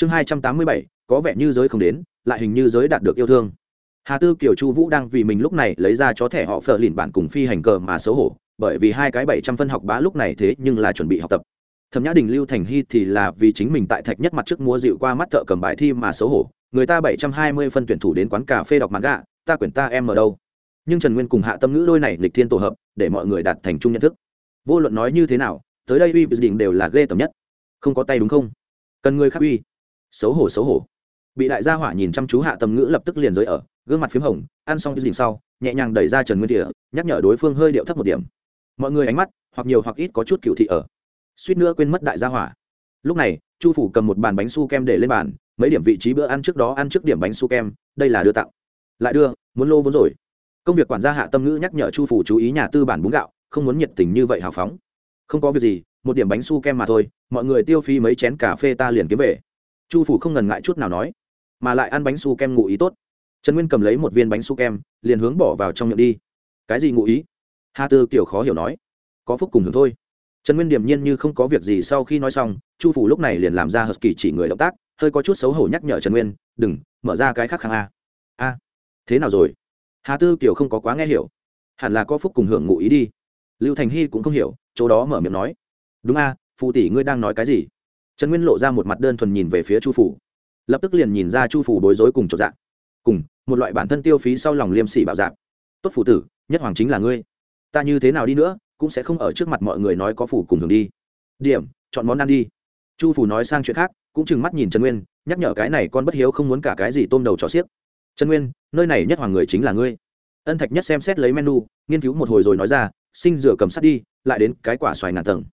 chương hai trăm tám mươi bảy, có vẻ như giới không đến, lại hình như giới đạt được yêu thương. Hà tư, kiều chu vũ đang vì mình lúc này lấy ra cho thẻ họ phờ lìn bản cùng phi hành cờ mà xấu hổ, bởi vì hai cái bảy trăm phân học bá lúc này thế nhưng là chuẩn bị học tập. Thẩm nhã đình, lưu thành hy thì là vì chính mình tại thạch nhất mặt trước mua dịu qua mắt thợ cầm bài thi mà xấu hổ. Người ta bảy trăm hai mươi phân tuyển thủ đến quán cà phê đọc mặt gạ ta quyển ta em ở đâu? Nhưng trần nguyên cùng hạ tâm ngữ đôi này lịch thiên tổ hợp, để mọi người đạt thành chung nhận thức. Vô luận nói như thế nào, tới đây uy định đều là ghê tầm nhất. Không có tay đúng không? Cần người khác uy xấu hổ xấu hổ. Bị đại gia hỏa nhìn chăm chú hạ tâm ngữ lập tức liền giới ở, gương mặt p h í m hồng, ăn xong đỉnh sau, nhẹ nhàng đẩy ra trần nguyên địa nhắc nhở đối phương hơi điệu thấp một điểm. Mọi người ánh mắt, hoặc nhiều hoặc ít có chút cựu thị ở. Suýt nữa quên mất đại gia hỏa. Lúc này, chu phủ cầm một bàn bánh su kem để lên bàn, mấy điểm vị trí bữa ăn trước đó ăn trước điểm bánh su kem, đây là đưa tặng. Lại đưa, muốn lô vốn rồi. Công việc quản gia hạ tâm ngữ nhắc nhở chu phủ chú ý nhà tư bản bún gạo, không muốn nhiệt tình như vậy hào phóng. Không có việc gì, một điểm bánh su kem mà thôi, mọi người tiêu phí mấy chén cà phê ta liền kiếm về chu phủ không ngần ngại chút nào nói, mà lại ăn bánh su kem ngụ ý tốt. Trần nguyên cầm lấy một viên bánh su kem, liền hướng bỏ vào trong miệng đi. Cái gì ngụ ý? Hà tư kiểu khó hiểu nói. Có phúc cùng hưởng thôi. Trần nguyên điềm nhiên như không có việc gì sau khi nói xong, chu phủ lúc này liền làm ra hờt kỳ chỉ người động tác, hơi có chút xấu hổ nhắc nhở trần nguyên, đừng, mở ra cái khác khang a. A? Thế nào rồi? Hà tư kiểu không có quá nghe hiểu. Hẳn là có phúc cùng hưởng ngụ ý đi. Lưu thành hy cũng không hiểu, chỗ đó mở miệng nói. Đúng a, phù tỷ ngươi đang nói cái gì? Trần nguyên lộ ra một mặt đơn thuần nhìn về phía chu phủ. Lập tức liền nhìn ra chu phủ bối rối cùng chột dạng cùng, một loại bản thân tiêu phí sau lòng liêm sỉ bảo dạng tốt phụ tử, nhất hoàng chính là ngươi. Ta như thế nào đi nữa, cũng sẽ không ở trước mặt mọi người nói có phủ cùng thường đi. Điểm, chọn món ăn đi. Chu phủ nói sang chuyện khác, cũng chừng mắt nhìn trần nguyên, nhắc nhở cái này con bất hiếu không muốn cả cái gì tôm đầu trò xiếc. Trần nguyên, nơi này nhất hoàng người chính là ngươi. Ân thạch nhất xem xét lấy menu, nghiên cứu một hồi rồi nói ra, sinh rửa cầm sắt đi, lại đến cái quả xoài ngàn tầng.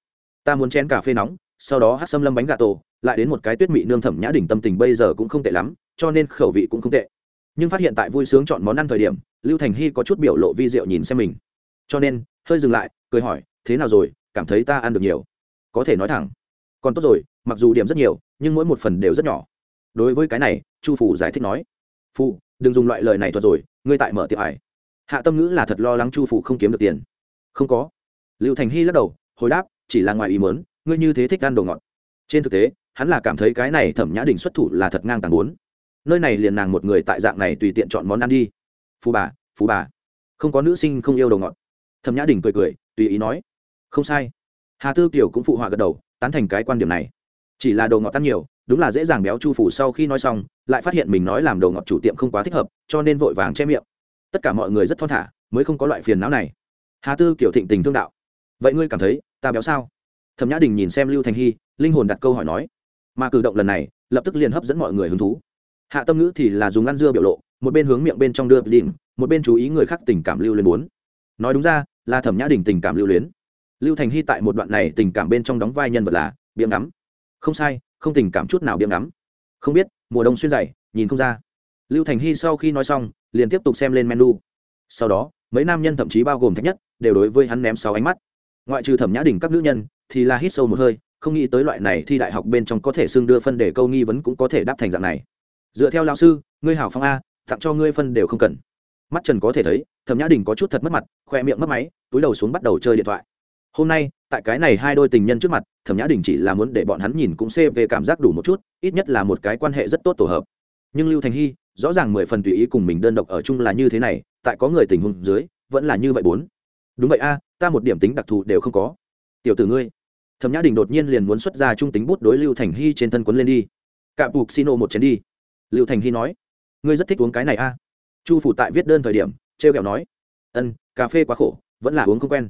Ta muốn chén cà phê nóng sau đó hát xâm lâm bánh gà tổ, lại đến một cái tuyết mị nương thẩm nhã đỉnh tâm tình bây giờ cũng không tệ lắm, cho nên khẩu vị cũng không tệ. Nhưng phát hiện tại vui sướng chọn món ăn thời điểm, lưu thành hy có chút biểu lộ vi diệu nhìn xem mình. Cho nên, hơi dừng lại, cười hỏi, thế nào rồi? Cảm thấy ta ăn được nhiều? Có thể nói thẳng. Còn tốt rồi, mặc dù điểm rất nhiều, nhưng mỗi một phần đều rất nhỏ. Đối với cái này, chu phủ giải thích nói phụ đừng dùng loại lời này thuật rồi, ngươi tại mở tiệm ải. Hạ tâm ngữ là thật lo lắng chu phủ không kiếm được tiền. Không có. Lưu thành hy lắc đầu, hồi đáp, chỉ là ngoài ý mớn ngươi như thế thích ăn đồ ngọt. Trên thực tế, hắn là cảm thấy cái này thẩm nhã đình xuất thủ là thật ngang tàng bốn. Nơi này liền nàng một người tại dạng này tùy tiện chọn món ăn đi. Phú bà phú bà. Không có nữ sinh không yêu đồ ngọt. Thẩm nhã đình cười cười, tùy ý nói, không sai. Hà tư kiều cũng phụ họa gật đầu, tán thành cái quan điểm này. Chỉ là đồ ngọt tan nhiều, đúng là dễ dàng béo chu phủ sau khi nói xong, lại phát hiện mình nói làm đồ ngọt chủ tiệm không quá thích hợp, cho nên vội vàng che miệng. Tất cả mọi người rất thon thả, mới không có loại phiền não này. Hà tư kiểu thịnh tình thương đạo, vậy ngươi cảm thấy ta béo sao? Thẩm nhã đình nhìn xem lưu thành hy, linh hồn đặt câu hỏi nói, mà cử động lần này, lập tức liền hấp dẫn mọi người hứng thú. Hạ tâm ngữ thì là dùng ăn dưa biểu lộ, một bên hướng miệng bên trong đưa đỉnh một bên chú ý người khác tình cảm lưu luyến muốn. Nói đúng ra, là thẩm nhã đình tình cảm lưu luyến. Lưu thành hy tại một đoạn này tình cảm bên trong đóng vai nhân vật là biếm ngắm. Không sai, không tình cảm chút nào biếm ngắm. Không biết, mùa đông xuyên dày, nhìn không ra. Lưu thành hy sau khi nói xong, liền tiếp tục xem lên menu. Sau đó, mấy nam nhân thậm chí bao gồm thách nhất, đều đối với hắn ném sáu ánh mắt ngoại trừ thẩm nhã đình các nữ nhân, thì là hít sâu một hơi, không nghĩ tới loại này thi đại học bên trong có thể xưng đưa phân để câu nghi vấn cũng có thể đáp thành dạng này. Dựa theo lão sư, ngươi hảo phong a, tặng cho ngươi phân đều không cần. Mắt trần có thể thấy, thẩm nhã đình có chút thật mất mặt, khoe miệng mất máy, túi đầu xuống bắt đầu chơi điện thoại. Hôm nay, tại cái này hai đôi tình nhân trước mặt, thẩm nhã đình chỉ là muốn để bọn hắn nhìn cũng xê về cảm giác đủ một chút, ít nhất là một cái quan hệ rất tốt tổ hợp. Nhưng lưu thành hy, rõ ràng mười phần tùy ý cùng mình đơn độc ở chung là như thế này, tại có người tình huống dưới, vẫn là như vậy bốn đúng vậy a, ta một điểm tính đặc thù đều không có. Tiểu tử ngươi. Thẩm nhã đình đột nhiên liền muốn xuất ra trung tính bút đối lưu thành hy trên thân quấn lên đi. Cạm bục xin ô một chén đi. Lưu thành hy nói, ngươi rất thích uống cái này a. Chu phủ tại viết đơn thời điểm, trêu ghẹo kẹo nói, ân, cà phê quá khổ, vẫn là uống không quen.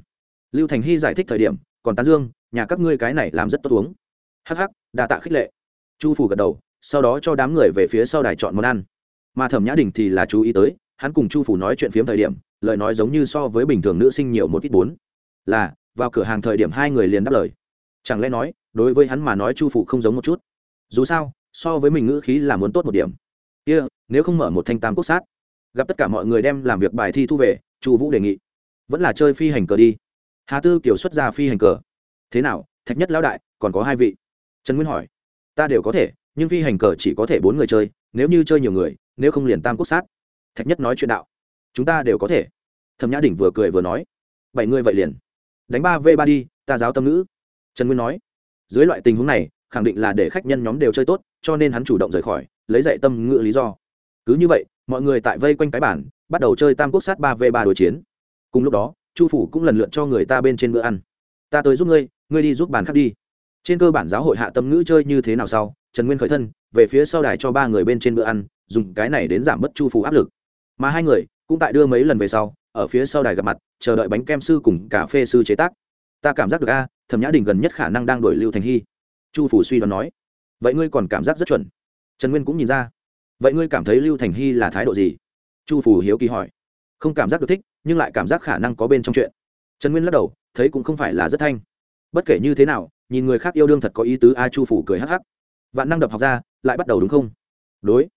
Lưu thành hy giải thích thời điểm, còn tán dương, nhà các ngươi cái này làm rất tốt uống. Hắc hắc đà tạ khích lệ. Chu phủ gật đầu, sau đó cho đám người về phía sau đài chọn món ăn. Mà thẩm nhã đình thì là chú ý tới, hắn cùng chu phủ nói chuyện phiếm thời điểm lời nói giống như so với bình thường nữ sinh nhiều một ít bốn. Là vào cửa hàng thời điểm hai người liền đáp lời. Chẳng lẽ nói đối với hắn mà nói chu phụ không giống một chút? Dù sao so với mình ngữ khí là muốn tốt một điểm. Kia、yeah, nếu không mở một thanh tam quốc sát. Gặp tất cả mọi người đem làm việc bài thi thu về chu vũ đề nghị. Vẫn là chơi phi hành cờ đi. Hà tư kiểu xuất ra phi hành cờ. Thế nào thạch nhất lão đại còn có hai vị? Trần nguyên hỏi. Ta đều có thể nhưng phi hành cờ chỉ có thể bốn người chơi nếu như chơi nhiều người nếu không liền tam quốc sát. Thạch nhất nói chuyện đạo chúng ta đều có thể. Thẩm nhã đỉnh vừa cười vừa nói. Bảy người vậy liền. Đánh ba v ba đi, ta giáo tâm ngữ. Trần nguyên nói. Dưới loại tình huống này, khẳng định là để khách nhân nhóm đều chơi tốt, cho nên hắn chủ động rời khỏi, lấy dạy tâm ngữ lý do. Cứ như vậy, mọi người tại vây quanh cái bản, bắt đầu chơi tam quốc sát ba v ba đối chiến. Cùng lúc đó, chu phủ cũng lần lượt cho người ta bên trên bữa ăn. Ta tới giúp ngươi ngươi đi giúp bàn khác đi. Trên cơ bản giáo hội hạ tâm ngữ chơi như thế nào sau, trần nguyên khởi thân, về phía sau đài cho ba người bên trên bữa ăn, dùng cái này đến giảm bớt chu phủ áp lực. Mà hai người cũng tại đưa mấy lần về sau, ở phía sau đài gặp mặt, chờ đợi bánh kem sư cùng cà phê sư chế tác. Ta cảm giác được a, thẩm nhã đình gần nhất khả năng đang đổi lưu thành hy. Chu phủ suy đoán nói. Vậy ngươi còn cảm giác rất chuẩn. Trần nguyên cũng nhìn ra. Vậy ngươi cảm thấy lưu thành hy là thái độ gì? Chu phủ hiếu kỳ hỏi. Không cảm giác được thích, nhưng lại cảm giác khả năng có bên trong chuyện. Trần nguyên lắc đầu, thấy cũng không phải là rất thanh. Bất kể như thế nào, nhìn người khác yêu đương thật có ý tứ a, chu phủ cười hắc hắc. Vạn năng đập học ra, lại bắt đầu đúng không? Đối.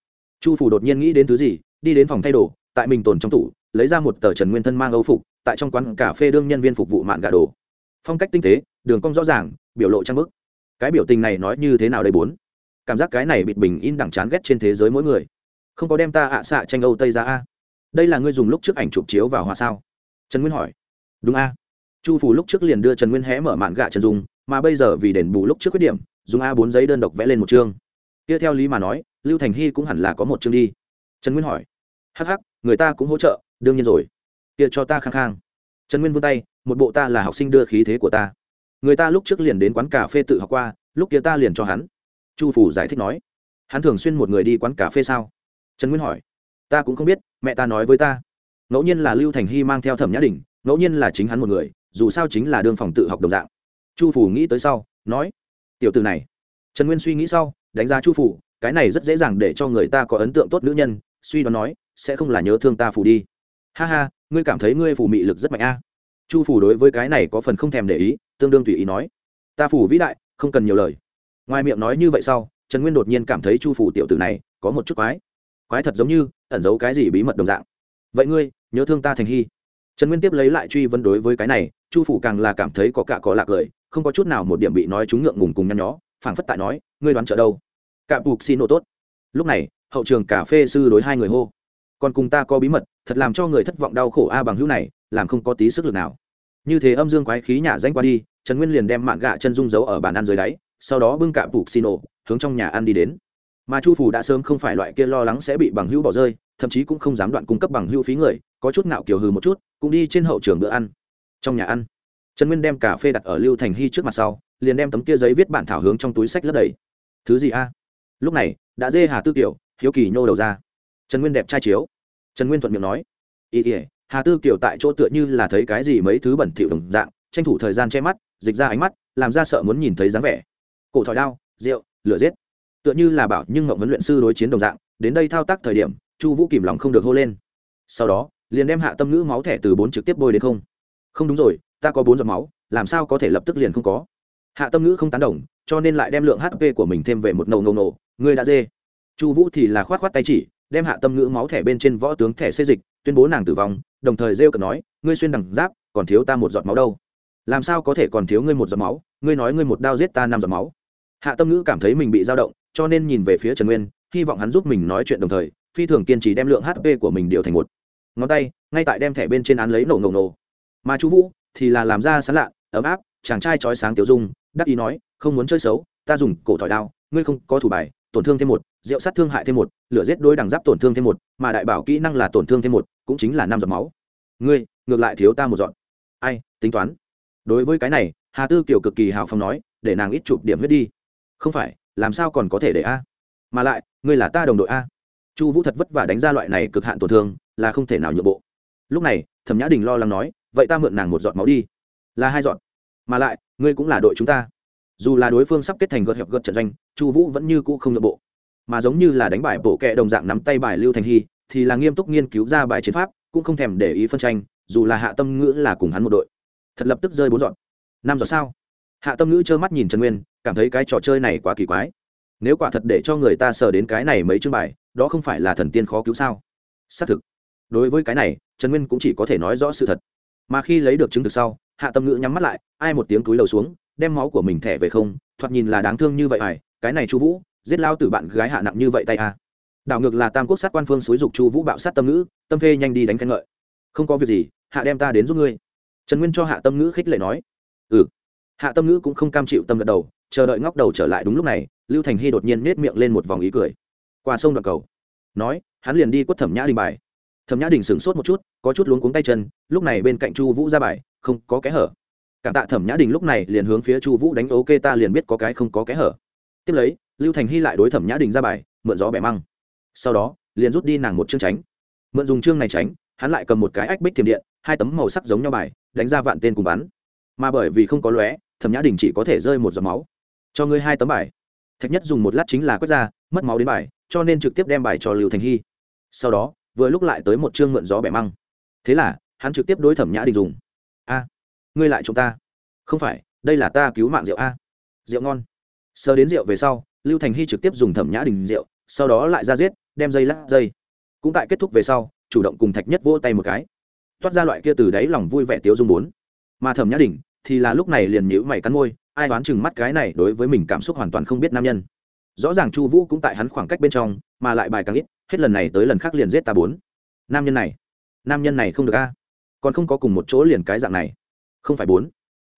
Chu phủ đột nhiên nghĩ đến thứ gì, đi đến phòng thay đồ tại mình tồn trong tủ, lấy ra một tờ trần nguyên thân mang âu phục, tại trong quán cà phê đương nhân viên phục vụ mạn gà đồ. Phong cách tinh tế, đường cong rõ ràng, biểu lộ trang bức. Cái biểu tình này nói như thế nào đây bốn? Cảm giác cái này bịt bình in đẳng chán ghét trên thế giới mỗi người. Không có đem ta ạ xạ tranh âu tây ra a. Đây là ngươi dùng lúc trước ảnh chụp chiếu vào hòa sao? Trần nguyên hỏi. Đúng a. Chu phủ lúc trước liền đưa trần nguyên hé mở mạn gạ trần dung, mà bây giờ vì đền bù lúc trước khuyết điểm, dùng a bốn giấy đơn độc vẽ lên một chương. Kia theo lý mà nói, lưu thành hy cũng hẳn là có một chương đi. Trần nguyên hỏi. Hh người ta cũng hỗ trợ, đương nhiên rồi. Kia cho ta khang khang. Trần nguyên vươn tay, một bộ ta là học sinh đưa khí thế của ta. Người ta lúc trước liền đến quán cà phê tự học qua, lúc kia ta liền cho hắn. Chu phủ giải thích nói. Hắn thường xuyên một người đi quán cà phê sao? Trần nguyên hỏi. Ta cũng không biết, mẹ ta nói với ta. Ngẫu nhiên là lưu thành hy mang theo thẩm nhã đình, ngẫu nhiên là chính hắn một người, dù sao chính là đương phòng tự học đồng dạng. Chu phủ nghĩ tới sau, nói. Tiểu từ này. Trần nguyên suy nghĩ sau, đánh giá chu phủ cái này rất dễ dàng để cho người ta có ấn tượng tốt nữ nhân, suy đoán nói sẽ không là nhớ thương ta phủ đi. Ha ha, ngươi cảm thấy ngươi phủ mị lực rất mạnh a. Chu phủ đối với cái này có phần không thèm để ý, tương đương tùy ý nói. Ta phủ vĩ đại, không cần nhiều lời. Ngoài miệng nói như vậy sau, trần nguyên đột nhiên cảm thấy chu phủ tiểu tử này có một chút quái. Quái thật giống như, ẩn giấu cái gì bí mật đồng dạng. Vậy ngươi, nhớ thương ta thành hy. Trần nguyên tiếp lấy lại truy vấn đối với cái này, chu phủ càng là cảm thấy có cả có lạc lời không có chút nào một điểm bị nói chúng ngượng ngùng cùng nhăn nhó, phảng phất tại nói, ngươi đoán chợ đâu? Cạm bục xin nổ tốt. Lúc này, hậu trường cà phê sư đối hai người hô còn cùng ta có bí mật, thật làm cho người thất vọng đau khổ a bằng hữu này, làm không có tí sức lực nào. Như thế âm dương quái khí nhà danh qua đi, trần nguyên liền đem mạng gạ chân dung giấu ở bàn ăn dưới đáy, sau đó bưng cạm bục xin ổ hướng trong nhà ăn đi đến. Mà chu phủ đã sớm không phải loại kia lo lắng sẽ bị bằng hữu bỏ rơi, thậm chí cũng không dám đoạn cung cấp bằng hữu phí người, có chút nạo kiều hừ một chút, cũng đi trên hậu trường bữa ăn. Trong nhà ăn, trần nguyên đem cà phê đặt ở lưu thành hy trước mặt sau, liền đem tấm kia giấy viết bản thảo hướng trong túi sách lấp đầy. Thứ gì a? Lúc này, đã dê hà tư kiểu, hiếu kỳ nhô đầu ra trần nguyên đẹp trai chiếu. Trần nguyên thuận miệng nói. Ý ỉa hà tư kiểu tại chỗ tựa như là thấy cái gì mấy thứ bẩn thỉu đồng dạng, tranh thủ thời gian che mắt, dịch ra ánh mắt, làm ra sợ muốn nhìn thấy dáng vẻ. Cổ thỏi đao, rượu, lửa giết. Tựa như là bảo nhưng mộng vấn luyện sư đối chiến đồng dạng, đến đây thao tác thời điểm, chu vũ kìm lòng không được hô lên. Sau đó, liền đem hạ tâm ngữ máu thẻ từ bốn trực tiếp bôi đến không. Không đúng rồi, ta có bốn giọt máu, làm sao có thể lập tức liền không có? Hạ tâm ngữ không tán đồng, cho nên lại đem lượng hp của mình thêm về một nầu nầu nổ người đã dê. Chu vũ thì là khoát khoát tay chỉ đem hạ tâm ngữ máu thẻ bên trên võ tướng thẻ xê dịch, tuyên bố nàng tử vong, đồng thời rêu cợt nói, ngươi xuyên đằng giáp, còn thiếu ta một giọt máu đâu. Làm sao có thể còn thiếu ngươi một giọt máu? Ngươi nói ngươi một đao giết ta năm giọt máu. Hạ tâm ngữ cảm thấy mình bị dao động, cho nên nhìn về phía trần nguyên, hy vọng hắn giúp mình nói chuyện đồng thời, phi thường kiên trì đem lượng hp của mình điều thành một. Ngón tay, ngay tại đem thẻ bên trên án lấy nổ nổ nổ. Mà chú vũ thì là làm ra sán lạ, ấm áp, chàng trai trói sáng tiểu dung, đắc ý nói, không muốn chơi xấu, ta dùng cổ thỏi đao, ngươi không có thủ bài tổn thương thêm một, rượu sát thương hại thêm một, lửa giết đôi đằng giáp tổn thương thêm một, mà đại bảo kỹ năng là tổn thương thêm một, cũng chính là năm giọt máu. Ngươi, ngược lại thiếu ta một dọn ai, tính toán. Đối với cái này, hà tư kiều cực kỳ hào phóng nói, để nàng ít chụp điểm huyết đi. Không phải, làm sao còn có thể để a? Mà lại, ngươi là ta đồng đội a. Chu vũ thật vất vả đánh ra loại này cực hạn tổn thương, là không thể nào nhượng bộ. Lúc này, thẩm nhã đình lo lắng nói, vậy ta mượn nàng một giọt máu đi. Là hai giọt. Mà lại, ngươi cũng là đội chúng ta dù là đối phương sắp kết thành gợt hẹp gợt trận doanh, chu vũ vẫn như cũ không nội bộ. Mà giống như là đánh bài bộ kẹ đồng dạng nắm tay bài lưu thành hy, thì là nghiêm túc nghiên cứu ra bài chiến pháp, cũng không thèm để ý phân tranh, dù là hạ tâm ngữ là cùng hắn một đội. Thật lập tức rơi bốn dọn năm dọn sao? Hạ tâm ngữ trơ mắt nhìn trần nguyên, cảm thấy cái trò chơi này quá kỳ quái. Nếu quả thật để cho người ta sờ đến cái này mấy chương bài, đó không phải là thần tiên khó cứu sao? Xác thực. Đối với cái này, trần nguyên cũng chỉ có thể nói rõ sự thật. Mà khi lấy được chứng thực sau, hạ tâm ngữ nhắm mắt lại, ai một tiếng túi đầu xuống đem máu của mình thẻ về không, thoạt nhìn là đáng thương như vậy ải cái này chu vũ, giết lao từ bạn gái hạ nặng như vậy tay a à. đảo ngược là tam quốc sát quan phương xúi dục chu vũ bạo sát tâm ngữ, tâm phê nhanh đi đánh khen ngợi. Không có việc gì, hạ đem ta đến giúp ngươi. Trần nguyên cho hạ tâm ngữ khích lệ nói. Ừ. Hạ tâm ngữ cũng không cam chịu tâm gật đầu, chờ đợi ngóc đầu trở lại đúng lúc này, lưu thành hy đột nhiên nết miệng lên một vòng ý cười. Qua sông đoạn cầu. Nói, hắn liền đi quất thẩm nhã đình bài. Thẩm nhã đình sửng sốt một chút, có chút luống cuống tay chân, lúc này bên cạnh chu vũ ra bài, không có kẽ hở cảm tạ thẩm nhã đình lúc này liền hướng phía chu vũ đánh ok, ta liền biết có cái không có kẽ hở. Tiếp lấy, lưu thành hy lại đối thẩm nhã đình ra bài, mượn gió bẻ măng. Sau đó, liền rút đi nàng một chương tránh. Mượn dùng chương này tránh, hắn lại cầm một cái ách bích thiềm điện, hai tấm màu sắc giống nhau bài, đánh ra vạn tên cùng bắn. Mà bởi vì không có lóe, thẩm nhã đình chỉ có thể rơi một giọt máu. Cho ngươi hai tấm bài. Thạch nhất dùng một lát chính là quét ra, mất máu đến bài, cho nên trực tiếp đem bài cho lưu thành hy. Sau đó, vừa lúc lại tới một chương mượn gió bẻ măng. Thế là, hắn trực tiếp đối thẩm nhã đình dùng ngươi lại chúng ta. Không phải, đây là ta cứu mạng rượu a. Rượu ngon. Sờ đến rượu về sau, lưu thành hy trực tiếp dùng thẩm nhã đình rượu, sau đó lại ra giết, đem dây lắc dây. Cũng tại kết thúc về sau, chủ động cùng thạch nhất vỗ tay một cái. Toát ra loại kia từ đáy lòng vui vẻ tiếu dung bốn. Mà thẩm nhã đình thì là lúc này liền nhữ mày cắn môi, ai đoán chừng mắt cái này đối với mình cảm xúc hoàn toàn không biết nam nhân. Rõ ràng chu vũ cũng tại hắn khoảng cách bên trong, mà lại bài càng ít, hết lần này tới lần khác liền giết ta bốn. Nam nhân này, nam nhân này không được a. Còn không có cùng một chỗ liền cái dạng này không phải bốn.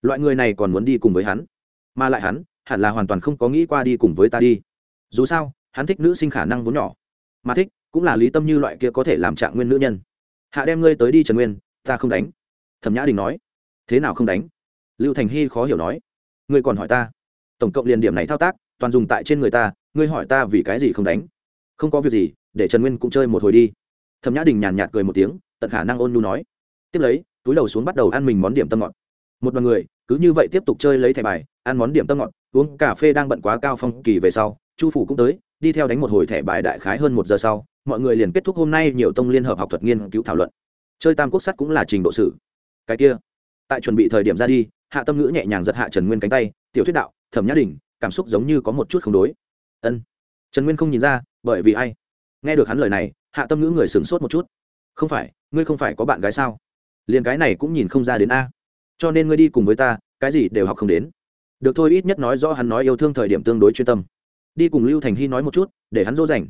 Loại người này còn muốn đi cùng với hắn. Mà lại hắn, hẳn là hoàn toàn không có nghĩ qua đi cùng với ta đi. Dù sao, hắn thích nữ sinh khả năng vốn nhỏ. Mà thích, cũng là lý tâm như loại kia có thể làm trạng nguyên nữ nhân. Hạ đem ngươi tới đi trần nguyên, ta không đánh. Thẩm nhã đình nói. Thế nào không đánh? Lưu thành hy khó hiểu nói. Ngươi còn hỏi ta? Tổng cộng liền điểm này thao tác, toàn dùng tại trên người ta, ngươi hỏi ta vì cái gì không đánh? Không có việc gì, để trần nguyên cũng chơi một hồi đi. Thẩm nhã đình nhàn nhạt cười một tiếng, tận khả năng ôn nhu nói. Tiếp lấy túi đầu xuống bắt đầu ăn mình món điểm tâm ngọt. Một đoàn người, cứ như vậy tiếp tục chơi lấy thẻ bài, ăn món điểm tâm ngọt, uống cà phê đang bận quá cao phong kỳ về sau, chu phủ cũng tới, đi theo đánh một hồi thẻ bài đại khái hơn một giờ sau, mọi người liền kết thúc hôm nay nhiều tông liên hợp học thuật nghiên cứu thảo luận. Chơi tam quốc sắt cũng là trình độ sử cái kia, tại chuẩn bị thời điểm ra đi, hạ tâm ngữ nhẹ nhàng giật hạ trần nguyên cánh tay, tiểu thuyết đạo, thẩm nhã đình, cảm xúc giống như có một chút không đối. Ân. Trần nguyên không nhìn ra, bởi vì ai? Nghe được hắn lời này, hạ tâm ngữ người sửng sốt một chút. Không phải, ngươi không phải có bạn gái sao? Liền cái này cũng nhìn không ra đến a. Cho nên ngươi đi cùng với ta, cái gì đều học không đến. Được thôi, ít nhất nói rõ hắn nói yêu thương thời điểm tương đối chuyên tâm. Đi cùng lưu thành hy nói một chút, để hắn dỗ dành.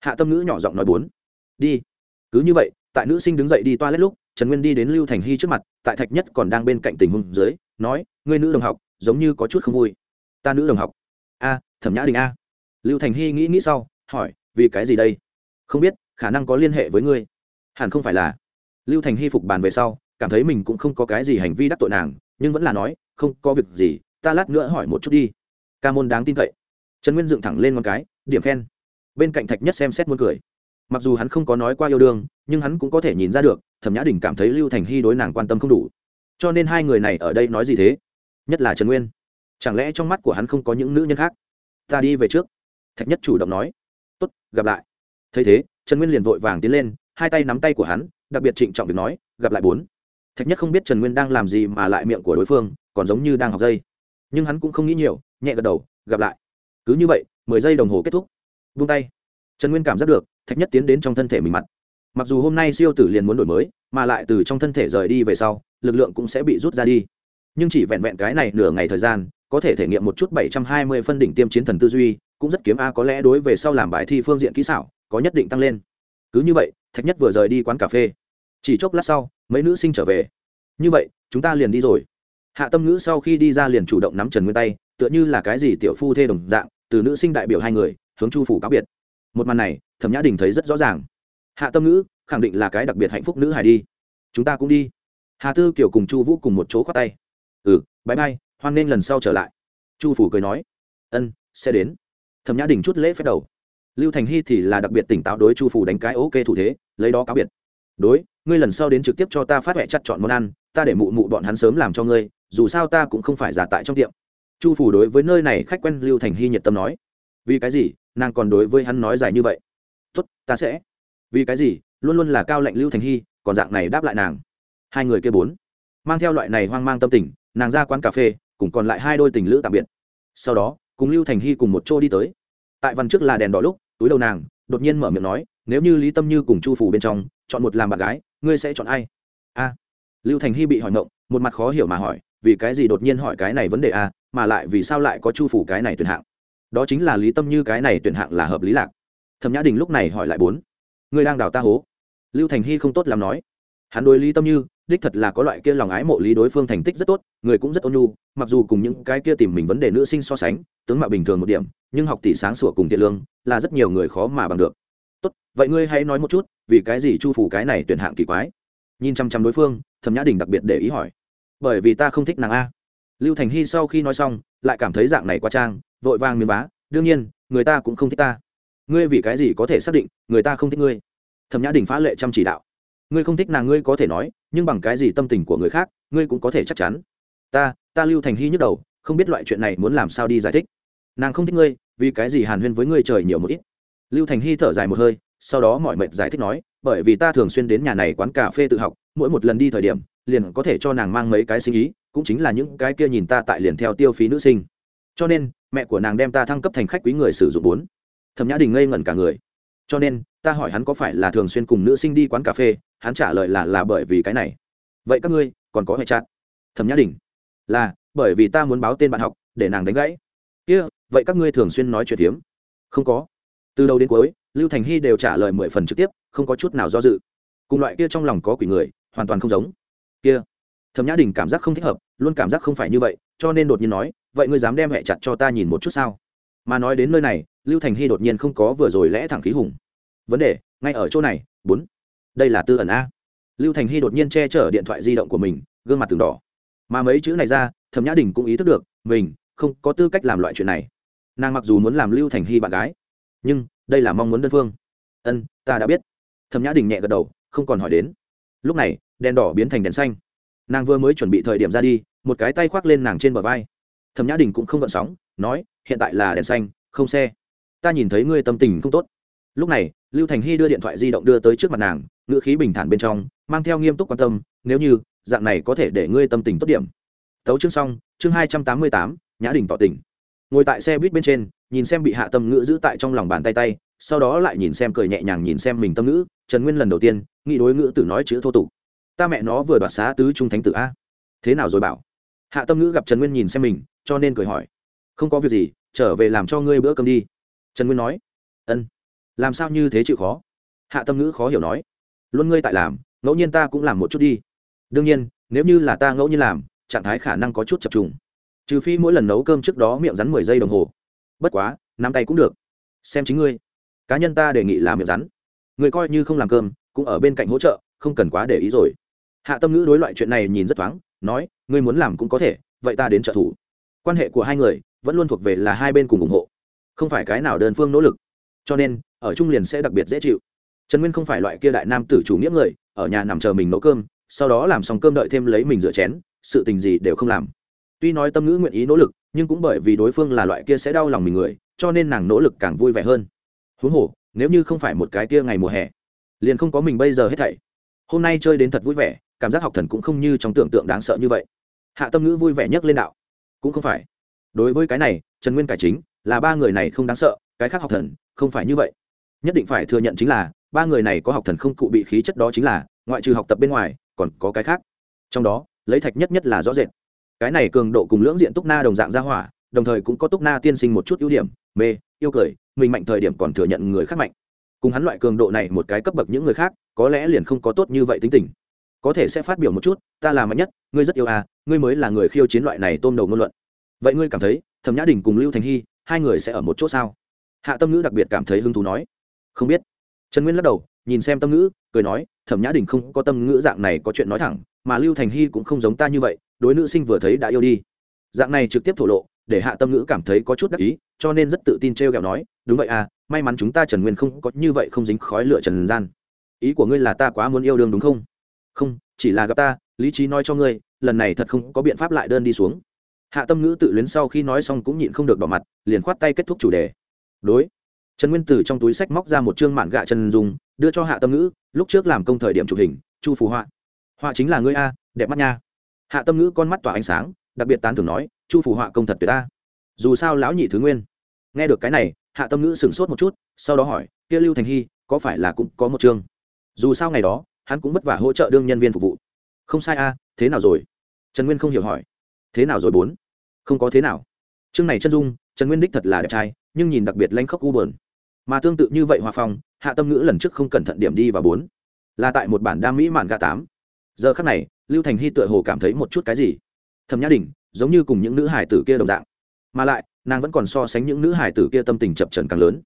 Hạ tâm ngữ nhỏ giọng nói bốn. Đi. Cứ như vậy, tại nữ sinh đứng dậy đi toa lết lúc, trần nguyên đi đến lưu thành hy trước mặt, tại thạch nhất còn đang bên cạnh tình hôn dưới, nói, ngươi nữ đồng học, giống như có chút không vui. Ta nữ đồng học. A, thẩm nhã đình a. Lưu thành hy nghĩ nghĩ sau, hỏi, vì cái gì đây? Không biết, khả năng có liên hệ với ngươi. Hẳn không phải là lưu thành hy phục bàn về sau, cảm thấy mình cũng không có cái gì hành vi đắc tội nàng, nhưng vẫn là nói, không, có việc gì, ta lát nữa hỏi một chút đi. Ca môn đáng tin cậy. Trần nguyên dựng thẳng lên một cái, điểm khen. Bên cạnh thạch nhất xem xét muốn cười. Mặc dù hắn không có nói qua yêu đương, nhưng hắn cũng có thể nhìn ra được, thẩm nhã đình cảm thấy lưu thành hy đối nàng quan tâm không đủ. Cho nên hai người này ở đây nói gì thế? Nhất là trần nguyên. Chẳng lẽ trong mắt của hắn không có những nữ nhân khác? Ta đi về trước. Thạch nhất chủ động nói. Tốt, gặp lại. Thấy thế, trần nguyên liền vội vàng tiến lên, hai tay nắm tay của hắn đặc biệt trịnh trọng việc nói, gặp lại bốn. Thạch nhất không biết trần nguyên đang làm gì mà lại miệng của đối phương, còn giống như đang học dây. Nhưng hắn cũng không nghĩ nhiều, nhẹ gật đầu, gặp lại. Cứ như vậy, mười giây đồng hồ kết thúc. Vung tay. Trần nguyên cảm giác được, thạch nhất tiến đến trong thân thể mình mặt. Mặc dù hôm nay siêu tử liền muốn đổi mới, mà lại từ trong thân thể rời đi về sau, lực lượng cũng sẽ bị rút ra đi. Nhưng chỉ vẹn vẹn cái này nửa ngày thời gian, có thể thể nghiệm một chút bảy trăm hai mươi phân đỉnh tiêm chiến thần tư duy, cũng rất kiếm a, có lẽ đối về sau làm bài thi phương diện kỹ xảo, có nhất định tăng lên. Cứ như vậy thạch nhất vừa rời đi quán cà phê. Chỉ chốc lát sau, mấy nữ sinh trở về. Như vậy, chúng ta liền đi rồi. Hạ tâm ngữ sau khi đi ra liền chủ động nắm trần nguyên tay, tựa như là cái gì tiểu phu thê đồng dạng, từ nữ sinh đại biểu hai người, hướng chu phủ cáo biệt. Một màn này, thẩm nhã đình thấy rất rõ ràng. Hạ tâm ngữ, khẳng định là cái đặc biệt hạnh phúc nữ hài đi. Chúng ta cũng đi. Hà tư kiểu cùng chu vũ cùng một chỗ khoác tay. Ừ bãi bay hoan nghênh lần sau trở lại. Chu phủ cười nói. Ân, sẽ đến. Thẩm nhã đình chút lễ phép đầu lưu thành hy thì là đặc biệt tỉnh táo đối chu phủ đánh cái ok thủ thế, lấy đó cáo biệt. Đối, ngươi lần sau đến trực tiếp cho ta phát huệ chặt chọn món ăn, ta để mụ mụ bọn hắn sớm làm cho ngươi, dù sao ta cũng không phải giả tại trong tiệm. Chu phủ đối với nơi này khách quen lưu thành hy nhiệt tâm nói. Vì cái gì? Nàng còn đối với hắn nói dài như vậy. Tốt, ta sẽ. Vì cái gì? Luôn luôn là cao lệnh lưu thành hy, còn dạng này đáp lại nàng. Hai người kia bốn. Mang theo loại này hoang mang tâm tình, nàng ra quán cà phê, cùng còn lại hai đôi tình lữ tạm biệt. Sau đó, cùng lưu thành hy cùng một chỗ đi tới. Tại văn trước là đèn đỏ lúc túi đầu nàng, đột nhiên mở miệng nói, nếu như lý tâm như cùng chu phủ bên trong, chọn một làm bạn gái, ngươi sẽ chọn ai? A. Lưu thành hy bị hỏi ngộng, một mặt khó hiểu mà hỏi, vì cái gì đột nhiên hỏi cái này vấn đề a, mà lại vì sao lại có chu phủ cái này tuyển hạng? Đó chính là lý tâm như cái này tuyển hạng là hợp lý lạc. Thẩm nhã đình lúc này hỏi lại bốn, ngươi đang đào ta hố? Lưu thành hy không tốt làm nói, hắn đối lý tâm như, đích thật là có loại kia lòng ái mộ lý đối phương thành tích rất tốt, người cũng rất ôn nhu, mặc dù cùng những cái kia tìm mình vấn đề nữ sinh so sánh, tướng mạo bình thường một điểm, nhưng học tỷ sáng sủa cùng thiện lương là rất nhiều người khó mà bằng được. Tốt, vậy ngươi hãy nói một chút, vì cái gì chu phủ cái này tuyển hạng kỳ quái? Nhìn chăm chăm đối phương, thẩm nhã đình đặc biệt để ý hỏi. Bởi vì ta không thích nàng a. Lưu thành hy sau khi nói xong, lại cảm thấy dạng này qua trang, vội vàng miếng vá. đương nhiên, người ta cũng không thích ta. Ngươi vì cái gì có thể xác định người ta không thích ngươi? Thẩm nhã đình phá lệ chăm chỉ đạo. Ngươi không thích nàng ngươi có thể nói, nhưng bằng cái gì tâm tình của người khác, ngươi cũng có thể chắc chắn. Ta ta lưu thành hy nhức đầu, không biết loại chuyện này muốn làm sao đi giải thích nàng không thích ngươi, vì cái gì hàn huyên với ngươi trời nhiều một ít? Lưu thành hy thở dài một hơi, sau đó mọi mệt giải thích nói, bởi vì ta thường xuyên đến nhà này quán cà phê tự học, mỗi một lần đi thời điểm, liền có thể cho nàng mang mấy cái sinh ý, cũng chính là những cái kia nhìn ta tại liền theo tiêu phí nữ sinh. Cho nên, mẹ của nàng đem ta thăng cấp thành khách quý người sử dụng bốn. Thẩm nhã đình ngây ngẩn cả người. Cho nên, ta hỏi hắn có phải là thường xuyên cùng nữ sinh đi quán cà phê, hắn trả lời là là bởi vì cái này. Vậy các ngươi, còn có hệ chặt? Thẩm nhã đình. Là, bởi vì ta muốn báo tên bạn học, để nàng đánh gãy kia, vậy các ngươi thường xuyên nói chuyện hiếm không có. Từ đầu đến cuối, lưu thành hy đều trả lời mười phần trực tiếp, không có chút nào do dự. Cùng loại kia trong lòng có quỷ người, hoàn toàn không giống. Kia, thẩm nhã đình cảm giác không thích hợp, luôn cảm giác không phải như vậy, cho nên đột nhiên nói, vậy ngươi dám đem hẹ chặt cho ta nhìn một chút sao? Mà nói đến nơi này, lưu thành hy đột nhiên không có vừa rồi lẽ thẳng khí hùng. Vấn đề, ngay ở chỗ này, bốn. Đây là tư ẩn a. Lưu thành hy đột nhiên che chở điện thoại di động của mình, gương mặt từng đỏ. Mà mấy chữ này ra, thẩm nhã đình cũng ý thức được, mình không có tư cách làm loại chuyện này. Nàng mặc dù muốn làm lưu thành hy bạn gái, nhưng đây là mong muốn đơn phương. Ân, ta đã biết. Thẩm nhã đình nhẹ gật đầu, không còn hỏi đến. Lúc này, đèn đỏ biến thành đèn xanh. Nàng vừa mới chuẩn bị thời điểm ra đi, một cái tay khoác lên nàng trên bờ vai. Thẩm nhã đình cũng không gợn sóng, nói, hiện tại là đèn xanh, không xe. Ta nhìn thấy ngươi tâm tình không tốt. Lúc này, lưu thành hy đưa điện thoại di động đưa tới trước mặt nàng, ngữ khí bình thản bên trong, mang theo nghiêm túc quan tâm, nếu như, dạng này có thể để ngươi tâm tình tốt điểm. Tấu chương xong, chương hai trăm tám mươi tám nhã đình tỏ tình. Ngồi tại xe buýt bên trên, nhìn xem bị hạ tâm ngữ giữ tại trong lòng bàn tay tay, sau đó lại nhìn xem cười nhẹ nhàng nhìn xem mình tâm ngữ, trần nguyên lần đầu tiên, nghĩ đối ngữ tử nói chữ thô tục. Ta mẹ nó vừa đoạt xá tứ trung thánh tử a. Thế nào rồi bảo? Hạ tâm ngữ gặp trần nguyên nhìn xem mình, cho nên cười hỏi. Không có việc gì, trở về làm cho ngươi bữa cơm đi. Trần nguyên nói. Ân. Làm sao như thế chịu khó? Hạ tâm ngữ khó hiểu nói. Luôn ngươi tại làm, ngẫu nhiên ta cũng làm một chút đi. Đương nhiên, nếu như là ta ngẫu nhiên làm, trạng thái khả năng có chút chập trùng trừ phi mỗi lần nấu cơm trước đó miệng rắn mười giây đồng hồ. Bất quá, nắm tay cũng được. Xem chính ngươi. Cá nhân ta đề nghị làm miệng rắn. Người coi như không làm cơm, cũng ở bên cạnh hỗ trợ, không cần quá để ý rồi. Hạ tâm ngữ đối loại chuyện này nhìn rất thoáng, nói, ngươi muốn làm cũng có thể, vậy ta đến trợ thủ. Quan hệ của hai người vẫn luôn thuộc về là hai bên cùng ủng hộ. Không phải cái nào đơn phương nỗ lực. Cho nên, ở trung liền sẽ đặc biệt dễ chịu. Trần nguyên không phải loại kia đại nam tử chủ nghĩa người, ở nhà nằm chờ mình nấu cơm, sau đó làm xong cơm đợi thêm lấy mình rửa chén, sự tình gì đều không làm tuy nói tâm ngữ nguyện ý nỗ lực, nhưng cũng bởi vì đối phương là loại kia sẽ đau lòng mình người, cho nên nàng nỗ lực càng vui vẻ hơn. Huống hồ, nếu như không phải một cái kia ngày mùa hè, liền không có mình bây giờ hết thảy. Hôm nay chơi đến thật vui vẻ, cảm giác học thần cũng không như trong tưởng tượng đáng sợ như vậy. Hạ tâm ngữ vui vẻ nhất lên đạo. Cũng không phải. Đối với cái này, trần nguyên cải chính, là ba người này không đáng sợ, cái khác học thần, không phải như vậy. Nhất định phải thừa nhận chính là, ba người này có học thần không cụ bị khí chất đó chính là, ngoại trừ học tập bên ngoài, còn có cái khác. Trong đó, lấy thạch nhất nhất là rõ rệt cái này cường độ cùng lưỡng diện túc na đồng dạng ra hỏa, đồng thời cũng có túc na tiên sinh một chút ưu điểm, mê, yêu cười, mình mạnh thời điểm còn thừa nhận người khác mạnh. Cùng hắn loại cường độ này một cái cấp bậc những người khác, có lẽ liền không có tốt như vậy tính tình. Có thể sẽ phát biểu một chút, ta là mạnh nhất, ngươi rất yêu à ngươi mới là người khiêu chiến loại này tôm đầu ngôn luận. Vậy ngươi cảm thấy, thẩm nhã đình cùng lưu thành hy, hai người sẽ ở một chỗ sao? Hạ tâm ngữ đặc biệt cảm thấy hứng thú nói. Không biết. Trần nguyên lắc đầu, nhìn xem tâm ngữ, cười nói, thẩm nhã đình không có tâm ngữ dạng này có chuyện nói thẳng, mà lưu thành hy cũng không giống ta như vậy đối nữ sinh vừa thấy đã yêu đi. Dạng này trực tiếp thổ lộ, để hạ tâm ngữ cảm thấy có chút đắc ý, cho nên rất tự tin t r e o kẹo nói, đúng vậy à may mắn chúng ta trần nguyên không có như vậy không dính khói lửa trần gian. Ý của ngươi là ta quá muốn yêu đương đúng không? Không, chỉ là gặp ta, lý trí nói cho ngươi, lần này thật không có biện pháp lại đơn đi xuống. Hạ tâm ngữ tự luyến sau khi nói xong cũng nhịn không được bỏ mặt, liền khoát tay kết thúc chủ đề. Đối. Trần nguyên từ trong túi sách móc ra một chương mạn gạ trần dùng đưa cho hạ tâm ngữ, lúc trước làm công thời điểm chụp hình, chu phù họa. Họa chính là ngươi a, đẹp mắt nha hạ tâm ngữ con mắt tỏa ánh sáng, đặc biệt tán thưởng nói, chu phủ họa công thật tuyệt ta dù sao lão nhị thứ nguyên. Nghe được cái này, hạ tâm ngữ sửng sốt một chút, sau đó hỏi, kia lưu thành hy, có phải là cũng có một chương? Dù sao ngày đó, hắn cũng vất vả hỗ trợ đương nhân viên phục vụ. Không sai a, thế nào rồi? Trần nguyên không hiểu hỏi. Thế nào rồi bốn? Không có thế nào. Chương này chân dung, trần nguyên đích thật là đẹp trai, nhưng nhìn đặc biệt lanh khóc u bờn mà tương tự như vậy hòa phong, hạ tâm ngữ lần trước không cẩn thận điểm đi và bốn. Là tại một bản đam mỹ mạn gà tám. Giờ khắc này lưu thành hy tựa hồ cảm thấy một chút cái gì. Thầm nhã đình, giống như cùng những nữ hải tử kia đồng dạng. Mà lại, nàng vẫn còn so sánh những nữ hải tử kia tâm tình chập trần càng lớn.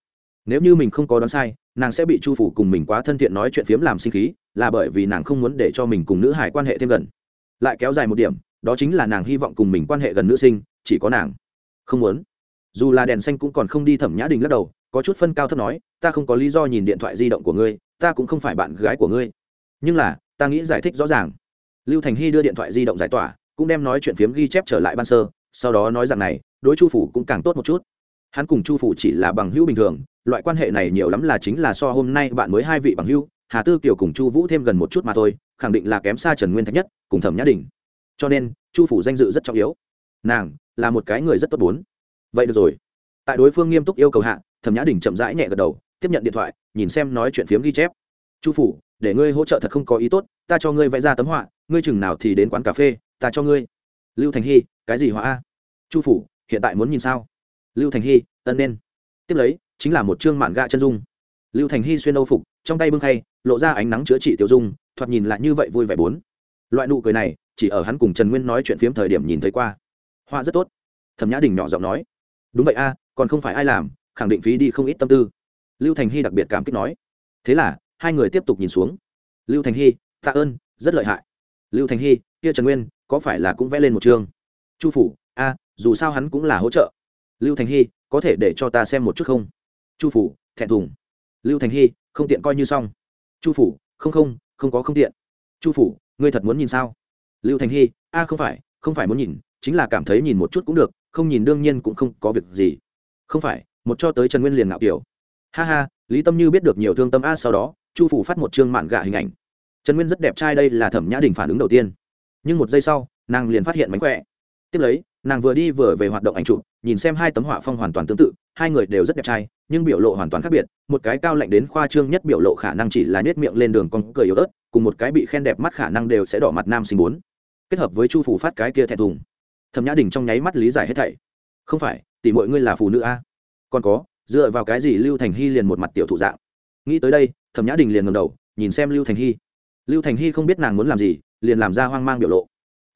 Nếu như mình không có đoán sai, nàng sẽ bị chu phủ cùng mình quá thân thiện nói chuyện phiếm làm sinh khí, là bởi vì nàng không muốn để cho mình cùng nữ hải quan hệ thêm gần. Lại kéo dài một điểm, đó chính là nàng hy vọng cùng mình quan hệ gần nữ sinh, chỉ có nàng. Không muốn. Dù là đèn xanh cũng còn không đi thẩm nhã đình lắc đầu, có chút phân cao thấp nói, ta không có lý do nhìn điện thoại di động của ngươi, ta cũng không phải bạn gái của ngươi. Nhưng là, ta nghĩ giải thích rõ ràng lưu thành hy đưa điện thoại di động giải tỏa, cũng đem nói chuyện phiếm ghi chép trở lại ban sơ, sau đó nói rằng này, đối chu phủ cũng càng tốt một chút. Hắn cùng chu phủ chỉ là bằng hữu bình thường, loại quan hệ này nhiều lắm là chính là so hôm nay bạn mới hai vị bằng hữu, hà tư kiều cùng chu vũ thêm gần một chút mà thôi, khẳng định là kém xa trần nguyên thạch nhất, cùng thẩm nhã đình. Cho nên, chu phủ danh dự rất trọng yếu. Nàng là một cái người rất tốt bốn. Vậy được rồi. Tại đối phương nghiêm túc yêu cầu hạ, thẩm nhã đình chậm rãi nhẹ gật đầu, tiếp nhận điện thoại, nhìn xem nói chuyện phiếm ghi chép. Chu phủ, để ngươi hỗ trợ thật không có ý tốt, ta cho ngươi vẽ ra tấm họa ngươi chừng nào thì đến quán cà phê, ta cho ngươi. Lưu thành hy, cái gì hóa a? Chu phủ, hiện tại muốn nhìn sao? Lưu thành hy, ân nên. Tiếp lấy, chính là một chương mạn gạ chân dung. Lưu thành hy xuyên âu phục, trong tay bưng khay, lộ ra ánh nắng chữa trị tiêu dung, thoạt nhìn lại như vậy vui vẻ bốn. Loại nụ cười này, chỉ ở hắn cùng trần nguyên nói chuyện phiếm thời điểm nhìn thấy qua. Họa rất tốt. Thẩm nhã đình nhỏ giọng nói. Đúng vậy a, còn không phải ai làm, khẳng định phí đi không ít tâm tư. Lưu thành hy đặc biệt cảm kích nói. Thế là, hai người tiếp tục nhìn xuống. Lưu thành hy, tạ ơn, rất lợi hại lưu thành hy, kia trần nguyên, có phải là cũng vẽ lên một chương? Chu phủ, a, dù sao hắn cũng là hỗ trợ. Lưu thành hy, có thể để cho ta xem một chút không? Chu phủ, thẹn thùng. Lưu thành hy, không tiện coi như xong. Chu phủ, không không không có không tiện. Chu phủ, ngươi thật muốn nhìn sao? Lưu thành hy, a, không phải không phải muốn nhìn, chính là cảm thấy nhìn một chút cũng được, không nhìn đương nhiên cũng không có việc gì. Không phải, một cho tới trần nguyên liền ngạo kiểu. Ha ha, lý tâm như biết được nhiều thương tâm a, sau đó, chu phủ phát một chương mạn gạ hình ảnh trần nguyên rất đẹp trai đây là thẩm nhã đình phản ứng đầu tiên. Nhưng một giây sau, nàng liền phát hiện mánh khỏe. Tiếp lấy, nàng vừa đi vừa về hoạt động ảnh chụp, nhìn xem hai tấm họa phong hoàn toàn tương tự, hai người đều rất đẹp trai, nhưng biểu lộ hoàn toàn khác biệt, một cái cao lạnh đến khoa trương nhất biểu lộ khả năng chỉ là nết miệng lên đường con cười yếu ớt, cùng một cái bị khen đẹp mắt khả năng đều sẽ đỏ mặt nam sinh bốn. Kết hợp với chu phủ phát cái kia thẹn thùng. Thẩm nhã đình trong nháy mắt lý giải hết thảy. Không phải tỷ mọi ngươi là phụ nữ a? Còn có, dựa vào cái gì lưu thành hy liền một mặt tiểu thụ dạng? Nghĩ tới đây, thẩm nhã đình liền ngầm đầu, nhìn xem lưu thành hy lưu thành hy không biết nàng muốn làm gì, liền làm ra hoang mang biểu lộ.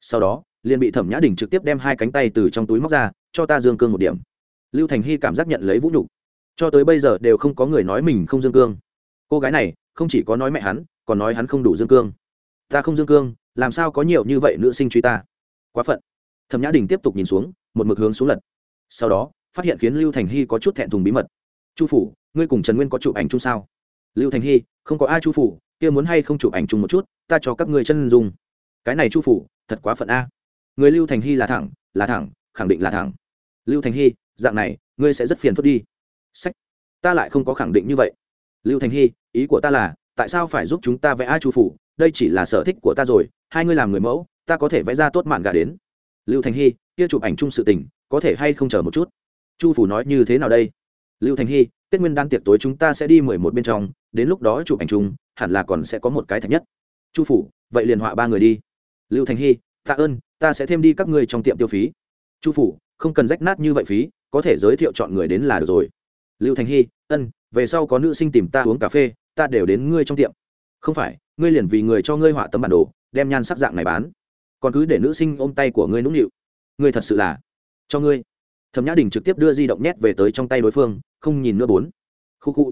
Sau đó, liền bị thẩm nhã đình trực tiếp đem hai cánh tay từ trong túi móc ra, cho ta dương cương một điểm. Lưu thành hy cảm giác nhận lấy vũ nhục. Cho tới bây giờ đều không có người nói mình không dương cương. Cô gái này, không chỉ có nói mẹ hắn, còn nói hắn không đủ dương cương. Ta không dương cương, làm sao có nhiều như vậy nữ sinh truy ta? Quá phận. Thẩm nhã đình tiếp tục nhìn xuống, một mực hướng xuống lật. Sau đó, phát hiện khiến lưu thành hy có chút thẹn thùng bí mật. Chu phủ, ngươi cùng trần nguyên có chụp ảnh chung sao? Lưu thành hy, không có ai chu phủ kia muốn hay không chụp ảnh chung một chút ta cho các ngươi chân dung, cái này chu phủ thật quá phận a. Người lưu thành hy là thẳng là thẳng khẳng định là thẳng. Lưu thành hy dạng này ngươi sẽ rất phiền phức đi. Sách. Ta lại không có khẳng định như vậy. Lưu thành hy ý của ta là tại sao phải giúp chúng ta vẽ a chu phủ? Đây chỉ là sở thích của ta rồi hai ngươi làm người mẫu ta có thể vẽ ra tốt mạn gà đến. Lưu thành hy kia chụp ảnh chung sự tình có thể hay không chờ một chút? Chu phủ nói như thế nào đây? Lưu thành hy tết nguyên đan tiệc tối chúng ta sẽ đi mười một bên trong đến lúc đó chụp ảnh chung hẳn là còn sẽ có một cái thạch nhất. Chu phủ, vậy liền họa ba người đi. Lưu thành hy, tạ ơn, ta sẽ thêm đi các ngươi trong tiệm tiêu phí. Chu phủ, không cần rách nát như vậy phí, có thể giới thiệu chọn người đến là được rồi. Lưu thành hy, ân, về sau có nữ sinh tìm ta uống cà phê, ta đều đến ngươi trong tiệm. Không phải, ngươi liền vì người cho ngươi họa tấm bản đồ, đem nhan sắc dạng này bán. Còn cứ để nữ sinh ôm tay của ngươi nũng nịu. Ngươi thật sự là cho ngươi. Thẩm nhã đình trực tiếp đưa di động nhét về tới trong tay đối phương, không nhìn nữa bốn. Khu khu.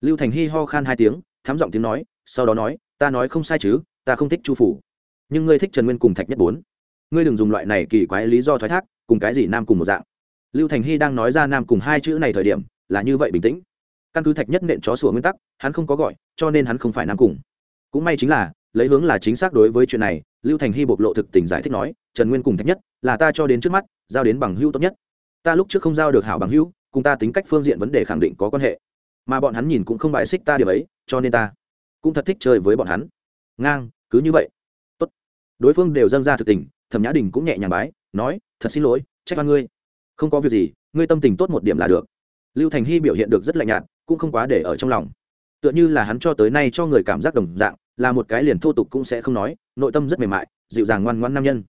Lưu thành hy ho khan hai tiếng thám giọng tiếng nói, sau đó nói, ta nói không sai chứ, ta không thích chu phủ. Nhưng ngươi thích trần nguyên cùng thạch nhất bốn. Ngươi đừng dùng loại này kỳ quái lý do thoái thác, cùng cái gì nam cùng một dạng. Lưu thành hy đang nói ra nam cùng hai chữ này thời điểm, là như vậy bình tĩnh. Căn cứ thạch nhất nện chó sủa nguyên tắc, hắn không có gọi, cho nên hắn không phải nam cùng. Cũng may chính là, lấy hướng là chính xác đối với chuyện này, lưu thành hy bộc lộ thực tình giải thích nói, trần nguyên cùng thạch nhất, là ta cho đến trước mắt, giao đến bằng hữu tốt nhất. Ta lúc trước không giao được hảo bằng hữu, cùng ta tính cách phương diện vấn đề khẳng định có quan hệ mà bọn hắn nhìn cũng không bài xích ta điều ấy, cho nên ta cũng thật thích chơi với bọn hắn. Ngang, cứ như vậy. Tốt. đối phương đều dâng ra thực tình, thẩm nhã đình cũng nhẹ nhàng bái, nói, thật xin lỗi, trách oan ngươi. Không có việc gì, ngươi tâm tình tốt một điểm là được. Lưu thành hy biểu hiện được rất lạnh nhạt, cũng không quá để ở trong lòng. Tựa như là hắn cho tới nay cho người cảm giác đồng dạng, là một cái liền thô tục cũng sẽ không nói, nội tâm rất mềm mại, dịu dàng ngoan ngoan nam nhân.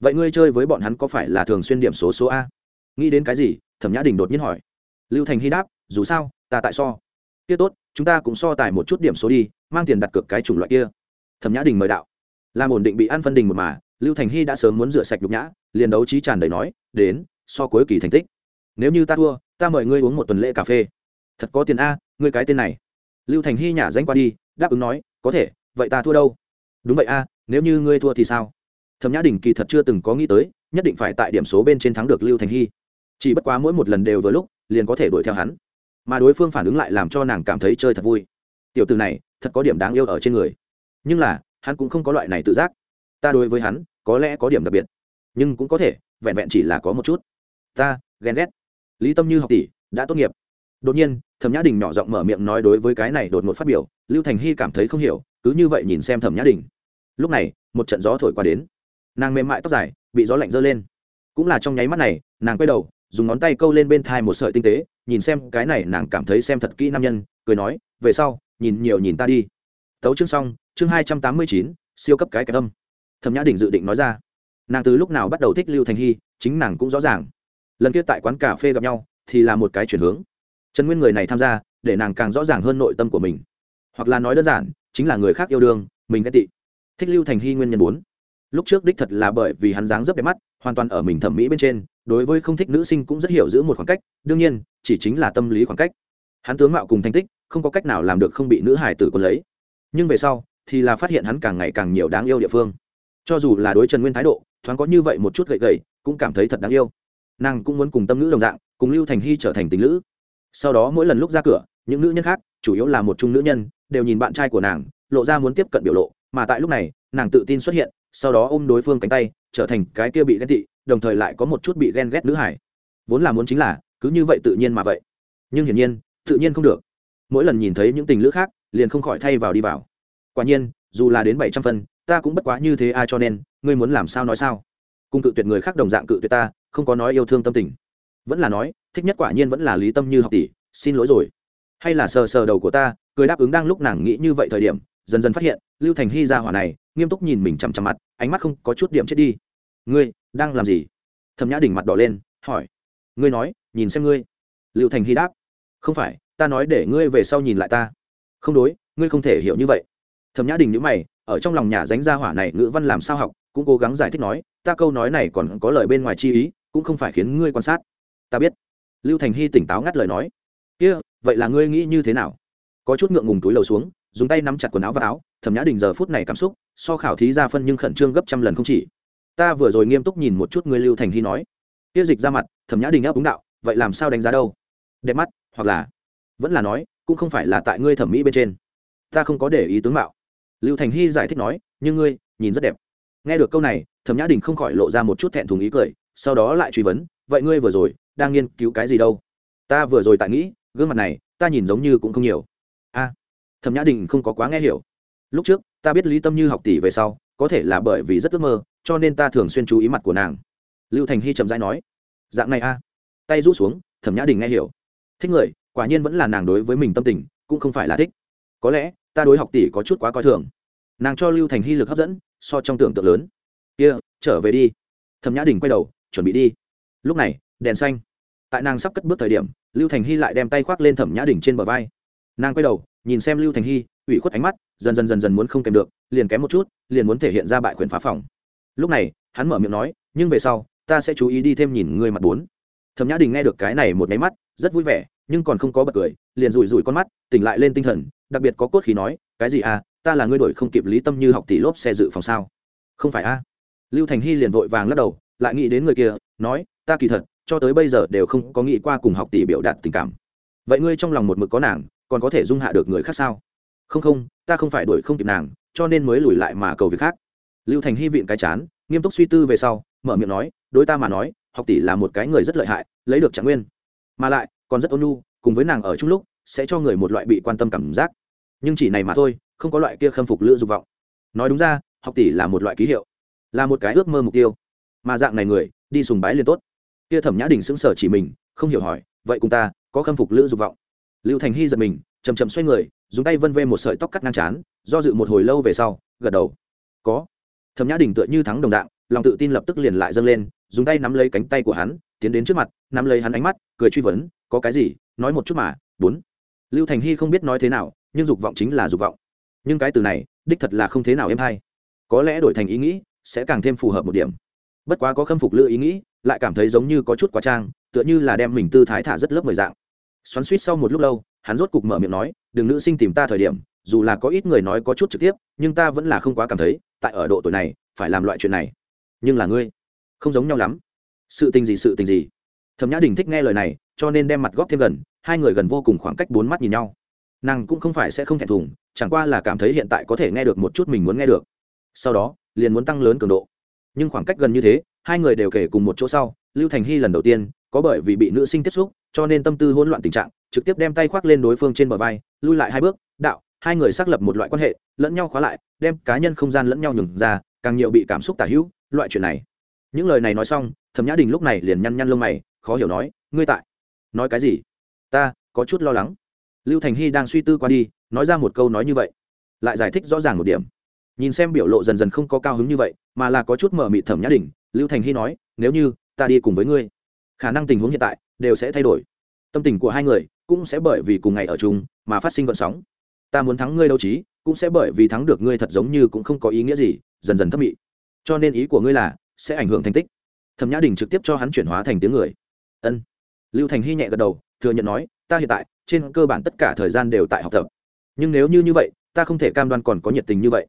Vậy ngươi chơi với bọn hắn có phải là thường xuyên điểm số số a? Nghĩ đến cái gì, thẩm nhã đình đột nhiên hỏi. Lưu thành hy đáp, dù sao ta tại so. Kia tốt, chúng ta cũng so tài một chút điểm số đi, mang tiền đặt cược cái chủng loại kia. Thẩm nhã đình mời đạo. Làm ổn định bị ăn phân đình một mà, lưu thành hy đã sớm muốn rửa sạch nhục nhã, liền đấu trí tràn đầy nói, đến, so cuối kỳ thành tích. Nếu như ta thua, ta mời ngươi uống một tuần lễ cà phê. Thật có tiền a, ngươi cái tên này. Lưu thành hy nhả danh qua đi, đáp ứng nói, có thể, vậy ta thua đâu? Đúng vậy a, nếu như ngươi thua thì sao? Thẩm nhã đình kỳ thật chưa từng có nghĩ tới, nhất định phải tại điểm số bên trên thắng được lưu thành hy. Chỉ bất quá mỗi một lần đều vừa lúc, liền có thể đuổi theo hắn mà đối phương phản ứng lại làm cho nàng cảm thấy chơi thật vui. Tiểu từ này, thật có điểm đáng yêu ở trên người. Nhưng là, hắn cũng không có loại này tự giác. Ta đối với hắn, có lẽ có điểm đặc biệt. Nhưng cũng có thể, vẹn vẹn chỉ là có một chút. Ta, ghen ghét. Lý tâm như học tỷ, đã tốt nghiệp. Đột nhiên, thẩm nhã đình nhỏ giọng mở miệng nói đối với cái này đột ngột phát biểu, lưu thành hy cảm thấy không hiểu, cứ như vậy nhìn xem thẩm nhã đình. Lúc này, một trận gió thổi qua đến. Nàng mềm mại tóc dài, bị gió lạnh dơ lên. Cũng là trong nháy mắt này, nàng quay đầu, dùng ngón tay câu lên bên thai một sợi tinh tế nhìn xem cái này nàng cảm thấy xem thật kỹ nam nhân, cười nói, về sau, nhìn nhiều nhìn ta đi. Tấu chương xong, chương hai trăm tám mươi chín, siêu cấp cái cái âm. Thẩm nhã đình dự định nói ra. Nàng từ lúc nào bắt đầu thích lưu thành hy, chính nàng cũng rõ ràng. Lần kia tại quán cà phê gặp nhau, thì là một cái chuyển hướng. Trần nguyên người này tham gia, để nàng càng rõ ràng hơn nội tâm của mình. Hoặc là nói đơn giản, chính là người khác yêu đương, mình ghét tị. Thích lưu thành hy nguyên nhân bốn. Lúc trước đích thật là bởi vì hắn dáng rất đẹp mắt, hoàn toàn ở mình thẩm mỹ bên trên, đối với không thích nữ sinh cũng rất hiểu giữ một khoảng cách. Đương nhiên chỉ chính là tâm lý khoảng cách. Hắn tướng mạo cùng thành tích, không có cách nào làm được không bị nữ hải tử quân lấy. Nhưng về sau, thì là phát hiện hắn càng ngày càng nhiều đáng yêu địa phương. Cho dù là đối trần nguyên thái độ, thoáng có như vậy một chút gậy gậy, cũng cảm thấy thật đáng yêu. Nàng cũng muốn cùng tâm nữ đồng dạng, cùng lưu thành hy trở thành tình nữ sau đó mỗi lần lúc ra cửa, những nữ nhân khác, chủ yếu là một chung nữ nhân, đều nhìn bạn trai của nàng, lộ ra muốn tiếp cận biểu lộ, mà tại lúc này, nàng tự tin xuất hiện, sau đó ôm đối phương cánh tay, trở thành cái kia bị ghen tị, đồng thời lại có một chút bị ghen ghét nữ hải vốn là muốn chính là cứ như vậy tự nhiên mà vậy. Nhưng hiển nhiên, tự nhiên không được. Mỗi lần nhìn thấy những tình lữ khác, liền không khỏi thay vào đi vào. Quả nhiên, dù là đến bảy trăm phân, ta cũng bất quá như thế ai cho nên, ngươi muốn làm sao nói sao? Cùng cự tuyệt người khác đồng dạng cự tuyệt ta, không có nói yêu thương tâm tình. Vẫn là nói, thích nhất quả nhiên vẫn là lý tâm như học tỷ, xin lỗi rồi. Hay là sờ sờ đầu của ta, cười đáp ứng đang lúc nàng nghĩ như vậy thời điểm, dần dần phát hiện, lưu thành hy ra hỏa này, nghiêm túc nhìn mình chằm chằm mặt, ánh mắt không có chút điểm chết đi. Ngươi, đang làm gì? Thẩm nhã đỉnh mặt đỏ lên, hỏi ngươi nói, nhìn xem ngươi. Lưu thành hy đáp, không phải, ta nói để ngươi về sau nhìn lại ta. Không đối, ngươi không thể hiểu như vậy. Thẩm nhã đình nhữ mày, ở trong lòng nhà dánh gia hỏa này ngữ văn làm sao học, cũng cố gắng giải thích nói, ta câu nói này còn có lời bên ngoài chi ý, cũng không phải khiến ngươi quan sát. Ta biết. Lưu thành hy tỉnh táo ngắt lời nói. Kia, vậy là ngươi nghĩ như thế nào? Có chút ngượng ngùng túi lầu xuống, dùng tay nắm chặt quần áo và áo, thẩm nhã đình giờ phút này cảm xúc, so khảo thí ra phân nhưng khẩn trương gấp trăm lần không chỉ. Ta vừa rồi nghiêm túc nhìn một chút ngươi lưu thành hy nói tiêu dịch ra mặt, thẩm nhã đình ấp đúng đạo, vậy làm sao đánh giá đâu? Đẹp mắt, hoặc là vẫn là nói, cũng không phải là tại ngươi thẩm mỹ bên trên. Ta không có để ý tướng mạo. Lưu thành hy giải thích nói, nhưng ngươi, nhìn rất đẹp. Nghe được câu này, thẩm nhã đình không khỏi lộ ra một chút thẹn thùng ý cười, sau đó lại truy vấn, vậy ngươi vừa rồi, đang nghiên cứu cái gì đâu? Ta vừa rồi tại nghĩ, gương mặt này, ta nhìn giống như cũng không nhiều. A. Thẩm nhã đình không có quá nghe hiểu. Lúc trước, ta biết lý tâm như học tỷ về sau, có thể là bởi vì rất ước mơ, cho nên ta thường xuyên chú ý mặt của nàng lưu thành hy chậm rãi nói, dạng này a. Tay rút xuống, thẩm nhã đình nghe hiểu. Thích người, quả nhiên vẫn là nàng đối với mình tâm tình cũng không phải là thích. Có lẽ, ta đối học tỷ có chút quá coi thường. Nàng cho lưu thành hy lực hấp dẫn, so trong tưởng tượng lớn. Kia, trở về đi. Thẩm nhã đình quay đầu, chuẩn bị đi. Lúc này, đèn xanh. Tại nàng sắp cất bước thời điểm, lưu thành hy lại đem tay khoác lên thẩm nhã đình trên bờ vai. Nàng quay đầu, nhìn xem lưu thành hy, ủy khuất ánh mắt, dần dần dần dần muốn không kèm được, liền kém một chút, liền muốn thể hiện ra bại quyền phá phòng. Lúc này, hắn mở miệng nói, nhưng về sau ta sẽ chú ý đi thêm nhìn ngươi mặt bốn. Thẩm nhã đình nghe được cái này một nháy mắt, rất vui vẻ, nhưng còn không có bật cười, liền rủi rủi con mắt, tỉnh lại lên tinh thần, đặc biệt có cốt khí nói, cái gì à ta là ngươi đổi không kịp lý tâm như học tỷ lốp xe dự phòng sao? Không phải a. À? lưu thành hy liền vội vàng lắc đầu, lại nghĩ đến người kia, nói, ta kỳ thật, cho tới bây giờ đều không có nghĩ qua cùng học tỷ biểu đạt tình cảm. Vậy ngươi trong lòng một mực có nàng, còn có thể dung hạ được người khác sao? Không không, ta không phải đuổi không kịp nàng, cho nên mới lùi lại mà cầu việc khác. Lưu thành hy vịn cái chán, nghiêm túc suy tư về sau, mở miệng nói đối ta mà nói, học tỷ là một cái người rất lợi hại, lấy được trạng nguyên. Mà lại, còn rất ôn nhu, cùng với nàng ở chung lúc, sẽ cho người một loại bị quan tâm cảm giác. Nhưng chỉ này mà thôi, không có loại kia khâm phục lựa dục vọng. Nói đúng ra, học tỷ là một loại ký hiệu, là một cái ước mơ mục tiêu. Mà dạng này người, đi sùng bái liền tốt. Kia thẩm nhã đình sững sờ chỉ mình, không hiểu hỏi, vậy cùng ta, có khâm phục lữ dục vọng? Lưu thành hy giật mình chầm chầm xoay người, dùng tay vân vê một sợi tóc cắt ngang chán do dự một hồi lâu về sau, gật đầu. Có. Thẩm nhã đình tựa như thắng đồng dạng, lòng tự tin lập tức liền lại dâng lên dùng tay nắm lấy cánh tay của hắn, tiến đến trước mặt, nắm lấy hắn ánh mắt, cười truy vấn, có cái gì? Nói một chút mà, bốn. Lưu thành hy không biết nói thế nào, nhưng dục vọng chính là dục vọng. Nhưng cái từ này, đích thật là không thế nào em hay. Có lẽ đổi thành ý nghĩ, sẽ càng thêm phù hợp một điểm. Bất quá có khâm phục lựa ý nghĩ, lại cảm thấy giống như có chút quá trang, tựa như là đem mình tư thái thả rất lớp mười dạng. Xoắn suýt sau một lúc lâu, hắn rốt cục mở miệng nói, đừng nữ sinh tìm ta thời điểm, dù là có ít người nói có chút trực tiếp, nhưng ta vẫn là không quá cảm thấy, tại ở độ tuổi này, phải làm loại chuyện này. Nhưng là ngươi không giống nhau lắm. Sự tình gì, sự tình gì? Thẩm nhã đình thích nghe lời này, cho nên đem mặt góp thêm gần, hai người gần vô cùng khoảng cách bốn mắt nhìn nhau. Nàng cũng không phải sẽ không thẹn thùng, chẳng qua là cảm thấy hiện tại có thể nghe được một chút mình muốn nghe được. Sau đó, liền muốn tăng lớn cường độ. Nhưng khoảng cách gần như thế, hai người đều kể cùng một chỗ sau, lưu thành hy lần đầu tiên, có bởi vì bị nữ sinh tiếp xúc, cho nên tâm tư hỗn loạn tình trạng, trực tiếp đem tay khoác lên đối phương trên bờ vai, lui lại hai bước, đạo, hai người xác lập một loại quan hệ, lẫn nhau khóa lại, đem cá nhân không gian lẫn nhau nhường ra, càng nhiều bị cảm xúc tả hữu, loại chuyện này những lời này nói xong, thẩm nhã đình lúc này liền nhăn nhăn lông mày, khó hiểu nói, ngươi tại nói cái gì? Ta có chút lo lắng. Lưu thành hy đang suy tư qua đi, nói ra một câu nói như vậy, lại giải thích rõ ràng một điểm. Nhìn xem biểu lộ dần dần không có cao hứng như vậy, mà là có chút mở mị thẩm nhã đình, lưu thành hy nói, nếu như ta đi cùng với ngươi, khả năng tình huống hiện tại đều sẽ thay đổi. Tâm tình của hai người cũng sẽ bởi vì cùng ngày ở chung mà phát sinh vận sóng. Ta muốn thắng ngươi đâu trí, cũng sẽ bởi vì thắng được ngươi thật giống như cũng không có ý nghĩa gì, dần dần thấp mị. Cho nên ý của ngươi là sẽ ảnh hưởng thành tích. Thẩm nhã đình trực tiếp cho hắn chuyển hóa thành tiếng người. Ân. Lưu thành hy nhẹ gật đầu, thừa nhận nói, ta hiện tại, trên cơ bản tất cả thời gian đều tại học tập. Nhưng nếu như như vậy, ta không thể cam đoan còn có nhiệt tình như vậy.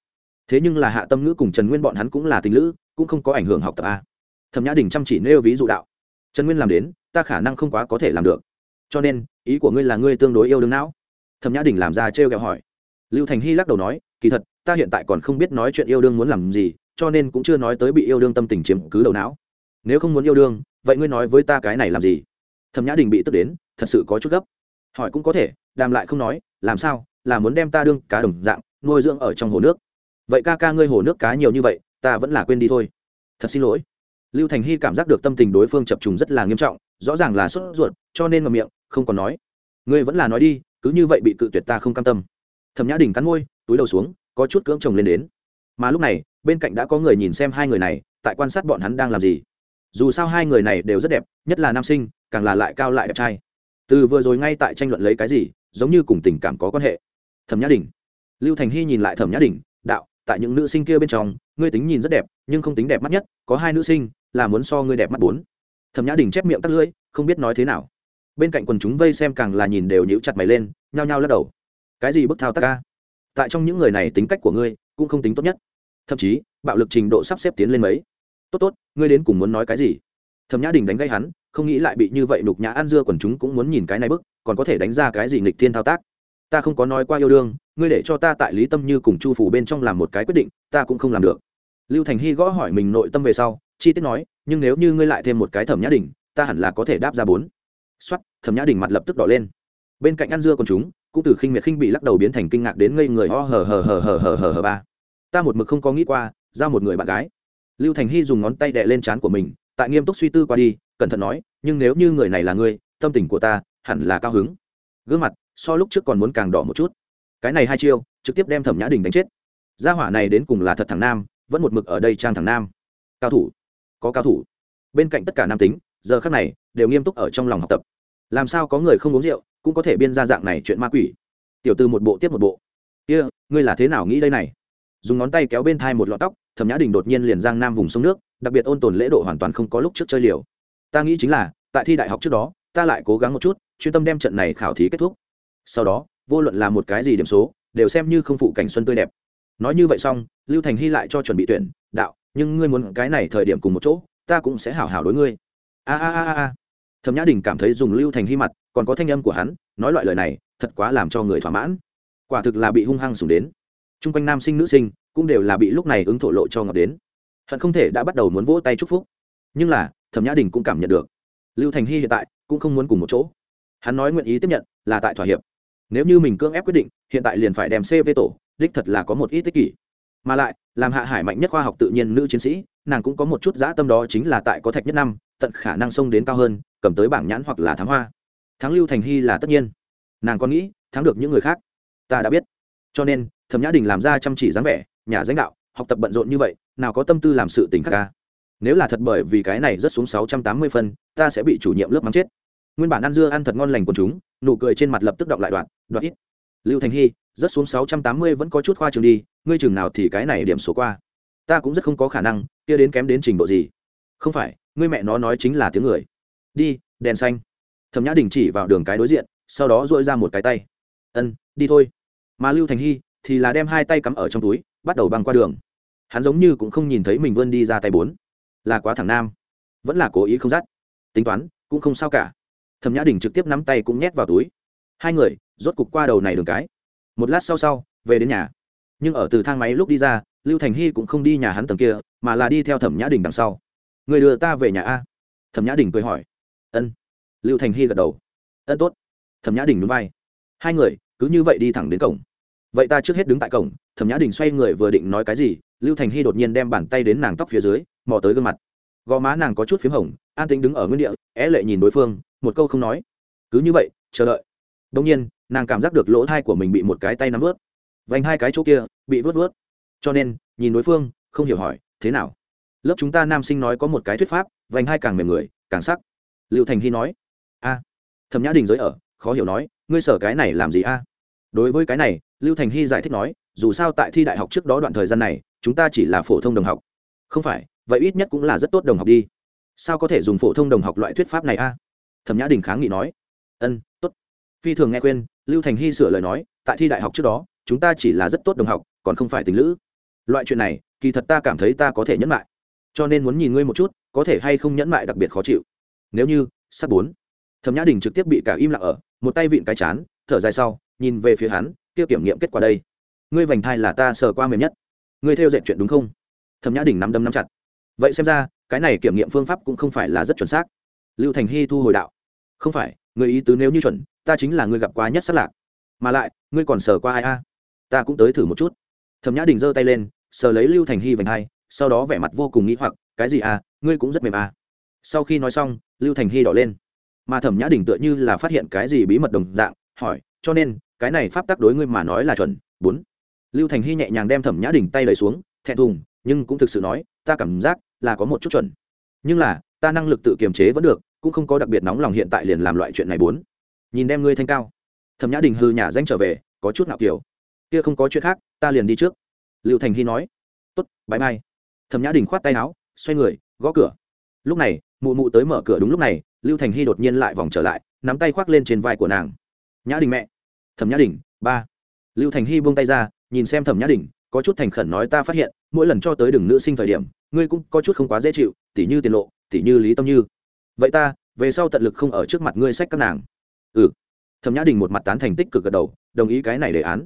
Thế nhưng là hạ tâm ngữ cùng trần nguyên bọn hắn cũng là tình lữ, cũng không có ảnh hưởng học tập a. Thẩm nhã đình chăm chỉ nêu ví dụ đạo, trần nguyên làm đến, ta khả năng không quá có thể làm được. Cho nên, ý của ngươi là ngươi tương đối yêu đương não. Thẩm nhã đình làm ra trêu ghẹo hỏi. Lưu thành hy lắc đầu nói, kỳ thật, ta hiện tại còn không biết nói chuyện yêu đương muốn làm gì cho nên cũng chưa nói tới bị yêu đương tâm tình chiếm cứ đầu não. Nếu không muốn yêu đương, vậy ngươi nói với ta cái này làm gì? Thẩm nhã đình bị tức đến, thật sự có chút gấp. Hỏi cũng có thể, đàm lại không nói, làm sao, là muốn đem ta đương cá đồng dạng, nuôi dưỡng ở trong hồ nước. Vậy ca ca ngươi hồ nước cá nhiều như vậy, ta vẫn là quên đi thôi. Thật xin lỗi. Lưu thành hy cảm giác được tâm tình đối phương chập trùng rất là nghiêm trọng, rõ ràng là sốt ruột, cho nên ngậm miệng, không còn nói. Ngươi vẫn là nói đi, cứ như vậy bị cự tuyệt ta không cam tâm. Thẩm nhã đình cắn môi, túi đầu xuống, có chút cưỡng chồng lên đến. Mà lúc này bên cạnh đã có người nhìn xem hai người này, tại quan sát bọn hắn đang làm gì. Dù sao hai người này đều rất đẹp, nhất là nam sinh, càng là lại cao lại đẹp trai. Từ vừa rồi ngay tại tranh luận lấy cái gì, giống như cùng tình cảm có quan hệ. Thẩm nhã đình. Lưu thành hy nhìn lại thẩm nhã đình, đạo, tại những nữ sinh kia bên trong, ngươi tính nhìn rất đẹp, nhưng không tính đẹp mắt nhất, có hai nữ sinh, là muốn so ngươi đẹp mắt bốn. Thẩm nhã đình chép miệng tắt lưỡi, không biết nói thế nào. Bên cạnh quần chúng vây xem càng là nhìn đều nhíu chặt mày lên, nhao nhao lắc đầu. Cái gì bức thao tác ca tại trong những người này tính cách của ngươi, cũng không tính tốt nhất thậm chí, bạo lực trình độ sắp xếp tiến lên mấy. Tốt tốt, ngươi đến cùng muốn nói cái gì? Thẩm nhã đình đánh gây hắn, không nghĩ lại bị như vậy nục nhã ăn dưa quần chúng cũng muốn nhìn cái này bức, còn có thể đánh ra cái gì nghịch thiên thao tác? Ta không có nói qua yêu đương, ngươi để cho ta tại lý tâm như cùng chu phủ bên trong làm một cái quyết định, ta cũng không làm được. Lưu thành hy gõ hỏi mình nội tâm về sau, chi tiết nói, nhưng nếu như ngươi lại thêm một cái thẩm nhã đình, ta hẳn là có thể đáp ra bốn. X thẩm nhã đình mặt lập tức đỏ lên. Bên cạnh ăn dưa còn chúng, cũng từ khinh miệt khinh bị lắc đầu biến thành kinh ngạc đến ngây người, ho hờ hờ hờ hờ hờ hờ hờ ba ta một mực không có nghĩ qua ra một người bạn gái. Lưu thành hy dùng ngón tay đè lên trán của mình tại nghiêm túc suy tư qua đi cẩn thận nói nhưng nếu như người này là ngươi tâm tình của ta hẳn là cao hứng. Gương mặt so lúc trước còn muốn càng đỏ một chút. Cái này hai chiêu trực tiếp đem thẩm nhã đình đánh chết. Gia hỏa này đến cùng là thật thằng nam vẫn một mực ở đây trang thằng nam. Cao thủ có cao thủ. Bên cạnh tất cả nam tính giờ khác này đều nghiêm túc ở trong lòng học tập. Làm sao có người không uống rượu cũng có thể biên ra dạng này chuyện ma quỷ. Tiểu từ một bộ tiếp một bộ. Kia、yeah, ngươi là thế nào nghĩ đây này? Dùng ngón tay kéo bên thai một lọ tóc, thẩm nhã đình đột nhiên liền giang nam vùng sông nước, đặc biệt ôn tồn lễ độ hoàn toàn không có lúc trước chơi liều. Ta nghĩ chính là, tại thi đại học trước đó, ta lại cố gắng một chút, chuyên tâm đem trận này khảo thí kết thúc. Sau đó, vô luận là một cái gì điểm số, đều xem như không phụ cảnh xuân tươi đẹp. Nói như vậy xong, lưu thành hy lại cho chuẩn bị tuyển, đạo, nhưng ngươi muốn cái này thời điểm cùng một chỗ, ta cũng sẽ hảo hảo đối ngươi. A a a a thẩm nhã đình cảm thấy dùng lưu thành hy mặt, còn có thanh âm của hắn, nói loại lời này, thật quá làm cho người thỏa mãn. Quả thực là bị hung hăng sùng đến t r u n g quanh nam sinh, nữ sinh cũng đều là bị lúc này ứng thổ lộ cho ngập đến. Hận không thể đã bắt đầu muốn vỗ tay chúc phúc. Nhưng là, thẩm nhã đình cũng cảm nhận được. Lưu thành hy hiện tại cũng không muốn cùng một chỗ. Hắn nói nguyện ý tiếp nhận là tại thỏa hiệp. Nếu như mình cưỡng ép quyết định, hiện tại liền phải đem cv tổ, đích thật là có một ít tích kỷ. Mà lại, làm hạ hải mạnh nhất khoa học tự nhiên nữ chiến sĩ, nàng cũng có một chút dã tâm đó chính là tại có thạch nhất năm, tận khả năng xông đến cao hơn, cầm tới bảng nhãn hoặc là thắng hoa. Thắng lưu thành hy là tất nhiên. Nàng còn nghĩ thắng được những người khác. Ta đã biết. Cho nên thẩm nhã đình làm ra chăm chỉ dáng vẻ, nhà danh đạo, học tập bận rộn như vậy, nào có tâm tư làm sự tình khác ca nếu là thật bởi vì cái này rất xuống sáu trăm tám mươi phân, ta sẽ bị chủ nhiệm lớp mắng chết. Nguyên bản ăn dưa ăn thật ngon lành của chúng, nụ cười trên mặt lập tức động lại đoạn đoạn ít. Lưu thành hy rất xuống sáu trăm tám mươi vẫn có chút khoa trường đi, ngươi chừng nào thì cái này điểm số qua. Ta cũng rất không có khả năng, kia đến kém đến trình độ gì. Không phải, ngươi mẹ nó nói chính là tiếng người. Đi, đèn xanh. Thẩm nhã đình chỉ vào đường cái đối diện, sau đó dội ra một cái tay. Ân, đi thôi. Mà lưu thành hy thì là đem hai tay cắm ở trong túi, bắt đầu băng qua đường. Hắn giống như cũng không nhìn thấy mình vươn đi ra tay bốn. Là quá thẳng nam. Vẫn là cố ý không dắt. Tính toán, cũng không sao cả. Thẩm nhã đình trực tiếp nắm tay cũng nhét vào túi. Hai người, rốt cục qua đầu này đường cái. Một lát sau sau, về đến nhà. Nhưng ở từ thang máy lúc đi ra, lưu thành hy cũng không đi nhà hắn tầng kia, mà là đi theo thẩm nhã đình đằng sau. Người đưa ta về nhà a? Thẩm nhã đình cười hỏi. Ân. Lưu thành hy gật đầu. Ân, tốt. Thẩm nhã đình núi vai. Hai người, cứ như vậy đi thẳng đến cổng vậy ta trước hết đứng tại cổng, thẩm nhã đình xoay người vừa định nói cái gì, lưu thành hy đột nhiên đem bàn tay đến nàng tóc phía dưới, mò tới gương mặt. Gò má nàng có chút p h í m hồng, an tính đứng ở nguyên địa, é lệ nhìn đối phương, một câu không nói. Cứ như vậy, chờ đợi. Đông nhiên, nàng cảm giác được lỗ thai của mình bị một cái tay nắm vớt. Vành hai cái chỗ kia, bị vớt vớt. Cho nên, nhìn đối phương, không hiểu hỏi, thế nào? Lớp chúng ta nam sinh nói có một cái thuyết pháp, vành hai càng mềm người, càng sắc. Lưu thành hy nói, a. Thẩm nhã đình giới ở, khó hiểu nói, ngươi sở cái này làm gì a? Đối với cái này, lưu thành hy giải thích nói, dù sao tại thi đại học trước đó đoạn thời gian này, chúng ta chỉ là phổ thông đồng học. Không phải, vậy ít nhất cũng là rất tốt đồng học đi. Sao có thể dùng phổ thông đồng học loại thuyết pháp này a? Thẩm nhã đình kháng nghị nói. Ân t ố t phi thường nghe khuyên, lưu thành hy sửa lời nói, tại thi đại học trước đó, chúng ta chỉ là rất tốt đồng học, còn không phải tình lữ. Loại chuyện này, kỳ thật ta cảm thấy ta có thể nhẫn mại. Cho nên muốn nhìn ngươi một chút, có thể hay không nhẫn mại đặc biệt khó chịu. Nếu như, sắp bốn. Thẩm nhã đình trực tiếp bị cả im lặng ở, một tay vịn cái chán, thở dài sau nhìn về phía hắn, kia kiểm nghiệm kết quả đây. Ngươi vành thai là ta sờ qua mềm nhất. Ngươi theo dệt chuyện đúng không? Thẩm nhã đình nắm đâm nắm chặt. Vậy xem ra, cái này kiểm nghiệm phương pháp cũng không phải là rất chuẩn xác. Lưu thành hy thu hồi đạo. Không phải, người ý tứ nếu như chuẩn, ta chính là người gặp quá nhất sát lạc. Mà lại, ngươi còn sờ qua ai a? Ta cũng tới thử một chút. Thẩm nhã đình giơ tay lên, sờ lấy lưu thành hy vành hai sau đó vẻ mặt vô cùng nghĩ hoặc, cái gì à ngươi cũng rất mềm à? Sau khi nói xong, lưu thành hy đỏ lên. Mà thẩm nhã đình tựa như là phát hiện cái gì bí mật đồng dạng, hỏi, cho nên cái này pháp tắc đối ngươi mà nói là chuẩn. Bốn, lưu thành hy nhẹ nhàng đem thẩm nhã đình tay đẩy xuống, thẹn thùng, nhưng cũng thực sự nói, ta cảm giác là có một chút chuẩn. Nhưng là, ta năng lực tự kiềm chế vẫn được, cũng không có đặc biệt nóng lòng hiện tại liền làm loại chuyện này bốn. Nhìn đem ngươi thanh cao. Thẩm nhã đình hư nhà danh trở về, có chút ngạo kiểu. Kia không có chuyện khác, ta liền đi trước. Lưu thành hy nói. Tốt bãi mai thẩm nhã đình khoát tay áo, xoay người, gõ cửa. Lúc này, mụ mụ tới mở cửa đúng lúc này, lưu thành hy đột nhiên lại vòng trở lại, nắm tay khoác lên trên vai của nàng. Nhã đình mẹ thẩm nhã đình, ba. Lưu thành hy buông tay ra, nhìn xem thẩm nhã đình, có chút thành khẩn nói ta phát hiện, mỗi lần cho tới đường nữ sinh thời điểm, ngươi cũng có chút không quá dễ chịu, tỉ như tiền lộ, tỉ như lý tâm như. Vậy ta, về sau tận lực không ở trước mặt ngươi sách các nàng. Ừ. Thẩm nhã đình một mặt tán thành tích cực gật đầu, đồng ý cái này đề án.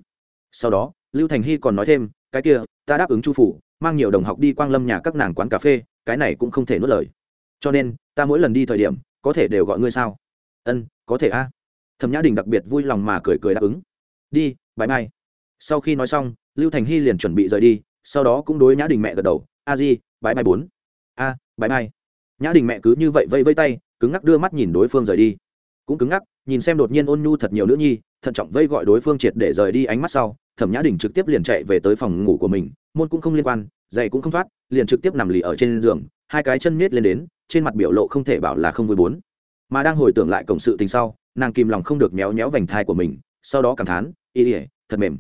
Sau đó, lưu thành hy còn nói thêm, cái kia, ta đáp ứng chu phủ, mang nhiều đồng học đi quang lâm nhà các nàng quán cà phê, cái này cũng không thể nuốt lời. Cho nên, ta mỗi lần đi thời điểm, có thể đều gọi ngươi sao? Ân, có thể a thẩm nhã đình đặc biệt vui lòng mà cười cười đáp ứng. Đi bãi mai. Sau khi nói xong, lưu thành hy liền chuẩn bị rời đi, sau đó cũng đối nhã đình mẹ gật đầu, a di bãi mai bốn. A bãi mai. Nhã đình mẹ cứ như vậy vây vây tay, cứng ngắc đưa mắt nhìn đối phương rời đi. Cũng cứng ngắc, nhìn xem đột nhiên ôn nhu thật nhiều nữ nhi, thận trọng vây gọi đối phương triệt để rời đi ánh mắt sau, thẩm nhã đình trực tiếp liền chạy về tới phòng ngủ của mình, môn cũng không liên quan dậy cũng không thoát, liền trực tiếp nằm lì ở trên giường, hai cái chân miết lên đến, trên mặt biểu lộ không thể bảo là không vui bốn mà đang hồi tưởng lại cộng sự tình sau, nàng kìm lòng không được méo méo vành thai của mình, sau đó cảm thán, ý ỉa thật mềm.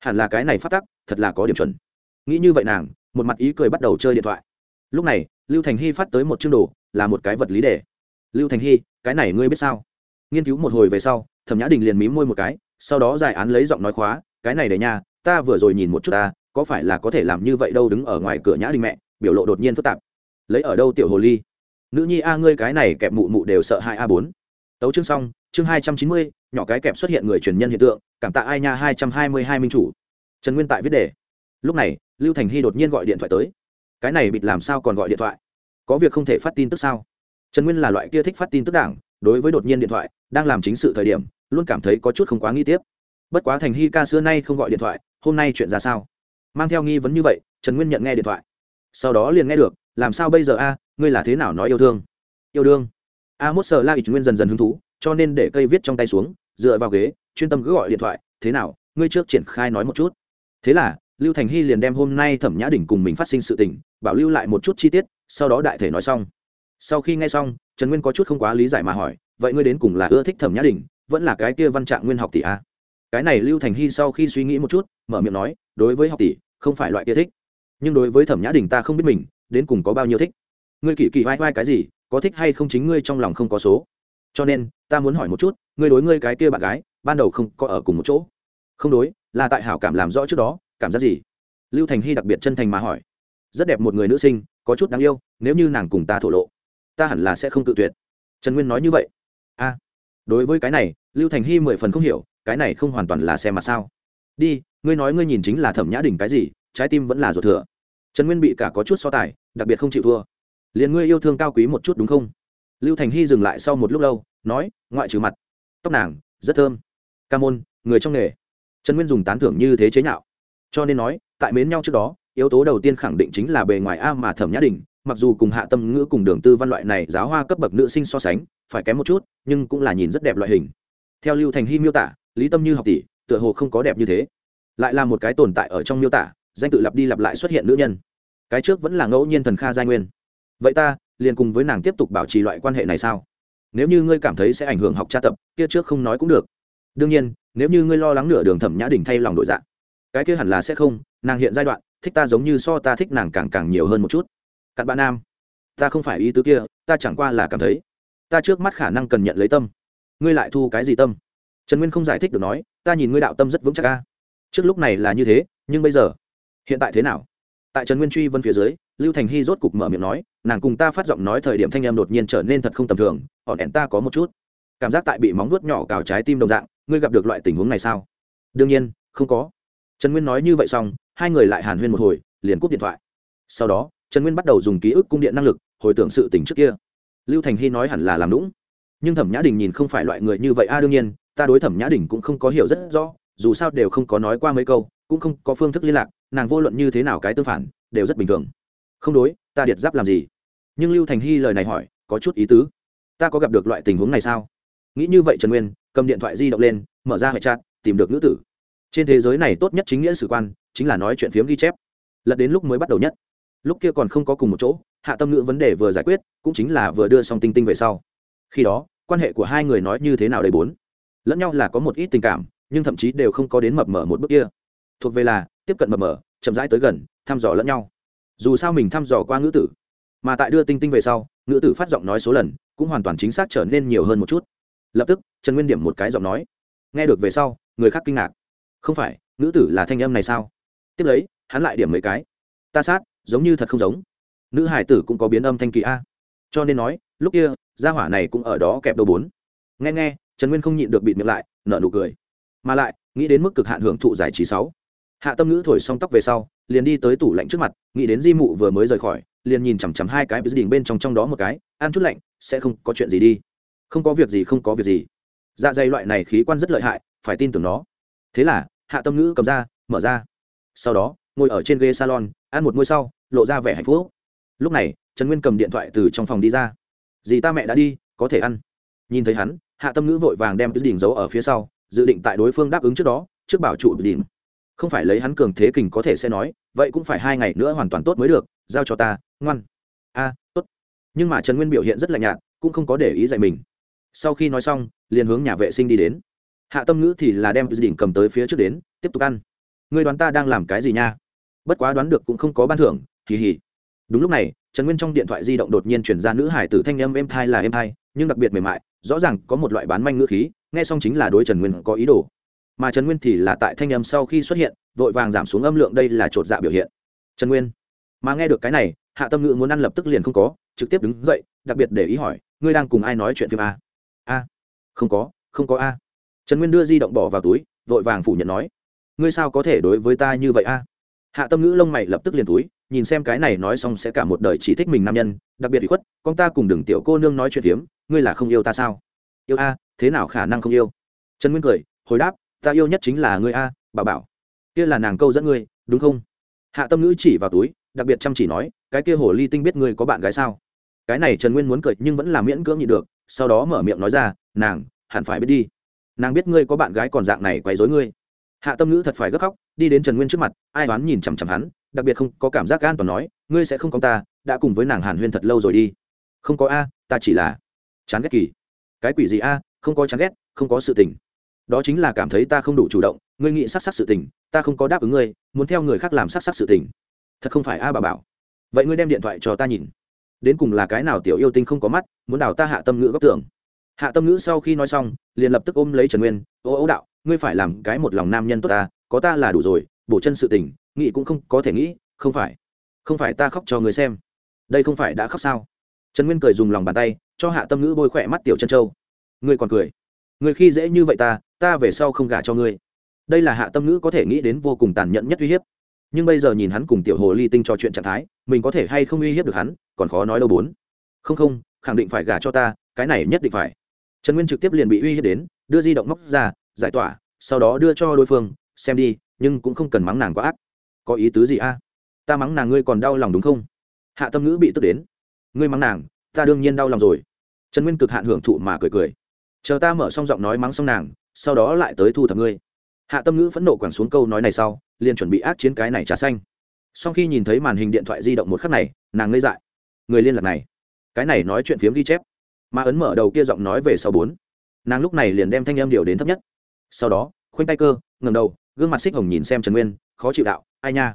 Hẳn là cái này phát tắc, thật là có điểm chuẩn. Nghĩ như vậy nàng, một mặt ý cười bắt đầu chơi điện thoại. Lúc này, lưu thành hy phát tới một chương đồ, là một cái vật lý đề. Lưu thành hy, cái này ngươi biết sao? Nghiên cứu một hồi về sau, thẩm nhã đình liền mím môi một cái, sau đó giải án lấy giọng nói khóa, cái này để nha, ta vừa rồi nhìn một chút ta, có phải là có thể làm như vậy đâu đứng ở ngoài cửa nhã đình mẹ, biểu lộ đột nhiên phức tạp. Lấy ở đâu tiểu hồ ly? Nữ nhi a, ngươi cái này kẹp mụ mụ đều sợ hai a bốn. Tấu chương xong, chương hai trăm chín mươi, nhỏ cái kẹp xuất hiện người truyền nhân hiện tượng, cảm tạ ai nha hai trăm hai mươi hai minh chủ. Trần nguyên tại viết đề. Lúc này, lưu thành hy đột nhiên gọi điện thoại tới. Cái này bịt làm sao còn gọi điện thoại? Có việc không thể phát tin tức sao? Trần nguyên là loại kia thích phát tin tức đảng, đối với đột nhiên điện thoại, đang làm chính sự thời điểm, luôn cảm thấy có chút không quá nghi tiếp. Bất quá thành hy ca xưa nay không gọi điện thoại, hôm nay chuyện ra sao? Mang theo nghi vấn như vậy, trần nguyên nhận nghe điện thoại. Sau đó liền nghe được làm sao bây giờ a, ngươi là thế nào nói yêu thương? Yêu đương. A mốt sợ la ít nguyên dần dần hứng thú, cho nên để cây viết trong tay xuống, dựa vào ghế, chuyên tâm cứ gọi điện thoại, thế nào, ngươi trước triển khai nói một chút. Thế là, lưu thành hy liền đem hôm nay thẩm nhã đỉnh cùng mình phát sinh sự tình, bảo lưu lại một chút chi tiết, sau đó đại thể nói xong. Sau khi nghe xong, trần nguyên có chút không quá lý giải mà hỏi, vậy ngươi đến cùng là ưa thích thẩm nhã đỉnh, vẫn là cái kia văn trạng nguyên học tỷ a? Cái này lưu thành hy sau khi suy nghĩ một chút, mở miệng nói, đối với học tỷ, không phải loại kia thích. Nhưng đối với thẩm nhã đình ta không biết mình đến cùng có bao nhiêu thích? Ngươi kỳ kỳ vai vai cái gì, có thích hay không chính ngươi trong lòng không có số. Cho nên, ta muốn hỏi một chút, ngươi đối ngươi cái kia bạn gái, ban đầu không có ở cùng một chỗ? Không đối, là tại hảo cảm làm rõ trước đó, cảm giác gì? Lưu thành hy đặc biệt chân thành mà hỏi. Rất đẹp một người nữ sinh, có chút đáng yêu, nếu như nàng cùng ta thổ lộ, ta hẳn là sẽ không tự tuyệt. Trần nguyên nói như vậy. A, đối với cái này, lưu thành hy mười phần không hiểu, cái này không hoàn toàn là xem mà sao. Đi, ngươi nói ngươi nhìn chính là thẩm nhã đình cái gì, trái tim vẫn là ruột thừa. Trần nguyên bị cả có chút so tài đặc biệt không chịu thua. Liền ngươi yêu thương cao quý một chút đúng không? Lưu thành hy dừng lại sau một lúc lâu, nói, ngoại trừ mặt. Tóc nàng, rất thơm. Ca môn, người trong nghề. Trần nguyên dùng tán thưởng như thế chế nhạo. Cho nên nói, tại mến nhau trước đó, yếu tố đầu tiên khẳng định chính là bề ngoài a mà thẩm nhã đình mặc dù cùng hạ tâm ngữ cùng đường tư văn loại này giáo hoa cấp bậc nữ sinh so sánh, phải kém một chút, nhưng cũng là nhìn rất đẹp loại hình. Theo lưu thành hy miêu tả, lý tâm như học tỷ, tựa hồ không có đẹp như thế. Lại là một cái tồn tại ở trong miêu tả, danh tự lặp đi lặp lại xuất hiện nữ nhân cái trước vẫn là ngẫu nhiên thần kha giai nguyên. Vậy ta, liền cùng với nàng tiếp tục bảo trì loại quan hệ này sao? Nếu như ngươi cảm thấy sẽ ảnh hưởng học tra tập, kia trước không nói cũng được. Đương nhiên, nếu như ngươi lo lắng nửa đường thẩm nhã đình thay lòng đổi dạng, cái kia hẳn là sẽ không, nàng hiện giai đoạn, thích ta giống như so ta thích nàng càng càng nhiều hơn một chút. Cặn bạn nam, ta không phải ý tứ kia, ta chẳng qua là cảm thấy, ta trước mắt khả năng cần nhận lấy tâm. Ngươi lại thu cái gì tâm? Trần nguyên không giải thích được nói, ta nhìn ngươi đạo tâm rất vững chắc ca trước lúc này là như thế, nhưng bây giờ, hiện tại thế nào? Tại trần nguyên truy vân phía dưới, lưu thành hy rốt cục mở miệng nói, nàng cùng ta phát giọng nói thời điểm thanh em đột nhiên trở nên thật không tầm thường ỏn ẻn ta có một chút cảm giác tại bị móng vuốt nhỏ cào trái tim đồng dạng, ngươi gặp được loại tình huống này sao? Đương nhiên, không có. Trần nguyên nói như vậy xong, hai người lại hàn huyên một hồi, liền cúp điện thoại. Sau đó, trần nguyên bắt đầu dùng ký ức cung điện năng lực, hồi tưởng sự tình trước kia. Lưu thành hy nói hẳn là làm lũng nhưng thẩm nhã đình nhìn không phải loại người như vậy, a, đương nhiên, ta đối thẩm nhã đình cũng không có hiểu rất rõ, dù sao đều không có nói qua mấy câu, cũng không có phương thức liên lạc nàng vô luận như thế nào cái tương phản, đều rất bình thường. Không đối, ta điệt giáp làm gì? Nhưng lưu thành hy lời này hỏi, có chút ý tứ. Ta có gặp được loại tình huống này sao? Nghĩ như vậy trần nguyên, cầm điện thoại di động lên, mở ra hệ chat, tìm được nữ tử. Trên thế giới này tốt nhất chính nghĩa sử quan, chính là nói chuyện phiếm ghi chép. Lật đến lúc mới bắt đầu nhất. Lúc kia còn không có cùng một chỗ, hạ tâm ngữ vấn đề vừa giải quyết, cũng chính là vừa đưa xong tinh tinh về sau. Khi đó, quan hệ của hai người nói như thế nào đầy bốn. Lẫn nhau là có một ít tình cảm, nhưng thậm chí đều không có đến mập mở một bước kia. Thuộc về là tiếp cận mập mờ, chậm rãi tới gần thăm dò lẫn nhau. Dù sao mình thăm dò qua ngữ tử mà tại đưa tinh tinh về sau ngữ tử phát giọng nói số lần cũng hoàn toàn chính xác trở nên nhiều hơn một chút. Lập tức trần nguyên điểm một cái giọng nói. Nghe được về sau người khác kinh ngạc. Không phải ngữ tử là thanh âm này sao? Tiếp lấy hắn lại điểm mấy cái. Ta sát giống như thật không giống. Nữ hải tử cũng có biến âm thanh kỳ a. Cho nên nói lúc kia gia hỏa này cũng ở đó kẹp đầu bốn. Nghe nghe trần nguyên không nhịn được bịt miệng lại nở nụ cười. Mà lại nghĩ đến mức cực hạn hưởng thụ giải trí sáu hạ tâm ngữ thổi xong tóc về sau, liền đi tới tủ lạnh trước mặt, nghĩ đến di mụ vừa mới rời khỏi, liền nhìn chằm chằm hai cái dự đỉnh bên trong trong đó một cái, ăn chút lạnh, sẽ không có chuyện gì đi. Không có việc gì, không có việc gì. Dạ dày loại này khí quan rất lợi hại, phải tin tưởng nó. Thế là, hạ tâm ngữ cầm ra, mở ra. Sau đó, ngồi ở trên ghế salon, ăn một ngôi sau, lộ ra vẻ hạnh phúc. Lúc này, trần nguyên cầm điện thoại từ trong phòng đi ra. Dì ta mẹ đã đi, có thể ăn. Nhìn thấy hắn, hạ tâm ngữ vội vàng đem cái đỉnh giấu ở phía sau, dự định tại đối phương đáp ứng trước đó, trước bảo trụ đỉnh không phải lấy hắn cường thế kình có thể sẽ nói, vậy cũng phải hai ngày nữa hoàn toàn tốt mới được, giao cho ta, ngoan. A, tốt. Nhưng mà trần nguyên biểu hiện rất lạnh nhạt, cũng không có để ý dạy mình. Sau khi nói xong, liền hướng nhà vệ sinh đi đến. Hạ tâm ngữ thì là đem đỉnh cầm tới phía trước đến, tiếp tục ăn. Ngươi đoán ta đang làm cái gì nha? Bất quá đoán được cũng không có ban thưởng kỳ hỉ đúng lúc này, trần nguyên trong điện thoại di động đột nhiên chuyển ra nữ hải tử thanh âm êm thai là êm thai nhưng đặc biệt mềm mại, rõ ràng có một loại bán manh ngữ khí, nghe xong chính là đối trần nguyên có ý đồ mà trần nguyên thì là tại thanh âm sau khi xuất hiện, vội vàng giảm xuống âm lượng đây là chột dạ biểu hiện. Trần nguyên, mà nghe được cái này, hạ tâm ngữ muốn ăn lập tức liền không có, trực tiếp đứng dậy, đặc biệt để ý hỏi, ngươi đang cùng ai nói chuyện phim a? A, không có không có a. Trần nguyên đưa di động bỏ vào túi, vội vàng phủ nhận nói, ngươi sao có thể đối với ta như vậy a? Hạ tâm ngữ lông mày lập tức liền túi, nhìn xem cái này nói xong sẽ cả một đời chỉ thích mình nam nhân, đặc biệt bị khuất, con ta cùng đừng tiểu cô nương nói chuyện phiếm, ngươi là không yêu ta sao? Yêu a, thế nào khả năng không yêu? Trần nguyên cười, hồi đáp ta yêu nhất chính là ngươi a, bà bảo. Kia là nàng câu dẫn ngươi, đúng không? Hạ tâm ngữ chỉ vào túi, đặc biệt chăm chỉ nói, cái kia hồ ly tinh biết ngươi có bạn gái sao? Cái này trần nguyên muốn cười nhưng vẫn là miễn cưỡng nhịn được, sau đó mở miệng nói ra, nàng, hẳn phải biết đi. Nàng biết ngươi có bạn gái còn dạng này quấy dối ngươi. Hạ tâm ngữ thật phải gấp khóc, đi đến trần nguyên trước mặt, ai đoán nhìn chằm chằm hắn, đặc biệt không có cảm giác an toàn nói, ngươi sẽ không có ta, đã cùng với nàng hàn huyên thật lâu rồi đi. Không có a, ta chỉ là chán ghét kỳ. Cái quỷ gì a, không có chán ghét, không có sự tình đó chính là cảm thấy ta không đủ chủ động, ngươi nghĩ s á c s á c sự tình, ta không có đáp ứng ngươi, muốn theo người khác làm s á c s á c sự tình. Thật không phải a bà bảo. Vậy ngươi đem điện thoại cho ta nhìn. Đến cùng là cái nào tiểu yêu tinh không có mắt, muốn đào ta hạ tâm ngữ góc tưởng. Hạ tâm ngữ sau khi nói xong, liền lập tức ôm lấy trần nguyên, ô ô đạo, ngươi phải làm cái một lòng nam nhân tốt ta, có ta là đủ rồi, bổ chân sự tình, nghĩ cũng không có thể nghĩ, không phải. Không phải ta khóc cho người xem. Đây không phải đã khóc sao? Trần nguyên cười dùng lòng bàn tay, cho hạ tâm ngữ bôi khỏe mắt tiểu chân châu. Ngươi còn cười. Người khi dễ như vậy ta ta về sau không gả cho ngươi. Đây là hạ tâm ngữ có thể nghĩ đến vô cùng tàn nhẫn nhất uy hiếp. Nhưng bây giờ nhìn hắn cùng tiểu hồ ly tinh trò chuyện trạng thái, mình có thể hay không uy hiếp được hắn, còn khó nói đâu bốn. Không không, khẳng định phải gả cho ta, cái này nhất định phải. Trần nguyên trực tiếp liền bị uy hiếp đến, đưa di động móc ra, giải tỏa, sau đó đưa cho đối phương, xem đi, nhưng cũng không cần mắng nàng quá ác. Có ý tứ gì a? Ta mắng nàng ngươi còn đau lòng đúng không? Hạ tâm ngữ bị tức đến. Ngươi mắng nàng, ta đương nhiên đau lòng rồi. Trần nguyên cực hạn hưởng thụ mà cười cười chờ ta mở xong giọng nói mắng xong nàng, sau đó lại tới thu thập ngươi. Hạ tâm ngữ phẫn nộ quẳng xuống câu nói này sau, liền chuẩn bị ác chiến cái này trà xanh. Sau khi nhìn thấy màn hình điện thoại di động một khắc này, nàng ngây dại. Người liên lạc này, cái này nói chuyện phiếm ghi chép. Mà ấn mở đầu kia giọng nói về sau bốn. Nàng lúc này liền đem thanh âm điều đến thấp nhất. Sau đó, khoanh tay cơ ngầm đầu, gương mặt xích hồng nhìn xem trần nguyên, khó chịu đạo, ai nha?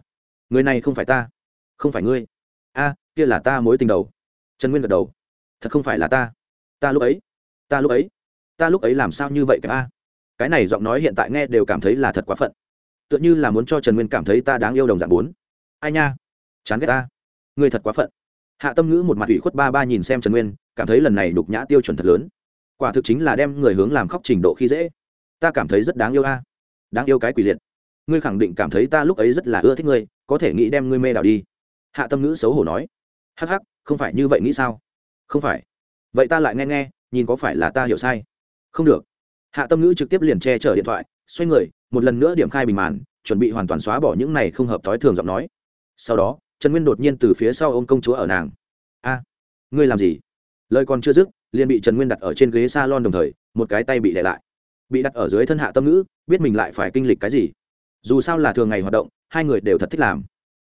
Người này không phải ta, không phải ngươi. A, kia là ta mối tình đầu. Trần nguyên gật đầu. Thật không phải là ta. Ta lúc ấy, ta lúc ấy ta lúc ấy làm sao như vậy cả? A cái này giọng nói hiện tại nghe đều cảm thấy là thật quá phận. Tựa như là muốn cho trần nguyên cảm thấy ta đáng yêu đồng dạng bốn. Ai nha? Chán ghét ta. Ngươi thật quá phận. Hạ tâm ngữ một mặt ủy khuất ba ba nhìn xem trần nguyên, cảm thấy lần này đục nhã tiêu chuẩn thật lớn. Quả thực chính là đem người hướng làm khóc trình độ khi dễ. Ta cảm thấy rất đáng yêu a. Đáng yêu cái quỷ liệt. Ngươi khẳng định cảm thấy ta lúc ấy rất là ưa thích ngươi, có thể nghĩ đem ngươi mê đảo đi. Hạ tâm ngữ xấu hổ nói. Hắc hắc, không phải như vậy nghĩ sao? Không phải. Vậy ta lại nghe nghe, nhìn có phải là ta hiểu sai? Không được. Hạ tâm ngữ trực tiếp liền che chở điện thoại, xoay người, một lần nữa điểm khai bình màn, chuẩn bị hoàn toàn xóa bỏ những này không hợp thói thường giọng nói. Sau đó, trần nguyên đột nhiên từ phía sau ô m công chúa ở nàng. A, ngươi làm gì? Lời còn chưa dứt, liền bị trần nguyên đặt ở trên ghế s a lon đồng thời, một cái tay bị đẻ lại. Bị đặt ở dưới thân hạ tâm ngữ, biết mình lại phải kinh lịch cái gì. Dù sao là thường ngày hoạt động, hai người đều thật thích làm.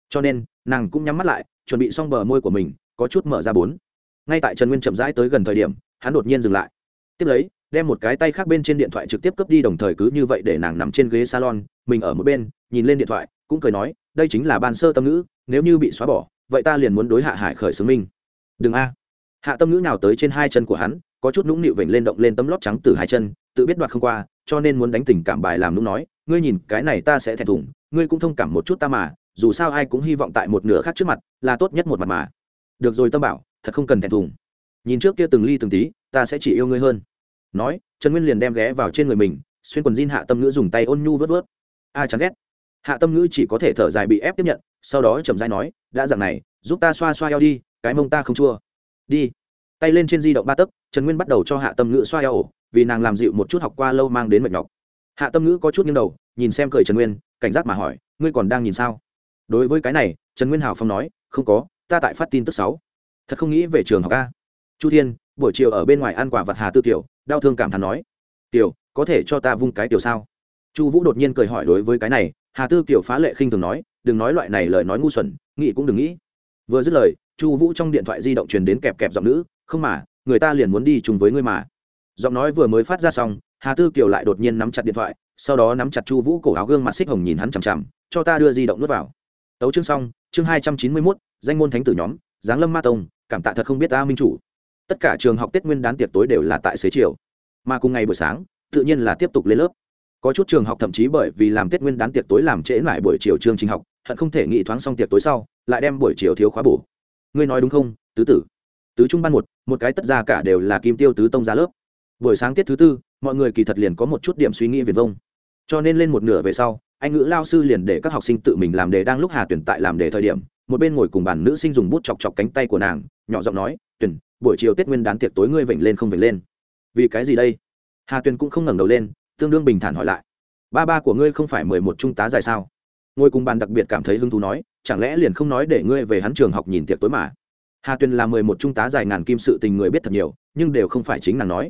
Cho nên, nàng cũng nhắm mắt lại, chuẩn bị xong bờ môi của mình, có chút mở ra bốn. Ngay tại trần nguyên chậm rãi tới gần thời điểm, hắn đột nhiên dừng lại. Tiếp lấy đem một cái tay khác bên trên điện thoại trực tiếp cướp đi đồng thời cứ như vậy để nàng nằm trên ghế salon, mình ở một bên, nhìn lên điện thoại, cũng cười nói, đây chính là ban sơ tâm ngữ, nếu như bị xóa bỏ, vậy ta liền muốn đối hạ hải khởi xướng minh đừng a. Hạ tâm ngữ nào tới trên hai chân của hắn, có chút nũng nịu vểnh lên động lên tấm lót trắng từ hai chân, tự biết đoạt không qua, cho nên muốn đánh tình cảm bài làm nũng nói, ngươi nhìn, cái này ta sẽ thẹn thùng, ngươi cũng thông cảm một chút ta mà, dù sao ai cũng hy vọng tại một nửa khác trước mặt, là tốt nhất một mặt mà. Được rồi, tâm bảo, thật không cần thẹn thùng. Nhìn trước kia từng ly từng tí, ta sẽ chỉ yêu ngươi hơn nói, trần nguyên liền đem ghé vào trên người mình, xuyên quần jean hạ tâm ngữ dùng tay ôn nhu vớt vớt. A, chán ghét. Hạ tâm ngữ chỉ có thể thở dài bị ép tiếp nhận, sau đó chậm dai nói, đã dặn này, giúp ta xoa xoa eo đi, cái mông ta không chua. Đi. Tay lên trên di động ba tấc, trần nguyên bắt đầu cho hạ tâm ngữ xoa eo ổ, vì nàng làm dịu một chút học qua lâu mang đến mệt nhọc. Hạ tâm ngữ có chút nghiêng đầu, nhìn xem cười trần nguyên, cảnh giác mà hỏi, ngươi còn đang nhìn sao? Đối với cái này, trần nguyên hào phong nói, không có, ta tại phát tin tức sáu. Thật không nghĩ về trường học a. Chu thiên, buổi chiều ở bên ngoài ăn quả vật hà tư tiểu đau thương cảm thán nói, tiểu, có thể cho ta vung cái tiểu sao? Chu vũ đột nhiên cười hỏi đối với cái này, hà tư kiểu phá lệ khinh thường nói, đừng nói loại này lời nói ngu xuẩn, nghĩ cũng đừng nghĩ. Vừa dứt lời, chu vũ trong điện thoại di động truyền đến kẹp kẹp giọng nữ, không mà, người ta liền muốn đi chung với ngươi mà. Giọng nói vừa mới phát ra xong, hà tư kiều lại đột nhiên nắm chặt điện thoại, sau đó nắm chặt chu vũ cổ áo gương mặt xích hồng nhìn hắn chằm chằm, cho ta đưa di động nuốt vào. Tấu chương xong, chương hai trăm chín mươi mốt, danh môn thánh tử nhóm, giáng lâm ma tông, cảm tạ thật không biết ta minh chủ tất cả trường học tết nguyên đán tiệc tối đều là tại xế chiều. Mà cùng ngày buổi sáng, tự nhiên là tiếp tục lên lớp. Có chút trường học thậm chí bởi vì làm tết nguyên đán tiệc tối làm trễ lại buổi chiều chương trình học, hận không thể nghĩ thoáng xong tiệc tối sau, lại đem buổi chiều thiếu khóa bổ. Ngươi nói đúng không, tứ tử? Tứ trung ban một một cái tất ra cả đều là kim tiêu tứ tông ra lớp. Buổi sáng tiết thứ tư, mọi người kỳ thật liền có một chút điểm suy nghĩ viền vông. Cho nên lên một nửa về sau, anh ngữ lao sư liền để các học sinh tự mình làm đề đang lúc hà tuyển tại làm đề thời điểm, một bên ngồi cùng bàn nữ sinh dùng bút chọc chọc cánh tay của nàng, nhỏ giọng nói, tuyển buổi chiều tết nguyên đán tiệc tối ngươi vểnh lên không vểnh lên. Vì cái gì đây? Hà tuyền cũng không ngẩng đầu lên, tương đương bình thản hỏi lại. Ba ba của ngươi không phải mười một trung tá dài sao? Ngồi cùng bàn đặc biệt cảm thấy hứng thú nói, chẳng lẽ liền không nói để ngươi về hắn trường học nhìn tiệc tối mà? Hà tuyên là mười một trung tá dài ngàn kim sự tình người biết thật nhiều, nhưng đều không phải chính nàng nói.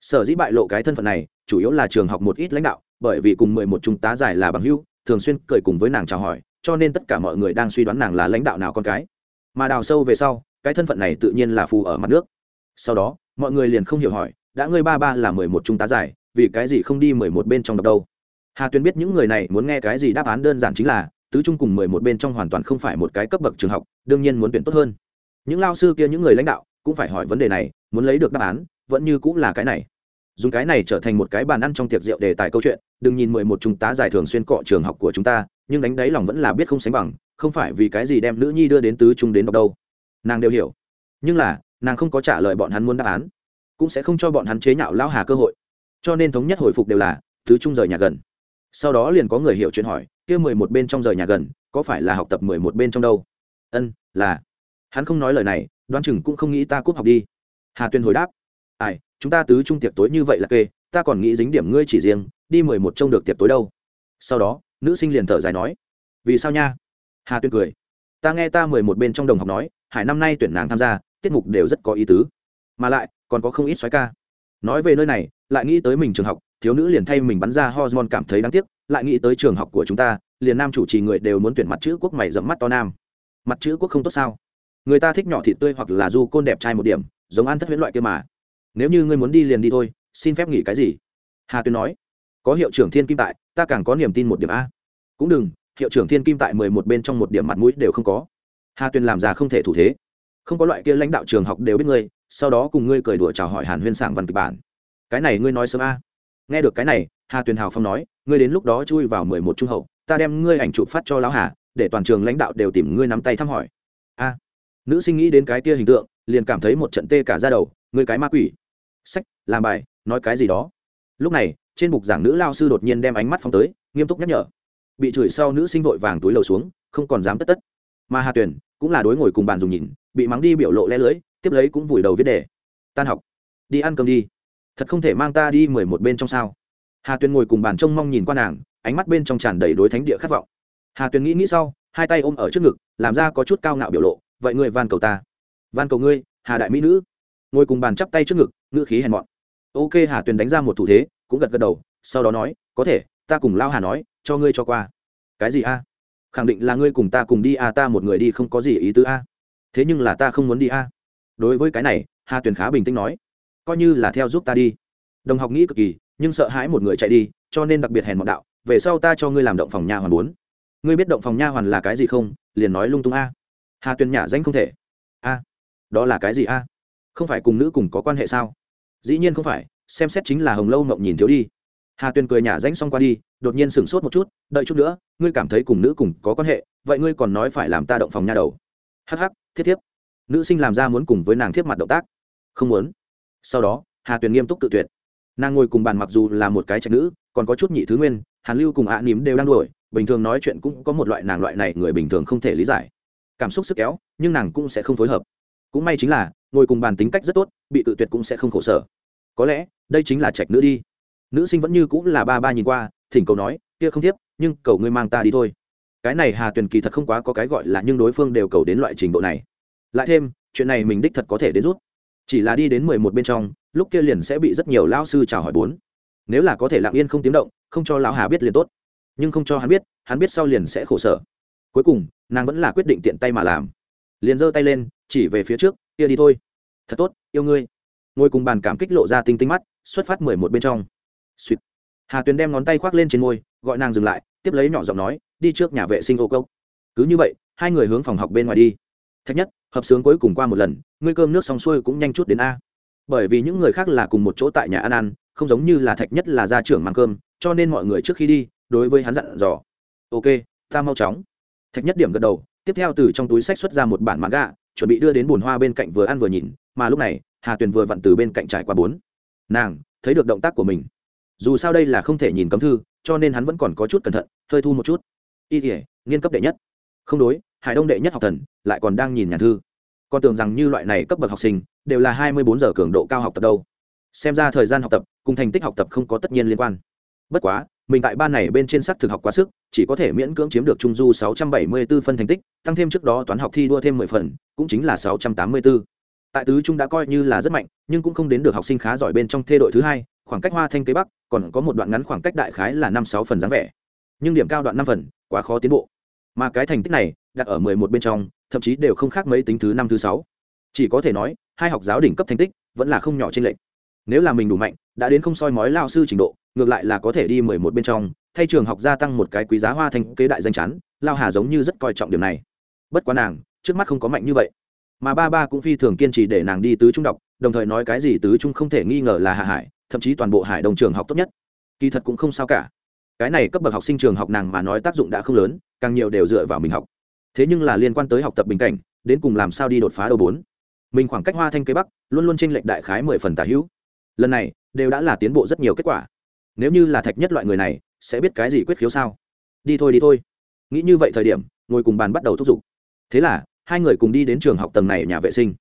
Sở dĩ bại lộ cái thân phận này, chủ yếu là trường học một ít lãnh đạo, bởi vì cùng mười một trung tá dài là bằng hưu thường xuyên cười cùng với nàng chào hỏi, cho nên tất cả mọi người đang suy đoán nàng là lãnh đạo nào con cái. Mà đào sâu về sau cái thân phận này tự nhiên là phù ở mặt nước. Sau đó mọi người liền không hiểu hỏi đã ngươi ba ba là mười một trung tá giải, vì cái gì không đi mười một bên trong đọc đâu? Hà tuyên biết những người này muốn nghe cái gì đáp án đơn giản chính là tứ trung cùng mười một bên trong hoàn toàn không phải một cái cấp bậc trường học đương nhiên muốn tuyển tốt hơn. Những lao sư kia những người lãnh đạo cũng phải hỏi vấn đề này muốn lấy được đáp án vẫn như cũng là cái này. Dùng cái này trở thành một cái bàn ăn trong tiệc rượu đề tài câu chuyện đừng nhìn mười một chúng tá giải thường xuyên cọ trường học của chúng ta nhưng đánh đáy lòng vẫn là biết không sánh bằng không phải vì cái gì đem nữ nhi đưa đến tứ trung đến đọc đâu nàng đều hiểu. Nhưng là, nàng không có trả lời bọn hắn muốn đáp án, cũng sẽ không cho bọn hắn chế nhạo lão hà cơ hội. Cho nên thống nhất hồi phục đều là tứ trung rời nhà gần. Sau đó liền có người hiểu chuyện hỏi, kia mười một bên trong rời nhà gần, có phải là học tập mười một bên trong đâu? Ân, là. Hắn không nói lời này, đoán chừng cũng không nghĩ ta cúp học đi. Hà tuyên hồi đáp. Ai, chúng ta tứ trung tiệc tối như vậy là kê, ta còn nghĩ dính điểm ngươi chỉ riêng, đi mười một trông được tiệc tối đâu. Sau đó, nữ sinh liền thở dài nói. Vì sao nha? Hà tuyên cười. Ta nghe ta mười một bên trong đồng học nói hải năm nay tuyển nàng tham gia, tiết mục đều rất có ý tứ. Mà lại, còn có không ít xoáy ca. Nói về nơi này, lại nghĩ tới mình trường học, thiếu nữ liền thay mình bắn ra hormone cảm thấy đáng tiếc, lại nghĩ tới trường học của chúng ta, liền nam chủ trì người đều muốn tuyển mặt chữ quốc mày dẫm mắt to nam. Mặt chữ quốc không tốt sao? Người ta thích nhỏ thịt tươi hoặc là du côn đẹp trai một điểm, giống ăn thất huyễn loại kia mà. Nếu như ngươi muốn đi liền đi thôi, xin phép nghỉ cái gì? Hà tuyên nói. Có hiệu trưởng thiên kim tại, ta càng có niềm tin một điểm a. Cũng đừng, hiệu trưởng thiên kim tại mười một bên trong một điểm mặt mũi đều không có hà tuyên làm ra không thể thủ thế không có loại kia lãnh đạo trường học đều biết ngươi sau đó cùng ngươi cười đùa chào hỏi hàn huyên sảng văn kịch bản cái này ngươi nói sớm a nghe được cái này hà tuyền hào phong nói ngươi đến lúc đó chui vào mười một trung hậu ta đem ngươi ảnh chụp phát cho lão hà để toàn trường lãnh đạo đều tìm ngươi nắm tay thăm hỏi a nữ sinh nghĩ đến cái kia hình tượng liền cảm thấy một trận tê cả ra đầu ngươi cái ma quỷ sách làm bài nói cái gì đó lúc này trên bục giảng nữ lao sư đột nhiên đem ánh mắt phóng tới nghiêm túc nhắc nhở bị chửi sau nữ sinh vội vàng túi lầu xuống không còn dám tất tất mà hà tuyền cũng là đối ngồi cùng bàn dùng nhìn, bị mắng đi biểu lộ lẽ lưới, tiếp lấy cũng vùi đầu viết đề. Tan học. Đi ăn cơm đi. Thật không thể mang ta đi mười một bên trong sao? Hà tuyền ngồi cùng bàn trông mong nhìn qua nàng, ánh mắt bên trong tràn đầy đối thánh địa khát vọng. Hà tuyền nghĩ nghĩ sau, hai tay ôm ở trước ngực, làm ra có chút cao ngạo biểu lộ, vậy ngươi van cầu ta. Van cầu ngươi, hà đại mỹ nữ. Ngồi cùng bàn chắp tay trước ngực, ngữ khí hèn mọn. Ok, hà tuyền đánh ra một thủ thế, cũng gật gật đầu, sau đó nói, có thể, ta cùng lao hà nói, cho ngươi cho qua. Cái gì a? Khẳng định là ngươi cùng ta cùng đi a ta một người đi không có gì ý tứ a thế nhưng là ta không muốn đi a đối với cái này, hà tuyền khá bình tĩnh nói. Coi như là theo giúp ta đi. Đồng học nghĩ cực kỳ, nhưng sợ hãi một người chạy đi, cho nên đặc biệt hèn mọn đạo, về sau ta cho ngươi làm động phòng nha hoàn bốn. Ngươi biết động phòng nha hoàn là cái gì không? liền nói lung tung a. Hà tuyền nhả danh không thể. A, đó là cái gì a? Không phải cùng nữ cùng có quan hệ sao? Dĩ nhiên không phải, xem xét chính là hồng lâu mộng nhìn thiếu đi hà tuyền cười nhả ránh xong qua đi đột nhiên sửng sốt một chút đợi chút nữa ngươi cảm thấy cùng nữ cùng có quan hệ vậy ngươi còn nói phải làm ta động phòng nha đầu hắc hắc thiết thiếp nữ sinh làm ra muốn cùng với nàng thiếp mặt động tác không muốn sau đó hà tuyền nghiêm túc tự tuyệt nàng ngồi cùng bàn mặc dù là một cái trạch nữ còn có chút nhị thứ nguyên hàn lưu cùng ạ à nỉm đều đang đuổi bình thường nói chuyện cũng có một loại nàng loại này người bình thường không thể lý giải cảm xúc sức kéo nhưng nàng cũng sẽ không phối hợp cũng may chính là ngồi cùng bàn tính cách rất tốt bị tự tuyệt cũng sẽ không khổ sở có lẽ đây chính là trạch nữ đi nữ sinh vẫn như cũng là ba ba nhìn qua, thỉnh cầu nói, kia không tiếp, nhưng cầu ngươi mang ta đi thôi. Cái này hà tuyền kỳ thật không quá có cái gọi là nhưng đối phương đều cầu đến loại trình độ này. Lại thêm, chuyện này mình đích thật có thể đến rút. Chỉ là đi đến mười một bên trong, lúc kia liền sẽ bị rất nhiều lao sư chào hỏi bốn. Nếu là có thể lặng yên không tiếng động, không cho lão hà biết liền tốt. Nhưng không cho hắn biết hắn biết sau liền sẽ khổ sở. Cuối cùng, nàng vẫn là quyết định tiện tay mà làm. Liền giơ tay lên, chỉ về phía trước, kia đi thôi. Thật tốt, yêu ngươi. Ngồi cùng bàn cảm kích lộ ra tinh tinh mắt, xuất phát mười một bên trong suýt hà tuyền đem ngón tay khoác lên trên môi, gọi nàng dừng lại, tiếp lấy nhỏ giọng nói, đi trước nhà vệ sinh ô cốc. Cứ như vậy, hai người hướng phòng học bên ngoài đi. Thách nhất, hợp sướng cuối cùng qua một lần, ngươi cơm nước xong xuôi cũng nhanh chút đến a. Bởi vì những người khác là cùng một chỗ tại nhà ăn ăn, không giống như là thạch nhất là gia trưởng mang cơm, cho nên mọi người trước khi đi, đối với hắn dặn dò. Ok, ta mau chóng. Thạch nhất điểm gật đầu, tiếp theo từ trong túi sách xuất ra một bản mãn gạ chuẩn bị đưa đến bồn hoa bên cạnh vừa ăn vừa nhìn, mà lúc này, hà tuyền vừa vặn từ bên cạnh trải qua bốn. Nàng, thấy được động tác của mình dù sao đây là không thể nhìn cấm thư, cho nên hắn vẫn còn có chút cẩn thận, hơi thu một chút. Y thể nghiên cấp đệ nhất. Không đối, hải đông đệ nhất học thần, lại còn đang nhìn nhà thư. Con tưởng rằng như loại này cấp bậc học sinh, đều là hai mươi bốn giờ cường độ cao học tập đâu. Xem ra thời gian học tập, cùng thành tích học tập không có tất nhiên liên quan. Bất quá, mình tại ban này bên trên sắc thực học quá sức, chỉ có thể miễn cưỡng chiếm được trung du sáu trăm bảy mươi 674 phân thành tích, tăng thêm trước đó toán học thi đua thêm mười phần, cũng chính là sáu trăm tám mươi 684. tại tứ trung đã coi như là rất mạnh, nhưng cũng không đến được học sinh khá giỏi bên trong thê đội thứ hai khoảng cách hoa thanh kế bắc còn có một đoạn ngắn khoảng cách đại khái là năm sáu phần dáng vẻ. Nhưng điểm cao đoạn năm phần, quá khó tiến bộ. Mà cái thành tích này đặt ở mười một bên trong, thậm chí đều không khác mấy tính thứ năm thứ sáu. Chỉ có thể nói, hai học giáo đỉnh cấp thành tích vẫn là không nhỏ trên lệnh nếu là mình đủ mạnh, đã đến không soi mói lao sư trình độ, ngược lại là có thể đi mười một bên trong, thay trường học gia tăng một cái quý giá hoa thanh kế đại danh chắn lao hà giống như rất coi trọng điểm này. Bất quá nàng, trước mắt không có mạnh như vậy. Mà ba ba cũng phi thường kiên trì để nàng đi tứ trung đọc, đồng thời nói cái gì tứ trung không thể nghi ngờ là hạ hải thậm chí toàn bộ hải đồng trường học tốt nhất. Kỳ thật cũng không sao cả. Cái này cấp bậc học sinh trường học nàng mà nói tác dụng đã không lớn, càng nhiều đều dựa vào mình học. Thế nhưng là liên quan tới học tập bình cảnh, đến cùng làm sao đi đột phá đầu bốn? Mình khoảng cách hoa thanh cây bắc, luôn luôn tranh lệch đại khái mười phần tả hữu. Lần này, đều đã là tiến bộ rất nhiều kết quả. Nếu như là thạch nhất loại người này, sẽ biết cái gì quyết khiếu sao? Đi thôi đi thôi. Nghĩ như vậy thời điểm, ngồi cùng bàn bắt đầu thúc giục. Thế là, hai người cùng đi đến trường học tầng này nhà vệ sinh.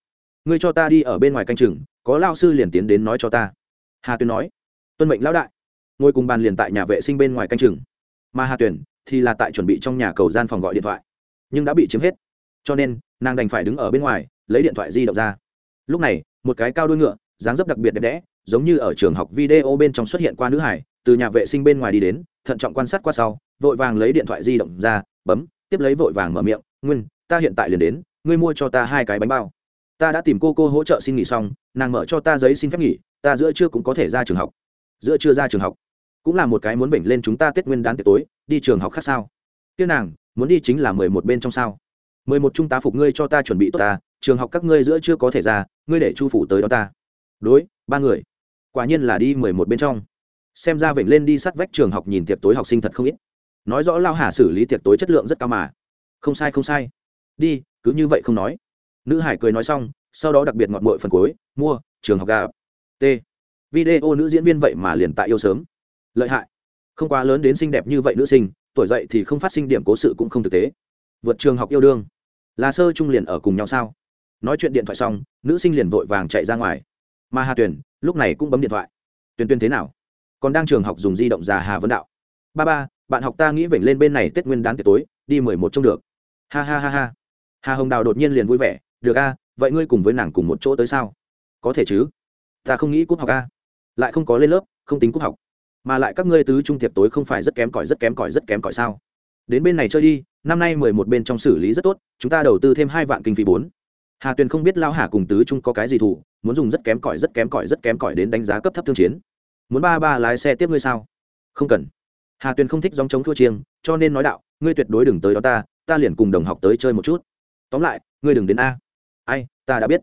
Ngươi cho ta đi ở bên ngoài canh chừng, có lao sư liền tiến đến nói cho ta hà tuyên nói, tuân mệnh lão đại, ngồi cùng bàn liền tại nhà vệ sinh bên ngoài canh chừng. Mà hà tuyển thì là tại chuẩn bị trong nhà cầu gian phòng gọi điện thoại, nhưng đã bị chiếm hết. Cho nên, nàng đành phải đứng ở bên ngoài, lấy điện thoại di động ra. Lúc này, một cái cao đuôi ngựa, dáng dấp đặc biệt đẹp đẽ, giống như ở trường học video bên trong xuất hiện qua nữ hải, từ nhà vệ sinh bên ngoài đi đến, thận trọng quan sát qua sau, vội vàng lấy điện thoại di động ra, bấm, tiếp lấy vội vàng mở miệng, nguyên, ta hiện tại liền đến, ngươi mua cho ta hai cái bánh bao. Ta đã tìm cô cô hỗ trợ xin nghỉ xong, nàng mở cho ta giấy xin phép nghỉ ta giữa trưa cũng có thể ra trường học. Giữa trưa ra trường học. Cũng là một cái muốn vểnh lên chúng ta tết nguyên đán tiệc tối, đi trường học khác sao? Tiên nàng, muốn đi chính là mười một bên trong sao? Mười một trung tá phục ngươi cho ta chuẩn bị tốt ta, trường học các ngươi giữa chưa có thể ra, ngươi để chu phủ tới đó ta. Đối, ba người. Quả nhiên là đi mười một bên trong. Xem ra vểnh lên đi sát vách trường học nhìn tiệc tối học sinh thật không ít. Nói rõ lao hà xử lý tiệc tối chất lượng rất cao mà. Không sai không sai. Đi, cứ như vậy không nói. Nữ hải cười nói xong, sau đó đặc biệt ngọt mội phần cuối, mua, trường học gà t. Video nữ diễn viên vậy mà liền tại yêu sớm. Lợi hại. Không quá lớn đến xinh đẹp như vậy nữ sinh, tuổi dậy thì không phát sinh điểm cố sự cũng không thực tế. Vượt trường học yêu đương. Là sơ trung liền ở cùng nhau sao? Nói chuyện điện thoại xong, nữ sinh liền vội vàng chạy ra ngoài. Mà hà tuyền, lúc này cũng bấm điện thoại. Tuyền tuyền thế nào? Còn đang trường học dùng di động già hà vấn đạo. Ba ba, bạn học ta nghĩ vểnh lên bên này tết nguyên đán tiệc tối, đi mười một trông được. Ha ha ha ha. Hà hồng đào đột nhiên liền vui vẻ. Được a, vậy ngươi cùng với nàng cùng một chỗ tới sao? Có thể chứ ta không nghĩ cúp học a. Lại không có lên lớp, không tính cúp học. Mà lại các ngươi tứ trung tiệc tối không phải rất kém cỏi, rất kém cỏi, rất kém cỏi sao? Đến bên này chơi đi, năm nay mười một bên trong xử lý rất tốt, chúng ta đầu tư thêm hai vạn kinh phí bốn. Hà tuyền không biết lao hà cùng tứ trung có cái gì thủ muốn dùng rất kém cỏi, rất kém cỏi, rất kém cỏi đến đánh giá cấp thấp thương chiến. Muốn ba ba lái xe tiếp ngươi sao? Không cần. Hà tuyền không thích dòng chống thua chiêng, cho nên nói đạo, ngươi tuyệt đối đừng tới đó ta ta liền cùng đồng học tới chơi một chút. Tóm lại, ngươi đừng đến a. Ai, ta đã biết.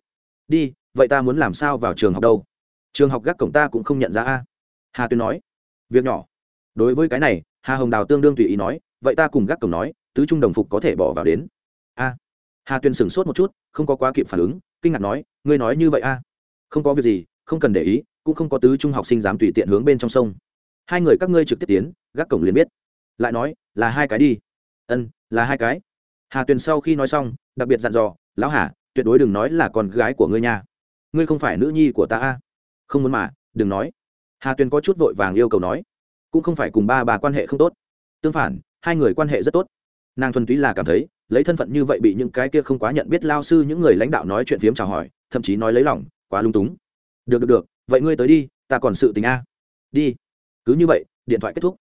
Đi, vậy ta muốn làm sao vào trường học đâu? Trường học gác cổng ta cũng không nhận ra a. Hà Tuyên nói. Việc nhỏ. Đối với cái này, hà hồng đào tương đương tùy ý nói, vậy ta cùng gác cổng nói, tứ trung đồng phục có thể bỏ vào đến. A. Hà Tuyên sửng sốt một chút, không có quá kịp phản ứng, kinh ngạc nói, ngươi nói như vậy a? Không có việc gì, không cần để ý, cũng không có tứ trung học sinh dám tùy tiện hướng bên trong sông. Hai người các ngươi trực tiếp tiến, gác cổng liền biết. Lại nói, là hai cái đi. Ân, là hai cái. Hà tuyền sau khi nói xong, đặc biệt dặn dò, lão hà, tuyệt đối đừng nói là con gái của ngươi nha. Ngươi không phải nữ nhi của ta a không muốn mà, đừng nói. Hà tuyền có chút vội vàng yêu cầu nói, cũng không phải cùng ba bà quan hệ không tốt. Tương phản, hai người quan hệ rất tốt. Nàng thuần túy là cảm thấy, lấy thân phận như vậy bị những cái kia không quá nhận biết lao sư, những người lãnh đạo nói chuyện phiếm chào hỏi, thậm chí nói lấy lòng, quá lung túng. Được được được, vậy ngươi tới đi, ta còn sự tình a. Đi. Cứ như vậy, điện thoại kết thúc.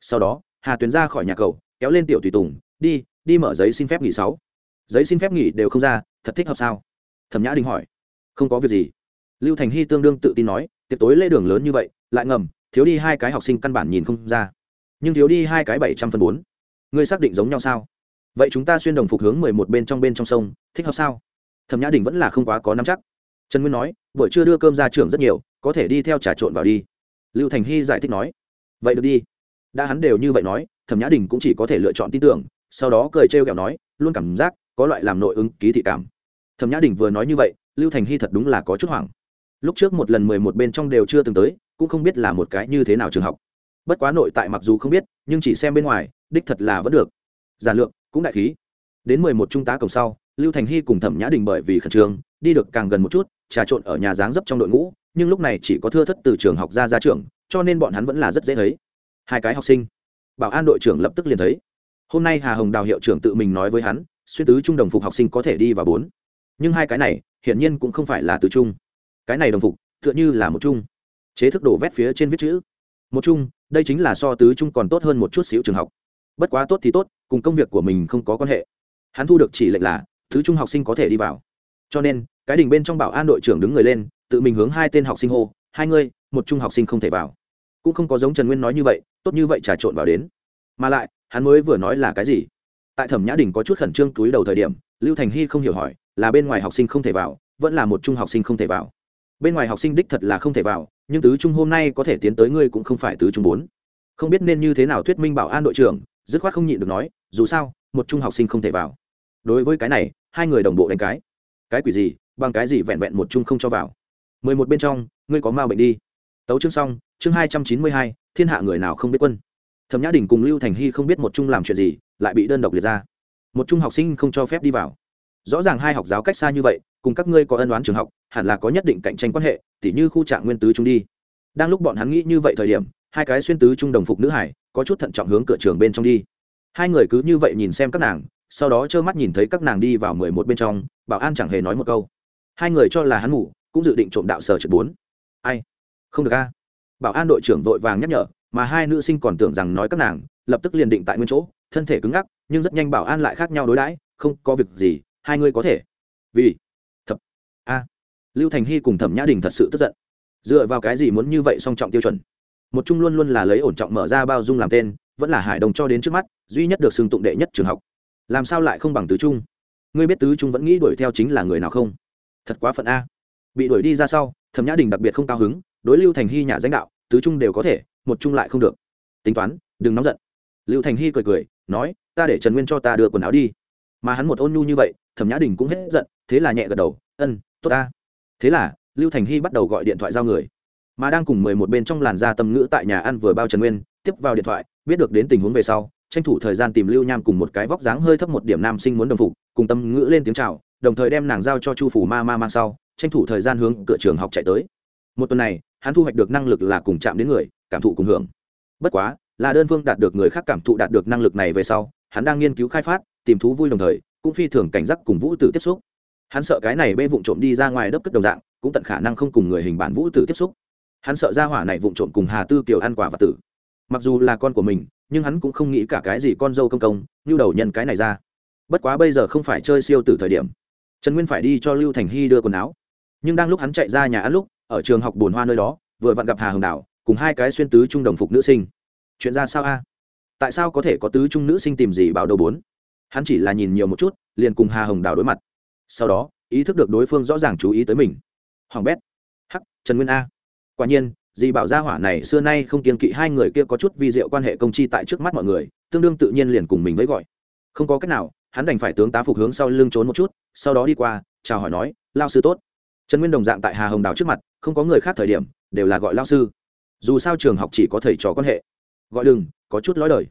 Sau đó, hà tuyền ra khỏi nhà cầu, kéo lên tiểu tùy tùng, đi đi mở giấy xin phép nghỉ sáu. Giấy xin phép nghỉ đều không ra, thật thích hợp sao? Thẩm nhã đình hỏi. Không có việc gì lưu thành hy tương đương tự tin nói, tiệc tối lễ đường lớn như vậy, lại ngầm, thiếu đi hai cái học sinh căn bản nhìn không ra. Nhưng thiếu đi hai cái bảy trăm phần bốn. Ngươi xác định giống nhau sao? Vậy chúng ta xuyên đồng phục hướng mười một bên trong bên trong sông, thích hợp sao? Thẩm nhã đình vẫn là không quá có nắm chắc. Trần nguyên nói, buổi trưa đưa cơm ra trường rất nhiều, có thể đi theo trà trộn vào đi. Lưu thành hy giải thích nói, vậy được đi. Đã hắn đều như vậy nói, thẩm nhã đình cũng chỉ có thể lựa chọn tin tưởng, sau đó cười trêu ghẹo nói, luôn cảm giác có loại làm nội ứng ký thị cảm. Thẩm nhã đình vừa nói như vậy, lưu thành hy thật đúng là có chút hoảng lúc trước một lần mười một bên trong đều chưa từng tới, cũng không biết là một cái như thế nào trường học. Bất quá nội tại mặc dù không biết, nhưng chỉ xem bên ngoài, đích thật là vẫn được. Giản lượng cũng đại khí. Đến mười một trung tá cổng sau, lưu thành hy cùng thẩm nhã đình bởi vì khẩn trương, đi được càng gần một chút, trà trộn ở nhà dáng dấp trong đội ngũ, nhưng lúc này chỉ có thưa thất từ trường học ra ra trường cho nên bọn hắn vẫn là rất dễ thấy. Hai cái học sinh. Bảo an đội trưởng lập tức liền thấy. Hôm nay hà hồng đào hiệu trưởng tự mình nói với hắn, xuyên tứ trung đồng phục học sinh có thể đi vào bốn. Nhưng hai cái này, hiển nhiên cũng không phải là tứ trung cái này đồng phục, tựa như là một trung chế thức đổ vét phía trên viết chữ. Một trung đây chính là so tứ trung còn tốt hơn một chút xíu trường học. Bất quá tốt thì tốt, cùng công việc của mình không có quan hệ. Hắn thu được chỉ lệnh là, tứ trung học sinh có thể đi vào. Cho nên, cái đỉnh bên trong bảo an đội trưởng đứng người lên, tự mình hướng hai tên học sinh hô, hai ngươi, một trung học sinh không thể vào. Cũng không có giống trần nguyên nói như vậy, tốt như vậy trà trộn vào đến. Mà lại, hắn mới vừa nói là cái gì? Tại thẩm nhã đình có chút khẩn trương túi đầu thời điểm, lưu thành hy không hiểu hỏi, là bên ngoài học sinh không thể vào, vẫn là một trung học sinh không thể vào? Bên ngoài học sinh đích thật là không thể vào, nhưng tứ trung hôm nay có thể tiến tới ngươi cũng không phải tứ trung bốn. Không biết nên như thế nào thuyết minh bảo an đội trưởng, dứt khoát không nhịn được nói, dù sao, một trung học sinh không thể vào. Đối với cái này, hai người đồng bộ đánh cái. Cái quỷ gì, bằng cái gì vẹn vẹn một trung không cho vào? Mười một bên trong, ngươi có ma bệnh đi. Tấu chương xong, chương hai trăm chín mươi hai, thiên hạ người nào không biết quân. Thẩm nhã đình cùng lưu thành hy không biết một trung làm chuyện gì, lại bị đơn độc liệt ra. Một trung học sinh không cho phép đi vào. Rõ ràng hai học giáo cách xa như vậy cùng các ngươi có ân đoán trường học, hẳn là có nhất định cạnh tranh quan hệ, tỉ như khu trạng nguyên tứ chúng đi. Đang lúc bọn hắn nghĩ như vậy thời điểm, hai cái xuyên tứ trung đồng phục nữ hải, có chút thận trọng hướng cửa trường bên trong đi. Hai người cứ như vậy nhìn xem các nàng, sau đó trơ mắt nhìn thấy các nàng đi vào mười một bên trong, bảo an chẳng hề nói một câu. Hai người cho là hắn ngủ, cũng dự định trộm đạo sở trượt bốn. Ai? Không được a. Bảo an đội trưởng vội vàng nhắc nhở, mà hai nữ sinh còn tưởng rằng nói các nàng, lập tức liền định tại nguyên chỗ, thân thể cứng ngắc, nhưng rất nhanh bảo an lại khác nhau đối đãi, không có việc gì, hai người có thể. Vì a. Lưu thành hy cùng thẩm nhã đình thật sự tức giận. Dựa vào cái gì muốn như vậy song trọng tiêu chuẩn? Một trung luôn luôn là lấy ổn trọng mở ra bao dung làm tên, vẫn là hải đồng cho đến trước mắt, duy nhất được xưng tụng đệ nhất trường học. Làm sao lại không bằng tứ trung? Ngươi biết tứ trung vẫn nghĩ đuổi theo chính là người nào không? Thật quá phận a. Bị đuổi đi ra sau, thẩm nhã đình đặc biệt không cao hứng, đối lưu thành hy nhà danh đạo, tứ trung đều có thể, một trung lại không được. Tính toán, đừng nóng giận. Lưu thành hy cười cười, nói, ta để trần nguyên cho ta đưa quần áo đi. Mà hắn một ôn nhu như vậy, thẩm nhã đình cũng hết giận, thế là nhẹ gật đầu, ân tốt ta. Thế là, lưu thành hy bắt đầu gọi điện thoại giao người. Mà đang cùng mười một bên trong làn da tâm ngữ tại nhà ăn vừa bao trần nguyên, tiếp vào điện thoại, biết được đến tình huống về sau, tranh thủ thời gian tìm lưu nham cùng một cái vóc dáng hơi thấp một điểm nam sinh muốn đồng phục, cùng tâm ngữ lên tiếng chào, đồng thời đem nàng giao cho chu phủ ma ma mang sau, tranh thủ thời gian hướng cửa trường học chạy tới. Một tuần này, hắn thu hoạch được năng lực là cùng chạm đến người, cảm thụ cùng hưởng. Bất quá, là đơn phương đạt được người khác cảm thụ đạt được năng lực này về sau, hắn đang nghiên cứu khai phát, tìm thú vui đồng thời, cũng phi thường cảnh giác cùng vũ tử tiếp xúc hắn sợ cái này bê vụn trộm đi ra ngoài đớp cất đồng dạng, cũng tận khả năng không cùng người hình bản vũ tử tiếp xúc. Hắn sợ ra hỏa này vụn trộm cùng hà tư kiều ăn quả và tử. Mặc dù là con của mình, nhưng hắn cũng không nghĩ cả cái gì con dâu công công như đầu nhân cái này ra. Bất quá bây giờ không phải chơi siêu tử thời điểm. Trần nguyên phải đi cho lưu thành hy đưa quần áo. Nhưng đang lúc hắn chạy ra nhà ăn lúc, ở trường học bồn hoa nơi đó, vừa vặn gặp hà hồng đảo cùng hai cái xuyên tứ trung đồng phục nữ sinh. Chuyện ra sao a? Tại sao có thể có tứ trung nữ sinh tìm gì bảo đầu bốn? Hắn chỉ là nhìn nhiều một chút, liền cùng hà hồng đảo đối mặt sau đó, ý thức được đối phương rõ ràng chú ý tới mình. Hoàng bét. Hắc, trần nguyên a. Quả nhiên, dì bảo gia hỏa này xưa nay không kiên kỵ hai người kia có chút vi diệu quan hệ công chi tại trước mắt mọi người, tương đương tự nhiên liền cùng mình với gọi. Không có cách nào, hắn đành phải tướng tá phục hướng sau lưng trốn một chút, sau đó đi qua, chào hỏi nói, lao sư tốt. Trần nguyên đồng dạng tại hà hồng đào trước mặt, không có người khác thời điểm, đều là gọi lao sư. Dù sao trường học chỉ có thầy trò quan hệ. Gọi đừng, có chút lói đời.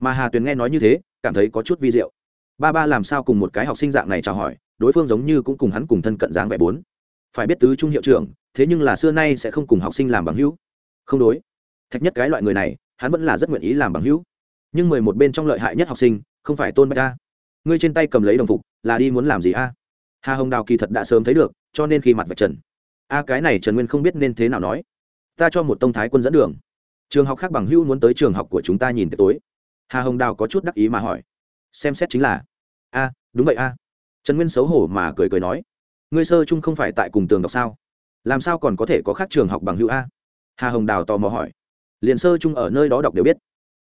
Mà hà tuyền nghe nói như thế, cảm thấy có chút vi diệu. Ba ba làm sao cùng một cái học sinh dạng này chào hỏi đối phương giống như cũng cùng hắn cùng thân cận dáng vẻ bốn. Phải biết tứ trung hiệu trưởng, thế nhưng là xưa nay sẽ không cùng học sinh làm bằng hữu. Không đối. Thạch nhất cái loại người này, hắn vẫn là rất nguyện ý làm bằng hữu. Nhưng mười một bên trong lợi hại nhất học sinh, không phải tôn bạch a. Ngươi trên tay cầm lấy đồng phục, là đi muốn làm gì a? Hà hồng đào kỳ thật đã sớm thấy được, cho nên khi mặt vạch trần. A, cái này trần nguyên không biết nên thế nào nói. Ta cho một tông thái quân dẫn đường. Trường học khác bằng hữu muốn tới trường học của chúng ta nhìn tới tối. Hà hồng đào có chút đắc ý mà hỏi. Xem xét chính là, a, đúng vậy a trần nguyên xấu hổ mà cười cười nói, ngươi sơ chung không phải tại cùng tường đọc sao? Làm sao còn có thể có khác trường học bằng hữu a? Hà hồng đào tò mò hỏi, liền sơ chung ở nơi đó đọc đều biết.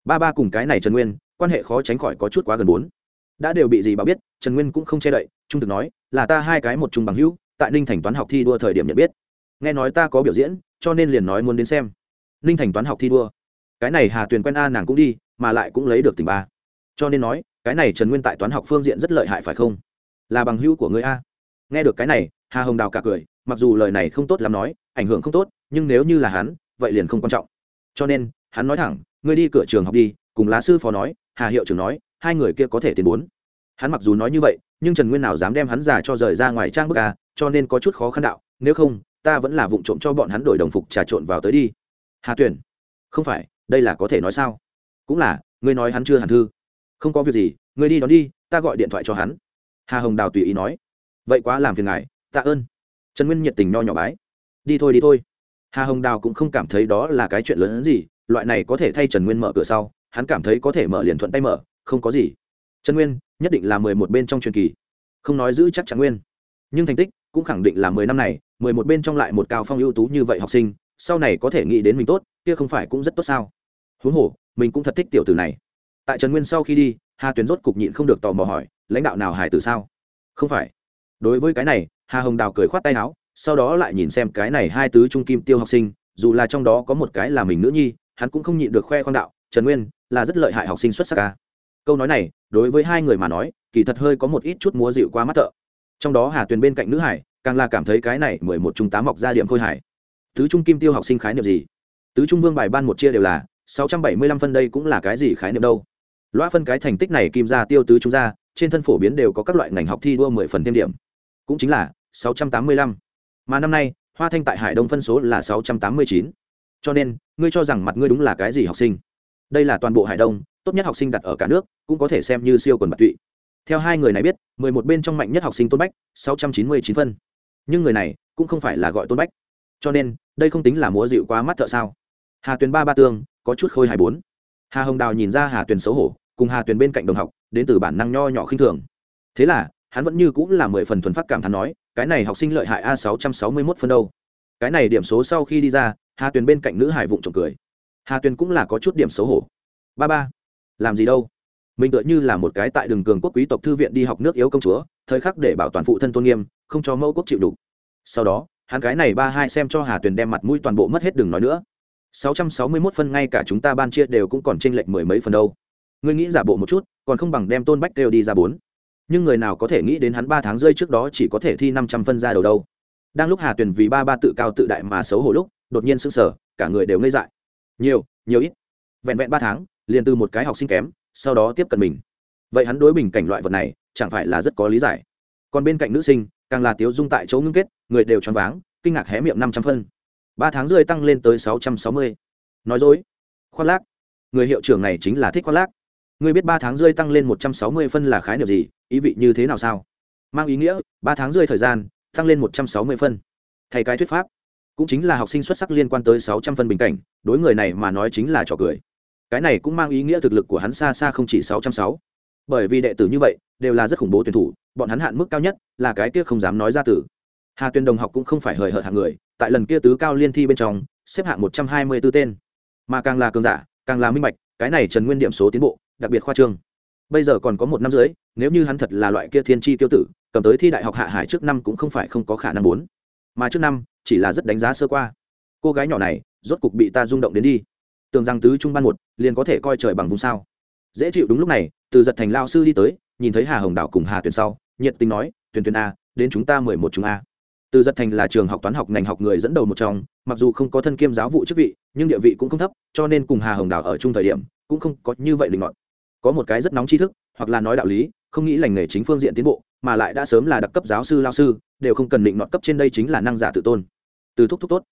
Ba ba cùng cái này trần nguyên, quan hệ khó tránh khỏi có chút quá gần bốn. Đã đều bị gì bà biết, trần nguyên cũng không che đậy, trung thực nói, là ta hai cái một chung bằng hữu, tại ninh thành toán học thi đua thời điểm nhận biết. Nghe nói ta có biểu diễn, cho nên liền nói muốn đến xem. Ninh thành toán học thi đua. Cái này hà tuyền quen a nàng cũng đi, mà lại cũng lấy được tình ba. Cho nên nói, cái này trần nguyên tại toán học phương diện rất lợi hại phải không? Là bằng hữu của ngươi a. Nghe được cái này, hà hồng đào cả cười, mặc dù lời này không tốt lắm nói, ảnh hưởng không tốt, nhưng nếu như là hắn, vậy liền không quan trọng. Cho nên, hắn nói thẳng, ngươi đi cửa trường học đi, cùng lá sư phó nói, hà hiệu trưởng nói, hai người kia có thể tiền bốn. Hắn mặc dù nói như vậy, nhưng trần nguyên nào dám đem hắn giả cho rời ra ngoài trang bức a cho nên có chút khó khăn đạo, nếu không, ta vẫn là vụng trộm cho bọn hắn đổi đồng phục trà trộn vào tới đi. Hà tuyển, không phải, đây là có thể nói sao? Cũng là, ngươi nói hắn chưa hàn thư. Không có việc gì, ngươi đi đón đi, ta gọi điện thoại cho hắn hà hồng đào tùy ý nói, vậy quá làm phiền ngài, tạ ơn. Trần nguyên nhiệt tình nho nhỏ bái, đi thôi đi thôi. Hà hồng đào cũng không cảm thấy đó là cái chuyện lớn hơn gì, loại này có thể thay trần nguyên mở cửa sau, hắn cảm thấy có thể mở liền thuận tay mở, không có gì. Trần nguyên nhất định là mười một bên trong truyền kỳ, không nói giữ chắc chắn nguyên. Nhưng thành tích cũng khẳng định là mười năm này, mười một bên trong lại một cao phong ưu tú như vậy học sinh, sau này có thể nghĩ đến mình tốt, kia không phải cũng rất tốt sao? Huống hồ, mình cũng thật thích tiểu tử này. Tại trần nguyên sau khi đi, hà tuyến rốt cục nhịn không được tò mò hỏi lãnh đạo nào hài tử sao? Không phải. Đối với cái này, hà hồng đào cười khoát tay áo, sau đó lại nhìn xem cái này hai tứ trung kim tiêu học sinh, dù là trong đó có một cái là mình nữ nhi, hắn cũng không nhịn được khoe khoang đạo, trần nguyên, là rất lợi hại học sinh xuất sắc ca câu nói này, đối với hai người mà nói, kỳ thật hơi có một ít chút múa dịu qua mắt thợ. Trong đó hà tuyền bên cạnh nữ hải, càng là cảm thấy cái này mười một trung tá mọc ra điểm khôi hải tứ trung kim tiêu học sinh khái niệm gì? Tứ trung vương bài ban một chia đều là sáu trăm bảy mươi lăm phân đây cũng là cái gì khái niệm đâu? Loa phân cái thành tích này kim ra tiêu tứ trung ra trên thân phổ biến đều có các loại ngành học thi đua mười phần thêm điểm. Cũng chính là sáu trăm tám mươi lăm. Mà năm nay, hoa thanh tại hải đông phân số là sáu trăm tám mươi chín. Cho nên, ngươi cho rằng mặt ngươi đúng là cái gì học sinh? Đây là toàn bộ hải đông, tốt nhất học sinh đặt ở cả nước, cũng có thể xem như siêu quần bạc tụy. Theo hai người này biết, mười một bên trong mạnh nhất học sinh tôn bách, sáu trăm chín mươi chín phân. Nhưng người này, cũng không phải là gọi tôn bách. Cho nên, đây không tính là múa dịu quá mắt thợ sao? Hà tuyền ba ba tương, có chút khôi hài bốn. Hà hồng đào nhìn ra hà tuyền xấu hổ, cùng hà tuyền bên cạnh đồng học đến từ bản năng nho nhỏ khinh thường. Thế là, hắn vẫn như cũng là mười phần thuần phát cảm thán nói, cái này học sinh lợi hại a sáu trăm sáu mươi mốt phân đâu. Cái này điểm số sau khi đi ra, hà tuyền bên cạnh nữ hải vụng trộm cười. Hà tuyền cũng là có chút điểm xấu hổ. Ba ba, làm gì đâu? Mình tựa như là một cái tại đường cường quốc quý tộc thư viện đi học nước yếu công chúa, thời khắc để bảo toàn phụ thân tôn nghiêm, không cho mẫu quốc chịu đủ sau đó, hắn cái này ba hai xem cho hà tuyền đem mặt mũi toàn bộ mất hết đừng nói nữa. Sáu trăm sáu mươi mốt phân ngay cả chúng ta ban chia đều cũng còn chênh lệch mười mấy phần đâu ngươi nghĩ giả bộ một chút, còn không bằng đem tôn bách đều đi ra bốn. Nhưng người nào có thể nghĩ đến hắn ba tháng rơi trước đó chỉ có thể thi năm trăm phân ra đầu đâu. Đang lúc hà tuyền vì ba ba tự cao tự đại mà xấu hổ lúc, đột nhiên sững sờ, cả người đều ngây dại. Nhiều nhiều ít. Vẹn vẹn ba tháng, liền từ một cái học sinh kém, sau đó tiếp cận mình. Vậy hắn đối bình cảnh loại vật này, chẳng phải là rất có lý giải. Còn bên cạnh nữ sinh, càng là tiếu dung tại chỗ ngưng kết, người đều choáng váng, kinh ngạc hé miệng năm trăm phân. Ba tháng rơi tăng lên tới sáu trăm sáu mươi. Nói dối. Khoác lác. Người hiệu trưởng này chính là thích khoác lác. Ngươi biết ba tháng rơi tăng lên một trăm sáu mươi phân là khái niệm gì? Ý vị như thế nào sao? Mang ý nghĩa, ba tháng rơi thời gian, tăng lên một trăm sáu mươi phân. Thay cái thuyết pháp, cũng chính là học sinh xuất sắc liên quan tới sáu trăm phân bình cảnh, đối người này mà nói chính là trò cười. Cái này cũng mang ý nghĩa thực lực của hắn xa xa không chỉ sáu trăm sáu. Bởi vì đệ tử như vậy, đều là rất khủng bố tuyển thủ, bọn hắn hạn mức cao nhất là cái kia không dám nói ra tử hà tuyên đồng học cũng không phải hời hợt hạng người, tại lần kia tứ cao liên thi bên trong, xếp hạng một trăm hai mươi b ố tên. Mà càng là cường giả, càng là minh bạch, cái này trần nguyên điểm số tiến bộ đặc biệt khoa trương. Bây giờ còn có một năm dưới nếu như hắn thật là loại kia thiên tri tiêu tử, cầm tới thi đại học hạ hải trước năm cũng không phải không có khả năng bốn mà trước năm, chỉ là rất đánh giá sơ qua. Cô gái nhỏ này, rốt cục bị ta rung động đến đi. Tưởng rằng tứ trung ban một, liền có thể coi trời bằng vùng sao. Dễ chịu đúng lúc này, từ giật thành lao sư đi tới, nhìn thấy hà hồng đảo cùng hà tuyền sau, nhiệt tình nói, tuyền tuyền a, đến chúng ta mười một chúng a. Từ giật thành là trường học toán học ngành học người dẫn đầu một trong, mặc dù không có thân kiêm giáo vụ chức vị, nhưng địa vị cũng không thấp, cho nên cùng hà hồng đảo ở chung thời điểm, cũng không có như vậy linh mọn có một cái rất nóng tri thức, hoặc là nói đạo lý, không nghĩ lành nghề chính phương diện tiến bộ, mà lại đã sớm là đặc cấp giáo sư lao sư, đều không cần định nọt cấp trên đây chính là năng giả tự tôn. Từ thúc thúc tốt.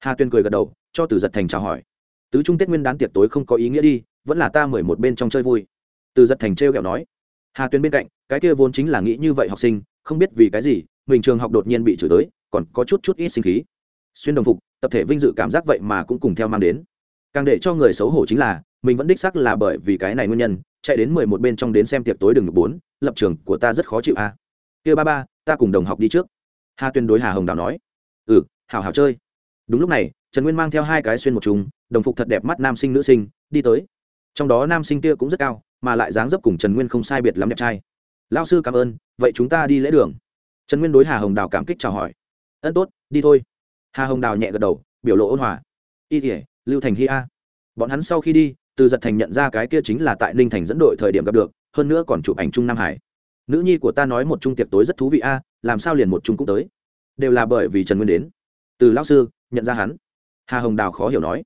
Hà tuyên cười gật đầu, cho từ giật thành chào hỏi. Tứ trung tết nguyên đán tiệc tối không có ý nghĩa đi, vẫn là ta mười một bên trong chơi vui. Từ giật thành trêu kẹo nói. Hà tuyên bên cạnh, cái kia vốn chính là nghĩ như vậy học sinh, không biết vì cái gì, mình trường học đột nhiên bị chửi tới, còn có chút chút ít sinh khí. Xuyên đồng phục, tập thể vinh dự cảm giác vậy mà cũng cùng theo mang đến. Càng để cho người xấu hổ chính là, mình vẫn đích sắc là bởi vì cái này nguyên nhân chạy đến mười một bên trong đến xem tiệc tối đường bốn, lập trường của ta rất khó chịu a à. kia ba ba, ta cùng đồng học đi trước. Hà tuyên đối hà hồng đào nói. Ừ hào hào chơi. Đúng lúc này, trần nguyên mang theo hai cái xuyên một chúng đồng phục thật đẹp mắt nam sinh nữ sinh, đi tới. Trong đó nam sinh kia cũng rất cao, mà lại dáng dấp cùng trần nguyên không sai biệt lắm đẹp trai. Lao sư cảm ơn, vậy chúng ta đi lễ đường. Trần nguyên đối hà hồng đào cảm kích chào hỏi. Ân tốt, đi thôi. Hà hồng đào nhẹ gật đầu, biểu lộ ôn hòa. Y thể lưu thành hi a. Bọn hắn sau khi đi từ giật thành nhận ra cái kia chính là tại ninh thành dẫn đội thời điểm gặp được, hơn nữa còn chụp ảnh chung nam hải. Nữ nhi của ta nói một chung tiệc tối rất thú vị a, làm sao liền một chung cũng tới. Đều là bởi vì trần nguyên đến. Từ lão sư, nhận ra hắn. Hà hồng đào khó hiểu nói.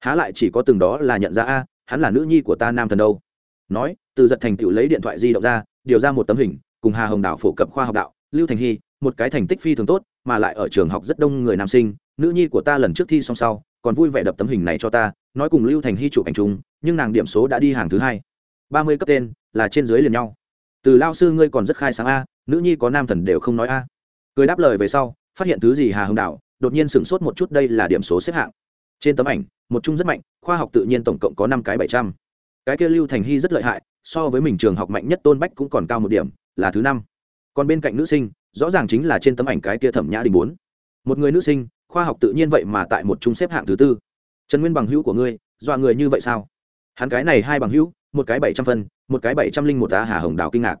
Há lại chỉ có từng đó là nhận ra a, hắn là nữ nhi của ta nam thần đâu. Nói, từ giật thành tựu lấy điện thoại di động ra, điều ra một tấm hình, cùng hà hồng đào phổ cập khoa học đạo, lưu thành hy, một cái thành tích phi thường tốt, mà lại ở trường học rất đông người nam sinh, nữ nhi của ta lần trước thi xong sau còn vui vẻ đập tấm hình này cho ta, nói cùng lưu thành hy chụp ảnh chung, nhưng nàng điểm số đã đi hàng thứ hai. Ba mươi cấp tên, là trên dưới liền nhau. Từ lao sư ngươi còn rất khai sáng a, nữ nhi có nam thần đều không nói a. Cười đáp lời về sau, phát hiện thứ gì hà hưng đạo, đột nhiên sửng sốt một chút đây là điểm số xếp hạng. Trên tấm ảnh, một chung rất mạnh, khoa học tự nhiên tổng cộng có năm cái bảy trăm. Cái kia lưu thành hy rất lợi hại, so với mình trường học mạnh nhất tôn bách cũng còn cao một điểm, là thứ năm. Còn bên cạnh nữ sinh, rõ ràng chính là trên tấm ảnh cái kia thẩm nhã đình bốn. Một người nữ sinh khoa học tự nhiên vậy mà tại một trung xếp hạng thứ tư. Trần nguyên bằng hữu của ngươi, dọa người như vậy sao? Hắn cái này hai bằng hữu, một cái bảy trăm phân, một cái bảy trăm linh một tá hà hồng đào kinh ngạc.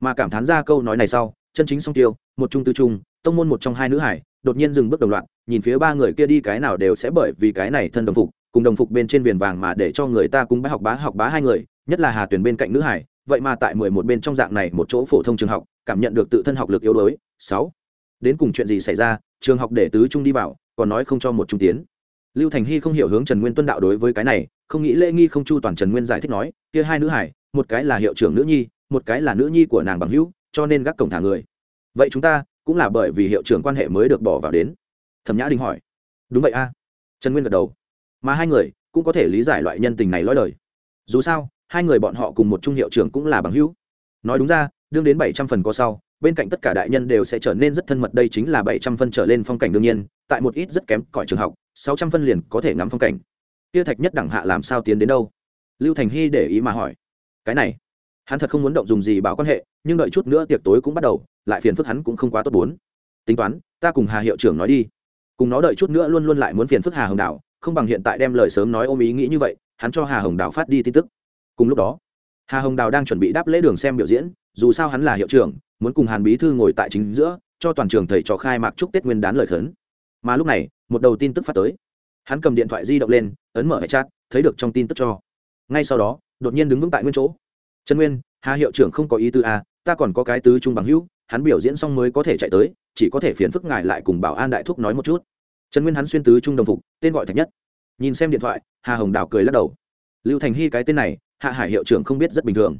Mà cảm thán ra câu nói này sau, chân chính song tiêu, một trung tư trung, tông môn một trong hai nữ hải, đột nhiên dừng bước đồng loạt, nhìn phía ba người kia đi cái nào đều sẽ bởi vì cái này thân đồng phục, cùng đồng phục bên trên viền vàng mà để cho người ta cùng bá học bá học bá hai người, nhất là hà Tuyền bên cạnh nữ hải, vậy mà tại mười một bên trong dạng này một chỗ phổ thông trường học, cảm nhận được tự thân học lực yếu đuối. Sáu đến cùng chuyện gì xảy ra, trường học để tứ trung đi vào, còn nói không cho một trung tiến. Lưu thành hy không hiểu hướng trần nguyên tuân đạo đối với cái này, không nghĩ lễ nghi không chu toàn trần nguyên giải thích nói, kia hai nữ hải, một cái là hiệu trưởng nữ nhi, một cái là nữ nhi của nàng bằng hữu, cho nên gác cổng thả người. Vậy chúng ta cũng là bởi vì hiệu trưởng quan hệ mới được bỏ vào đến. Thẩm nhã đình hỏi. Đúng vậy a. Trần nguyên gật đầu. Mà hai người cũng có thể lý giải loại nhân tình này lõi lời dù sao, hai người bọn họ cùng một trung hiệu trưởng cũng là bằng hữu. Nói đúng ra, đương đến bảy trăm phần có sau bên cạnh tất cả đại nhân đều sẽ trở nên rất thân mật, đây chính là bảy trăm phân trở lên phong cảnh đương nhiên, tại một ít rất kém cỏi trường học, sáu trăm phân liền có thể ngắm phong cảnh. Kia thạch nhất đẳng hạ làm sao tiến đến đâu? Lưu thành hy để ý mà hỏi. Cái này, hắn thật không muốn động dùng gì bảo quan hệ, nhưng đợi chút nữa tiệc tối cũng bắt đầu, lại phiền phức hắn cũng không quá tốt bốn. Tính toán, ta cùng hà hiệu trưởng nói đi. Cùng nó đợi chút nữa luôn luôn lại muốn phiền phức hà hồng đào không bằng hiện tại đem lời sớm nói ôm ý nghĩ như vậy, hắn cho hà hồng đào phát đi tin tức. Cùng lúc đó hà hồng đào đang chuẩn bị đáp lễ đường xem biểu diễn dù sao hắn là hiệu trưởng muốn cùng hàn bí thư ngồi tại chính giữa cho toàn trường thầy trò khai mạc chúc tết nguyên đán lời khấn. Mà lúc này một đầu tin tức phát tới. Hắn cầm điện thoại di động lên ấn mở hệ chat thấy được trong tin tức cho. Ngay sau đó đột nhiên đứng vững tại nguyên chỗ. Trần nguyên hà hiệu trưởng không có ý tư a à, ta còn có cái tứ trung bằng hữu hắn biểu diễn xong mới có thể chạy tới chỉ có thể phiền phức ngài lại cùng bảo an đại thúc nói một chút. Trần nguyên hắn xuyên tứ trung đồng phục tên gọi thạch nhất. Nhìn xem điện thoại hà hồng đào cười lắc đầu. Lưu thành hy cái tên này hạ hải hiệu trưởng không biết rất bình thường.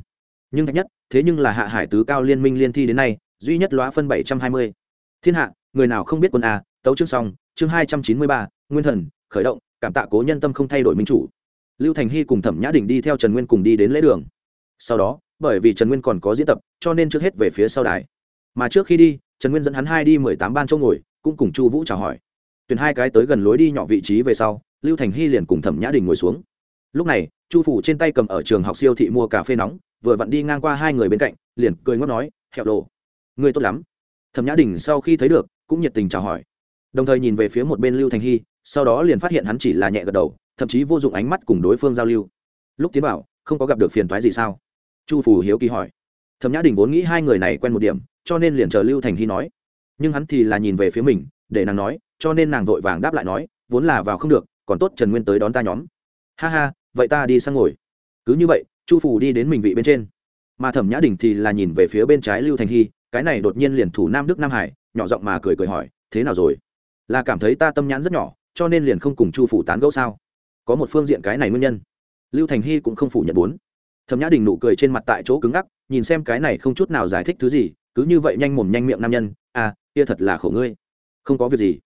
Nhưng thạch nhất, thế nhưng là hạ hải tứ cao liên minh liên thi đến nay, duy nhất lóa phân bảy trăm hai mươi. Thiên hạ, người nào không biết quân a, tấu chương song chương hai trăm chín mươi ba, nguyên thần, khởi động, cảm tạ cố nhân tâm không thay đổi minh chủ. Lưu thành hy cùng thẩm nhã đình đi theo trần nguyên cùng đi đến lễ đường. Sau đó, bởi vì trần nguyên còn có diễn tập, cho nên trước hết về phía sau đài. Mà trước khi đi, trần nguyên dẫn hắn hai đi mười tám ban chỗ ngồi, cũng cùng chu vũ chào hỏi. Tuyển hai cái tới gần lối đi nhỏ vị trí về sau, lưu thành hy liền cùng thẩm nhã đình ngồi xuống lúc này, chu phủ trên tay cầm ở trường học siêu thị mua cà phê nóng, vừa vặn đi ngang qua hai người bên cạnh, liền cười ngót nói, hẹo đồ người tốt lắm. Thẩm nhã đình sau khi thấy được, cũng nhiệt tình chào hỏi. Đồng thời nhìn về phía một bên lưu thành hy, sau đó liền phát hiện hắn chỉ là nhẹ gật đầu, thậm chí vô dụng ánh mắt cùng đối phương giao lưu. Lúc tiến bảo không có gặp được phiền thoái gì sao? Chu phủ hiếu kỳ hỏi. Thẩm nhã đình vốn nghĩ hai người này quen một điểm, cho nên liền chờ lưu thành hy nói. Nhưng hắn thì là nhìn về phía mình, để nàng nói, cho nên nàng vội vàng đáp lại nói, vốn là vào không được, còn tốt trần nguyên tới đón ta nhóm. Ha ha vậy ta đi sang ngồi. Cứ như vậy, chu phủ đi đến mình vị bên trên. Mà thẩm nhã đình thì là nhìn về phía bên trái lưu thành hy, cái này đột nhiên liền thủ nam đức nam hải, nhỏ giọng mà cười cười hỏi, thế nào rồi? Là cảm thấy ta tâm nhãn rất nhỏ, cho nên liền không cùng chu phủ tán gẫu sao? Có một phương diện cái này nguyên nhân. Lưu thành hy cũng không phủ nhận bốn. Thẩm nhã đình nụ cười trên mặt tại chỗ cứng ngắc, nhìn xem cái này không chút nào giải thích thứ gì, cứ như vậy nhanh mồm nhanh miệng nam nhân à kia thật là khổ ngươi. Không có việc gì.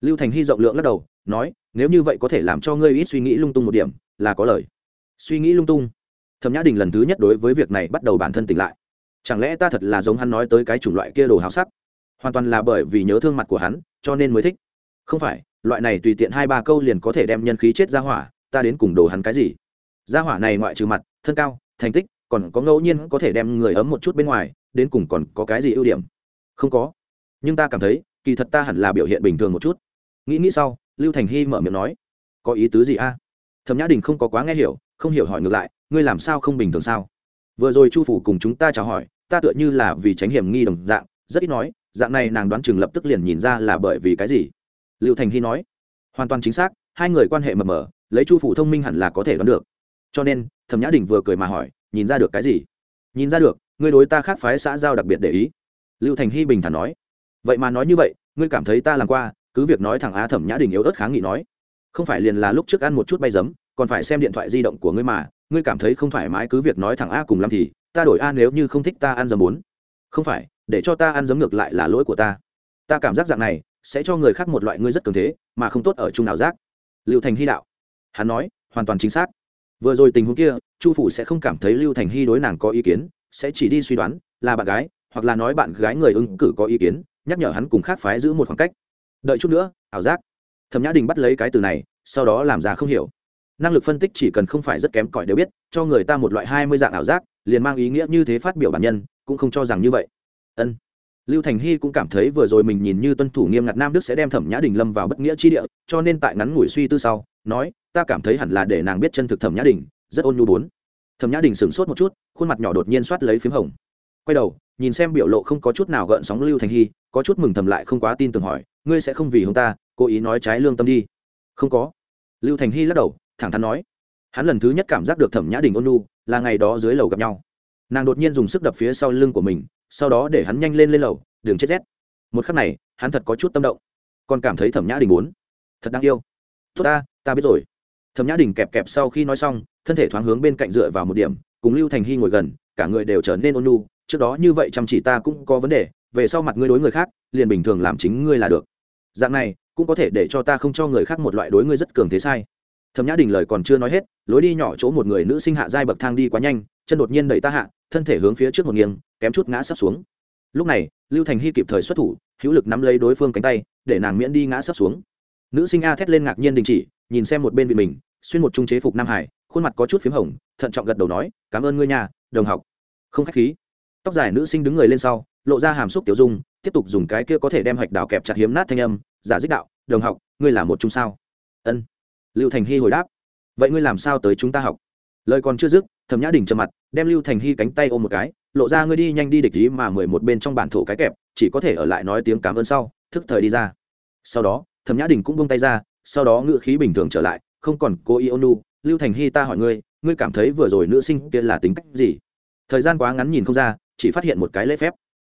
Lưu thành hy rộng lượng lắc đầu, nói, nếu như vậy có thể làm cho ngươi ít suy nghĩ lung tung một điểm là có lời. Suy nghĩ lung tung. Thẩm nhã đình lần thứ nhất đối với việc này bắt đầu bản thân tỉnh lại. Chẳng lẽ ta thật là giống hắn nói tới cái chủng loại kia đồ háo sắc? Hoàn toàn là bởi vì nhớ thương mặt của hắn, cho nên mới thích. Không phải, loại này tùy tiện hai ba câu liền có thể đem nhân khí chết ra hỏa, ta đến cùng đồ hắn cái gì? Ra hỏa này ngoại trừ mặt, thân cao, thành tích, còn có ngẫu nhiên có thể đem người ấm một chút bên ngoài, đến cùng còn có cái gì ưu điểm? Không có. Nhưng ta cảm thấy, kỳ thật ta hẳn là biểu hiện bình thường một chút. Nghĩ nghĩ sau, lưu thành hy mở miệng nói, có ý tứ gì a? Thẩm nhã đình không có quá nghe hiểu, không hiểu hỏi ngược lại, ngươi làm sao không bình thường sao? Vừa rồi chu phủ cùng chúng ta chào hỏi, ta tựa như là vì tránh hiểm nghi đồng dạng, rất ít nói, dạng này nàng đoán chừng lập tức liền nhìn ra là bởi vì cái gì. Lưu thành hy nói, hoàn toàn chính xác, hai người quan hệ mờ mờ, lấy chu phủ thông minh hẳn là có thể đoán được. Cho nên, thẩm nhã đình vừa cười mà hỏi, nhìn ra được cái gì? Nhìn ra được, ngươi đối ta khác phái xã giao đặc biệt để ý. Lưu thành hy bình thản nói, vậy mà nói như vậy, ngươi cảm thấy ta làm qua, cứ việc nói thẳng á thẩm nhã đình yếu ớt kháng nghị nói không phải liền là lúc trước ăn một chút bay giấm, còn phải xem điện thoại di động của ngươi mà, ngươi cảm thấy không thoải mái cứ việc nói thẳng a cùng làm thì, ta đổi a nếu như không thích ta ăn giấm bốn không phải, để cho ta ăn giấm ngược lại là lỗi của ta. Ta cảm giác dạng này, sẽ cho người khác một loại ngươi rất cường thế, mà không tốt ở chung nào giác. Lưu thành hy đạo. Hắn nói, hoàn toàn chính xác. Vừa rồi tình huống kia, chu phủ sẽ không cảm thấy lưu thành hy đối nàng có ý kiến, sẽ chỉ đi suy đoán, là bạn gái, hoặc là nói bạn gái người ứng cử có ý kiến, nhắc nhở hắn cùng khác phái giữ một khoảng cách. Đợi chút nữa, ảo giác thẩm nhã đình bắt lấy cái từ này, sau đó làm ra không hiểu. Năng lực phân tích chỉ cần không phải rất kém cỏi đều biết, cho người ta một loại hai mươi dạng ảo giác, liền mang ý nghĩa như thế phát biểu bản nhân, cũng không cho rằng như vậy. Ân. Lưu thành hy cũng cảm thấy vừa rồi mình nhìn như tuân thủ nghiêm ngặt nam đức sẽ đem thẩm nhã đình lâm vào bất nghĩa chi địa, cho nên tại ngắn ngủi suy tư sau, nói, ta cảm thấy hẳn là để nàng biết chân thực thẩm nhã đình, rất ôn nhu bốn. Thẩm nhã đình sửng sốt một chút, khuôn mặt nhỏ đột nhiên soát lấy p h í m hồng. Quay đầu nhìn xem biểu lộ không có chút nào gợn sóng lưu thành hy, có chút mừng thầm lại không quá tin tưởng hỏi, ngươi sẽ không vì hông ta, cố ý nói trái lương tâm đi? Không có. Lưu thành hy lắc đầu, thẳng thắn nói, hắn lần thứ nhất cảm giác được thẩm nhã đình ôn nu là ngày đó dưới lầu gặp nhau. Nàng đột nhiên dùng sức đập phía sau lưng của mình, sau đó để hắn nhanh lên lên lầu đường chết rét. Một khắc này, hắn thật có chút tâm động. Còn cảm thấy thẩm nhã đình muốn. Thật đáng yêu. Tốt ta ta biết rồi. Thẩm nhã đình kẹp kẹp sau khi nói xong, thân thể thoáng hướng bên cạnh dựa vào một điểm, cùng lưu thành hy ngồi gần, cả người đều trở nên ôn nu trước đó như vậy chăm chỉ ta cũng có vấn đề, về sau mặt ngươi đối người khác, liền bình thường làm chính ngươi là được. Dạng này, cũng có thể để cho ta không cho người khác một loại đối ngươi rất cường thế sai. Thẩm nhã đình lời còn chưa nói hết, lối đi nhỏ chỗ một người nữ sinh hạ giai bậc thang đi quá nhanh, chân đột nhiên đẩy ta hạ, thân thể hướng phía trước một nghiêng, kém chút ngã sắp xuống. Lúc này, lưu thành hy kịp thời xuất thủ, hữu lực nắm lấy đối phương cánh tay, để nàng miễn đi ngã sắp xuống. Nữ sinh a thét lên ngạc nhiên đình chỉ, nhìn xem một bên vị mình, xuyên một trung chế phục nam hải, khuôn mặt có chút p h í m hồng, thận trọng gật đầu nói, cảm ơn ngươi nhà đồng học. Không k h á c h khí tóc dài nữ sinh đứng người lên sau, lộ ra hàm xúc tiểu dung, tiếp tục dùng cái kia có thể đem hạch đào kẹp chặt hiếm nát thanh âm, giả dích đạo, đồng học, ngươi là một chung sao? Ân. Lưu thành hy hồi đáp, vậy ngươi làm sao tới chúng ta học? Lời còn chưa dứt, thẩm nhã đình trầm mặt, đem lưu thành hy cánh tay ôm một cái, lộ ra ngươi đi nhanh đi địch ý mà mười một bên trong bản thổ cái kẹp, chỉ có thể ở lại nói tiếng cảm ơn sau, thức thời đi ra. Sau đó, thẩm nhã đình cũng bông tay ra, sau đó ngựa khí bình thường trở lại, không còn cô ionu ônu lưu thành hy ta hỏi ngươi ngươi cảm thấy vừa rồi nữ sinh kia là tính cách gì? Thời gian quá ngắn nhìn không ra chỉ phát hiện một cái lễ phép.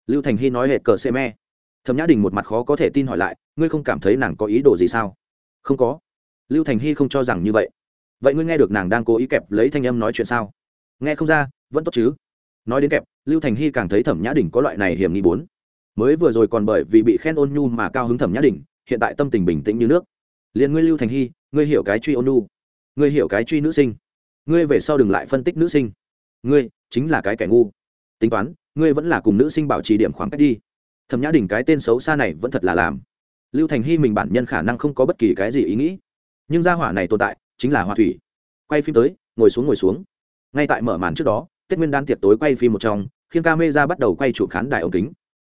Lưu thành hy nói hệ cờ xe me. Thẩm nhã đình một mặt khó có thể tin hỏi lại, ngươi không cảm thấy nàng có ý đồ gì sao? Không có. Lưu thành hy không cho rằng như vậy. Vậy ngươi nghe được nàng đang cố ý kẹp lấy thanh âm nói chuyện sao? Nghe không ra, vẫn tốt chứ. Nói đến kẹp, lưu thành hy càng thấy thẩm nhã đình có loại này hiểm nghi bốn. Mới vừa rồi còn bởi vì bị khen ôn nhu mà cao hứng thẩm nhã đình, hiện tại tâm tình bình tĩnh như nước. Liền ngươi lưu thành hy, ngươi hiểu cái truy ôn nhu. Ngươi hiểu cái truy nữ sinh. Ngươi về sau đừng lại phân tích nữ sinh. Ngươi chính là cái kẻ ngu tính toán, ngươi vẫn là cùng nữ sinh bảo trì điểm khoảng cách đi. Thẩm nhã đình cái tên xấu xa này vẫn thật là làm. Lưu thành hy mình bản nhân khả năng không có bất kỳ cái gì ý nghĩ. Nhưng gia hỏa này tồn tại, chính là hòa thủy. Quay phim tới, ngồi xuống ngồi xuống. Ngay tại mở màn trước đó, tết nguyên đan tiệc tối quay phim một trong khiến ca mê ra bắt đầu quay chụp khán đài ống kính.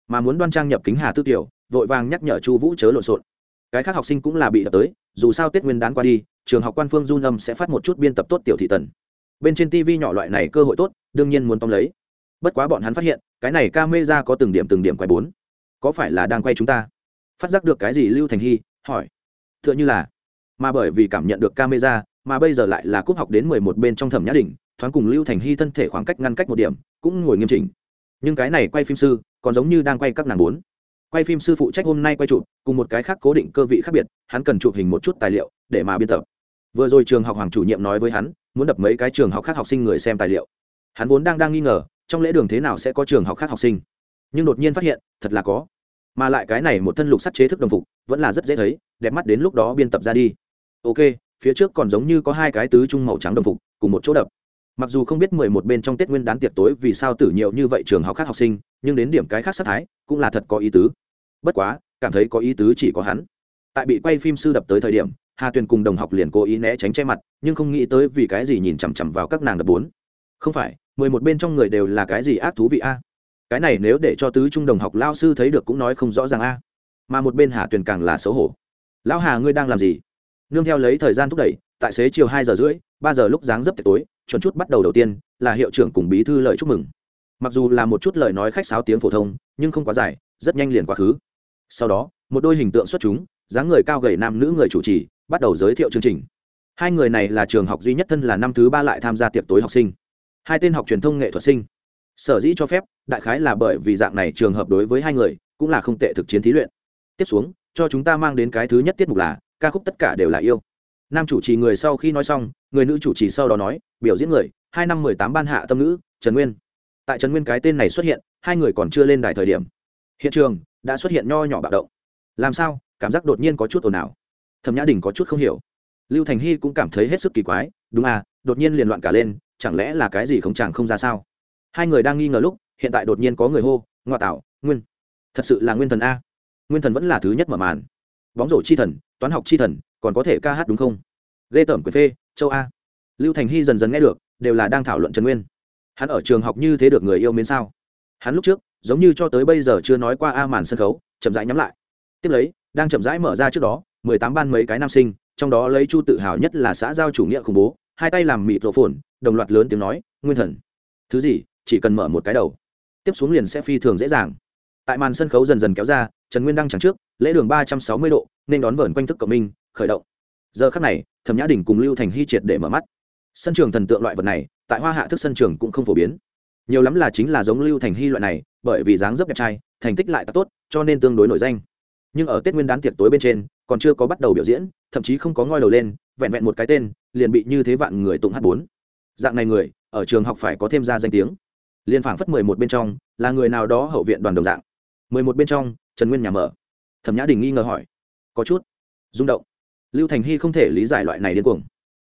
Mà muốn đoan trang nhập kính hà tư tiểu vội vàng nhắc nhở chu vũ chớ lộn xộn. Cái khác học sinh cũng là bị đập tới, dù sao tết nguyên đán qua đi, trường học quan phương du âm sẽ phát một chút biên tập tốt tiểu thị tần. Bên trên tv nhỏ loại này cơ hội tốt, đương nhiên muốn tóm lấy bất quá bọn hắn phát hiện, cái này ca mê ra có từng điểm từng điểm quay bốn. Có phải là đang quay chúng ta? Phát giác được cái gì lưu thành hy, hỏi. T h ư ợ n h ư là, mà bởi vì cảm nhận được ca mê ra mà bây giờ lại là cúp học đến mười một bên trong thẩm nhã đình thoáng cùng lưu thành hy thân thể khoảng cách ngăn cách một điểm, cũng ngồi nghiêm chỉnh. Nhưng cái này quay phim sư, còn giống như đang quay các nàng bốn. Quay phim sư phụ trách hôm nay quay chụp, cùng một cái khác cố định cơ vị khác biệt, hắn cần chụp hình một chút tài liệu, để mà biên tập. Vừa rồi trường học hoàng chủ nhiệm nói với hắn, muốn đập mấy cái trường học khác học sinh người xem tài liệu. Hắn vốn đang đang nghi ngờ trong lễ đường thế nào sẽ có trường học khác học sinh? Nhưng đột nhiên phát hiện, thật là có. Mà lại cái này một thân lục sắt chế thức đồng phục, vẫn là rất dễ thấy, đẹp mắt đến lúc đó biên tập ra đi. Ok, phía trước còn giống như có hai cái tứ trung màu trắng đồng phục, cùng một chỗ đập. Mặc dù không biết mười một bên trong tết nguyên đán tiệc tối vì sao tử nhiều như vậy trường học khác học sinh, nhưng đến điểm cái khác sát thái, cũng là thật có ý tứ. Bất quá, cảm thấy có ý tứ chỉ có hắn. Tại bị quay phim sư đập tới thời điểm, hà tuyền cùng đồng học liền cố ý né tránh che mặt, nhưng không nghĩ tới vì cái gì nhìn chằm chằm vào các nàng đập bốn. Không phải mười một bên trong người đều là cái gì ác thú vị a? À? Cái này nếu để cho tứ trung đồng học lao sư thấy được cũng nói không rõ ràng a. À? Mà một bên hà tuyền càng là xấu hổ. Lão hà, ngươi đang làm gì? Nương theo lấy thời gian thúc đẩy, tại xế chiều hai giờ rưỡi, ba giờ lúc dáng dấp tối, chuẩn chút bắt đầu đầu tiên, là hiệu trưởng cùng bí thư lời chúc mừng. Mặc dù là một chút lời nói khách sáo tiếng phổ thông, nhưng không quá dài, rất nhanh liền quá khứ. Sau đó, một đôi hình tượng xuất chúng, dáng người cao gầy nam nữ người chủ trì, bắt đầu giới thiệu chương trình. Hai người này là trường học duy nhất thân là năm thứ ba lại tham gia tiệc tối học sinh hai tên học truyền thông nghệ thuật sinh. Sở dĩ cho phép, đại khái là bởi vì dạng này trường hợp đối với hai người, cũng là không tệ thực chiến thí luyện. Tiếp xuống, cho chúng ta mang đến cái thứ nhất tiết mục là, ca khúc tất cả đều là yêu. Nam chủ trì người sau khi nói xong, người nữ chủ trì sau đó nói, biểu diễn người, hai năm mười tám ban hạ tâm nữ trần nguyên. Tại trần nguyên cái tên này xuất hiện, hai người còn chưa lên đài thời điểm. Hiện trường, đã xuất hiện nho nhỏ bạo động. Làm sao, cảm giác đột nhiên có chút ồn ào. Thẩm nhã đình có chút không hiểu. Lưu thành hy cũng cảm thấy hết sức kỳ quái, đúng à đột nhiên liền loạn cả lên chẳng lẽ là cái gì không chẳng không ra sao? Hai người đang nghi ngờ lúc, hiện tại đột nhiên có người hô, ngoa tạo, nguyên. Thật sự là nguyên thần a. Nguyên thần vẫn là thứ nhất mở màn. Bóng rổ chi thần, toán học chi thần, còn có thể ca hát đúng không? Ghê tởm quyền phê, châu a. Lưu thành hy dần dần nghe được, đều là đang thảo luận trần nguyên. Hắn ở trường học như thế được người yêu mến sao? Hắn lúc trước, giống như cho tới bây giờ chưa nói qua a màn sân khấu, chậm rãi nhắm lại. Tiếp lấy, đang chậm rãi mở ra trước đó, mười tám ban mấy cái nam sinh, trong đó lấy chu tự hào nhất là xã giao chủ nghĩa khủng bố, hai tay làm mịt rổ phồn đồng loạt lớn tiếng nói, nguyên thần, thứ gì, chỉ cần mở một cái đầu, tiếp xuống liền sẽ phi thường dễ dàng. Tại màn sân khấu dần dần kéo ra, trần nguyên đăng chẳng trước, lễ đường ba trăm sáu mươi độ, nên đón vờn quanh thức cộng minh, khởi động. Giờ khắc này, thẩm nhã đình cùng lưu thành hy triệt để mở mắt. Sân trường thần tượng loại vật này, tại hoa hạ thức sân trường cũng không phổ biến. Nhiều lắm là chính là giống lưu thành hy loại này, bởi vì dáng dấp đẹp trai, thành tích lại tốt, cho nên tương đối nổi danh. Nhưng ở tết nguyên đán tiệc tối bên trên, còn chưa có bắt đầu biểu diễn, thậm chí không có ngoi đầu lên, vẹn vẹn một cái tên, liền bị như thế vạn người tụng hát bốn dạng này người, ở trường học phải có thêm ra danh tiếng. Liên phảng phất mười một bên trong, là người nào đó hậu viện đoàn đồng dạng. mười một bên trong, trần nguyên nhà mở. Thẩm nhã đình nghi ngờ hỏi. Có chút. Rung động. Lưu thành hy không thể lý giải loại này điên cuồng.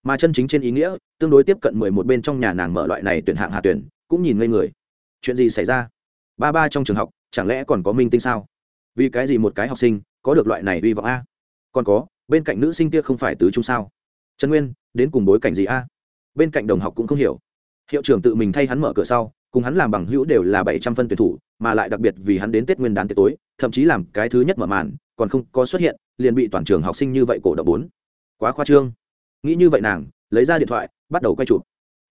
Mà chân chính trên ý nghĩa, tương đối tiếp cận mười một bên trong nhà nàng mở loại này tuyển hạng hạ tuyển, cũng nhìn ngây người. Chuyện gì xảy ra? Ba ba trong trường học, chẳng lẽ còn có minh tinh sao? Vì cái gì một cái học sinh, có được loại này uy vọng a? Còn có, bên cạnh nữ sinh kia không phải tứ trung sao? Trần nguyên, đến cùng bối cảnh gì a? Bên cạnh đồng học cũng không hiểu. Hiệu trưởng tự mình thay hắn mở cửa sau, cùng hắn làm bằng hữu đều là bảy trăm phân tuyển thủ, mà lại đặc biệt vì hắn đến tết nguyên đán tết tối, thậm chí làm cái thứ nhất mở màn, còn không có xuất hiện, liền bị toàn trường học sinh như vậy cổ động bốn. Quá khoa trương. Nghĩ như vậy nàng, lấy ra điện thoại, bắt đầu quay chụp.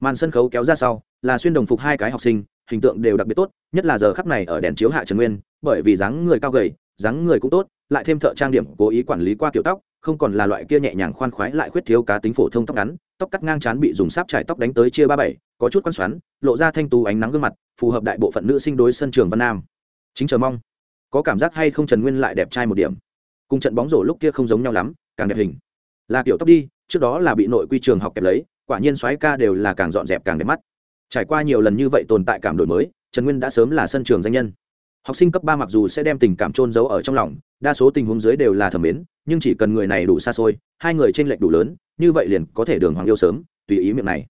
Màn sân khấu kéo ra sau, là xuyên đồng phục hai cái học sinh, hình tượng đều đặc biệt tốt, nhất là giờ khắp này ở đèn chiếu hạ trần nguyên, bởi vì dáng người cao gầy, dáng người cũng tốt, lại thêm thợ trang điểm cố ý quản lý qua kiểu tóc, không còn là loại kia nhẹ nhàng khoan khoái lại khuyết thiếu cá tính phổ thông tóc ngắn tóc cắt ngang chán bị dùng sáp trải tóc đánh tới chia ba bảy, có chút quan xoắn, lộ ra thanh tú ánh nắng gương mặt, phù hợp đại bộ phận nữ sinh đối sân trường văn nam. Chính chờ mong, có cảm giác hay không trần nguyên lại đẹp trai một điểm. Cùng trận bóng rổ lúc kia không giống nhau lắm, càng đẹp hình. Là kiểu tóc đi, trước đó là bị nội quy trường học kẹp lấy, quả nhiên soái ca đều là càng dọn dẹp càng đẹp mắt. Trải qua nhiều lần như vậy tồn tại cảm đổi mới, trần nguyên đã sớm là sân trường danh nhân học sinh cấp ba mặc dù sẽ đem tình cảm trôn giấu ở trong lòng, đa số tình huống dưới đều là thẩm mến, nhưng chỉ cần người này đủ xa xôi, hai người t r ê n lệch đủ lớn, như vậy liền có thể đường hoàng yêu sớm, tùy ý miệng này.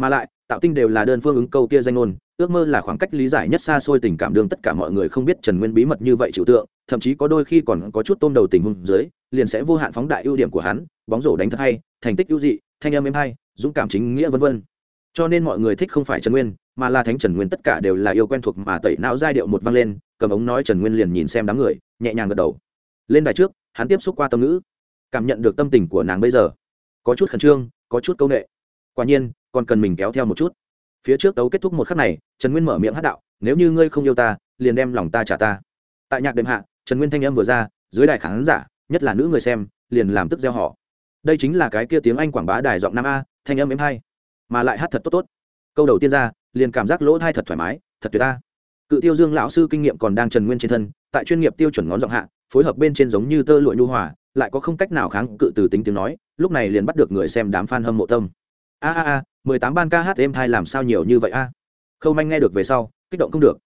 Mà lại, tạo tinh đều là đơn phương ứng câu kia danh ngôn, ước mơ là khoảng cách lý giải nhất xa xôi tình cảm đương tất cả mọi người không biết trần nguyên bí mật như vậy chịu tượng, thậm chí có đôi khi còn có chút tôm đầu tình huống dưới, liền sẽ vô hạn phóng đại ưu điểm của hắn, bóng rổ đánh thật hay, thành tích ưu dị, thanh âm êm hay, dũng cảm chính nghĩa vân vân. Cho nên mọi người thích không phải trần nguyên, mà là thánh trần nguyên tất cả đều là yêu quen thuộc mà tẩy não giai điệu một vang lên cầm ống nói trần nguyên liền nhìn xem đám người, nhẹ nhàng gật đầu. Lên đài trước, hắn tiếp xúc qua tâm ngữ, cảm nhận được tâm tình của nàng bây giờ. Có chút khẩn trương, có chút c â u n ệ quả nhiên, còn cần mình kéo theo một chút. Phía trước tấu kết thúc một khắc này, trần nguyên mở miệng hát đạo, nếu như ngươi không yêu ta, liền đem lòng ta trả ta. Tại nhạc đệm hạ, trần nguyên thanh âm vừa ra, dưới đài khán giả, nhất là nữ người xem, liền làm tức gieo họ. Đây chính là cái kia tiếng anh quảng bá đài giọng nam a, thanh âm êm hay, mà lại hát thật tốt tốt. Câu đầu tiên ra, liền cảm giác lỗ thai thật thoải mái, thật tuyệt ta cự tiêu dương lão sư kinh nghiệm còn đang trần nguyên trên thân, tại chuyên nghiệp tiêu chuẩn ngón giọng hạ, phối hợp bên trên giống như tơ lụa nhu hòa, lại có không cách nào kháng cự từ tính tiếng nói, lúc này liền bắt được người xem đám f a n hâm mộ tâm. A a a, mười tám ban ca hát êm thai làm sao nhiều như vậy a? À? khâu manh nghe được về sau, kích động không được.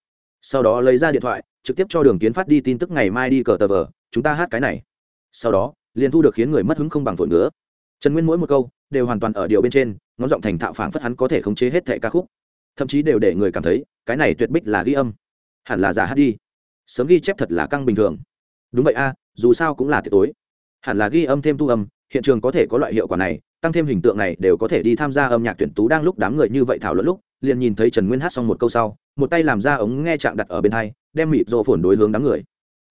Sau đó lấy ra điện thoại, trực tiếp cho đường kiến phát đi tin tức ngày mai đi cờ tờ vờ, chúng ta hát cái này. Sau đó, liền thu được khiến người mất hứng không bằng vội nữa. Trần nguyên mỗi một câu, đều hoàn toàn ở điều bên trên, ngón giọng thành thạo phảng phất hắn có thể khống chế hết thẻ ca khúc thậm chí đều để người cảm thấy cái này tuyệt bích là ghi âm, hẳn là giả hát đi. Sớm ghi chép thật là căng bình thường. Đúng vậy a, dù sao cũng là tiệc tối. Hẳn là ghi âm thêm thu âm, hiện trường có thể có loại hiệu quả này, tăng thêm hình tượng này đều có thể đi tham gia âm nhạc tuyển tú đang lúc đám người như vậy thảo luận lúc, liền nhìn thấy trần nguyên hát xong một câu sau, một tay làm ra ống nghe chạm đặt ở bên hai, đem mịt rộ phổn đối hướng đám người.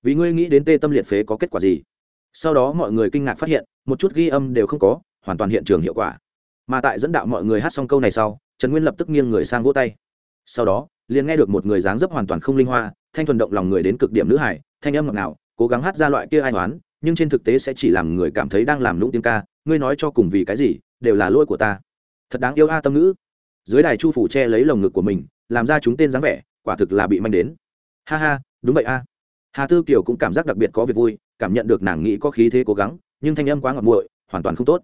Vì ngươi nghĩ đến tê tâm liệt phế có kết quả gì? Sau đó mọi người kinh ngạc phát hiện, một chút ghi âm đều không có, hoàn toàn hiện trường hiệu quả. Mà tại dẫn đạo mọi người hát xong câu này sau trần nguyên lập tức nghiêng người sang vỗ tay. Sau đó, liền nghe được một người dáng dấp hoàn toàn không linh hoa, thanh thuần động lòng người đến cực điểm nữ hải, thanh âm ngọt ngào, cố gắng hát ra loại kia ai toán nhưng trên thực tế sẽ chỉ làm người cảm thấy đang làm lũng tiếng ca, ngươi nói cho cùng vì cái gì, đều là lỗi của ta. Thật đáng yêu a tâm nữ. dưới đài chu phủ che lấy lồng ngực của mình, làm ra chúng tên dáng vẻ, quả thực là bị manh đến. Ha ha, đúng vậy a. Hà tư kiều cũng cảm giác đặc biệt có việc vui, cảm nhận được nàng nghĩ có khí thế cố gắng, nhưng thanh âm quá ngọt muội hoàn toàn không tốt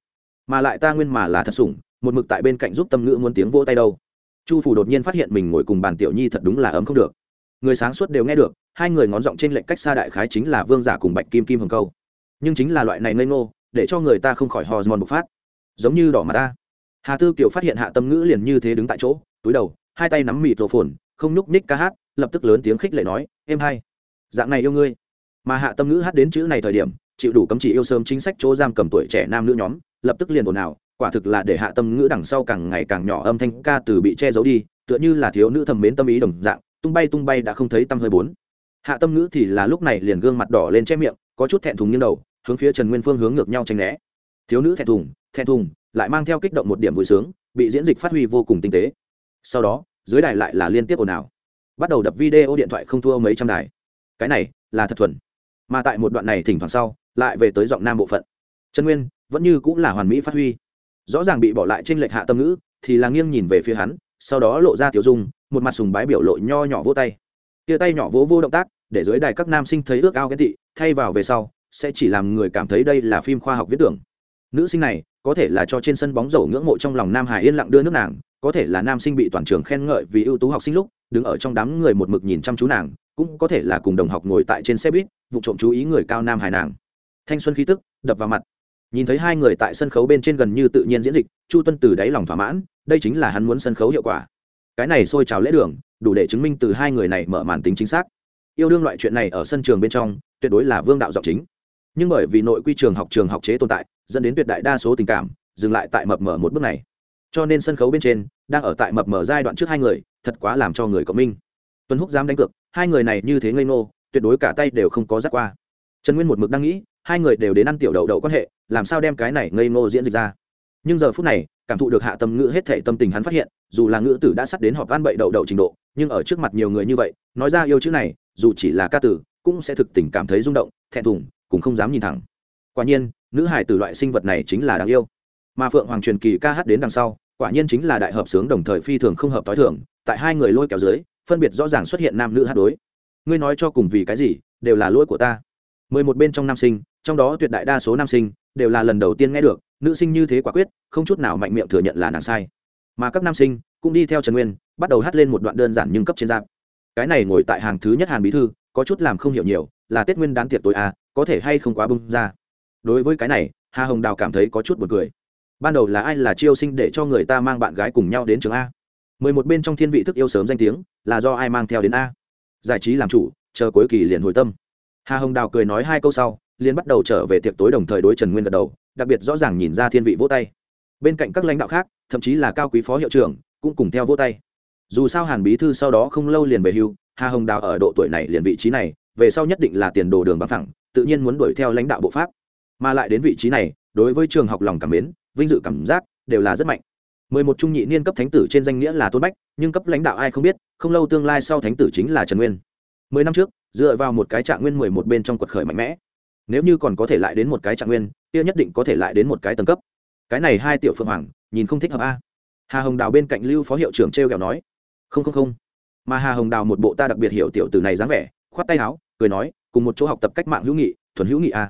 mà lại ta nguyên mà là thật sủng, một mực tại bên cạnh giúp tâm ngữ muốn tiếng vỗ tay đâu. Chu phủ đột nhiên phát hiện mình ngồi cùng bàn tiểu nhi thật đúng là ấm không được. Người sáng suốt đều nghe được, hai người ngón giọng trên lệnh cách xa đại khái chính là vương giả cùng bạch kim kim hồng câu. Nhưng chính là loại này ngây ngô, để cho người ta không khỏi hormone bộc phát. Giống như đỏ mà ta. Hà tư kiều phát hiện hạ tâm ngữ liền như thế đứng tại chỗ, túi đầu, hai tay nắm mịt rổ phồn không nhúc ních ca hát, lập tức lớn tiếng khích lệ nói, em hay. Dạng này yêu ngươi. Mà hạ tâm ngữ hát đến chữ này thời điểm, chịu đủ cấm chỉ yêu sớm chính sách chỗ giam cầm tuổi trẻ nam nữ nhóm lập tức liền ồn ào, quả thực là để hạ tâm ngữ đằng sau càng ngày càng nhỏ âm thanh ca từ bị che giấu đi, tựa như là thiếu nữ thầm mến tâm ý đồng dạng, tung bay tung bay đã không thấy tâm hơi bốn. Hạ tâm ngữ thì là lúc này liền gương mặt đỏ lên che miệng, có chút thẹn thùng như đầu, hướng phía trần nguyên phương hướng ngược nhau tranh né. Thiếu nữ thẹn thùng thẹn thùng, lại mang theo kích động một điểm vui sướng, bị diễn dịch phát huy vô cùng tinh tế. Sau đó, dưới đài lại là liên tiếp ồn ào. Bắt đầu đập video điện thoại không thua mấy trăm đài. Cái này là thật thuần. Mà tại một đoạn này thỉnh thoảng sau, lại về tới giọng nam bộ phận trần nguyên vẫn như cũng là hoàn mỹ phát huy. Rõ ràng bị bỏ lại trên lệch hạ tâm ngữ, thì là nghiêng nhìn về phía hắn, sau đó lộ ra tiểu dung, một mặt sùng bái biểu lộ nho nhỏ vỗ tay. Tia tay nhỏ vỗ vô động tác, để dưới đài các nam sinh thấy ước ao ghen tị, thay vào về sau, sẽ chỉ làm người cảm thấy đây là phim khoa học viết tưởng. Nữ sinh này, có thể là cho trên sân bóng dầu ngưỡng mộ trong lòng nam hải yên lặng đưa nước nàng, có thể là nam sinh bị toàn trường khen ngợi vì ưu tú học sinh lúc, đứng ở trong đám người một mực nhìn chăm chú nàng, cũng có thể là cùng đồng học ngồi tại trên xe buýt, vụ trộm chú ý người cao nam hải nàng. Thanh xuân khí tức, đập vào mặt nhìn thấy hai người tại sân khấu bên trên gần như tự nhiên diễn dịch, chu tuân từ đáy lòng thỏa mãn, đây chính là hắn muốn sân khấu hiệu quả. Cái này xôi trào lễ đường, đủ để chứng minh từ hai người này mở màn tính chính xác. Yêu đương loại chuyện này ở sân trường bên trong, tuyệt đối là vương đạo giọng chính. Nhưng bởi vì nội quy trường học trường học chế tồn tại, dẫn đến tuyệt đại đa số tình cảm dừng lại tại mập mở một bước này. Cho nên sân khấu bên trên, đang ở tại mập mở giai đoạn trước hai người, thật quá làm cho người cộng minh. Tuân húc dám đánh cược, hai người này như thế ngây ngô, tuyệt đối cả tay đều không có giác qua. Trần nguyên một mực đang nghĩ hai người đều đến ăn tiểu đậu đậu quan hệ, làm sao đem cái này ngây ngô diễn dịch ra. Nhưng giờ phút này, cảm thụ được hạ tâm ngữ hết thể tâm tình hắn phát hiện, dù là ngữ tử đã sắp đến họp van bậy đậu đậu trình độ, nhưng ở trước mặt nhiều người như vậy, nói ra yêu chữ này, dù chỉ là ca tử, cũng sẽ thực tình cảm thấy rung động, thẹn thùng, cũng không dám nhìn thẳng. Quả nhiên, nữ hải tử loại sinh vật này chính là đáng yêu. Mà phượng hoàng truyền kỳ ca hát đến đằng sau, quả nhiên chính là đại hợp sướng đồng thời phi thường không hợp t h i thường, tại hai người lôi kéo dưới, phân biệt rõ ràng xuất hiện nam nữ hát đối. Ngươi nói cho cùng vì cái gì, đều là lỗi của ta mười một bên trong nam sinh, trong đó tuyệt đại đa số nam sinh đều là lần đầu tiên nghe được, nữ sinh như thế quả quyết, không chút nào mạnh miệng thừa nhận là nàng sai. Mà các nam sinh cũng đi theo trần nguyên, bắt đầu hát lên một đoạn đơn giản nhưng cấp trên giáp cái này ngồi tại hàng thứ nhất hàn bí thư, có chút làm không hiểu nhiều, là tết nguyên đán tiệc tối à có thể hay không quá bung ra. Đối với cái này, hà hồng đào cảm thấy có chút b u ồ n cười. Ban đầu là ai là chiêu sinh để cho người ta mang bạn gái cùng nhau đến trường a? Mười một bên trong thiên vị thức yêu sớm danh tiếng, là do ai mang theo đến a? Giải trí làm chủ, chờ cuối kỳ liền hồi tâm hà hồng đào cười nói hai câu sau, liền bắt đầu trở về tiệc tối đồng thời đối trần nguyên gật đầu, đặc biệt rõ ràng nhìn ra thiên vị vỗ tay. Bên cạnh các lãnh đạo khác, thậm chí là cao quý phó hiệu trưởng, cũng cùng theo vỗ tay. Dù sao hàn bí thư sau đó không lâu liền về hưu, hà hồng đào ở độ tuổi này liền vị trí này, về sau nhất định là tiền đồ đường bằng thẳng tự nhiên muốn đuổi theo lãnh đạo bộ pháp. Mà lại đến vị trí này, đối với trường học lòng cảm mến, vinh dự cảm giác đều là rất mạnh. Mười một trung nhị niên cấp thánh tử trên danh nghĩa là tôn bách, nhưng cấp lãnh đạo ai không biết, không lâu tương lai sau thánh tử chính là trần nguyên. Mười năm trước dựa vào một cái trạng nguyên mười một bên trong quật khởi mạnh mẽ. Nếu như còn có thể lại đến một cái trạng nguyên, kia nhất định có thể lại đến một cái tầng cấp. Cái này hai tiểu phượng hoàng, nhìn không thích hợp a. Hà hồng đào bên cạnh lưu phó hiệu trưởng t r e o kẹo nói, không không không. Mà hà hồng đào một bộ ta đặc biệt hiểu tiểu từ này dáng vẻ, khoát tay áo, cười nói, cùng một chỗ học tập cách mạng hữu nghị, thuần hữu nghị a.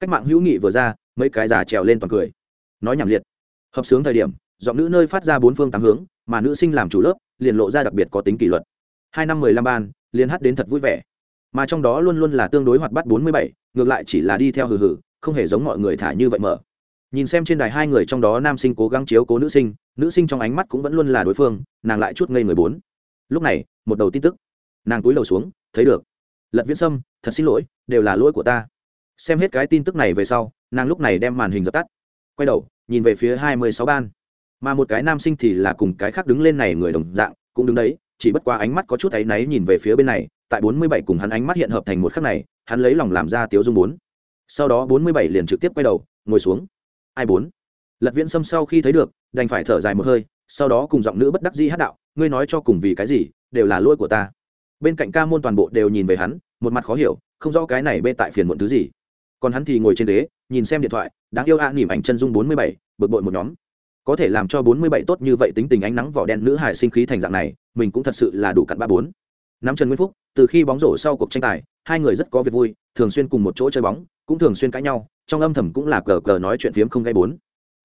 Cách mạng hữu nghị vừa ra, mấy cái già trèo lên toàn cười. Nói nhảm liệt. Hợp sướng thời điểm, giọng nữ nơi phát ra bốn phương tám hướng, mà nữ sinh làm chủ lớp, liền lộ ra đặc biệt có tính kỷ luật. Hai năm mười lăm ban, liền hát đến thật vui vẻ mà trong đó luôn luôn là tương đối hoạt bát bốn mươi bảy, ngược lại chỉ là đi theo hừ hừ, không hề giống mọi người thả như vậy mở. Nhìn xem trên đài hai người trong đó nam sinh cố gắng chiếu cố nữ sinh nữ sinh trong ánh mắt cũng vẫn luôn là đối phương, nàng lại chút ngây người bốn. Lúc này, một đầu tin tức. Nàng túi đầu xuống, thấy được. Lật viễn sâm, thật xin lỗi, đều là lỗi của ta. Xem hết cái tin tức này về sau, nàng lúc này đem màn hình dập tắt. Quay đầu, nhìn về phía hai mươi sáu ban. Mà một cái nam sinh thì là cùng cái khác đứng lên này người đồng dạng, cũng đứng đấy, chỉ bất quá ánh mắt có chút áy náy nhìn về phía bên này tại bốn mươi bảy cùng hắn ánh mắt hiện hợp thành một khắc này hắn lấy lòng làm ra tiếu dung bốn. Sau đó bốn mươi bảy liền trực tiếp quay đầu ngồi xuống. Ai bốn? Lật viễn sâm sau khi thấy được đành phải thở dài một hơi sau đó cùng giọng nữ bất đắc dĩ hát đạo ngươi nói cho cùng vì cái gì đều là lỗi của ta. Bên cạnh ca môn toàn bộ đều nhìn về hắn một mặt khó hiểu không rõ cái này bê tại phiền muộn thứ gì. Còn hắn thì ngồi trên ghế nhìn xem điện thoại đáng yêu a à, nỉm ảnh chân dung bốn mươi bảy bực bội một nhóm. Có thể làm cho bốn mươi bảy tốt như vậy tính tình ánh nắng vỏ đen nữ hải sinh khí thành dạng này mình cũng thật sự là đủ cặn ba bốn nắm trần nguyên phúc, từ khi bóng rổ sau cuộc tranh tài, hai người rất có việc vui, thường xuyên cùng một chỗ chơi bóng, cũng thường xuyên cãi nhau, trong âm thầm cũng là cờ cờ nói chuyện phiếm không gây bốn.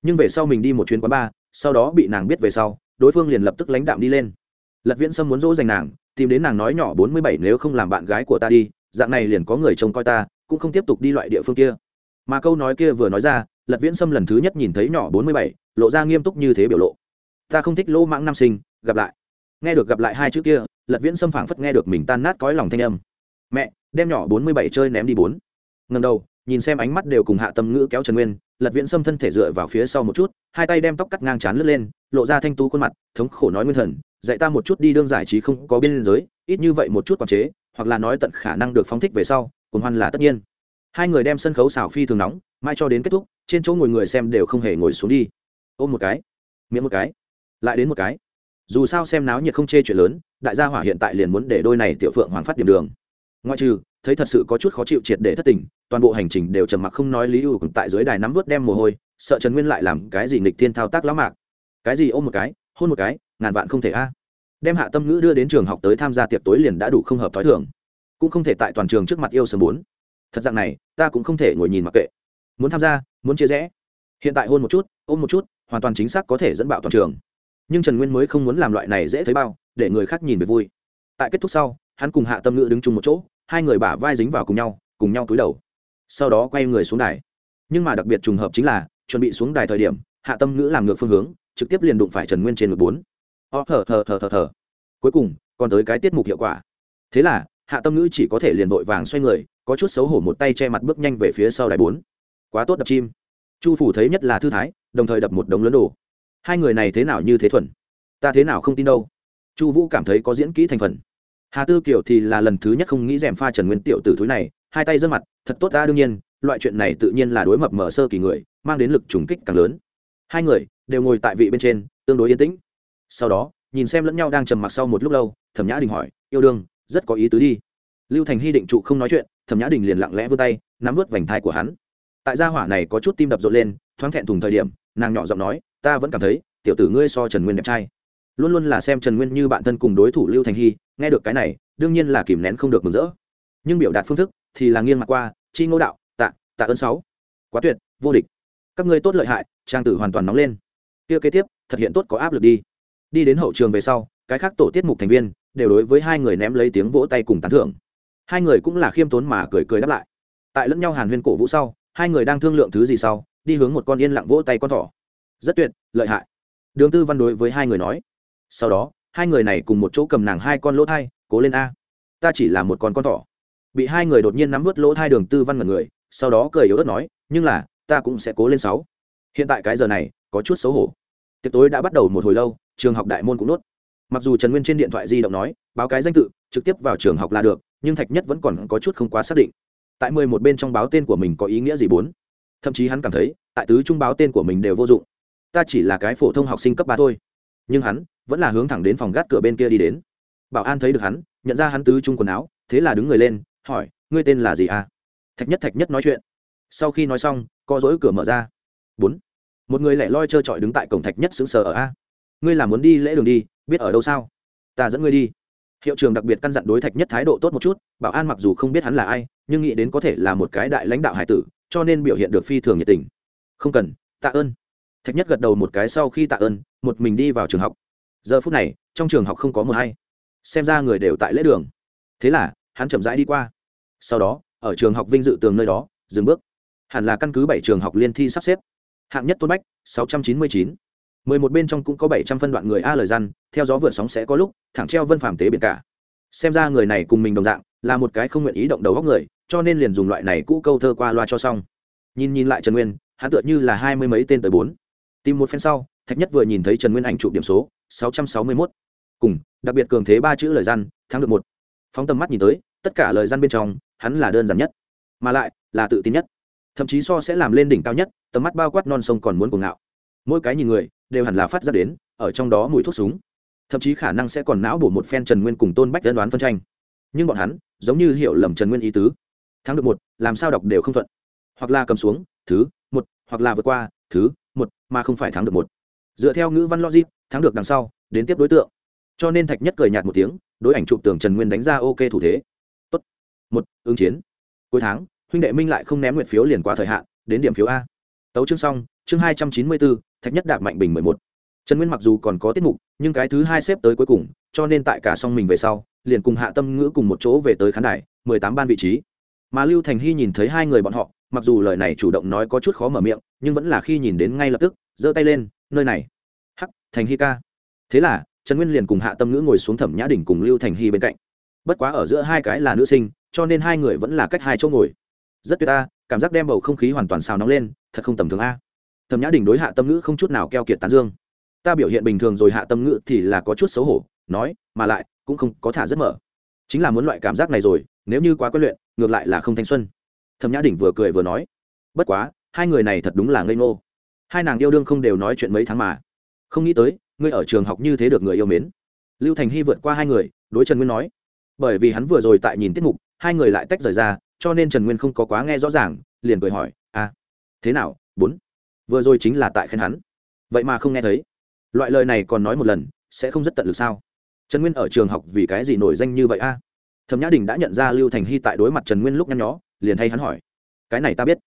Nhưng về sau mình đi một chuyến quán bar, sau đó bị nàng biết về sau, đối phương liền lập tức lãnh đạm đi lên. Lật viễn sâm muốn dỗ dành nàng, tìm đến nàng nói nhỏ bốn mươi bảy nếu không làm bạn gái của ta đi, dạng này liền có người trông coi ta, cũng không tiếp tục đi loại địa phương kia. Mà câu nói kia vừa nói ra, lật viễn sâm lần thứ nhất nhìn thấy nhỏ bốn mươi bảy, lộ ra nghiêm túc như thế biểu lộ. Ta không thích lỗ mãng nam sinh, gặp lại. Nghe được gặp lại hai chữ kia lật viễn xâm phảng phất nghe được mình tan nát cõi lòng thanh âm. Mẹ, đem nhỏ bốn mươi bảy chơi ném đi bốn. Ngần đầu, nhìn xem ánh mắt đều cùng hạ tâm ngữ kéo trần nguyên, lật viễn xâm thân thể dựa vào phía sau một chút, hai tay đem tóc cắt ngang chán lướt lên, lộ ra thanh tú khuôn mặt, thống khổ nói nguyên thần, dạy ta một chút đi đương giải trí không có biên giới, ít như vậy một chút quản chế, hoặc là nói tận khả năng được phóng thích về sau, cùng hoan là tất nhiên. Hai người đem sân khấu xào phi thường nóng mai cho đến kết thúc, trên chỗ ngồi người xem đều không hề ngồi xuống đi. Ôm một cái, miệng một cái, lại đến một cái. Dù sao xem náo nhiệt không chê chuyện lớn đại gia hỏa hiện tại liền muốn để đôi này tiểu phượng hoàng phát điểm đường. Ngoại trừ, thấy thật sự có chút khó chịu triệt để thất tình, toàn bộ hành trình đều trầm mặc không nói lý ưu tại dưới đài nắm vớt đem mồ hôi, sợ trần nguyên lại làm cái gì nghịch thiên thao tác lão mạc. Cái gì ôm một cái, hôn một cái, ngàn vạn không thể a. À. Đem hạ tâm ngữ đưa đến trường học tới tham gia tiệc tối liền đã đủ không hợp t h ó i thưởng cũng không thể tại toàn trường trước mặt yêu sớm bốn. Thật dạng này, ta cũng không thể ngồi nhìn mặc kệ. Muốn tham gia, muốn chia rẽ. Hiện tại hôn một chút, ôm một chút, hoàn toàn chính xác có thể dẫn bạo toàn trường. Nhưng trần nguyên mới không muốn làm loại này dễ thấy bao để người khác nhìn về vui. Tại kết thúc sau, hắn cùng hạ tâm ngữ đứng chung một chỗ, hai người bả vai dính vào cùng nhau cùng nhau túi đầu. Sau đó quay người xuống đài. Nhưng mà đặc biệt trùng hợp chính là, chuẩn bị xuống đài thời điểm, hạ tâm ngữ làm ngược phương hướng, trực tiếp liền đụng phải trần nguyên trên ngực bốn. Ó, thở thở thở thở thở. Cuối cùng, còn tới cái tiết mục hiệu quả. Thế là, hạ tâm ngữ chỉ có thể liền vội vàng xoay người, có chút xấu hổ một tay che mặt bước nhanh về phía sau đài bốn. Quá tốt đập chim. Chu phủ thấy nhất là thư thái, đồng thời đập một đống lớn đồ. Hai người này thế nào như thế thuần? Ta thế nào không tin đâu chu vũ cảm thấy có diễn kỹ thành phần. Hà tư kiều thì là lần thứ nhất không nghĩ d è m pha trần nguyên tiểu t ử thúi này, hai tay dân mặt, thật tốt ta đương nhiên, loại chuyện này tự nhiên là đối mập mở sơ kỳ người, mang đến lực trùng kích càng lớn. Hai người đều ngồi tại vị bên trên, tương đối yên tĩnh. Sau đó, nhìn xem lẫn nhau đang trầm mặc sau một lúc lâu, thẩm nhã đình hỏi, yêu đương, rất có ý tứ đi. Lưu thành hy định trụ không nói chuyện, thẩm nhã đình liền lặng lẽ vươn tay, nắm vớt vành thai của hắn. Tại gia hỏa này có chút tim đập rộn lên, thoáng thẹn thùng thời điểm, nàng nhỏ giọng nói, ta vẫn cảm thấy, tiểu tử ngươi so trần nguyên đẹp trai luôn luôn là xem trần nguyên như bạn thân cùng đối thủ lưu thành hy, nghe được cái này, đương nhiên là kìm nén không được mừng rỡ. Nhưng biểu đạt phương thức thì là nghiêng mặt qua, chi ngô đạo, tạ tạ ơn sáu. Quá tuyệt, vô địch. Các ngươi tốt lợi hại, trang tử hoàn toàn nóng lên. Kia kế tiếp thực hiện tốt có áp lực đi. Đi đến hậu trường về sau, cái khác tổ tiết mục thành viên đều đối với hai người ném lấy tiếng vỗ tay cùng tán thưởng. Hai người cũng là khiêm tốn mà cười cười đáp lại. Tại lẫn nhau hàn huyên cổ vũ sau, hai người đang thương lượng thứ gì sau, đi hướng một con yên lặng vỗ tay con thỏ. Rất tuyệt, lợi hại. Đường tư văn đối với hai người nói sau đó, hai người này cùng một chỗ cầm nàng hai con lỗ thai, cố lên a. Ta chỉ là một con con thỏ. Bị hai người đột nhiên nắm vớt lỗ thai đường tư văn ngần người, sau đó cười yếu ớt nói, nhưng là, ta cũng sẽ cố lên sáu. Hiện tại cái giờ này, có chút xấu hổ. Tiệc tối đã bắt đầu một hồi lâu, trường học đại môn cũng nốt. Mặc dù trần nguyên trên điện thoại di động nói, báo cái danh tự, trực tiếp vào trường học là được, nhưng thạch nhất vẫn còn có chút không quá xác định. Tại mười một bên trong báo tên của mình có ý nghĩa gì bốn? Thậm chí hắn cảm thấy, tại tứ trung báo tên của mình đều vô dụng. Ta chỉ là cái phổ thông học sinh cấp ba thôi. Nhưng hắn vẫn là hướng thẳng đến phòng gác cửa bên kia đi đến. Bảo an thấy được hắn, nhận ra hắn tứ trung quần áo, thế là đứng người lên, hỏi, ngươi tên là gì à? Thạch nhất thạch nhất nói chuyện. Sau khi nói xong co dỗi cửa mở ra. Bốn. Một người lẻ loi trơ trọi đứng tại cổng thạch nhất xứng sờ ở a. Ngươi là muốn đi lễ đường đi, biết ở đâu sao? Ta dẫn ngươi đi. Hiệu trường đặc biệt căn dặn đối thạch nhất thái độ tốt một chút, bảo an mặc dù không biết hắn là ai, nhưng nghĩ đến có thể là một cái đại lãnh đạo hải tử, cho nên biểu hiện được phi thường nhiệt tình. Không cần, tạ ơn. Thạch nhất gật đầu một cái sau khi tạ ơn, một mình đi vào trường học giờ phút này, trong trường học không có một hay. Xem ra người đều tại lễ đường. Thế là, hắn chậm rãi đi qua. Sau đó, ở trường học vinh dự tường nơi đó, dừng bước. Hẳn là căn cứ bảy trường học liên thi sắp xếp. Hạng nhất tôn bách, sáu trăm chín mươi chín. mười một bên trong cũng có bảy trăm phân đoạn người a lời răn, theo gió vượt sóng sẽ có lúc, thẳng treo vân phàm tế biển cả. Xem ra người này cùng mình đồng dạng, là một cái không nguyện ý động đầu góc người, cho nên liền dùng loại này cũ câu thơ qua loa cho xong. Nhìn nhìn lại trần nguyên, hắn tựa như là hai mươi mấy tên tới bốn. Tìm một phen sau, thạch nhất vừa nhìn thấy trần nguyên ảnh chụp điểm số sáu trăm sáu mươi mốt. Cùng đặc biệt cường thế ba chữ lời gian, thắng được một. Phóng tầm mắt nhìn tới tất cả lời gian bên trong hắn là đơn giản nhất mà lại là tự tin nhất. Thậm chí so sẽ làm lên đỉnh cao nhất tầm mắt bao quát non sông còn muốn cuồng ngạo. Mỗi cái nhìn người đều hẳn là phát ra đến ở trong đó mùi thuốc súng. Thậm chí khả năng sẽ còn não bổ một phen trần nguyên cùng tôn bách đơn đoán phân tranh. Nhưng bọn hắn giống như hiểu lầm trần nguyên ý tứ. Thắng được một làm sao đọc đều không thuận. Hoặc là cầm xuống thứ một hoặc là vượt qua thứ một mà không phải thắng được một dựa theo ngữ văn logic, thắng được đằng sau, đến tiếp đối tượng. Cho nên thạch nhất cười nhạt một tiếng, đối ảnh chụp tưởng trần nguyên đánh ra ok thủ thế. Tốt. Một, ứng chiến. Cuối tháng, huynh đệ minh lại không ném nguyện phiếu liền qua thời hạn, đến điểm phiếu a. Tấu chương xong, chương hai trăm chín mươi bốn thạch nhất đạp mạnh bình mười một. Trần nguyên mặc dù còn có tiết mục, nhưng cái thứ hai xếp tới cuối cùng, cho nên tại cả xong mình về sau, liền cùng hạ tâm ngữ cùng một chỗ về tới khán đài, mười tám ban vị trí. Mà lưu thành hy nhìn thấy hai người bọn họ, mặc dù lời này chủ động nói có chút khó mở miệng, nhưng vẫn là khi nhìn đến ngay lập tức, giơ tay lên nơi này. Hắc, thành hy ca. Thế là, trần nguyên liền cùng hạ tâm ngữ ngồi xuống thẩm nhã đỉnh cùng lưu thành hy bên cạnh. Bất quá ở giữa hai cái là nữ sinh, cho nên hai người vẫn là cách hai chỗ ngồi. Rất tuyệt ta, cảm giác đem bầu không khí hoàn toàn xào nóng lên, thật không tầm thường a. Thẩm nhã đình đối hạ tâm ngữ không chút nào keo kiệt tán dương. Ta biểu hiện bình thường rồi hạ tâm ngữ thì là có chút xấu hổ, nói, mà lại, cũng không có thả rất mở. Chính là muốn loại cảm giác này rồi, nếu như quá quen luyện, ngược lại là không thanh xuân. Thẩm nhã đình vừa cười vừa nói, bất quá, hai người này thật đúng là ngây ngô hai nàng yêu đương không đều nói chuyện mấy tháng mà. Không nghĩ tới, ngươi ở trường học như thế được người yêu mến. Lưu thành hy vượt qua hai người, đối trần nguyên nói. Bởi vì hắn vừa rồi tại nhìn tiết mục, hai người lại tách rời ra, cho nên trần nguyên không có quá nghe rõ ràng, liền cười hỏi à thế nào, bốn? Vừa rồi chính là tại khen hắn. Vậy mà không nghe thấy. Loại lời này còn nói một lần, sẽ không rất tận lực sao? Trần nguyên ở trường học vì cái gì nổi danh như vậy a? Thẩm nhã đình đã nhận ra lưu thành hy tại đối mặt trần nguyên lúc nhăn nhó, liền thay hắn hỏi, cái này ta biết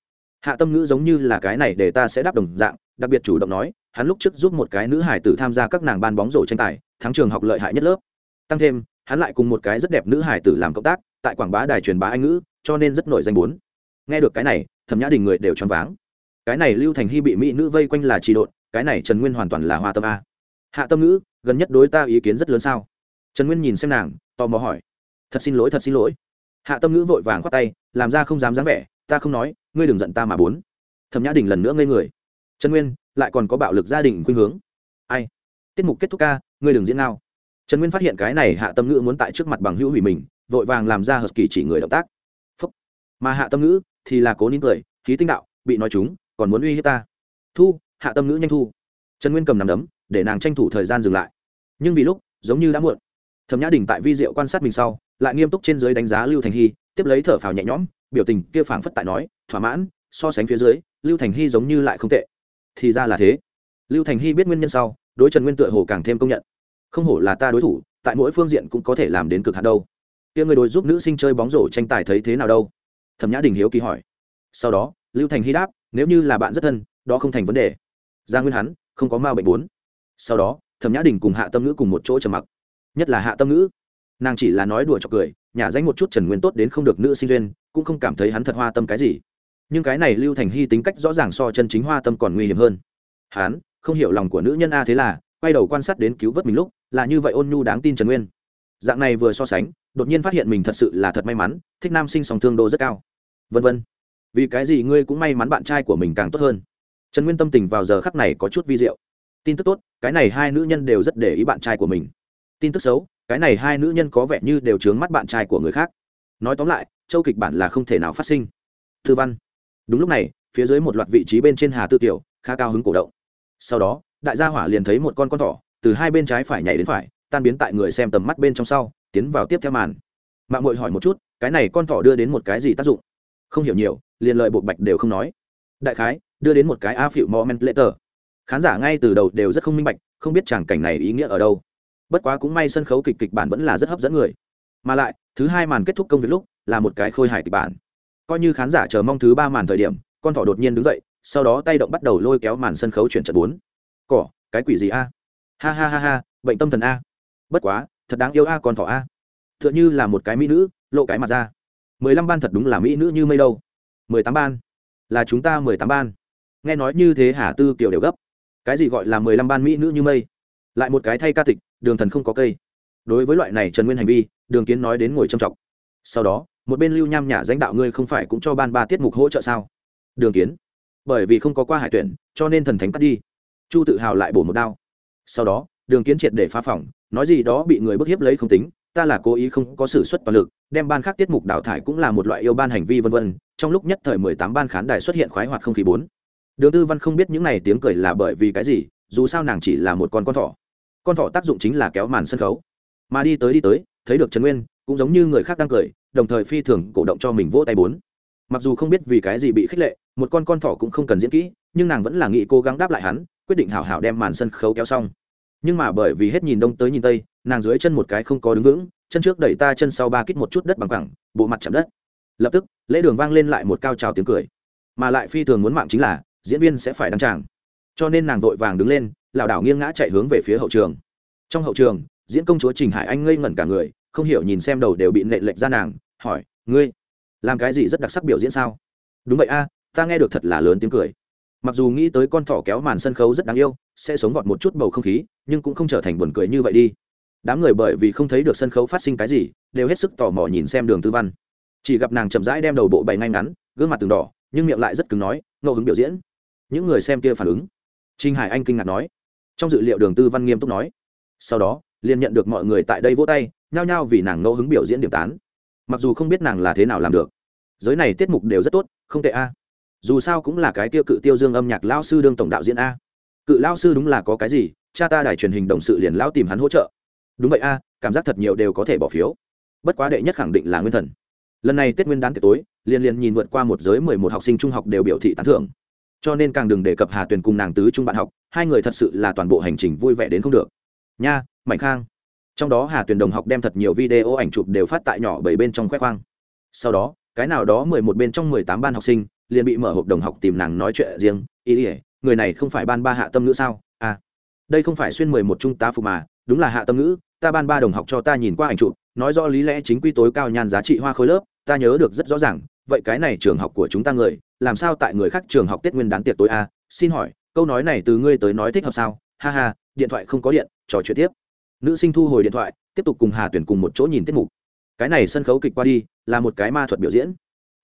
hạ tâm ngữ giống như là cái này để ta sẽ đáp đồng dạng, đặc biệt chủ động nói, hắn lúc trước giúp một cái nữ hải tử tham gia các nàng ban bóng rổ tranh tài, thắng trường học lợi hại nhất lớp. Tăng thêm, hắn lại cùng một cái rất đẹp nữ hải tử làm cộng tác, tại quảng bá đài truyền bá anh ngữ, cho nên rất nổi danh bốn. Nghe được cái này, thẩm nhã đình người đều choáng váng. Cái này lưu thành hy bị mỹ nữ vây quanh là trì độn, cái này trần nguyên hoàn toàn là hoa tâm a. Hạ tâm ngữ, gần nhất đối ta ý kiến rất lớn sao? Trần nguyên nhìn xem nàng, tò mò hỏi. Thật xin lỗi, thật xin lỗi. Hạ tâm ngữ vội vàng khoát tay, làm ra không dám dáng vẻ ta không nói, ngươi đừng giận ta mà bốn. Thẩm nhã đình lần nữa ngây người. Trần nguyên, lại còn có bạo lực gia đình khuynh hướng. Ai? Tiết mục kết thúc ca, ngươi đừng diễn nào trần nguyên phát hiện cái này hạ tâm ngữ muốn tại trước mặt bằng hữu hủy mình, vội vàng làm ra hờ kỳ chỉ người động tác. Phúc. mà hạ tâm ngữ thì là cố nín cười, khí tinh đạo, bị nói chúng, còn muốn uy hiếp ta. Thu, hạ tâm ngữ nhanh thu. Trần nguyên cầm nằm đấm, để nàng tranh thủ thời gian dừng lại. Nhưng vì lúc, giống như đã muộn. Thẩm nhã đình tại vi diệu quan sát mình sau, lại nghiêm túc trên dưới đánh giá lưu thành hy, tiếp lấy thở phào nhẹ nhõm biểu tình kia phảng phất tại nói, thỏa mãn, so sánh phía dưới, lưu thành hy giống như lại không tệ. Thì ra là thế. Lưu thành hy biết nguyên nhân sau, đối trần nguyên tựa hồ càng thêm công nhận. Không hổ là ta đối thủ, tại mỗi phương diện cũng có thể làm đến cực hạn đâu. Kia người đối giúp nữ sinh chơi bóng rổ tranh tài thấy thế nào đâu? Thẩm nhã đình hiếu kỳ hỏi. Sau đó, lưu thành hy đáp, nếu như là bạn rất thân, đó không thành vấn đề. Gia nguyên hắn, không có ma bệnh bốn. Sau đó, thẩm nhã đình cùng hạ tâm ngữ cùng một chỗ trầm mặc. Nhất là hạ tâm ngữ. Nàng chỉ là nói đùa chọc cười nhà danh một chút trần nguyên tốt đến không được nữ sinh duyên, cũng không cảm thấy hắn thật hoa tâm cái gì. Nhưng cái này lưu thành hy tính cách rõ ràng so chân chính hoa tâm còn nguy hiểm hơn. Hắn, không hiểu lòng của nữ nhân a thế là, quay đầu quan sát đến cứu vớt mình lúc, là như vậy ôn nhu đáng tin trần nguyên. Dạng này vừa so sánh, đột nhiên phát hiện mình thật sự là thật may mắn, thích nam sinh song thương đô rất cao. Vân vân. Vì cái gì ngươi cũng may mắn bạn trai của mình càng tốt hơn? Trần nguyên tâm tình vào giờ khắc này có chút vi diệu. Tin tức tốt, cái này hai nữ nhân đều rất để ý bạn trai của mình. Tin tức xấu cái này hai nữ nhân có vẻ như đều trướng mắt bạn trai của người khác. Nói tóm lại, châu kịch bản là không thể nào phát sinh. Thư văn. Đúng lúc này, phía dưới một loạt vị trí bên trên hà tư tiểu khá cao hứng cổ động. Sau đó, đại gia hỏa liền thấy một con con thỏ từ hai bên trái phải nhảy đến phải, tan biến tại người xem tầm mắt bên trong sau, tiến vào tiếp theo màn. Mạng mội hỏi một chút, cái này con thỏ đưa đến một cái gì tác dụng? Không hiểu nhiều, liền lợi buộc bạch đều không nói. Đại khái, đưa đến một cái a phịu moment later. Khán giả ngay từ đầu đều rất không minh bạch, không biết chàng cảnh này ý nghĩa ở đâu bất quá cũng may sân khấu kịch kịch bản vẫn là rất hấp dẫn người. Mà lại, thứ hai màn kết thúc công việc lúc, là một cái khôi hài kịch bản. Coi như khán giả chờ mong thứ ba màn thời điểm, con thỏ đột nhiên đứng dậy, sau đó tay động bắt đầu lôi kéo màn sân khấu chuyển trận bốn. Cỏ, cái quỷ gì a? Ha ha ha ha, bệnh tâm thần a. Bất quá, thật đáng yêu a con thỏ a. T h ư ợ n h ư là một cái mỹ nữ, lộ cái mặt ra. Mười lăm ban thật đúng là mỹ nữ như mây đâu. Mười tám ban. Là chúng ta mười tám ban. Nghe nói như thế hà tư kiểu đều gấp. Cái gì gọi là mười lăm ban mỹ nữ như mây? Lại một cái thay ca tịch đường thần không có cây. Đối với loại này trần nguyên hành vi, đường kiến nói đến ngồi trầm trọng sau đó, một bên lưu nham nhả danh đạo ngươi không phải cũng cho ban ba tiết mục hỗ trợ sao? Đường kiến. Bởi vì không có qua hải tuyển, cho nên thần thánh cắt đi. Chu tự hào lại bổ một đao. Sau đó, đường kiến triệt để phá phỏng nói gì đó bị người bức hiếp lấy không tính, ta là cố ý không có sự xuất toàn lực, đem ban khác tiết mục đào thải cũng là một loại yêu ban hành vi vân vân, trong lúc nhất thời mười tám ban khán đài xuất hiện khoái hoạt không khí bốn. Đường tư văn không biết những này tiếng cười là bởi vì cái gì, dù sao nàng chỉ là một con con thỏ con thỏ tác dụng chính là kéo màn sân khấu. Mà đi tới đi tới, thấy được trần nguyên, cũng giống như người khác đang cười, đồng thời phi thường cổ động cho mình vỗ tay bốn. Mặc dù không biết vì cái gì bị khích lệ, một con con thỏ cũng không cần diễn kỹ, nhưng nàng vẫn là nghĩ cố gắng đáp lại hắn, quyết định hảo hảo đem màn sân khấu kéo xong. Nhưng mà bởi vì hết nhìn đông tới nhìn tây, nàng dưới chân một cái không có đứng vững, chân trước đẩy ta chân sau ba kít một chút đất bằng cẳng bộ mặt chạm đất. Lập tức, lễ đường vang lên lại một cao trào tiếng cười. Mà lại phi thường muốn mạng chính là, diễn viên sẽ phải đăng tràng cho nên nàng vội vàng đứng lên, lảo đảo nghiêng ngã chạy hướng về phía hậu trường. Trong hậu trường, diễn công chúa trình hải anh ngây ngẩn cả người, không hiểu nhìn xem đầu đều bị nệ lệnh ra nàng, hỏi, ngươi, làm cái gì rất đặc sắc biểu diễn sao? Đúng vậy a, ta nghe được thật là lớn tiếng cười. Mặc dù nghĩ tới con thỏ kéo màn sân khấu rất đáng yêu, sẽ sống vọt một chút bầu không khí, nhưng cũng không trở thành buồn cười như vậy đi. Đám người bởi vì không thấy được sân khấu phát sinh cái gì, đều hết sức tò mò nhìn xem đường tư văn. Chỉ gặp nàng chậm rãi đem đầu bộ bày ngay ngắn, gương mặt từng đỏ, nhưng miệng lại rất cứng nói, ngẫu hứng biểu diễn. Những người xem kia phản ứng trinh hải anh kinh ngạc nói. Trong dự liệu đường tư văn nghiêm túc nói. Sau đó, liền nhận được mọi người tại đây vỗ tay, nhao nhao vì nàng ngẫu hứng biểu diễn điểm tán. Mặc dù không biết nàng là thế nào làm được, giới này tiết mục đều rất tốt, không tệ a. Dù sao cũng là cái tiêu cự tiêu dương âm nhạc lao sư đương tổng đạo diễn a. Cự lao sư đúng là có cái gì, cha ta đài truyền hình đồng sự liền lao tìm hắn hỗ trợ. Đúng vậy a, cảm giác thật nhiều đều có thể bỏ phiếu. Bất quá đệ nhất khẳng định là nguyên thần. Lần này tết nguyên đán tiệc tối liên liên nhìn vượt qua một giới mười một học sinh trung học đều biểu thị tán thưởng cho nên càng đừng đề cập hà tuyền cùng nàng tứ trung bạn học, hai người thật sự là toàn bộ hành trình vui vẻ đến không được. Nha, mạnh khang. Trong đó hà tuyền đồng học đem thật nhiều video ảnh chụp đều phát tại nhỏ bảy bên trong khoe khoang. Sau đó, cái nào đó mười một bên trong mười tám ban học sinh liền bị mở hộp đồng học tìm nàng nói chuyện riêng, ý ỉa người này không phải ban ba hạ tâm ngữ sao? À đây không phải xuyên mười một trung tá phụ mà, đúng là hạ tâm ngữ, ta ban ba đồng học cho ta nhìn qua ảnh chụp, nói rõ lý lẽ chính quy tối cao nhan giá trị hoa khối lớp, ta nhớ được rất rõ ràng, vậy cái này trường học của chúng ta người làm sao tại người khác trường học tết nguyên đán tiệc tối a à? xin hỏi, câu nói này từ ngươi tới nói thích hợp sao? Ha ha, điện thoại không có điện, trò chuyện tiếp. Nữ sinh thu hồi điện thoại, tiếp tục cùng hà tuyển cùng một chỗ nhìn tiết mục. Cái này sân khấu kịch qua đi, là một cái ma thuật biểu diễn.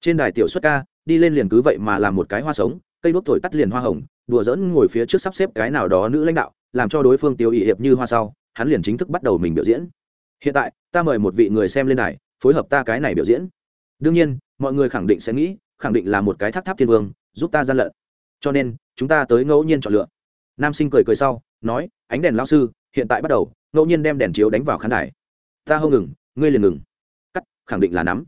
Trên đài tiểu xuất ca, đi lên liền cứ vậy mà làm một cái hoa sống, cây đuốc thổi tắt liền hoa hồng, đùa dỡn ngồi phía trước sắp xếp cái nào đó nữ lãnh đạo, làm cho đối phương tiêu ỵ hiệp như hoa sau, hắn liền chính thức bắt đầu mình biểu diễn. Hiện tại, ta mời một vị người xem lên đài, phối hợp ta cái này biểu diễn. Đương nhiên, mọi người khẳng định sẽ nghĩ khẳng định là một cái tháp tháp thiên vương, giúp ta gian lận. Cho nên, chúng ta tới ngẫu nhiên chọn lựa. Nam sinh cười cười sau, nói, ánh đèn lao sư, hiện tại bắt đầu, ngẫu nhiên đem đèn chiếu đánh vào khán đài. Ta hâu ngừng, ngươi liền ngừng. Cắt, khẳng định là nắm.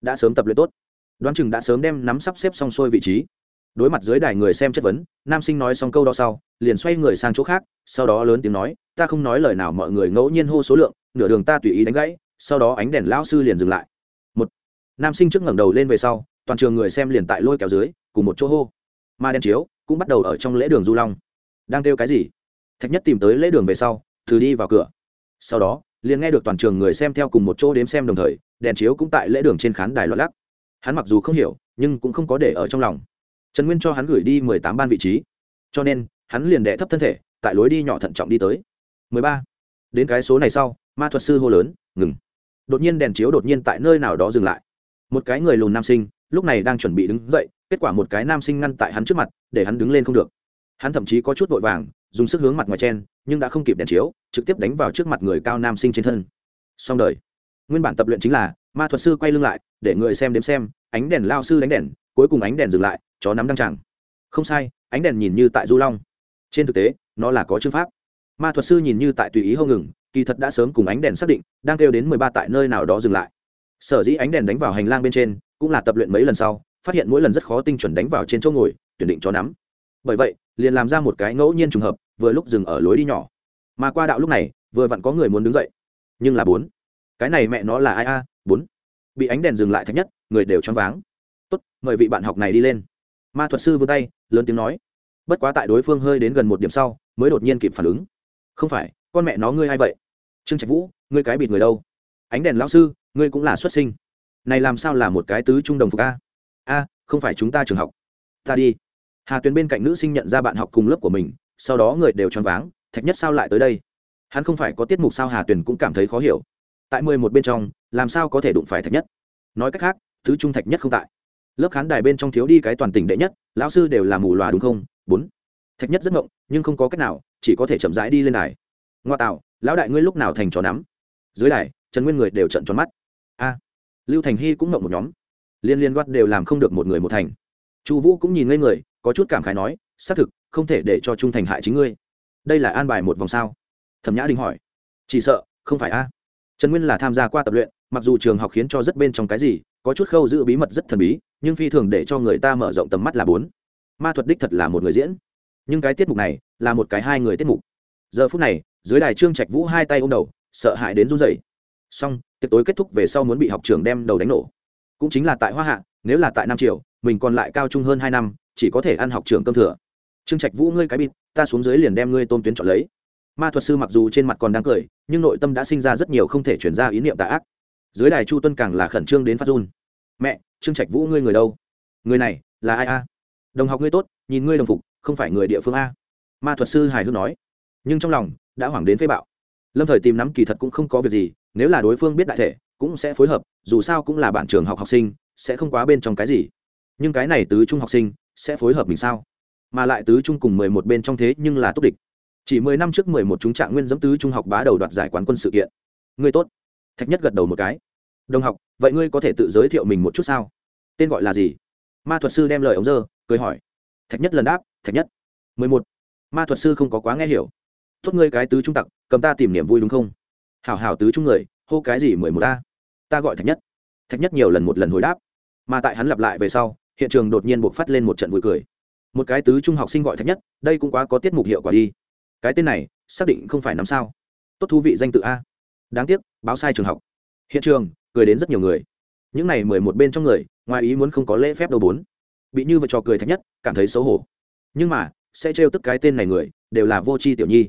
Đã sớm tập luyện tốt. Đoán chừng đã sớm đem nắm sắp xếp xong xuôi vị trí. Đối mặt dưới đài người xem chất vấn, nam sinh nói xong câu đó sau, liền xoay người sang chỗ khác, sau đó lớn tiếng nói, ta không nói lời nào mọi người ngẫu nhiên hô số lượng, nửa đường ta tùy ý đánh gãy, sau đó ánh đèn lão sư liền dừng lại. Một, nam sinh trước ngẩng đầu lên về sau toàn trường người xem liền tại lôi kéo dưới, cùng một chỗ hô. Ma đèn chiếu, cũng bắt đầu ở trong lễ đường du long. Đang kêu cái gì? Thạch nhất tìm tới lễ đường về sau từ đi vào cửa. Sau đó, liền nghe được toàn trường người xem theo cùng một chỗ đếm xem đồng thời, đèn chiếu cũng tại lễ đường trên khán đài loạt lắc. Hắn mặc dù không hiểu, nhưng cũng không có để ở trong lòng. Trần nguyên cho hắn gửi đi mười tám ban vị trí. Cho nên, hắn liền đệ thấp thân thể, tại lối đi nhỏ thận trọng đi tới. mười ba. Đến cái số này sau, ma thuật sư hô lớn, ngừng. Đột nhiên đèn chiếu đột nhiên tại nơi nào đó dừng lại. Một cái người lùn nam sinh lúc này đang chuẩn bị đứng dậy, kết quả một cái nam sinh ngăn tại hắn trước mặt, để hắn đứng lên không được. Hắn thậm chí có chút vội vàng, dùng sức hướng mặt ngoài chen, nhưng đã không kịp đèn chiếu, trực tiếp đánh vào trước mặt người cao nam sinh trên thân. Xong đời. Nguyên bản tập luyện chính là, ma thuật sư quay lưng lại, để người xem đếm xem, ánh đèn lao sư đánh đèn, cuối cùng ánh đèn dừng lại, chó nắm đăng chẳng. không sai, ánh đèn nhìn như tại du long. Trên thực tế, nó là có chương pháp. Ma thuật sư nhìn như tại tùy ý hông ngừng, kỳ thật đã sớm cùng ánh đèn xác định, đang kêu đến mười ba tại nơi nào đó dừng lại sở dĩ ánh đèn đánh vào hành lang bên trên, cũng là tập luyện mấy lần sau, phát hiện mỗi lần rất khó tinh chuẩn đánh vào trên chỗ ngồi, tuyển định cho nắm. Bởi vậy, liền làm ra một cái ngẫu nhiên trùng hợp, vừa lúc dừng ở lối đi nhỏ. Mà qua đạo lúc này, vừa vặn có người muốn đứng dậy. Nhưng là bốn. Cái này mẹ nó là ai a? Bốn. Bị ánh đèn dừng lại thạch nhất, người đều choáng váng. Tốt, mời vị bạn học này đi lên. Ma thuật sư vươn tay, lớn tiếng nói. Bất quá tại đối phương hơi đến gần một điểm sau, mới đột nhiên kịp phản ứng. Không phải, con mẹ nó ngươi a i vậy? Trương trạch vũ, ngươi cái bịt người đâu? Ánh đèn lão sư ngươi cũng là xuất sinh. Này làm sao là một cái tứ trung đồng phục a? A, không phải chúng ta trường học. Ta đi. Hà tuyền bên cạnh nữ sinh nhận ra bạn học cùng lớp của mình, sau đó người đều choáng váng, thạch nhất sao lại tới đây? Hắn không phải có tiết mục sao hà tuyền cũng cảm thấy khó hiểu. Tại mười một bên trong, làm sao có thể đụng phải thạch nhất? Nói cách khác thứ trung thạch nhất không tại. Lớp khán đài bên trong thiếu đi cái toàn tỉnh đệ nhất, lão sư đều là mù lòa đúng không? Bốn. Thạch nhất rất ngộng, nhưng không có cách nào, chỉ có thể chậm rãi đi lên đài. Ngoa tạo, lão đại ngươi lúc nào thành trò nắm? Dưới đài, trần nguyên người đều trận tròn mắt a. Lưu thành hy cũng mộng một nhóm. Liên liên quát đều làm không được một người một thành. Chu vũ cũng nhìn ngây người, có chút cảm khái nói, xác thực, không thể để cho trung thành hại chính ngươi. Đây là an bài một vòng sao? Thẩm nhã đình hỏi. Chỉ sợ, không phải a. Trần nguyên là tham gia qua tập luyện, mặc dù trường học khiến cho rất bên trong cái gì, có chút khâu giữ bí mật rất thần bí, nhưng phi thường để cho người ta mở rộng tầm mắt là bốn. Ma thuật đích thật là một người diễn. Nhưng cái tiết mục này, là một cái hai người tiết mục. Giờ phút này, dưới đài trương trạch vũ hai tay ô m đầu, sợ hãi đến run rẩy xong, tiệc tối kết thúc về sau muốn bị học trường đem đầu đánh nổ. Cũng chính là tại hoa hạ, nếu là tại nam triều, mình còn lại cao trung hơn hai năm, chỉ có thể ăn học trường cơm thừa. Trương trạch vũ, ngươi cái bịt, ta xuống dưới liền đem ngươi tôm tuyến chọn lấy. Ma thuật sư mặc dù trên mặt còn đang cười, nhưng nội tâm đã sinh ra rất nhiều không thể chuyển ra ý niệm tạ ác. Dưới đài chu tuân càng là khẩn trương đến phát run. Mẹ, trương trạch vũ, ngươi người đâu? Người này là ai a? Đồng học ngươi tốt, nhìn ngươi đồng phục, không phải người địa phương a. Ma thuật sư hài hước nói. Nhưng trong lòng đã hoảng đến phế bạo lâm thời tìm nắm kỳ thật cũng không có việc gì, nếu là đối phương biết đại thể, cũng sẽ phối hợp, dù sao cũng là bản trường học học sinh, sẽ không quá bên trong cái gì. Nhưng cái này tứ trung học sinh, sẽ phối hợp mình sao? Mà lại tứ trung cùng mười một bên trong thế nhưng là tốt địch. Chỉ mười năm trước mười một chúng trạng nguyên dẫm tứ trung học bá đầu đoạt giải quán quân sự kiện. Ngươi tốt. Thạch nhất gật đầu một cái. Đồng học, vậy ngươi có thể tự giới thiệu mình một chút sao? Tên gọi là gì? Ma thuật sư đem lời ống dơ, cười hỏi. Thạch nhất lần đáp, thạch nhất. Mười một. Ma thuật sư không có quá nghe hiểu tốt ngươi cái tứ trung tặc, cầm ta tìm niềm vui đúng không? Hảo hảo tứ trung người, hô cái gì mười một ta? Ta gọi thạch nhất. Thạch nhất nhiều lần một lần hồi đáp. Mà tại hắn lặp lại về sau, hiện trường đột nhiên buộc phát lên một trận vui cười. Một cái tứ trung học sinh gọi thạch nhất, đây cũng quá có tiết mục hiệu quả đi. Cái tên này, xác định không phải nắm sao. Tốt thú vị danh tự a. Đáng tiếc, báo sai trường học. Hiện trường, cười đến rất nhiều người. Những này mười một bên trong người, ngoài ý muốn không có lễ phép đầu bốn. Bị như vậy trò cười thạch nhất, cảm thấy xấu hổ. Nhưng mà, sẽ trêu tức cái tên này người, đều là vô tri tiểu nhi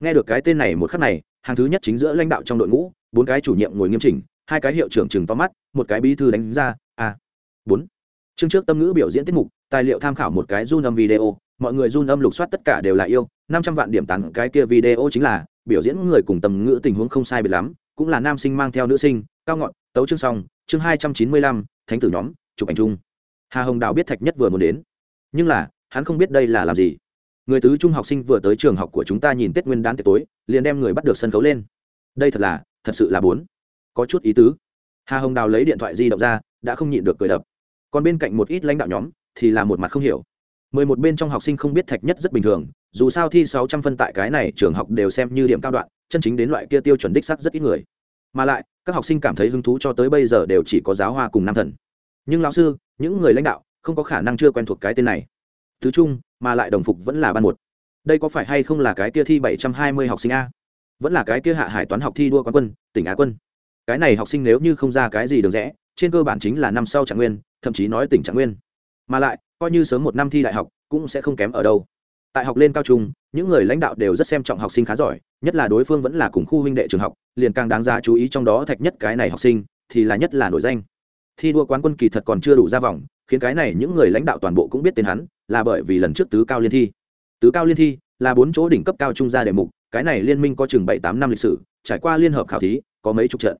nghe được cái tên này một khắc này, hàng thứ nhất chính giữa lãnh đạo trong đội ngũ, bốn cái chủ nhiệm ngồi nghiêm chỉnh, hai cái hiệu trưởng chừng to mắt, một cái bí thư đánh ra a bốn. Chương trước tâm ngữ biểu diễn tiết mục, tài liệu tham khảo một cái run âm video, mọi người run âm lục soát tất cả đều là yêu, năm trăm vạn điểm tặng cái kia video chính là, biểu diễn người cùng tầm ngữ tình huống không sai biệt lắm, cũng là nam sinh mang theo nữ sinh, cao ngọn, tấu chương xong, chương hai trăm chín mươi lăm, thánh tử nhóm, chụp ảnh chung. Hà hồng đào biết thạch nhất vừa muốn đến, nhưng là, hắn không biết đây là làm gì người tứ trung học sinh vừa tới trường học của chúng ta nhìn tết nguyên đán tiệc tối, liền đem người bắt được sân khấu lên. Đây thật là, thật sự là bốn có chút ý tứ. Hà hồng đào lấy điện thoại di động ra, đã không nhịn được cười đập. Còn bên cạnh một ít lãnh đạo nhóm, thì là một mặt không hiểu. Mười một bên trong học sinh không biết thạch nhất rất bình thường, dù sao thi sáu trăm phân tại cái này trường học đều xem như điểm cao đoạn, chân chính đến loại kia tiêu chuẩn đích sắc rất ít người. Mà lại, các học sinh cảm thấy hứng thú cho tới bây giờ đều chỉ có giáo hoa cùng nam thần. Nhưng lão sư, những người lãnh đạo không có khả năng chưa quen thuộc cái tên này thứ trung mà lại đồng phục vẫn là ban một. Đây có phải hay không là cái kia thi bảy trăm hai mươi học sinh a? Vẫn là cái kia hạ hải toán học thi đua quán quân, tỉnh á quân. Cái này học sinh nếu như không ra cái gì được rẽ, trên cơ bản chính là năm sau trạng nguyên, thậm chí nói tỉnh trạng nguyên. Mà lại, coi như sớm một năm thi đại học, cũng sẽ không kém ở đâu. Tại học lên cao trung, những người lãnh đạo đều rất xem trọng học sinh khá giỏi, nhất là đối phương vẫn là cùng khu huynh đệ trường học, liền càng đáng giá chú ý trong đó thạch nhất cái này học sinh, thì là nhất là nổi danh. Thi đua quán quân kỳ thật còn chưa đủ ra vòng, khiến cái này những người lãnh đạo toàn bộ cũng biết tên hắn là bởi vì lần trước tứ cao liên thi. Tứ cao liên thi là bốn chỗ đỉnh cấp cao trung gia đề mục, cái này liên minh có chừng bảy tám năm lịch sử, trải qua liên hợp khảo thí, có mấy chục trận.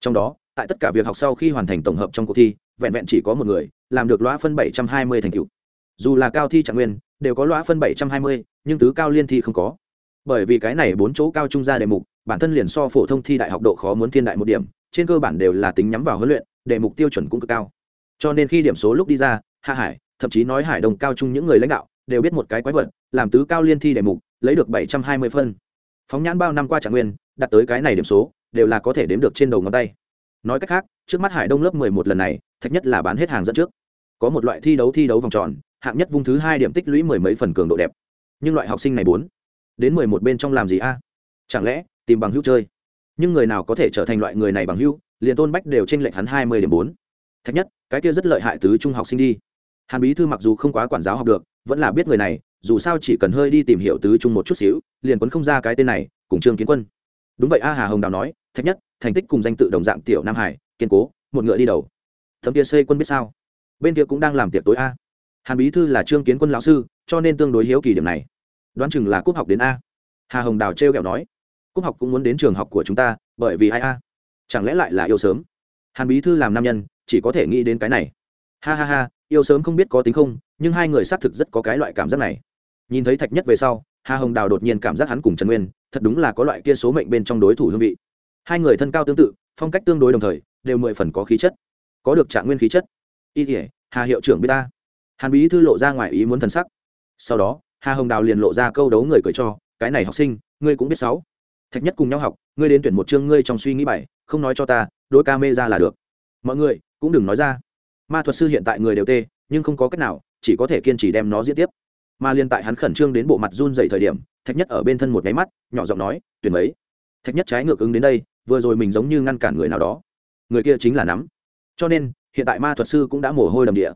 Trong đó, tại tất cả việc học sau khi hoàn thành tổng hợp trong cuộc thi, vẹn vẹn chỉ có một người, làm được lõa phân bảy trăm hai mươi thành cựu dù là cao thi trạng nguyên, đều có lõa phân bảy trăm hai mươi, nhưng tứ cao liên thi không có. Bởi vì cái này bốn chỗ cao trung gia đề mục, bản thân liền so phổ thông thi đại học độ khó muốn thiên đại một điểm, trên cơ bản đều là tính nhắm vào huấn luyện, đề mục tiêu chuẩn cũng cực cao. Cho nên khi điểm số lúc đi ra, hạ hải thậm chí nói hải đồng cao trung những người lãnh đạo đều biết một cái quái vật, làm tứ cao liên thi đề mục, lấy được bảy trăm hai mươi phân. Phóng nhãn bao năm qua trạng nguyên, đạt tới cái này điểm số, đều là có thể đếm được trên đầu ngón tay. Nói cách khác, trước mắt hải đông lớp mười một lần này, thạch nhất là bán hết hàng dẫn trước. Có một loại thi đấu thi đấu vòng tròn, hạng nhất vung thứ hai điểm tích lũy mười mấy phần cường độ đẹp. Nhưng loại học sinh này bốn đến mười một bên trong làm gì a? Chẳng lẽ, tìm bằng hữu chơi? Nhưng người nào có thể trở thành loại người này bằng hữu, liền tôn bách đều tranh lệch hắn hai mươi điểm bốn. Thạch nhất, cái kia rất lợi hại tứ trung học sinh đi hàn bí thư mặc dù không quá quản giáo học được, vẫn là biết người này, dù sao chỉ cần hơi đi tìm hiểu tứ trung một chút xíu, liền quấn không ra cái tên này, cùng trương kiến quân. Đúng vậy a, hà hồng đào nói, thạch nhất, thành tích cùng danh tự đồng dạng tiểu nam hải, kiên cố, một ngựa đi đầu. Thấm kia xây quân biết sao? Bên kia cũng đang làm tiệc tối a. Hàn bí thư là trương kiến quân lão sư, cho nên tương đối hiếu kỳ điểm này. Đoán chừng là cúp học đến a. Hà hồng đào trêu ghẹo nói, cúp học cũng muốn đến trường học của chúng ta, bởi vì ai a? Chẳng lẽ lại là yêu sớm? Hàn bí thư làm nam nhân, chỉ có thể nghĩ đến cái này. Ha ha ha yêu sớm không biết có tính không, nhưng hai người xác thực rất có cái loại cảm giác này. Nhìn thấy thạch nhất về sau, hà hồng đào đột nhiên cảm giác hắn cùng trần nguyên, thật đúng là có loại kia số mệnh bên trong đối thủ hương vị. Hai người thân cao tương tự, phong cách tương đối đồng thời, đều mười phần có khí chất, có được trạng nguyên khí chất. Y thể hà hiệu trưởng b ta. Hàn bí thư lộ ra ngoài ý muốn thần sắc. Sau đó, hà hồng đào liền lộ ra câu đấu người cười cho, cái này học sinh, ngươi cũng biết sáu. Thạch nhất cùng nhau học, ngươi đến tuyển một chương ngươi trong suy nghĩ bảy không nói cho ta, đôi ca mê ra là được. Mọi người, cũng đừng nói ra ma thuật sư hiện tại người đều tê, nhưng không có cách nào, chỉ có thể kiên trì đem nó diễn tiếp. Mà liên tại hắn khẩn trương đến bộ mặt run dày thời điểm, thạch nhất ở bên thân một máy mắt, nhỏ giọng nói, tuyển ấy thạch nhất trái ngược ứng đến đây, vừa rồi mình giống như ngăn cản người nào đó. Người kia chính là nắm. Cho nên, hiện tại ma thuật sư cũng đã mồ hôi đầm địa.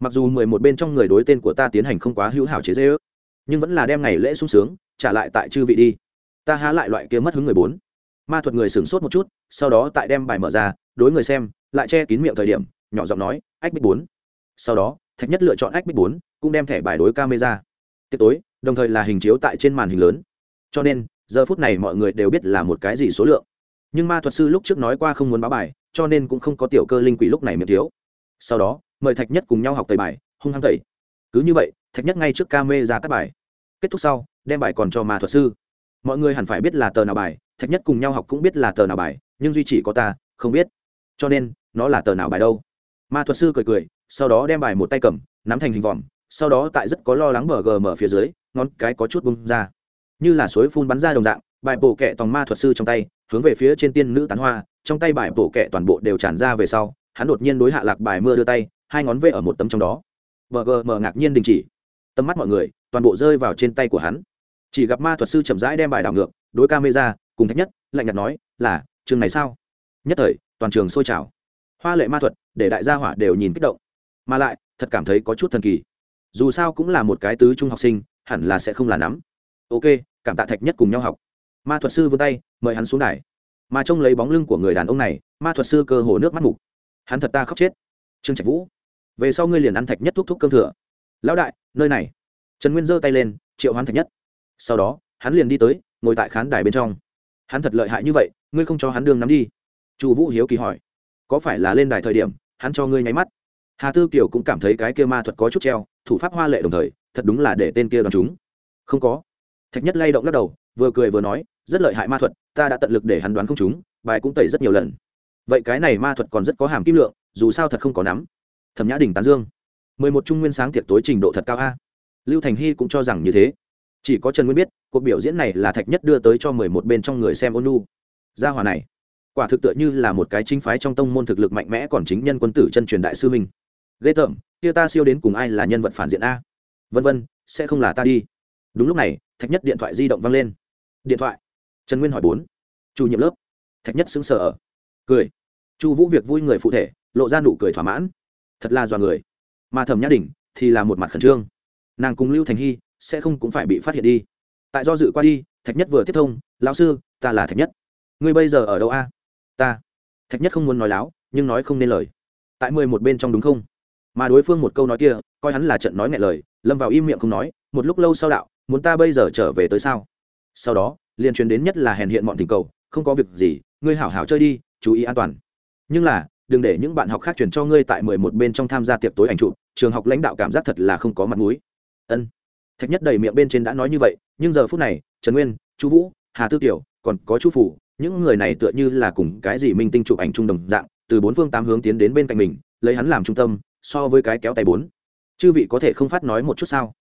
Mặc dù mười một bên trong người đối tên của ta tiến hành không quá hữu hảo chế dễ ước nhưng vẫn là đem ngày lễ sung sướng, trả lại tại chư vị đi. Ta há lại loại kia mất hứng người bốn. Ma thuật người sửng sốt một chút, sau đó tại đem bài mở ra, đối người xem, lại che kín miệng thời điểm, nhỏ giọng nói ách bích bốn. Sau đó, thạch nhất lựa chọn ách bích bốn, cũng đem thẻ bài đối camera. Tiếp tối, đồng thời là hình chiếu tại trên màn hình lớn. Cho nên, giờ phút này mọi người đều biết là một cái gì số lượng. Nhưng ma thuật sư lúc trước nói qua không muốn báo bài, cho nên cũng không có tiểu cơ linh quỷ lúc này miệng thiếu. Sau đó, mời thạch nhất cùng nhau học tẩy bài, hung hăng tẩy. Cứ như vậy, thạch nhất ngay trước ca mê ra các bài. Kết thúc sau, đem bài còn cho ma thuật sư. Mọi người hẳn phải biết là tờ nào bài, thạch nhất cùng nhau học cũng biết là tờ nào bài, nhưng duy chỉ có ta, không biết. Cho nên, nó là tờ nào bài đâu? Ma thuật sư cười cười, sau đó đem bài một tay cầm, nắm thành hình vòm, sau đó tại rất có lo lắng bờ gờ mở phía dưới, ngón cái có chút bung ra. Như là suối phun bắn ra đồng dạng, bài bổ kẹ tòng ma thuật sư trong tay, hướng về phía trên tiên nữ tán hoa, trong tay bài bổ kẹ toàn bộ đều tràn ra về sau, hắn đột nhiên đối hạ lạc bài mưa đưa tay, hai ngón vê ở một tấm trong đó. Bờ gờ mở ngạc nhiên đình chỉ. Tầm mắt mọi người, toàn bộ rơi vào trên tay của hắn. Chỉ gặp ma thuật sư chậm rãi đem bài đảo ngược, đối camera, cùng thách nhất, lạnh nhạt nói, là, trường này sao? Nhất thời, toàn trường sôi trào hoa lệ ma thuật, để đại gia hỏa đều nhìn kích động. Mà lại, thật cảm thấy có chút thần kỳ. Dù sao cũng là một cái tứ trung học sinh, hẳn là sẽ không là nắm. Ok, cảm tạ thạch nhất cùng nhau học. Ma thuật sư vươn tay, mời hắn xuống đài. Mà trông lấy bóng lưng của người đàn ông này, ma thuật sư cơ hồ nước mắt mục. Hắn thật ta khóc chết. Trương trạch vũ, về sau ngươi liền ăn thạch nhất thúc thúc cơm thừa. Lão đại, nơi này. Trần nguyên giơ tay lên, triệu hoán thạch nhất. Sau đó, hắn liền đi tới, ngồi tại khán đài bên trong. Hắn thật lợi hại như vậy, ngươi không cho hắn đường nắm đi. Chu vũ hiếu kỳ hỏi có phải là lên đài thời điểm, hắn cho ngươi nháy mắt? Hà tư kiều cũng cảm thấy cái kia ma thuật có chút treo, thủ pháp hoa lệ đồng thời, thật đúng là để tên kia đoàn chúng. Không có. Thạch nhất lay động lắc đầu, vừa cười vừa nói, rất lợi hại ma thuật, ta đã tận lực để hắn đoán không chúng, bài cũng tẩy rất nhiều lần. Vậy cái này ma thuật còn rất có hàm kim lượng, dù sao thật không có nắm. Thẩm nhã đình tán dương. Mười một trung nguyên sáng tiệc tối trình độ thật cao a. Lưu thành hy cũng cho rằng như thế. Chỉ có trần nguyên biết, cuộc biểu diễn này là thạch nhất đưa tới cho mười một bên trong người xem ôn nu gia hòa này quả thực tựa như là một cái chính phái trong tông môn thực lực mạnh mẽ còn chính nhân quân tử chân truyền đại sư mình ghê tởm, kia ta siêu đến cùng ai là nhân vật phản diện a? Vân vân, sẽ không là ta đi. Đúng lúc này, thạch nhất điện thoại di động vang lên. Điện thoại. Trần nguyên hỏi bốn. Chủ nhiệm lớp. Thạch nhất xứng sở ở. Cười. Chu vũ việc vui người phụ thể, lộ ra nụ cười thỏa mãn. Thật là dọa người. Mà thẩm nhã đình thì là một mặt khẩn trương. Nàng cùng lưu thành hy sẽ không cũng phải bị phát hiện đi. Tại do dự qua đi, thạch nhất vừa tiếp thông, lão sư, ta là thạch nhất. Ngươi bây giờ ở đâu a? Ta thạch nhất không muốn nói láo, nhưng nói không nên lời. tại mười một bên trong đúng không? mà đối phương một câu nói kia, coi hắn là trận nói ngại lời, lâm vào im miệng không nói, một lúc lâu sau đạo, muốn ta bây giờ trở về tới sao? sau đó, liền truyền đến nhất là hèn hiện bọn tình cầu, không có việc gì, ngươi hảo hảo chơi đi, chú ý an toàn. nhưng là, đừng để những bạn học khác truyền cho ngươi tại mười một bên trong tham gia tiệc tối ảnh chụp, trường học lãnh đạo cảm giác thật là không có mặt mũi. ân. thạch nhất đầy miệng bên trên đã nói như vậy, nhưng giờ phút này, trần nguyên chú vũ, hà tư tiểu, còn có chú phủ những người này tựa như là cùng cái gì minh tinh chụp ảnh trung đồng dạng, từ bốn phương tám hướng tiến đến bên cạnh mình, lấy hắn làm trung tâm, so với cái kéo tay bốn. Chư vị có thể không phát nói một chút sao?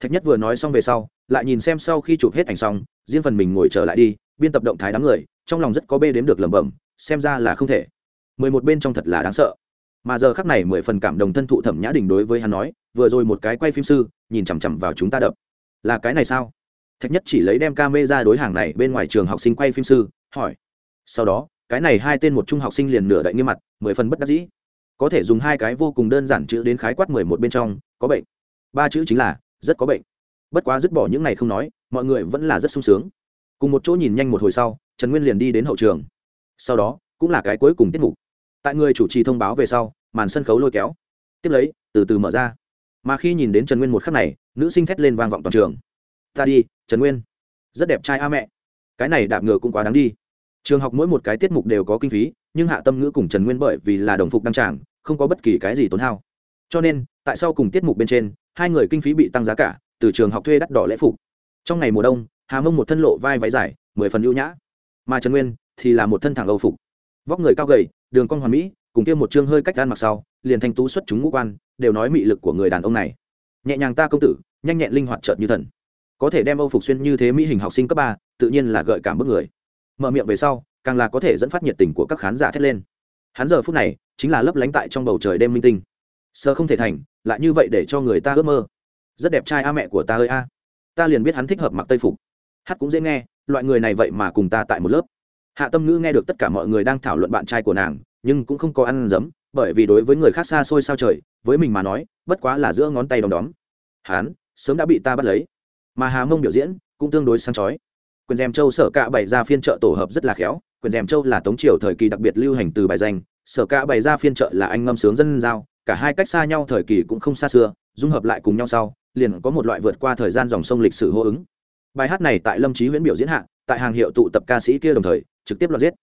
Thạch nhất vừa nói xong về sau, lại nhìn xem sau khi chụp hết ảnh xong, riêng phần mình ngồi trở lại đi, biên tập động thái đám người, trong lòng rất có bê đếm được lẩm bẩm, xem ra là không thể. Mười một bên trong thật là đáng sợ. Mà giờ khắc này mười phần cảm đồng thân thụ thẩm nhã đình đối với hắn nói, vừa rồi một cái quay phim sư, nhìn chằm chằm vào chúng ta đập. Là cái này sao? Thạch nhất chỉ lấy đem ca mê ra đối hàng này bên ngoài trường học sinh quay phim sư hỏi. Sau đó, cái này hai tên một trung học sinh liền nửa đậy nghiêm mặt, mười phần bất đắc dĩ. Có thể dùng hai cái vô cùng đơn giản chữ đến khái quát mười một bên trong, có bệnh. Ba chữ chính là, rất có bệnh. Bất quá dứt bỏ những này không nói, mọi người vẫn là rất sung sướng. Cùng một chỗ nhìn nhanh một hồi sau, trần nguyên liền đi đến hậu trường. Sau đó, cũng là cái cuối cùng tiết mục. Tại người chủ trì thông báo về sau, màn sân khấu lôi kéo. Tiếp lấy, từ từ mở ra. Mà khi nhìn đến trần nguyên một khắc này, nữ sinh thét lên vang vọng toàn trường. Ta đi, trần nguyên. Rất đẹp trai a mẹ. Cái này đạp ngựa cũng quá đáng đi trường học mỗi một cái tiết mục đều có kinh phí, nhưng hạ tâm ngữ cùng trần nguyên bởi vì là đồng phục đăng tràng, không có bất kỳ cái gì tốn hao. Cho nên, tại sao cùng tiết mục bên trên, hai người kinh phí bị tăng giá cả, từ trường học thuê đắt đỏ lễ phục. Trong ngày mùa đông, hà mông một thân lộ vai váy dài, mười phần ưu nhã. Mà trần nguyên thì là một thân thẳng âu phục. Vóc người cao gầy, đường cong hoàn mỹ, cùng kia một chương hơi cách gan mặc sau, liền thanh tú xuất chúng ngũ quan, đều nói mị lực của người đàn ông này. Nhẹ nhàng ta công tử, nhanh nhẹn linh hoạt chợt như thần. Có thể đem âu phục xuyên như thế mỹ hình học sinh cấp ba, tự nhiên là gợi cảm bức người mở miệng về sau, càng là có thể dẫn phát nhiệt tình của các khán giả thét lên. Hắn giờ phút này, chính là lấp lánh tại trong bầu trời đêm minh tinh. Sơ không thể thành, lại như vậy để cho người ta ước mơ. Rất đẹp trai a mẹ của ta ơi a. Ta liền biết hắn thích hợp mặc tây phục. Hát cũng dễ nghe, loại người này vậy mà cùng ta tại một lớp. Hạ tâm ngữ nghe được tất cả mọi người đang thảo luận bạn trai của nàng, nhưng cũng không có ăn dấm, bởi vì đối với người khác xa xôi sao trời, với mình mà nói, bất quá là giữa ngón tay đom đóm. Hắn, sớm đã bị ta bắt lấy. Mà hà mông biểu diễn, cũng tương đối sáng chói quyền dèm châu sở cạ bày ra phiên trợ tổ hợp rất là khéo, quyền dèm châu là tống triều thời kỳ đặc biệt lưu hành từ bài danh, sở cạ bày ra phiên trợ là anh ngâm sướng dân giao, cả hai cách xa nhau thời kỳ cũng không xa xưa, dung hợp lại cùng nhau sau, liền có một loại vượt qua thời gian dòng sông lịch sử hô ứng. Bài hát này tại lâm trí huyễn biểu diễn hạ, tại hàng hiệu tụ tập ca sĩ kia đồng thời, trực tiếp loạt giết.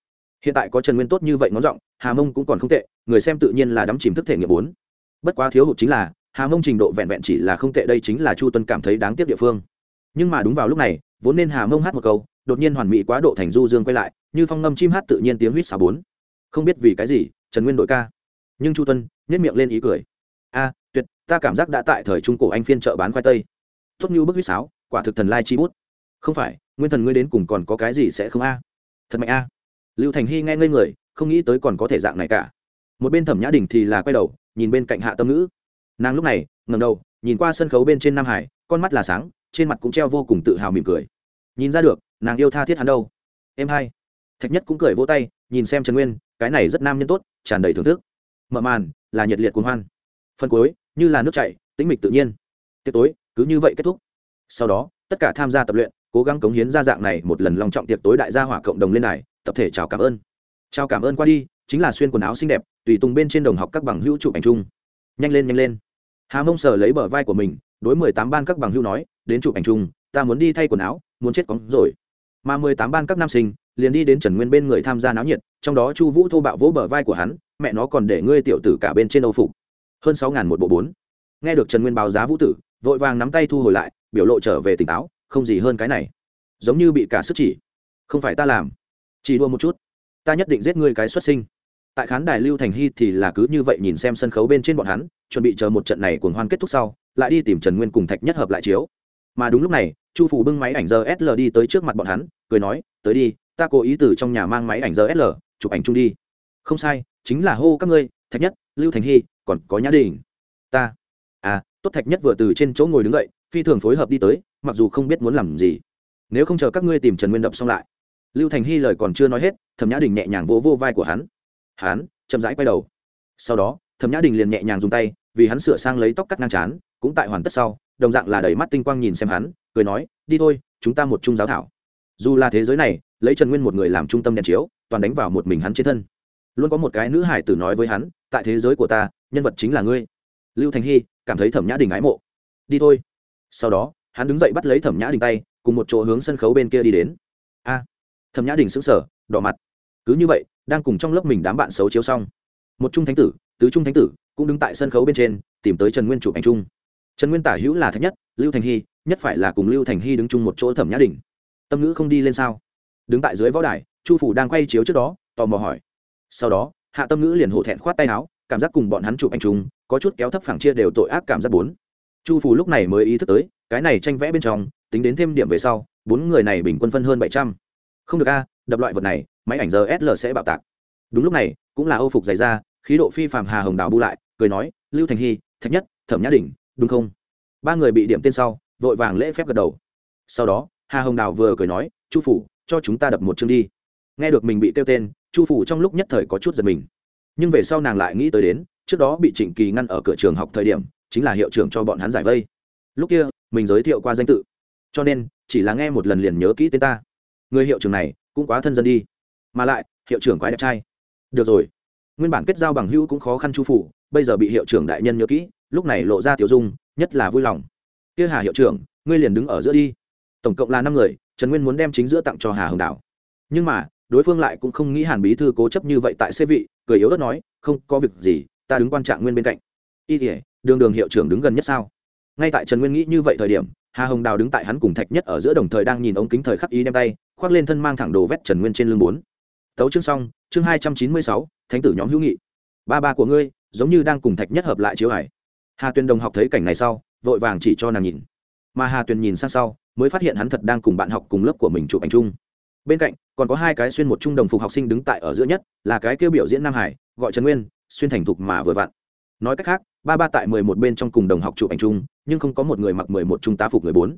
Hiện tại có trần nguyên tốt như vậy ngón giọng, hà mông cũng còn không tệ, người xem tự nhiên là đắm chìm thức thể nghiệp bốn. Bất quá thiếu hụt chính là, hà mông trình độ vẹn vẹn chỉ là không tệ, đây chính là chu tuân cảm thấy đáng tiếc địa phương nhưng mà đúng vào lúc này, vốn nên hà mông hát một câu, đột nhiên hoàn mỹ quá độ thành du dương quay lại, như phong ngâm chim hát tự nhiên tiếng huýt xà bốn. Không biết vì cái gì, trần nguyên đội ca. Nhưng chu tuân nhét miệng lên ý cười. A, tuyệt, ta cảm giác đã tại thời trung cổ anh phiên chợ bán khoai tây. Tốt như bức huýt sáo, quả thực thần lai chi bút. Không phải, nguyên thần ngươi đến cùng còn có cái gì sẽ không a? Thật mạnh a. Lưu thành hy nghe ngây người, không nghĩ tới còn có thể dạng này cả. Một bên thẩm nhã đình thì là quay đầu, nhìn bên cạnh hạ tâm ngữ. Nàng lúc này ngầm đầu, nhìn qua sân khấu bên trên nam hải, con mắt là sáng trên mặt cũng treo vô cùng tự hào mỉm cười. Nhìn ra được, nàng yêu tha thiết hắn đâu. Em hai. Thạch nhất cũng cười vỗ tay, nhìn xem trần nguyên, cái này rất nam nhân tốt, tràn đầy thưởng thức. Mở màn, là nhiệt liệt cuồng hoan. Phần cuối, như là nước chảy, tĩnh mịch tự nhiên. Tiệc tối, cứ như vậy kết thúc. Sau đó, tất cả tham gia tập luyện, cố gắng cống hiến ra dạng này một lần long trọng tiệc tối đại gia hỏa cộng đồng lên này tập thể chào cảm ơn. Chào cảm ơn qua đi, chính là xuyên quần áo xinh đẹp, tùy tùng bên trên đồng học các bằng hữu chụp ảnh chung. Nhanh lên nhanh lên. Hà mông sờ lấy bờ vai của mình đối mười tám ban các bằng hữu nói, đến chụp ảnh chung, ta muốn đi thay quần áo, muốn chết cóng rồi. Mà mười tám ban các nam sinh liền đi đến trần nguyên bên người tham gia náo nhiệt, trong đó chu vũ thô bạo vỗ bờ vai của hắn, mẹ nó còn để ngươi tiểu tử cả bên trên âu phục. Hơn sáu ngàn một bộ bốn. Nghe được trần nguyên báo giá vũ tử, vội vàng nắm tay thu hồi lại, biểu lộ trở về tỉnh táo, không gì hơn cái này. Giống như bị cả sức chỉ. Không phải ta làm. Chỉ đua một chút. Ta nhất định giết ngươi cái xuất sinh. Tại khán đài lưu thành hy thì là cứ như vậy nhìn xem sân khấu bên trên bọn hắn, chuẩn bị chờ một trận này cuồng hoan kết thúc sau lại đi tìm trần nguyên cùng thạch nhất hợp lại chiếu. Mà đúng lúc này chu phủ bưng máy ảnh giờ sl đi tới trước mặt bọn hắn cười nói tới đi ta cố ý từ trong nhà mang máy ảnh giờ sl chụp ảnh chung đi. Không sai chính là hô các ngươi thạch nhất lưu thành hy còn có nhã đình. Ta? À tốt thạch nhất vừa từ trên chỗ ngồi đứng dậy phi thường phối hợp đi tới mặc dù không biết muốn làm gì. Nếu không chờ các ngươi tìm trần nguyên đập xong lại. Lưu thành hy lời còn chưa nói hết thẩm nhã đình nhẹ nhàng vỗ vô, vô vai của hắn. Hắn chậm rãi quay đầu. Sau đó thẩm nhã đình liền nhẹ nhàng dùng tay vì hắn sửa sang lấy tóc cắt ngang chán cũng tại hoàn tất sau, đồng dạng là đầy mắt tinh quang nhìn xem hắn, cười nói, đi thôi, chúng ta một chung giáo thảo. Dù là thế giới này, lấy trần nguyên một người làm trung tâm đèn chiếu, toàn đánh vào một mình hắn trên thân. Luôn có một cái nữ hải tử nói với hắn, tại thế giới của ta, nhân vật chính là ngươi. Lưu thành hy cảm thấy thẩm nhã đình ái mộ. Đi thôi. Sau đó, hắn đứng dậy bắt lấy thẩm nhã đình tay, cùng một chỗ hướng sân khấu bên kia đi đến. A. Thẩm nhã đình sững sờ, đỏ mặt. Cứ như vậy, đang cùng trong lớp mình đám bạn xấu chiếu xong. Một trung thánh tử, tứ trung thánh tử, cũng đứng tại sân khấu bên trên, tìm tới trần nguyên chụp ảnh chung trần nguyên tả hữu là thạch nhất lưu thành hy nhất phải là cùng lưu thành hy đứng chung một chỗ thẩm nhã đình. Tâm ngữ không đi lên sao? Đứng tại dưới võ đài chu phủ đang quay chiếu trước đó tò mò hỏi. Sau đó hạ tâm ngữ liền hổ thẹn khoát tay áo cảm giác cùng bọn hắn chụp anh chúng, có chút kéo thấp phẳng chia đều tội ác cảm giác bốn. Chu phủ lúc này mới ý thức tới cái này tranh vẽ bên trong tính đến thêm điểm về sau bốn người này bình quân phân hơn bảy trăm. Không được a đập loại vật này máy ảnh giờ sl sẽ bạo tạc. Đúng lúc này cũng là âu phục dày ra khí độ phi phạm hà hồng đào bu lại cười nói lưu thành hy thạch nhất thẩm nhã đình đúng không? Ba người bị điểm tên sau, vội vàng lễ phép gật đầu. Sau đó, hà hồng đào vừa cười nói, chu phủ, cho chúng ta đập một chương đi. Nghe được mình bị kêu tên, chu phủ trong lúc nhất thời có chút giật mình. Nhưng về sau nàng lại nghĩ tới đến, trước đó bị trịnh kỳ ngăn ở cửa trường học thời điểm, chính là hiệu trưởng cho bọn hắn giải vây. Lúc kia, mình giới thiệu qua danh tự. Cho nên, chỉ là nghe một lần liền nhớ kỹ tên ta. Người hiệu trưởng này, cũng quá thân dân đi. Mà lại, hiệu trưởng quá đẹp trai. Được rồi. Nguyên bản kết giao bằng hữu cũng khó khăn chu phủ, bây giờ bị hiệu trưởng đại nhân nhớ kỹ lúc này lộ ra tiểu dung, nhất là vui lòng. Kia hà hiệu trưởng, ngươi liền đứng ở giữa đi. Tổng cộng là năm người, trần nguyên muốn đem chính giữa tặng cho hà hồng đảo. Nhưng mà, đối phương lại cũng không nghĩ hàn bí thư cố chấp như vậy tại xê vị, cười yếu đất nói, không, có việc gì, ta đứng quan trạng nguyên bên cạnh. Y thể đường đường hiệu trưởng đứng gần nhất sao? Ngay tại trần nguyên nghĩ như vậy thời điểm, hà hồng đào đứng tại hắn cùng thạch nhất ở giữa đồng thời đang nhìn ống kính thời khắc ý đem tay, khoác lên thân mang thẳng đồ vét trần nguyên trên lưng bốn. Tấu chương xong, chương hai trăm chín mươi sáu, thánh tử nhóm hữu nghị. Ba ba của ngươi, giống như đang cùng thạch nhất hợp lại chiếu hải hà tuyền đồng học thấy cảnh này sau, vội vàng chỉ cho nàng nhìn. Mà hà tuyền nhìn sang sau, mới phát hiện hắn thật đang cùng bạn học cùng lớp của mình chụp ảnh chung. Bên cạnh, còn có hai cái xuyên một trung đồng phục học sinh đứng tại ở giữa nhất, là cái kêu biểu diễn nam hải, gọi trần nguyên, xuyên thành thục mà vừa vặn. Nói cách khác, ba ba tại mười một bên trong cùng đồng học chụp ảnh chung, nhưng không có một người mặc mười một trung tá phục người bốn.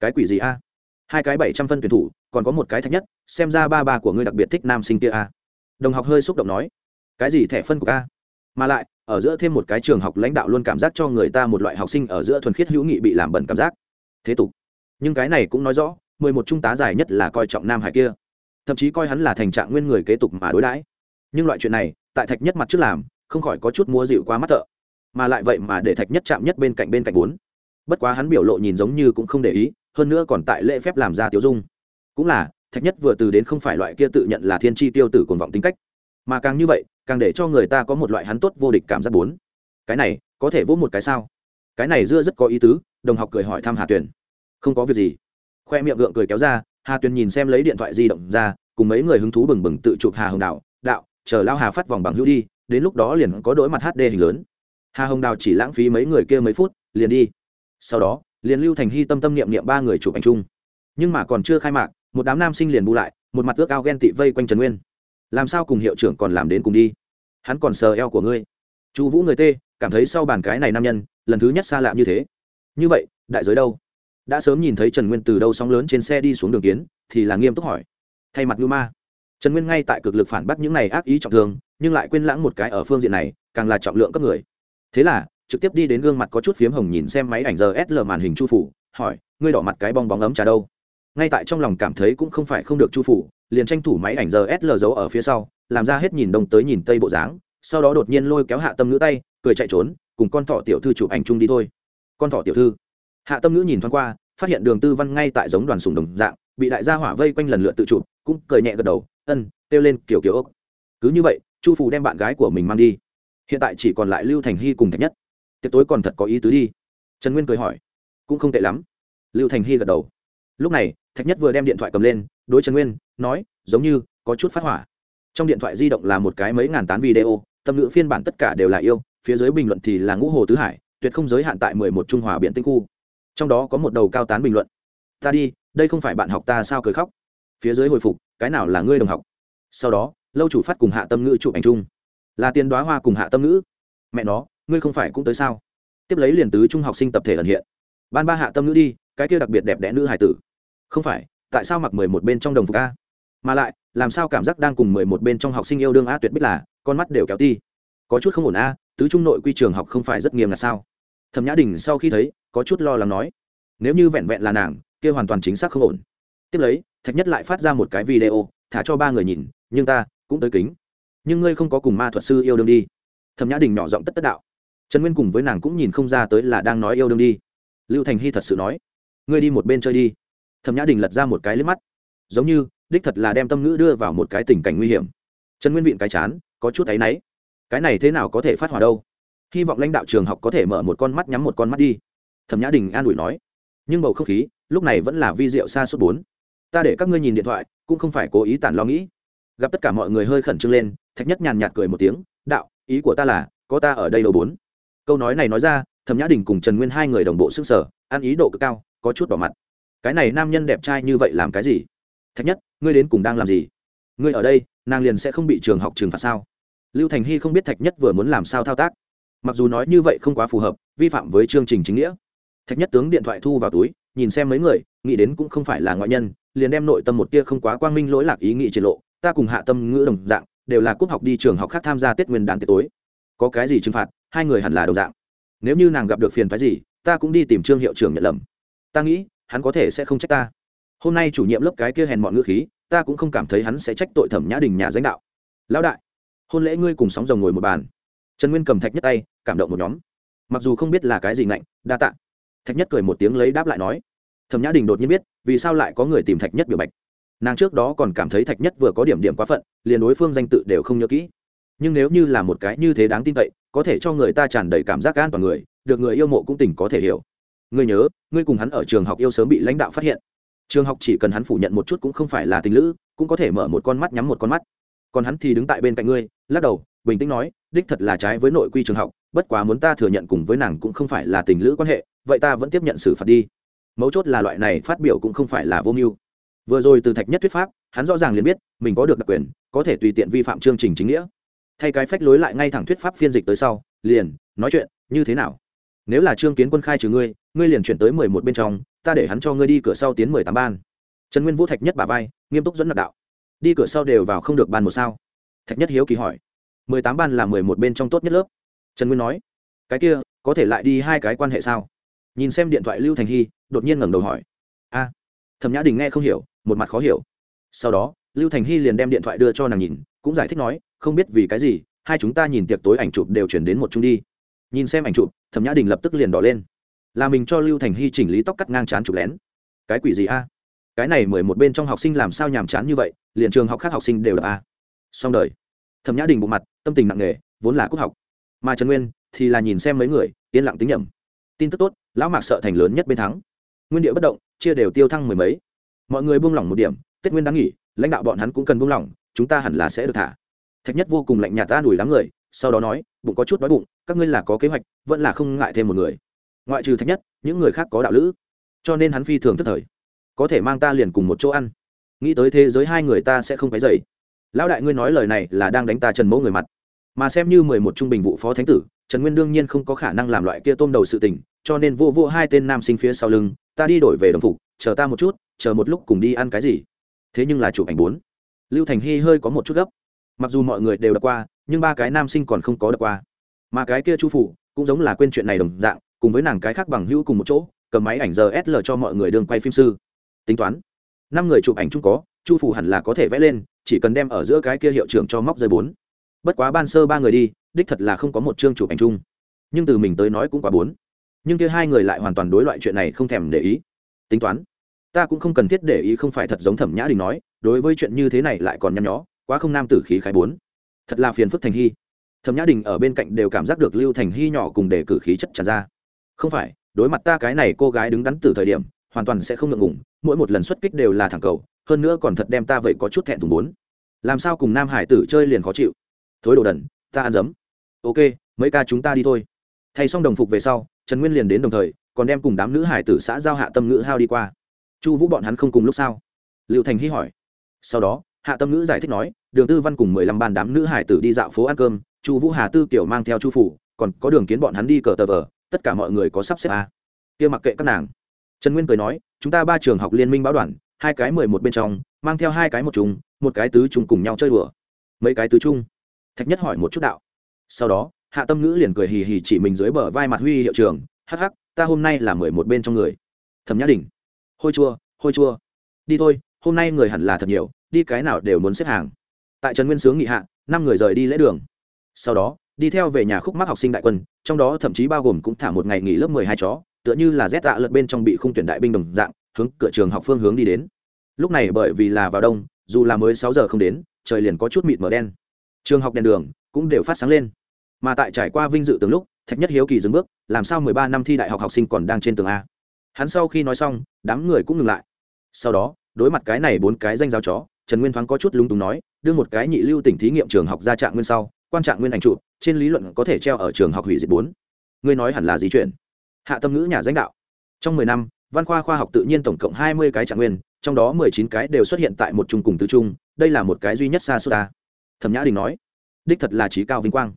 Cái quỷ gì a? Hai cái bảy trăm phân tuyển thủ, còn có một cái thạch nhất, xem ra ba ba của ngươi đặc biệt thích nam sinh kia a. Đồng học hơi xúc động nói, cái gì thẻ phân của a mà lại ở giữa thêm một cái trường học lãnh đạo luôn cảm giác cho người ta một loại học sinh ở giữa thuần khiết hữu nghị bị làm bẩn cảm giác. Thế tục. Nhưng cái này cũng nói rõ, mười một trung tá dài nhất là coi trọng nam hải kia. Thậm chí coi hắn là thành trạng nguyên người kế tục mà đối đãi. Nhưng loại chuyện này, tại thạch nhất mặt trước làm, không khỏi có chút mua dịu quá mắt thợ. Mà lại vậy mà để thạch nhất chạm nhất bên cạnh bên cạnh bốn. Bất quá hắn biểu lộ nhìn giống như cũng không để ý, hơn nữa còn tại lễ phép làm ra tiêu dung. Cũng là, thạch nhất vừa từ đến không phải loại kia tự nhận là thiên tri tiêu tử cuồng vọng tính cách mà càng như vậy, càng để cho người ta có một loại hắn tốt vô địch cảm giác bốn. Cái này, có thể vỗ một cái sao? Cái này dưa rất có ý tứ, đồng học cười hỏi thăm hà tuyền. Không có việc gì. Khoe miệng gượng cười kéo ra, hà tuyền nhìn xem lấy điện thoại di động ra, cùng mấy người hứng thú bừng bừng tự chụp hà hồng đạo đạo, chờ lao hà phát vòng bằng hữu đi, đến lúc đó liền có đổi mặt hd hình lớn. Hà hồng đào chỉ lãng phí mấy người kia mấy phút, liền đi. Sau đó, liền lưu thành hy tâm tâm niệm niệm ba người chụp ảnh chung. Nhưng mà còn chưa khai mạc, một đám nam sinh liền bu lại, một mặt ước ao ghen tị vây quanh trần nguyên làm sao cùng hiệu trưởng còn làm đến cùng đi? Hắn còn sờ eo của ngươi. Chu vũ người tê, cảm thấy sau bàn cái này nam nhân, lần thứ nhất xa lạ như thế. Như vậy, đại giới đâu? Đã sớm nhìn thấy trần nguyên từ đâu sóng lớn trên xe đi xuống đường kiến, thì là nghiêm túc hỏi. Thay mặt ngưu ma, trần nguyên ngay tại cực lực phản bác những này ác ý trọng thương, nhưng lại quên lãng một cái ở phương diện này, càng là trọng lượng cấp người. Thế là, trực tiếp đi đến gương mặt có chút phiếm hồng nhìn xem máy ảnh giờ sl màn hình chu phủ, hỏi, ngươi đỏ mặt cái bong bóng ấm trà đâu? Ngay tại trong lòng cảm thấy cũng không phải không được chu phủ liền tranh thủ máy ảnh giờ sl giấu ở phía sau, làm ra hết nhìn đông tới nhìn tây bộ dáng, sau đó đột nhiên lôi kéo hạ tâm ngữ tay, cười chạy trốn, cùng con thỏ tiểu thư chụp ảnh chung đi thôi. Con thỏ tiểu thư. Hạ tâm ngữ nhìn thoáng qua, phát hiện đường tư văn ngay tại giống đoàn sùng đồng dạng, bị đại gia hỏa vây quanh lần lượt tự chụp, cũng cười nhẹ gật đầu, ân, kêu lên, kiểu kiểu ốc. Cứ như vậy, chu Phù đem bạn gái của mình mang đi. Hiện tại chỉ còn lại lưu thành hy cùng thạch nhất. Tiệc tối còn thật có ý tứ đi. Trần nguyên cười hỏi. Cũng không tệ lắm. Lưu thành hy gật đầu. Lúc này thạch nhất vừa đem điện thoại cầm lên, đối trần nguyên, nói, giống như, có chút phát hỏa. Trong điện thoại di động là một cái mấy ngàn tán video, tâm ngữ phiên bản tất cả đều là yêu, phía dưới bình luận thì là ngũ hồ tứ hải, tuyệt không giới hạn tại mười một trung hòa biện tinh khu. Trong đó có một đầu cao tán bình luận. Ta đi, đây không phải bạn học ta sao cười khóc. Phía dưới hồi phục, cái nào là ngươi đồng học? Sau đó, lâu chủ phát cùng hạ tâm ngữ chụp ảnh chung. Là tiền đoá hoa cùng hạ tâm ngữ. Mẹ nó, ngươi không phải cũng tới sao? Tiếp lấy liền tứ trung học sinh tập thể ẩn hiện. Ban ba hạ tâm ngữ đi, cái kia đặc biệt đẹp đẽ nữ hải tử không phải, tại sao mặc mười một bên trong đồng phục a? Mà lại, làm sao cảm giác đang cùng mười một bên trong học sinh yêu đương a tuyệt bích là, con mắt đều kéo ti. Có chút không ổn a, tứ trung nội quy trường học không phải rất nghiêm là sao? Thẩm nhã đình sau khi thấy, có chút lo lắng nói, nếu như vẹn vẹn là nàng, kia hoàn toàn chính xác không ổn. Tiếp lấy, thạch nhất lại phát ra một cái video, thả cho ba người nhìn, nhưng ta cũng tới kính. Nhưng ngươi không có cùng ma thuật sư yêu đương đi. Thẩm nhã đình nhỏ giọng tất tất đạo. Trần nguyên cùng với nàng cũng nhìn không ra tới là đang nói yêu đương đi. Lưu thành hy thật sự nói, ngươi đi một bên chơi đi thẩm nhã đình lật ra một cái liếc mắt. Giống như, đích thật là đem tâm ngữ đưa vào một cái tình cảnh nguy hiểm. Trần nguyên viện cái chán, có chút áy náy. Cái này thế nào có thể phát hỏa đâu? Hy vọng lãnh đạo trường học có thể mở một con mắt nhắm một con mắt đi. Thẩm nhã đình an ủi nói. Nhưng bầu không khí, lúc này vẫn là vi diệu xa suốt bốn. Ta để các ngươi nhìn điện thoại, cũng không phải cố ý tản lo nghĩ. Gặp tất cả mọi người hơi khẩn trương lên, thạch nhất nhàn nhạt cười một tiếng, đạo, ý của ta là, có ta ở đây đầu bốn? Câu nói này nói ra, thẩm nhã đình cùng trần nguyên hai người đồng bộ sức sở ăn ý độ cực cao, có chút đỏ mặt cái này nam nhân đẹp trai như vậy làm cái gì? Thạch nhất, ngươi đến cùng đang làm gì? Ngươi ở đây, nàng liền sẽ không bị trường học trừng phạt sao? Lưu thành hy không biết thạch nhất vừa muốn làm sao thao tác. Mặc dù nói như vậy không quá phù hợp, vi phạm với chương trình chính nghĩa. Thạch nhất tướng điện thoại thu vào túi, nhìn xem mấy người, nghĩ đến cũng không phải là ngoại nhân, liền đem nội tâm một tia không quá quang minh lỗi lạc ý nghĩ triển lộ, ta cùng hạ tâm ngữ đồng dạng, đều là cúp học đi trường học khác tham gia tết nguyên đán tết tối. Có cái gì trừng phạt, hai người hẳn là đồng dạng. Nếu như nàng gặp được phiền phái gì, ta cũng đi tìm trương hiệu trưởng nhận lầm. Ta nghĩ hắn có thể sẽ không trách ta. Hôm nay chủ nhiệm lớp cái kia hèn mọi ngữ khí, ta cũng không cảm thấy hắn sẽ trách tội thẩm nhã đình nhà danh đạo. Lão đại, hôn lễ ngươi cùng sóng rồng ngồi một bàn. Trần nguyên cầm thạch nhất tay, cảm động một nhóm. Mặc dù không biết là cái gì ngạnh, đa tạ. Thạch nhất cười một tiếng lấy đáp lại nói. Thẩm nhã đình đột nhiên biết, vì sao lại có người tìm thạch nhất biểu bạch. Nàng trước đó còn cảm thấy thạch nhất vừa có điểm điểm quá phận, liền đối phương danh tự đều không nhớ kỹ. Nhưng nếu như là một cái như thế đáng tin cậy, có thể cho người ta tràn đầy cảm giác an toàn người, được người yêu mộ cũng tỉnh có thể hiểu ngươi nhớ, ngươi cùng hắn ở trường học yêu sớm bị lãnh đạo phát hiện. Trường học chỉ cần hắn phủ nhận một chút cũng không phải là tình lữ, cũng có thể mở một con mắt nhắm một con mắt. Còn hắn thì đứng tại bên cạnh ngươi, lắc đầu, bình tĩnh nói, đích thật là trái với nội quy trường học, bất quá muốn ta thừa nhận cùng với nàng cũng không phải là tình lữ quan hệ, vậy ta vẫn tiếp nhận xử phạt đi. Mấu chốt là loại này phát biểu cũng không phải là vô mưu. Vừa rồi từ thạch nhất thuyết pháp, hắn rõ ràng liền biết, mình có được đặc quyền, có thể tùy tiện vi phạm chương trình chính nghĩa. Thay cái phách lối lại ngay thẳng thuyết pháp phiên dịch tới sau, liền, nói chuyện, như thế nào? Nếu là trương kiến quân khai trừ ngươi ngươi liền chuyển tới mười một bên trong, ta để hắn cho ngươi đi cửa sau tiến mười tám ban. Trần nguyên vũ thạch nhất bà vai, nghiêm túc dẫn nạp đạo. Đi cửa sau đều vào không được ban một sao. Thạch nhất hiếu kỳ hỏi. Mười tám ban là mười một bên trong tốt nhất lớp? Trần nguyên nói. Cái kia, có thể lại đi hai cái quan hệ sao? Nhìn xem điện thoại lưu thành hy, đột nhiên ngẩng đầu hỏi. A, thẩm nhã đình nghe không hiểu, một mặt khó hiểu. Sau đó, lưu thành hy liền đem điện thoại đưa cho nàng nhìn, cũng giải thích nói, không biết vì cái gì, hai chúng ta nhìn tiệc tối ảnh chụp đều chuyển đến một chung đi nhìn xem ảnh chụp, thẩm nhã đình lập tức liền đỏ lên. Là mình cho lưu thành hy chỉnh lý tóc cắt ngang chán chụp lén. Cái quỷ gì a? Cái này mười một bên trong học sinh làm sao nhàm chán như vậy, liền trường học khác học sinh đều là a. Xong đời. Thẩm nhã đình bộ mặt, tâm tình nặng nề, vốn là cúc học. Mà trần nguyên thì là nhìn xem mấy người, yên lặng tính nhầm tin tức tốt, lão mạc sợ thành lớn nhất bên thắng. Nguyên địa bất động, chia đều tiêu thăng mười mấy. Mọi người buông lỏng một điểm, tết nguyên đáng nghỉ, lãnh đạo bọn hắn cũng cần buông lỏng, chúng ta hẳn là sẽ được thả. Thạch nhất vô cùng lạnh nhạt ta đuổi đám người, sau đó nói, bụng có chút đói bụng các ngươi là có kế hoạch, vẫn là không ngại thêm một người. Ngoại trừ thạch nhất, những người khác có đạo lữ. Cho nên hắn phi thường tức thời. Có thể mang ta liền cùng một chỗ ăn. Nghĩ tới thế giới hai người ta sẽ không phải dậy lão đại ngươi nói lời này là đang đánh ta trần mẫu người mặt. Mà xem như mười một trung bình vụ phó thánh tử, trần nguyên đương nhiên không có khả năng làm loại kia tôm đầu sự tình, cho nên vô vô hai tên nam sinh phía sau lưng, ta đi đổi về đồng phục, chờ ta một chút, chờ một lúc cùng đi ăn cái gì. Thế nhưng là chụp ảnh bốn. Lưu thành hy hơi có một chút gấp. Mặc dù mọi người đều đã qua, nhưng ba cái nam sinh còn không có đọc qua mà cái kia chu phủ cũng giống là quên chuyện này đồng dạng, cùng với nàng cái khác bằng hữu cùng một chỗ, cầm máy ảnh giờ sl cho mọi người đương quay phim sư. Tính toán, năm người chụp ảnh chung có, chu phủ hẳn là có thể vẽ lên, chỉ cần đem ở giữa cái kia hiệu trưởng cho móc rơi bốn. Bất quá ban sơ ba người đi, đích thật là không có một chương chụp ảnh chung. Nhưng từ mình tới nói cũng quá bốn. Nhưng kia hai người lại hoàn toàn đối loại chuyện này không thèm để ý. Tính toán, ta cũng không cần thiết để ý không phải thật giống thẩm nhã đình nói, đối với chuyện như thế này lại còn nhăn nhó, quá không nam tử khí khái bốn. Thật là phiền phức thành hy thẩm nhã đình ở bên cạnh đều cảm giác được lưu thành hy nhỏ cùng để cử khí chất tràn ra. Không phải, đối mặt ta cái này cô gái đứng đắn từ thời điểm, hoàn toàn sẽ không ngượng ngủng mỗi một lần xuất kích đều là thẳng cầu, hơn nữa còn thật đem ta vậy có chút thẹn thùng bốn làm sao cùng nam hải tử chơi liền khó chịu? Thối đồ đần, ta ăn dấm. Ok, mấy ca chúng ta đi thôi. Thay xong đồng phục về sau, trần nguyên liền đến đồng thời, còn đem cùng đám nữ hải tử xã giao hạ tâm ngữ hao đi qua. Chu vũ bọn hắn không cùng lúc sao? Liệu thành hy hỏi. Sau đó, hạ tâm ngữ giải thích nói, đường tư văn cùng mười lăm ban đám nữ hải tử đi dạo phố ăn cơm chu vũ hà tư kiểu mang theo chu phủ, còn có đường kiến bọn hắn đi cờ tờ vờ, tất cả mọi người có sắp xếp à? kia mặc kệ các nàng. Trần nguyên cười nói, chúng ta ba trường học liên minh báo đoàn, hai cái mười một bên trong, mang theo hai cái một chung, một cái tứ chung cùng nhau chơi đùa. Mấy cái tứ chung. Thạch nhất hỏi một chút đạo. Sau đó, hạ tâm ngữ liền cười hì hì chỉ mình dưới bờ vai mặt huy hiệu trường hắc hắc, ta hôm nay là mười một bên trong người. Thẩm nhã đình. Hôi chua hôi chua. Đi thôi, hôm nay người hẳn là thật nhiều, đi cái nào đều muốn xếp hàng. Tại trần nguyên sướng nghị hạ, năm người rời đi lễ đường sau đó, đi theo về nhà khúc mắc học sinh đại quân, trong đó thậm chí bao gồm cũng thả một ngày nghỉ lớp mười hai chó, tựa như là rét tạ lật bên trong bị khung tuyển đại binh đồng dạng, hướng cửa trường học phương hướng đi đến. Lúc này bởi vì là vào đông, dù là mới sáu giờ không đến, trời liền có chút mịt mờ đen. Trường học đèn đường cũng đều phát sáng lên. Mà tại trải qua vinh dự từng lúc, thạch nhất hiếu kỳ dừng bước, làm sao mười ba năm thi đại học học sinh còn đang trên tường a? Hắn sau khi nói xong, đám người cũng ngừng lại. Sau đó, đối mặt cái này bốn cái danh giáo chó, trần nguyên thoáng có chút lung túng nói, đưa một cái nhị lưu tỉnh thí nghiệm trường học ra trạng nguyên sau quan trạng nguyên ảnh trụ trên lý luận có thể treo ở trường học hủy diệt bốn. Ngươi nói hẳn là gì chuyện? Hạ tâm ngữ nhà danh đạo. Trong mười năm, văn khoa khoa học tự nhiên tổng cộng hai mươi cái trạng nguyên, trong đó mười chín cái đều xuất hiện tại một trung cùng tứ trung, đây là một cái duy nhất xa xôi ta. Thẩm nhã đình nói, đích thật là trí cao vinh quang.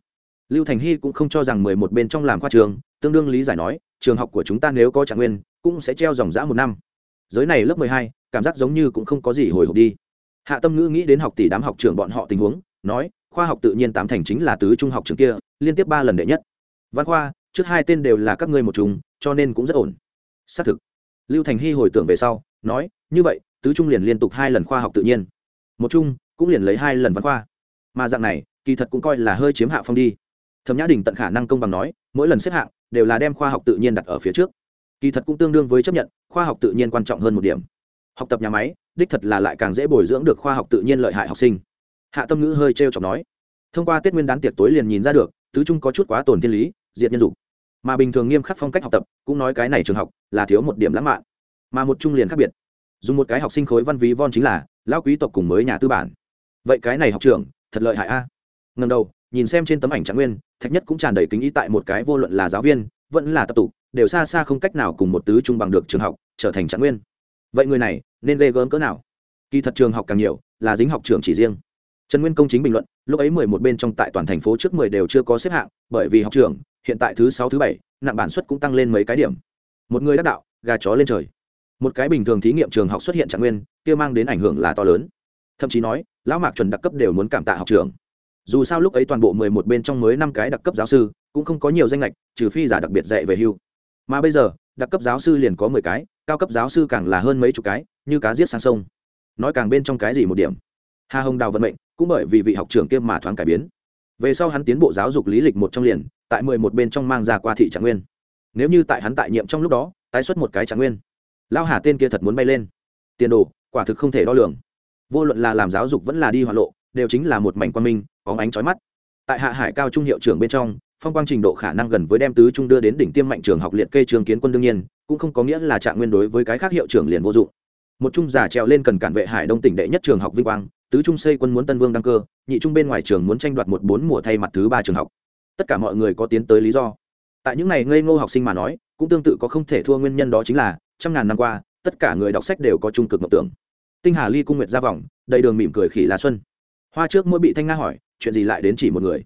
Lưu thành hy cũng không cho rằng mười một bên trong làm khoa trường, tương đương lý giải nói, trường học của chúng ta nếu có trạng nguyên, cũng sẽ treo dòng dã một năm. Giới này lớp mười hai, cảm giác giống như cũng không có gì hồi hộp đi. Hạ tâm ngữ nghĩ đến học tỷ đám học trưởng bọn họ tình huống, nói khoa học tự nhiên tám thành chính là tứ trung học trường kia, liên tiếp ba lần đệ nhất. Văn khoa, trước hai tên đều là các ngươi một chúng cho nên cũng rất ổn. Xác thực. Lưu thành hy hồi tưởng về sau, nói, như vậy, tứ trung liền liên tục hai lần khoa học tự nhiên. Một chung cũng liền lấy hai lần văn khoa. Mà dạng này, kỳ thật cũng coi là hơi chiếm hạ phong đi. Thẩm nhã đình tận khả năng công bằng nói, mỗi lần xếp hạng đều là đem khoa học tự nhiên đặt ở phía trước. Kỳ thật cũng tương đương với chấp nhận, khoa học tự nhiên quan trọng hơn một điểm. Học tập nhà máy, đích thật là lại càng dễ bồi dưỡng được khoa học tự nhiên lợi hại học sinh hạ tâm ngữ hơi t r e o chọc nói, thông qua tết nguyên đán tiệc tối liền nhìn ra được, tứ trung có chút quá tổn thiên lý, diệt nhân dục. Mà bình thường nghiêm khắc phong cách học tập, cũng nói cái này trường học là thiếu một điểm lãng mạn. Mà một trung liền khác biệt. Dùng một cái học sinh khối văn ví von chính là lão quý tộc cùng mới nhà tư bản. Vậy cái này học trường, thật lợi hại a. À. ngần đầu, nhìn xem trên tấm ảnh trạng nguyên, thạch nhất cũng tràn đầy kính ý tại một cái vô luận là giáo viên, vẫn là tập tục đều xa xa không cách nào cùng một tứ trung bằng được trường học, trở thành trạng nguyên. Vậy người này, nên ghê gớm cỡ nào? Kỳ thật trường học càng nhiều, là dính học trường chỉ riêng trần nguyên công chính bình luận, lúc ấy mười một bên trong tại toàn thành phố trước mười đều chưa có xếp hạng, bởi vì học trường, hiện tại thứ sáu, thứ bảy, nặng bản suất cũng tăng lên mấy cái điểm. Một người đắc đạo, gà chó lên trời. Một cái bình thường thí nghiệm trường học xuất hiện trạng nguyên, kia mang đến ảnh hưởng là to lớn. Thậm chí nói, lão mạc chuẩn đặc cấp đều muốn cảm tạ học trường. Dù sao lúc ấy toàn bộ mười một bên trong mới năm cái đặc cấp giáo sư, cũng không có nhiều danh lệch trừ phi giả đặc biệt dạy về hưu. Mà bây giờ, đặc cấp giáo sư liền có mười cái, cao cấp giáo sư càng là hơn mấy chục cái, như cá giết sang sông. Nói càng bên trong cái gì một điểm hà hồng đào vận mệnh, cũng bởi vì vị học trưởng kia mà thoáng cải biến. Về sau hắn tiến bộ giáo dục lý lịch một trong liền, tại mười một bên trong mang ra qua thị trạng nguyên. Nếu như tại hắn tại nhiệm trong lúc đó, tái xuất một cái trạng nguyên lao hà tên kia thật muốn bay lên. Tiền đồ, quả thực không thể đo lường. Vô luận là làm giáo dục vẫn là đi hoạn lộ, đều chính là một mảnh quan minh có ánh trói mắt. Tại hạ hải cao trung hiệu trưởng bên trong, phong quang trình độ khả năng gần với đem tứ trung đưa đến đỉnh tiêm mạnh trường học liệt kê trường kiến quân đương nhiên, cũng không có nghĩa là trạng nguyên đối với cái khác hiệu trưởng liền vô dụng. Một trung giả trèo lên cần cản vệ hải đông tỉnh đệ nhất trường học vinh quang tứ trung xây quân muốn tân vương đăng cơ, nhị trung bên ngoài trường muốn tranh đoạt một bốn mùa thay mặt thứ ba trường học. Tất cả mọi người có tiến tới lý do. Tại những ngày ngây ngô học sinh mà nói, cũng tương tự có không thể thua nguyên nhân đó chính là, trăm ngàn năm qua, tất cả người đọc sách đều có trung cực mộng tưởng. Tinh hà ly cung nguyệt ra vòng, đầy đường mỉm cười khỉ lá xuân. Hoa trước mỗi bị thanh nga hỏi, chuyện gì lại đến chỉ một người?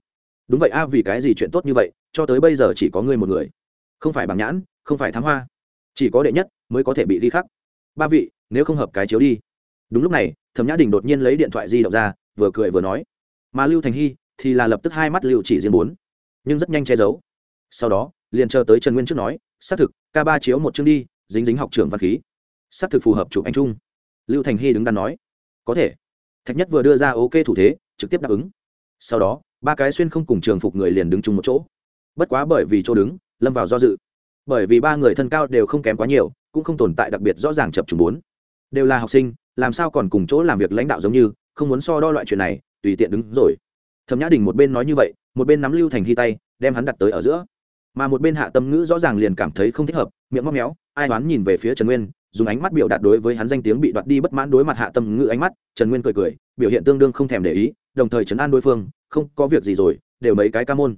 Đúng vậy a, vì cái gì chuyện tốt như vậy, cho tới bây giờ chỉ có ngươi một người. Không phải bằng nhãn, không phải thám hoa. Chỉ có đệ nhất mới có thể bị ghi khắc. Ba vị, nếu không hợp cái chiếu đi đúng lúc này, thẩm nhã đình đột nhiên lấy điện thoại di động ra, vừa cười vừa nói. Mà lưu thành hy thì là lập tức hai mắt lưu chỉ riêng bốn, nhưng rất nhanh che giấu. Sau đó, liền chờ tới trần nguyên trước nói, xác thực k ba chiếu một chương đi, dính dính học trưởng văn khí. Xác thực phù hợp chụp anh trung lưu thành hy đứng đắn nói. Có thể. Thạch nhất vừa đưa ra ok thủ thế, trực tiếp đáp ứng. Sau đó, ba cái xuyên không cùng trường phục người liền đứng chung một chỗ. Bất quá bởi vì chỗ đứng, lâm vào do dự. Bởi vì ba người thân cao đều không kém quá nhiều, cũng không tồn tại đặc biệt rõ ràng chập trùng bốn. Đều là học sinh làm sao còn cùng chỗ làm việc lãnh đạo giống như, không muốn so đo loại chuyện này, tùy tiện đứng rồi. Thẩm nhã đình một bên nói như vậy, một bên nắm lưu thành hy tay, đem hắn đặt tới ở giữa. Mà một bên hạ tâm ngữ rõ ràng liền cảm thấy không thích hợp, miệng móc méo, ai đoán nhìn về phía trần nguyên, dùng ánh mắt biểu đạt đối với hắn danh tiếng bị đoạt đi bất mãn đối mặt hạ tâm ngữ ánh mắt, trần nguyên cười cười, biểu hiện tương đương không thèm để ý, đồng thời trấn an đối phương, không có việc gì rồi, đều mấy cái ca môn.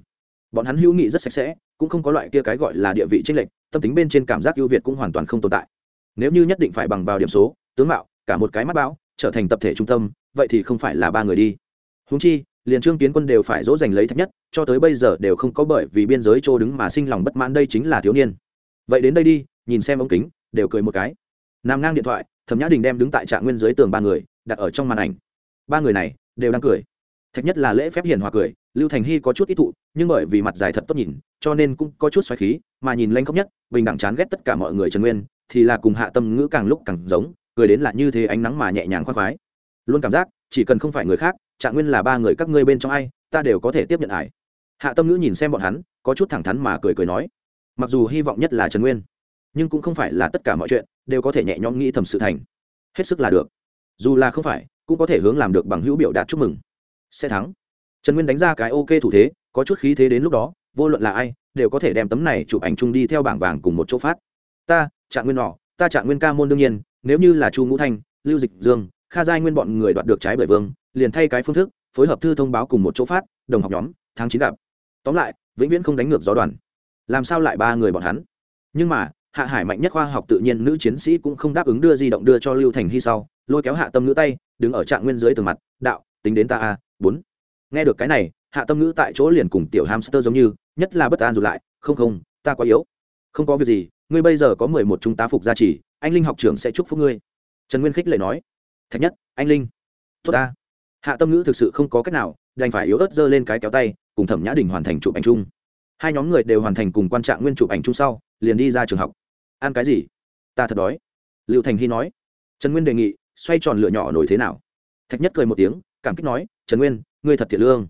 Bọn hắn hữu nghị rất sạch sẽ, cũng không có loại kia cái gọi là địa vị tranh lệch, tâm tính bên trên cảm giác ưu việt cũng hoàn toàn không tồn tại. Nếu như nhất định phải bằng vào điểm số, tướng mạo cả một cái mắt bão, trở thành tập thể trung tâm, vậy thì không phải là ba người đi. Húng chi, liền trương kiến quân đều phải dỗ dành lấy thấp nhất, cho tới bây giờ đều không có bởi vì biên giới chỗ đứng mà sinh lòng bất mãn đây chính là thiếu niên. Vậy đến đây đi, nhìn xem ống kính, đều cười một cái. Nằm ngang điện thoại, thẩm nhã đình đem đứng tại trạng nguyên dưới tường ba người, đặt ở trong màn ảnh. Ba người này, đều đang cười. Thạch nhất là lễ phép hiền hòa cười, lưu thành hy có chút ít thụ, nhưng bởi vì mặt dài thật tốt nhìn, cho nên cũng có chút xoáy khí, mà nhìn lanh khóc nhất, bình đẳng chán ghét tất cả mọi người trần nguyên, thì là cùng hạ tâm ngữ càng lúc càng giống cười đến là như thế ánh nắng mà nhẹ nhàng khoan khoái. Luôn cảm giác, chỉ cần không phải người khác, trạng nguyên là ba người các ngươi bên trong ai, ta đều có thể tiếp nhận ải hạ tâm ngữ nhìn xem bọn hắn, có chút thẳng thắn mà cười cười nói, mặc dù hy vọng nhất là trần nguyên, nhưng cũng không phải là tất cả mọi chuyện đều có thể nhẹ nhõm nghĩ thầm sự thành. Hết sức là được. Dù là không phải, cũng có thể hướng làm được bằng hữu biểu đạt chúc mừng. Sẽ thắng. Trần nguyên đánh ra cái ok thủ thế, có chút khí thế đến lúc đó, vô luận là ai, đều có thể đem tấm này chụp ảnh chung đi theo bảng vàng cùng một chỗ phát. Ta, trạng nguyên nọ, ta trạng nguyên ca môn đương nhiên nếu như là chu ngũ thanh, lưu dịch dương, kha giai nguyên bọn người đoạt được trái bởi vương, liền thay cái phương thức, phối hợp thư thông báo cùng một chỗ phát, đồng học nhóm, tháng chín gặp. Tóm lại, vĩnh viễn không đánh ngược gió đoàn. Làm sao lại ba người bọn hắn? Nhưng mà, hạ hải mạnh nhất khoa học tự nhiên nữ chiến sĩ cũng không đáp ứng đưa di động đưa cho lưu thành hy sau, lôi kéo hạ tâm ngữ tay, đứng ở trạng nguyên dưới tường mặt, đạo, tính đến ta a, bốn. Nghe được cái này, hạ tâm ngữ tại chỗ liền cùng tiểu hamster giống như, nhất là bất an dù lại, không không, ta quá yếu. Không có việc gì ngươi bây giờ có mười một trung tá phục gia trì, anh linh học trưởng sẽ chúc phúc ngươi. Trần nguyên khích lệ nói. Thạch nhất, anh linh. Tốt ta. Hạ tâm ngữ thực sự không có cách nào, đành phải yếu ớt giơ lên cái kéo tay, cùng thẩm nhã đình hoàn thành chụp ảnh chung. Hai nhóm người đều hoàn thành cùng quan trạng nguyên chụp ảnh chung sau, liền đi ra trường học. Ăn cái gì? Ta thật đói. Liệu thành hy nói. Trần nguyên đề nghị, xoay tròn lửa nhỏ nổi thế nào? Thạch nhất cười một tiếng, cảm kích nói, trần nguyên, ngươi thật thiện lương.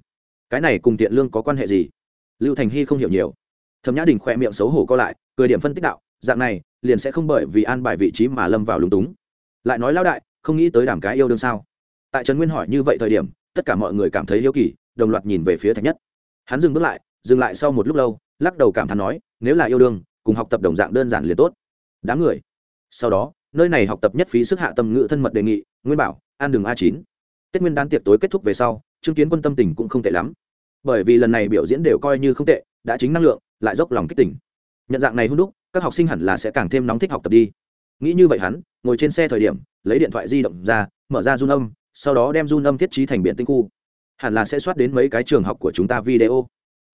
Cái này cùng thiện lương có quan hệ gì? Lưu thành hy không hiểu nhiều thẩm nhã đình khỏe miệng xấu hổ co lại, cười điểm phân tích đạo, dạng này, liền sẽ không bởi vì an bài vị trí mà lâm vào lúng túng. Lại nói lão đại, không nghĩ tới đảm cái yêu đương sao? Tại trần nguyên hỏi như vậy thời điểm, tất cả mọi người cảm thấy yêu kỳ, đồng loạt nhìn về phía thạch nhất. Hắn dừng bước lại, dừng lại sau một lúc lâu, lắc đầu cảm thán nói, nếu là yêu đương, cùng học tập đồng dạng đơn giản liền tốt. Đám người. Sau đó, nơi này học tập nhất phí sức hạ tâm ngữ thân mật đề nghị, nguyên bảo, an đường a chín. Tết nguyên đán tiệc tối kết thúc về sau chứng kiến quân tâm tình cũng không tệ lắm. Bởi vì lần này biểu diễn đều coi như không tệ, đã chính năng lượng lại dốc lòng kích tỉnh. Nhận dạng này hôn đúc, các học sinh hẳn là sẽ càng thêm nóng thích học tập đi. Nghĩ như vậy hắn, ngồi trên xe thời điểm, lấy điện thoại di động ra, mở ra run âm, sau đó đem run âm thiết trí thành biện tinh khu. Hẳn là sẽ soát đến mấy cái trường học của chúng ta video.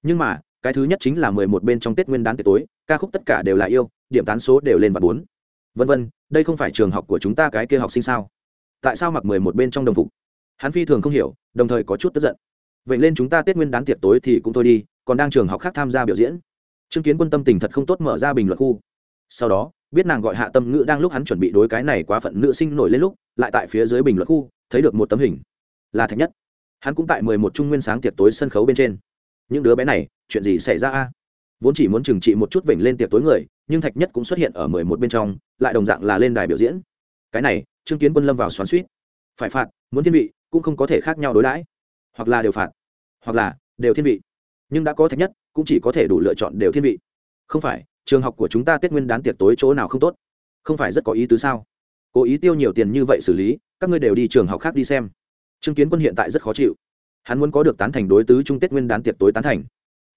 Nhưng mà, cái thứ nhất chính là mười một bên trong tết nguyên đán tiệc tối, ca khúc tất cả đều là yêu, điểm tán số đều lên và bốn. Vân vân, đây không phải trường học của chúng ta cái kia học sinh sao? Tại sao mặc mười một bên trong đồng phục? Hắn phi thường không hiểu, đồng thời có chút tức giận. Vậy lên chúng ta tết nguyên đán tiệc tối thì cũng thôi đi, còn đang trường học khác tham gia biểu diễn chứng kiến quân tâm tình thật không tốt mở ra bình luận khu. Sau đó, biết nàng gọi hạ tâm ngữ đang lúc hắn chuẩn bị đối cái này quá phận nữ sinh nổi lên lúc, lại tại phía dưới bình luận khu, thấy được một tấm hình. Là thạch nhất. Hắn cũng tại mười một trung nguyên sáng tiệc tối sân khấu bên trên. Những đứa bé này, chuyện gì xảy ra a? Vốn chỉ muốn trừng trị một chút vểnh lên tiệc tối người, nhưng thạch nhất cũng xuất hiện ở mười một bên trong, lại đồng dạng là lên đài biểu diễn. Cái này chứng kiến quân lâm vào xoắn suýt phải phạt, muốn thiên vị, cũng không có thể khác nhau đối đãi. Hoặc là đều phạt, hoặc là đều thiên vị. Nhưng đã có thạch nhất cũng chỉ có thể đủ lựa chọn đều thiên vị. Không phải, trường học của chúng ta tết nguyên đán tiệc tối chỗ nào không tốt? Không phải rất có ý tứ sao? Cố ý tiêu nhiều tiền như vậy xử lý, các ngươi đều đi trường học khác đi xem. Chứng kiến quân hiện tại rất khó chịu. Hắn muốn có được tán thành đối tứ trung tết nguyên đán tiệc tối tán thành.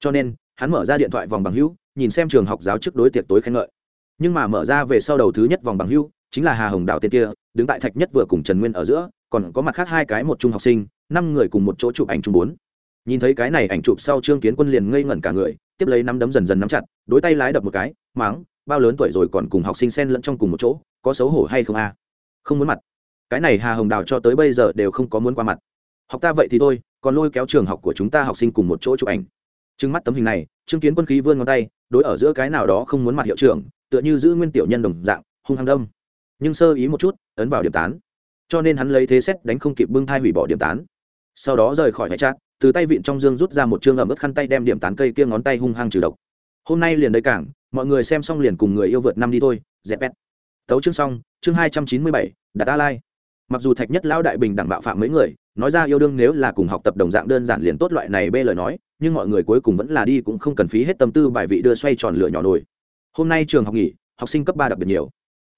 Cho nên, hắn mở ra điện thoại vòng bằng hữu, nhìn xem trường học giáo chức đối tiệc tối khen ngợi. Nhưng mà mở ra về sau đầu thứ nhất vòng bằng hữu, chính là hà hồng đạo tên kia, đứng tại thạch nhất vừa cùng trần nguyên ở giữa, còn có mặt khác hai cái một trung học sinh, năm người cùng một chỗ chụp ảnh chung bốn nhìn thấy cái này ảnh chụp sau trương kiến quân liền ngây ngẩn cả người, tiếp lấy nắm đấm dần dần nắm chặt, đối tay lái đập một cái, máng, bao lớn tuổi rồi còn cùng học sinh xen lẫn trong cùng một chỗ, có xấu hổ hay không a? Không muốn mặt. Cái này hà hồng đào cho tới bây giờ đều không có muốn qua mặt. Học ta vậy thì thôi, còn lôi kéo trường học của chúng ta học sinh cùng một chỗ chụp ảnh. Trừng mắt tấm hình này chứng kiến quân khí vươn ngón tay, đối ở giữa cái nào đó không muốn mặt hiệu trưởng, tựa như giữ nguyên tiểu nhân đồng dạng, hung hăng đông nhưng sơ ý một chút, ấn vào điểm tán. Cho nên hắn lấy thế xét đánh không kịp bưng thai hủy bỏ điểm tán. Sau đó rời khỏi hải trát từ tay vịn trong dương rút ra một chương ẩm ướt khăn tay đem điểm tán cây kia ngón tay hung hăng trừ độc. Hôm nay liền đây cảng, mọi người xem xong liền cùng người yêu vượt năm đi thôi, dẹp bét tấu chương xong, chương hai trăm chín mươi bảy, đặt a lai. Mặc dù thạch nhất lão đại bình đẳng bạo phạm mấy người, nói ra yêu đương nếu là cùng học tập đồng dạng đơn giản liền tốt loại này bê lời nói, nhưng mọi người cuối cùng vẫn là đi cũng không cần phí hết tâm tư bài vị đưa xoay tròn lửa nhỏ nổi hôm nay trường học nghỉ, học sinh cấp ba đặc biệt nhiều.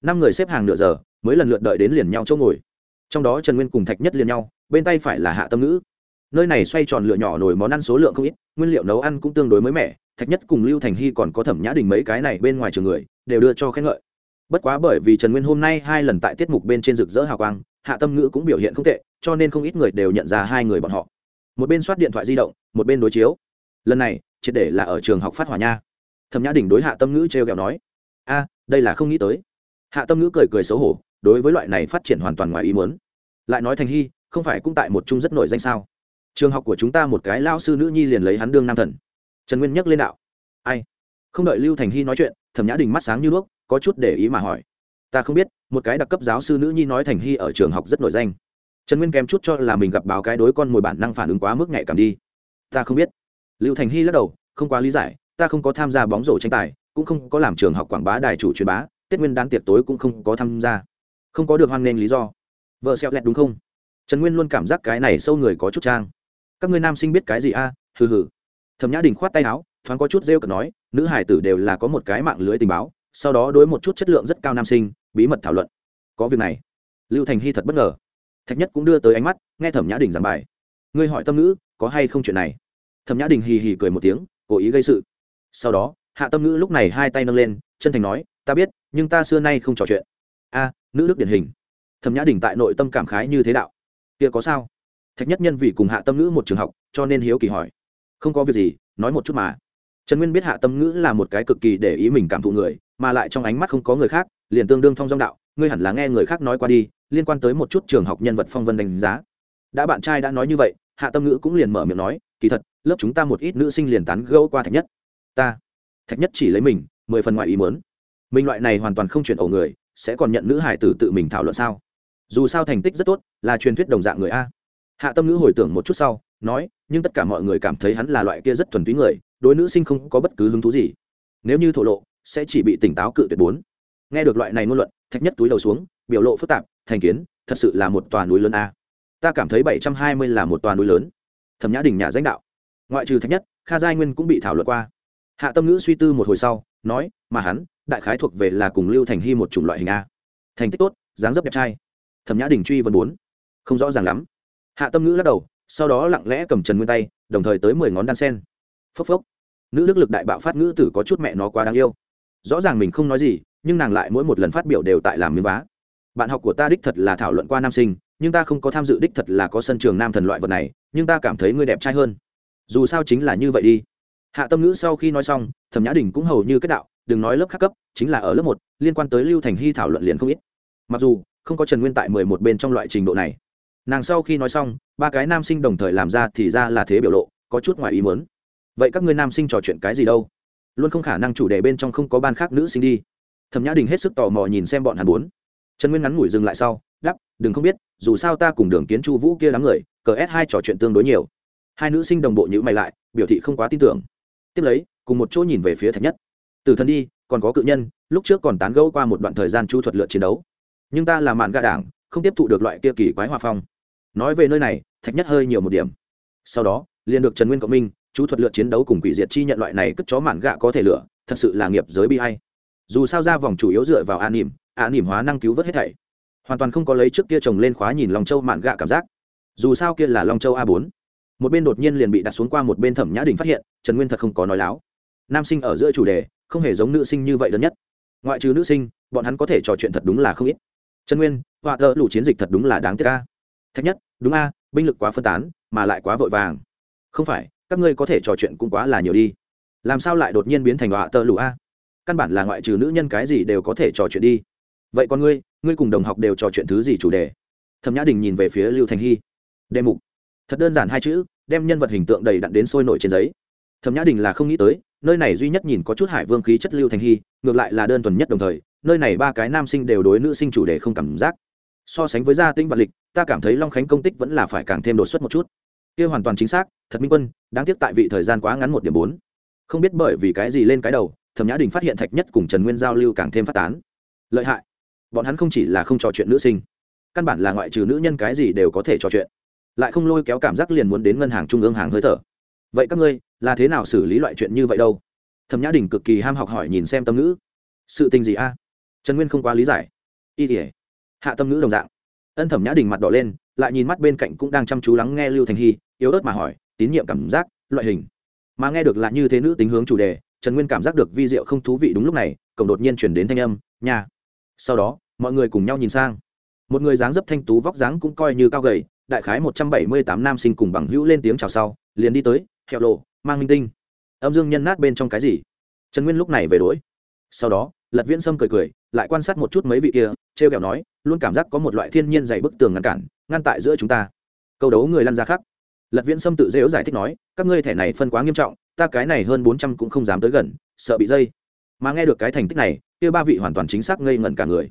Năm người xếp hàng nửa giờ, mới lần lượt đợi đến liền nhau chỗ ngồi. Trong đó trần nguyên cùng thạch nhất liền nhau, bên tay phải là hạ tâm ngữ nơi này xoay tròn lửa nhỏ nổi món ăn số lượng không ít, nguyên liệu nấu ăn cũng tương đối mới mẻ, thạch nhất cùng lưu thành hy còn có thẩm nhã đình mấy cái này bên ngoài trường người, đều đưa cho khen ngợi. Bất quá bởi vì trần nguyên hôm nay hai lần tại tiết mục bên trên rực rỡ hào quang, hạ tâm ngữ cũng biểu hiện không tệ, cho nên không ít người đều nhận ra hai người bọn họ. Một bên soát điện thoại di động, một bên đối chiếu. Lần này, triệt để là ở trường học phát hỏa nha. Thẩm nhã đình đối hạ tâm ngữ t r e o kẹo nói, a, đây là không nghĩ tới. Hạ tâm ngữ cười cười xấu hổ, đối với loại này phát triển hoàn toàn ngoài ý muốn. Lại nói thành hy, không phải cũng tại một chung rất nổi danh sao? Trường học của chúng ta một cái lao sư nữ nhi liền lấy hắn đương nam thần. Trần nguyên nhắc lên đạo. Ai? Không đợi lưu thành hy nói chuyện, thẩm nhã đình mắt sáng như đuốc, có chút để ý mà hỏi. Ta không biết, một cái đặc cấp giáo sư nữ nhi nói thành hy ở trường học rất nổi danh. Trần nguyên kém chút cho là mình gặp báo cái đối con mồi bản năng phản ứng quá mức nhạy cảm đi. Ta không biết. Lưu thành hy lắc đầu, không quá lý giải, ta không có tham gia bóng rổ tranh tài, cũng không có làm trường học quảng bá đài chủ truyền bá, tết nguyên đán tiệc tối cũng không có tham gia. Không có được hoan nghênh lý do. Vợ xẹo lẹt đúng không? Trần nguyên luôn cảm giác cái này sâu người có chút trang các ngươi nam sinh biết cái gì a? Hừ hừ. Thẩm nhã đình khoát tay áo, thoáng có chút rêu cực nói, nữ hải tử đều là có một cái mạng lưới tình báo, sau đó đối một chút chất lượng rất cao nam sinh, bí mật thảo luận. Có việc này. Lưu thành hy thật bất ngờ. Thạch nhất cũng đưa tới ánh mắt, nghe thẩm nhã đình giảng bài. Ngươi hỏi tâm ngữ, có hay không chuyện này? Thẩm nhã đình hì hì cười một tiếng, cố ý gây sự. Sau đó, hạ tâm ngữ lúc này hai tay nâng lên, chân thành nói, ta biết, nhưng ta xưa nay không trò chuyện. A, nữ đức điển hình. Thẩm nhã đình tại nội tâm cảm khái như thế đạo. Kia có sao? Thạch nhất nhân vì cùng hạ tâm ngữ một trường học, cho nên hiếu kỳ hỏi. Không có việc gì, nói một chút mà. Trần nguyên biết hạ tâm ngữ là một cái cực kỳ để ý mình cảm thụ người, mà lại trong ánh mắt không có người khác, liền tương đương thong dong đạo, ngươi hẳn là nghe người khác nói qua đi, liên quan tới một chút trường học nhân vật phong vân đánh giá. Đã bạn trai đã nói như vậy, hạ tâm ngữ cũng liền mở miệng nói, kỳ thật, lớp chúng ta một ít nữ sinh liền tán gẫu qua thạch nhất. Ta, thạch nhất chỉ lấy mình, mười phần ngoại ý mớn mình loại này hoàn toàn không chuyển ẩu người, sẽ còn nhận nữ hải tử tự mình thảo luận sao? Dù sao thành tích rất tốt, là truyền thuyết đồng dạng người a hạ tâm ngữ hồi tưởng một chút sau, nói, nhưng tất cả mọi người cảm thấy hắn là loại kia rất thuần túy người, đối nữ sinh không có bất cứ hứng thú gì. Nếu như thổ lộ, sẽ chỉ bị tỉnh táo cự tuyệt bốn. Nghe được loại này ngôn luận, thạch nhất túi đầu xuống, biểu lộ phức tạp, thành kiến, thật sự là một tòa núi lớn a. Ta cảm thấy bảy trăm hai mươi là một tòa núi lớn. Thẩm nhã đình nhà danh đạo. Ngoại trừ thạch nhất, kha giai nguyên cũng bị thảo luận qua. Hạ tâm ngữ suy tư một hồi sau, nói, mà hắn, đại khái thuộc về là cùng lưu thành hy một chủng loại hình a. Thành tích tốt, dáng dấp đẹp trai. Thẩm nhã đình truy vấn bốn. Không rõ ràng lắm hạ tâm ngữ lắc đầu, sau đó lặng lẽ cầm trần nguyên tay, đồng thời tới mười ngón đan sen. Phốc phốc. Nữ đức lực đại bạo phát ngữ tử có chút mẹ nó quá đáng yêu. Rõ ràng mình không nói gì, nhưng nàng lại mỗi một lần phát biểu đều tại làm miếng vá. Bạn học của ta đích thật là thảo luận qua nam sinh, nhưng ta không có tham dự đích thật là có sân trường nam thần loại vật này, nhưng ta cảm thấy ngươi đẹp trai hơn. Dù sao chính là như vậy đi. Hạ tâm ngữ sau khi nói xong, thẩm nhã đình cũng hầu như kết đạo, đừng nói lớp khác cấp, chính là ở lớp một, liên quan tới lưu thành hy thảo luận liền không ít. Mặc dù không có trần nguyên tại mười một bên trong loại trình độ này nàng sau khi nói xong, ba cái nam sinh đồng thời làm ra thì ra là thế biểu lộ, có chút ngoài ý muốn. Vậy các ngươi nam sinh trò chuyện cái gì đâu? Luôn không khả năng chủ đề bên trong không có ban khác nữ sinh đi. Thẩm nhã đình hết sức tò mò nhìn xem bọn hắn bốn. Trần nguyên ngắn ngủi dừng lại sau đắp đừng không biết, dù sao ta cùng đường kiến chu vũ kia đám người, cờ s hai trò chuyện tương đối nhiều. Hai nữ sinh đồng bộ nhữ mày lại, biểu thị không quá tin tưởng. Tiếp lấy, cùng một chỗ nhìn về phía thạch nhất. Từ thần đi, còn có cự nhân, lúc trước còn tán gẫu qua một đoạn thời gian chu thuật lượt chiến đấu. Nhưng ta là mạn gà đảng, không tiếp thụ được loại kia kỳ quái hòa phong nói về nơi này, thạch nhất hơi nhiều một điểm. Sau đó, liền được trần nguyên cộng minh, chú thuật lượt chiến đấu cùng quỷ diệt chi nhận loại này cất chó mạn gạ có thể lựa thật sự là nghiệp giới bi hay dù sao ra vòng chủ yếu dựa vào an nỉm an nỉm hóa năng cứu vớt hết thảy. Hoàn toàn không có lấy trước kia trồng lên khóa nhìn lòng châu mạn gạ cảm giác. Dù sao kia là long châu a bốn. Một bên đột nhiên liền bị đặt xuống qua một bên thẩm nhã đình phát hiện, trần nguyên thật không có nói láo. Nam sinh ở giữa chủ đề, không hề giống nữ sinh như vậy đơn nhất. Ngoại trừ nữ sinh, bọn hắn có thể trò chuyện thật đúng là không ít. Trần nguyên, họa thợ lũ chiến dịch thật đúng là đáng tiếc ca thạch nhất đúng a, binh lực quá phân tán, mà lại quá vội vàng. Không phải, các ngươi có thể trò chuyện cũng quá là nhiều đi. Làm sao lại đột nhiên biến thành họa tơ lụa a? Căn bản là ngoại trừ nữ nhân cái gì đều có thể trò chuyện đi. Vậy con ngươi ngươi cùng đồng học đều trò chuyện thứ gì chủ đề? Thẩm nhã đình nhìn về phía lưu thành hy. Đề mục. Thật đơn giản hai chữ, đem nhân vật hình tượng đầy đặn đến sôi nổi trên giấy. Thẩm nhã đình là không nghĩ tới, nơi này duy nhất nhìn có chút hải vương khí chất lưu thành hy, ngược lại là đơn thuần nhất đồng thời, nơi này ba cái nam sinh đều đối nữ sinh chủ đề không cảm giác so sánh với gia tinh vạn lịch, ta cảm thấy long khánh công tích vẫn là phải càng thêm đột xuất một chút. Kia hoàn toàn chính xác, thật minh quân, đáng tiếc tại vị thời gian quá ngắn một điểm bốn. Không biết bởi vì cái gì lên cái đầu, thẩm nhã đình phát hiện thạch nhất cùng trần nguyên giao lưu càng thêm phát tán. Lợi hại. Bọn hắn không chỉ là không trò chuyện nữ sinh, căn bản là ngoại trừ nữ nhân cái gì đều có thể trò chuyện. Lại không lôi kéo cảm giác liền muốn đến ngân hàng trung ương hàng hơi thở. Vậy các ngươi, là thế nào xử lý loại chuyện như vậy đâu? Thẩm nhã đình cực kỳ ham học hỏi nhìn xem tâm ngữ. Sự tình gì a? Trần nguyên không quá lý giải. Y tỉa hạ tâm ngữ đồng dạng. Ân thẩm nhã đình mặt đỏ lên, lại nhìn mắt bên cạnh cũng đang chăm chú lắng nghe lưu thành hy, yếu ớt mà hỏi, tín nhiệm cảm giác, loại hình. Mà nghe được là như thế nữ tính hướng chủ đề, trần nguyên cảm giác được vi diệu không thú vị đúng lúc này, cổng đột nhiên chuyển đến thanh âm, nhà. Sau đó, mọi người cùng nhau nhìn sang. Một người dáng dấp thanh tú vóc dáng cũng coi như cao gầy, đại khái một trăm bảy mươi tám nam sinh cùng bằng hữu lên tiếng chào sau, liền đi tới hẹo lộ mang minh tinh. Âm dương nhân nát bên trong cái gì? Trần nguyên lúc này về đuổi. Sau đó lật viễn sâm cười cười, lại quan sát một chút mấy vị kia t r e o kẹo nói, luôn cảm giác có một loại thiên nhiên dày bức tường ngăn cản, ngăn tại giữa chúng ta. Câu đấu người lăn ra khắc lật viễn sâm tự dễu giải thích nói, các ngươi thẻ này phân quá nghiêm trọng, ta cái này hơn bốn trăm cũng không dám tới gần, sợ bị dây. Mà nghe được cái thành tích này, kia ba vị hoàn toàn chính xác ngây ngẩn cả người.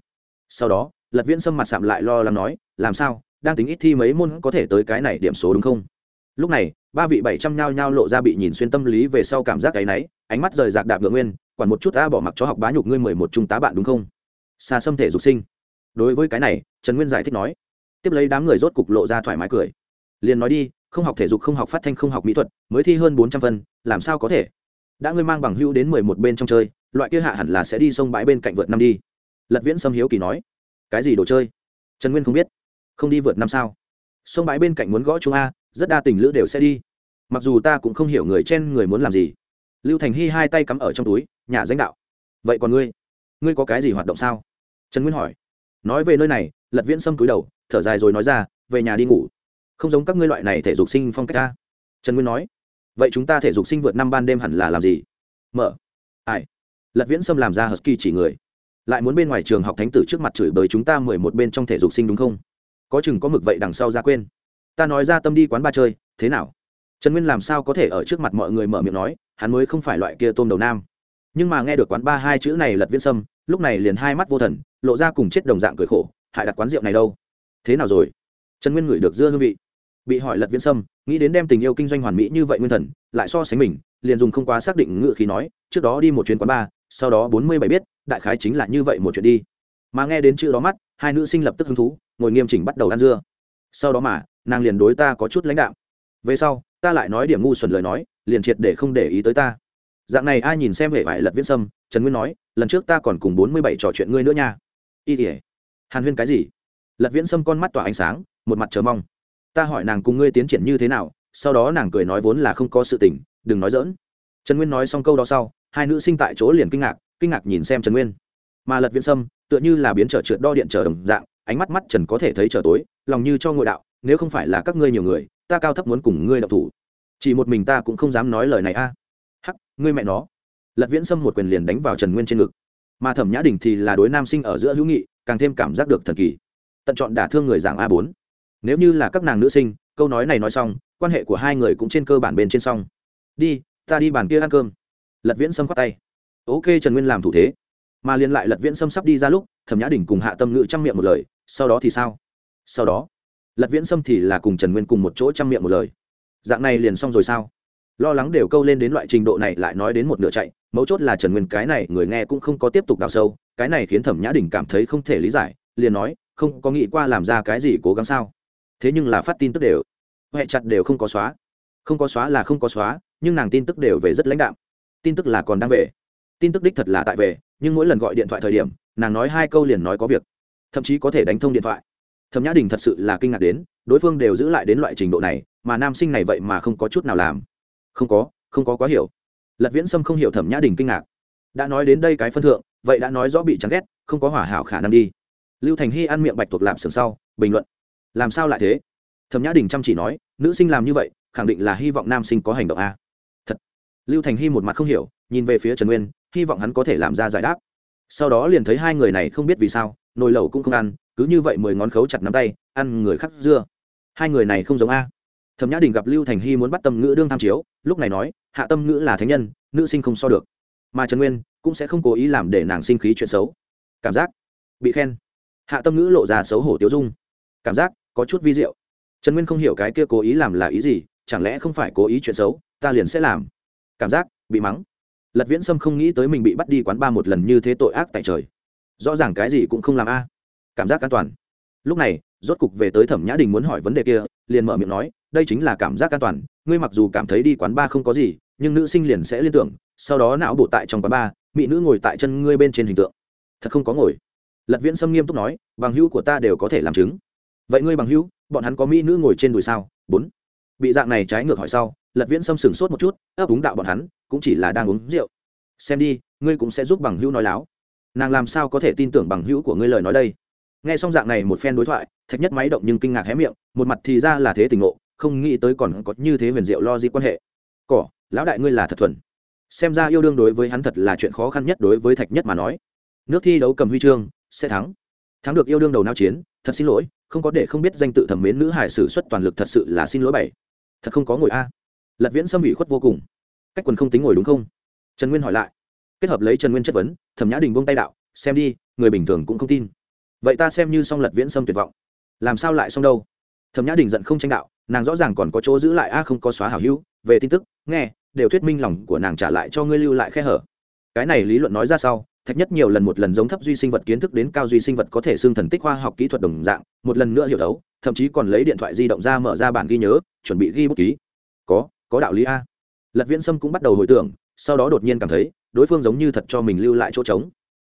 Sau đó, lật viễn sâm mặt sạm lại lo lắng nói, làm sao, đang tính ít thi mấy môn có thể tới cái này điểm số đúng không? Lúc này, ba vị bảy trăm nhao nhao lộ ra bị nhìn xuyên tâm lý về sau cảm giác cái náy ánh mắt rời rạc đạp ngựa nguyên quản một chút ta bỏ mặc cho học bá nhục ngươi mười một trung tá bạn đúng không? Xa xâm thể dục sinh. Đối với cái này, trần nguyên giải thích nói. Tiếp lấy đám người rốt cục lộ ra thoải mái cười. Liền nói đi, không học thể dục, không học phát thanh, không học mỹ thuật, mới thi hơn bốn trăm phân, làm sao có thể? Đã ngươi mang bằng hữu đến mười một bên trong chơi, loại kia hạ hẳn là sẽ đi sông bãi bên cạnh vượt năm đi. Lật viễn sâm hiếu kỳ nói. Cái gì đồ chơi? Trần nguyên không biết. Không đi vượt năm sao? Sông bãi bên cạnh muốn gõ chúng a, rất đa tình lữ đều sẽ đi. Mặc dù ta cũng không hiểu người trên người muốn làm gì. Lưu thành hy hai tay cắm ở trong túi nhà danh đạo. Vậy còn ngươi? Ngươi có cái gì hoạt động sao? Trần nguyên hỏi. Nói về nơi này, lật viễn sâm cúi đầu, thở dài rồi nói ra, về nhà đi ngủ. Không giống các ngươi loại này thể dục sinh phong cách ta. Trần nguyên nói. Vậy chúng ta thể dục sinh vượt năm ban đêm hẳn là làm gì? Mở. Ai? Lật viễn sâm làm ra hờ kỳ chỉ người. Lại muốn bên ngoài trường học thánh tử trước mặt chửi bới chúng ta mười một bên trong thể dục sinh đúng không? Có chừng có mực vậy đằng sau ra quên. Ta nói ra tâm đi quán ba chơi, thế nào? Trần nguyên làm sao có thể ở trước mặt mọi người mở miệng nói, hắn mới không phải loại kia tôm đầu nam nhưng mà nghe được quán ba hai chữ này lật viễn sâm, lúc này liền hai mắt vô thần, lộ ra cùng chết đồng dạng cười khổ, hại đặt quán rượu này đâu? Thế nào rồi? Trần nguyên ngửi được dưa hương vị. Bị hỏi lật viễn sâm, nghĩ đến đem tình yêu kinh doanh hoàn mỹ như vậy nguyên thần, lại so sánh mình, liền dùng không quá xác định ngự khí nói, trước đó đi một chuyến quán ba sau đó bốn mươi bảy biết, đại khái chính là như vậy một chuyện đi. Mà nghe đến chữ đó mắt, hai nữ sinh lập tức hứng thú, ngồi nghiêm chỉnh bắt đầu ăn dưa. Sau đó mà, nàng liền đối ta có chút lãnh đạo về sau, ta lại nói điểm ngu xuẩn lời nói, liền triệt để không để ý tới ta dạng này ai nhìn xem hệ vải lật viễn sâm, trần nguyên nói, lần trước ta còn cùng bốn mươi bảy trò chuyện ngươi nữa nha. Y ỉa hàn huyên cái gì? Lật viễn sâm con mắt tỏa ánh sáng, một mặt chờ mong. Ta hỏi nàng cùng ngươi tiến triển như thế nào, sau đó nàng cười nói vốn là không có sự tình, đừng nói dỡn trần nguyên nói xong câu đó sau, hai nữ sinh tại chỗ liền kinh ngạc kinh ngạc nhìn xem trần nguyên. Mà lật viễn sâm, tựa như là biến trở trượt đo điện trở đồng dạng, ánh mắt mắt trần có thể thấy trở tối, lòng như cho ngội đạo, nếu không phải là các ngươi nhiều người, ta cao thấp muốn cùng ngươi đọc thủ. Chỉ một mình ta cũng không dám nói lời này a hắc, ngươi mẹ nó. Lật viễn sâm một quyền liền đánh vào trần nguyên trên ngực. Mà thẩm nhã đình thì là đối nam sinh ở giữa hữu nghị, càng thêm cảm giác được thần kỳ. Tận chọn đả thương người giảng a bốn. Nếu như là các nàng nữ sinh, câu nói này nói xong, quan hệ của hai người cũng trên cơ bản bên trên xong. Đi, ta đi bàn kia ăn cơm. Lật viễn sâm khoát tay. Ok, trần nguyên làm thủ thế. Mà liền lại lật viễn sâm sắp đi ra lúc, thẩm nhã đình cùng hạ tâm ngữ chăm miệng một lời, sau đó thì sao? Sau đó, lật viễn sâm thì là cùng trần nguyên cùng một chỗ chăm miệng một lời. Dạng này liền xong rồi sao? Lo lắng đều câu lên đến loại trình độ này lại nói đến một nửa chạy, mấu chốt là trần nguyên cái này người nghe cũng không có tiếp tục đào sâu, cái này khiến thẩm nhã đình cảm thấy không thể lý giải, liền nói, không có nghĩ qua làm ra cái gì cố gắng sao. Thế nhưng là phát tin tức đều huệ chặt đều không có xóa. Không có xóa là không có xóa, nhưng nàng tin tức đều về rất lãnh đạm. Tin tức là còn đang về. Tin tức đích thật là tại về, nhưng mỗi lần gọi điện thoại thời điểm, nàng nói hai câu liền nói có việc. Thậm chí có thể đánh thông điện thoại. Thẩm nhã đình thật sự là kinh ngạc đến, đối phương đều giữ lại đến loại trình độ này, mà nam sinh này vậy mà không có chút nào làm không có không có quá hiểu. Lật viễn sâm không hiểu thẩm nhã đình kinh ngạc. Đã nói đến đây cái phân thượng, vậy đã nói rõ bị chán ghét, không có hỏa hảo khả năng đi. Lưu thành hy ăn miệng bạch thuộc lạp sườn sau, bình luận. Làm sao lại thế? Thẩm nhã đình chăm chỉ nói, nữ sinh làm như vậy, khẳng định là hy vọng nam sinh có hành động a. Thật. Lưu thành hy một mặt không hiểu, nhìn về phía trần nguyên, hy vọng hắn có thể làm ra giải đáp. Sau đó liền thấy hai người này không biết vì sao, nồi lẩu cũng không ăn, cứ như vậy mười ngón khấu chặt nắm tay, ăn người khắc dưa. Hai người này không giống a thẩm nhã đình gặp lưu thành hy muốn bắt tâm ngữ đương tham chiếu, lúc này nói, hạ tâm ngữ là thánh nhân, nữ sinh không so được. Mà trần nguyên cũng sẽ không cố ý làm để nàng sinh khí chuyện xấu. Cảm giác bị khen. Hạ tâm ngữ lộ ra xấu hổ tiêu dung. Cảm giác có chút vi diệu. Trần nguyên không hiểu cái kia cố ý làm là ý gì, chẳng lẽ không phải cố ý chuyện xấu, ta liền sẽ làm. Cảm giác bị mắng. Lật viễn sâm không nghĩ tới mình bị bắt đi quán ba một lần như thế tội ác tại trời. Rõ ràng cái gì cũng không làm a. Cảm giác an toàn lúc này, rốt cục về tới thẩm nhã đình muốn hỏi vấn đề kia, liền mở miệng nói, đây chính là cảm giác an toàn, ngươi mặc dù cảm thấy đi quán ba không có gì, nhưng nữ sinh liền sẽ liên tưởng, sau đó não bộ tại trong quán ba mỹ nữ ngồi tại chân ngươi bên trên hình tượng. Thật không có ngồi. Lật viễn sâm nghiêm túc nói, bằng hữu của ta đều có thể làm chứng. Vậy ngươi bằng hữu, bọn hắn có mỹ nữ ngồi trên đùi sao? Bốn. Bị dạng này trái ngược hỏi sau, lật viễn sâm sừng sốt một chút, ấp úng đạo bọn hắn, cũng chỉ là đang uống rượu. Xem đi, ngươi cũng sẽ giúp bằng hữu nói láo. Nàng làm sao có thể tin tưởng bằng hữu của ngươi lời nói đây? Nghe xong dạng này một phen đối thoại, thạch nhất máy động nhưng kinh ngạc hé miệng, một mặt thì ra là thế tình ngộ, không nghĩ tới còn có như thế huyền diệu lo di quan hệ. Cỏ, lão đại ngươi là thật thuần. Xem ra yêu đương đối với hắn thật là chuyện khó khăn nhất đối với thạch nhất mà nói. Nước thi đấu cầm huy chương, sẽ thắng. Thắng được yêu đương đầu nao chiến, thật xin lỗi, không có để không biết danh tự thẩm mến nữ hải sử xuất toàn lực thật sự là xin lỗi bảy. Thật không có ngồi a. Lật viễn xâm ủy khuất vô cùng. Cách quần không tính ngồi đúng không? Trần nguyên hỏi lại. Kết hợp lấy trần nguyên chất vấn, thẩm nhã đình buông tay đạo, xem đi, người bình thường cũng không tin vậy ta xem như xong lật viễn Sâm tuyệt vọng. Làm sao lại xong đâu? Thẩm nhã đình giận không tranh đạo, nàng rõ ràng còn có chỗ giữ lại, a, không có xóa hảo hữu. Về tin tức, nghe, đều thuyết minh lòng của nàng trả lại cho ngươi lưu lại khe hở. Cái này lý luận nói ra sau, thạch nhất nhiều lần một lần giống thấp duy sinh vật kiến thức đến cao duy sinh vật có thể xương thần tích khoa học kỹ thuật đồng dạng, một lần nữa hiểu đấu thậm chí còn lấy điện thoại di động ra mở ra bản ghi nhớ, chuẩn bị ghi bút ký. Có có đạo lý a. Lật viễn sâm cũng bắt đầu hồi tưởng, sau đó đột nhiên cảm thấy, đối phương giống như thật cho mình lưu lại chỗ trống.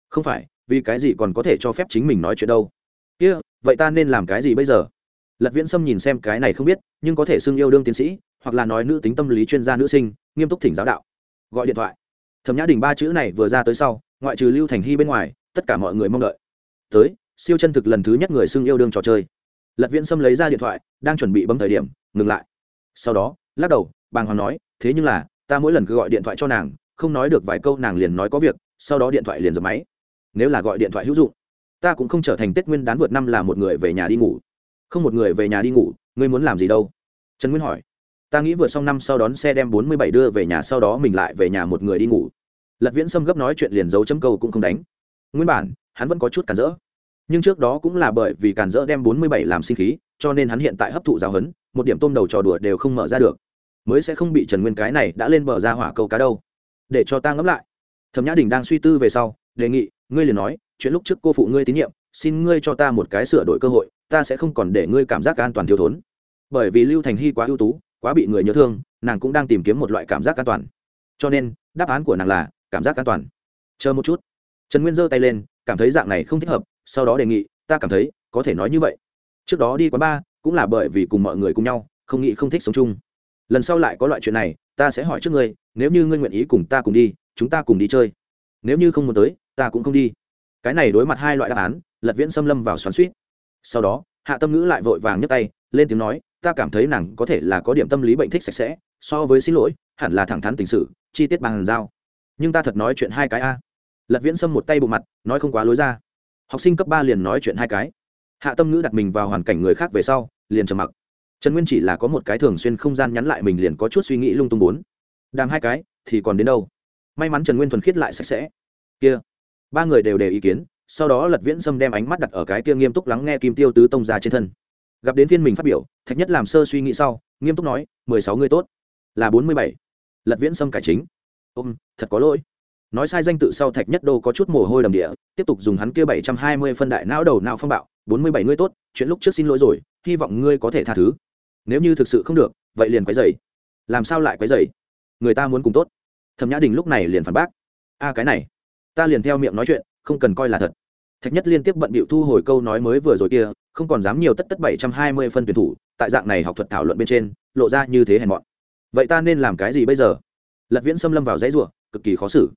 Không phải vì cái gì còn có thể cho phép chính mình nói chuyện đâu? Kia, vậy ta nên làm cái gì bây giờ? Lật viễn sâm nhìn xem cái này không biết, nhưng có thể xưng yêu đương tiến sĩ, hoặc là nói nữ tính tâm lý chuyên gia nữ sinh, nghiêm túc thỉnh giáo đạo. Gọi điện thoại. Thẩm nhã đình ba chữ này vừa ra tới sau, ngoại trừ lưu thành hy bên ngoài, tất cả mọi người mong đợi. Tới, siêu chân thực lần thứ nhất người xưng yêu đương trò chơi. Lật viễn sâm lấy ra điện thoại, đang chuẩn bị bấm thời điểm, ngừng lại. Sau đó, lắc đầu, bàng hoàng nói, thế nhưng là, ta mỗi lần cứ gọi điện thoại cho nàng, không nói được vài câu nàng liền nói có việc, sau đó điện thoại liền dập máy nếu là gọi điện thoại hữu dụng, ta cũng không trở thành tết nguyên đán vượt năm là một người về nhà đi ngủ. Không một người về nhà đi ngủ, ngươi muốn làm gì đâu? Trần nguyên hỏi. Ta nghĩ vừa xong năm sau đón xe đem bốn mươi bảy đưa về nhà, sau đó mình lại về nhà một người đi ngủ. Lật viễn sâm gấp nói chuyện liền giấu chấm câu cũng không đánh. Nguyên bản, hắn vẫn có chút cản rỡ. Nhưng trước đó cũng là bởi vì cản rỡ đem bốn mươi bảy làm sinh khí, cho nên hắn hiện tại hấp thụ giáo hấn một điểm tôm đầu trò đùa đều không mở ra được. Mới sẽ không bị trần nguyên cái này đã lên bờ ra hỏa câu cá đâu. Để cho ta ngẫm lại. Thẩm nhã đình đang suy tư về sau, đề nghị ngươi liền nói chuyện lúc trước cô phụ ngươi tín nhiệm xin ngươi cho ta một cái sửa đổi cơ hội ta sẽ không còn để ngươi cảm giác an toàn thiếu thốn. Bởi vì lưu thành hy quá ưu tú quá bị người nhớ thương nàng cũng đang tìm kiếm một loại cảm giác an toàn. Cho nên đáp án của nàng là cảm giác an toàn. Chờ một chút. Trần nguyên giơ tay lên cảm thấy dạng này không thích hợp sau đó đề nghị ta cảm thấy có thể nói như vậy. Trước đó đi quán ba, cũng là bởi vì cùng mọi người cùng nhau không nghĩ không thích sống chung. Lần sau lại có loại chuyện này ta sẽ hỏi trước ngươi nếu như ngươi nguyện ý cùng ta cùng đi chúng ta cùng đi chơi. Nếu như không muốn tới ta cũng không đi. Cái này đối mặt hai loại đáp án, lật viễn xâm lâm vào xoắn suýt. Sau đó, hạ tâm ngữ lại vội vàng nhấc tay, lên tiếng nói, ta cảm thấy nàng có thể là có điểm tâm lý bệnh thích sạch sẽ, so với xin lỗi, hẳn là thẳng thắn tình sự, chi tiết bằng giao nhưng ta thật nói chuyện hai cái a. Lật viễn xâm một tay bộ mặt, nói không quá lối ra. Học sinh cấp ba liền nói chuyện hai cái. Hạ tâm ngữ đặt mình vào hoàn cảnh người khác về sau, liền trầm mặc. Trần nguyên chỉ là có một cái thường xuyên không gian nhắn lại mình liền có chút suy nghĩ lung tung bốn. Đang hai cái, thì còn đến đâu? May mắn trần nguyên thuần khiết lại sạch sẽ. Kia ba người đều đề ý kiến, sau đó lật viễn sâm đem ánh mắt đặt ở cái kia nghiêm túc lắng nghe kim tiêu tứ tông ra trên thân. Gặp đến phiên mình phát biểu, thạch nhất làm sơ suy nghĩ sau, nghiêm túc nói, mười sáu người tốt, là bốn mươi bảy. Lật viễn sâm cải chính, ôm, thật có lỗi. Nói sai danh tự sau thạch nhất đô có chút mồ hôi đầm địa, tiếp tục dùng hắn kia bảy trăm hai mươi phân đại não đầu não phong bạo, bốn mươi bảy ngươi tốt, chuyện lúc trước xin lỗi rồi, hy vọng ngươi có thể tha thứ. Nếu như thực sự không được, vậy liền quấy dày làm sao lại quấy dày người ta muốn cùng tốt. Thẩm nhã đình lúc này liền phản bác, a, cái này ta liền theo miệng nói chuyện, không cần coi là thật. Thạch nhất liên tiếp bận bịu thu hồi câu nói mới vừa rồi kia, không còn dám nhiều tất tất bảy trăm hai mươi phân tuyển thủ, tại dạng này học thuật thảo luận bên trên, lộ ra như thế hèn mọn. Vậy ta nên làm cái gì bây giờ? Lật viễn xâm lâm vào dãy ruộng cực kỳ khó xử.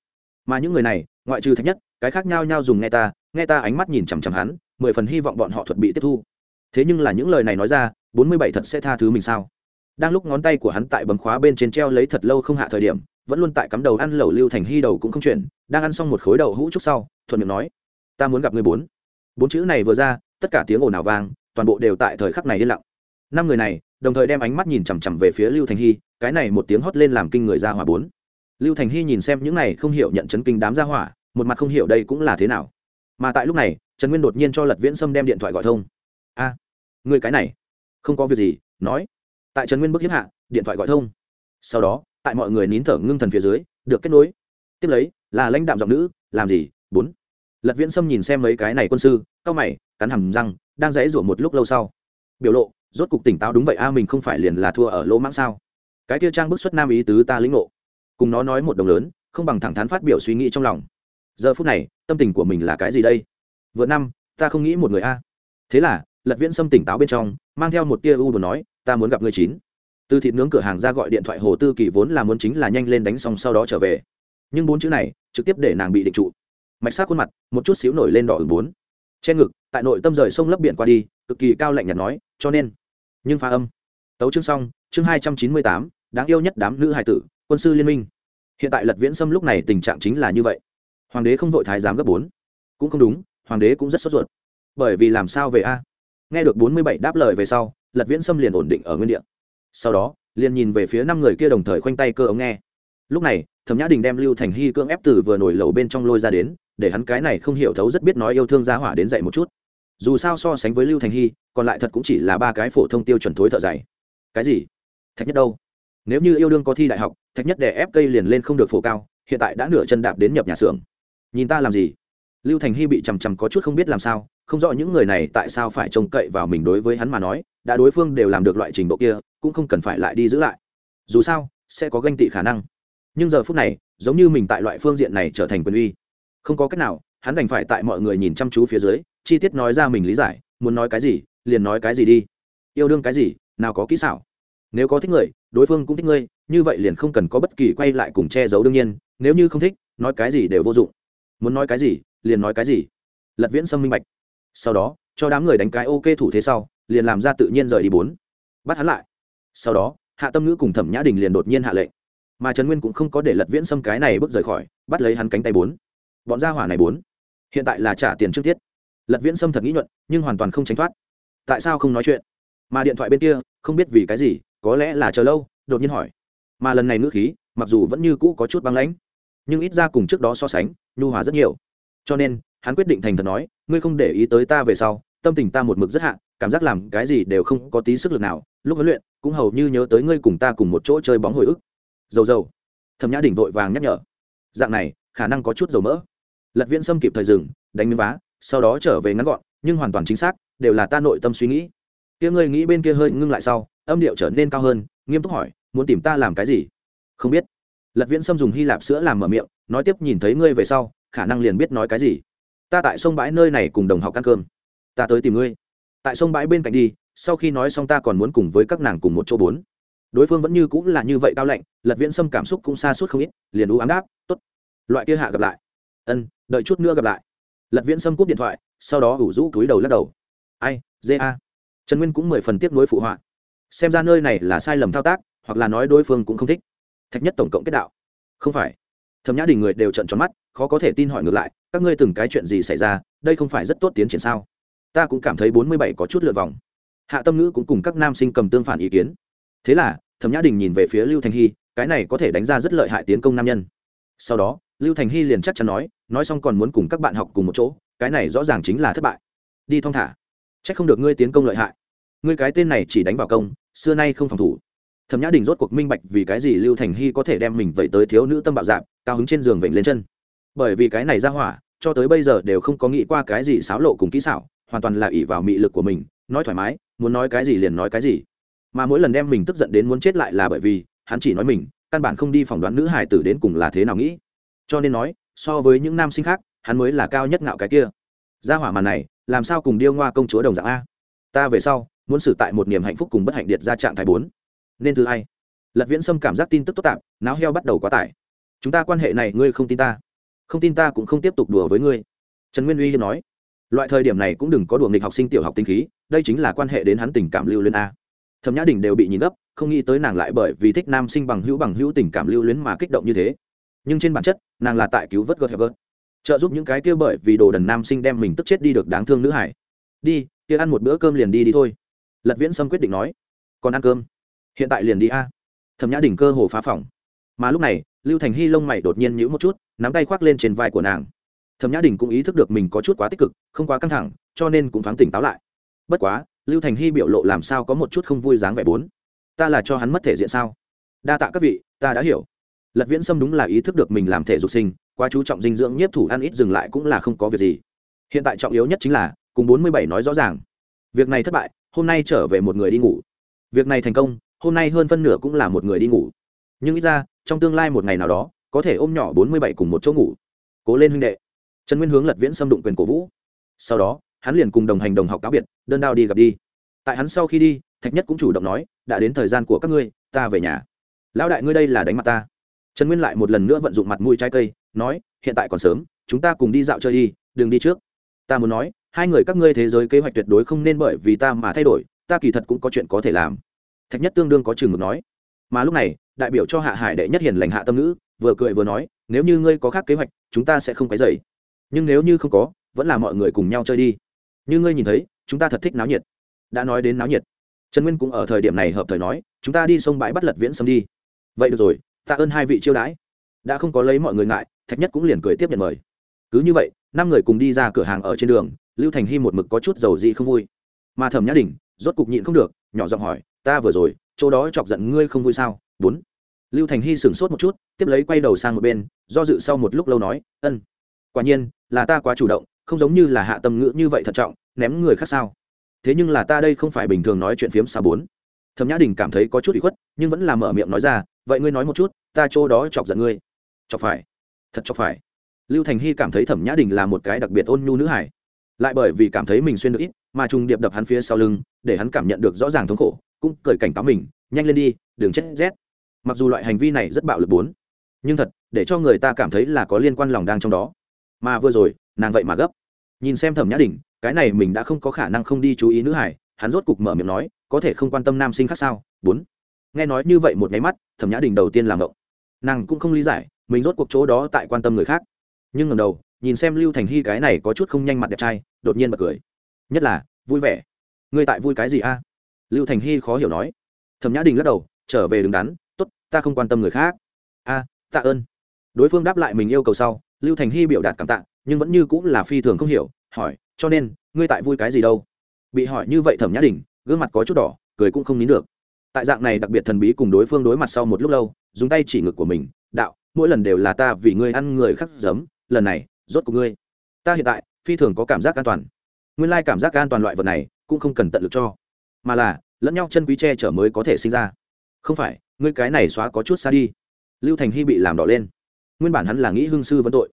Mà những người này, ngoại trừ thạch nhất, cái khác nhau nhau dùng nghe ta nghe ta ánh mắt nhìn chằm chằm hắn, mười phần hy vọng bọn họ thuật bị tiếp thu. Thế nhưng là những lời này nói ra, bốn mươi bảy thật sẽ tha thứ mình sao? Đang lúc ngón tay của hắn tại bấm khóa bên trên treo lấy thật lâu không hạ thời điểm, vẫn luôn tại cắm đầu ăn lẩu lưu thành hy đầu cũng không chuyển đang ăn xong một khối đậu hũ trúc sau, thuận miệng nói, ta muốn gặp người bốn. Bốn chữ này vừa ra, tất cả tiếng ồn ào vang, toàn bộ đều tại thời khắc này yên lặng. Năm người này, đồng thời đem ánh mắt nhìn chằm chằm về phía lưu thành hy, cái này một tiếng hót lên làm kinh người ra hỏa bốn. Lưu thành hy nhìn xem những này không hiểu nhận chấn kinh đám ra hỏa, một mặt không hiểu đây cũng là thế nào. Mà tại lúc này, trần nguyên đột nhiên cho lật viễn sâm đem điện thoại gọi thông. A người cái này, không có việc gì, nói. Tại trần nguyên bức hiếp hạ, điện thoại gọi thông. Sau đó, tại mọi người nín thở ngưng thần phía dưới, được kết nối. Tiếp lấy là lãnh đạm giọng nữ, làm gì, bốn. Lật viễn sâm nhìn xem mấy cái này quân sư cao mày, cắn hầm răng, đang dãy rủa một lúc lâu sau. Biểu lộ, rốt cục tỉnh táo đúng vậy a, mình không phải liền là thua ở lỗ mãng sao? Cái kia trang bức xuất nam ý tứ ta lĩnh ngộ. Cùng nó nói một đồng lớn, không bằng thẳng thắn phát biểu suy nghĩ trong lòng. Giờ phút này, tâm tình của mình là cái gì đây? Vừa năm, ta không nghĩ một người a. Thế là, lật viễn sâm tỉnh táo bên trong, mang theo một tia u buồn nói, ta muốn gặp người chín. Từ thịt nướng cửa hàng ra gọi điện thoại hồ tư kỳ vốn là muốn chính là nhanh lên đánh xong sau đó trở về nhưng bốn chữ này trực tiếp để nàng bị định trụ. Mạch sát khuôn mặt, một chút xíu nổi lên đỏ ứng bốn. Trên ngực, tại nội tâm rời sông lấp biển qua đi, cực kỳ cao lạnh nhạt nói, cho nên. Nhưng pha âm. Tấu chương xong, chương hai trăm chín mươi tám, đáng yêu nhất đám nữ hải tử, quân sư liên minh. Hiện tại lật viễn sâm lúc này tình trạng chính là như vậy. Hoàng đế không vội thái giám gấp bốn. Cũng không đúng, hoàng đế cũng rất sốt ruột. Bởi vì làm sao về a? Nghe được bốn mươi bảy đáp lời về sau, lật viễn sâm liền ổn định ở nguyên địa. Sau đó, liền nhìn về phía năm người kia đồng thời khoanh tay cơ ống nghe. Lúc này thẩm nhã đình đem lưu thành hy cưỡng ép từ vừa nổi lầu bên trong lôi ra đến, để hắn cái này không hiểu thấu rất biết nói yêu thương gia hỏa đến dậy một chút. Dù sao so sánh với lưu thành hy, còn lại thật cũng chỉ là ba cái phổ thông tiêu chuẩn thối thợ dày. Cái gì? Thạch nhất đâu? Nếu như yêu đương có thi đại học, thạch nhất để ép cây liền lên không được phổ cao, hiện tại đã nửa chân đạp đến nhập nhà xưởng. Nhìn ta làm gì? Lưu thành hy bị chằm chằm có chút không biết làm sao, không rõ những người này tại sao phải trông cậy vào mình đối với hắn mà nói, đã đối phương đều làm được loại trình độ kia, cũng không cần phải lại đi giữ lại. Dù sao, sẽ có ganh tị khả năng nhưng giờ phút này, giống như mình tại loại phương diện này trở thành quyền uy. Không có cách nào, hắn đành phải tại mọi người nhìn chăm chú phía dưới, chi tiết nói ra mình lý giải, muốn nói cái gì, liền nói cái gì đi. Yêu đương cái gì, nào có kỹ xảo. Nếu có thích người, đối phương cũng thích ngươi, như vậy liền không cần có bất kỳ quay lại cùng che giấu đương nhiên, nếu như không thích, nói cái gì đều vô dụng. Muốn nói cái gì, liền nói cái gì. Lật viễn sâm minh bạch. Sau đó, cho đám người đánh cái ok thủ thế sau, liền làm ra tự nhiên rời đi bốn. Bắt hắn lại. Sau đó, hạ tâm ngữ cùng thẩm nhã đình liền đột nhiên hạ lệnh mà trần nguyên cũng không có để lật viễn xâm cái này bước rời khỏi, bắt lấy hắn cánh tay bốn. Bọn gia hỏa này bốn. Hiện tại là trả tiền trước tiết. Lật viễn xâm thật nghĩ nhuận, nhưng hoàn toàn không tránh thoát. Tại sao không nói chuyện? Mà điện thoại bên kia, không biết vì cái gì, có lẽ là chờ lâu, đột nhiên hỏi. Mà lần này ngữ khí, mặc dù vẫn như cũ có chút băng lãnh, nhưng ít ra cùng trước đó so sánh, nhu hòa rất nhiều. Cho nên, hắn quyết định thành thật nói, ngươi không để ý tới ta về sau, tâm tình ta một mực rất hạ, cảm giác làm cái gì đều không có tí sức lực nào, lúc huấn luyện, cũng hầu như nhớ tới ngươi cùng ta cùng một chỗ chơi bóng hồi ức dầu dầu. Thẩm nhã đình vội vàng nhắc nhở. Dạng này, khả năng có chút dầu mỡ. Lật viễn xâm kịp thời dừng, đánh miếng vá, sau đó trở về ngắn gọn, nhưng hoàn toàn chính xác, đều là ta nội tâm suy nghĩ. Tiếng ngươi nghĩ bên kia hơi ngưng lại sau, âm điệu trở nên cao hơn, nghiêm túc hỏi, muốn tìm ta làm cái gì? Không biết. Lật viễn xâm dùng hy lạp sữa làm mở miệng, nói tiếp nhìn thấy ngươi về sau, khả năng liền biết nói cái gì. Ta tại sông bãi nơi này cùng đồng học ăn cơm. Ta tới tìm ngươi. Tại sông bãi bên cạnh đi, sau khi nói xong ta còn muốn cùng với các nàng cùng một chỗ bốn đối phương vẫn như cũng là như vậy cao lạnh, lật viễn sâm cảm xúc cũng xa suốt không ít, liền ú ám đáp t ố t loại kia hạ gặp lại. Ân, đợi chút nữa gặp lại. Lật viễn sâm cúp điện thoại, sau đó ủ rũ túi đầu lắc đầu. Ai, dê a. Trần nguyên cũng mười phần tiếp nối phụ họa. Xem ra nơi này là sai lầm thao tác, hoặc là nói đối phương cũng không thích. Thạch nhất tổng cộng kết đạo. Không phải. Thẩm nhã đình người đều trận tròn mắt, khó có thể tin hỏi ngược lại, các ngươi từng cái chuyện gì xảy ra, đây không phải rất tốt tiến triển sao? Ta cũng cảm thấy bốn mươi bảy có chút lượt vòng. Hạ tâm ngữ cũng cùng các nam sinh cầm tương phản ý kiến thế là, thẩm nhã đình nhìn về phía lưu thành hy, cái này có thể đánh ra rất lợi hại tiến công nam nhân. Sau đó, lưu thành hy liền chắc chắn nói nói xong còn muốn cùng các bạn học cùng một chỗ, cái này rõ ràng chính là thất bại. Đi thong thả. C h ắ c không được ngươi tiến công lợi hại. Ngươi cái tên này chỉ đánh vào công, xưa nay không phòng thủ. Thẩm nhã đình rốt cuộc minh bạch vì cái gì lưu thành hy có thể đem mình vậy tới thiếu nữ tâm bạo dạp cao hứng trên giường vịnh lên chân. Bởi vì cái này ra hỏa, cho tới bây giờ đều không có nghĩ qua cái gì xáo lộ cùng kỹ xảo, hoàn toàn là ỉ vào mị lực của mình, nói thoải mái, muốn nói cái gì liền nói cái gì mà mỗi lần đem mình tức giận đến muốn chết lại là bởi vì hắn chỉ nói mình, căn bản không đi phỏng đoán nữ hải tử đến cùng là thế nào nghĩ. Cho nên nói, so với những nam sinh khác, hắn mới là cao nhất ngạo cái kia. Gia hỏa màn này, làm sao cùng điêu ngoa công chúa đồng dạng a? Ta về sau, muốn xử tại một niềm hạnh phúc cùng bất hạnh điệt ra trạng thái bốn. Nên thứ hai lật viễn sâm cảm giác tin tức tốt tạp náo heo bắt đầu quá tải. Chúng ta quan hệ này, ngươi không tin ta. Không tin ta cũng không tiếp tục đùa với ngươi. Trần nguyên uy hiếm nói, loại thời điểm này cũng đừng có đùa nghịch học sinh tiểu học tinh khí, đây chính là quan hệ đến hắn tình cảm lưu lên a thẩm nhã đình đều bị nhìn gấp, không nghĩ tới nàng lại bởi vì thích nam sinh bằng hữu bằng hữu tình cảm lưu luyến mà kích động như thế. Nhưng trên bản chất, nàng là tại cứu vớt gợt hẹp gợt trợ giúp những cái kia bởi vì đồ đần nam sinh đem mình tức chết đi được đáng thương nữ hải. Đi, kia ăn một bữa cơm liền đi đi thôi. Lật viễn sâm quyết định nói. Còn ăn cơm? Hiện tại liền đi a. Thẩm nhã đình cơ hồ phá phòng. Mà lúc này, lưu thành hy lông mày đột nhiên nhữ một chút, nắm tay khoác lên trên vai của nàng. Thẩm nhã đình cũng ý thức được mình có chút quá tích cực, không quá căng thẳng, cho nên cũng thoáng tỉnh táo lại. Bất quá lưu thành hy biểu lộ làm sao có một chút không vui dáng vẻ bốn? Ta là cho hắn mất thể diện sao? Đa tạ các vị, ta đã hiểu. Lật viễn sâm đúng là ý thức được mình làm thể dục sinh, quá chú trọng dinh dưỡng, nhiếp thủ ăn ít dừng lại cũng là không có việc gì. Hiện tại trọng yếu nhất chính là, cùng bốn mươi bảy nói rõ ràng. Việc này thất bại, hôm nay trở về một người đi ngủ. Việc này thành công, hôm nay hơn phân nửa cũng là một người đi ngủ. Nhưng ít ra, trong tương lai một ngày nào đó, có thể ôm nhỏ bốn mươi bảy cùng một chỗ ngủ. Cố lên huynh đệ. Trần nguyên hướng lật viễn xâm đụng quyền cổ vũ. Sau đó hắn liền cùng đồng hành đồng học cáo biệt, đơn đao đi gặp đi. Tại hắn sau khi đi, thạch nhất cũng chủ động nói, đã đến thời gian của các ngươi, ta về nhà. Lão đại ngươi đây là đánh mặt ta. Trần nguyên lại một lần nữa vận dụng mặt mũi trái cây, nói, hiện tại còn sớm, chúng ta cùng đi dạo chơi đi, đừng đi trước. Ta muốn nói, hai người các ngươi thế giới kế hoạch tuyệt đối không nên bởi vì ta mà thay đổi, ta kỳ thật cũng có chuyện có thể làm. Thạch nhất tương đương có chừng mực nói. Mà lúc này, đại biểu cho hạ hải đệ nhất hiền lành hạ tâm ngữ, vừa cười vừa nói, nếu như ngươi có khác kế hoạch, chúng ta sẽ không cái dày nhưng nếu như không có, vẫn là mọi người cùng nhau chơi đi như ngươi nhìn thấy, chúng ta thật thích náo nhiệt. Đã nói đến náo nhiệt. Trần nguyên cũng ở thời điểm này hợp thời nói, chúng ta đi sông bãi bắt lật viễn sâm đi. Vậy được rồi, tạ ơn hai vị chiêu đãi. Đã không có lấy mọi người ngại, thạch nhất cũng liền cười tiếp nhận mời. Cứ như vậy, năm người cùng đi ra cửa hàng ở trên đường, lưu thành hy một mực có chút dầu dị không vui. Mà thẩm nhã đình, rốt cục nhịn không được, nhỏ giọng hỏi, ta vừa rồi, chỗ đó chọc giận ngươi không vui sao? Bốn. Lưu thành hy sửng sốt một chút, tiếp lấy quay đầu sang một bên, do dự sau một lúc lâu nói, ân, quả nhiên, là ta quá chủ động không giống như là hạ tâm ngữ như vậy thận trọng, ném người khác sao? Thế nhưng là ta đây không phải bình thường nói chuyện phiếm xa bốn. Thẩm nhã đình cảm thấy có chút bị khuất, nhưng vẫn là mở miệng nói ra, vậy ngươi nói một chút, ta chỗ đó chọc giận ngươi. Chọc phải? Thật chọc phải? Lưu thành hy cảm thấy thẩm nhã đình là một cái đặc biệt ôn nhu nữ hải lại bởi vì cảm thấy mình xuyên được ít, mà trùng điệp đập hắn phía sau lưng, để hắn cảm nhận được rõ ràng thống khổ, cũng cởi cảnh cáo mình, nhanh lên đi, đừng chết rét. Mặc dù loại hành vi này rất bạo lực bốn, nhưng thật, để cho người ta cảm thấy là có liên quan lòng đang trong đó mà vừa rồi, nàng vậy mà gấp. Nhìn xem thẩm nhã đình, cái này mình đã không có khả năng không đi chú ý nữ hải, hắn rốt cục mở miệng nói, có thể không quan tâm nam sinh khác sao? Bốn. Nghe nói như vậy một nháy mắt, thẩm nhã đình đầu tiên làm ngộng. Nàng cũng không lý giải, mình rốt cuộc chỗ đó tại quan tâm người khác. Nhưng ngầm đầu, nhìn xem lưu thành hy cái này có chút không nhanh mặt đẹp trai, đột nhiên bật cười. Nhất là, vui vẻ. Ngươi tại vui cái gì a? Lưu thành hy khó hiểu nói. Thẩm nhã đình lắc đầu, trở về đứng đắn t ố t ta không quan tâm người khác. A, tạ ơn. Đối phương đáp lại mình yêu cầu sau lưu thành hy biểu đạt cảm tạ, nhưng vẫn như cũng là phi thường không hiểu, hỏi, cho nên, ngươi tại vui cái gì đâu? Bị hỏi như vậy thẩm nhã đình, gương mặt có chút đỏ, cười cũng không nín được. Tại dạng này đặc biệt thần bí cùng đối phương đối mặt sau một lúc lâu, dùng tay chỉ ngực của mình, đạo, mỗi lần đều là ta vì ngươi ăn người khắc giấm, lần này, rốt của ngươi. Ta hiện tại, phi thường có cảm giác an toàn. Nguyên lai cảm giác an toàn loại vật này, cũng không cần tận lực cho. Mà là, lẫn nhau chân quý che chở mới có thể sinh ra. Không phải, ngươi cái này xóa có chút xa đi. Lưu thành hy bị làm đỏ lên nguyên bản hắn là nghĩ hương sư vấn tội.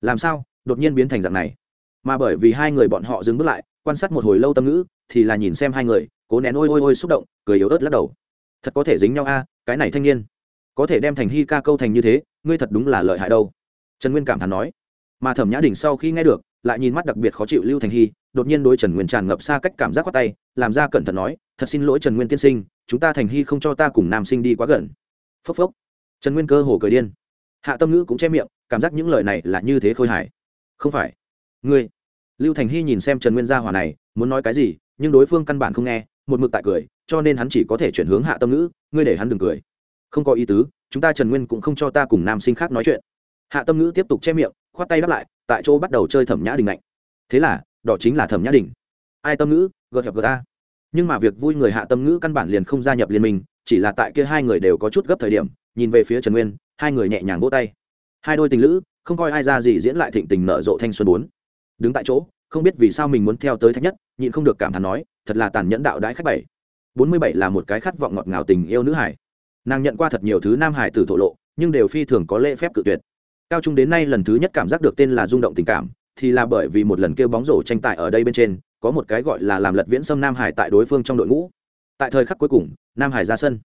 Làm sao, đột nhiên biến thành dạng này? Mà bởi vì hai người bọn họ dừng bước lại, quan sát một hồi lâu tâm ngữ, thì là nhìn xem hai người, cố nén ôi ôi ôi xúc động, cười yếu ớt lắc đầu. Thật có thể dính nhau a, cái này thanh niên. Có thể đem thành hy ca câu thành như thế, ngươi thật đúng là lợi hại đâu. Trần nguyên cảm thán nói. Mà thẩm nhã đình sau khi nghe được, lại nhìn mắt đặc biệt khó chịu lưu thành hy đột nhiên đối trần nguyên tràn ngập xa cách cảm giác khoát tay, làm ra cẩn thận nói, thật xin lỗi trần nguyên tiên sinh, chúng ta thành hy không cho ta cùng nam sinh đi quá gần. Phốc phốc. Trần nguyên cơ hồ cười điên hạ tâm ngữ cũng che miệng, cảm giác những lời này là như thế khôi hài. Không phải. Ngươi. Lưu thành hy nhìn xem trần nguyên gia hỏa này, muốn nói cái gì, nhưng đối phương căn bản không nghe, một mực tại cười, cho nên hắn chỉ có thể chuyển hướng hạ tâm ngữ, ngươi để hắn đừng cười. Không có ý tứ, chúng ta trần nguyên cũng không cho ta cùng nam sinh khác nói chuyện. Hạ tâm ngữ tiếp tục che miệng, khoát tay đáp lại, tại chỗ bắt đầu chơi thẩm nhã đình lạnh. Thế là đó chính là thẩm nhã đình. Ai tâm ngữ, gợt hẹp gợt ta. Nhưng mà việc vui người hạ tâm ngữ căn bản liền không gia nhập liên minh, chỉ là tại kia hai người đều có chút gấp thời điểm, nhìn về phía trần nguyên hai người nhẹ nhàng vỗ tay. Hai đôi tình lữ, không coi ai ra gì diễn lại thịnh tình nở rộ thanh xuân bốn. Đứng tại chỗ, không biết vì sao mình muốn theo tới thách nhất, nhịn không được cảm thán nói, thật là tàn nhẫn đạo đãi khách bảy. Bốn mươi bảy là một cái khát vọng ngọt ngào tình yêu nữ hải. Nàng nhận qua thật nhiều thứ nam hải từ thổ lộ, nhưng đều phi thường có lễ phép cự tuyệt. Cao trung đến nay lần thứ nhất cảm giác được tên là rung động tình cảm, thì là bởi vì một lần kêu bóng rổ tranh tài ở đây bên trên, có một cái gọi là làm lật viễn xâm nam hải tại đối phương trong đội ngũ. Tại thời khắc cuối cùng, nam hải ra sân.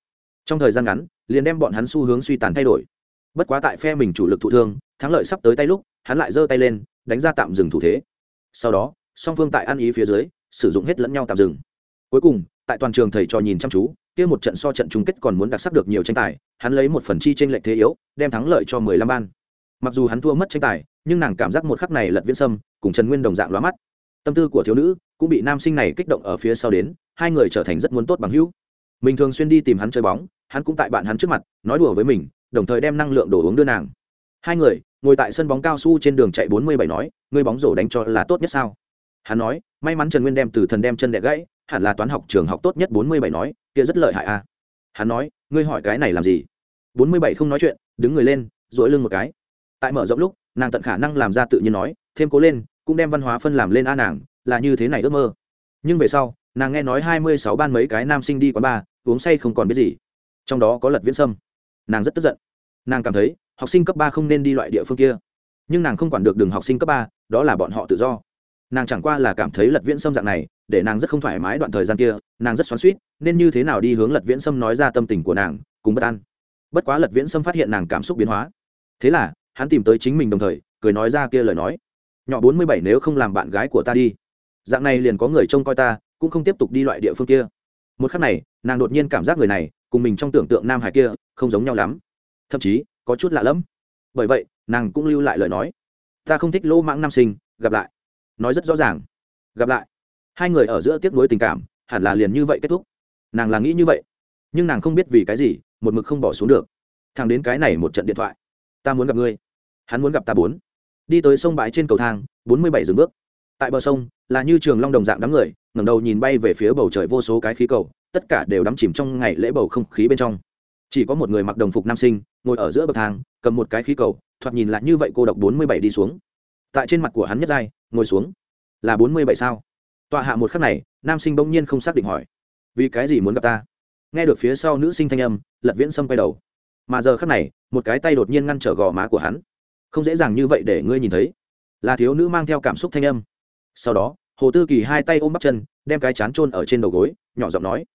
Trong thời gian ngắn, liền đem bọn hắn xu hướng suy tàn thay đổi bất quá tại phe mình chủ lực thụ thương, thắng lợi sắp tới tay lúc, hắn lại giơ tay lên, đánh ra tạm dừng thủ thế. Sau đó, song phương tại ăn ý phía dưới, sử dụng hết lẫn nhau tạm dừng. Cuối cùng, tại toàn trường thầy trò nhìn chăm chú, kia một trận so trận chung kết còn muốn đặc sắc được nhiều tranh tài, hắn lấy một phần chi tranh lệch thế yếu, đem thắng lợi cho mười lăm ban. Mặc dù hắn thua mất tranh tài, nhưng nàng cảm giác một khắc này lật viễn sâm, cùng trần nguyên đồng dạng lóa mắt. Tâm tư của thiếu nữ cũng bị nam sinh này kích động ở phía sau đến, hai người trở thành rất muốn tốt bằng hữu. Mình thường xuyên đi tìm hắn chơi bóng, hắn cũng tại bạn hắn trước mặt, nói đùa với mình đồng thời đem năng lượng đồ uống đưa nàng. Hai người, ngồi tại sân bóng cao su trên đường chạy bốn mươi bảy nói, ngươi bóng rổ đánh cho là tốt nhất sao? Hắn nói, may mắn trần nguyên đem từ thần đem chân đẻ gãy, hẳn là toán học trường học tốt nhất bốn mươi bảy nói, kia rất lợi hại a à. hắn nói, ngươi hỏi cái này làm gì? bốn mươi bảy không nói chuyện, đứng người lên dỗi lưng một cái. Tại mở rộng lúc, nàng tận khả năng làm ra tự nhiên nói, thêm cố lên, cũng đem văn hóa phân làm lên a nàng, là như thế này ước mơ. Nhưng về sau, nàng nghe nói hai mươi sáu ban mấy cái nam sinh đi quán bar, uống say không còn biết gì. Trong đó có lật viễn sâm nàng rất tức giận. Nàng cảm thấy, học sinh cấp ba không nên đi loại địa phương kia. Nhưng nàng không quản được đường học sinh cấp ba, đó là bọn họ tự do. Nàng chẳng qua là cảm thấy lật viễn sâm dạng này, để nàng rất không thoải mái đoạn thời gian kia, nàng rất xoắn suýt nên như thế nào đi hướng lật viễn sâm nói ra tâm tình của nàng, cùng bất an. Bất quá lật viễn sâm phát hiện nàng cảm xúc biến hóa. Thế là, hắn tìm tới chính mình đồng thời, cười nói ra kia lời nói. Nhỏ bốn mươi bảy nếu không làm bạn gái của ta đi. Dạng này liền có người trông coi ta, cũng không tiếp tục đi loại địa phương kia. Một khắc này, nàng đột nhiên cảm giác người này cùng mình trong tưởng tượng nam hải kia không giống nhau lắm. Thậm chí, có chút lạ lẫm. Bởi vậy, nàng cũng lưu lại lời nói. Ta không thích lỗ mãng nam sinh, gặp lại. Nói rất rõ ràng. Gặp lại. Hai người ở giữa tiếc nuối tình cảm, hẳn là liền như vậy kết thúc. Nàng là nghĩ như vậy. Nhưng nàng không biết vì cái gì, một mực không bỏ xuống được. Thằng đến cái này một trận điện thoại. Ta muốn gặp ngươi. Hắn muốn gặp ta bốn. Đi tới sông bãi trên cầu thang, bốn mươi bảy dừng bước. Tại bờ sông, là như trường long đồng dạng đám người, ngẩng đầu nhìn bay về phía bầu trời vô số cái khí cầu tất cả đều đắm chìm trong ngày lễ bầu không khí bên trong. Chỉ có một người mặc đồng phục nam sinh, ngồi ở giữa bậc thang, cầm một cái khí cầu, thoạt nhìn lại như vậy cô độc bốn mươi bảy đi xuống. Tại trên mặt của hắn nhất giai, ngồi xuống. Là bốn mươi bảy sao? Tọa hạ một khắc này, nam sinh bỗng nhiên không xác định hỏi. Vì cái gì muốn gặp ta? Nghe được phía sau nữ sinh thanh âm, lật viễn sâm quay đầu. Mà giờ khắc này, một cái tay đột nhiên ngăn trở gò má của hắn. Không dễ dàng như vậy để ngươi nhìn thấy. Là thiếu nữ mang theo cảm xúc thanh âm. Sau đó, hồ tư kỳ hai tay ôm bắp chân, đem cái chán trôn ở trên đầu gối, nhỏ giọng nói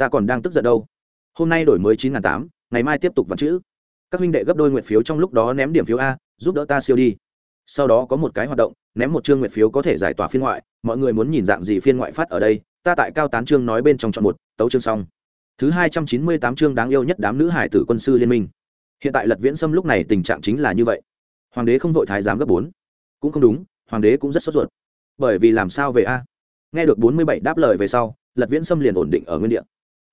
ta còn đang tức giận đâu. Hôm nay đổi mới chín n tám, ngày mai tiếp tục vặn chữ. Các huynh đệ gấp đôi nguyện phiếu trong lúc đó ném điểm phiếu a, giúp đỡ ta siêu đi. Sau đó có một cái hoạt động, ném một chương nguyện phiếu có thể giải tỏa phiên ngoại, mọi người muốn nhìn dạng gì phiên ngoại phát ở đây, ta tại cao tán chương nói bên trong chọn một, tấu chương xong. Thứ hai trăm chín mươi tám chương đáng yêu nhất đám nữ hải tử quân sư liên minh. Hiện tại lật viễn sâm lúc này tình trạng chính là như vậy. Hoàng đế không vội thái giám gấp bốn. Cũng không đúng, hoàng đế cũng rất sốt ruột. Bởi vì làm sao về a? Nghe được bốn mươi bảy đáp lời về sau, lật viễn sâm liền ổn định ở nguyên địa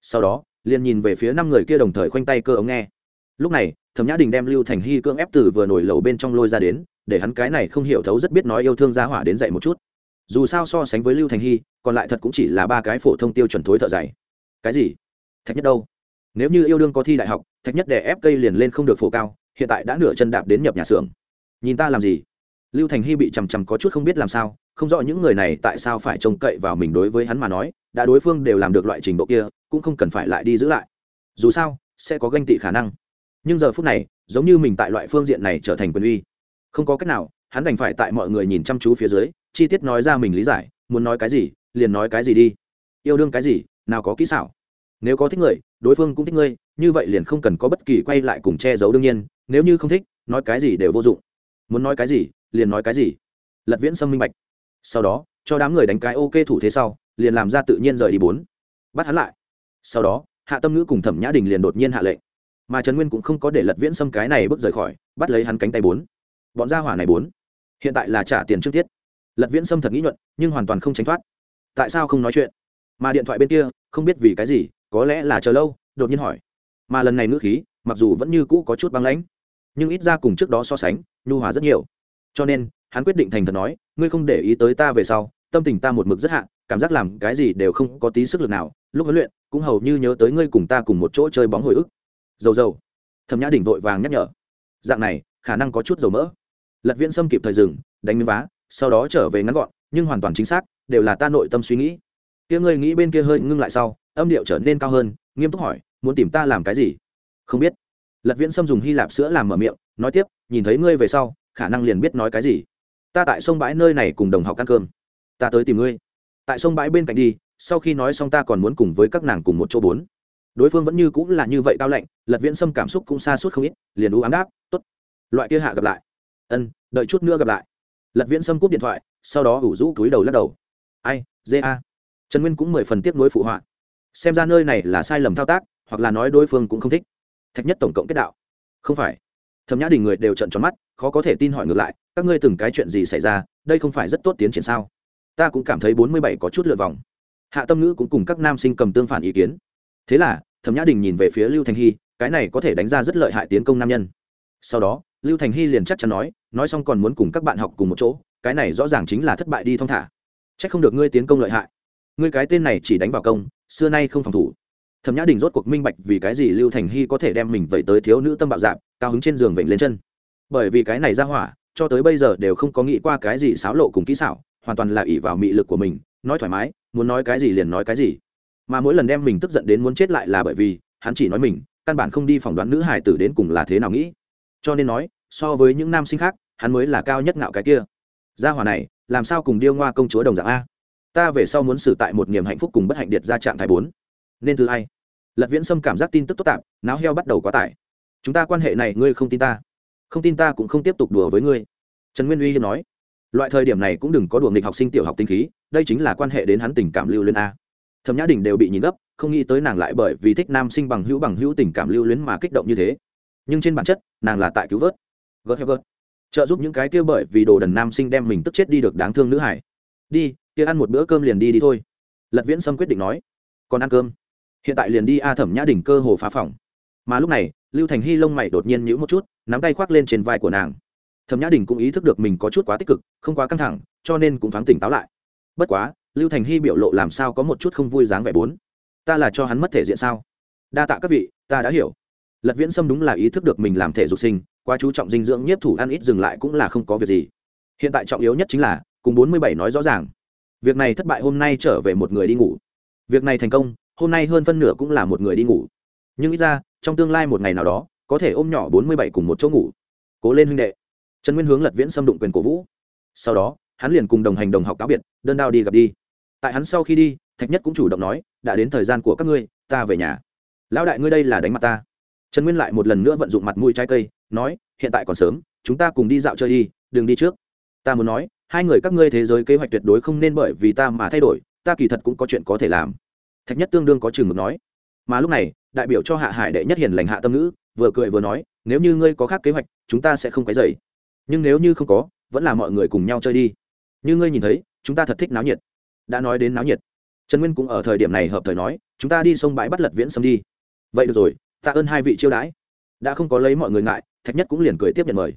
sau đó, liền nhìn về phía năm người kia đồng thời khoanh tay cơ ống nghe. Lúc này, thẩm nhã đình đem lưu thành hy cưỡng ép từ vừa nổi lầu bên trong lôi ra đến, để hắn cái này không hiểu thấu rất biết nói yêu thương gia hỏa đến dậy một chút. Dù sao so sánh với lưu thành hy, còn lại thật cũng chỉ là ba cái phổ thông tiêu chuẩn thối thợ dày. Cái gì? Thạch nhất đâu? Nếu như yêu đương có thi đại học, thạch nhất để ép cây liền lên không được phổ cao, hiện tại đã nửa chân đạp đến nhập nhà xưởng. Nhìn ta làm gì? Lưu thành hy bị chằm chằm có chút không biết làm sao, không rõ những người này tại sao phải trông cậy vào mình đối với hắn mà nói đã đối phương đều làm được loại trình độ kia, cũng không cần phải lại đi giữ lại. Dù sao, sẽ có ganh tị khả năng. Nhưng giờ phút này, giống như mình tại loại phương diện này trở thành quyền uy. Không có cách nào, hắn đành phải tại mọi người nhìn chăm chú phía dưới, chi tiết nói ra mình lý giải, muốn nói cái gì, liền nói cái gì đi. Yêu đương cái gì, nào có kỹ xảo. Nếu có thích người, đối phương cũng thích ngươi, như vậy liền không cần có bất kỳ quay lại cùng che giấu đương nhiên, nếu như không thích, nói cái gì đều vô dụng. Muốn nói cái gì, liền nói cái gì. Lật viễn sâm minh bạch. Sau đó, cho đám người đánh cái ok thủ thế sau liền làm ra tự nhiên rời đi bốn. Bắt hắn lại. Sau đó, hạ tâm ngữ cùng thẩm nhã đình liền đột nhiên hạ lệnh. Mà trần nguyên cũng không có để lật viễn xâm cái này bước rời khỏi, bắt lấy hắn cánh tay bốn. Bọn gia hỏa này bốn. Hiện tại là trả tiền trước tiết. Lật viễn xâm thật nghĩ nhuận, nhưng hoàn toàn không tránh thoát. Tại sao không nói chuyện? Mà điện thoại bên kia, không biết vì cái gì, có lẽ là chờ lâu, đột nhiên hỏi. Mà lần này ngữ khí, mặc dù vẫn như cũ có chút băng lãnh, nhưng ít ra cùng trước đó so sánh, nhu hòa rất nhiều. Cho nên, hắn quyết định thành thật nói, ngươi không để ý tới ta về sau, tâm tình ta một mực rất hạ cảm giác làm cái gì đều không có tí sức lực nào, lúc huấn luyện, cũng hầu như nhớ tới ngươi cùng ta cùng một chỗ chơi bóng hồi ức. Dầu dầu. Thẩm nhã đỉnh vội vàng nhắc nhở. Dạng này, khả năng có chút dầu mỡ. Lật viễn xâm kịp thời dừng, đánh miếng vá, sau đó trở về ngắn gọn, nhưng hoàn toàn chính xác, đều là ta nội tâm suy nghĩ. Kia ngươi nghĩ bên kia hơi ngưng lại sau, âm điệu trở nên cao hơn, nghiêm túc hỏi, muốn tìm ta làm cái gì? Không biết. Lật viễn xâm dùng hy lạp sữa làm mở miệng, nói tiếp, nhìn thấy ngươi về sau, khả năng liền biết nói cái gì. Ta tại sông bãi nơi này cùng đồng học ăn cơm. Ta tới tìm ngươi tại sông bãi bên cạnh đi, sau khi nói xong ta còn muốn cùng với các nàng cùng một chỗ bốn. Đối phương vẫn như cũng là như vậy cao lạnh, lật viễn sâm cảm xúc cũng xa suốt không ít, liền u ám đáp t ố t loại kia hạ gặp lại. Ân, đợi chút nữa gặp lại. Lật viễn sâm cúp điện thoại, sau đó ủ rũ túi đầu lắc đầu. Ai, dê a. Trần nguyên cũng mười phần tiếp nối phụ họa. Xem ra nơi này là sai lầm thao tác, hoặc là nói đối phương cũng không thích. Thạch nhất tổng cộng kết đạo. Không phải. Thẩm nhã đình người đều trận tròn mắt, khó có thể tin hỏi ngược lại, các ngươi từng cái chuyện gì xảy ra? Đây không phải rất tốt tiến triển sao? Ta cũng cảm thấy bốn mươi bảy có chút lượt vòng. Hạ tâm ngữ cũng cùng các nam sinh cầm tương phản ý kiến. Thế là, thẩm nhã đình nhìn về phía lưu thành hy, cái này có thể đánh ra rất lợi hại tiến công nam nhân. Sau đó, lưu thành hy liền chắc chắn nói nói xong còn muốn cùng các bạn học cùng một chỗ, cái này rõ ràng chính là thất bại đi thong thả. C h ắ c không được ngươi tiến công lợi hại. Ngươi cái tên này chỉ đánh vào công, xưa nay không phòng thủ. Thẩm nhã đình rốt cuộc minh bạch vì cái gì lưu thành hy có thể đem mình vẩy tới thiếu nữ tâm bạo dạp cao hứng trên giường vịnh lên chân. Bởi vì cái này ra hỏa, cho tới bây giờ đều không có nghĩ qua cái gì xáo lộ cùng kỹ xảo hoàn toàn là ỷ vào mị lực của mình, nói thoải mái, muốn nói cái gì liền nói cái gì. Mà mỗi lần đem mình tức giận đến muốn chết lại là bởi vì, hắn chỉ nói mình, căn bản không đi phỏng đoán nữ hải tử đến cùng là thế nào nghĩ. Cho nên nói, so với những nam sinh khác, hắn mới là cao nhất ngạo cái kia. Gia hỏa này, làm sao cùng điêu ngoa công chúa đồng dạng a? Ta về sau muốn xử tại một niềm hạnh phúc cùng bất hạnh điệt ra trạng thái bốn. Nên thứ ai lật viễn sâm cảm giác tin tức tốt tạp náo heo bắt đầu quá tải. Chúng ta quan hệ này ngươi không tin ta. Không tin ta cũng không tiếp tục đùa với ngươi. Trần nguyên uy hiếm nói loại thời điểm này cũng đừng có đùa nghịch học sinh tiểu học tinh khí, đây chính là quan hệ đến hắn tình cảm lưu luyến a. Thẩm nhã đình đều bị nhìn gấp, không nghĩ tới nàng lại bởi vì thích nam sinh bằng hữu bằng hữu tình cảm lưu luyến mà kích động như thế. Nhưng trên bản chất, nàng là tại cứu vớt. Gớt heo gớt. Trợ giúp những cái kia bởi vì đồ đần nam sinh đem mình tức chết đi được đáng thương nữ hải đi, kia ăn một bữa cơm liền đi đi thôi. Lật viễn sâm quyết định nói. Còn ăn cơm? Hiện tại liền đi a, thẩm nhã đình cơ hồ phá phòng. Mà lúc này, lưu thành hy lông mày đột nhiên nhữ một chút, nắm tay khoác lên trên vai của nàng thẩm nhã đình cũng ý thức được mình có chút quá tích cực, không quá căng thẳng, cho nên cũng thoáng tỉnh táo lại. Bất quá, lưu thành hy biểu lộ làm sao có một chút không vui dáng vẻ bốn? Ta là cho hắn mất thể diện sao? Đa tạ các vị, ta đã hiểu. Lật viễn sâm đúng là ý thức được mình làm thể dục sinh, quá chú trọng dinh dưỡng, nhiếp thủ ăn ít dừng lại cũng là không có việc gì. Hiện tại trọng yếu nhất chính là, cùng bốn mươi bảy nói rõ ràng. Việc này thất bại hôm nay trở về một người đi ngủ. Việc này thành công, hôm nay hơn phân nửa cũng là một người đi ngủ. Nhưng ít ra, trong tương lai một ngày nào đó, có thể ôm nhỏ bốn mươi bảy cùng một chỗ ngủ. Cố lên huynh đệ trần nguyên hướng lật viễn xâm đụng quyền cổ vũ. Sau đó, hắn liền cùng đồng hành đồng học cáo biệt, đơn đao đi gặp đi. Tại hắn sau khi đi, thạch nhất cũng chủ động nói, đã đến thời gian của các ngươi, ta về nhà. Lão đại ngươi đây là đánh mặt ta. Trần nguyên lại một lần nữa vận dụng mặt mũi trái cây, nói, hiện tại còn sớm, chúng ta cùng đi dạo chơi đi, đừng đi trước. Ta muốn nói, hai người các ngươi thế giới kế hoạch tuyệt đối không nên bởi vì ta mà thay đổi, ta kỳ thật cũng có chuyện có thể làm. Thạch nhất tương đương có chừng mực nói. Mà lúc này, đại biểu cho hạ hải đệ nhất hiền lành hạ tâm ngữ, vừa cười vừa nói, nếu như ngươi có khác kế hoạch, chúng ta sẽ không quấy dày nhưng nếu như không có, vẫn là mọi người cùng nhau chơi đi. Như ngươi nhìn thấy, chúng ta thật thích náo nhiệt. Đã nói đến náo nhiệt. Trần nguyên cũng ở thời điểm này hợp thời nói, chúng ta đi sông bãi bắt lật viễn sâm đi. Vậy được rồi, tạ ơn hai vị chiêu đãi. Đã không có lấy mọi người ngại, thạch nhất cũng liền cười tiếp nhận mời.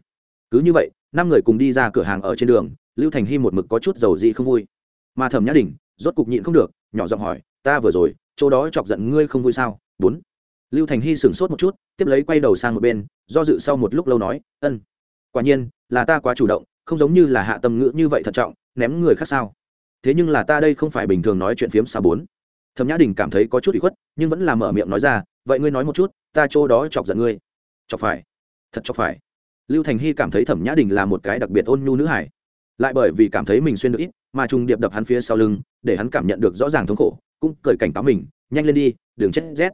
Cứ như vậy, năm người cùng đi ra cửa hàng ở trên đường, lưu thành hy một mực có chút dầu dị không vui. Mà thẩm nhã đình, rốt cục nhịn không được, nhỏ giọng hỏi, ta vừa rồi, chỗ đó chọc giận ngươi không vui sao? Bốn. Lưu thành hy sửng sốt một chút, tiếp lấy quay đầu sang một bên, do dự sau một lúc lâu nói, ân quả nhiên, là ta quá chủ động, không giống như là hạ tâm ngữ như vậy thận trọng, ném người khác sao? Thế nhưng là ta đây không phải bình thường nói chuyện phiếm xa bốn. Thẩm nhã đình cảm thấy có chút bị khuất, nhưng vẫn là mở miệng nói ra, vậy ngươi nói một chút, ta chỗ đó chọc giận ngươi. Chọc phải? Thật chọc phải? Lưu thành hy cảm thấy thẩm nhã đình là một cái đặc biệt ôn nhu nữ hải lại bởi vì cảm thấy mình xuyên được ít, mà trùng điệp đập hắn phía sau lưng, để hắn cảm nhận được rõ ràng thống khổ, cũng cởi cảnh cáo mình, nhanh lên đi đường chết rét.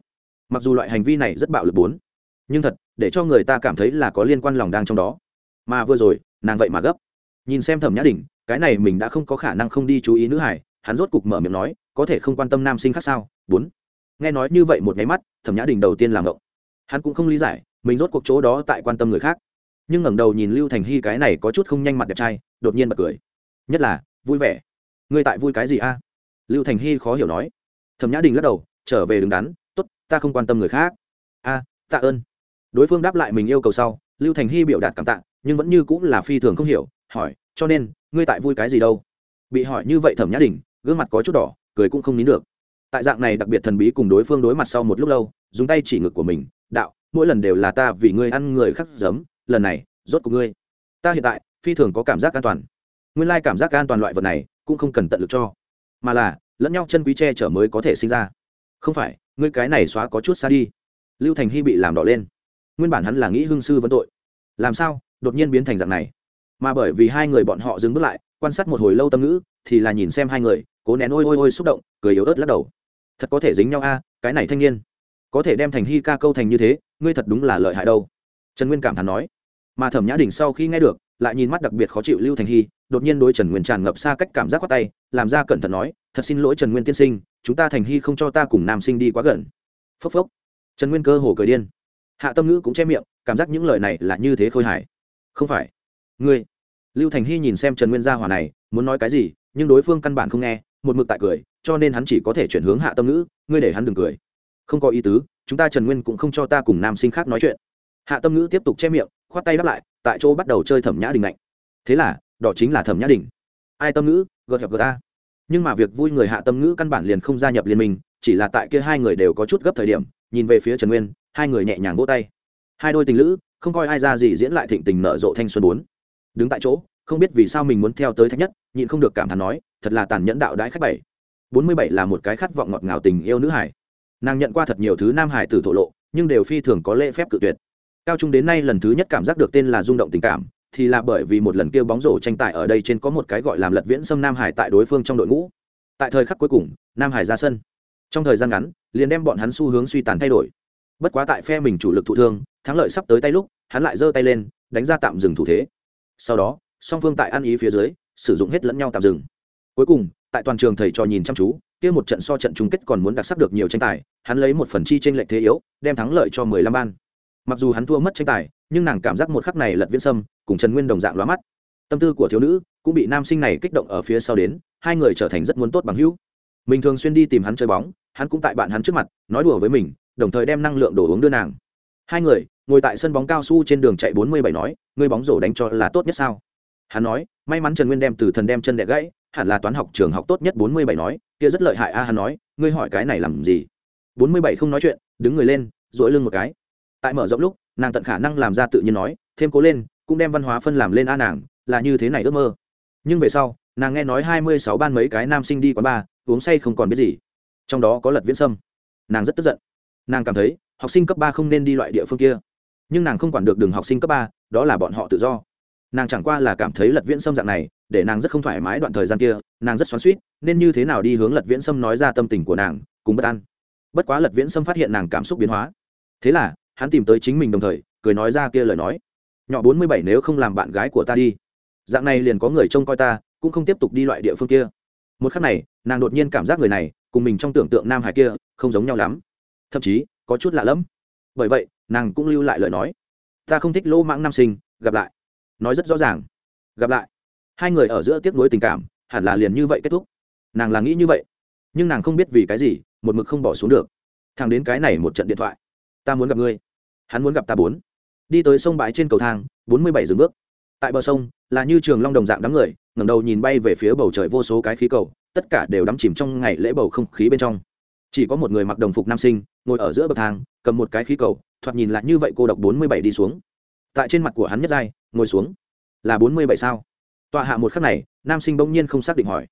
Mặc dù loại hành vi này rất bạo lực bốn, nhưng thật, để cho người ta cảm thấy là có liên quan lòng đang trong đó mà vừa rồi, nàng vậy mà gấp. Nhìn xem thẩm nhã đình, cái này mình đã không có khả năng không đi chú ý nữ hải, hắn rốt cục mở miệng nói, có thể không quan tâm nam sinh khác sao? Bốn. Nghe nói như vậy một nháy mắt, thẩm nhã đình đầu tiên làm ngộng. Hắn cũng không lý giải, mình rốt cuộc chỗ đó tại quan tâm người khác. Nhưng ngẩng đầu nhìn lưu thành hy cái này có chút không nhanh mặt đẹp trai, đột nhiên bật cười. Nhất là, vui vẻ. Ngươi tại vui cái gì a? Lưu thành hy khó hiểu nói. Thẩm nhã đình lắc đầu, trở về đứng đắn t ố t ta không quan tâm người khác. A, tạ ơn. Đối phương đáp lại mình yêu cầu sau, lưu thành hy biểu đạt cảm tạ nhưng vẫn như cũng là phi thường không hiểu, hỏi, cho nên, ngươi tại vui cái gì đâu? Bị hỏi như vậy thẩm nhã đình, gương mặt có chút đỏ, cười cũng không nín được. Tại dạng này đặc biệt thần bí cùng đối phương đối mặt sau một lúc lâu, dùng tay chỉ ngực của mình, đạo, mỗi lần đều là ta vì ngươi ăn người khắc giấm, lần này, rốt của ngươi. Ta hiện tại, phi thường có cảm giác an toàn. Nguyên lai cảm giác an toàn loại vật này, cũng không cần tận lực cho. Mà là, lẫn nhau chân quý che chở mới có thể sinh ra. Không phải, ngươi cái này xóa có chút xa đi. Lưu thành hy bị làm đỏ lên. Nguyên bản hắn là nghĩ hương sư vấn tội. Làm sao? Đột nhiên biến thành dạng này. Mà bởi vì hai người bọn họ dừng bước lại, quan sát một hồi lâu tâm ngữ, thì là nhìn xem hai người, cố nén ôi ôi ôi xúc động, cười yếu ớt lắc đầu. Thật có thể dính nhau a, cái này thanh niên. Có thể đem thành hy ca câu thành như thế, ngươi thật đúng là lợi hại đâu. Trần nguyên cảm thán nói. Mà thẩm nhã đình sau khi nghe được, lại nhìn mắt đặc biệt khó chịu lưu thành hy đột nhiên đối trần nguyên tràn ngập xa cách cảm giác khoát tay, làm ra cẩn thận nói, thật xin lỗi trần nguyên tiên sinh, chúng ta thành hy không cho ta cùng nam sinh đi quá gần. Phốc phốc. Trần nguyên cơ hồ cười điên. Hạ tâm ngữ cũng che miệng, cảm giác những lời này là như thế khôi hài không phải. Ngươi. Lưu thành hy nhìn xem trần nguyên gia hỏa này, muốn nói cái gì, nhưng đối phương căn bản không nghe, một mực tại cười, cho nên hắn chỉ có thể chuyển hướng hạ tâm ngữ, ngươi để hắn đừng cười. Không có ý tứ, chúng ta trần nguyên cũng không cho ta cùng nam sinh khác nói chuyện. Hạ tâm ngữ tiếp tục che miệng, khoát tay đáp lại, tại chỗ bắt đầu chơi thẩm nhã đình lạnh. Thế là đó chính là thẩm nhã đình. Ai tâm ngữ gợt hẹp gợt ta nhưng mà việc vui người hạ tâm ngữ căn bản liền không gia nhập liên minh, chỉ là tại kia hai người đều có chút gấp thời điểm, nhìn về phía trần nguyên, hai người nhẹ nhàng vỗ tay. Hai đôi tình lữ không coi ai ra gì diễn lại thịnh tình nở rộ thanh xuân bốn. Đứng tại chỗ, không biết vì sao mình muốn theo tới thách nhất, nhịn không được cảm thán nói, thật là tàn nhẫn đạo đãi khách bảy. Bốn mươi bảy là một cái khát vọng ngọt ngào tình yêu nữ hải. Nàng nhận qua thật nhiều thứ nam hải từ thổ lộ, nhưng đều phi thường có lễ phép cự tuyệt. Cao trung đến nay lần thứ nhất cảm giác được tên là rung động tình cảm, thì là bởi vì một lần kia bóng rổ tranh tài ở đây trên có một cái gọi làm lật viễn xâm nam hải tại đối phương trong đội ngũ. Tại thời khắc cuối cùng, nam hải ra sân. Trong thời gian ngắn, liền đem bọn hắn xu hướng suy tàn thay đổi. Bất quá tại phe mình chủ lực thụ thương, thắng lợi sắp tới tay lúc hắn lại giơ tay lên, đánh ra tạm dừng thủ thế. Sau đó, song phương tại ăn ý phía dưới, sử dụng hết lẫn nhau tạm dừng. Cuối cùng, tại toàn trường thầy trò nhìn chăm chú, kia một trận so trận chung kết còn muốn đặc sắc được nhiều tranh tài, hắn lấy một phần chi tranh lệch thế yếu, đem thắng lợi cho mười lăm ban. Mặc dù hắn thua mất tranh tài, nhưng nàng cảm giác một khắc này lật viễn sâm, cùng trần nguyên đồng dạng lóa mắt. Tâm tư của thiếu nữ cũng bị nam sinh này kích động ở phía sau đến, hai người trở thành rất muốn tốt bằng hữu. Mình thường xuyên đi tìm hắn chơi bóng, hắn cũng tại bạn hắn trước mặt, nói đùa với mình, đồng thời đem năng lượng đồ uống đưa nàng. Hai người ngồi tại sân bóng cao su trên đường chạy bốn mươi bảy nói, ngươi bóng rổ đánh cho là tốt nhất sao? Hắn nói, may mắn trần nguyên đem từ thần đem chân đẻ gãy, hẳn là toán học trường học tốt nhất bốn mươi bảy nói, kia rất lợi hại a. Hắn nói, ngươi hỏi cái này làm gì? Bốn mươi bảy không nói chuyện, đứng người lên, duỗi lưng một cái. Tại mở rộng lúc, nàng tận khả năng làm ra tự nhiên nói, thêm cố lên, cũng đem văn hóa phân làm lên a nàng, là như thế này ước mơ. Nhưng về sau, nàng nghe nói hai mươi sáu ban mấy cái nam sinh đi quán bar, uống say không còn biết gì. Trong đó có lật viễn sâm. Nàng rất tức giận. Nàng cảm thấy, học sinh cấp ba không nên đi loại địa phương kia nhưng nàng không quản được đường học sinh cấp ba, đó là bọn họ tự do. Nàng chẳng qua là cảm thấy lật viễn sâm dạng này, để nàng rất không thoải mái đoạn thời gian kia, nàng rất xoắn suýt nên như thế nào đi hướng lật viễn sâm nói ra tâm tình của nàng, cùng bất an. Bất quá lật viễn sâm phát hiện nàng cảm xúc biến hóa. Thế là, hắn tìm tới chính mình đồng thời, cười nói ra kia lời nói. Nhỏ bốn mươi bảy nếu không làm bạn gái của ta đi. Dạng này liền có người trông coi ta, cũng không tiếp tục đi loại địa phương kia. Một khắc này, nàng đột nhiên cảm giác người này, cùng mình trong tưởng tượng nam hải kia, không giống nhau lắm. Thậm chí, có chút lạ lẫm. Bởi vậy nàng cũng lưu lại lời nói. Ta không thích lỗ mãng nam sinh, gặp lại. Nói rất rõ ràng. Gặp lại. Hai người ở giữa tiếc nuối tình cảm, hẳn là liền như vậy kết thúc. Nàng là nghĩ như vậy, nhưng nàng không biết vì cái gì, một mực không bỏ xuống được. Thằng đến cái này một trận điện thoại. Ta muốn gặp ngươi. Hắn muốn gặp ta bốn. Đi tới sông bãi trên cầu thang, bốn mươi bảy dừng bước. Tại bờ sông, là như trường long đồng dạng đám người, ngẩng đầu nhìn bay về phía bầu trời vô số cái khí cầu, tất cả đều đắm chìm trong ngày lễ bầu không khí bên trong. Chỉ có một người mặc đồng phục nam sinh, ngồi ở giữa bậc thang cầm một cái khí cầu, thoạt nhìn lại như vậy cô độc bốn mươi bảy đi xuống. Tại trên mặt của hắn nhất giai, ngồi xuống. Là bốn mươi bảy sao? Tọa hạ một khắc này, nam sinh bỗng nhiên không xác định hỏi.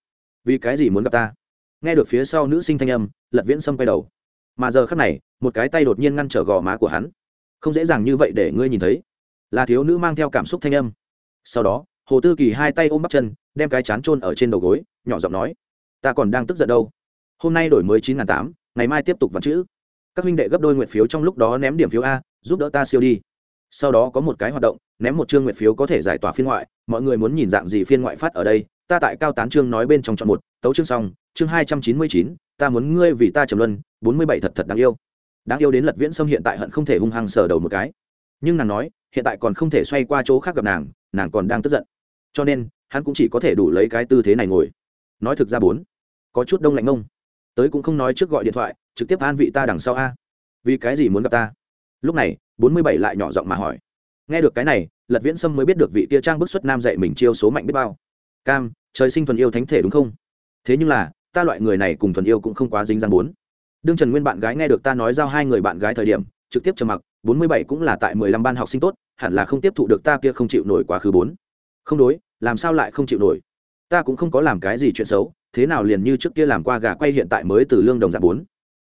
Vì cái gì muốn gặp ta? Nghe được phía sau nữ sinh thanh âm, lật viễn sâm quay đầu. Mà giờ khắc này, một cái tay đột nhiên ngăn trở gò má của hắn. Không dễ dàng như vậy để ngươi nhìn thấy. Là thiếu nữ mang theo cảm xúc thanh âm. Sau đó, hồ tư kỳ hai tay ôm bắp chân, đem cái chán trôn ở trên đầu gối, nhỏ giọng nói, ta còn đang tức giận đâu. Hôm nay đổi mới chín n tám, ngày mai tiếp tục vặn chữ các huynh đệ gấp đôi nguyện phiếu trong lúc đó ném điểm phiếu a, giúp đỡ ta siêu đi. Sau đó có một cái hoạt động, ném một chương nguyện phiếu có thể giải tỏa phiên ngoại, mọi người muốn nhìn dạng gì phiên ngoại phát ở đây, ta tại cao tán chương nói bên trong chọn một, tấu chương xong, chương hai trăm chín mươi chín, ta muốn ngươi vì ta trầm luân, bốn mươi bảy thật thật đáng yêu. Đáng yêu đến lật viễn sâm hiện tại hận không thể hung hăng sờ đầu một cái. Nhưng nàng nói, hiện tại còn không thể xoay qua chỗ khác gặp nàng nàng còn đang tức giận. Cho nên, hắn cũng chỉ có thể đủ lấy cái tư thế này ngồi. Nói thực ra bốn, có chút đông lạnh ngông tới cũng không nói trước gọi điện thoại, trực tiếp an vị ta đằng sau a. Vì cái gì muốn gặp ta? Lúc này, bốn mươi bảy lại nhỏ giọng mà hỏi. Nghe được cái này, lật viễn sâm mới biết được vị tia trang bức xuất nam dạy mình chiêu số mạnh biết bao. Cam, trời sinh thuần yêu thánh thể đúng không? Thế nhưng là, ta loại người này cùng thuần yêu cũng không quá dính dáng bốn. Đương trần nguyên bạn gái nghe được ta nói giao hai người bạn gái thời điểm, trực tiếp trầm mặc, bốn mươi bảy cũng là tại mười lăm ban học sinh tốt, hẳn là không tiếp thụ được ta kia không chịu nổi quá khứ bốn. Không đối, làm sao lại không chịu nổi? Ta cũng không có làm cái gì chuyện xấu thế nào liền như trước kia làm qua gà quay hiện tại mới từ lương đồng dạng bốn?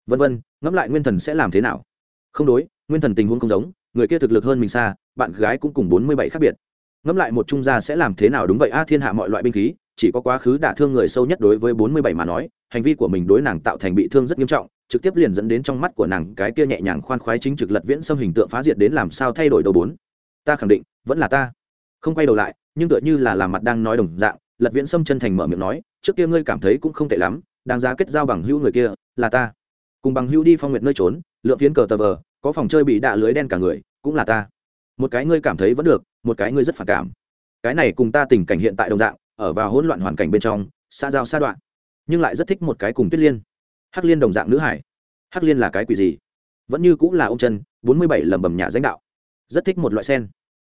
Vân vân, ngẫm lại nguyên thần sẽ làm thế nào? Không đối, nguyên thần tình huống không giống, người kia thực lực hơn mình xa, bạn gái cũng cùng bốn mươi bảy khác biệt. Ngẫm lại một trung gia sẽ làm thế nào đúng vậy? A, thiên hạ mọi loại binh khí, chỉ có quá khứ đả thương người sâu nhất đối với bốn mươi bảy mà nói, hành vi của mình đối nàng tạo thành bị thương rất nghiêm trọng, trực tiếp liền dẫn đến trong mắt của nàng cái kia nhẹ nhàng khoan khoái chính trực lật viễn xâm hình tượng phá diệt đến làm sao thay đổi đầu bốn? Ta khẳng định, vẫn là ta. Không quay đầu lại, nhưng tựa như là làm mặt đang nói đồng dạng lật viễn Sâm chân thành mở miệng nói, trước kia ngươi cảm thấy cũng không tệ lắm, đáng giá kết giao bằng hữu người kia, là ta. Cùng bằng hữu đi phong nguyện nơi trốn lượng phiến cờ tờ vờ, có phòng chơi bị đạ lưới đen cả người, cũng là ta. Một cái ngươi cảm thấy vẫn được, một cái ngươi rất phản cảm. Cái này cùng ta tình cảnh hiện tại đồng dạng, ở vào hỗn loạn hoàn cảnh bên trong, xa giao xa đoạn, nhưng lại rất thích một cái cùng tuyết liên. Hắc liên đồng dạng nữ hải. Hắc liên là cái quỷ gì? Vẫn như cũng là ông chân, bốn mươi bảy lầm bầm nhà danh đạo. Rất thích một loại sen.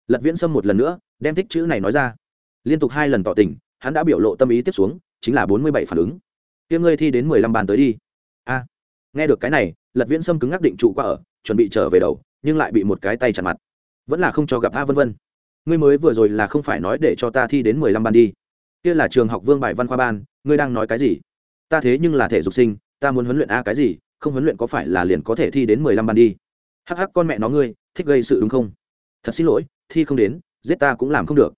Lật viễn sâm một lần nữa, đem thích chữ này nói ra. Liên tục hai lần tỏ tình hắn đã biểu lộ tâm ý tiếp xuống, chính là bốn mươi bảy phản ứng. Tiếng ngươi thi đến mười lăm bàn tới đi. A, nghe được cái này, lật viễn sâm cứng ngắc định trụ qua ở, chuẩn bị trở về đầu, nhưng lại bị một cái tay chặt mặt. Vẫn là không cho gặp a vân vân. Ngươi mới vừa rồi là không phải nói để cho ta thi đến mười lăm ban đi. Kia là trường học vương bài văn khoa ban, ngươi đang nói cái gì? Ta thế nhưng là thể dục sinh, ta muốn huấn luyện a cái gì, không huấn luyện có phải là liền có thể thi đến mười lăm ban đi? Hắc hắc con mẹ nó ngươi, thích gây sự đúng không? Thật xin lỗi, thi không đến, giết ta cũng làm không được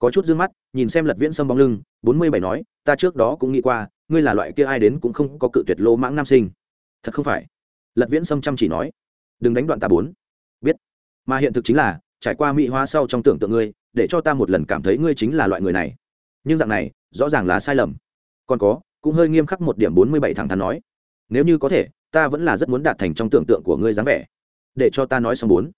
có chút d ư ơ n g mắt, nhìn xem lật viễn sâm bóng lưng, bốn mươi bảy nói, ta trước đó cũng nghĩ qua, ngươi là loại kia ai đến cũng không có cự tuyệt lô mãng nam sinh. Thật không phải. Lật viễn sâm chăm chỉ nói. Đừng đánh đoạn ta bốn. Biết. Mà hiện thực chính là, trải qua mỹ hóa sau trong tưởng tượng ngươi, để cho ta một lần cảm thấy ngươi chính là loại người này. Nhưng dạng này, rõ ràng là sai lầm. Còn có, cũng hơi nghiêm khắc một điểm bốn mươi bảy thẳng thắn nói. Nếu như có thể, ta vẫn là rất muốn đạt thành trong tưởng tượng của ngươi dáng vẻ. Để cho ta nói xong bốn.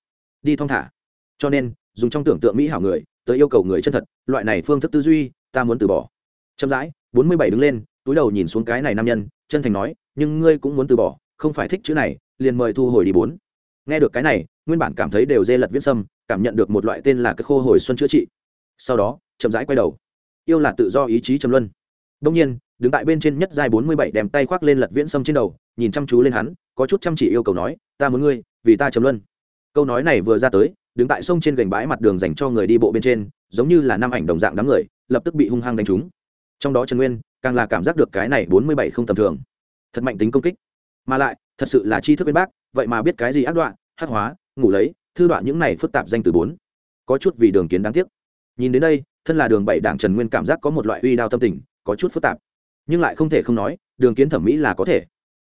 Đi thong thả. Cho nên, dùng trong tưởng tượng mỹ hảo người tới yêu cầu người chân thật, loại này phương thức tư duy, ta muốn từ bỏ. Chậm rãi, bốn mươi bảy đứng lên, túi đầu nhìn xuống cái này nam nhân, chân thành nói, nhưng ngươi cũng muốn từ bỏ, không phải thích chữ này, liền mời thu hồi đi bốn. Nghe được cái này, nguyên bản cảm thấy đều dê lật viễn sâm, cảm nhận được một loại tên là cái khô hồi xuân chữa trị. Sau đó, chậm rãi quay đầu. Yêu là tự do ý chí trầm luân. Đông nhiên, đứng tại bên trên nhất giai bốn mươi bảy đem tay khoác lên lật viễn sâm trên đầu, nhìn chăm chú lên hắn, có chút chăm chỉ yêu cầu nói, ta muốn ngươi, vì ta trầm luân câu nói này vừa ra tới, đứng tại sông trên gành bãi mặt đường dành cho người đi bộ bên trên, giống như là năm ảnh đồng dạng đám người, lập tức bị hung hăng đánh trúng. Trong đó trần nguyên, càng là cảm giác được cái này bốn mươi bảy không tầm thường. Thật mạnh tính công kích. Mà lại, thật sự là tri thức bên bác, vậy mà biết cái gì ác đoạn hắc hóa, ngủ lấy, thư đoạn những này phức tạp danh từ bốn. Có chút vì đường kiến đáng tiếc. Nhìn đến đây, thân là đường bảy đảng trần nguyên cảm giác có một loại uy đao tâm tình, có chút phức tạp. Nhưng lại không thể không nói, đường kiến thẩm mỹ là có thể.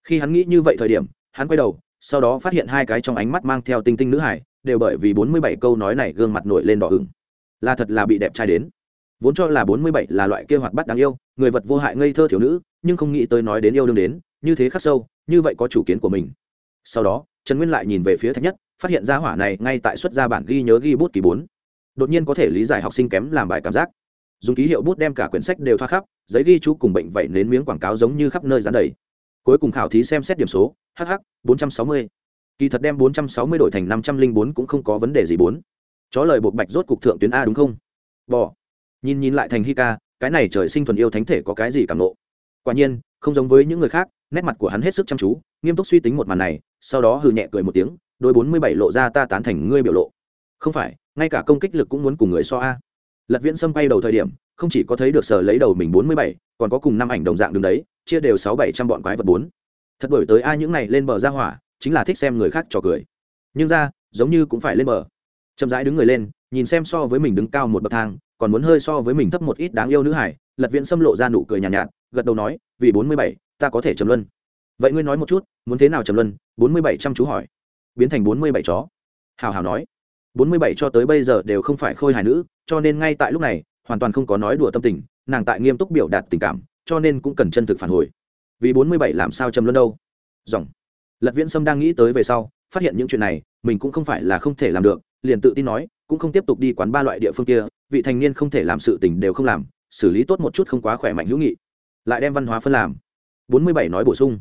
Khi hắn nghĩ như vậy thời điểm, hắn quay đầu sau đó phát hiện hai cái trong ánh mắt mang theo tinh tinh nữ hải, đều bởi vì bốn mươi bảy câu nói này gương mặt nổi lên đỏ ửng. Là thật là bị đẹp trai đến. Vốn cho là bốn mươi bảy là loại kia hoạt bát đáng yêu, người vật vô hại ngây thơ thiếu nữ, nhưng không nghĩ tới nói đến yêu đương đến, như thế khắc sâu, như vậy có chủ kiến của mình. Sau đó, trần nguyên lại nhìn về phía thạch nhất, phát hiện ra hỏa này ngay tại xuất ra bản ghi nhớ ghi bút kỳ bốn. Đột nhiên có thể lý giải học sinh kém làm bài cảm giác. Dùng ký hiệu bút đem cả quyển sách đều thoa khắp, giấy ghi chú cùng bệnh vậy nến miếng quảng cáo giống như khắp nơi dán đầy cuối cùng khảo thí xem xét điểm số hh bốn trăm sáu mươi. Kỳ thật đem bốn trăm sáu mươi đổi thành năm trăm linh bốn cũng không có vấn đề gì bốn. Chó lời buộc bạch rốt cục thượng tuyến a đúng không? Bỏ nhìn nhìn lại thành hi ca cái này trời sinh thuần yêu thánh thể có cái gì cảm nộ? Quả nhiên, không giống với những người khác, nét mặt của hắn hết sức chăm chú, nghiêm túc suy tính một màn này, sau đó hừ nhẹ cười một tiếng, đôi bốn mươi bảy lộ ra ta tán thành ngươi biểu lộ. Không phải, ngay cả công kích lực cũng muốn cùng người so a. Lật viễn sâm bay đầu thời điểm, không chỉ có thấy được sở lấy đầu mình bốn mươi bảy, còn có cùng năm ảnh đồng dạng đứng đấy chia đều sáu bảy trăm bọn quái vật bốn. Thật đổi tới ai những này lên bờ ra hỏa chính là thích xem người khác trò cười. Nhưng ra giống như cũng phải lên bờ. Chậm rãi đứng người lên nhìn xem so với mình đứng cao một bậc thang còn muốn hơi so với mình thấp một ít đáng yêu nữ hải lật viễn xâm lộ ra nụ cười nhàn nhạt, nhạt gật đầu nói vì bốn mươi bảy ta có thể trầm luân. Vậy ngươi nói một chút muốn thế nào trầm luân? Bốn mươi bảy chăm chú hỏi. Biến thành bốn mươi bảy chó. Hào hào nói. Bốn mươi bảy cho tới bây giờ đều không phải khôi hài nữ cho nên ngay tại lúc này hoàn toàn không có nói đùa tâm tình nàng tại nghiêm túc biểu đạt tình cảm cho nên cũng cần chân thực phản hồi. Vì bốn mươi bảy làm sao trầm luân đâu? Dòng. Lật viễn sâm đang nghĩ tới về sau, phát hiện những chuyện này, mình cũng không phải là không thể làm được, liền tự tin nói, cũng không tiếp tục đi quán ba loại địa phương kia, vị thành niên không thể làm sự tình đều không làm, xử lý tốt một chút không quá khỏe mạnh hữu nghị. Lại đem văn hóa phân làm. Bốn mươi bảy nói bổ sung.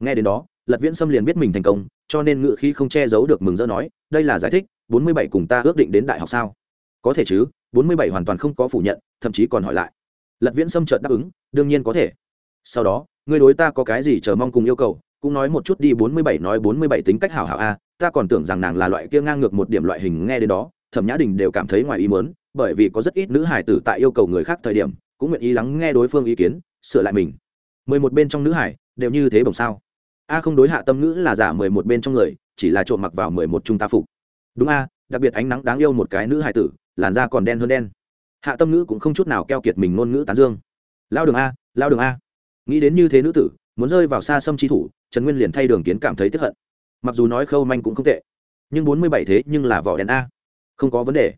Nghe đến đó, lật viễn sâm liền biết mình thành công, cho nên ngự khi không che giấu được mừng rỡ nói, đây là giải thích, bốn mươi bảy cùng ta ước định đến đại học sao? Có thể chứ, bốn mươi bảy hoàn toàn không có phủ nhận, thậm chí còn hỏi lại lật viễn sâm trợt đáp ứng, đương nhiên có thể. Sau đó, ngươi đối ta có cái gì chờ mong cùng yêu cầu, cũng nói một chút đi, bốn mươi bảy nói bốn mươi bảy tính cách hảo hảo a, ta còn tưởng rằng nàng là loại kia ngang ngược một điểm loại hình nghe đến đó, thẩm nhã đình đều cảm thấy ngoài ý mớn bởi vì có rất ít nữ hải tử tại yêu cầu người khác thời điểm, cũng nguyện ý lắng nghe đối phương ý kiến, sửa lại mình. mười một bên trong nữ hải đều như thế bồng sao. A không đối hạ tâm ngữ là giả mười một bên trong người, chỉ là trộm mặc vào mười một trung ta phục. Đúng a, đặc biệt ánh nắng đáng yêu một cái nữ hải tử, làn da còn đen hơn đen hạ tâm ngữ cũng không chút nào keo kiệt mình ngôn ngữ tán dương. Lao đường a lao đường a. Nghĩ đến như thế nữ tử, muốn rơi vào xa xâm chi thủ, trần nguyên liền thay đường kiến cảm thấy tiếp hận. Mặc dù nói khâu manh cũng không tệ, nhưng bốn mươi bảy thế nhưng là vỏ đèn a. Không có vấn đề.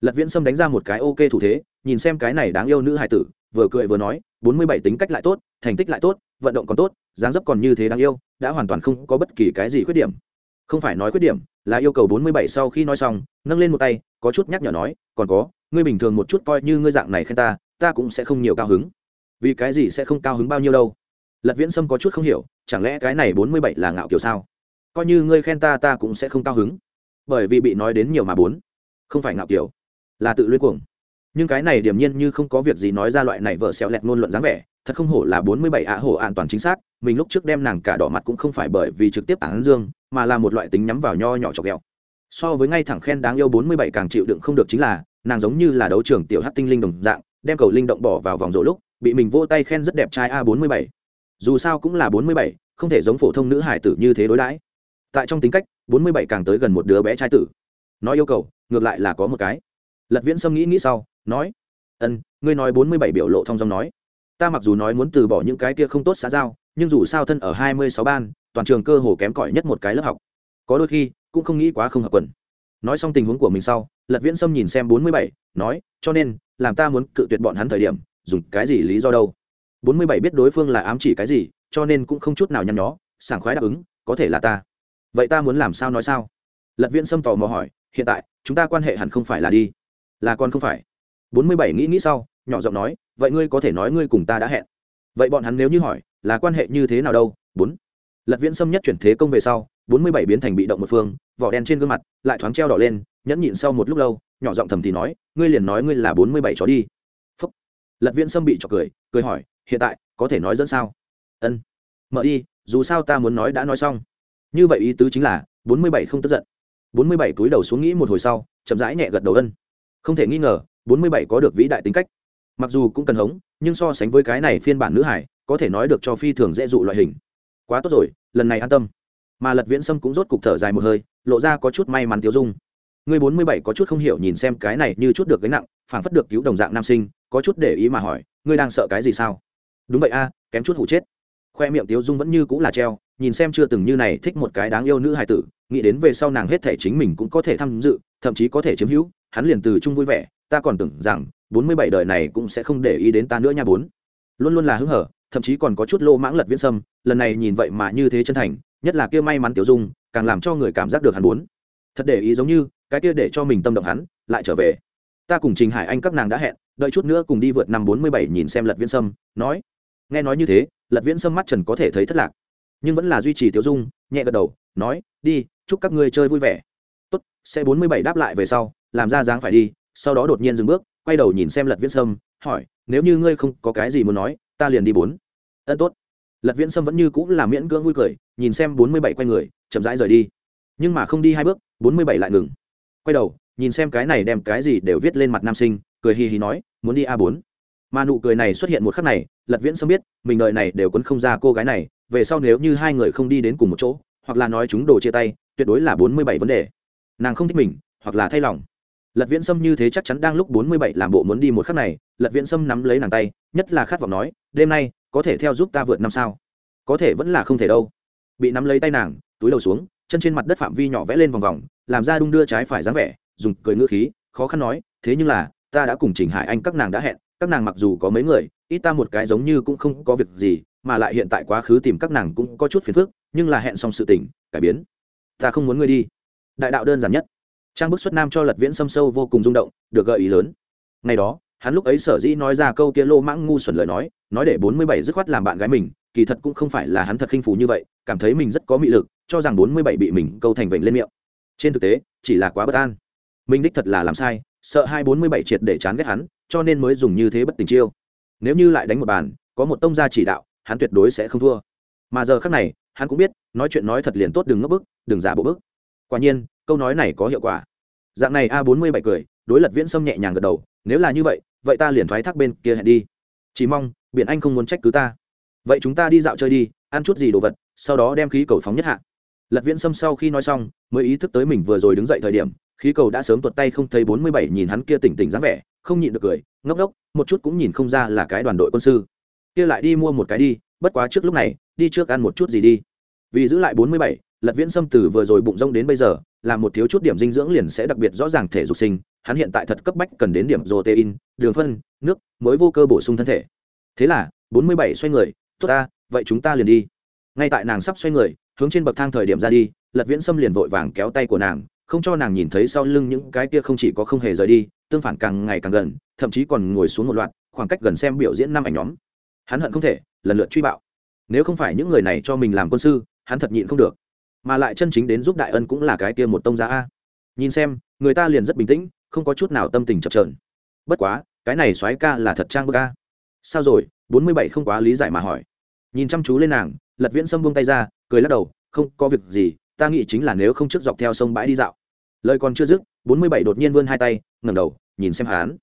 Lật viễn sâm đánh ra một cái ok thủ thế, nhìn xem cái này đáng yêu nữ hải tử, vừa cười vừa nói, bốn mươi bảy tính cách lại tốt, thành tích lại tốt, vận động còn tốt, dáng dấp còn như thế đáng yêu, đã hoàn toàn không có bất kỳ cái gì khuyết điểm. Không phải nói khuyết điểm, là yêu cầu bốn mươi bảy sau khi nói xong, nâng lên một tay, có chút nhắc nhở nói, còn có ngươi bình thường một chút coi như ngươi dạng này khen ta ta cũng sẽ không nhiều cao hứng. Vì cái gì sẽ không cao hứng bao nhiêu đâu? Lật viễn sâm có chút không hiểu, chẳng lẽ cái này bốn mươi bảy là ngạo kiểu sao? Coi như ngươi khen ta ta cũng sẽ không cao hứng. Bởi vì bị nói đến nhiều mà bốn. Không phải ngạo kiểu, là tự luyến cuồng. Nhưng cái này điểm nhiên như không có việc gì nói ra loại này vợ xẹo lẹt ngôn luận dáng vẻ, thật không hổ là bốn mươi bảy ạ hổ an toàn chính xác, mình lúc trước đem nàng cả đỏ mặt cũng không phải bởi vì trực tiếp án dương, mà là một loại tính nhắm vào nho nhỏ chọc ghẹo. So với ngay thẳng khen đáng yêu bốn mươi bảy càng chịu đựng không được chính là nàng giống như là đấu trường tiểu hát tinh linh đồng dạng, đem cầu linh động bỏ vào vòng rổ lúc, bị mình vô tay khen rất đẹp trai a bốn mươi bảy. Dù sao cũng là bốn mươi bảy, không thể giống phổ thông nữ hải tử như thế đối đãi. Tại trong tính cách, bốn mươi bảy càng tới gần một đứa bé trai tử. Nói yêu cầu, ngược lại là có một cái. Lật viễn sâm nghĩ nghĩ sau, nói, ân, ngươi nói bốn mươi bảy biểu lộ thông dong nói. Ta mặc dù nói muốn từ bỏ những cái kia không tốt xã giao, nhưng dù sao thân ở hai mươi sáu ban, toàn trường cơ hồ kém cỏi nhất một cái lớp học. Có đôi khi, cũng không nghĩ quá không hợp quần. Nói xong tình huống của mình sau lật viễn sâm nhìn xem bốn mươi bảy, nói, cho nên, làm ta muốn cự tuyệt bọn hắn thời điểm, dùng cái gì lý do đâu? bốn mươi bảy biết đối phương là ám chỉ cái gì, cho nên cũng không chút nào nhăn nhó, sảng khoái đáp ứng, có thể là ta. Vậy ta muốn làm sao nói sao? Lật viễn sâm tò mò hỏi, hiện tại, chúng ta quan hệ hẳn không phải là đi. Là còn không phải. bốn mươi bảy nghĩ nghĩ sau, nhỏ giọng nói, vậy ngươi có thể nói ngươi cùng ta đã hẹn. Vậy bọn hắn nếu như hỏi, là quan hệ như thế nào đâu? Bốn. Lật viễn sâm nhất chuyển thế công về sau bốn mươi bảy biến thành bị động một phương, vỏ đen trên gương mặt, lại thoáng treo đỏ lên, nhẫn nhịn sau một lúc lâu, nhỏ giọng thầm thì nói, ngươi liền nói ngươi là bốn mươi bảy chó đi. Phúc. Lật viễn sâm bị trọc cười cười hỏi, hiện tại, có thể nói dẫn sao? Ân. Mở đi, dù sao ta muốn nói đã nói xong. Như vậy ý tứ chính là, bốn mươi bảy không tức giận. bốn mươi bảy túi đầu xuống nghĩ một hồi sau, chậm rãi nhẹ gật đầu ân. Không thể nghi ngờ, bốn mươi bảy có được vĩ đại tính cách. Mặc dù cũng cần hống, nhưng so sánh với cái này phiên bản nữ hải, có thể nói được cho phi thường dễ dụ loại hình. Quá tốt rồi, lần này an tâm mà lật viễn sâm cũng rốt cục thở dài một hơi, lộ ra có chút may mắn tiêu dung. Người bốn mươi bảy có chút không hiểu nhìn xem cái này như chút được gánh nặng, phảng phất được cứu đồng dạng nam sinh, có chút để ý mà hỏi, ngươi đang sợ cái gì sao? Đúng vậy a, kém chút hụ chết. Khoe miệng tiêu dung vẫn như cũng là treo, nhìn xem chưa từng như này thích một cái đáng yêu nữ hài tử, nghĩ đến về sau nàng hết thể chính mình cũng có thể tham dự, thậm chí có thể chiếm hữu, hắn liền từ chung vui vẻ, ta còn tưởng rằng bốn mươi bảy đời này cũng sẽ không để ý đến ta nữa nha bốn. Luôn luôn là hứng hở, thậm chí còn có chút lô mãng lật viễn sâm, lần này nhìn vậy mà như thế chân thành nhất là kia may mắn tiểu dung, càng làm cho người cảm giác được hắn muốn. Thật để ý giống như, cái kia để cho mình tâm động hắn, lại trở về. Ta cùng trình hải anh các nàng đã hẹn, đợi chút nữa cùng đi vượt năm bốn mươi bảy nhìn xem lật viễn sâm, nói. Nghe nói như thế, lật viễn sâm mắt trần có thể thấy thất lạc. Nhưng vẫn là duy trì tiểu dung, nhẹ gật đầu, nói, đi, chúc các ngươi chơi vui vẻ. Tốt xe bốn mươi bảy đáp lại về sau, làm ra dáng phải đi. Sau đó đột nhiên dừng bước, quay đầu nhìn xem lật viễn sâm, hỏi, nếu như ngươi không có cái gì muốn nói, ta liền đi bốn. Ân, tốt lật viễn sâm vẫn như cũng là miễn cưỡng vui cười, nhìn xem bốn mươi bảy quay người, chậm rãi rời đi. Nhưng mà không đi hai bước, bốn mươi bảy lại ngừng. Quay đầu, nhìn xem cái này đem cái gì đều viết lên mặt nam sinh, cười hì hì nói, muốn đi a bốn. Mà nụ cười này xuất hiện một khắc này, lật viễn sâm biết, mình đợi này đều quấn không ra cô gái này, về sau nếu như hai người không đi đến cùng một chỗ, hoặc là nói chúng đồ chia tay, tuyệt đối là bốn mươi bảy vấn đề. Nàng không thích mình, hoặc là thay lòng. Lật viễn sâm như thế chắc chắn đang lúc bốn mươi bảy làm bộ muốn đi một khắc này, lật viễn sâm nắm lấy nàng tay, nhất là khát vọng nói, đêm nay có thể theo giúp ta vượt năm sao? Có thể vẫn là không thể đâu. Bị nắm lấy tay nàng, túi đầu xuống, chân trên mặt đất phạm vi nhỏ vẽ lên vòng vòng, làm ra đung đưa trái phải dáng vẻ, dùng cười ngữ khí, khó khăn nói, thế nhưng là, ta đã cùng chỉnh hải anh các nàng đã hẹn, các nàng mặc dù có mấy người, ít ta một cái giống như cũng không có việc gì, mà lại hiện tại quá khứ tìm các nàng cũng có chút phiền phức, nhưng là hẹn xong sự tình, cải biến. Ta không muốn ngươi đi. Đại đạo đơn giản nhất. Trang bức xuất nam cho lật viễn xâm sâu vô cùng rung động, được gợi ý lớn. Ngày đó, hắn lúc ấy sở dĩ nói ra câu kia lô mãng ngu xuẩn lời nói nói để bốn mươi bảy dứt khoát làm bạn gái mình, kỳ thật cũng không phải là hắn thật khinh phù như vậy, cảm thấy mình rất có mị lực, cho rằng bốn mươi bảy bị mình câu thành vệnh lên miệng. Trên thực tế, chỉ là quá bất an. Mình đích thật là làm sai, sợ hai bốn mươi bảy triệt để chán ghét hắn, cho nên mới dùng như thế bất tình chiêu. Nếu như lại đánh một bàn, có một tông gia chỉ đạo, hắn tuyệt đối sẽ không thua. Mà giờ khác này, hắn cũng biết, nói chuyện nói thật liền tốt đừng ngấp bức, đừng giả bộ bức. Quả nhiên, câu nói này có hiệu quả. Dạng này a bốn mươi bảy cười, đối lật viễn sâm nhẹ nhàng gật đầu, nếu là như vậy vậy ta liền thoái thác bên kia hẹn đi chỉ mong, biển anh không muốn trách cứ ta. Vậy chúng ta đi dạo chơi đi, ăn chút gì đồ vật, sau đó đem khí cầu phóng nhất hạ. Lật viễn sâm sau khi nói xong, mới ý thức tới mình vừa rồi đứng dậy thời điểm, khí cầu đã sớm tuột tay không thấy bốn mươi bảy nhìn hắn kia tỉnh tỉnh dáng vẻ, không nhịn được cười, ngốc ngốc, một chút cũng nhìn không ra là cái đoàn đội quân sư. Kia lại đi mua một cái đi, bất quá trước lúc này, đi trước ăn một chút gì đi. Vì giữ lại bốn mươi bảy lật viễn xâm từ vừa rồi bụng rông đến bây giờ, là một thiếu chút điểm dinh dưỡng liền sẽ đặc biệt rõ ràng thể dục sinh, hắn hiện tại thật cấp bách cần đến điểm protein, đường phân, nước mới vô cơ bổ sung thân thể. Thế là, bốn mươi bảy xoay người, tốt ta, vậy chúng ta liền đi. Ngay tại nàng sắp xoay người, hướng trên bậc thang thời điểm ra đi, lật viễn xâm liền vội vàng kéo tay của nàng, không cho nàng nhìn thấy sau lưng những cái kia không chỉ có không hề rời đi, tương phản càng ngày càng gần, thậm chí còn ngồi xuống một loạt, khoảng cách gần xem biểu diễn năm ảnh nhóm. Hắn hận không thể, lần lượt truy bạo. Nếu không phải những người này cho mình làm quân sư, hắn thật nhịn không được mà lại chân chính đến giúp đại ân cũng là cái kia một tông gia a. Nhìn xem, người ta liền rất bình tĩnh, không có chút nào tâm tình chập trờn bất quá, cái này soái ca là thật trang bức a. Sao rồi, bốn mươi bảy không quá lý giải mà hỏi. Nhìn chăm chú lên nàng, lật viễn sâm buông tay ra, cười lắc đầu, không, có việc gì, ta nghĩ chính là nếu không trước dọc theo sông bãi đi dạo. Lời còn chưa dứt, bốn mươi bảy đột nhiên vươn hai tay, ngẩng đầu, nhìn xem hắn.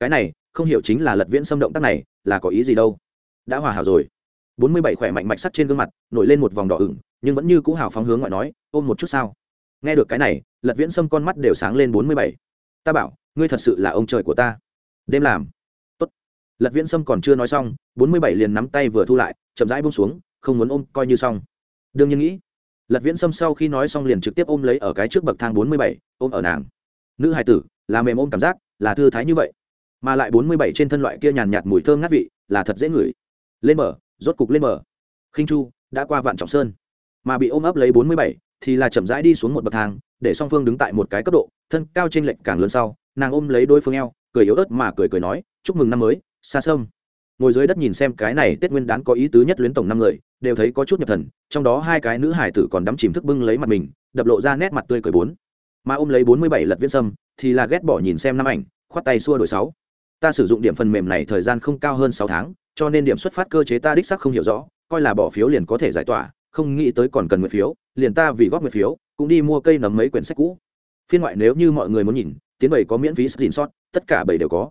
Cái này, không hiểu chính là lật viễn xâm động tác này, là có ý gì đâu. Đã hòa hảo rồi bốn mươi bảy khỏe mạnh mạch sắt trên gương mặt, nổi lên một vòng đỏ ửng, nhưng vẫn như cũ hào phóng hướng ngoại nói, ôm một chút sao? Nghe được cái này, lật viễn sâm con mắt đều sáng lên bốn mươi bảy. Ta bảo, ngươi thật sự là ông trời của ta. Đêm làm. Tốt. lật viễn sâm còn chưa nói xong, bốn mươi bảy liền nắm tay vừa thu lại, chậm rãi bông xuống, không muốn ôm, coi như xong. Đương nhiên nghĩ. Lật viễn sâm sau khi nói xong liền trực tiếp ôm lấy ở cái trước bậc thang bốn mươi bảy, ôm ở nàng. Nữ hài tử, là mềm ôm cảm giác, là thư thái như vậy, mà lại bốn mươi bảy trên thân loại kia nhàn nhạt mùi thơm ngát vị, là thật dễ ngửi. Lên mở rốt cục lên mở khinh chu đã qua vạn trọng sơn, mà bị ôm ấp lấy bốn mươi bảy thì là chậm rãi đi xuống một bậc thang, để song phương đứng tại một cái cấp độ, thân cao trên lệnh càng lớn sau, nàng ôm lấy đôi phương eo, cười yếu ớt mà cười cười nói, chúc mừng năm mới xa sông ngồi dưới đất nhìn xem cái này tết nguyên đán có ý tứ nhất luyến tổng năm người, đều thấy có chút nhập thần, trong đó hai cái nữ hải tử còn đắm chìm thức bưng lấy mặt mình, đập lộ ra nét mặt tươi cười bốn. Mà ôm lấy bốn mươi bảy lật viễn sâm thì là ghét bỏ nhìn xem năm ảnh, khoát tay xua đổi sáu. Ta sử dụng điểm phần mềm này thời gian không cao hơn sáu tháng cho nên điểm xuất phát cơ chế ta đích sắc không hiểu rõ, coi là bỏ phiếu liền có thể giải tỏa, không nghĩ tới còn cần nguyện phiếu, liền ta vì góp nguyện phiếu, cũng đi mua cây nấm mấy quyển sách cũ. Phiên ngoại nếu như mọi người muốn nhìn, tiến bảy có miễn phí xin sót, tất cả bảy đều có.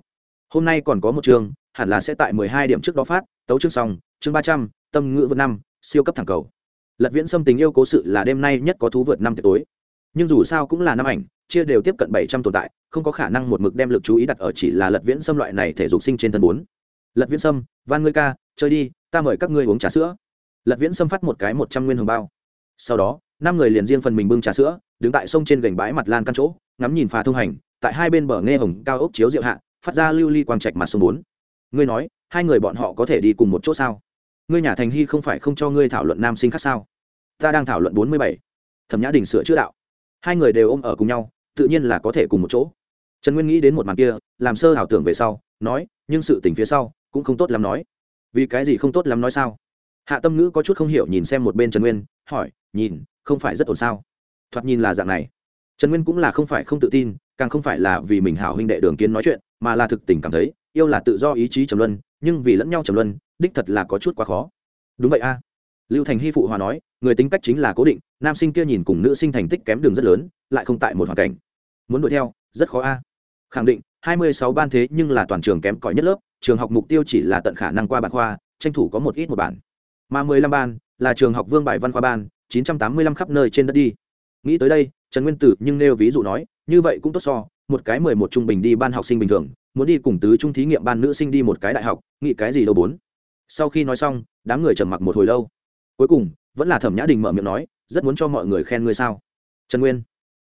Hôm nay còn có một chương, hẳn là sẽ tại mười hai điểm trước đó phát, tấu chương xong, chương ba trăm, tâm ngữ vượt năm, siêu cấp thẳng cầu. Lật viễn xâm tình yêu cố sự là đêm nay nhất có thú vượt năm tuyệt tối. Nhưng dù sao cũng là năm ảnh, chia đều tiếp cận bảy trăm tồn tại, không có khả năng một mực đem lực chú ý đặt ở chỉ là lật viễn xâm loại này thể dục sinh trên thân bốn lật viễn sâm, van ngươi ca, chơi đi, ta mời các ngươi uống trà sữa. Lật viễn sâm phát một cái một trăm nguyên hồng bao. Sau đó, năm người liền riêng phần mình bưng trà sữa, đứng tại sông trên gành bãi mặt lan căn chỗ, ngắm nhìn phà thông hành, tại hai bên bờ nghe hồng cao ốc chiếu diệu hạ, phát ra lưu ly quang trạch mặt sông bốn. Ngươi nói, hai người bọn họ có thể đi cùng một chỗ sao? Ngươi nhà thành hy không phải không cho ngươi thảo luận nam sinh khác sao? Ta đang thảo luận bốn mươi bảy. Thẩm nhã đình sửa chữa đạo. Hai người đều ôm ở cùng nhau, tự nhiên là có thể cùng một chỗ. Trần nguyên nghĩ đến một màn kia, làm sơ ảo tưởng về sau, nói, nhưng sự tình phía sau cũng không tốt lắm nói. Vì cái gì không tốt lắm nói sao? Hạ tâm ngữ có chút không hiểu nhìn xem một bên trần nguyên, hỏi, nhìn, không phải rất ổn sao? Thoạt nhìn là dạng này. Trần nguyên cũng là không phải không tự tin, càng không phải là vì mình hảo huynh đệ đường kiến nói chuyện, mà là thực tình cảm thấy, yêu là tự do ý chí trầm luân, nhưng vì lẫn nhau trầm luân, đích thật là có chút quá khó. Đúng vậy a. Lưu thành hy phụ hòa nói, người tính cách chính là cố định, nam sinh kia nhìn cùng nữ sinh thành tích kém đường rất lớn, lại không tại một hoàn cảnh. Muốn đuổi theo, rất khó a. Khẳng định, hai mươi sáu ban thế nhưng là toàn trường kém cỏi nhất lớp trường học mục tiêu chỉ là tận khả năng qua bản khoa, tranh thủ có một ít một bản. Mà mười lăm ban là trường học vương bài văn khoa ban, chín trăm tám mươi lăm khắp nơi trên đất đi. Nghĩ tới đây, trần nguyên tử nhưng nêu ví dụ nói, như vậy cũng tốt so, một cái mười một trung bình đi ban học sinh bình thường, muốn đi cùng tứ trung thí nghiệm ban nữ sinh đi một cái đại học, nghĩ cái gì đâu bốn. Sau khi nói xong, đám người trầm mặc một hồi lâu. Cuối cùng, vẫn là thẩm nhã đình mở miệng nói, rất muốn cho mọi người khen ngươi sao? Trần nguyên,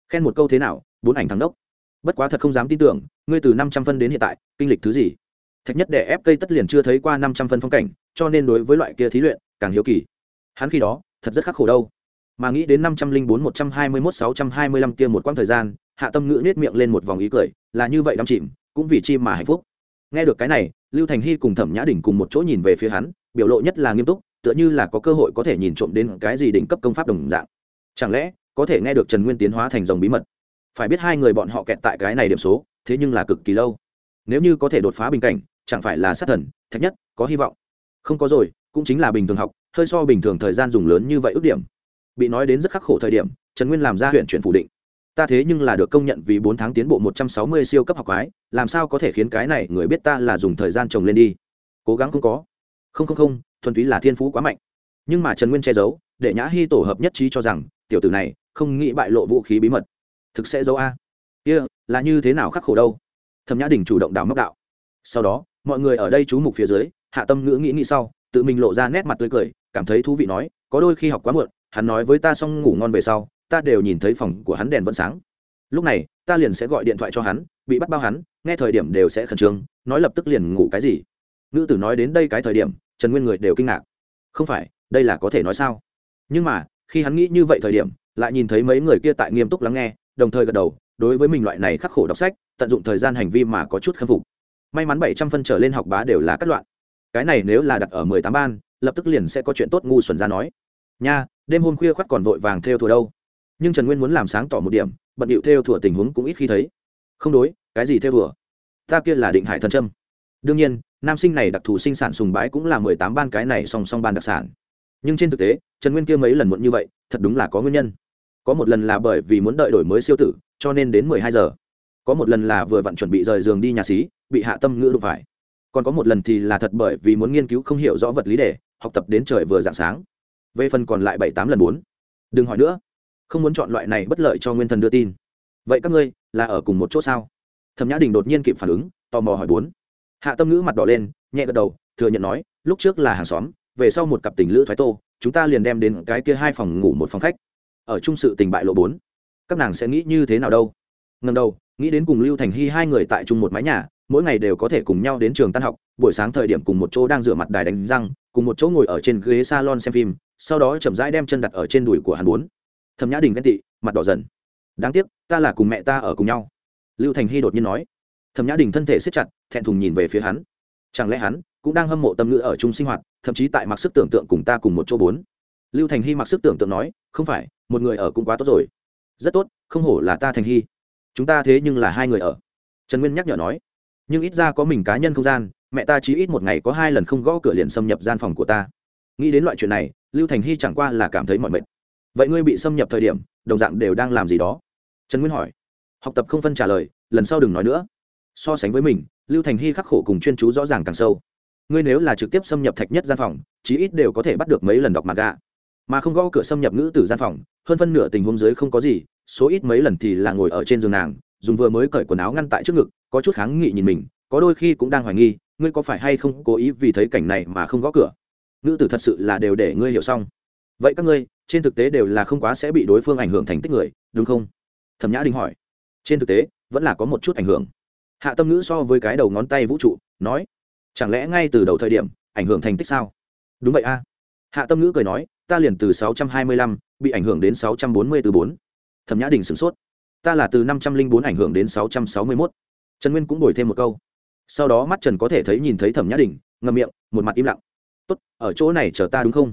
khen một câu thế nào, bốn ảnh thắng đốc. Bất quá thật không dám tin tưởng, ngươi từ năm trăm phân đến hiện tại, kinh lịch thứ gì? Thạch nhất để ép cây tất liền chưa thấy qua năm trăm phân phong cảnh, cho nên đối với loại kia thí luyện, càng hiếu kỳ. Hắn khi đó, thật rất khắc khổ đâu. Mà nghĩ đến năm trăm linh bốn, một trăm hai mươi mốt, sáu trăm hai mươi lăm kia một quãng thời gian, hạ tâm ngữ nết miệng lên một vòng ý cười, là như vậy đắm chìm, cũng vì chi mà hạnh phúc. Nghe được cái này, lưu thành hy cùng thẩm nhã đỉnh cùng một chỗ nhìn về phía hắn, biểu lộ nhất là nghiêm túc, tựa như là có cơ hội có thể nhìn trộm đến cái gì đỉnh cấp công pháp đồng dạng. Chẳng lẽ, có thể nghe được trần nguyên tiến hóa thành dòng bí mật? Phải biết hai người bọn họ kẹt tại cái này điểm số, thế nhưng là cực kỳ lâu. Nếu như có thể đột phá bình cảnh chẳng phải là sát thần thạch nhất có hy vọng. Không có rồi cũng chính là bình thường học hơi so bình thường thời gian dùng lớn như vậy ước điểm. Bị nói đến rất khắc khổ thời điểm trần nguyên làm ra huyện chuyển phủ định. Ta thế nhưng là được công nhận vì bốn tháng tiến bộ một trăm sáu mươi siêu cấp học quái làm sao có thể khiến cái này người biết ta là dùng thời gian trồng lên đi? Cố gắng không có. Không không không thuần túy là thiên phú quá mạnh. Nhưng mà trần nguyên che giấu để nhã hy tổ hợp nhất trí cho rằng tiểu tử này không nghĩ bại lộ vũ khí bí mật. Thực sẽ giấu a. Kia、yeah, là như thế nào khắc khổ đâu? Thẩm nhã đình chủ động đào móc đạo. Sau đó mọi người ở đây chú mục phía dưới, hạ tâm ngữ nghĩ nghĩ sau, tự mình lộ ra nét mặt tươi cười, cảm thấy thú vị nói, có đôi khi học quá muộn, hắn nói với ta xong ngủ ngon về sau, ta đều nhìn thấy phòng của hắn đèn vẫn sáng. Lúc này, ta liền sẽ gọi điện thoại cho hắn, bị bắt bao hắn, nghe thời điểm đều sẽ khẩn trương, nói lập tức liền ngủ cái gì. Nữ tử nói đến đây cái thời điểm, trần nguyên người đều kinh ngạc. Không phải, đây là có thể nói sao? Nhưng mà, khi hắn nghĩ như vậy thời điểm, lại nhìn thấy mấy người kia tại nghiêm túc lắng nghe, đồng thời gật đầu, đối với mình loại này khắc khổ đọc sách, tận dụng thời gian hành vi mà có chút khâm phục may mắn bảy trăm phân trở lên học bá đều là cắt loạn. Cái này nếu là đặt ở mười tám ban, lập tức liền sẽ có chuyện tốt ngu xuẩn ra nói. Nha, đêm hôm khuya khoắt còn vội vàng theo thùa đâu. Nhưng trần nguyên muốn làm sáng tỏ một điểm, bận điệu theo thùa tình huống cũng ít khi thấy. Không đối, cái gì theo thùa? Ta kia là định hải thần trâm. Đương nhiên, nam sinh này đặc thù sinh sản sùng bái cũng là mười tám ban cái này song song ban đặc sản. Nhưng trên thực tế, trần nguyên kia mấy lần muộn như vậy, thật đúng là có nguyên nhân. Có một lần là bởi vì muốn đợi đổi mới siêu tử, cho nên đến mười hai giờ. Có một lần là vừa vặn chuẩn bị rời giường đi nhà xí bị hạ tâm ngữ đụng phải. Còn có một lần thì là thật bởi vì muốn nghiên cứu không hiểu rõ vật lý đề học tập đến trời vừa dạng sáng. Về phần còn lại bảy tám lần bốn. Đừng hỏi nữa. Không muốn chọn loại này bất lợi cho nguyên thần đưa tin. Vậy các ngươi là ở cùng một chỗ sao? Thẩm nhã đình đột nhiên kịp phản ứng, tò mò hỏi bốn. Hạ tâm ngữ mặt đỏ lên, nhẹ gật đầu, thừa nhận nói, lúc trước là hàng xóm, về sau một cặp tình lữ thoái tô, chúng ta liền đem đến cái kia hai phòng ngủ một phòng khách. Ở chung sự tình bại lộ bốn. Các nàng sẽ nghĩ như thế nào đâu? Ngần đầu, nghĩ đến cùng lưu thành hy hai người tại chung một mái nhà mỗi ngày đều có thể cùng nhau đến trường tan học, buổi sáng thời điểm cùng một chỗ đang rửa mặt đài đánh răng, cùng một chỗ ngồi ở trên ghế salon xem phim, sau đó chậm rãi đem chân đặt ở trên đùi của hắn bốn. Thầm nhã đình ghen tị, mặt đỏ dần. Đáng tiếc, ta là cùng mẹ ta ở cùng nhau. Lưu thành hy đột nhiên nói. Thầm nhã đình thân thể siết chặt, thẹn thùng nhìn về phía hắn. Chẳng lẽ hắn cũng đang hâm mộ tâm ngữ ở chung sinh hoạt, thậm chí tại mặc sức tưởng tượng cùng ta cùng một chỗ bốn? Lưu thành hy mặc sức tưởng tượng nói, không phải, một người ở cũng quá tốt rồi. Rất tốt, không hổ là ta thành hy. Chúng ta thế nhưng là hai người ở. Trần nguyên nhắc nhở nói nhưng ít ra có mình cá nhân không gian, mẹ ta chỉ ít một ngày có hai lần không gõ cửa liền xâm nhập gian phòng của ta. Nghĩ đến loại chuyện này, lưu thành hy chẳng qua là cảm thấy mọi mệt. Vậy ngươi bị xâm nhập thời điểm, đồng dạng đều đang làm gì đó? Trần nguyên hỏi. Học tập không phân trả lời, lần sau đừng nói nữa. So sánh với mình, lưu thành hy khắc khổ cùng chuyên chú rõ ràng càng sâu. Ngươi nếu là trực tiếp xâm nhập thạch nhất gian phòng, chí ít đều có thể bắt được mấy lần đọc mặt gạ mà không gõ cửa xâm nhập ngữ từ gian phòng, hơn phân nửa tình huống dưới không có gì, số ít mấy lần thì là ngồi ở trên giường nàng, dùng vừa mới cởi quần áo ngăn tại trước ngực có chút kháng nghị nhìn mình có đôi khi cũng đang hoài nghi ngươi có phải hay không cố ý vì thấy cảnh này mà không gõ cửa? Nữ tử thật sự là đều để ngươi hiểu xong. Vậy các ngươi trên thực tế đều là không quá sẽ bị đối phương ảnh hưởng thành tích người đúng không? Thẩm nhã đình hỏi. Trên thực tế vẫn là có một chút ảnh hưởng. Hạ tâm ngữ so với cái đầu ngón tay vũ trụ nói chẳng lẽ ngay từ đầu thời điểm ảnh hưởng thành tích sao? Đúng vậy a. Hạ tâm ngữ cười nói ta liền từ 625, bị ảnh hưởng đến 640 từ 4. Thẩm Nhã Đình sửng sốt. Ta là từ 504 ảnh hưởng đến 661 trần nguyên cũng đổi thêm một câu. Sau đó mắt trần có thể thấy nhìn thấy thẩm nhã đình ngầm miệng, một mặt im lặng. Tốt, ở chỗ này chờ ta đúng không?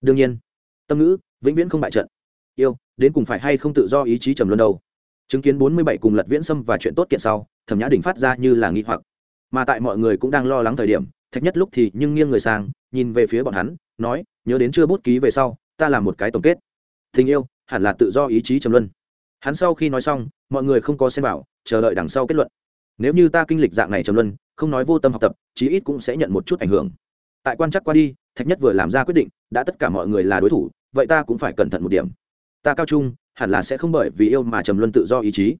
Đương nhiên. Tâm ngữ, vĩnh viễn không bại trận. Yêu, đến cùng phải hay không tự do ý chí trầm luân đâu? Chứng kiến bốn mươi bảy cùng lật viễn xâm và chuyện tốt kiện sau, thẩm nhã đình phát ra như là nghi hoặc. Mà tại mọi người cũng đang lo lắng thời điểm, thạch nhất lúc thì nhưng nghiêng người sang, nhìn về phía bọn hắn, nói, nhớ đến chưa bút ký về sau, ta làm một cái tổng kết. Tình yêu, hẳn là tự do ý chí trầm luân. Hắn sau khi nói xong, mọi người không có xem bảo chờ đợi đằng sau kết luận nếu như ta kinh lịch dạng này trầm luân, không nói vô tâm học tập, chí ít cũng sẽ nhận một chút ảnh hưởng. Tại quan chắc qua đi, thạch nhất vừa làm ra quyết định, đã tất cả mọi người là đối thủ, vậy ta cũng phải cẩn thận một điểm. Ta cao trung, hẳn là sẽ không bởi vì yêu mà trầm luân tự do ý chí.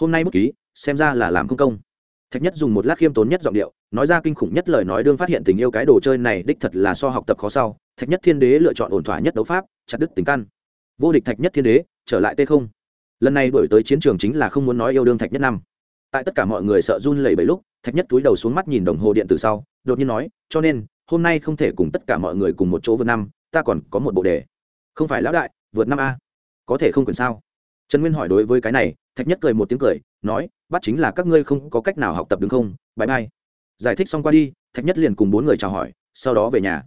Hôm nay bút ký, xem ra là làm không công. Thạch nhất dùng một lát khiêm tốn nhất giọng điệu, nói ra kinh khủng nhất lời nói đương phát hiện tình yêu cái đồ chơi này đích thật là so học tập khó sau. Thạch nhất thiên đế lựa chọn ổn thỏa nhất đấu pháp, chặt đứt tính căn. Vô địch thạch nhất thiên đế, trở lại t không. Lần này đổi tới chiến trường chính là không muốn nói yêu đương thạch nhất năm tại tất cả mọi người sợ run lẩy bẩy lúc, thạch nhất túi đầu xuống mắt nhìn đồng hồ điện từ sau, đột nhiên nói, cho nên, hôm nay không thể cùng tất cả mọi người cùng một chỗ vượt năm, ta còn có một bộ đề. Không phải lão đại, vượt năm a. Có thể không quyền sao? Trần nguyên hỏi đối với cái này, thạch nhất cười một tiếng cười, nói, bắt chính là các ngươi không có cách nào học tập đứng không bãi mai giải thích xong qua đi, thạch nhất liền cùng bốn người chào hỏi, sau đó về nhà.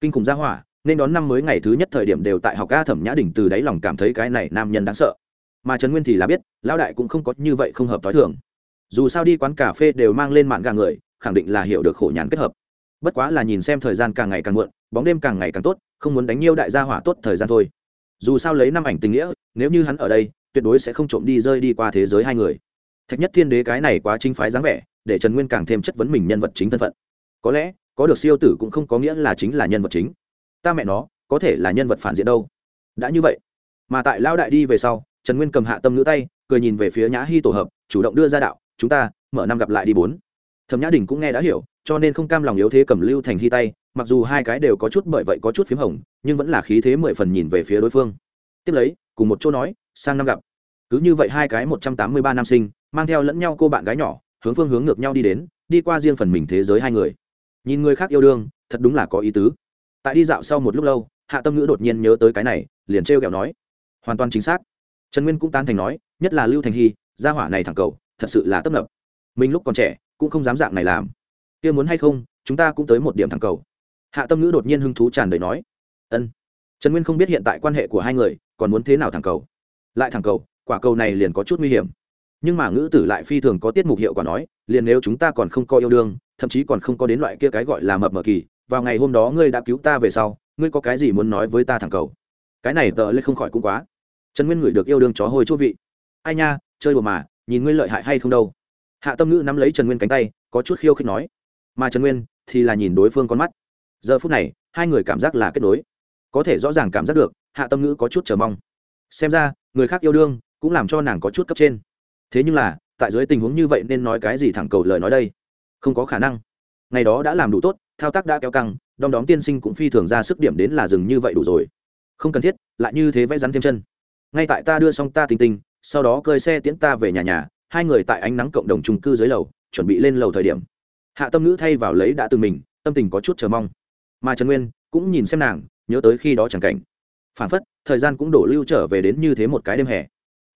Kinh khủng gia hỏa, nên đón năm mới ngày thứ nhất thời điểm đều tại học ca thẩm nhã đình từ đáy lòng cảm thấy cái này nam nhân đáng sợ. Mà trần nguyên thì là biết, lão đại cũng không có như vậy không hợp t h o i thường dù sao đi quán cà phê đều mang lên mạng gà người, khẳng định là hiểu được khổ nhàn kết hợp. Bất quá là nhìn xem thời gian càng ngày càng muộn, bóng đêm càng ngày càng tốt, không muốn đánh nhiêu đại gia hỏa tốt thời gian thôi. Dù sao lấy năm ảnh tình nghĩa, nếu như hắn ở đây, tuyệt đối sẽ không trộm đi rơi đi qua thế giới hai người. Thạch nhất thiên đế cái này quá chính phái dáng vẻ, để trần nguyên càng thêm chất vấn mình nhân vật chính thân phận. Có lẽ, có được siêu tử cũng không có nghĩa là chính là nhân vật chính. Ta mẹ nó, có thể là nhân vật phản diện đâu. Đã như vậy, mà tại lao đại đi về sau, trần nguyên cầm hạ tâm nữ tay, cười nhìn về phía nhã hy tổ hợp, chủ động đưa ra đạo chúng ta, mở năm gặp lại đi bốn. Thẩm nhã đình cũng nghe đã hiểu, cho nên không cam lòng yếu thế cầm lưu thành hy tay, mặc dù hai cái đều có chút bởi vậy có chút p h í m hồng, nhưng vẫn là khí thế mười phần nhìn về phía đối phương. Tiếp lấy, cùng một chỗ nói, sang năm gặp. Cứ như vậy hai cái một trăm tám mươi ba nam sinh, mang theo lẫn nhau cô bạn gái nhỏ, hướng phương hướng ngược nhau đi đến, đi qua riêng phần mình thế giới hai người. Nhìn người khác yêu đương, thật đúng là có ý tứ. Tại đi dạo sau một lúc lâu, hạ tâm ngữ đột nhiên nhớ tới cái này, liền trêu kẹo nói, hoàn toàn chính xác. Trần nguyên cũng tan thành nói, nhất là lưu thành hy, gia hỏa này thẳng cầu thật sự là tấp nập. Mình lúc còn trẻ, cũng không dám dạng này làm. Kia muốn hay không, chúng ta cũng tới một điểm thẳng cầu. Hạ tâm ngữ đột nhiên hứng thú tràn đầy nói, ân. Trần nguyên không biết hiện tại quan hệ của hai người còn muốn thế nào thẳng cầu. Lại thẳng cầu, quả cầu này liền có chút nguy hiểm. Nhưng mà ngữ tử lại phi thường có tiết mục hiệu quả nói, liền nếu chúng ta còn không có yêu đương, thậm chí còn không có đến loại kia cái gọi là mập mờ kỳ, vào ngày hôm đó ngươi đã cứu ta về sau, ngươi có cái gì muốn nói với ta thẳng cầu? Cái này tờ lên không khỏi cũng quá. Trần nguyên ngửi được yêu đương chó hôi chỗ vị. Ai nha, chơi đùa mà nhìn ngươi lợi hại hay không đâu. Hạ tâm ngữ nắm lấy trần nguyên cánh tay, có chút khiêu khích nói. Mà trần nguyên thì là nhìn đối phương con mắt. Giờ phút này, hai người cảm giác là kết nối. Có thể rõ ràng cảm giác được, hạ tâm ngữ có chút chờ mong. Xem ra, người khác yêu đương cũng làm cho nàng có chút cấp trên. Thế nhưng là, tại dưới tình huống như vậy nên nói cái gì thẳng cầu lời nói đây? Không có khả năng. Ngày đó đã làm đủ tốt, thao tác đã kéo căng, đom đóm tiên sinh cũng phi thường ra sức điểm đến là dừng như vậy đủ rồi. Không cần thiết, lại như thế vẽ rắn thêm chân. Ngay tại ta đưa xong ta tình tình sau đó cơi xe tiễn ta về nhà nhà, hai người tại ánh nắng cộng đồng trung cư dưới lầu, chuẩn bị lên lầu thời điểm. Hạ tâm ngữ thay vào lấy đã từng mình, tâm tình có chút chờ mong. Mà trần nguyên cũng nhìn xem nàng, nhớ tới khi đó chẳng cảnh. Phản phất, thời gian cũng đổ lưu trở về đến như thế một cái đêm hè.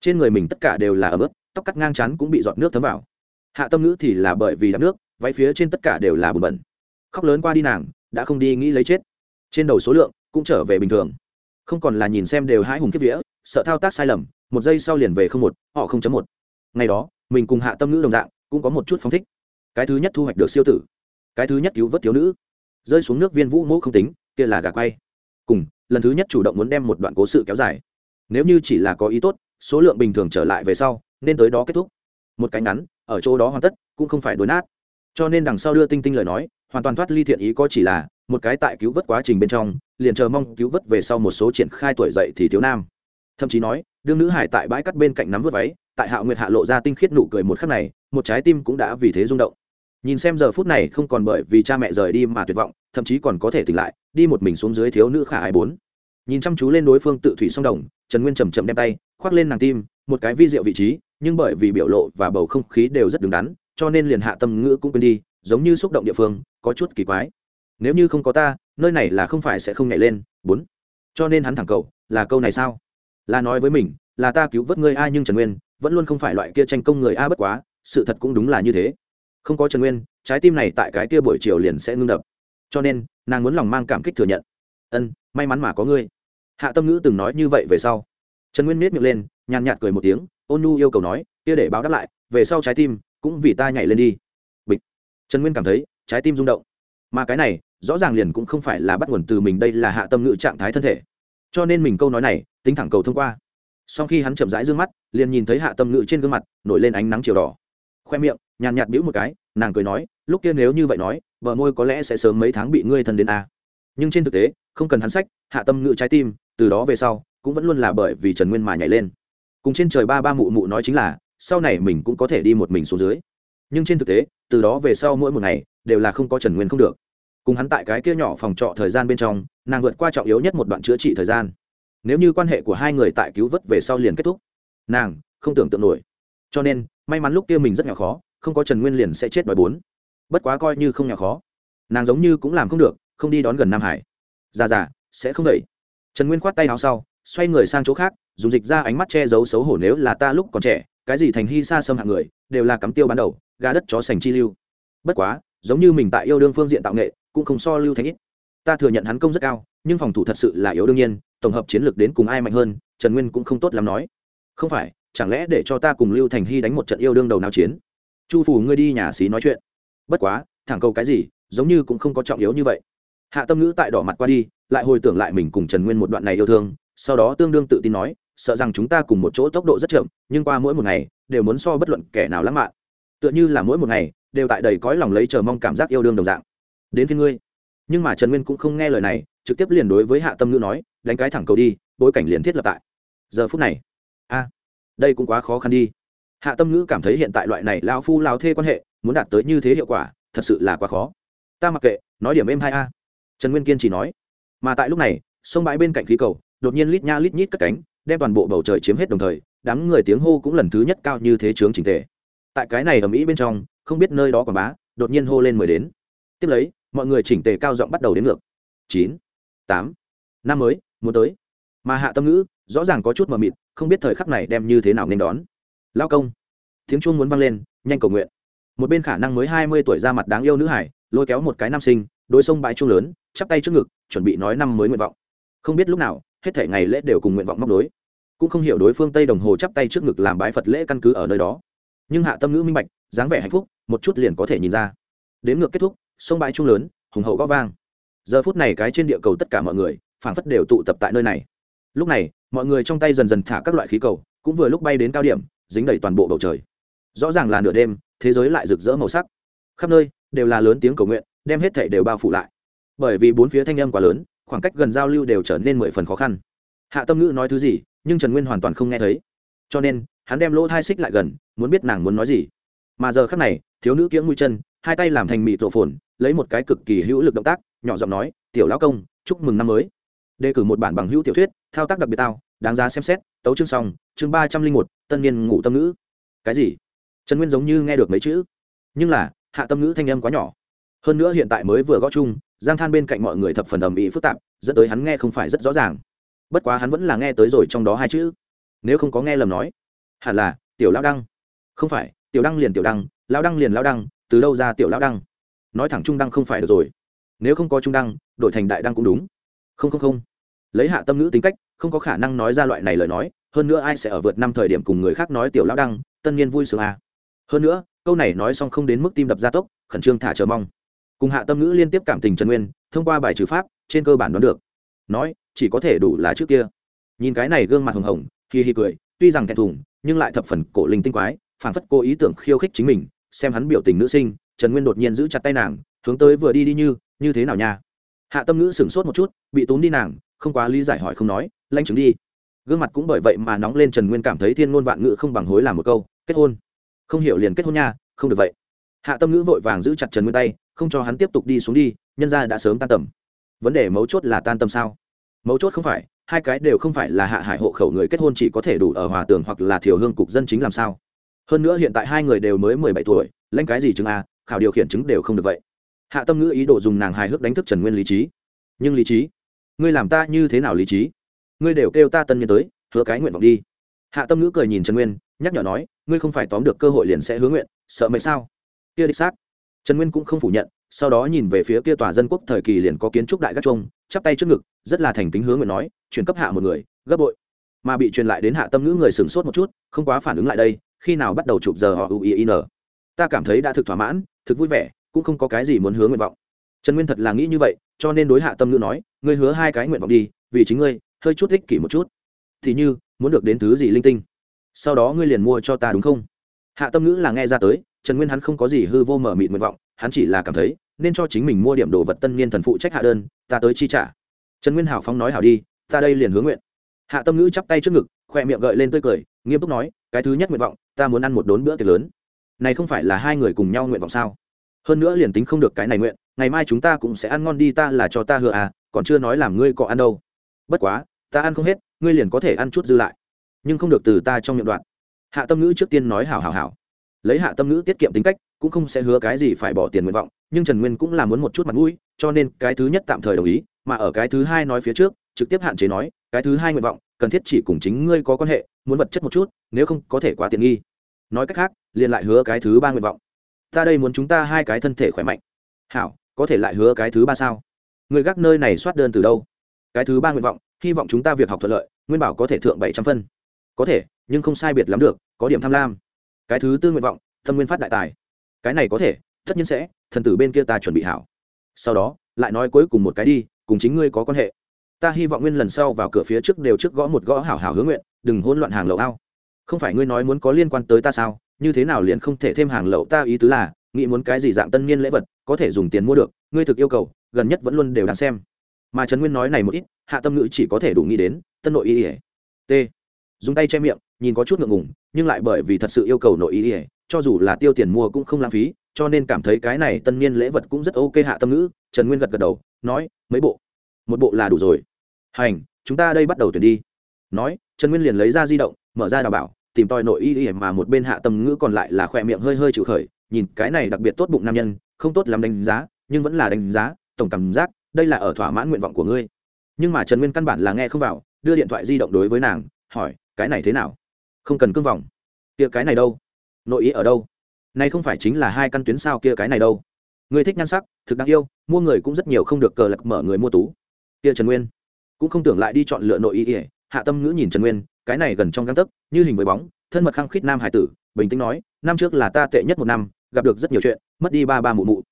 Trên người mình tất cả đều là ấm ướt, tóc cắt ngang chắn cũng bị giọt nước thấm vào. Hạ tâm ngữ thì là bởi vì đắp nước, váy phía trên tất cả đều là bùn bẩn. Khóc lớn qua đi nàng, đã không đi nghĩ lấy chết. Trên đầu số lượng cũng trở về bình thường. Không còn là nhìn xem đều hai hùng kiếp vía, sợ thao tác sai lầm một giây sau liền về không một, họ không chấm một. Ngày đó, mình cùng hạ tâm ngữ đồng dạng, cũng có một chút phóng thích. Cái thứ nhất thu hoạch được siêu tử, cái thứ nhất cứu vớt thiếu nữ, rơi xuống nước viên vũ mỗ không tính, kia là gà quay. Cùng, lần thứ nhất chủ động muốn đem một đoạn cố sự kéo dài. Nếu như chỉ là có ý tốt, số lượng bình thường trở lại về sau, nên tới đó kết thúc. Một cái ngắn, ở chỗ đó hoàn tất, cũng không phải đối nát. Cho nên đằng sau đưa tinh tinh lời nói, hoàn toàn thoát ly thiện ý có chỉ là, một cái tại cứu vớt quá trình bên trong, liền chờ mong cứu vớt về sau một số triển khai tuổi dậy thì thiếu nam. Thậm chí nói đương nữ hải tại bãi cắt bên cạnh nắm vớt váy, tại hạ nguyệt hạ lộ ra tinh khiết nụ cười một khắc này, một trái tim cũng đã vì thế rung động. Nhìn xem giờ phút này không còn bởi vì cha mẹ rời đi mà tuyệt vọng, thậm chí còn có thể tỉnh lại, đi một mình xuống dưới thiếu nữ khả ai bốn. Nhìn chăm chú lên đối phương tự thủy song đồng, trần nguyên chầm chậm đem tay, khoác lên nàng tim, một cái vi diệu vị trí, nhưng bởi vì biểu lộ và bầu không khí đều rất đứng đắn, cho nên liền hạ tâm ngữ cũng quên đi, giống như xúc động địa phương, có chút kỳ quái. Nếu như không có ta, nơi này là không phải sẽ không nhảy lên, bốn. Cho nên hắn thẳng cầu, là câu này sao? Là nói với mình, là ta cứu vớt ngươi a nhưng trần nguyên, vẫn luôn không phải loại kia tranh công người a bất quá, sự thật cũng đúng là như thế. Không có trần nguyên, trái tim này tại cái kia buổi chiều liền sẽ ngưng đập. Cho nên, nàng muốn lòng mang cảm kích thừa nhận. Ân, may mắn mà có ngươi. Hạ tâm ngữ từng nói như vậy về sau. Trần nguyên miết miệng lên, nhàn nhạt cười một tiếng, ôn nu yêu cầu nói, kia để báo đáp lại, về sau trái tim cũng vì ta nhảy lên đi. Bịch. Trần nguyên cảm thấy, trái tim rung động. Mà cái này, rõ ràng liền cũng không phải là bắt nguồn từ mình, đây là hạ tâm ngữ trạng thái thân thể cho nên mình câu nói này, tính thẳng cầu thông qua. Sau khi hắn chậm rãi d ư ơ n g mắt, liền nhìn thấy hạ tâm Ngự trên gương mặt, nổi lên ánh nắng chiều đỏ. Khoe miệng, nhàn nhạt bĩu một cái, nàng cười nói, lúc kia nếu như vậy nói vợ môi có lẽ sẽ sớm mấy tháng bị ngươi thân đến a. Nhưng trên thực tế, không cần hắn sách, hạ tâm Ngự trái tim, từ đó về sau, cũng vẫn luôn là bởi vì trần nguyên mà nhảy lên. Cùng trên trời ba ba mụ mụ nói chính là, sau này mình cũng có thể đi một mình xuống dưới. Nhưng trên thực tế, từ đó về sau mỗi một ngày, đều là không có trần nguyên không được. Cùng hắn tại cái kia nhỏ phòng trọ thời gian bên trong nàng vượt qua trọng yếu nhất một đoạn chữa trị thời gian. Nếu như quan hệ của hai người tại cứu vớt về sau liền kết thúc, nàng không tưởng tượng nổi. Cho nên, may mắn lúc kia mình rất nhỏ khó, không có trần nguyên liền sẽ chết đói bốn. Bất quá coi như không nhỏ khó, nàng giống như cũng làm không được, không đi đón gần nam hải. Già già, sẽ không đẩy trần nguyên khoát tay áo sau, xoay người sang chỗ khác, dùng dịch ra ánh mắt che giấu xấu hổ nếu là ta lúc còn trẻ, cái gì thành hy xa xâm hạng người, đều là cắm tiêu ban đầu, gà đất chó sành chi lưu. Bất quá, giống như mình tại yêu đương phương diện tạo nghệ, cũng không so lưu thành ít ta thừa nhận hắn công rất cao, nhưng phòng thủ thật sự là yếu đương nhiên, tổng hợp chiến lược đến cùng ai mạnh hơn, trần nguyên cũng không tốt lắm nói. Không phải, chẳng lẽ để cho ta cùng lưu thành hy đánh một trận yêu đương đầu nào chiến? Chu phủ ngươi đi nhà xí nói chuyện. Bất quá, thẳng cầu cái gì, giống như cũng không có trọng yếu như vậy. Hạ tâm ngữ tại đỏ mặt qua đi, lại hồi tưởng lại mình cùng trần nguyên một đoạn này yêu thương, sau đó tương đương tự tin nói, sợ rằng chúng ta cùng một chỗ tốc độ rất chậm, nhưng qua mỗi một ngày, đều muốn so bất luận kẻ nào lãng mạn. Tựa như là mỗi một ngày, đều tại đầy cõi lòng lấy chờ mong cảm giác yêu đương đồng dạng. Đến phía ngươi nhưng mà trần nguyên cũng không nghe lời này, trực tiếp liền đối với hạ tâm ngữ nói, đánh cái thẳng cầu đi, bối cảnh liền thiết lập tại giờ phút này. A, đây cũng quá khó khăn đi. Hạ tâm ngữ cảm thấy hiện tại loại này lao phu lao thê quan hệ, muốn đạt tới như thế hiệu quả, thật sự là quá khó. Ta mặc kệ, nói điểm êm hai a. Trần nguyên kiên chỉ nói. Mà tại lúc này, sông bãi bên cạnh khí cầu, đột nhiên lít nha lít nhít cất cánh, đem toàn bộ bầu trời chiếm hết đồng thời, đám người tiếng hô cũng lần thứ nhất cao như thế chướng trình tề. Tại cái này ở mỹ bên trong, không biết nơi đó quảng bá, đột nhiên hô lên mười đến. Tiếp lấy mọi người chỉnh tề cao giọng bắt đầu đến ngược. Chín, tám, năm mới, muốn tới. Mà hạ tâm ngữ, rõ ràng có chút mờ mịt, không biết thời khắc này đem như thế nào nên đón. Lao công, tiếng chuông muốn vang lên, nhanh cầu nguyện. Một bên khả năng mới hai mươi tuổi ra mặt đáng yêu nữ hải, lôi kéo một cái nam sinh, đối sông bãi chuông lớn, chắp tay trước ngực, chuẩn bị nói năm mới nguyện vọng. Không biết lúc nào, hết thể ngày lễ đều cùng nguyện vọng móc đối cũng không hiểu đối phương tây đồng hồ chắp tay trước ngực làm bái phật lễ căn cứ ở nơi đó. Nhưng hạ tâm ngữ minh bạch, dáng vẻ hạnh phúc, một chút liền có thể nhìn ra. Đến ngược kết thúc sông bãi trung lớn, hùng hậu gó vang. Giờ phút này cái trên địa cầu tất cả mọi người, phảng phất đều tụ tập tại nơi này. Lúc này, mọi người trong tay dần dần thả các loại khí cầu, cũng vừa lúc bay đến cao điểm, dính đầy toàn bộ bầu trời. Rõ ràng là nửa đêm, thế giới lại rực rỡ màu sắc. Khắp nơi, đều là lớn tiếng cầu nguyện, đem hết thể đều bao phủ lại. Bởi vì bốn phía thanh âm quá lớn, khoảng cách gần giao lưu đều trở nên mười phần khó khăn. Hạ tâm ngữ nói thứ gì, nhưng trần nguyên hoàn toàn không nghe thấy. Cho nên, hắn đem lỗ thai xích lại gần, muốn biết nàng muốn nói gì. Mà giờ khắc này, thiếu nữ kiễng mũi chân, hai tay làm thành mị rộ phồn lấy một cái cực kỳ hữu lực động tác, nhỏ giọng nói, tiểu lão công, chúc mừng năm mới. Đề cử một bản bằng hữu tiểu thuyết, thao tác đặc biệt tao, đáng giá xem xét, tấu chương xong, chương ba trăm linh một, tân niên ngủ tâm ngữ. Cái gì? Trần nguyên giống như nghe được mấy chữ. Nhưng là, hạ tâm ngữ thanh âm quá nhỏ. Hơn nữa hiện tại mới vừa gõ chung, giang than bên cạnh mọi người thập phần ầm ĩ phức tạp, dẫn tới hắn nghe không phải rất rõ ràng. Bất quá hắn vẫn là nghe tới rồi trong đó hai chữ. Nếu không có nghe lầm nói, hẳn là, tiểu lao đăng. Không phải, tiểu đăng liền tiểu đăng lao đăng liền lao đăng, từ đâu ra tiểu lao đăng? Nói thẳng trung đăng không phải được rồi. Nếu không có trung đăng, đổi thành đại đăng cũng đúng. Không không không. Lấy hạ tâm Nữ tính cách, không có khả năng nói ra loại này lời nói, hơn nữa ai sẽ ở vượt năm thời điểm cùng người khác nói tiểu Lão đăng, tân nhiên vui sướng à. hơn nữa, câu này nói xong không đến mức tim đập gia tốc, khẩn trương thả chờ mong. Cùng hạ tâm ngữ liên tiếp cảm tình trần nguyên, thông qua bài trừ pháp, trên cơ bản đoán được. Nói, chỉ có thể đủ là trước kia. Nhìn cái này gương mặt hồng hồng, hi hi cười, tuy rằng thẹn thùng, nhưng lại thập phần cổ linh tinh quái, phảng phất cô ý tưởng khiêu khích chính mình, xem hắn biểu tình nữ sinh trần nguyên đột nhiên giữ chặt tay nàng, hướng tới vừa đi đi như như thế nào nha? Hạ tâm ngữ sửng sốt một chút, bị tốn đi nàng, không quá lý giải hỏi không nói, lanh chứng đi. Gương mặt cũng bởi vậy mà nóng lên, trần nguyên cảm thấy thiên ngôn vạn ngữ không bằng hối làm một câu, kết hôn. Không hiểu liền kết hôn nha, không được vậy. Hạ tâm ngữ vội vàng giữ chặt trần nguyên tay, không cho hắn tiếp tục đi xuống đi, nhân ra đã sớm tan tầm. Vấn đề mấu chốt là tan tâm sao? Mấu chốt không phải, hai cái đều không phải là hạ hải hộ khẩu người kết hôn chỉ có thể đủ ở hòa tường hoặc là thiểu hương cục dân chính làm sao? Hơn nữa hiện tại hai người đều mới mười bảy tuổi lãnh cái gì chừng a? Khảo điều khiển chứng đều không được vậy. Hạ tâm ngữ ý đồ dùng nàng hài hước đánh thức trần nguyên lý trí. Nhưng lý trí, ngươi làm ta như thế nào lý trí? Ngươi đều kêu ta tân nhân tới, hứa cái nguyện vọng đi. Hạ tâm ngữ cười nhìn trần nguyên, nhắc nhở nói, ngươi không phải tóm được cơ hội liền sẽ hứa nguyện, sợ mệt sao? Kia đích xác. Trần nguyên cũng không phủ nhận, sau đó nhìn về phía kia tòa dân quốc thời kỳ liền có kiến trúc đại các trung chắp tay trước ngực, rất là thành kính hướng nguyện nói, chuyển cấp hạ một người, gấp bội. Mà bị truyền lại đến hạ tâm ngữ người sửng sốt một chút, không quá phản ứng lại đây, khi nào bắt đầu chụp giờ họ uin ta cảm thấy đã thực thỏa mãn thực vui vẻ, cũng không có cái gì muốn hứa nguyện vọng. Trần nguyên thật là nghĩ như vậy, cho nên đối hạ tâm ngữ nói, ngươi hứa hai cái nguyện vọng đi, vì chính ngươi, hơi chút thích kỷ một chút. Thì như, muốn được đến thứ gì linh tinh, sau đó ngươi liền mua cho ta đúng không? Hạ tâm ngữ là nghe ra tới, trần nguyên hắn không có gì hư vô mở mịt nguyện vọng, hắn chỉ là cảm thấy, nên cho chính mình mua điểm đồ vật tân niên thần phụ trách hạ đơn, ta tới chi trả. Trần nguyên hảo phóng nói hảo đi, ta đây liền hướng nguyện. Hạ tâm ngữ chắp tay trước ngực, khoe miệng gợi lên tươi cười, nghiêm túc nói, cái thứ nhất nguyện vọng, ta muốn ăn một đốn bữa tiệc lớn này không phải là hai người cùng nhau nguyện vọng sao? Hơn nữa liền tính không được cái này nguyện, ngày mai chúng ta cũng sẽ ăn ngon đi, ta là cho ta hựa à còn chưa nói làm ngươi có ăn đâu. Bất quá, ta ăn không hết, ngươi liền có thể ăn chút dư lại. Nhưng không được từ ta trong miệng đoạn. Hạ tâm ngữ trước tiên nói hảo hảo hảo. Lấy hạ tâm ngữ tiết kiệm tính cách, cũng không sẽ hứa cái gì phải bỏ tiền nguyện vọng, nhưng trần nguyên cũng là muốn một chút mặt mũi, cho nên cái thứ nhất tạm thời đồng ý, mà ở cái thứ hai nói phía trước, trực tiếp hạn chế nói, cái thứ hai nguyện vọng, cần thiết chỉ cùng chính ngươi có quan hệ, muốn vật chất một chút, nếu không có thể quá tiện nghi nói cách khác, liền lại hứa cái thứ ba nguyện vọng. Ta đây muốn chúng ta hai cái thân thể khỏe mạnh. Hảo, có thể lại hứa cái thứ ba sao? Người gác nơi này soát đơn từ đâu? Cái thứ ba nguyện vọng, hy vọng chúng ta việc học thuận lợi, nguyên bảo có thể thượng bảy trăm phân. Có thể, nhưng không sai biệt lắm được, có điểm tham lam. Cái thứ tư nguyện vọng tâm nguyên phát đại tài. Cái này có thể, tất nhiên sẽ, thần tử bên kia ta chuẩn bị hảo. Sau đó, lại nói cuối cùng một cái đi, cùng chính ngươi có quan hệ. Ta hy vọng nguyên lần sau vào cửa phía trước đều trước gõ một gõ hảo hảo hướng nguyện, đừng hôn loạn hàng lậu ao không phải ngươi nói muốn có liên quan tới ta sao? Như thế nào liền không thể thêm hàng lậu ta ý tứ là, nghĩ muốn cái gì dạng tân niên lễ vật, có thể dùng tiền mua được, ngươi thực yêu cầu, gần nhất vẫn luôn đều đáng xem. Mà trần nguyên nói này một ít, hạ tâm ngữ chỉ có thể đủ nghĩ đến, tân nội y ỉa t. Dùng tay che miệng, nhìn có chút ngượng ngùng, nhưng lại bởi vì thật sự yêu cầu nội y ỉa cho dù là tiêu tiền mua cũng không lãng phí, cho nên cảm thấy cái này tân niên lễ vật cũng rất ok hạ tâm ngữ, trần nguyên gật gật đầu, nói, mấy bộ? Một bộ là đủ rồi. Hành, chúng ta đây bắt đầu tuyển đi. Nói, trần nguyên liền lấy ra di động mở ra đào bảo, tìm tòi nội y y mà một bên hạ tâm ngữ còn lại là khỏe miệng hơi hơi chịu khởi, nhìn cái này đặc biệt tốt bụng nam nhân, không tốt lắm đánh giá, nhưng vẫn là đánh giá, tổng cảm giác, đây là ở thỏa mãn nguyện vọng của ngươi. Nhưng mà trần nguyên căn bản là nghe không vào, đưa điện thoại di động đối với nàng, hỏi, cái này thế nào? Không cần cương vòng kia cái này đâu? Nội ý ở đâu? Này không phải chính là hai căn tuyến sao kia cái này đâu? Người thích nhan sắc, thực đáng yêu, mua người cũng rất nhiều không được cờ lạc mở người mua tú. Kia trần nguyên. Cũng không tưởng lại đi chọn lựa nội ý ỉa hạ tâm ngữ nhìn trần nguyên cái này gần trong găng tấc, như hình với bóng, thân mật khăng khít nam hải tử, bình tĩnh nói, năm trước là ta tệ nhất một năm, gặp được rất nhiều chuyện, mất đi ba ba mụ mụ.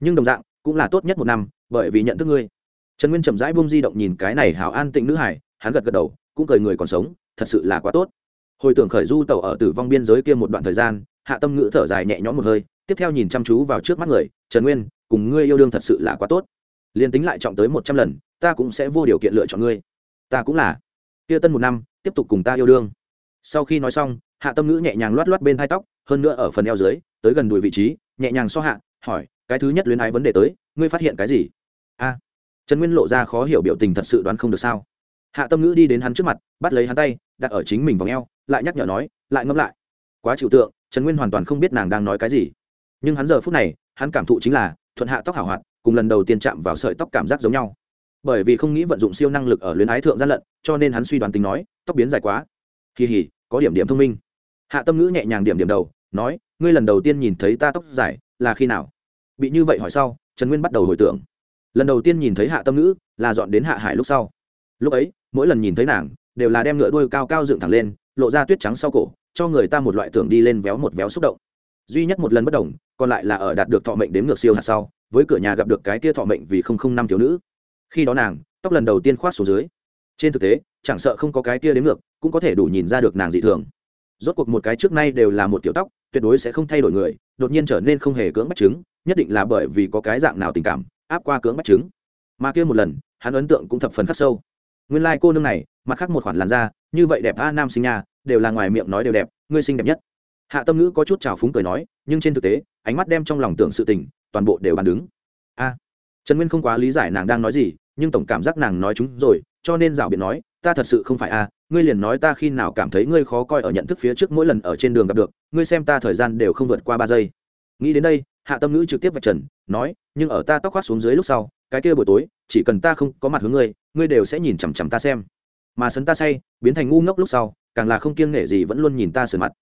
Nhưng đồng dạng, cũng là tốt nhất một năm, bởi vì nhận thức ngươi. Trần nguyên chậm rãi bung di động nhìn cái này hảo an tịnh nữ hải, hắn gật gật đầu, cũng cười người còn sống, thật sự là quá tốt. Hồi tưởng khởi du tàu ở tử vong biên giới kia một đoạn thời gian, hạ tâm ngữ thở dài nhẹ nhõm một hơi, tiếp theo nhìn chăm chú vào trước mắt người, trần nguyên, cùng ngươi yêu đương thật sự là quá tốt. Liền tính lại trọng tới một trăm lần, ta cũng sẽ vô điều kiện lựa chọn ngươi. Ta cũng là kia tân một năm, tiếp tục cùng ta yêu đương. Sau khi nói xong, hạ tâm ngữ nhẹ nhàng loát loát bên hai tóc, hơn nữa ở phần eo dưới, tới gần đùi vị trí, nhẹ nhàng so hạ, hỏi, cái thứ nhất luyến ái vấn đề tới, ngươi phát hiện cái gì? A. Trần nguyên lộ ra khó hiểu biểu tình thật sự đoán không được sao. Hạ tâm ngữ đi đến hắn trước mặt, bắt lấy hắn tay, đặt ở chính mình vòng eo, lại nhắc nhở nói, lại ngẫm lại. Quá chịu tượng, trần nguyên hoàn toàn không biết nàng đang nói cái gì. Nhưng hắn giờ phút này, hắn cảm thụ chính là, thuận hạ tóc hảo hoạt, cùng lần đầu tiên chạm vào sợi tóc cảm giác giống nhau bởi vì không nghĩ vận dụng siêu năng lực ở luyến ái thượng gian lận, cho nên hắn suy đoán tính nói, tóc biến dài quá. Kỳ hỉ có điểm điểm thông minh. Hạ tâm ngữ nhẹ nhàng điểm điểm đầu, nói, ngươi lần đầu tiên nhìn thấy ta tóc dài, là khi nào? Bị như vậy hỏi sau, trần nguyên bắt đầu hồi tưởng. Lần đầu tiên nhìn thấy hạ tâm ngữ, là dọn đến hạ hải lúc sau. Lúc ấy, mỗi lần nhìn thấy nàng, đều là đem ngựa đuôi cao cao dựng thẳng lên, lộ ra tuyết trắng sau cổ, cho người ta một loại tưởng đi lên véo một véo xúc động. Duy nhất một lần bất đồng, còn lại là ở đạt được thọ mệnh đến ngược siêu hạt sau, với cửa nhà gặp được cái tia thọ mệnh vì không không năm thiếu nữ khi đó nàng, tóc lần đầu tiên khoát xuống dưới. Trên thực tế, chẳng sợ không có cái kia đến ngược, cũng có thể đủ nhìn ra được nàng dị thường. Rốt cuộc một cái trước nay đều là một kiểu tóc, tuyệt đối sẽ không thay đổi người, đột nhiên trở nên không hề cưỡng bắt chứng, nhất định là bởi vì có cái dạng nào tình cảm, áp qua cưỡng bắt chứng. Mà kia một lần, hắn ấn tượng cũng thập phần khắc sâu. Nguyên lai、like、cô nương này, mặt khác một khoản làn da, như vậy đẹp a, nam sinh nhà đều là ngoài miệng nói đều đẹp, ngươi xinh đẹp nhất. Hạ tâm ngữ có chút trào phúng cười nói, nhưng trên thực tế, ánh mắt đem trong lòng tưởng sự tình, toàn bộ đều bàn đứng trần nguyên không quá lý giải nàng đang nói gì, nhưng tổng cảm giác nàng nói chúng rồi, cho nên rảo biện nói, ta thật sự không phải a ngươi liền nói ta khi nào cảm thấy ngươi khó coi ở nhận thức phía trước mỗi lần ở trên đường gặp được, ngươi xem ta thời gian đều không vượt qua ba giây. Nghĩ đến đây, hạ tâm ngữ trực tiếp vạch trần, nói, nhưng ở ta tóc khoác xuống dưới lúc sau, cái kia buổi tối, chỉ cần ta không có mặt hướng ngươi ngươi đều sẽ nhìn chằm chằm ta xem. Mà sấn ta say, biến thành ngu ngốc lúc sau, càng là không kiêng nể gì vẫn luôn nhìn ta sửa mặt.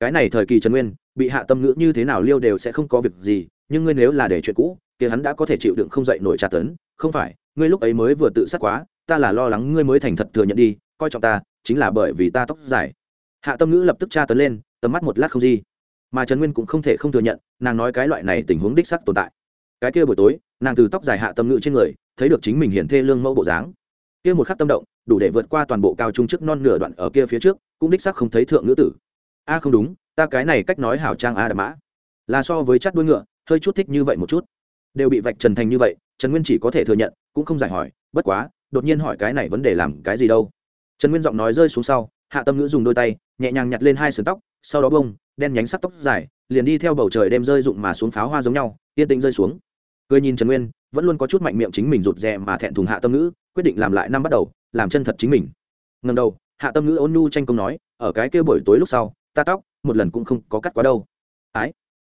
Cái này thời kỳ trần nguyên, bị hạ tâm ngữ như thế nào liêu đều sẽ không có việc gì nhưng ngươi nếu là để chuyện cũ thì hắn đã có thể chịu đựng không dậy nổi tra tấn. Không phải, ngươi lúc ấy mới vừa tự sát quá, ta là lo lắng ngươi mới thành thật thừa nhận đi, coi trọng ta, chính là bởi vì ta tóc dài. Hạ tâm ngữ lập tức tra tấn lên, tầm mắt một lát không gì mà trần nguyên cũng không thể không thừa nhận, nàng nói cái loại này tình huống đích sắc tồn tại. Cái kia buổi tối, nàng từ tóc dài hạ tâm ngữ trên người, thấy được chính mình hiển thê lương mẫu bộ dáng. Kia một khắc tâm động, đủ để vượt qua toàn bộ cao trung chức non nửa đoạn ở kia phía trước, cũng đích sắc không thấy thượng nữ tử. A, không đúng, ta cái này cách nói hảo trang a đà mã. Là so với chắt đuôi ngựa hơi chút thích như vậy một chút. Đều bị vạch trần thành như vậy, trần nguyên chỉ có thể thừa nhận, cũng không giải hỏi, bất quá, đột nhiên hỏi cái này vấn đề làm cái gì đâu. Trần nguyên giọng nói rơi xuống sau, hạ tâm ngữ dùng đôi tay, nhẹ nhàng nhặt lên hai sườn tóc, sau đó bông, đen nhánh sắc tóc dài, liền đi theo bầu trời đem rơi rụng mà xuống pháo hoa giống nhau, yên tĩnh rơi xuống. Cười nhìn trần nguyên, vẫn luôn có chút mạnh miệng chính mình rụt rè mà thẹn thùng hạ tâm ngữ, quyết định làm lại năm bắt đầu, làm chân thật chính mình. Ngần đầu, hạ tâm ngữ ôn nhu tranh công nói, ở cái kia buổi tối lúc sau, ta tóc, một lần cũng không có cắt quá đâu. Ái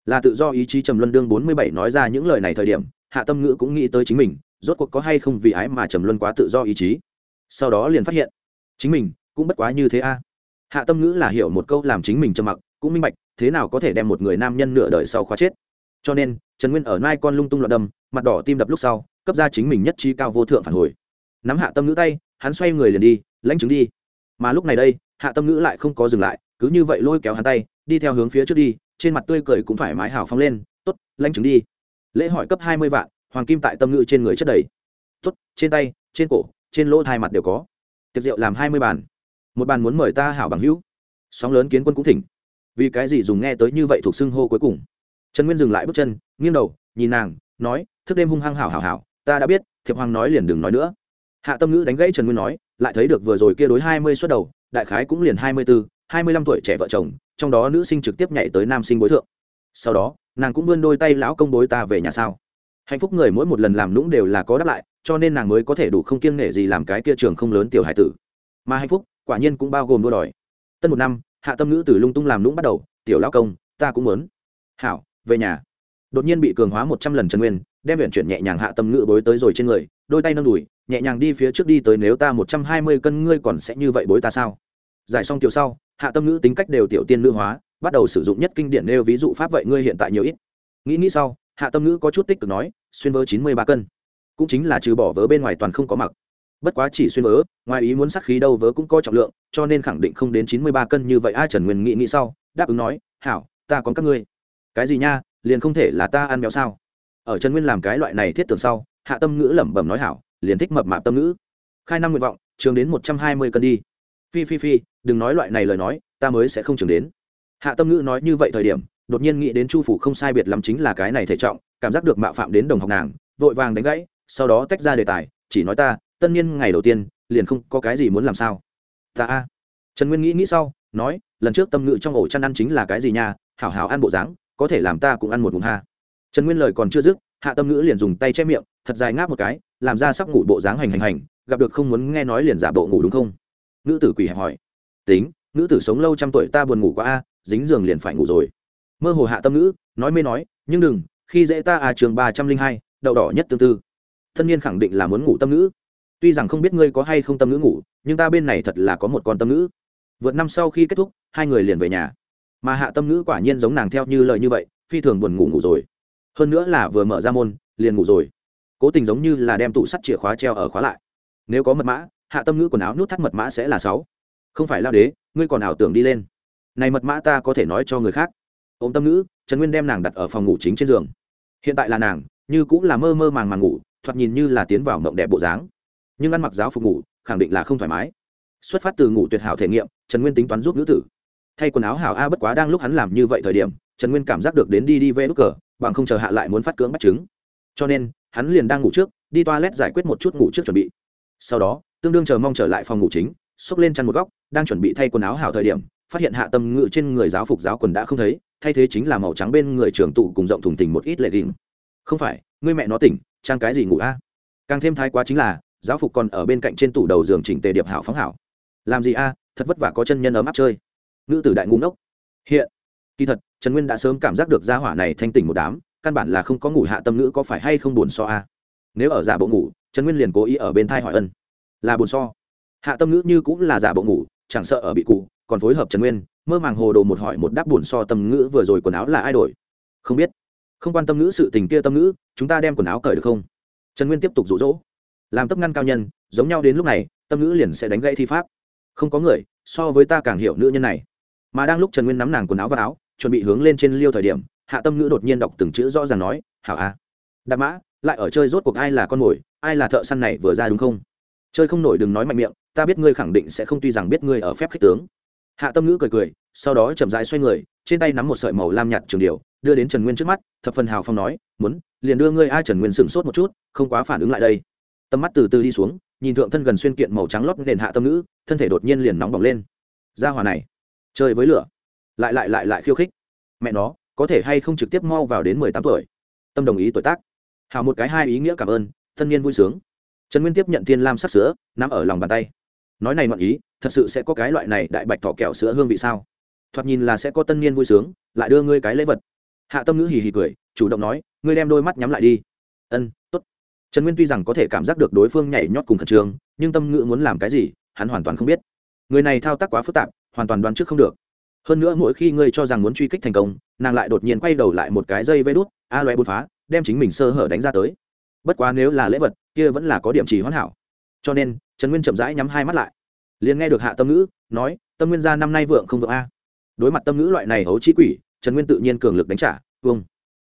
là tự do ý chí trầm luân đương bốn mươi bảy nói ra những lời này thời điểm, hạ tâm ngữ cũng nghĩ tới chính mình, rốt cuộc có hay không vì ái mà trầm luân quá tự do ý chí. Sau đó liền phát hiện, chính mình cũng bất quá như thế a. Hạ tâm ngữ là hiểu một câu làm chính mình trầm mặc, cũng minh bạch, thế nào có thể đem một người nam nhân nửa đời sau khóa chết. Cho nên, trần nguyên ở nai con lung tung loạn đâm, mặt đỏ tim đập lúc sau, cấp ra chính mình nhất trí cao vô thượng phản hồi. Nắm hạ tâm ngữ tay, hắn xoay người liền đi, lãnh chứng đi. Mà lúc này đây, hạ tâm ngữ lại không có dừng lại, cứ như vậy lôi kéo hắn tay, đi theo hướng phía trước đi trên mặt tươi cười cũng thoải mái hào phóng lên t ố t lãnh chứng đi. Lễ hỏi cấp hai mươi vạn, hoàng kim tại tâm ngữ trên người chất đầy. T ố t trên tay, trên cổ, trên lỗ hai mặt đều có. Tiệc rượu làm hai mươi bàn. Một bàn muốn mời ta hảo bằng hữu. Sóng lớn kiến quân cũng thỉnh. Vì cái gì dùng nghe tới như vậy thuộc xưng hô cuối cùng? Trần nguyên dừng lại bước chân, nghiêng đầu, nhìn nàng, nói, thức đêm hung hăng hảo hảo hảo, ta đã biết, thiệp hoàng nói liền đừng nói nữa. Hạ tâm ngữ đánh gãy trần nguyên nói, lại thấy được vừa rồi kia đối hai mươi suất đầu, đại khái cũng liền hai mươi bốn hai mươi lăm tuổi trẻ vợ chồng, trong đó nữ sinh trực tiếp nhảy tới nam sinh bối thượng. Sau đó, nàng cũng vươn đôi tay lão công bối ta về nhà sao. Hạnh phúc người mỗi một lần làm lũng đều là có đáp lại, cho nên nàng mới có thể đủ không kiêng nể gì làm cái kia trường không lớn tiểu hải tử. Mà hạnh phúc, quả nhiên cũng bao gồm đua đòi. Tân một năm, hạ tâm nữ từ lung tung làm lũng bắt đầu, tiểu lão công, ta cũng muốn. Hảo, về nhà. Đột nhiên bị cường hóa một trăm lần trần nguyên, đem viện chuyển nhẹ nhàng hạ tâm ngữ bối tới rồi trên người, đôi tay nâng đùi, nhẹ nhàng đi phía trước đi tới, nếu ta một trăm hai mươi cân, ngươi còn sẽ như vậy bối ta sao? Giải xong tiểu sau hạ tâm ngữ tính cách đều tiểu tiên nữ hóa, bắt đầu sử dụng nhất kinh điển nêu ví dụ pháp vậy ngươi hiện tại nhiều ít. Nghĩ nghĩ sau, hạ tâm ngữ có chút tích cực nói, xuyên vớ chín mươi ba cân. Cũng chính là trừ bỏ vớ bên ngoài toàn không có mặc. Bất quá chỉ xuyên vớ, ngoài ý muốn sắc khí đâu vớ cũng có trọng lượng, cho nên khẳng định không đến chín mươi ba cân như vậy. Ai trần nguyên nghĩ nghĩ sau, đáp ứng nói, hảo, ta còn các ngươi. Cái gì nha? Liền không thể là ta ăn béo sao? Ở trần nguyên làm cái loại này thiết tưởng sau, hạ tâm ngữ lẩm bẩm nói, hảo, liền thích mập mạp tâm ngữ. Khai năm nguyện vọng, trường đến một trăm hai mươi cân đi phi phi phi, đừng nói loại này lời nói, ta mới sẽ không chừng đến. Hạ tâm ngữ nói như vậy thời điểm, đột nhiên nghĩ đến chu phủ không sai biệt lắm chính là cái này thể trọng, cảm giác được mạo phạm đến đồng học nàng, vội vàng đánh gãy, sau đó tách ra đề tài, chỉ nói ta, tân niên ngày đầu tiên, liền không có cái gì muốn làm sao? Ta a. Trần nguyên nghĩ nghĩ sau, nói, lần trước tâm ngữ trong ổ chăn ăn chính là cái gì nha, hảo hảo ăn bộ dáng, có thể làm ta cũng ăn một vùng ha. Trần nguyên lời còn chưa dứt, hạ tâm ngữ liền dùng tay che miệng, thật dài ngáp một cái, làm ra sắp ngủ bộ dáng hành hành hành, gặp được không muốn nghe nói liền giả bộ ngủ đúng không? Nữ tử quỷ hẹp hỏi tính nữ tử sống lâu trăm tuổi ta buồn ngủ quá a dính giường liền phải ngủ rồi. Mơ hồ hạ tâm nữ, nói mê nói nhưng đừng khi dễ ta à trường ba trăm linh hai đậu đỏ nhất tương tư. Thân nhiên khẳng định là muốn ngủ tâm nữ, tuy rằng không biết ngươi có hay không tâm nữ ngủ nhưng ta bên này thật là có một con tâm nữ. vượt năm sau khi kết thúc hai người liền về nhà. Mà hạ tâm nữ quả nhiên giống nàng theo như lời như vậy phi thường buồn ngủ ngủ rồi. Hơn nữa là vừa mở ra môn liền ngủ rồi. Cố tình giống như là đem tủ sắt chìa khóa treo ở khóa lại. Nếu có mật mã hạ tâm ngữ quần áo nút thắt mật mã sẽ là sáu. Không phải lao đế, ngươi còn ảo tưởng đi lên. Này mật mã ta có thể nói cho người khác. Ôm tâm ngữ, trần nguyên đem nàng đặt ở phòng ngủ chính trên giường. Hiện tại là nàng, như cũng là mơ mơ màng màng ngủ, thoạt nhìn như là tiến vào mộng đẹp bộ dáng. Nhưng ăn mặc giáo phục ngủ, khẳng định là không thoải mái. Xuất phát từ ngủ tuyệt hảo thể nghiệm, trần nguyên tính toán giúp nữ tử. Thay quần áo hảo a bất quá đang lúc hắn làm như vậy thời điểm, trần nguyên cảm giác được đến đi đi về nút cờ, bằng không chờ hạ lại muốn phát cưỡng bắt chứng. Cho nên, hắn liền đang ngủ trước, đi toilet giải quyết một chút ngủ trước chuẩn bị. Sau đó tương đương chờ mong trở lại phòng ngủ chính, xốc lên chăn một góc, đang chuẩn bị thay quần áo hảo thời điểm, phát hiện hạ tâm ngự trên người giáo phục giáo quần đã không thấy, thay thế chính là màu trắng bên người trường tụ cùng rộng thùng tình một ít lệ đình không phải, ngươi mẹ nó tỉnh, trang cái gì ngủ a? Càng thêm thái quá chính là, giáo phục còn ở bên cạnh trên tủ đầu giường chỉnh tề điệp hảo phóng hảo. Làm gì a, thật vất vả có chân nhân ấm áp chơi. Nữ tử đại ngũ ngốc. Hiện, kỳ thật, trần nguyên đã sớm cảm giác được gia hỏa này thanh tỉnh một đám, căn bản là không có ngủ hạ tâm nữ có phải hay không buồn so a. Nếu ở giả bộ ngủ, trần nguyên liền cố ý ở bên thai hỏi ân là buồn so. Hạ tâm nữ như cũng là giả bộ ngủ, chẳng sợ ở bị cụ còn phối hợp trần nguyên, mơ màng hồ đồ một hỏi một đáp buồn so tâm ngữ vừa rồi quần áo là ai đổi? Không biết. Không quan tâm ngữ sự tình kia tâm ngữ, chúng ta đem quần áo cởi được không? Trần nguyên tiếp tục rụ rỗ làm tấp ngăn cao nhân, giống nhau đến lúc này, tâm ngữ liền sẽ đánh gãy thi pháp. Không có người, so với ta càng hiểu nữ nhân này. Mà đang lúc trần nguyên nắm nàng quần áo và áo, chuẩn bị hướng lên trên liêu thời điểm, hạ tâm ngữ đột nhiên đọc từng chữ rõ ràng nói, hảo a. Đạp mã, lại ở chơi rốt cuộc ai là con mồi, ai là thợ săn này vừa ra đúng không? Chơi không nổi đừng nói mạnh miệng, ta biết ngươi khẳng định sẽ không tuy rằng biết ngươi ở phép khích tướng. Hạ tâm ngữ cười cười, sau đó chậm rãi xoay người, trên tay nắm một sợi màu lam nhạt trường điều đưa đến trần nguyên trước mắt, thập phần hào phong nói, muốn, liền đưa ngươi ai trần nguyên sửng sốt một chút, không quá phản ứng lại đây. Tầm mắt từ từ đi xuống, nhìn thượng thân gần xuyên kiện màu trắng lót nền hạ tâm ngữ, thân thể đột nhiên liền nóng bỏng lên. Ra hòa này, chơi với lửa, lại lại lại lại khiêu khích. Mẹ nó, có thể hay không trực tiếp mau vào đến mười tám tuổi? Tâm đồng ý tuổi tác. Hào một cái hai ý nghĩa cảm ơn, thân niên vui sướng trần nguyên tiếp nhận thiên lam sắc sữa nằm ở lòng bàn tay. Nói này ngoạn ý, thật sự sẽ có cái loại này đại bạch thỏ kẹo sữa hương vị sao? Thoạt nhìn là sẽ có tân niên vui sướng, lại đưa ngươi cái lễ vật. Hạ tâm ngữ hì hì cười, chủ động nói, ngươi đem đôi mắt nhắm lại đi. Ân t ố t trần nguyên tuy rằng có thể cảm giác được đối phương nhảy nhót cùng khẩn trương, nhưng tâm ngữ muốn làm cái gì, hắn hoàn toàn không biết. Người này thao tác quá phức tạp, hoàn toàn đoán trước không được. Hơn nữa mỗi khi ngươi cho rằng muốn truy kích thành công, nàng lại đột nhiên quay đầu lại một cái dây vây đút, a loe bột phá, đem chính mình sơ hở đánh ra tới. Bất quá nếu là lễ vật kia vẫn là có điểm chỉ hoàn hảo. Cho nên, trần nguyên chậm rãi nhắm hai mắt lại. Liền nghe được hạ tâm ngữ nói, tâm nguyên gia năm nay vượng không vượng a? Đối mặt tâm ngữ loại này hấu trí quỷ, trần nguyên tự nhiên cường lực đánh trả vâng.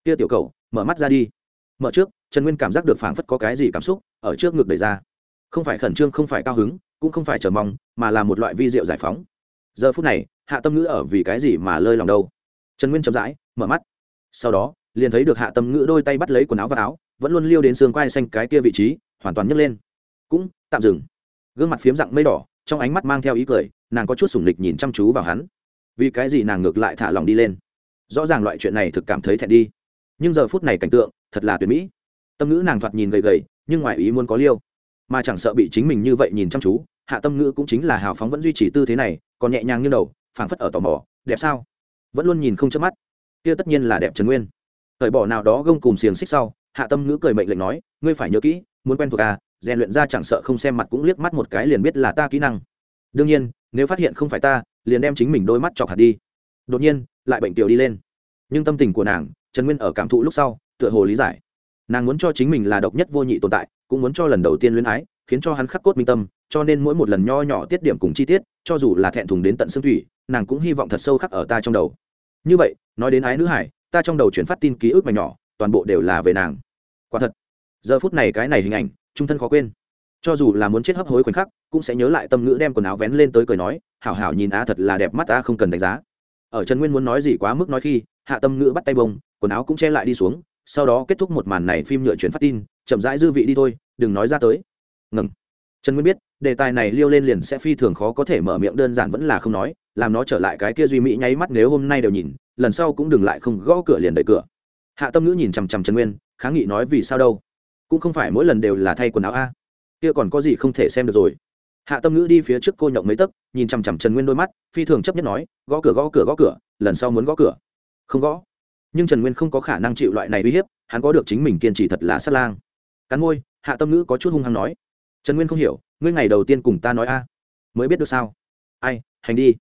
Kia tiểu cầu, mở mắt ra đi. Mở trước, trần nguyên cảm giác được phảng phất có cái gì cảm xúc ở trước ngực đẩy ra. Không phải khẩn trương, không phải cao hứng, cũng không phải chờ mong, mà là một loại vi diệu giải phóng. Giờ phút này, hạ tâm ngữ ở vì cái gì mà lơi lòng đâu? Trần nguyên chậm rãi, mở mắt. Sau đó, liền thấy được hạ tâm ngữ đôi tay bắt lấy quần áo và áo vẫn luôn liêu đến xương quai xanh cái kia vị trí, hoàn toàn nhấc lên. Cũng, tạm dừng. Gương mặt phiếm dạng mây đỏ, trong ánh mắt mang theo ý cười, nàng có chút sủng lịch nhìn chăm chú vào hắn. Vì cái gì nàng ngược lại thả lòng đi lên? Rõ ràng loại chuyện này thực cảm thấy thẹn đi. Nhưng giờ phút này cảnh tượng, thật là tuyệt mỹ. Tâm ngữ nàng thoạt nhìn gầy gầy, nhưng ngoài ý muốn có liêu. Mà chẳng sợ bị chính mình như vậy nhìn chăm chú, hạ tâm ngữ cũng chính là hào phóng vẫn duy trì tư thế này, còn nhẹ nhàng như đầu, phảng phất ở tò mò, đẹp sao? Vẫn luôn nhìn không chớp mắt. Kia tất nhiên là đẹp trần nguyên. Thời bỏ nào đó gông cùng xiềng xích sau hạ tâm ngữ cười mệnh lệnh nói, ngươi phải nhớ kỹ, muốn quen thuộc à rèn luyện ra chẳng sợ không xem mặt cũng liếc mắt một cái liền biết là ta kỹ năng. Đương nhiên, nếu phát hiện không phải ta, liền đem chính mình đôi mắt chọc hạt đi. Đột nhiên, lại bệnh tiểu đi lên. Nhưng tâm tình của nàng, trần nguyên ở cảm thụ lúc sau, tựa hồ lý giải. Nàng muốn cho chính mình là độc nhất vô nhị tồn tại, cũng muốn cho lần đầu tiên luyến ái, khiến cho hắn khắc cốt minh tâm, cho nên mỗi một lần nho nhỏ tiết điểm cùng chi tiết, cho dù là thẹn thùng đến tận xương thủy, nàng cũng hy vọng thật sâu khắc ở ta trong đầu. Như vậy, nói đến ái nữ hải, ta trong đầu chuyển phát tin ký ức mà nhỏ, toàn bộ đều là về nàng quả thật, giờ phút này cái này hình ảnh, trung thân khó quên. Cho dù là muốn chết hấp hối khoảnh khắc, cũng sẽ nhớ lại tâm ngữ đem quần áo vén lên tới cười nói, hảo hảo nhìn á, thật là đẹp mắt ta không cần đánh giá. Ở trần nguyên muốn nói gì quá mức nói khi, hạ tâm ngữ bắt tay bông, quần áo cũng che lại đi xuống, sau đó kết thúc một màn này phim nhựa chuyển phát tin, chậm rãi dư vị đi thôi, đừng nói ra tới. Ngừng. Trần nguyên biết, đề tài này liêu lên liền sẽ phi thường khó có thể mở miệng đơn giản vẫn là không nói, làm nó trở lại cái kia duy mỹ nháy mắt nếu hôm nay đều nhìn, lần sau cũng đừng lại không gõ cửa liền đẩy cửa hạ tâm ngữ nhìn chằm chằm trần nguyên kháng nghị nói vì sao đâu? Cũng không phải mỗi lần đều là thay quần áo a. Kia còn có gì không thể xem được rồi? Hạ tâm ngữ đi phía trước cô nhộng mấy tấc, nhìn chằm chằm trần nguyên đôi mắt, phi thường chấp nhất nói, gõ cửa gõ cửa gõ cửa, lần sau muốn gõ cửa. Không gõ. Nhưng trần nguyên không có khả năng chịu loại này uy hiếp, hắn có được chính mình kiên trì thật là sát lang. Cắn môi, hạ tâm ngữ có chút hung hăng nói, trần nguyên không hiểu, ngươi ngày đầu tiên cùng ta nói a, mới biết được sao? Ai, hành đi.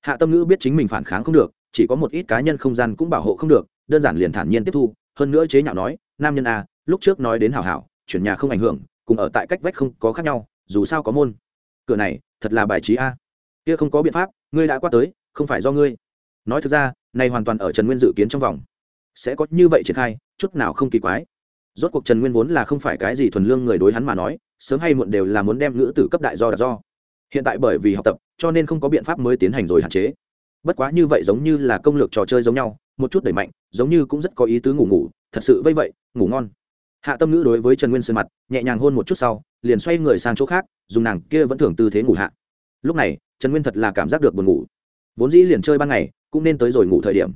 Hạ tâm ngữ biết chính mình phản kháng không được, chỉ có một ít cá nhân không gian cũng bảo hộ không được đơn giản liền thản nhiên tiếp thu, hơn nữa chế nhạo nói, nam nhân a, lúc trước nói đến hảo hảo, chuyển nhà không ảnh hưởng, cùng ở tại cách vách không có khác nhau, dù sao có môn. Cửa này, thật là bài trí a. Kia không có biện pháp, ngươi đã qua tới, không phải do ngươi. Nói thực ra, này hoàn toàn ở trần nguyên dự kiến trong vòng. Sẽ có như vậy triển khai, chút nào không kỳ quái. Rốt cuộc trần nguyên vốn là không phải cái gì thuần lương người đối hắn mà nói, sớm hay muộn đều là muốn đem ngữ tử cấp đại do đặt do. Hiện tại bởi vì học tập, cho nên không có biện pháp mới tiến hành rồi hạn chế. Bất quá như vậy giống như là công lược trò chơi giống nhau một chút đẩy mạnh, giống như cũng rất có ý tứ ngủ ngủ, thật sự vây vậy, ngủ ngon. Hạ tâm ngữ đối với trần nguyên sơn mặt, nhẹ nhàng hôn một chút sau, liền xoay người sang chỗ khác, dùng nàng kia vẫn thường tư thế ngủ hạ. Lúc này, trần nguyên thật là cảm giác được buồn ngủ. Vốn dĩ liền chơi ban ngày, cũng nên tới rồi ngủ thời điểm.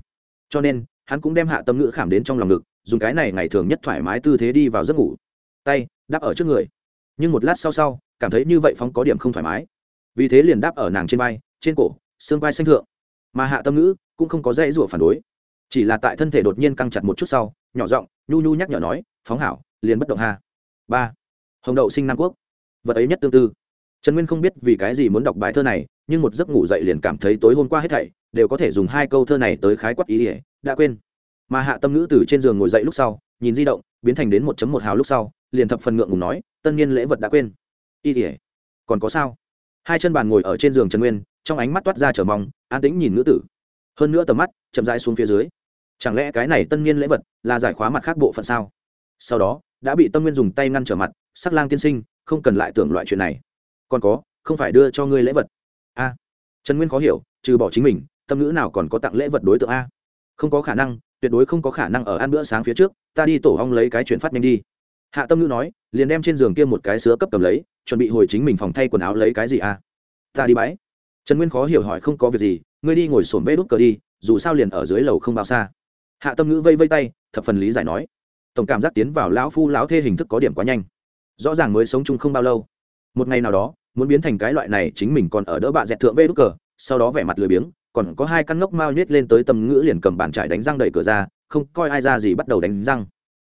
Cho nên, hắn cũng đem hạ tâm ngữ khảm đến trong lòng ngực, dùng cái này ngày thường nhất thoải mái tư thế đi vào giấc ngủ. Tay, đáp ở trước người. Nhưng một lát sau sau, cảm thấy như vậy phóng có điểm không thoải mái. Vì thế liền đáp ở nàng trên vai, trên cổ, xương vai xanh thượng. Mà hạ tâm ngữ cũng không có dễ rủa phản đối chỉ là tại thân thể đột nhiên căng chặt một chút sau, nhỏ giọng, nhu nhu nhắc nhở nói, phóng hảo, liền bất động ha. Ba. Hồng đậu sinh nam quốc. Vật ấy nhất tương tư. Trần nguyên không biết vì cái gì muốn đọc bài thơ này, nhưng một giấc ngủ dậy liền cảm thấy tối hôm qua hết thảy đều có thể dùng hai câu thơ này tới khái quát ý ỉa đã quên. Mà hạ tâm ngữ từ trên giường ngồi dậy lúc sau, nhìn di động, biến thành đến một một hào lúc sau, liền thập phần ngượng ngùng nói, tân niên lễ vật đã quên. Ý ỉa còn có sao? Hai chân bàn ngồi ở trên giường trần nguyên, trong ánh mắt toát ra chờ mong, an tĩnh nhìn nữ tử hơn nữa tầm mắt chậm rãi xuống phía dưới. Chẳng lẽ cái này tân niên lễ vật là giải khóa mặt khác bộ phận sao? Sau đó, đã bị tâm nguyên dùng tay ngăn trở mặt, sắc lang tiên sinh, không cần lại tưởng loại chuyện này. Còn có, không phải đưa cho ngươi lễ vật. A. Trần nguyên khó hiểu, trừ bỏ chính mình, tâm ngữ nào còn có tặng lễ vật đối tượng a? Không có khả năng, tuyệt đối không có khả năng ở ăn bữa sáng phía trước, ta đi tổ hong lấy cái chuyển phát nhanh đi. Hạ tâm ngữ nói, liền đem trên giường kia một cái sứa cấp cầm lấy, chuẩn bị hồi chính mình phòng thay quần áo lấy cái gì a? Ta đi bãi trần nguyên khó hiểu hỏi không có việc gì, ngươi đi ngồi sổm vê đút cờ đi, dù sao liền ở dưới lầu không bao xa. Hạ tâm ngữ vây vây tay, thập phần lý giải nói. Tổng cảm giác tiến vào lão phu lão thê hình thức có điểm quá nhanh. Rõ ràng mới sống chung không bao lâu. Một ngày nào đó, muốn biến thành cái loại này chính mình còn ở đỡ bạ dẹt thượng vê đúc cờ, sau đó vẻ mặt lười biếng, còn có hai căn ngốc mao nhét lên tới tầm ngữ liền cầm bàn trải đánh răng đẩy cửa ra, không coi ai ra gì bắt đầu đánh răng.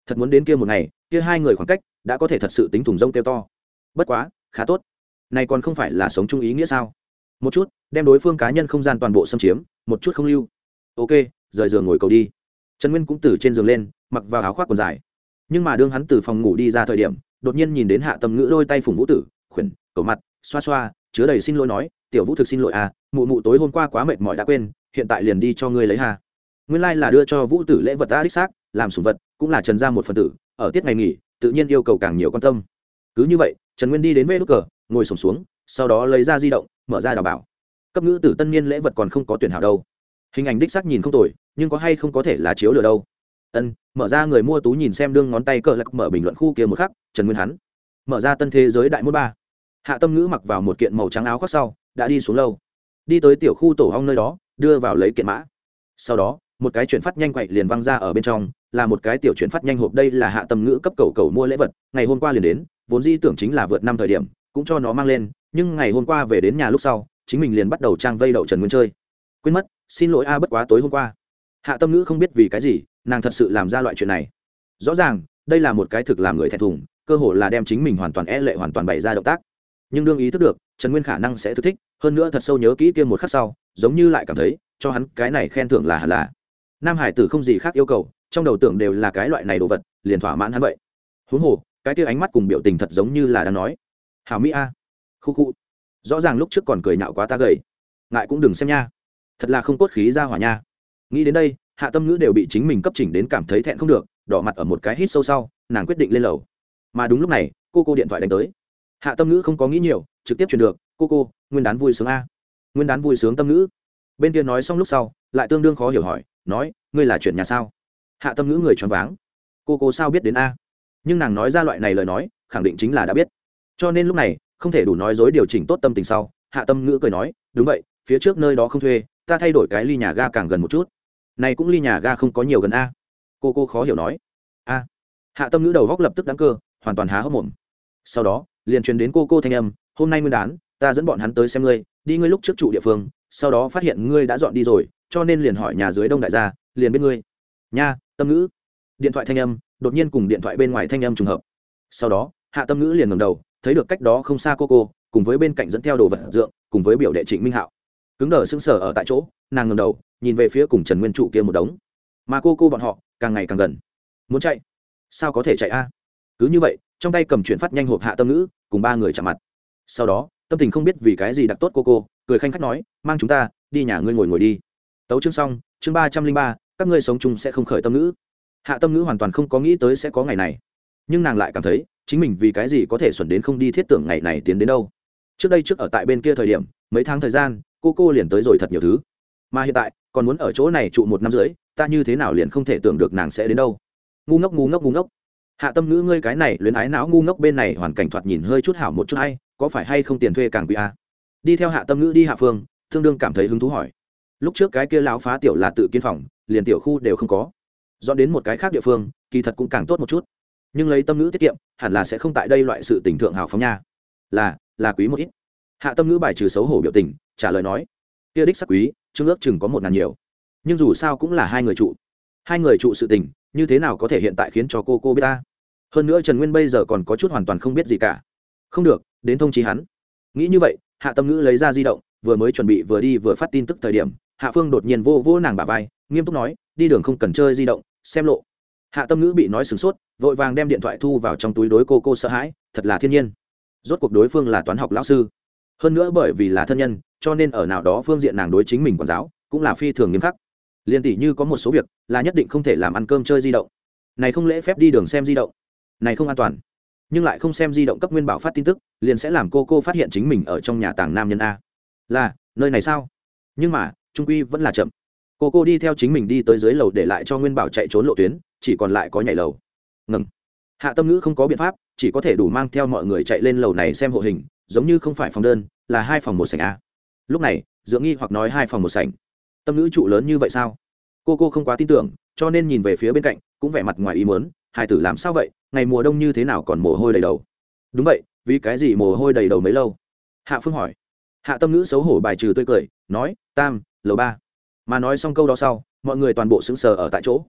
Thật muốn đến kia một ngày, kia hai người khoảng cách, đã có thể thật sự tính thùng rông kêu to. Bất quá, khá tốt. Này còn không phải là sống chung ý nghĩa sao? Một chút, đem đối phương cá nhân không gian toàn bộ xâm chiếm, một chút không lưu. Ok, rời giường ngồi cầu đi. Trần nguyên cũng từ trên giường lên, mặc vào áo khoác quần dài. Nhưng mà đương hắn từ phòng ngủ đi ra thời điểm, đột nhiên nhìn đến hạ tầm ngữ đôi tay phùng vũ tử, khuyển, cầu mặt, xoa xoa, chứa đầy xin lỗi nói, tiểu vũ thực xin lỗi à mụ mụ tối hôm qua quá mệt mỏi đã quên, hiện tại liền đi cho ngươi lấy hà. Nguyên lai là đưa cho vũ tử lễ vật đã đích xác, làm sủng vật, cũng là trần ra một phần tử, ở tiết ngày nghỉ, tự nhiên yêu cầu càng nhiều quan tâm. Cứ như vậy, trần nguyên đi đến vê đ cờ, ngồi sổm xuống sau đó lấy ra di động, mở ra đào bảo. Cấp ngữ tử tân niên lễ vật còn không có tuyển hảo đâu. Hình ảnh đích xác nhìn không tồi, nhưng có hay không có thể là chiếu lừa đâu. Ân, mở ra người mua tú nhìn xem đương ngón tay cờ lạc mở bình luận khu kia một khắc, trần nguyên hắn. Mở ra tân thế giới đại môn ba. Hạ tâm ngữ mặc vào một kiện màu trắng áo khoác sau, đã đi xuống lâu. Đi tới tiểu khu tổ hong nơi đó, đưa vào lấy kiện mã. Sau đó, một cái chuyển phát nhanh quậy liền văng ra ở bên trong, là một cái tiểu chuyển phát nhanh hộp đây là hạ tâm ngữ cấp cầu cầu mua lễ vật, ngày hôm qua liền đến, vốn di tưởng chính là vượt năm thời điểm, cũng cho nó mang lên nhưng ngày hôm qua về đến nhà lúc sau, chính mình liền bắt đầu trang vây đậu trần nguyên chơi. Quên mất, xin lỗi a, bất quá tối hôm qua. Hạ tâm ngữ không biết vì cái gì, nàng thật sự làm ra loại chuyện này. Rõ ràng, đây là một cái thực làm người thẹn thùng, cơ hồ là đem chính mình hoàn toàn e lệ, hoàn toàn bày ra động tác. Nhưng đương ý thức được, trần nguyên khả năng sẽ thức thích, hơn nữa thật sâu nhớ kỹ kia một khắc sau, giống như lại cảm thấy, cho hắn cái này khen thưởng là hẳn là. Nam hải tử không gì khác yêu cầu, trong đầu tưởng đều là cái loại này đồ vật, liền thỏa mãn hắn vậy. Huống hồ, cái kia ánh mắt cùng biểu tình thật giống như là đang nói. Hảo mỹ a khu khu. Rõ ràng lúc trước còn cười nhạo quá ta gầy. Ngại cũng đừng xem nha. Thật là không cốt khí ra hỏa nha. Nghĩ đến đây, hạ tâm ngữ đều bị chính mình cấp chỉnh đến cảm thấy thẹn không được, đỏ mặt ở một cái hít sâu sau, nàng quyết định lên lầu. Mà đúng lúc này, cô cô điện thoại đánh tới. Hạ tâm ngữ không có nghĩ nhiều, trực tiếp truyền được, cô cô, nguyên đán vui sướng a. Nguyên đán vui sướng tâm ngữ. Bên kia nói xong lúc sau, lại tương đương khó hiểu hỏi, nói, ngươi là chuyện nhà sao? Hạ tâm ngữ người choáng váng. Cô cô sao biết đến a? Nhưng nàng nói ra loại này lời nói, khẳng định chính là đã biết. Cho nên lúc này không thể đủ nói dối điều chỉnh tốt tâm tình sau, hạ tâm ngữ cười nói, đúng vậy, phía trước nơi đó không thuê, ta thay đổi cái ly nhà ga càng gần một chút. Này cũng ly nhà ga không có nhiều gần a. Cô cô khó hiểu nói. A. Hạ tâm ngữ đầu góc lập tức đáng cơ, hoàn toàn há hốc mồm. Sau đó, liền truyền đến cô cô thanh âm, hôm nay nguyên đán, ta dẫn bọn hắn tới xem ngươi, đi ngươi lúc trước trụ địa phương, sau đó phát hiện ngươi đã dọn đi rồi, cho nên liền hỏi nhà dưới đông đại gia, liền biết ngươi. Nha, tâm ngữ. Điện thoại thanh âm, đột nhiên cùng điện thoại bên ngoài thanh âm trùng hợp. Sau đó, hạ tâm ngữ liền ngầm đầu thấy được cách đó không xa cô cô, cùng với bên cạnh dẫn theo đồ vật dượng, cùng với biểu đệ trịnh minh hạo. Cứng đờ sững sờ ở tại chỗ, nàng ngầm đầu, nhìn về phía cùng trần nguyên trụ kia một đống. Mà cô cô bọn họ, càng ngày càng gần. Muốn chạy? Sao có thể chạy a? Cứ như vậy, trong tay cầm chuyển phát nhanh hộp hạ tâm ngữ, cùng ba người chạm mặt. Sau đó, tâm tình không biết vì cái gì đặc tốt cô cô, cười khanh khách nói, mang chúng ta, đi nhà ngươi ngồi ngồi đi. Tấu chương xong, chương ba trăm linh ba, các ngươi sống chung sẽ không khởi tâm ngữ. Hạ tâm ngữ hoàn toàn không có nghĩ tới sẽ có ngày này. Nhưng nàng lại cảm thấy chính mình vì cái gì có thể xuẩn đến không đi thiết tưởng ngày này tiến đến đâu? Trước đây trước ở tại bên kia thời điểm, mấy tháng thời gian, cô cô liền tới rồi thật nhiều thứ. Mà hiện tại, còn muốn ở chỗ này trụ một năm rưỡi, ta như thế nào liền không thể tưởng được nàng sẽ đến đâu? Ngu ngốc ngu ngốc ngu ngốc. Hạ tâm ngữ ngươi cái này luyến ái não ngu ngốc bên này hoàn cảnh thoạt nhìn hơi chút hảo một chút hay, có phải hay không tiền thuê càng quý a? À? đi theo hạ tâm ngữ đi hạ phương tương đương cảm thấy hứng thú hỏi. Lúc trước cái kia lão phá tiểu là tự kiến phòng, liền tiểu khu đều không có. Dọn đến một cái khác địa phương, kỳ thật cũng càng tốt một chút nhưng lấy tâm ngữ tiết kiệm, hẳn là sẽ không tại đây loại sự tình thượng hào phóng nha. Là là quý một ít. Hạ tâm ngữ bài trừ xấu hổ biểu tình, trả lời nói, kia đích sắc quý chương ước chừng có một ngàn nhiều. Nhưng dù sao cũng là hai người trụ. Hai người trụ sự tình, như thế nào có thể hiện tại khiến cho cô cô biết ta? Hơn nữa trần nguyên bây giờ còn có chút hoàn toàn không biết gì cả. Không được, đến thông chí hắn. Nghĩ như vậy, hạ tâm ngữ lấy ra di động, vừa mới chuẩn bị vừa đi vừa phát tin tức thời điểm, hạ phương đột nhiên vô vô nàng bà vai, nghiêm túc nói, đi đường không cần chơi di động, xem lộ. Hạ tâm ngữ bị nói sửng sốt vội vàng đem điện thoại thu vào trong túi đối cô cô sợ hãi, thật là thiên nhiên. Rốt cuộc đối phương là toán học lão sư. Hơn nữa bởi vì là thân nhân, cho nên ở nào đó phương diện nàng đối chính mình quản giáo, cũng là phi thường nghiêm khắc. Liên tỷ như có một số việc, là nhất định không thể làm ăn cơm chơi di động. Này không lễ phép đi đường xem di động. Này không an toàn. Nhưng lại không xem di động cấp nguyên bảo phát tin tức, liền sẽ làm cô cô phát hiện chính mình ở trong nhà tàng nam nhân a. Là, nơi này sao? Nhưng mà, trung quy vẫn là chậm. Cô cô đi theo chính mình đi tới dưới lầu để lại cho nguyên bảo chạy trốn lộ tuyến, chỉ còn lại có nhảy lầu ngừng. Hạ tâm ngữ không có biện pháp, chỉ có thể đủ mang theo mọi người chạy lên lầu này xem hộ hình, giống như không phải phòng đơn, là hai phòng một sảnh a. Lúc này dưỡng nghi hoặc nói hai phòng một sảnh. Tâm ngữ trụ lớn như vậy sao? Cô cô không quá tin tưởng, cho nên nhìn về phía bên cạnh, cũng vẻ mặt ngoài ý mớn hải tử làm sao vậy, ngày mùa đông như thế nào còn mồ hôi đầy đầu? Đúng vậy, vì cái gì mồ hôi đầy đầu mấy lâu? Hạ phương hỏi. Hạ tâm ngữ xấu hổ bài trừ tươi cười, nói, tam, lầu ba. Mà nói xong câu đó sau, mọi người toàn bộ sững sờ ở tại chỗ.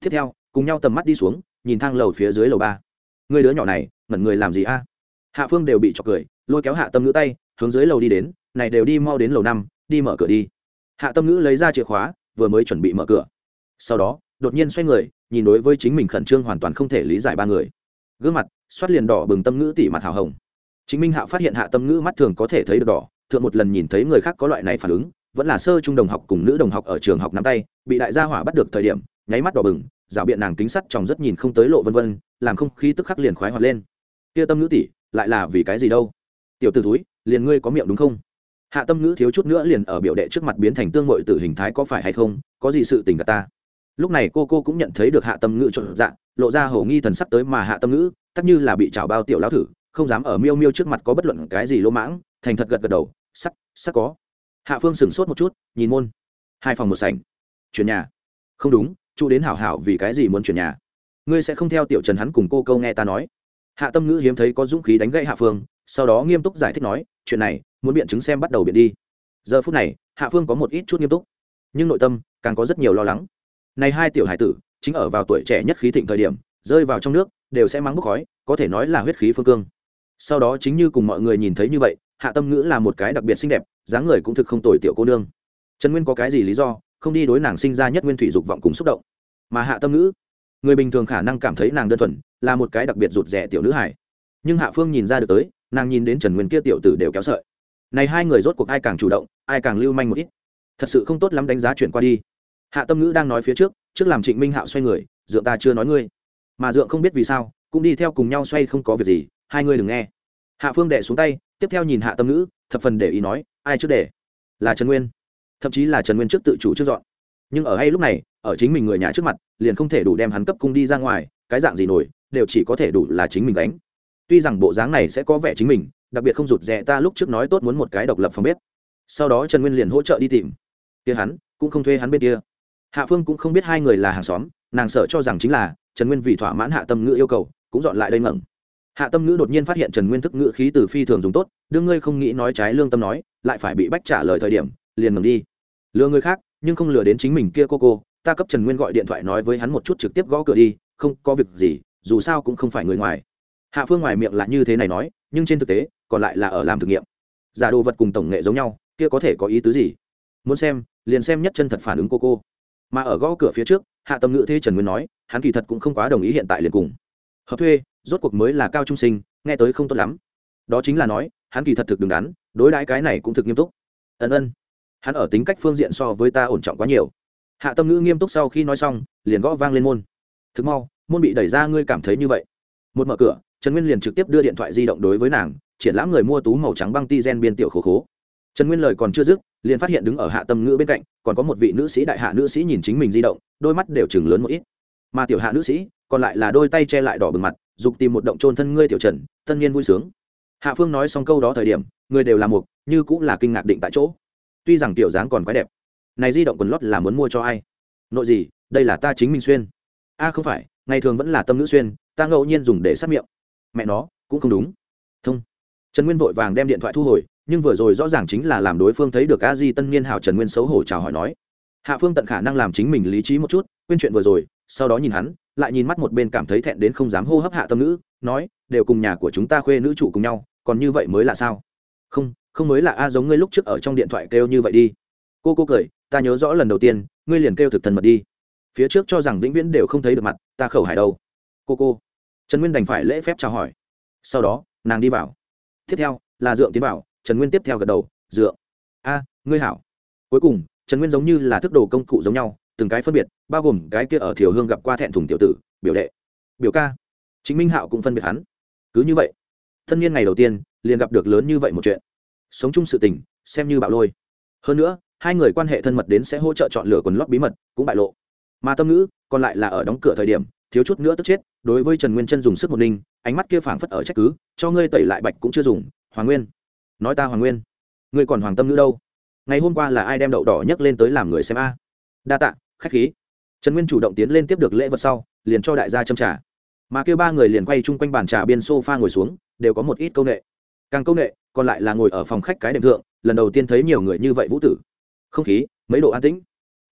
Tiếp theo, cùng nhau tầm mắt đi xuống nhìn thang lầu phía dưới lầu ba. Người đứa nhỏ này, ngẩn người làm gì a? Hạ phương đều bị chọc cười, lôi kéo hạ tâm ngữ tay, hướng dưới lầu đi đến, này đều đi mau đến lầu năm, đi mở cửa đi. Hạ tâm ngữ lấy ra chìa khóa, vừa mới chuẩn bị mở cửa. Sau đó, đột nhiên xoay người, nhìn đối với chính mình khẩn trương hoàn toàn không thể lý giải ba người. Gương mặt, xoát liền đỏ bừng tâm ngữ tỉ mặt hào hồng. Chính minh hạ phát hiện hạ tâm ngữ mắt thường có thể thấy được đỏ, thượng một lần nhìn thấy người khác có loại này phản ứng, vẫn là sơ trung đồng học cùng nữ đồng học ở trường học nắm tay, bị đại gia hỏa bắt được thời điểm, nháy mắt đỏ bừng rảo biện nàng kính sắt tròng rất nhìn không tới lộ vân vân, làm không khí tức khắc liền khoái hoạt lên. Kia tâm ngữ tỷ, lại là vì cái gì đâu? Tiểu t ử túi liền ngươi có miệng đúng không? Hạ tâm ngữ thiếu chút nữa liền ở biểu đệ trước mặt biến thành tương mội tử hình thái có phải hay không? Có gì sự tình cả ta? Lúc này cô cô cũng nhận thấy được hạ tâm ngữ trộn dạng lộ ra hầu nghi thần sắc tới mà hạ tâm ngữ, tắc như là bị trào bao tiểu lão thử, không dám ở miêu miêu trước mặt có bất luận cái gì lỗ mãng, thành thật gật gật đầu, sắc sắc có. Hạ phương sửng sốt một chút, nhìn môn. Hai phòng một sảnh. Chuyển nhà. Không đúng trụ đến hảo hảo vì cái gì muốn chuyển nhà? Ngươi sẽ không theo tiểu trần hắn cùng cô câu nghe ta nói. Hạ tâm ngữ hiếm thấy có dũng khí đánh gậy hạ phương, sau đó nghiêm túc giải thích nói, chuyện này, muốn biện chứng xem bắt đầu biện đi. Giờ phút này, hạ phương có một ít chút nghiêm túc. Nhưng nội tâm, càng có rất nhiều lo lắng. Này hai tiểu hải tử, chính ở vào tuổi trẻ nhất khí thịnh thời điểm, rơi vào trong nước, đều sẽ mang bốc khói, có thể nói là huyết khí phương cương. Sau đó chính như cùng mọi người nhìn thấy như vậy, hạ tâm ngữ là một cái đặc biệt xinh đẹp, dáng người cũng thực không tồi tiểu cô nương. Trần nguyên có cái gì lý do không đi đối nàng sinh ra nhất nguyên thủy dục vọng cùng xúc động. Mà hạ tâm ngữ, người bình thường khả năng cảm thấy nàng đơn thuần, là một cái đặc biệt rụt rẻ tiểu nữ hải nhưng hạ phương nhìn ra được tới, nàng nhìn đến trần nguyên kia tiểu tử đều kéo sợi. Này hai người rốt cuộc ai càng chủ động, ai càng lưu manh một ít. Thật sự không tốt lắm đánh giá chuyển qua đi. Hạ tâm ngữ đang nói phía trước trước làm trịnh minh hạo xoay người, dượng ta chưa nói ngươi. Mà dượng không biết vì sao, cũng đi theo cùng nhau xoay không có việc gì, hai ngươi đừng nghe. Hạ phương đệ xuống tay, tiếp theo nhìn hạ tâm ngữ, thập phần để ý nói, ai trước để? Là trần nguyên thậm chí là trần nguyên trước tự chủ trước dọn. Nhưng ở hay lúc này, ở chính mình người nhà trước mặt, liền không thể đủ đem hắn cấp cung đi ra ngoài, cái dạng gì nổi, đều chỉ có thể đủ là chính mình đánh tuy rằng bộ dáng này sẽ có vẻ chính mình, đặc biệt không rụt rè ta lúc trước nói tốt muốn một cái độc lập phòng bếp. Sau đó trần nguyên liền hỗ trợ đi tìm. Kia hắn, cũng không thuê hắn bên kia. Hạ phương cũng không biết hai người là hàng xóm, nàng sợ cho rằng chính là, trần nguyên vì thỏa mãn hạ tâm ngữ yêu cầu, cũng dọn lại đây ngẩng. Hạ tâm ngữ đột nhiên phát hiện trần nguyên thức ngữ khí từ phi thường dùng tốt, đương ngươi không nghĩ nói trái lương tâm nói, lại phải bị bách trả lời thời điểm, liền ngừng đi lừa người khác, nhưng không lừa đến chính mình kia cô cô. Ta cấp trần nguyên gọi điện thoại nói với hắn một chút trực tiếp gõ cửa đi, không có việc gì, dù sao cũng không phải người ngoài. Hạ phương ngoài miệng là như thế này nói, nhưng trên thực tế, còn lại là ở làm thực nghiệm. Giả đồ vật cùng tổng nghệ giống nhau, kia có thể có ý tứ gì? Muốn xem, liền xem nhất chân thật phản ứng cô cô. Mà ở gõ cửa phía trước, hạ tâm ngữ thế trần nguyên nói, hắn kỳ thật cũng không quá đồng ý hiện tại liền cùng. Hợp thuê, rốt cuộc mới là cao trung sinh, nghe tới không tốt lắm. Đó chính là nói, hắn kỳ thật thực đứng đắn, đối đãi cái này cũng thực nghiêm túc. Ân ân hắn ở tính cách phương diện so với ta ổn trọng quá nhiều. Hạ tâm ngữ nghiêm túc sau khi nói xong, liền gõ vang lên môn. Thực mau, môn bị đẩy ra, ngươi cảm thấy như vậy? Một mở cửa, trần nguyên liền trực tiếp đưa điện thoại di động đối với nàng, triển lãm người mua tú màu trắng băng ti gen biên tiểu khố khố. Trần nguyên lời còn chưa dứt, liền phát hiện đứng ở hạ tâm ngữ bên cạnh, còn có một vị nữ sĩ đại hạ nữ sĩ nhìn chính mình di động, đôi mắt đều chừng lớn một ít. Mà tiểu hạ nữ sĩ, còn lại là đôi tay che lại đỏ bừng mặt, dục tìm một động trôn thân ngươi tiểu trần, tân nhiên vui sướng. Hạ phương nói xong câu đó thời điểm, người đều là một, như cũng là kinh ngạc định tại chỗ tuy rằng tiểu dáng còn quá đẹp, này di động quần lót là muốn mua cho ai? Nội gì, đây là ta chính mình xuyên. A, không phải, ngày thường vẫn là tâm nữ xuyên, ta ngẫu nhiên dùng để sát miệng. Mẹ nó, cũng không đúng. Thông. Trần nguyên vội vàng đem điện thoại thu hồi, nhưng vừa rồi rõ ràng chính là làm đối phương thấy được a di tân niên hào trần nguyên xấu hổ chào hỏi nói. Hạ phương tận khả năng làm chính mình lý trí một chút, quên chuyện vừa rồi, sau đó nhìn hắn, lại nhìn mắt một bên cảm thấy thẹn đến không dám hô hấp hạ tâm nữ nói, đều cùng nhà của chúng ta khuê nữ chủ cùng nhau, còn như vậy mới là sao? Không không mới là a giống ngươi lúc trước ở trong điện thoại kêu như vậy đi. Cô cô cười, ta nhớ rõ lần đầu tiên, ngươi liền kêu thực thần mật đi. Phía trước cho rằng vĩnh viễn đều không thấy được mặt, ta khẩu hải đâu. Cô cô. Trần nguyên đành phải lễ phép chào hỏi. Sau đó, nàng đi vào. Tiếp theo, là dượng tiến vào, trần nguyên tiếp theo gật đầu, dượng, a, ngươi hảo. Cuối cùng, trần nguyên giống như là thức đồ công cụ giống nhau, từng cái phân biệt, bao gồm cái kia ở thiểu hương gặp qua thẹn thùng tiểu tử, biểu đệ, biểu ca. Chính minh hạo cũng phân biệt hắn. Cứ như vậy, thân niên ngày đầu tiên, liền gặp được lớn như vậy một chuyện sống chung sự tình, xem như bạo lôi. Hơn nữa, hai người quan hệ thân mật đến sẽ hỗ trợ chọn lựa quần lót bí mật, cũng bại lộ. Mà tâm ngữ, còn lại là ở đóng cửa thời điểm, thiếu chút nữa tức chết, đối với trần nguyên chân dùng sức một ninh ánh mắt kia phảng phất ở trách cứ, cho ngươi tẩy lại bạch cũng chưa dùng, hoàng nguyên. Nói ta hoàng nguyên. Ngươi còn hoàng tâm ngữ đâu? Ngày hôm qua là ai đem đậu đỏ nhấc lên tới làm người xem a? Đa tạ, khách khí. Trần nguyên chủ động tiến lên tiếp được lễ vật sau, liền cho đại gia châm trà. Mà kêu ba người liền quay chung quanh bàn trà biên sofa ngồi xuống, đều có một ít công nghệ càng công nghệ, còn lại là ngồi ở phòng khách cái đệm thượng, lần đầu tiên thấy nhiều người như vậy vũ tử. Không khí, mấy độ an tĩnh.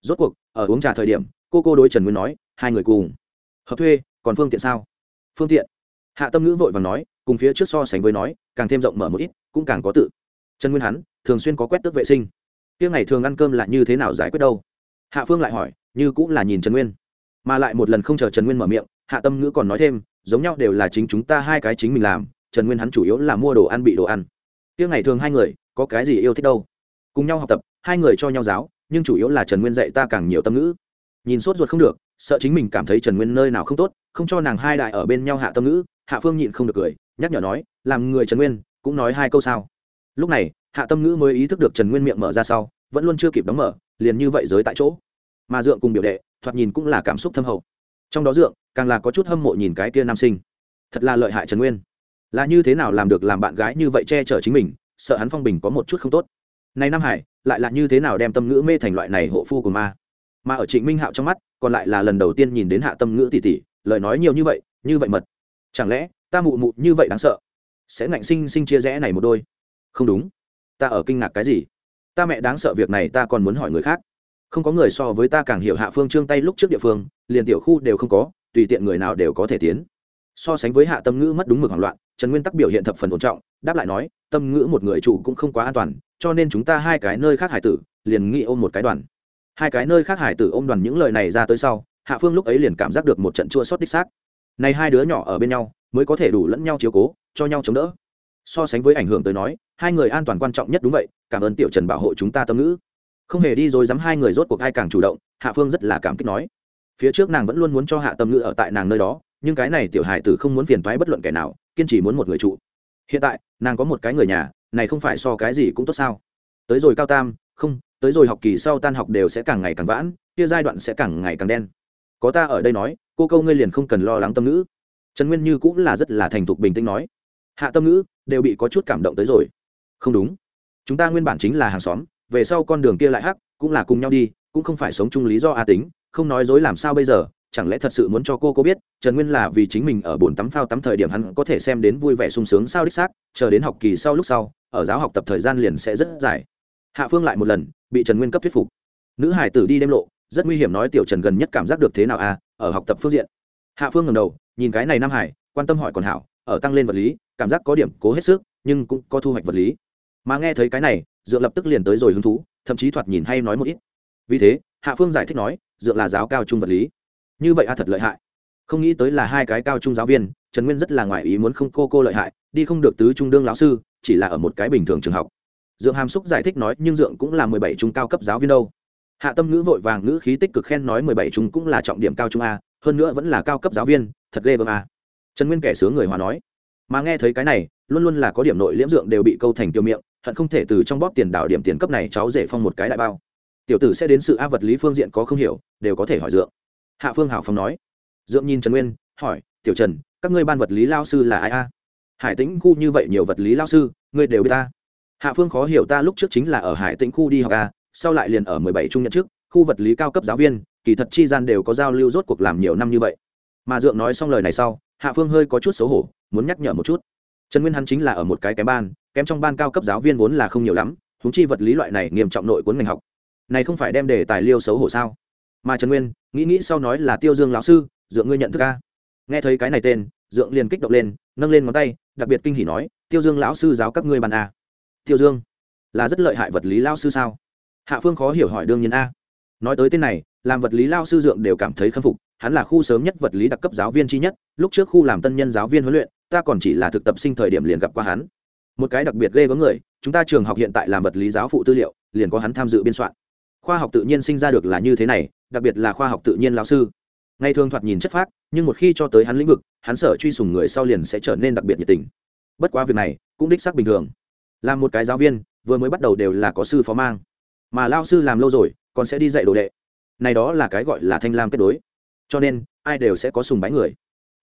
Rốt cuộc, ở uống trà thời điểm, cô cô đối trần nguyên nói, hai người cùng. Hợp thuê, còn phương tiện sao? Phương tiện. Hạ tâm ngữ vội và nói, cùng phía trước so sánh với nói, càng thêm rộng mở một ít, cũng càng có tự. Trần nguyên hắn, thường xuyên có quét tước vệ sinh. Kia ngày thường ăn cơm là như thế nào giải quyết đâu? Hạ phương lại hỏi, như cũng là nhìn trần nguyên. Mà lại một lần không chờ trần nguyên mở miệng, hạ tâm ngữ còn nói thêm, giống nhau đều là chính chúng ta hai cái chính mình làm trần nguyên hắn chủ yếu là mua đồ ăn bị đồ ăn. Tiếng ngày thường hai người, có cái gì yêu thích đâu? Cùng nhau học tập, hai người cho nhau giáo, nhưng chủ yếu là trần nguyên dạy ta càng nhiều tâm ngữ. Nhìn sốt ruột không được, sợ chính mình cảm thấy trần nguyên nơi nào không tốt, không cho nàng hai đại ở bên nhau hạ tâm ngữ, hạ phương nhịn không được cười, nhắc nhở nói, làm người trần nguyên, cũng nói hai câu sao? Lúc này, hạ tâm ngữ mới ý thức được trần nguyên miệng mở ra sau, vẫn luôn chưa kịp đóng mở, liền như vậy giới tại chỗ. Mà dượng cùng biểu đệ, thoạt nhìn cũng là cảm xúc thâm hậu. Trong đó dượng, càng là có chút hâm mộ nhìn cái kia nam sinh. Thật là lợi hại trần nguyên là như thế nào làm được làm bạn gái như vậy che chở chính mình, sợ hắn phong bình có một chút không tốt. Này nam hải, lại là như thế nào đem tâm ngữ mê thành loại này hộ phu của ma? Mà ở trịnh minh hạo trong mắt, còn lại là lần đầu tiên nhìn đến hạ tâm ngữ tỷ tỷ, lời nói nhiều như vậy như vậy mật. Chẳng lẽ, ta mụ mụ như vậy đáng sợ? Sẽ ngạnh sinh sinh chia rẽ này một đôi. Không đúng. Ta ở kinh ngạc cái gì? Ta mẹ đáng sợ việc này ta còn muốn hỏi người khác. Không có người so với ta càng hiểu hạ phương trương tay lúc trước địa phương, liền tiểu khu đều không có, tùy tiện người nào đều có thể tiến. So sánh với hạ tâm ngữ mất đúng mực hoảng loạn trần nguyên tắc biểu hiện thập phần ổn trọng, đáp lại nói, tâm ngữ một người chủ cũng không quá an toàn, cho nên chúng ta hai cái nơi khác hải tử, liền nghĩ ôm một cái đoàn. Hai cái nơi khác hải tử ôm đoàn những lời này ra tới sau, hạ phương lúc ấy liền cảm giác được một trận chua xót đích xác. Này hai đứa nhỏ ở bên nhau, mới có thể đủ lẫn nhau chiếu cố, cho nhau chống đỡ. So sánh với ảnh hưởng tới nói, hai người an toàn quan trọng nhất đúng vậy, cảm ơn tiểu trần bảo hộ chúng ta tâm ngữ. Không hề đi rồi dám hai người rốt cuộc ai càng chủ động, hạ phương rất là cảm kích nói. Phía trước nàng vẫn luôn muốn cho hạ tâm ngữ ở tại nàng nơi đó nhưng cái này tiểu hài tử không muốn phiền toái bất luận kẻ nào, kiên trì muốn một người trụ. Hiện tại, nàng có một cái người nhà, này không phải so cái gì cũng tốt sao? Tới rồi cao tam, không, tới rồi học kỳ sau tan học đều sẽ càng ngày càng vãn, kia giai đoạn sẽ càng ngày càng đen. Có ta ở đây nói, cô câu ngươi liền không cần lo lắng tâm ngữ. Trần nguyên như cũng là rất là thành thục bình tĩnh nói. Hạ tâm ngữ, đều bị có chút cảm động tới rồi. Không đúng. Chúng ta nguyên bản chính là hàng xóm, về sau con đường kia lại hắc, cũng là cùng nhau đi, cũng không phải sống chung lý do a tính, không nói dối làm sao bây giờ chẳng lẽ thật sự muốn cho cô cô biết, trần nguyên là vì chính mình ở bồn tắm phao tắm thời điểm hắn có thể xem đến vui vẻ sung sướng sao đích xác, chờ đến học kỳ sau lúc sau, ở giáo học tập thời gian liền sẽ rất dài. Hạ phương lại một lần, bị trần nguyên cấp thuyết phục. Nữ hải tử đi đêm lộ, rất nguy hiểm nói tiểu trần gần nhất cảm giác được thế nào à ở học tập phương diện. Hạ phương ngầm đầu, nhìn cái này nam hải quan tâm hỏi còn hảo, ở tăng lên vật lý, cảm giác có điểm cố hết sức, nhưng cũng có thu hoạch vật lý. Mà nghe thấy cái này dựa lập tức liền tới rồi hứng thú, thậm chí thoạt nhìn hay nói một ít. Vì thế, hạ phương giải thích nói dựa là giáo cao trung vật lý như vậy a thật lợi hại. Không nghĩ tới là hai cái cao trung giáo viên, trần nguyên rất là ngoài ý muốn không cô cô lợi hại, đi không được tứ trung đương lão sư, chỉ là ở một cái bình thường trường học. Dượng hàm xúc giải thích nói, nhưng dượng cũng là mười bảy trung cao cấp giáo viên đâu. Hạ tâm ngữ vội vàng ngữ khí tích cực khen nói mười bảy trung cũng là trọng điểm cao trung a, hơn nữa vẫn là cao cấp giáo viên, thật ghê gớm a. Trần nguyên kẻ sướng người hòa nói. Mà nghe thấy cái này, luôn luôn là có điểm nội liễm dượng đều bị câu thành tiêu miệng, hận không thể từ trong bóp tiền đảo điểm tiền cấp này cháu rể phong một cái đại bao. Tiểu tử sẽ đến sự a vật lý phương diện có không hiểu, đều có thể hỏi dượng hạ phương hảo phong nói. Dượng nhìn trần nguyên, hỏi, tiểu trần, các ngươi ban vật lý lao sư là ai a? Hải tĩnh khu như vậy nhiều vật lý lao sư, ngươi đều biết ta. Hạ phương khó hiểu ta lúc trước chính là ở hải tĩnh khu đi học a, sau lại liền ở mười bảy trung nhận trước khu vật lý cao cấp giáo viên, kỳ thật chi gian đều có giao lưu rốt cuộc làm nhiều năm như vậy. Mà dượng nói xong lời này sau, hạ phương hơi có chút xấu hổ, muốn nhắc nhở một chút. Trần nguyên hắn chính là ở một cái kém ban, kém trong ban cao cấp giáo viên vốn là không nhiều lắm húng chi vật lý loại này nghiêm trọng nội cuốn ngành học. Này không phải đem đề tài liêu xấu hổ sao? Mà trần nguyên, nghĩ nghĩ sau nói là tiêu dương lão sư dượng ngươi nhận thức ca nghe thấy cái này tên, dượng liền kích động lên, nâng lên ngón tay, đặc biệt kinh hỉ nói, tiêu dương lão sư giáo các ngươi bàn a. Tiêu dương, là rất lợi hại vật lý lao sư sao? Hạ phương khó hiểu hỏi đương nhiên a. Nói tới tên này, làm vật lý lao sư dượng đều cảm thấy khâm phục, hắn là khu sớm nhất vật lý đặc cấp giáo viên chi nhất, lúc trước khu làm tân nhân giáo viên huấn luyện, ta còn chỉ là thực tập sinh thời điểm liền gặp qua hắn. Một cái đặc biệt ghê có người, chúng ta trường học hiện tại làm vật lý giáo phụ tư liệu, liền có hắn tham dự biên soạn. Khoa học tự nhiên sinh ra được là như thế này đặc biệt là khoa học tự nhiên lão sư. Ngày thường thoạt nhìn chất phác, nhưng một khi cho tới hắn lĩnh vực, hắn sở truy sùng người sau liền sẽ trở nên đặc biệt nhiệt tình. Bất quá việc này, cũng đích xác bình thường. Làm một cái giáo viên, vừa mới bắt đầu đều là có sư phó mang. Mà lao sư làm lâu rồi, còn sẽ đi dạy đồ đệ. Này đó là cái gọi là thanh lam kết đối. Cho nên, ai đều sẽ có sùng bái người.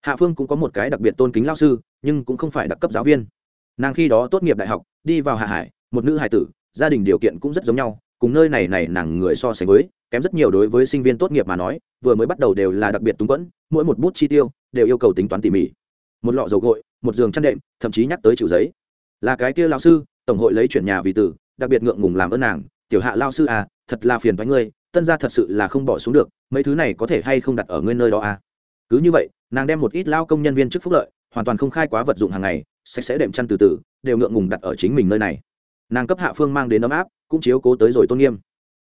Hạ phương cũng có một cái đặc biệt tôn kính lao sư, nhưng cũng không phải đặc cấp giáo viên. Nàng khi đó tốt nghiệp đại học, đi vào hạ hải, một nữ hải tử, gia đình điều kiện cũng rất giống nhau cùng nơi này này nàng người so sánh với, kém rất nhiều đối với sinh viên tốt nghiệp mà nói, vừa mới bắt đầu đều là đặc biệt túng quẫn, mỗi một bút chi tiêu đều yêu cầu tính toán tỉ mỉ. Một lọ dầu gội, một giường chăn đệm, thậm chí nhắc tới chịu giấy. Là cái kia lao sư, tổng hội lấy chuyển nhà vì tử, đặc biệt ngượng ngùng làm ơn nàng, tiểu hạ lao sư à thật là phiền thoái ngươi, tân gia thật sự là không bỏ xuống được, mấy thứ này có thể hay không đặt ở ngươi nơi đó à? Cứ như vậy, nàng đem một ít lao công nhân viên chức phúc lợi, hoàn toàn không khai quá vật dụng hàng ngày, sạch sẽ đệm chăn từ từ, đều ngượng ngùng đặt ở chính mình nơi này. Nàng cấp hạ phương mang đến ấm áp cũng chiếu cố tới rồi tôn nghiêm.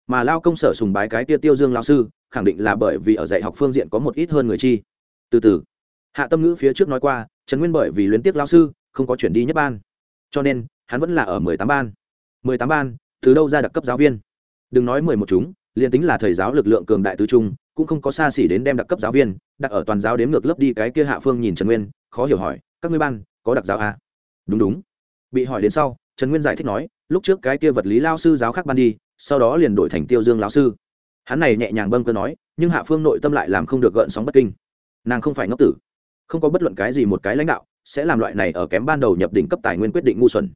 Mà lao công sở sùng bái cái tia tiêu dương lao sư, khẳng định là bởi vì ở dạy học phương diện có một ít hơn người chi. Từ từ. Hạ tâm ngữ phía trước nói qua, trần nguyên bởi vì luyến tiếc lao sư, không có chuyển đi nhất ban. Cho nên, hắn vẫn là ở mười tám ban. Mười tám ban, từ đâu ra đặc cấp giáo viên? Đừng nói mười một chúng, liền tính là thầy giáo lực lượng cường đại tứ trung, cũng không có xa xỉ đến đem đặc cấp giáo viên, đặt ở toàn giáo đếm ngược lớp đi cái kia hạ phương nhìn trần nguyên, khó hiểu hỏi, các ngươi ban, có đặc giáo à? đúng đúng. Bị hỏi đến sau, trần nguyên giải thích nói lúc trước cái kia vật lý lao sư giáo khác ban đi, sau đó liền đổi thành tiêu dương lao sư. Hắn này nhẹ nhàng bâng cơ nói, nhưng hạ phương nội tâm lại làm không được gợn sóng bất kinh. Nàng không phải ngốc tử, không có bất luận cái gì một cái lãnh đạo, sẽ làm loại này ở kém ban đầu nhập đỉnh cấp tài nguyên quyết định ngu xuẩn.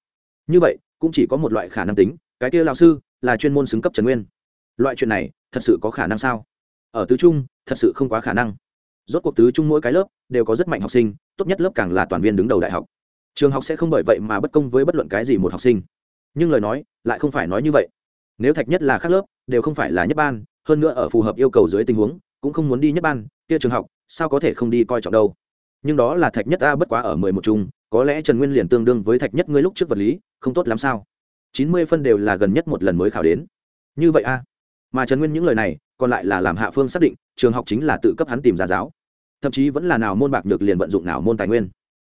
Như vậy, cũng chỉ có một loại khả năng tính, cái kia lao sư là chuyên môn xứng cấp trần nguyên. Loại chuyện này, thật sự có khả năng sao? Ở tứ trung, thật sự không quá khả năng. Rốt cuộc tứ trung mỗi cái lớp đều có rất mạnh học sinh, tốt nhất lớp càng là toàn viên đứng đầu đại học. Trường học sẽ không bởi vậy mà bất công với bất luận cái gì một học sinh nhưng lời nói lại không phải nói như vậy. Nếu thạch nhất là khác lớp, đều không phải là nhất ban, hơn nữa ở phù hợp yêu cầu dưới tình huống, cũng không muốn đi nhất ban, kia trường học, sao có thể không đi coi trọng đâu? Nhưng đó là thạch nhất a bất quá ở mười một chung, có lẽ trần nguyên liền tương đương với thạch nhất ngươi lúc trước vật lý, không tốt lắm sao? Chín mươi phân đều là gần nhất một lần mới khảo đến. Như vậy a? Mà trần nguyên những lời này, còn lại là làm hạ phương xác định, trường học chính là tự cấp hắn tìm ra giáo. Thậm chí vẫn là nào môn bạc được liền vận dụng nào môn tài nguyên.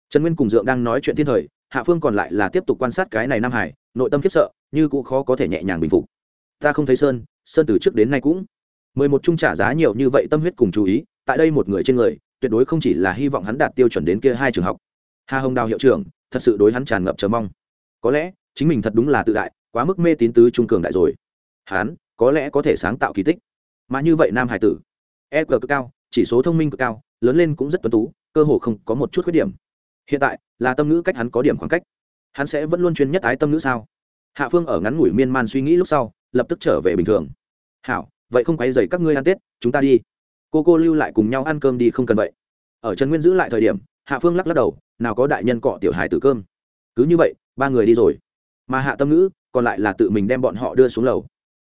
Trần nguyên cùng dượng đang nói chuyện thiên thời, hạ phương còn lại là tiếp tục quan sát cái này nam hải nội tâm khiếp sợ, như cũng khó có thể nhẹ nhàng bình phục. Ta không thấy sơn sơn từ trước đến nay cũng. Mười một trung trả giá nhiều như vậy tâm huyết cùng chú ý, tại đây một người trên người, tuyệt đối không chỉ là hy vọng hắn đạt tiêu chuẩn đến kia hai trường học. Hà hồng đào hiệu trưởng, thật sự đối hắn tràn ngập chờ mong. Có lẽ, chính mình thật đúng là tự đại, quá mức mê tín tứ trung cường đại rồi. Hắn, có lẽ có thể sáng tạo kỳ tích. Mà như vậy nam hải tử e g cực cao, chỉ số thông minh cực cao, lớn lên cũng rất tuấn tú, cơ hồ không có một chút khuyết điểm. Hiện tại, là tâm ngữ cách hắn có điểm khoảng cách hắn sẽ vẫn luôn chuyên nhất ái tâm nữ sao? Hạ phương ở ngắn ngủi miên man suy nghĩ lúc sau, lập tức trở về bình thường. Hảo, vậy không quay dày các ngươi ăn tết, chúng ta đi. Cô cô lưu lại cùng nhau ăn cơm đi không cần vậy. Ở trần nguyên giữ lại thời điểm, hạ phương lắc lắc đầu, nào có đại nhân cọ tiểu hài tử cơm. Cứ như vậy, ba người đi rồi. Mà hạ tâm ngữ, còn lại là tự mình đem bọn họ đưa xuống lầu.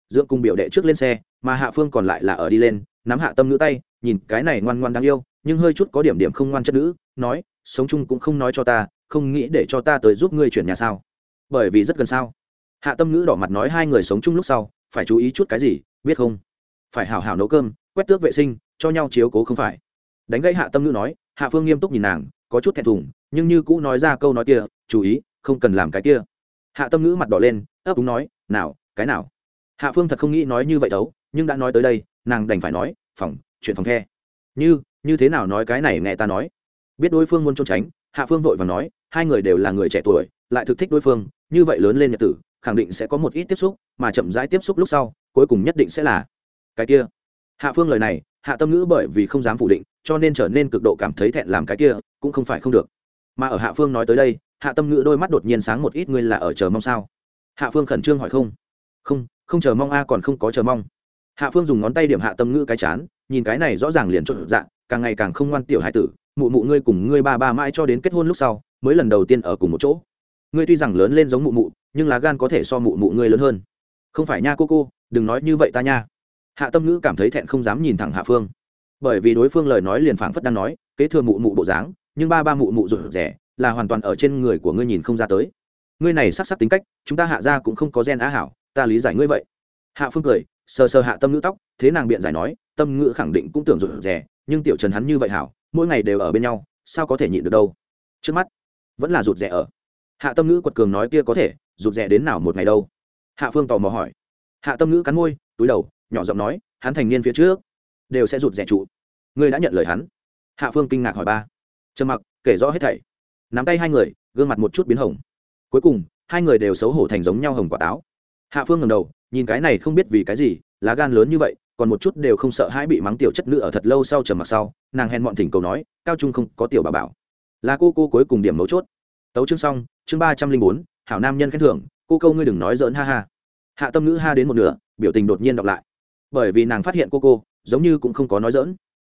Dưỡng cùng biểu đệ trước lên xe, mà hạ phương còn lại là ở đi lên, nắm hạ tâm ngữ tay, nhìn cái này ngoan ngoan đáng yêu, nhưng hơi chút có điểm điểm không ngoan chất nữ, nói, sống chung cũng không nói cho ta không nghĩ để cho ta tới giúp ngươi chuyển nhà sao? Bởi vì rất gần sao. Hạ tâm ngữ đỏ mặt nói hai người sống chung lúc sau, phải chú ý chút cái gì, biết không? Phải hào hào nấu cơm, quét tước vệ sinh, cho nhau chiếu cố không phải. Đánh gãy hạ tâm ngữ nói, hạ phương nghiêm túc nhìn nàng, có chút thẹn thùng, nhưng như cũ nói ra câu nói kia, chú ý, không cần làm cái kia. Hạ tâm ngữ mặt đỏ lên, ấp úng nói, nào, cái nào? Hạ phương thật không nghĩ nói như vậy đâu, nhưng đã nói tới đây, nàng đành phải nói, phòng, chuyện phòng the. Như như thế nào nói cái này nghe ta nói. Biết đối phương muốn trốn tránh, hạ phương vội và nói hai người đều là người trẻ tuổi, lại thực thích đối phương, như vậy lớn lên nhật tử, khẳng định sẽ có một ít tiếp xúc, mà chậm rãi tiếp xúc lúc sau, cuối cùng nhất định sẽ là cái kia. Hạ phương lời này, hạ tâm ngữ bởi vì không dám phủ định, cho nên trở nên cực độ cảm thấy thẹn làm cái kia, cũng không phải không được. Mà ở hạ phương nói tới đây, hạ tâm ngữ đôi mắt đột nhiên sáng một ít, ngươi là ở chờ mong sao? Hạ phương khẩn trương hỏi không. Không không chờ mong a, còn không có chờ mong. Hạ phương dùng ngón tay điểm hạ tâm ngữ cái chán, nhìn cái này rõ ràng liền trộn dạng càng ngày càng không ngoan tiểu hai tử, mụ mụ ngươi cùng ngươi ba ba mãi cho đến kết hôn lúc sau mới lần đầu tiên ở cùng một chỗ. Ngươi tuy rằng lớn lên giống mụ mụ, nhưng lá gan có thể so mụ mụ ngươi lớn hơn. Không phải nha cô cô, đừng nói như vậy ta nha. Hạ tâm ngữ cảm thấy thẹn không dám nhìn thẳng hạ phương. Bởi vì đối phương lời nói liền phảng phất đang nói, kế thừa mụ mụ bộ dáng, nhưng ba ba mụ mụ rụt rẻ là hoàn toàn ở trên người của ngươi nhìn không ra tới. Ngươi này sắc sắc tính cách, chúng ta hạ ra cũng không có gen á hảo, ta lý giải ngươi vậy. Hạ phương cười, sờ sờ hạ tâm ngữ tóc, thế nàng biện giải nói, tâm ngữ khẳng định cũng tưởng rụt rẻ nhưng tiểu trần hắn như vậy hảo, mỗi ngày đều ở bên nhau, sao có thể nhịn được đâu. Trước mắt vẫn là rụt rẻ ở. Hạ tâm ngữ quật cường nói kia có thể, rụt rẻ đến nào một ngày đâu? Hạ phương tò mò hỏi. Hạ tâm ngữ cắn môi, túi đầu, nhỏ giọng nói, hắn thành niên phía trước, đều sẽ rụt rẻ trụ. Ngươi đã nhận lời hắn. Hạ phương kinh ngạc hỏi ba. Trầm mặc, kể rõ hết thảy. Nắm tay hai người, gương mặt một chút biến hồng. Cuối cùng, hai người đều xấu hổ thành giống nhau hồng quả táo. Hạ phương ngầm đầu, nhìn cái này không biết vì cái gì, lá gan lớn như vậy, còn một chút đều không sợ hãi bị mắng tiểu chất nữ ở thật lâu sau trầm mặc sau, nàng hèn mọn thỉnh cầu nói, cao trung không có tiểu bà bảo là cô cô cuối cùng điểm mấu chốt. Tấu chương xong, chương ba trăm linh bốn, hảo nam nhân khen thưởng, cô câu ngươi đừng nói dỡn ha ha. Hạ tâm ngữ ha đến một nửa, biểu tình đột nhiên đọc lại. Bởi vì nàng phát hiện cô cô, giống như cũng không có nói dỡn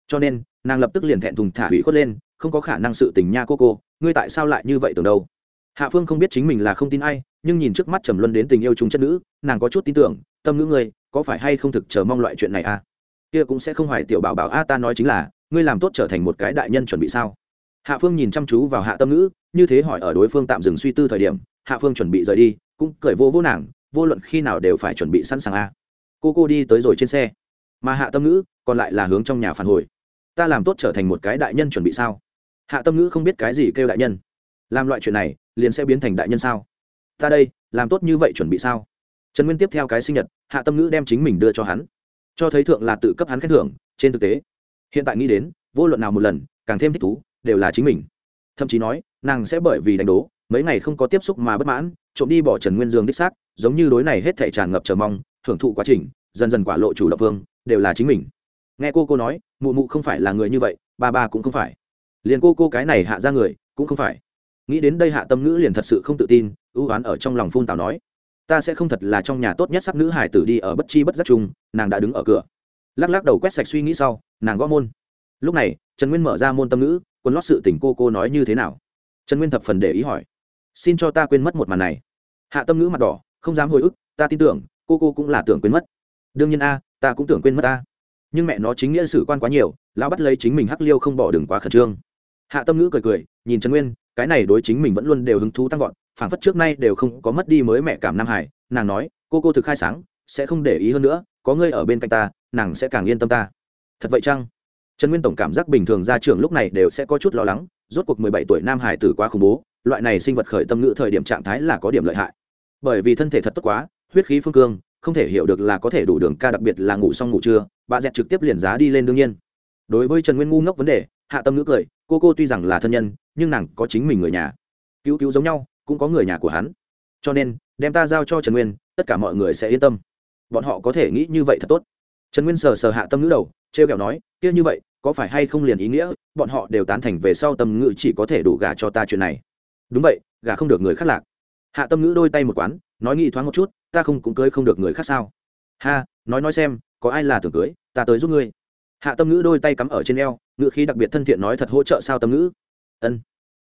cho nên, nàng lập tức liền thẹn thùng thả hủy khuất lên, không có khả năng sự tình nha cô cô, ngươi tại sao lại như vậy tưởng đâu? Hạ phương không biết chính mình là không tin ai, nhưng nhìn trước mắt trầm luân đến tình yêu chúng chất nữ, nàng có chút tin tưởng, tâm ngữ ngươi, có phải hay không thực chờ mong loại chuyện này à? Kia cũng sẽ không hoài tiểu bảo bảo a, ta nói chính là, ngươi làm tốt trở thành một cái đại nhân chuẩn bị sao? Hạ phương nhìn chăm chú vào hạ tâm ngữ, như thế hỏi ở đối phương tạm dừng suy tư thời điểm, hạ phương chuẩn bị rời đi, cũng cởi vô vô nàng, vô luận khi nào đều phải chuẩn bị sẵn sàng a. Cô cô đi tới rồi trên xe. Mà hạ tâm ngữ, còn lại là hướng trong nhà phản hồi. Ta làm tốt trở thành một cái đại nhân chuẩn bị sao? Hạ tâm ngữ không biết cái gì kêu đại nhân. Làm loại chuyện này, liền sẽ biến thành đại nhân sao? Ta đây, làm tốt như vậy chuẩn bị sao? Trần nguyên tiếp theo cái sinh nhật, hạ tâm ngữ đem chính mình đưa cho hắn. Cho thấy thượng là tự cấp hắn khen thưởng, trên thực tế, hiện tại nghĩ đến, vô luận nào một lần, càng thêm thích thú đều là chính mình. Thậm chí nói, nàng sẽ bởi vì đánh đố, mấy ngày không có tiếp xúc mà bất mãn, trộm đi bỏ trần nguyên dương đích xác, giống như đối này hết thể tràn ngập chờ mong, thưởng thụ quá trình, dần dần quả lộ chủ động vương, đều là chính mình. Nghe cô cô nói, mụ mụ không phải là người như vậy, ba ba cũng không phải. Liền cô cô cái này hạ ra người, cũng không phải. Nghĩ đến đây hạ tâm ngữ liền thật sự không tự tin, ưu oán ở trong lòng phun tào nói. Ta sẽ không thật là trong nhà tốt nhất sắc nữ hải tử đi ở bất chi bất giác chung, nàng đã đứng ở cửa. Lắc lắc đầu quét sạch suy nghĩ sau, nàng gõ môn. Lúc này, trần nguyên mở ra môn tâm nữ quần lót sự tình cô cô nói như thế nào? Trần nguyên thập phần để ý hỏi. Xin cho ta quên mất một màn này. Hạ tâm ngữ mặt đỏ, không dám hồi ức, ta tin tưởng, cô cô cũng là tưởng quên mất. Đương nhiên a, ta cũng tưởng quên mất ta nhưng mẹ nó chính nghĩa sử quan quá nhiều, lão bắt lấy chính mình hắc liêu không bỏ đường quá khẩn trương. Hạ tâm ngữ cười cười, nhìn trần nguyên, cái này đối chính mình vẫn luôn đều hứng thú tăng vọt, phảng phất trước nay đều không có mất đi mới mẹ cảm nam hải, nàng nói, cô cô thực khai sáng, sẽ không để ý hơn nữa, có ngươi ở bên cạnh ta, nàng sẽ càng yên tâm ta. Thật vậy chăng? Trần nguyên tổng cảm giác bình thường ra trường lúc này đều sẽ có chút lo lắng, rốt cuộc mười bảy tuổi nam hải tử quá khủng bố, loại này sinh vật khởi tâm ngữ thời điểm trạng thái là có điểm lợi hại. Bởi vì thân thể thật tốt quá, huyết khí phương cương, không thể hiểu được là có thể đủ đường ca đặc biệt là ngủ xong ngủ trưa, bà dẹt trực tiếp liền giá đi lên đương nhiên. Đối với trần nguyên ngu ngốc vấn đề, hạ tâm ngữ cười, cô cô tuy rằng là thân nhân, nhưng nàng có chính mình người nhà. Cứu cứu giống nhau, cũng có người nhà của hắn. Cho nên, đem ta giao cho trần nguyên, tất cả mọi người sẽ yên tâm. Bọn họ có thể nghĩ như vậy thật tốt. Trần nguyên sờ sờ hạ tâm ngữ đầu t r e o kẹo nói, kia như vậy có phải hay không liền ý nghĩa, bọn họ đều tán thành về sau tâm ngữ chỉ có thể đủ gả cho ta chuyện này. Đúng vậy, gả không được người khác lạc. Hạ tâm ngữ đôi tay một quán, nói nghĩ thoáng một chút, ta không cũng cưới không được người khác sao? Ha, nói nói xem, có ai là tưởng cưới, ta tới giúp ngươi. Hạ tâm ngữ đôi tay cắm ở trên eo, ngữ khí đặc biệt thân thiện nói thật hỗ trợ sao tâm ngữ? Ân.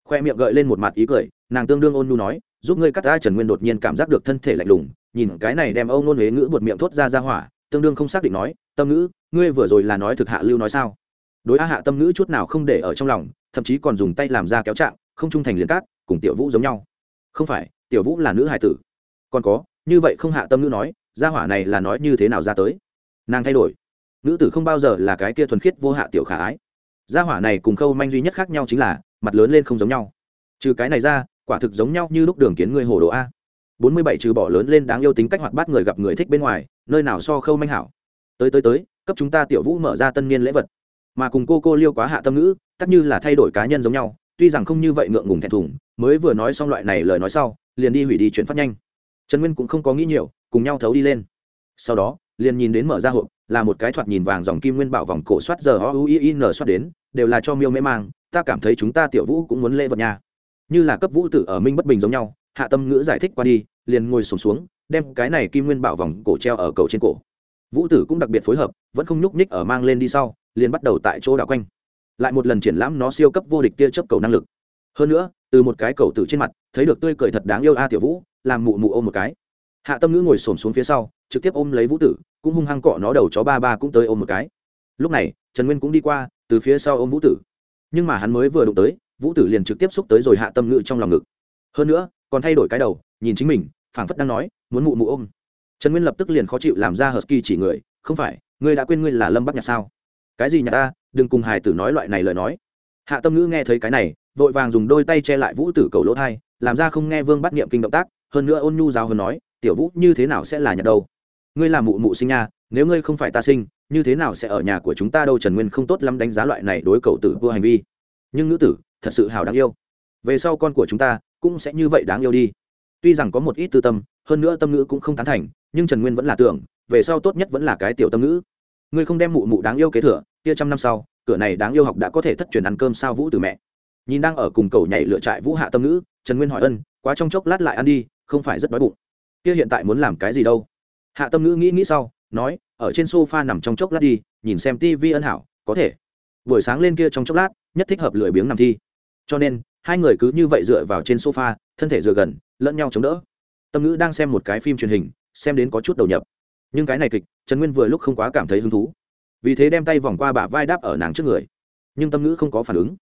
Khoe miệng gợi lên một mặt ý cười, nàng tương đương ôn nhu nói, giúp ngươi cắt ta trần nguyên đột nhiên cảm giác được thân thể lạnh lùng, nhìn cái này đem âu nôn huế ngữ buột miệng thốt ra ra hỏa, tương đương không xác định nói, tâm ngữ, ngươi vừa rồi là nói thực hạ lưu nói sao? Đối a hạ tâm ngữ chút nào không để ở trong lòng, thậm chí còn dùng tay làm ra kéo trạng, không trung thành liền cát, cùng tiểu vũ giống nhau. Không phải, tiểu vũ là nữ hài tử. Còn có, như vậy không hạ tâm ngữ nói, gia hỏa này là nói như thế nào ra tới? Nàng thay đổi. Nữ tử không bao giờ là cái kia thuần khiết vô hạ tiểu khả ái. Gia hỏa này cùng khâu manh duy nhất khác nhau chính là, mặt lớn lên không giống nhau. Trừ cái này ra, quả thực giống nhau như lúc đường kiến người hồ đồ a. Bốn mươi bảy trừ bỏ lớn lên đáng yêu tính cách hoạt bát người gặp người thích bên ngoài, nơi nào so khâu manh hảo? Tới tới tới, cấp chúng ta tiểu vũ mở ra tân niên lễ vật mà cùng cô cô liêu quá hạ tâm ngữ tất như là thay đổi cá nhân giống nhau tuy rằng không như vậy ngượng ngùng thẹn thùng mới vừa nói xong loại này lời nói sau liền đi hủy đi chuyển phát nhanh. Trần nguyên cũng không có nghĩ nhiều cùng nhau thấu đi lên. Sau đó liền nhìn đến mở ra hộp là một cái thoạt nhìn vàng dòng kim nguyên bảo vòng cổ soát giờ o u i n soát đến đều là cho miêu mễ mang ta cảm thấy chúng ta tiểu vũ cũng muốn lễ vật nhà. như là cấp vũ tử ở minh bất bình giống nhau hạ tâm ngữ giải thích qua đi liền ngồi sùng xuống, xuống đem cái này kim nguyên bảo vòng cổ treo ở cầu trên cổ. Vũ tử cũng đặc biệt phối hợp vẫn không nhúc nhích ở mang lên đi sau liền bắt đầu tại chỗ đảo quanh. Lại một lần triển lãm nó siêu cấp vô địch tia chớp cầu năng lực. Hơn nữa, từ một cái cầu tử trên mặt, thấy được tươi cười thật đáng yêu a tiểu vũ, làm mụ mụ ôm một cái. Hạ tâm ngữ ngồi xổm xuống phía sau, trực tiếp ôm lấy vũ tử, cũng hung hăng cọ nó đầu chó ba ba cũng tới ôm một cái. Lúc này, trần nguyên cũng đi qua, từ phía sau ôm vũ tử. Nhưng mà hắn mới vừa đụng tới, vũ tử liền trực tiếp xúc tới rồi hạ tâm ngữ trong lòng ngực. Hơn nữa, còn thay đổi cái đầu, nhìn chính mình, phảng phất đang nói, muốn mụ mụ ôm. Trần nguyên lập tức liền khó chịu làm ra hờ ski chỉ người, không phải, ngươi đã quên ngươi là lâm bắc nhạc sao? Cái gì nhà ta, đừng cùng hải tử nói loại này lời nói. Hạ tâm ngữ nghe thấy cái này, vội vàng dùng đôi tay che lại vũ tử cầu lỗ thai, làm ra không nghe vương bắt niệm kinh động tác, hơn nữa ôn nhu giáo hơn nói, tiểu vũ, như thế nào sẽ là nhà đâu? Ngươi là mụ mụ sinh nha, nếu ngươi không phải ta sinh, như thế nào sẽ ở nhà của chúng ta đâu? Trần nguyên không tốt lắm đánh giá loại này đối cầu tử vua hành vi. Nhưng nữ tử, thật sự hào đáng yêu. Về sau con của chúng ta cũng sẽ như vậy đáng yêu đi. Tuy rằng có một ít tư tâm, hơn nữa tâm ngữ cũng không tán thành, nhưng trần nguyên vẫn là tưởng, về sau tốt nhất vẫn là cái tiểu tâm ngữ ngươi không đem mụ mụ đáng yêu kế thừa, kia trăm năm sau, cửa này đáng yêu học đã có thể thất truyền ăn cơm sao vũ từ mẹ. Nhìn đang ở cùng cầu nhảy lựa trại vũ hạ tâm ngữ, trần nguyên hỏi ân, quá trong chốc lát lại ăn đi, không phải rất đói bụng. Kia hiện tại muốn làm cái gì đâu? Hạ tâm ngữ nghĩ nghĩ sau, nói, ở trên sofa nằm trong chốc lát đi, nhìn xem tivi ân hảo, có thể. Buổi sáng lên kia trong chốc lát, nhất thích hợp lười biếng nằm thi. Cho nên, hai người cứ như vậy dựa vào trên sofa, thân thể dựa gần, lẫn nhau chống đỡ. Tâm ngữ đang xem một cái phim truyền hình, xem đến có chút đầu nhập nhưng cái này kịch, trần nguyên vừa lúc không quá cảm thấy hứng thú. Vì thế đem tay vòng qua bả vai đáp ở nàng trước người. Nhưng tâm ngữ không có phản ứng.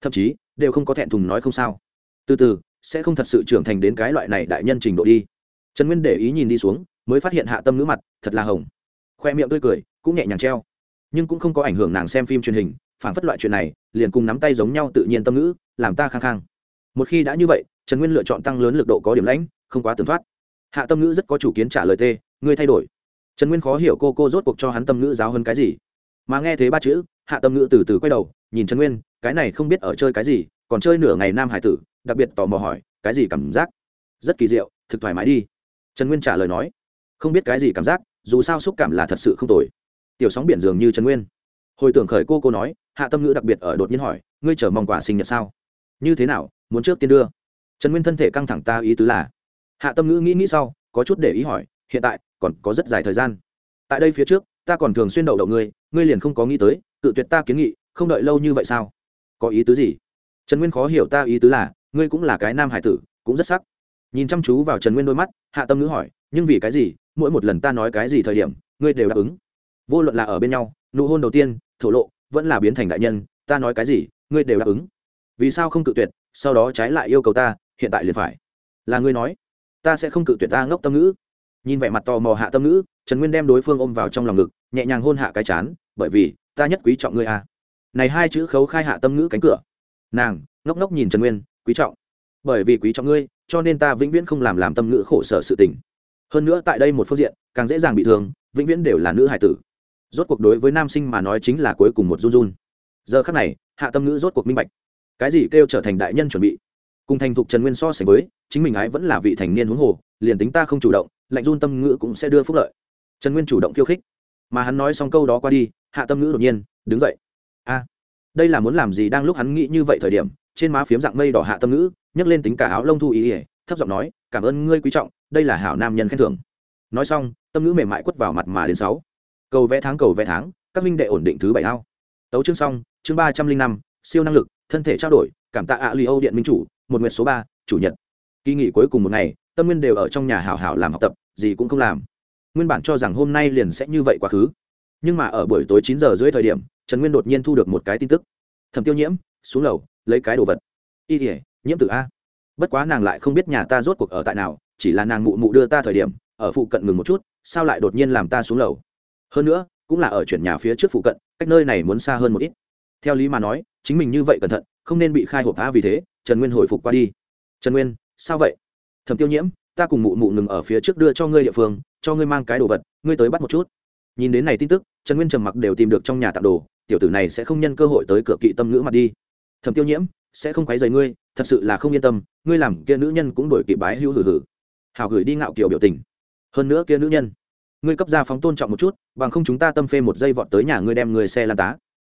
Thậm chí, đều không có thẹn thùng nói không sao. Từ từ, sẽ không thật sự trưởng thành đến cái loại này đại nhân trình độ đi. Trần nguyên để ý nhìn đi xuống, mới phát hiện hạ tâm ngữ mặt, thật là hồng. Khoe miệng tươi cười, cũng nhẹ nhàng treo. Nhưng cũng không có ảnh hưởng nàng xem phim truyền hình, phản phất loại chuyện này, liền cùng nắm tay giống nhau tự nhiên tâm ngữ, làm ta khang khang một khi đã như vậy, trần nguyên lựa chọn tăng lớn lực độ có điểm lãnh, không quá tường thoát. Hạ tâm ngữ rất có chủ kiến trả lời tê, ngươi thay đổi trần nguyên khó hiểu cô cô rốt cuộc cho hắn tâm ngữ giáo hơn cái gì. Mà nghe thế ba chữ, hạ tâm ngữ từ từ quay đầu, nhìn trần nguyên, cái này không biết ở chơi cái gì, còn chơi nửa ngày nam hải tử, đặc biệt tò mò hỏi, cái gì cảm giác? Rất kỳ diệu, thực thoải mái đi. Trần nguyên trả lời nói, không biết cái gì cảm giác, dù sao xúc cảm là thật sự không tồi. Tiểu sóng biển dường như trần nguyên. Hồi tưởng khởi cô cô nói, hạ tâm ngữ đặc biệt ở đột nhiên hỏi, ngươi chờ mong quả sinh nhật sao? Như thế nào, muốn trước tiên đưa? Trần nguyên thân thể căng thẳng ta ý tứ là, hạ tâm ngữ nghĩ nghĩ sau, có chút để ý hỏi hiện tại còn có rất dài thời gian. Tại đây phía trước, ta còn thường xuyên đậu đậu ngươi ngươi liền không có nghĩ tới tự tuyệt ta kiến nghị, không đợi lâu như vậy sao? Có ý tứ gì? Trần nguyên khó hiểu ta ý tứ là, ngươi cũng là cái nam hải tử, cũng rất sắc. Nhìn chăm chú vào trần nguyên đôi mắt, hạ tâm ngữ hỏi, nhưng vì cái gì, mỗi một lần ta nói cái gì thời điểm, ngươi đều đáp ứng? Vô luận là ở bên nhau, nụ hôn đầu tiên, thổ lộ, vẫn là biến thành đại nhân, ta nói cái gì, ngươi đều đáp ứng. Vì sao không cự tuyệt, sau đó trái lại yêu cầu ta, hiện tại liền phải. Là ngươi nói, ta sẽ không cự tuyệt ta ngốc tâm ngữ nhìn vẻ mặt tò mò hạ tâm ngữ, trần nguyên đem đối phương ôm vào trong lòng ngực, nhẹ nhàng hôn hạ cái chán, bởi vì, ta nhất quý trọng ngươi à. này hai chữ khấu khai hạ tâm ngữ cánh cửa. Nàng ngốc ngốc nhìn trần nguyên, quý trọng. Bởi vì quý trọng ngươi, cho nên ta vĩnh viễn không làm làm tâm ngữ khổ sở sự tình. Hơn nữa tại đây một phương diện, càng dễ dàng bị thương, vĩnh viễn đều là nữ hải tử. Rốt cuộc đối với nam sinh mà nói chính là cuối cùng một run run. Giờ khắc này, hạ tâm ngữ rốt cuộc minh bạch. Cái gì kêu trở thành đại nhân chuẩn bị? Cùng thành thục trần nguyên so sánh với, chính mình ái vẫn là vị thành niên huống hồ, liền tính ta không chủ động lạnh run tâm ngữ cũng sẽ đưa phúc lợi. Trần nguyên chủ động khiêu khích, mà hắn nói xong câu đó qua đi, hạ tâm ngữ đột nhiên, đứng dậy. A, đây là muốn làm gì đang lúc hắn nghĩ như vậy thời điểm, trên má phiếm dạng mây đỏ hạ tâm ngữ, nhấc lên tính cả áo lông thu ý ỉa thấp giọng nói, cảm ơn ngươi quý trọng, đây là hảo nam nhân khen thưởng. Nói xong, tâm ngữ mềm mại quất vào mặt mà đến sáu. Cầu vẽ tháng, cầu vẽ tháng, các minh đệ ổn định thứ bảy ao. Tấu chương xong, chương ba trăm linh năm, siêu năng lực, thân thể trao đổi, cảm tạ ạ li âu điện minh chủ, một nguyện số ba, chủ nhật. Kỳ nghỉ cuối cùng một ngày, tâm nguyên đều ở trong nhà hảo hảo làm học tập gì cũng không làm. Nguyên bản cho rằng hôm nay liền sẽ như vậy quá khứ. Nhưng mà ở buổi tối chín giờ dưới thời điểm, trần nguyên đột nhiên thu được một cái tin tức. Thẩm tiêu nhiễm, xuống lầu, lấy cái đồ vật. Y ỉa nhiễm tử a. Bất quá nàng lại không biết nhà ta rốt cuộc ở tại nào, chỉ là nàng mụ mụ đưa ta thời điểm, ở phụ cận ngừng một chút, sao lại đột nhiên làm ta xuống lầu? Hơn nữa, cũng là ở chuyển nhà phía trước phụ cận, cách nơi này muốn xa hơn một ít. Theo lý mà nói, chính mình như vậy cẩn thận, không nên bị khai hộp a vì thế, trần nguyên hồi phục qua đi. Trần nguyên, sao vậy? Thẩm tiêu nhiễm ta cùng mụ mụ ngừng ở phía trước đưa cho ngươi địa phương, cho ngươi mang cái đồ vật, ngươi tới bắt một chút. Nhìn đến này tin tức, trần nguyên trầm mặc đều tìm được trong nhà tặng đồ, tiểu tử này sẽ không nhân cơ hội tới cửa kỵ tâm ngữ mặt đi. Thẩm tiêu nhiễm, sẽ không quấy dày ngươi, thật sự là không yên tâm, ngươi làm kia nữ nhân cũng đổi kỵ bái hữu hử hử. Hào gửi đi ngạo kiểu biểu tình. Hơn nữa kia nữ nhân, ngươi cấp ra phóng tôn trọng một chút, bằng không chúng ta tâm phê một giây vọt tới nhà ngươi đem người xe lan tá.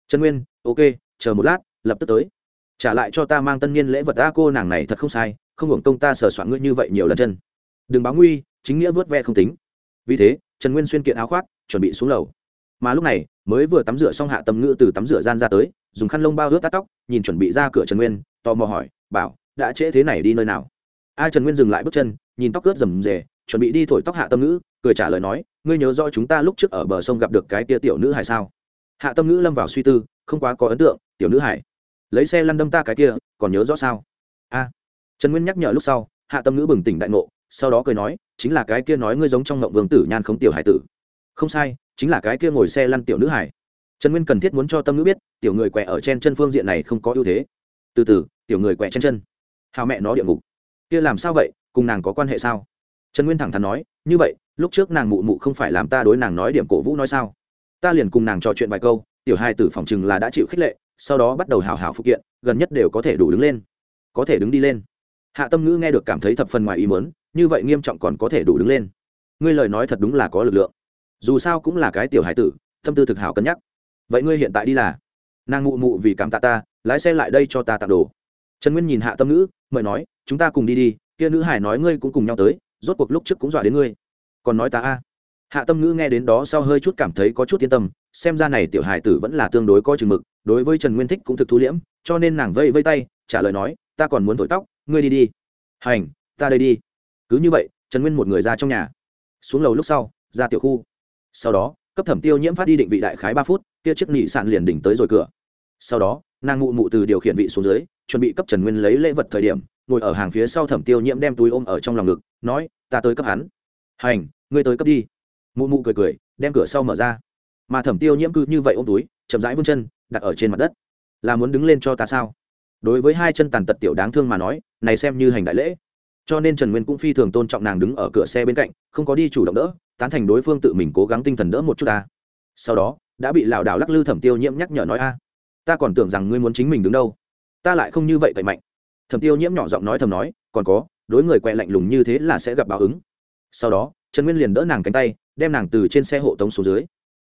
Trần nguyên, ok, chờ một lát, lập tức tới. Trả lại cho ta mang tân niên lễ vật ta cô nàng này thật không sai không hưởng công ta sờ soạn ngươi như vậy nhiều lần chân. Đừng báo nguy, chính nghĩa vớt ve không tính. Vì thế, trần nguyên xuyên kiện áo khoác, chuẩn bị xuống lầu. Mà lúc này, mới vừa tắm rửa xong hạ tâm ngữ từ tắm rửa gian ra tới, dùng khăn lông bao ướt tắt tóc, nhìn chuẩn bị ra cửa trần nguyên, tò mò hỏi, bảo, đã trễ thế này đi nơi nào? A trần nguyên dừng lại bước chân, nhìn tóc ướt rầm rề, chuẩn bị đi thổi tóc hạ tâm ngữ, cười trả lời nói, ngươi nhớ rõ chúng ta lúc trước ở bờ sông gặp được cái tia tiểu nữ hải sao? Hạ tâm ngữ lâm vào suy tư, không quá có ấn tượng, tiểu nữ hải lấy xe lăn đâm ta cái kia, còn nhớ rõ sao? A trần nguyên nhắc nhở lúc sau, hạ tâm ngữ bừng tỉnh đại ngộ, sau đó cười nói, chính là cái kia nói ngươi giống trong ngộng vương tử nhan không tiểu hải tử. Không sai, chính là cái kia ngồi xe lăn tiểu nữ hải. Trần nguyên cần thiết muốn cho tâm ngữ biết, tiểu người quẹ ở trên chân phương diện này không có ưu thế. Từ từ, tiểu người quẹ trên chân. Hào mẹ nó địa ngục. Kia làm sao vậy, cùng nàng có quan hệ sao? Trần nguyên thẳng thắn nói, như vậy, lúc trước nàng mụ mụ không phải làm ta đối nàng nói điểm cổ vũ nói sao? Ta liền cùng nàng trò chuyện vài câu, tiểu hai tử phòng chừng là đã chịu khích lệ, sau đó bắt đầu hào hào phụ kiện, gần nhất đều có thể đủ đứng lên. Có thể đứng đi lên hạ tâm ngữ nghe được cảm thấy thập phần ngoài ý mớn như vậy nghiêm trọng còn có thể đủ đứng lên. Ngươi lời nói thật đúng là có lực lượng. Dù sao cũng là cái tiểu hải tử, tâm tư thực hảo cân nhắc. Vậy ngươi hiện tại đi là? Nàng mụ mụ vì cảm tạ ta, lái xe lại đây cho ta tặng đồ. Trần nguyên nhìn hạ tâm ngữ, mời nói, chúng ta cùng đi đi, kia nữ hải nói ngươi cũng cùng nhau tới, rốt cuộc lúc trước cũng dọa đến ngươi. Còn nói ta a? Hạ tâm ngữ nghe đến đó sau hơi chút cảm thấy có chút yên tâm, xem ra này tiểu hải tử vẫn là tương đối có chừng mực, đối với trần nguyên thích cũng thực thú liễm, cho nên nàng vây vây tay, trả lời nói, ta còn muốn thổi tóc ngươi đi đi. Hành, ta đây đi. Cứ như vậy, trần nguyên một người ra trong nhà. Xuống lầu lúc sau, ra tiểu khu. Sau đó, cấp thẩm tiêu nhiễm phát đi định vị đại khái ba phút, kia chiếc nị sạn liền đỉnh tới rồi cửa. Sau đó, nàng mụ mụ từ điều khiển vị xuống dưới, chuẩn bị cấp trần nguyên lấy lễ vật thời điểm, ngồi ở hàng phía sau thẩm tiêu nhiễm đem túi ôm ở trong lòng ngực, nói, ta tới cấp hắn. Hành, ngươi tới cấp đi. Mụ mụ cười cười, đem cửa sau mở ra. Mà thẩm tiêu nhiễm cứ như vậy ôm túi, chậm rãi vươn chân, đặt ở trên mặt đất. Là muốn đứng lên cho ta sao? Đối với hai chân tàn tật tiểu đáng thương mà nói này xem như hành đại lễ. Cho nên trần nguyên cũng phi thường tôn trọng nàng đứng ở cửa xe bên cạnh, không có đi chủ động đỡ, tán thành đối phương tự mình cố gắng tinh thần đỡ một chút ta. Sau đó, đã bị lảo đảo lắc lư thẩm tiêu nhiễm nhắc nhở nói, a, ta còn tưởng rằng ngươi muốn chính mình đứng đâu. Ta lại không như vậy tẩy mạnh. Thẩm tiêu nhiễm nhỏ giọng nói thầm nói, còn có, đối người quẹ lạnh lùng như thế là sẽ gặp báo ứng. Sau đó, trần nguyên liền đỡ nàng cánh tay, đem nàng từ trên xe hộ tống xuống dưới.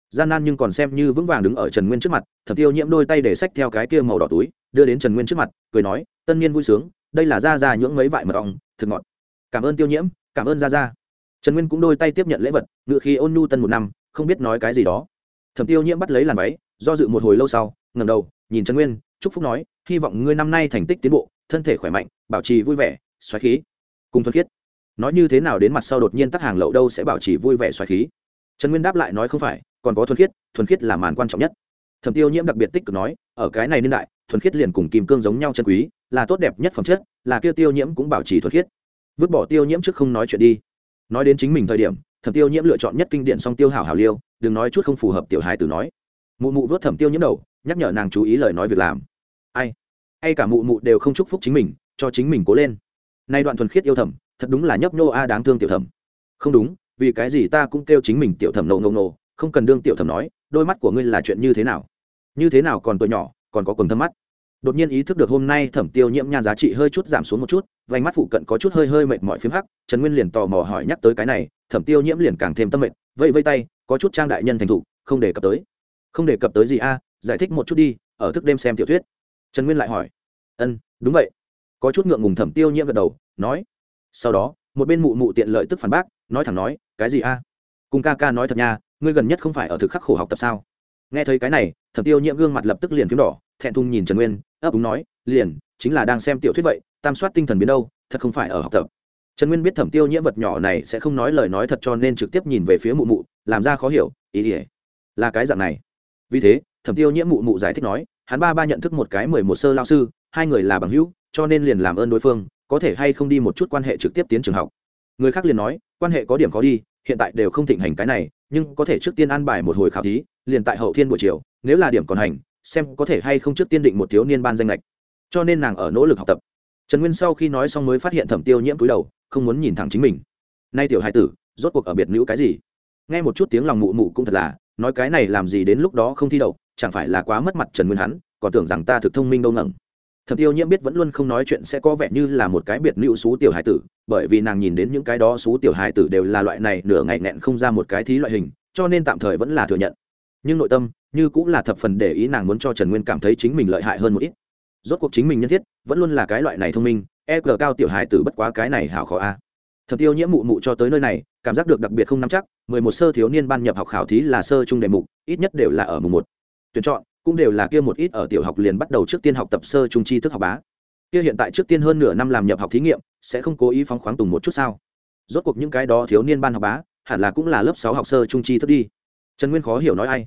Gian nan nhưng còn xem như vững vàng đứng ở trần nguyên trước mặt, thẩm tiêu nhiễm đôi tay để xách theo cái kia màu đỏ túi, đưa đến trần nguyên trước mặt, cười nói, tân niên vui sướng đây là ra ra nhưỡng mấy vại mật ong, thực ngọt. Cảm ơn tiêu nhiễm, cảm ơn ra ra. Trần nguyên cũng đôi tay tiếp nhận lễ vật, ngự khi ôn nhu tân một năm, không biết nói cái gì đó. Thẩm tiêu nhiễm bắt lấy làn váy, do dự một hồi lâu sau ngầm đầu, nhìn trần nguyên, chúc phúc nói, hy vọng ngươi năm nay thành tích tiến bộ, thân thể khỏe mạnh, bảo trì vui vẻ, xoáy khí. Cùng thuần khiết. Nói như thế nào đến mặt sau đột nhiên tắt hàng lậu đâu sẽ bảo trì vui vẻ xoáy khí? Trần nguyên đáp lại nói, không phải, còn có thuần khiết thuần khiết là màn quan trọng nhất. Thẩm tiêu nhiễm đặc biệt tích cực nói, ở cái này niên đại, thuần khiết liền cùng kim cương giống nhau chân quý là tốt đẹp nhất phẩm chất, là kia tiêu nhiễm cũng bảo trì thuần khiết. Vứt bỏ tiêu nhiễm trước không nói chuyện đi. Nói đến chính mình thời điểm, thẩm tiêu nhiễm lựa chọn nhất kinh điển song tiêu hảo hảo liêu, đừng nói chút không phù hợp tiểu hài từ nói. Mụ mụ vớt thẩm tiêu nhiễm đầu, nhắc nhở nàng chú ý lời nói việc làm. Ai? Hay cả mụ mụ đều không chúc phúc chính mình, cho chính mình cố lên. Nay đoạn thuần khiết yêu thẩm, thật đúng là nhấp nhô a đáng thương tiểu thẩm. Không đúng, vì cái gì ta cũng kêu chính mình tiểu thẩm nổ ngông nổ không cần đương tiểu thẩm nói, đôi mắt của ngươi là chuyện như thế nào? Như thế nào còn tuổi nhỏ, còn có quần thâm mắt? Đột nhiên ý thức được hôm nay thẩm tiêu nhiễm nhan giá trị hơi chút giảm xuống một chút, vành mắt phụ cận có chút hơi hơi mệt mỏi phím hắc, trần nguyên liền tò mò hỏi nhắc tới cái này, thẩm tiêu nhiễm liền càng thêm tâm mệt vây vây tay, có chút trang đại nhân thành thục, không đề cập tới. Không đề cập tới gì a, giải thích một chút đi, ở thức đêm xem tiểu thuyết. Trần nguyên lại hỏi. Ân, đúng vậy. Có chút ngượng ngùng thẩm tiêu nhiễm gật đầu, nói. Sau đó, một bên mụ mụ tiện lợi tức phản bác, nói thẳng nói, cái gì a? Cùng ca ca nói thật nha, ngươi gần nhất không phải ở thực khắc khổ học tập sao? Nghe thấy cái này, thẩm tiêu nhiễm gương mặt lập tức liền phím đỏ thẹn thùng nhìn trần nguyên, ấp úng nói, liền, chính là đang xem tiểu thuyết vậy, tam soát tinh thần biến đâu, thật không phải ở học tập. Trần nguyên biết thẩm tiêu nhiễm vật nhỏ này sẽ không nói lời nói thật cho nên trực tiếp nhìn về phía mụ mụ, làm ra khó hiểu, ý ỉa là cái dạng này. Vì thế, thẩm tiêu nhiễm mụ mụ giải thích nói, hắn ba ba nhận thức một cái mười một sơ lao sư, hai người là bằng hữu, cho nên liền làm ơn đối phương, có thể hay không đi một chút quan hệ trực tiếp tiến trường học. Người khác liền nói, quan hệ có điểm khó đi, hiện tại đều không thịnh hành cái này, nhưng có thể trước tiên an bài một hồi khảo thí, liền tại hậu thiên buổi chiều, nếu là điểm còn hành xem có thể hay không trước tiên định một thiếu niên ban danh lệch. Cho nên nàng ở nỗ lực học tập. Trần nguyên sau khi nói xong mới phát hiện thẩm tiêu nhiễm cúi đầu, không muốn nhìn thẳng chính mình. Nay tiểu hai tử, rốt cuộc ở biệt nữ cái gì? Nghe một chút tiếng lòng mụ mụ cũng thật là, nói cái này làm gì đến lúc đó không thi đậu, chẳng phải là quá mất mặt trần nguyên hắn, còn tưởng rằng ta thực thông minh đâu ngẩng. Thẩm tiêu nhiễm biết vẫn luôn không nói chuyện sẽ có vẻ như là một cái biệt nữ xú tiểu hải tử, bởi vì nàng nhìn đến những cái đó xú tiểu hải tử đều là loại này nửa ngày nẹn không ra một cái thí loại hình, cho nên tạm thời vẫn là thừa nhận. Nhưng nội tâm như cũng là thập phần để ý nàng muốn cho trần nguyên cảm thấy chính mình lợi hại hơn một ít. Rốt cuộc chính mình nhân thiết, vẫn luôn là cái loại này thông minh e g cao tiểu hải tử bất quá cái này hảo khó a. Thập tiêu nhiễm mụ mụ cho tới nơi này, cảm giác được đặc biệt không nắm chắc, mười một sơ thiếu niên ban nhập học khảo thí là sơ trung đề mục, ít nhất đều là ở mùng một. Tuyển chọn, cũng đều là kia một ít ở tiểu học liền bắt đầu trước tiên học tập sơ trung tri thức học bá. Kia hiện tại trước tiên hơn nửa năm làm nhập học thí nghiệm, sẽ không cố ý phóng khoáng tùng một chút sao? Rốt cuộc những cái đó thiếu niên ban học bá, hẳn là cũng là lớp sáu học sơ trung tri thức đi. Trần nguyên khó hiểu nói ai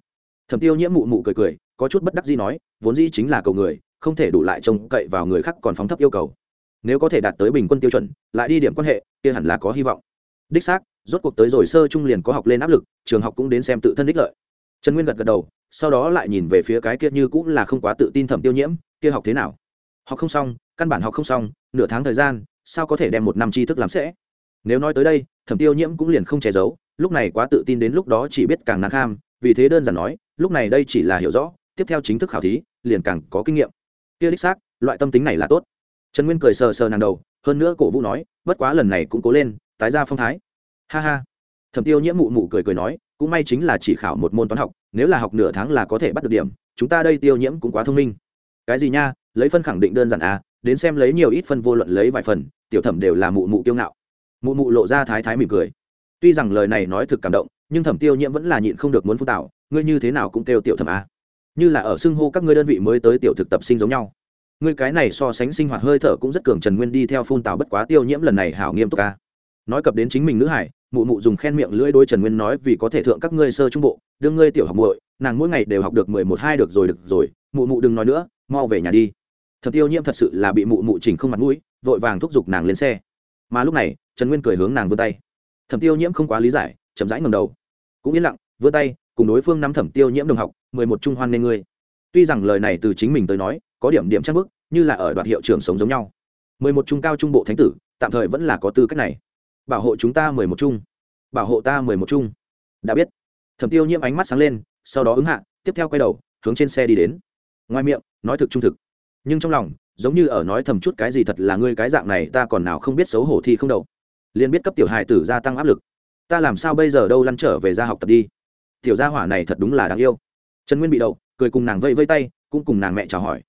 thẩm tiêu nhiễm mụ mụ cười cười, có chút bất đắc gì nói, vốn dĩ chính là cầu người, không thể đủ lại trông cậy vào người khác còn phóng thấp yêu cầu. Nếu có thể đạt tới bình quân tiêu chuẩn, lại đi điểm quan hệ, kia hẳn là có hy vọng. Đích xác, rốt cuộc tới rồi sơ trung liền có học lên áp lực, trường học cũng đến xem tự thân đích lợi. Trần nguyên gật gật đầu, sau đó lại nhìn về phía cái kia như cũng là không quá tự tin thẩm tiêu nhiễm, kia học thế nào? Học không xong, căn bản học không xong, nửa tháng thời gian, sao có thể đem một năm tri thức làm sẽ? Nếu nói tới đây, thẩm tiêu nhiễm cũng liền không che giấu, lúc này quá tự tin đến lúc đó chỉ biết càng năng kham vì thế đơn giản nói, lúc này đây chỉ là hiểu rõ, tiếp theo chính thức khảo thí, liền càng có kinh nghiệm. Kia đích xác, loại tâm tính này là tốt. Trần nguyên cười sờ sờ nàng đầu, hơn nữa cổ vũ nói, bất quá lần này cũng cố lên, tái ra phong thái. Ha ha. Thẩm tiêu nhiễm mụ mụ cười cười nói, cũng may chính là chỉ khảo một môn toán học, nếu là học nửa tháng là có thể bắt được điểm, chúng ta đây tiêu nhiễm cũng quá thông minh. Cái gì nha, lấy phân khẳng định đơn giản à đến xem lấy nhiều ít phân vô luận lấy vài phần, tiểu thẩm đều là mụ mụ kiêu ngạo. Mụ mụ lộ ra thái thái mỉm cười. Tuy rằng lời này nói thực cảm động nhưng thẩm tiêu nhiễm vẫn là nhịn không được muốn phun tạo ngươi như thế nào cũng kêu tiểu thẩm a. Như là ở xưng hô các ngươi đơn vị mới tới tiểu thực tập sinh giống nhau. Ngươi cái này so sánh sinh hoạt hơi thở cũng rất cường trần nguyên đi theo phun tạo bất quá tiêu nhiễm lần này hảo nghiêm túc a. Nói cập đến chính mình nữ hải, mụ mụ dùng khen miệng lưỡi đôi trần nguyên nói vì có thể thượng các ngươi sơ trung bộ đương ngươi tiểu học muội, nàng mỗi ngày đều học được mười một hai được rồi được rồi, mụ mụ đừng nói nữa, mau về nhà đi. Thập tiêu nhiễm thật sự là bị mụ mụ chỉnh không mặt mũi, vội vàng thúc giục nàng lên xe. Mà lúc này, trần nguyên cười hướng nàng vươn tay. Thẩm tiêu nhiễm không quá lý giải, chậm rãi ngầm đầu cũng yên lặng, vươn tay, cùng đối phương nắm thẩm tiêu nhiễm đồng học, mười một trung hoan nên ngươi. Tuy rằng lời này từ chính mình tới nói, có điểm điểm chắc bức, như là ở đoạt hiệu trưởng sống giống nhau. Mười một trung cao trung bộ thánh tử, tạm thời vẫn là có tư cách này. Bảo hộ chúng ta mười một trung. Bảo hộ ta mười một trung. Đã biết. Thẩm tiêu nhiễm ánh mắt sáng lên, sau đó ứng hạ, tiếp theo quay đầu, hướng trên xe đi đến. Ngoài miệng, nói thực trung thực. Nhưng trong lòng, giống như ở nói thầm chút cái gì thật là ngươi cái dạng này ta còn nào không biết xấu hổ thi không đầu liền biết cấp tiểu hài tử gia tăng áp lực ta làm sao bây giờ đâu lăn trở về ra học tập đi? Tiểu gia hỏa này thật đúng là đáng yêu. Trần nguyên bị đậu, cười cùng nàng vây vây tay, cũng cùng nàng mẹ chào hỏi.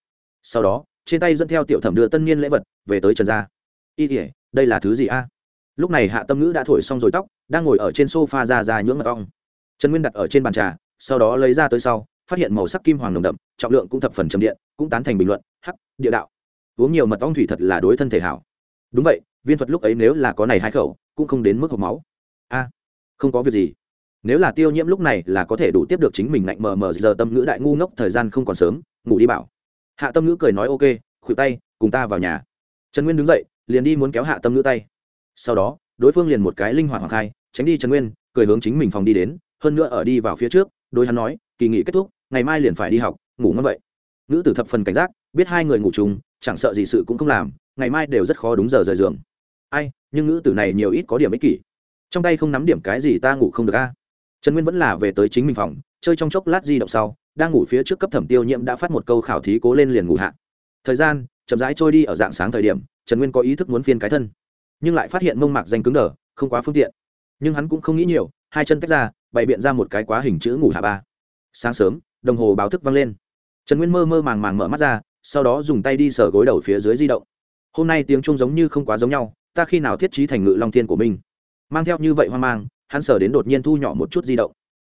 Sau đó, trên tay dẫn theo tiểu thẩm đưa tân niên lễ vật, về tới trần gia. Y ỉa đây là thứ gì a? Lúc này hạ tâm ngữ đã thổi xong rồi tóc, đang ngồi ở trên sofa ra ra nhưỡng mật ong. Trần nguyên đặt ở trên bàn trà, sau đó lấy ra tới sau, phát hiện màu sắc kim hoàng nồng đậm, trọng lượng cũng thập phần trầm điện, cũng tán thành bình luận, hắc, địa đạo. Uống nhiều mật ong thủy thật là đối thân thể hảo. Đúng vậy, viên thuật lúc ấy nếu là có này hai khẩu, cũng không đến mức hộp máu a, không có việc gì. Nếu là tiêu nhiễm lúc này là có thể đủ tiếp được chính mình lạnh mờ mờ giờ tâm ngữ đại ngu ngốc thời gian không còn sớm, ngủ đi bảo. Hạ tâm ngữ cười nói ok, khuỷu tay, cùng ta vào nhà. Trần nguyên đứng dậy, liền đi muốn kéo hạ tâm ngữ tay. Sau đó, đối phương liền một cái linh hoạt hoặc hai, tránh đi trần nguyên, cười hướng chính mình phòng đi đến, hơn nữa ở đi vào phía trước đôi hắn nói, kỳ nghỉ kết thúc, ngày mai liền phải đi học, ngủ ngon vậy. Nữ tử thập phần cảnh giác, biết hai người ngủ chung, chẳng sợ gì sự cũng không làm, ngày mai đều rất khó đúng giờ rời giường. Ai, nhưng nữ tử này nhiều ít có điểm ích kỷ trong tay không nắm điểm cái gì ta ngủ không được a. Trần nguyên vẫn là về tới chính mình phòng, chơi trong chốc lát di động sau, đang ngủ phía trước cấp thẩm tiêu nhiễm đã phát một câu khảo thí cố lên liền ngủ hạ. Thời gian, chậm rãi trôi đi ở dạng sáng thời điểm, trần nguyên có ý thức muốn phiên cái thân, nhưng lại phát hiện mông mạc danh cứng đờ, không quá phương tiện. Nhưng hắn cũng không nghĩ nhiều, hai chân tách ra, bày biện ra một cái quá hình chữ ngủ hạ ba. Sáng sớm, đồng hồ báo thức vang lên. Trần nguyên mơ mơ màng màng mở mắt ra, sau đó dùng tay đi sờ gối đầu phía dưới di động. Hôm nay tiếng trung giống như không quá giống nhau, ta khi nào thiết trí thành ngự long thiên của mình? Mang theo như vậy hoang mang, hắn sở đến đột nhiên thu nhỏ một chút di động.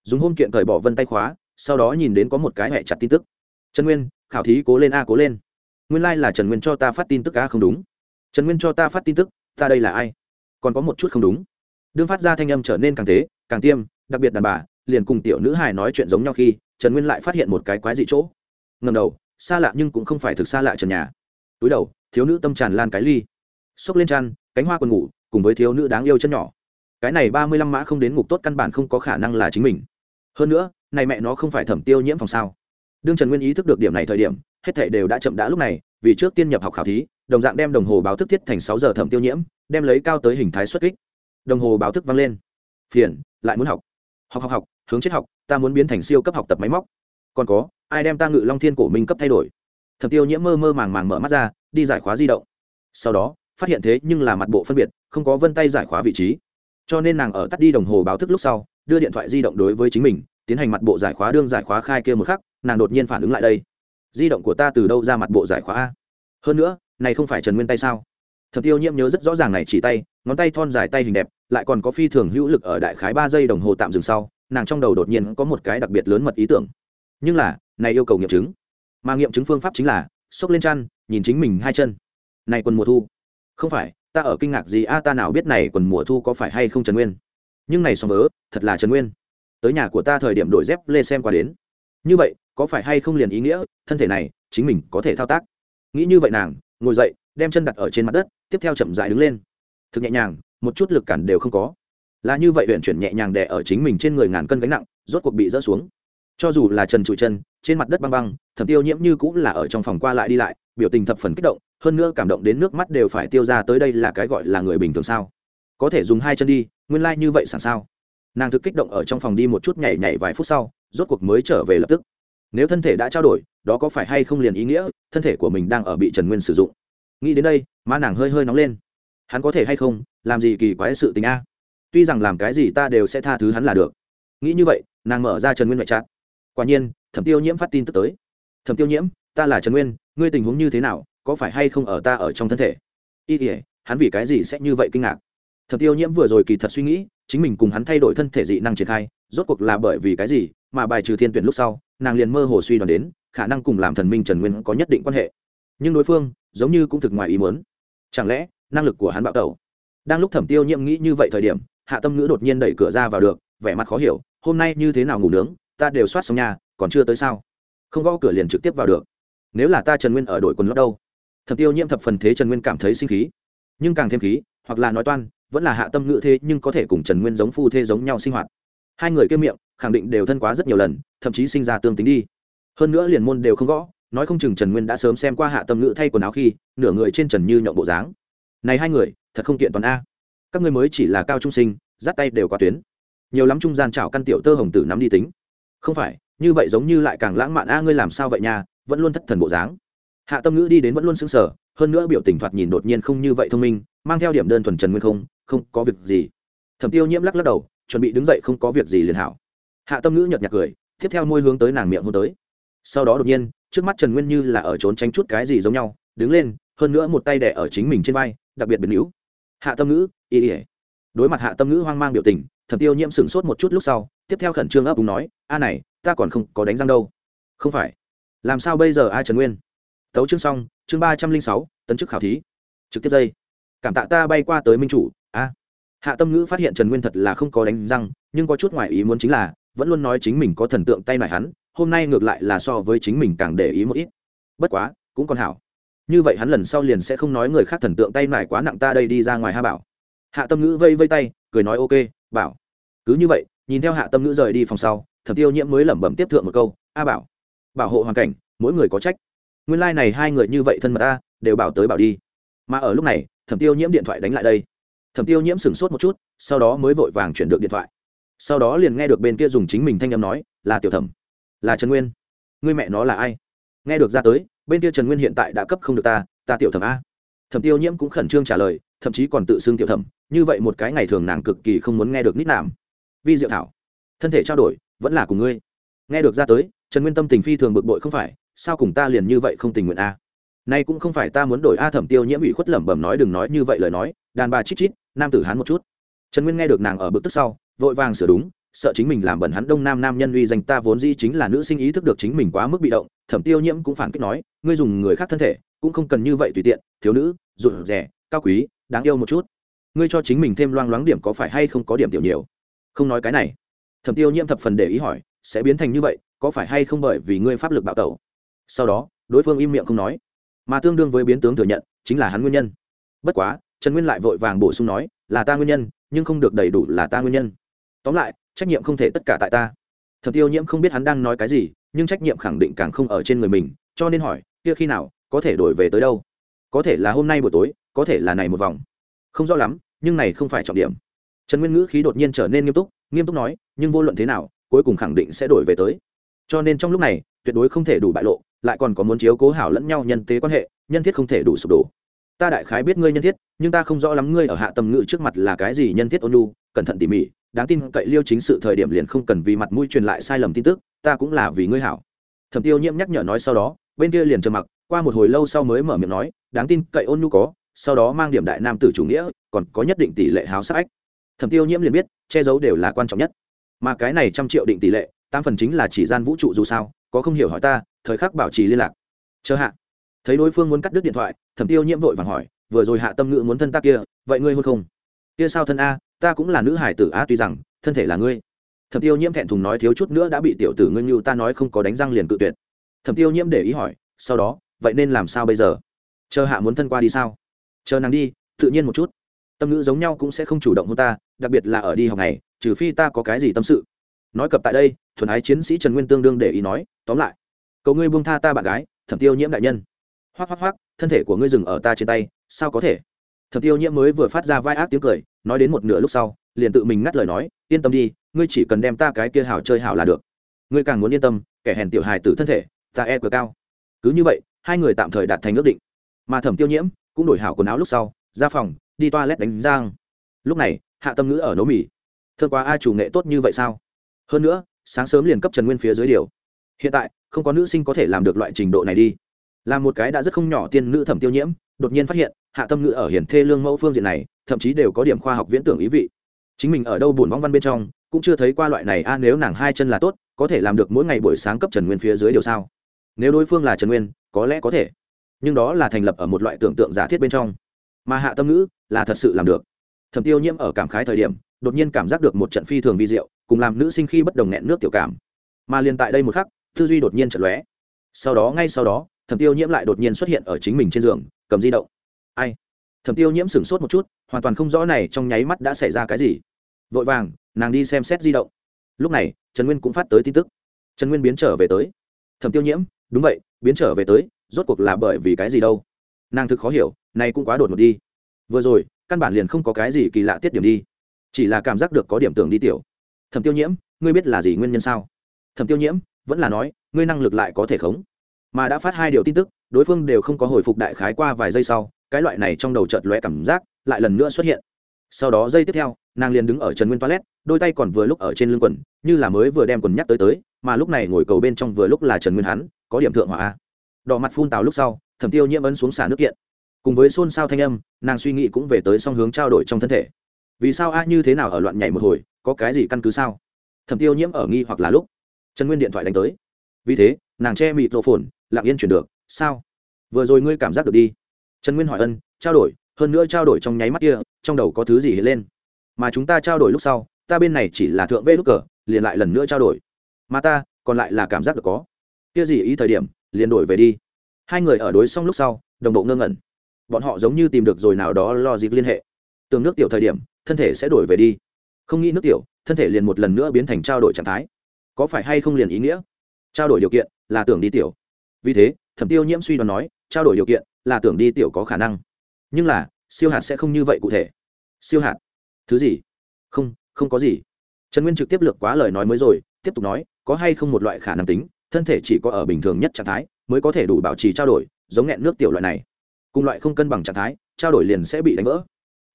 Dùng hôn kiện cởi bỏ vân tay khóa, sau đó nhìn đến có một cái hẹ chặt tin tức. Trần nguyên, khảo thí cố lên a cố lên. Nguyên lai、like、là trần nguyên cho ta phát tin tức a không đúng. Trần nguyên cho ta phát tin tức, ta đây là ai? Còn có một chút không đúng. Đương phát ra thanh âm trở nên càng thế, càng tiêm, đặc biệt đàn bà, liền cùng tiểu nữ hài nói chuyện giống nhau khi, trần nguyên lại phát hiện một cái quái dị chỗ. Ngầm đầu, xa lạ nhưng cũng không phải thực xa lạ trần nhà. Túi đầu, thiếu nữ tâm tràn lan cái ly. Xốc lên chăn cánh hoa quần ngủ, cùng với thiếu nữ đáng yêu chân nhỏ cái này ba mươi lăm mã không đến ngục tốt căn bản không có khả năng là chính mình. Hơn nữa, này mẹ nó không phải thẩm tiêu nhiễm phòng sao. Đương trần nguyên ý thức được điểm này thời điểm, hết thảy đều đã chậm đã lúc này, vì trước tiên nhập học khảo thí, đồng dạng đem đồng hồ báo thức thiết thành sáu giờ thẩm tiêu nhiễm, đem lấy cao tới hình thái xuất kích. Đồng hồ báo thức vang lên. Phiền, lại muốn học. Học học học, hướng chết học, ta muốn biến thành siêu cấp học tập máy móc. Còn có, ai đem ta ngự long thiên cổ minh cấp thay đổi? Thẩm tiêu nhiễm mơ mơ màng màng mở mắt ra, đi giải khóa di động. Sau đó, phát hiện thế nhưng là mặt bộ phân biệt, không có vân tay giải khóa vị trí cho nên nàng ở tắt đi đồng hồ báo thức lúc sau, đưa điện thoại di động đối với chính mình, tiến hành mặt bộ giải khóa đương giải khóa khai kia một khắc, nàng đột nhiên phản ứng lại đây. Di động của ta từ đâu ra mặt bộ giải khóa a? Hơn nữa, này không phải trần nguyên tay sao? Thập tiêu nhiễm nhớ rất rõ ràng này chỉ tay, ngón tay thon dài tay hình đẹp, lại còn có phi thường hữu lực ở đại khái ba giây đồng hồ tạm dừng sau, nàng trong đầu đột nhiên có một cái đặc biệt lớn mật ý tưởng. Nhưng là, này yêu cầu nghiệm chứng. Mà nghiệm chứng phương pháp chính là, xốc lên chăn, nhìn chính mình hai chân. Này quần mùa thu. Không phải ta ở kinh ngạc gì? A, ta nào biết này quần mùa thu có phải hay không trần nguyên? Nhưng này so vớ, thật là trần nguyên. Tới nhà của ta thời điểm đổi dép lê xem qua đến. Như vậy, có phải hay không liền ý nghĩa, thân thể này, chính mình có thể thao tác? Nghĩ như vậy nàng, ngồi dậy, đem chân đặt ở trên mặt đất, tiếp theo chậm dại đứng lên. Thực nhẹ nhàng, một chút lực cản đều không có. Là như vậy huyện chuyển nhẹ nhàng đè ở chính mình trên người ngàn cân gánh nặng, rốt cuộc bị rỡ xuống. Cho dù là trần trụi chân, trên mặt đất băng băng, thẩm tiêu nhiễm như cũng là ở trong phòng qua lại đi lại, biểu tình thập phần kích động hơn nữa cảm động đến nước mắt đều phải tiêu ra tới đây là cái gọi là người bình thường sao? Có thể dùng hai chân đi, nguyên lai、like、như vậy sẵn sao? Nàng thực kích động ở trong phòng đi một chút nhảy nhảy vài phút sau, rốt cuộc mới trở về lập tức. Nếu thân thể đã trao đổi, đó có phải hay không liền ý nghĩa thân thể của mình đang ở bị trần nguyên sử dụng? Nghĩ đến đây, má nàng hơi hơi nóng lên. Hắn có thể hay không? Làm gì kỳ quái sự tình a? Tuy rằng làm cái gì ta đều sẽ tha thứ hắn là được. Nghĩ như vậy, nàng mở ra trần nguyên ngoại trát quả nhiên, thẩm tiêu nhiễm phát tin tức tới. Thẩm tiêu nhiễm, ta là trần nguyên, ngươi tình huống như thế nào? Có phải hay không ở ta ở trong thân thể? Y thì, hắn vì cái gì sẽ như vậy kinh ngạc? Thật tiêu nhiễm vừa rồi kỳ thật suy nghĩ, chính mình cùng hắn thay đổi thân thể dị năng triển khai, rốt cuộc là bởi vì cái gì, mà bài trừ thiên tuyển lúc sau, nàng liền mơ hồ suy đoán đến, khả năng cùng làm thần minh trần nguyên có nhất định quan hệ. Nhưng đối phương, giống như cũng thực ngoài ý muốn. Chẳng lẽ, năng lực của hắn bạo tẩu? Đang lúc thẩm tiêu nhiễm nghĩ như vậy thời điểm, hạ tâm ngữ đột nhiên đẩy cửa ra vào được, vẻ mặt khó hiểu, hôm nay như thế nào ngủ nướng? Ta đều soát xong nhà, còn chưa tới sao? Không gõ cửa liền trực tiếp vào được. Nếu là ta trần nguyên ở đội quần lót đâu thẩm tiêu nhiễm thập phần thế trần nguyên cảm thấy sinh khí. Nhưng càng thêm khí, hoặc là nói toan, vẫn là hạ tâm ngữ thế nhưng có thể cùng trần nguyên giống phu thế giống nhau sinh hoạt. Hai người kêu miệng, khẳng định đều thân quá rất nhiều lần, thậm chí sinh ra tương tính đi. Hơn nữa liền môn đều không gõ, nói không chừng trần nguyên đã sớm xem qua hạ tâm ngữ thay quần áo khi, nửa người trên trần như nhậu bộ dáng. Này hai người, thật không kiện toàn a. Các ngươi mới chỉ là cao trung sinh, dắt tay đều qua tuyến. Nhiều lắm trung gian chảo căn tiểu tơ hồng tử nắm đi tính. Không phải, như vậy giống như lại càng lãng mạn a, ngươi làm sao vậy nha, vẫn luôn thất thần bộ dáng hạ tâm ngữ đi đến vẫn luôn sững sờ, hơn nữa biểu tình thoạt nhìn đột nhiên không như vậy thông minh, mang theo điểm đơn thuần trần nguyên không không có việc gì. Thẩm tiêu nhiễm lắc lắc đầu, chuẩn bị đứng dậy không có việc gì liền hảo. Hạ tâm ngữ nhợt nhạt cười, tiếp theo môi hướng tới nàng miệng hôn tới. Sau đó đột nhiên, trước mắt trần nguyên như là ở trốn tránh chút cái gì giống nhau, đứng lên, hơn nữa một tay đẻ ở chính mình trên vai, đặc biệt biệt níu. Hạ tâm ngữ ý ỉa đối mặt hạ tâm ngữ hoang mang biểu tình, thẩm tiêu nhiễm sửng sốt một chút lúc sau, tiếp theo khẩn trương ấp úng nói, a này, ta còn không có đánh răng đâu. Không phải. Làm sao bây giờ a trần nguyên? Tấu chương xong, chương ba trăm linh sáu, tấn chức khảo thí. Trực tiếp dây. Cảm tạ ta bay qua tới minh chủ. A. Hạ tâm ngữ phát hiện trần nguyên thật là không có đánh răng, nhưng có chút ngoài ý muốn chính là, vẫn luôn nói chính mình có thần tượng tay nải hắn, hôm nay ngược lại là so với chính mình càng để ý một ít. Bất quá, cũng còn hảo. Như vậy hắn lần sau liền sẽ không nói người khác thần tượng tay nải quá nặng ta đây đi ra ngoài ha bảo. Hạ tâm ngữ vây vây tay, cười nói ok, bảo. Cứ như vậy, nhìn theo hạ tâm ngữ rời đi phòng sau, thẩm tiêu nhiễm mới lẩm bẩm tiếp thượng một câu, a bảo bảo hộ hoàn cảnh, mỗi người có trách nguyên lai、like、này hai người như vậy thân mật ta, đều bảo tới bảo đi. Mà ở lúc này, thẩm tiêu nhiễm điện thoại đánh lại đây. Thẩm tiêu nhiễm sửng sốt một chút, sau đó mới vội vàng chuyển được điện thoại. Sau đó liền nghe được bên kia dùng chính mình thanh â m nói, là tiểu thẩm, là trần nguyên. Người mẹ nó là ai? Nghe được ra tới, bên kia trần nguyên hiện tại đã cấp không được ta ta tiểu thẩm a. Thẩm tiêu nhiễm cũng khẩn trương trả lời, thậm chí còn tự xưng tiểu thẩm, như vậy một cái ngày thường nàng cực kỳ không muốn nghe được nít nảm vi diệu thảo, thân thể trao đổi, vẫn là cùng ngươi. Nghe được ra tới, trần nguyên tâm tình phi thường bực bội không phải sao cùng ta liền như vậy không tình nguyện a? Nay cũng không phải ta muốn đổi a thẩm tiêu nhiễm ủy khuất lẩm bẩm nói đừng nói như vậy lời nói, đàn bà chít chít, nam tử hán một chút. Trần nguyên nghe được nàng ở bực tức sau, vội vàng sửa đúng, sợ chính mình làm bẩn hắn đông nam nam nhân uy danh ta vốn dĩ chính là nữ sinh ý thức được chính mình quá mức bị động, thẩm tiêu nhiễm cũng phản kích nói, ngươi dùng người khác thân thể, cũng không cần như vậy tùy tiện, thiếu nữ, rụt rẻ cao quý, đáng yêu một chút. Ngươi cho chính mình thêm loang loáng điểm có phải hay không có điểm tiểu nhiều? Không nói cái này. Thẩm tiêu nhiễm thập phần để ý hỏi, sẽ biến thành như vậy, có phải hay không bởi vì ngươi pháp lực bạo tẩu? Sau đó, đối phương im miệng không nói, mà tương đương với biến tướng thừa nhận, chính là hắn nguyên nhân. Bất quá, trần nguyên lại vội vàng bổ sung nói, là ta nguyên nhân, nhưng không được đầy đủ là ta nguyên nhân. Tóm lại, trách nhiệm không thể tất cả tại ta. Thập tiêu nhiễm không biết hắn đang nói cái gì, nhưng trách nhiệm khẳng định càng không ở trên người mình, cho nên hỏi, kia khi nào, có thể đổi về tới đâu? Có thể là hôm nay buổi tối, có thể là này một vòng. Không rõ lắm, nhưng này không phải trọng điểm. Trần nguyên ngữ khí đột nhiên trở nên nghiêm túc nghiêm túc nói, nhưng vô luận thế nào, cuối cùng khẳng định sẽ đổi về tới. Cho nên trong lúc này, tuyệt đối không thể đủ bại lộ lại còn có muốn chiếu cố hảo lẫn nhau nhân tế quan hệ, nhân thiết không thể đủ sụp đổ. Ta đại khái biết ngươi nhân thiết, nhưng ta không rõ lắm ngươi ở hạ tầm ngữ trước mặt là cái gì nhân thiết ônu cẩn thận tỉ mỉ, đáng tin cậy liêu chính sự thời điểm liền không cần vì mặt mũi truyền lại sai lầm tin tức, ta cũng là vì ngươi hảo. Thẩm tiêu nhiễm nhắc nhở nói sau đó, bên kia liền trầm mặc, qua một hồi lâu sau mới mở miệng nói, đáng tin cậy ôn nhu có, sau đó mang điểm đại nam tử chủ nghĩa, còn có nhất định tỷ lệ háo sắc ách. Thẩm tiêu nhiễm liền biết, che giấu đều là quan trọng nhất. Mà cái này trăm triệu định tỷ lệ tam phần chính là chỉ gian vũ trụ dù sao có không hiểu hỏi ta, thời khắc bảo trì liên lạc. Chờ hạ. Thấy đối phương muốn cắt đứt điện thoại, thẩm tiêu nhiễm vội vàng hỏi, vừa rồi hạ tâm ngữ muốn thân ta kia, vậy ngươi hôn không? Kia sao thân a, ta cũng là nữ hải tử a, tuy rằng, thân thể là ngươi. Thẩm tiêu nhiễm thẹn thùng nói thiếu chút nữa đã bị tiểu tử ngươi như ta nói không có đánh răng liền cự tuyệt. Thẩm tiêu nhiễm để ý hỏi, sau đó, vậy nên làm sao bây giờ? Chờ hạ muốn thân qua đi sao? Chờ nàng đi, tự nhiên một chút. Tâm ngữ giống nhau cũng sẽ không chủ động hơn ta, đặc biệt là ở đi học này trừ phi ta có cái gì tâm sự nói cập tại đây, thuần ái chiến sĩ trần nguyên tương đương để ý nói, tóm lại, cầu ngươi buông tha ta bạn gái, thẩm tiêu nhiễm đại nhân. Hoác hoác hoác thân thể của ngươi dừng ở ta trên tay, sao có thể? Thẩm tiêu nhiễm mới vừa phát ra vai ác tiếng cười, nói đến một nửa lúc sau, liền tự mình ngắt lời nói, yên tâm đi, ngươi chỉ cần đem ta cái kia hảo chơi hảo là được. Ngươi càng muốn yên tâm, kẻ hèn tiểu hài tử thân thể, ta e cờ cao. Cứ như vậy, hai người tạm thời đạt thành ước định. Mà thẩm tiêu nhiễm cũng đổi hảo quần áo lúc sau, ra phòng, đi toilet đánh giang lúc này, hạ tâm ngữ ở nấu mì. Thương quá, ai chủ nghệ tốt như vậy sao? Hơn nữa, sáng sớm liền cấp trần nguyên phía dưới điều. Hiện tại, không có nữ sinh có thể làm được loại trình độ này đi. Là một cái đã rất không nhỏ tiên nữ thẩm tiêu nhiễm, đột nhiên phát hiện, hạ tâm ngữ ở hiển thê lương mẫu phương diện này, thậm chí đều có điểm khoa học viễn tưởng ý vị. Chính mình ở đâu buồn vong văn bên trong, cũng chưa thấy qua loại này, a, nếu nàng hai chân là tốt, có thể làm được mỗi ngày buổi sáng cấp trần nguyên phía dưới điều sao? Nếu đối phương là trần nguyên, có lẽ có thể. Nhưng đó là thành lập ở một loại tưởng tượng giả thiết bên trong. Mà hạ tâm ngữ là thật sự làm được. Thẩm tiêu nhiễm ở cảm khái thời điểm, đột nhiên cảm giác được một trận phi thường vi diệu cùng làm nữ sinh khi bất đồng nghẹn nước tiểu cảm. Mà liền tại đây một khắc, tư duy đột nhiên chật lóe. Sau đó, ngay sau đó, thẩm tiêu nhiễm lại đột nhiên xuất hiện ở chính mình trên giường, cầm di động. Ai? Thẩm tiêu nhiễm sửng sốt một chút, hoàn toàn không rõ này trong nháy mắt đã xảy ra cái gì. Vội vàng, nàng đi xem xét di động. Lúc này, trần nguyên cũng phát tới tin tức. Trần nguyên biến trở về tới. Thẩm tiêu nhiễm, đúng vậy, biến trở về tới, rốt cuộc là bởi vì cái gì đâu? Nàng thực khó hiểu, này cũng quá đột ngột đi. Vừa rồi, căn bản liền không có cái gì kỳ lạ tiết điểm đi. Chỉ là cảm giác được có điểm tưởng đi tiểu thẩm tiêu nhiễm, ngươi biết là gì nguyên nhân sao? Thẩm tiêu nhiễm vẫn là nói, ngươi năng lực lại có thể khống. Mà đã phát hai điều tin tức, đối phương đều không có hồi phục đại khái qua vài giây sau, cái loại này trong đầu chợt lóe cảm giác lại lần nữa xuất hiện. Sau đó giây tiếp theo, nàng liền đứng ở trần nguyên toilet, đôi tay còn vừa lúc ở trên lưng quần, như là mới vừa đem quần nhắc tới tới, mà lúc này ngồi cầu bên trong vừa lúc là trần nguyên hắn, có điểm thượng hỏa đỏ mặt phun tào lúc sau, thẩm tiêu nhiễm ấn xuống xả nước kiện. Cùng với xôn xao thanh âm, nàng suy nghĩ cũng về tới song hướng trao đổi trong thân thể vì sao a như thế nào ở loạn nhảy một hồi, có cái gì căn cứ sao? Thẩm tiêu nhiễm ở nghi hoặc là lúc, trần nguyên điện thoại đánh tới. Vì thế, nàng che mịt rộ phồn, lặng yên chuyển được, sao? Vừa rồi ngươi cảm giác được đi. Trần nguyên hỏi ân, trao đổi, hơn nữa trao đổi trong nháy mắt kia, trong đầu có thứ gì hiện lên? Mà chúng ta trao đổi lúc sau, ta bên này chỉ là thượng vê lúc cờ, liền lại lần nữa trao đổi. Mà ta, còn lại là cảm giác được có. Kia gì ý thời điểm, liền đổi về đi. Hai người ở đối xong lúc sau, đồng bộ ngơ ngẩn. Bọn họ giống như tìm được rồi nào đó lo dịp liên hệ. Tường nước tiểu thời điểm thân thể sẽ đổi về đi. Không nghĩ nước tiểu, thân thể liền một lần nữa biến thành trao đổi trạng thái. Có phải hay không liền ý nghĩa? Trao đổi điều kiện là tưởng đi tiểu. Vì thế, thẩm tiêu nhiễm suy đoán nói, trao đổi điều kiện là tưởng đi tiểu có khả năng. Nhưng là, siêu hạt sẽ không như vậy cụ thể. Siêu hạt? Thứ gì? Không không có gì. Trần nguyên trực tiếp lược quá lời nói mới rồi, tiếp tục nói, có hay không một loại khả năng tính, thân thể chỉ có ở bình thường nhất trạng thái, mới có thể đủ bảo trì trao đổi, giống nghẹn nước tiểu loại này. Cùng loại không cân bằng trạng thái, trao đổi liền sẽ bị đánh vỡ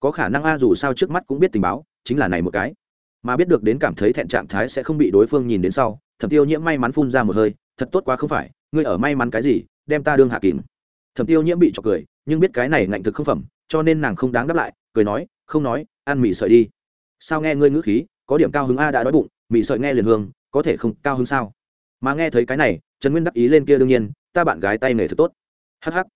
có khả năng a dù sao trước mắt cũng biết tình báo, chính là này một cái. Mà biết được đến cảm thấy thẹn trạng thái sẽ không bị đối phương nhìn đến sau, thẩm tiêu nhiễm may mắn phun ra một hơi, thật tốt quá không phải, ngươi ở may mắn cái gì, đem ta đương hạ kìm thẩm tiêu nhiễm bị trọc cười, nhưng biết cái này ngạnh thực không phẩm, cho nên nàng không đáng đáp lại, cười nói, không nói, ăn mì sợi đi. Sao nghe ngươi ngữ khí, có điểm cao hứng a đã đói bụng, mì sợi nghe liền hương, có thể không cao hứng sao? Mà nghe thấy cái này, trần nguyên đắc ý lên kia đương nhiên, ta bạn gái tay nghề thật tốt. Hắc hắc.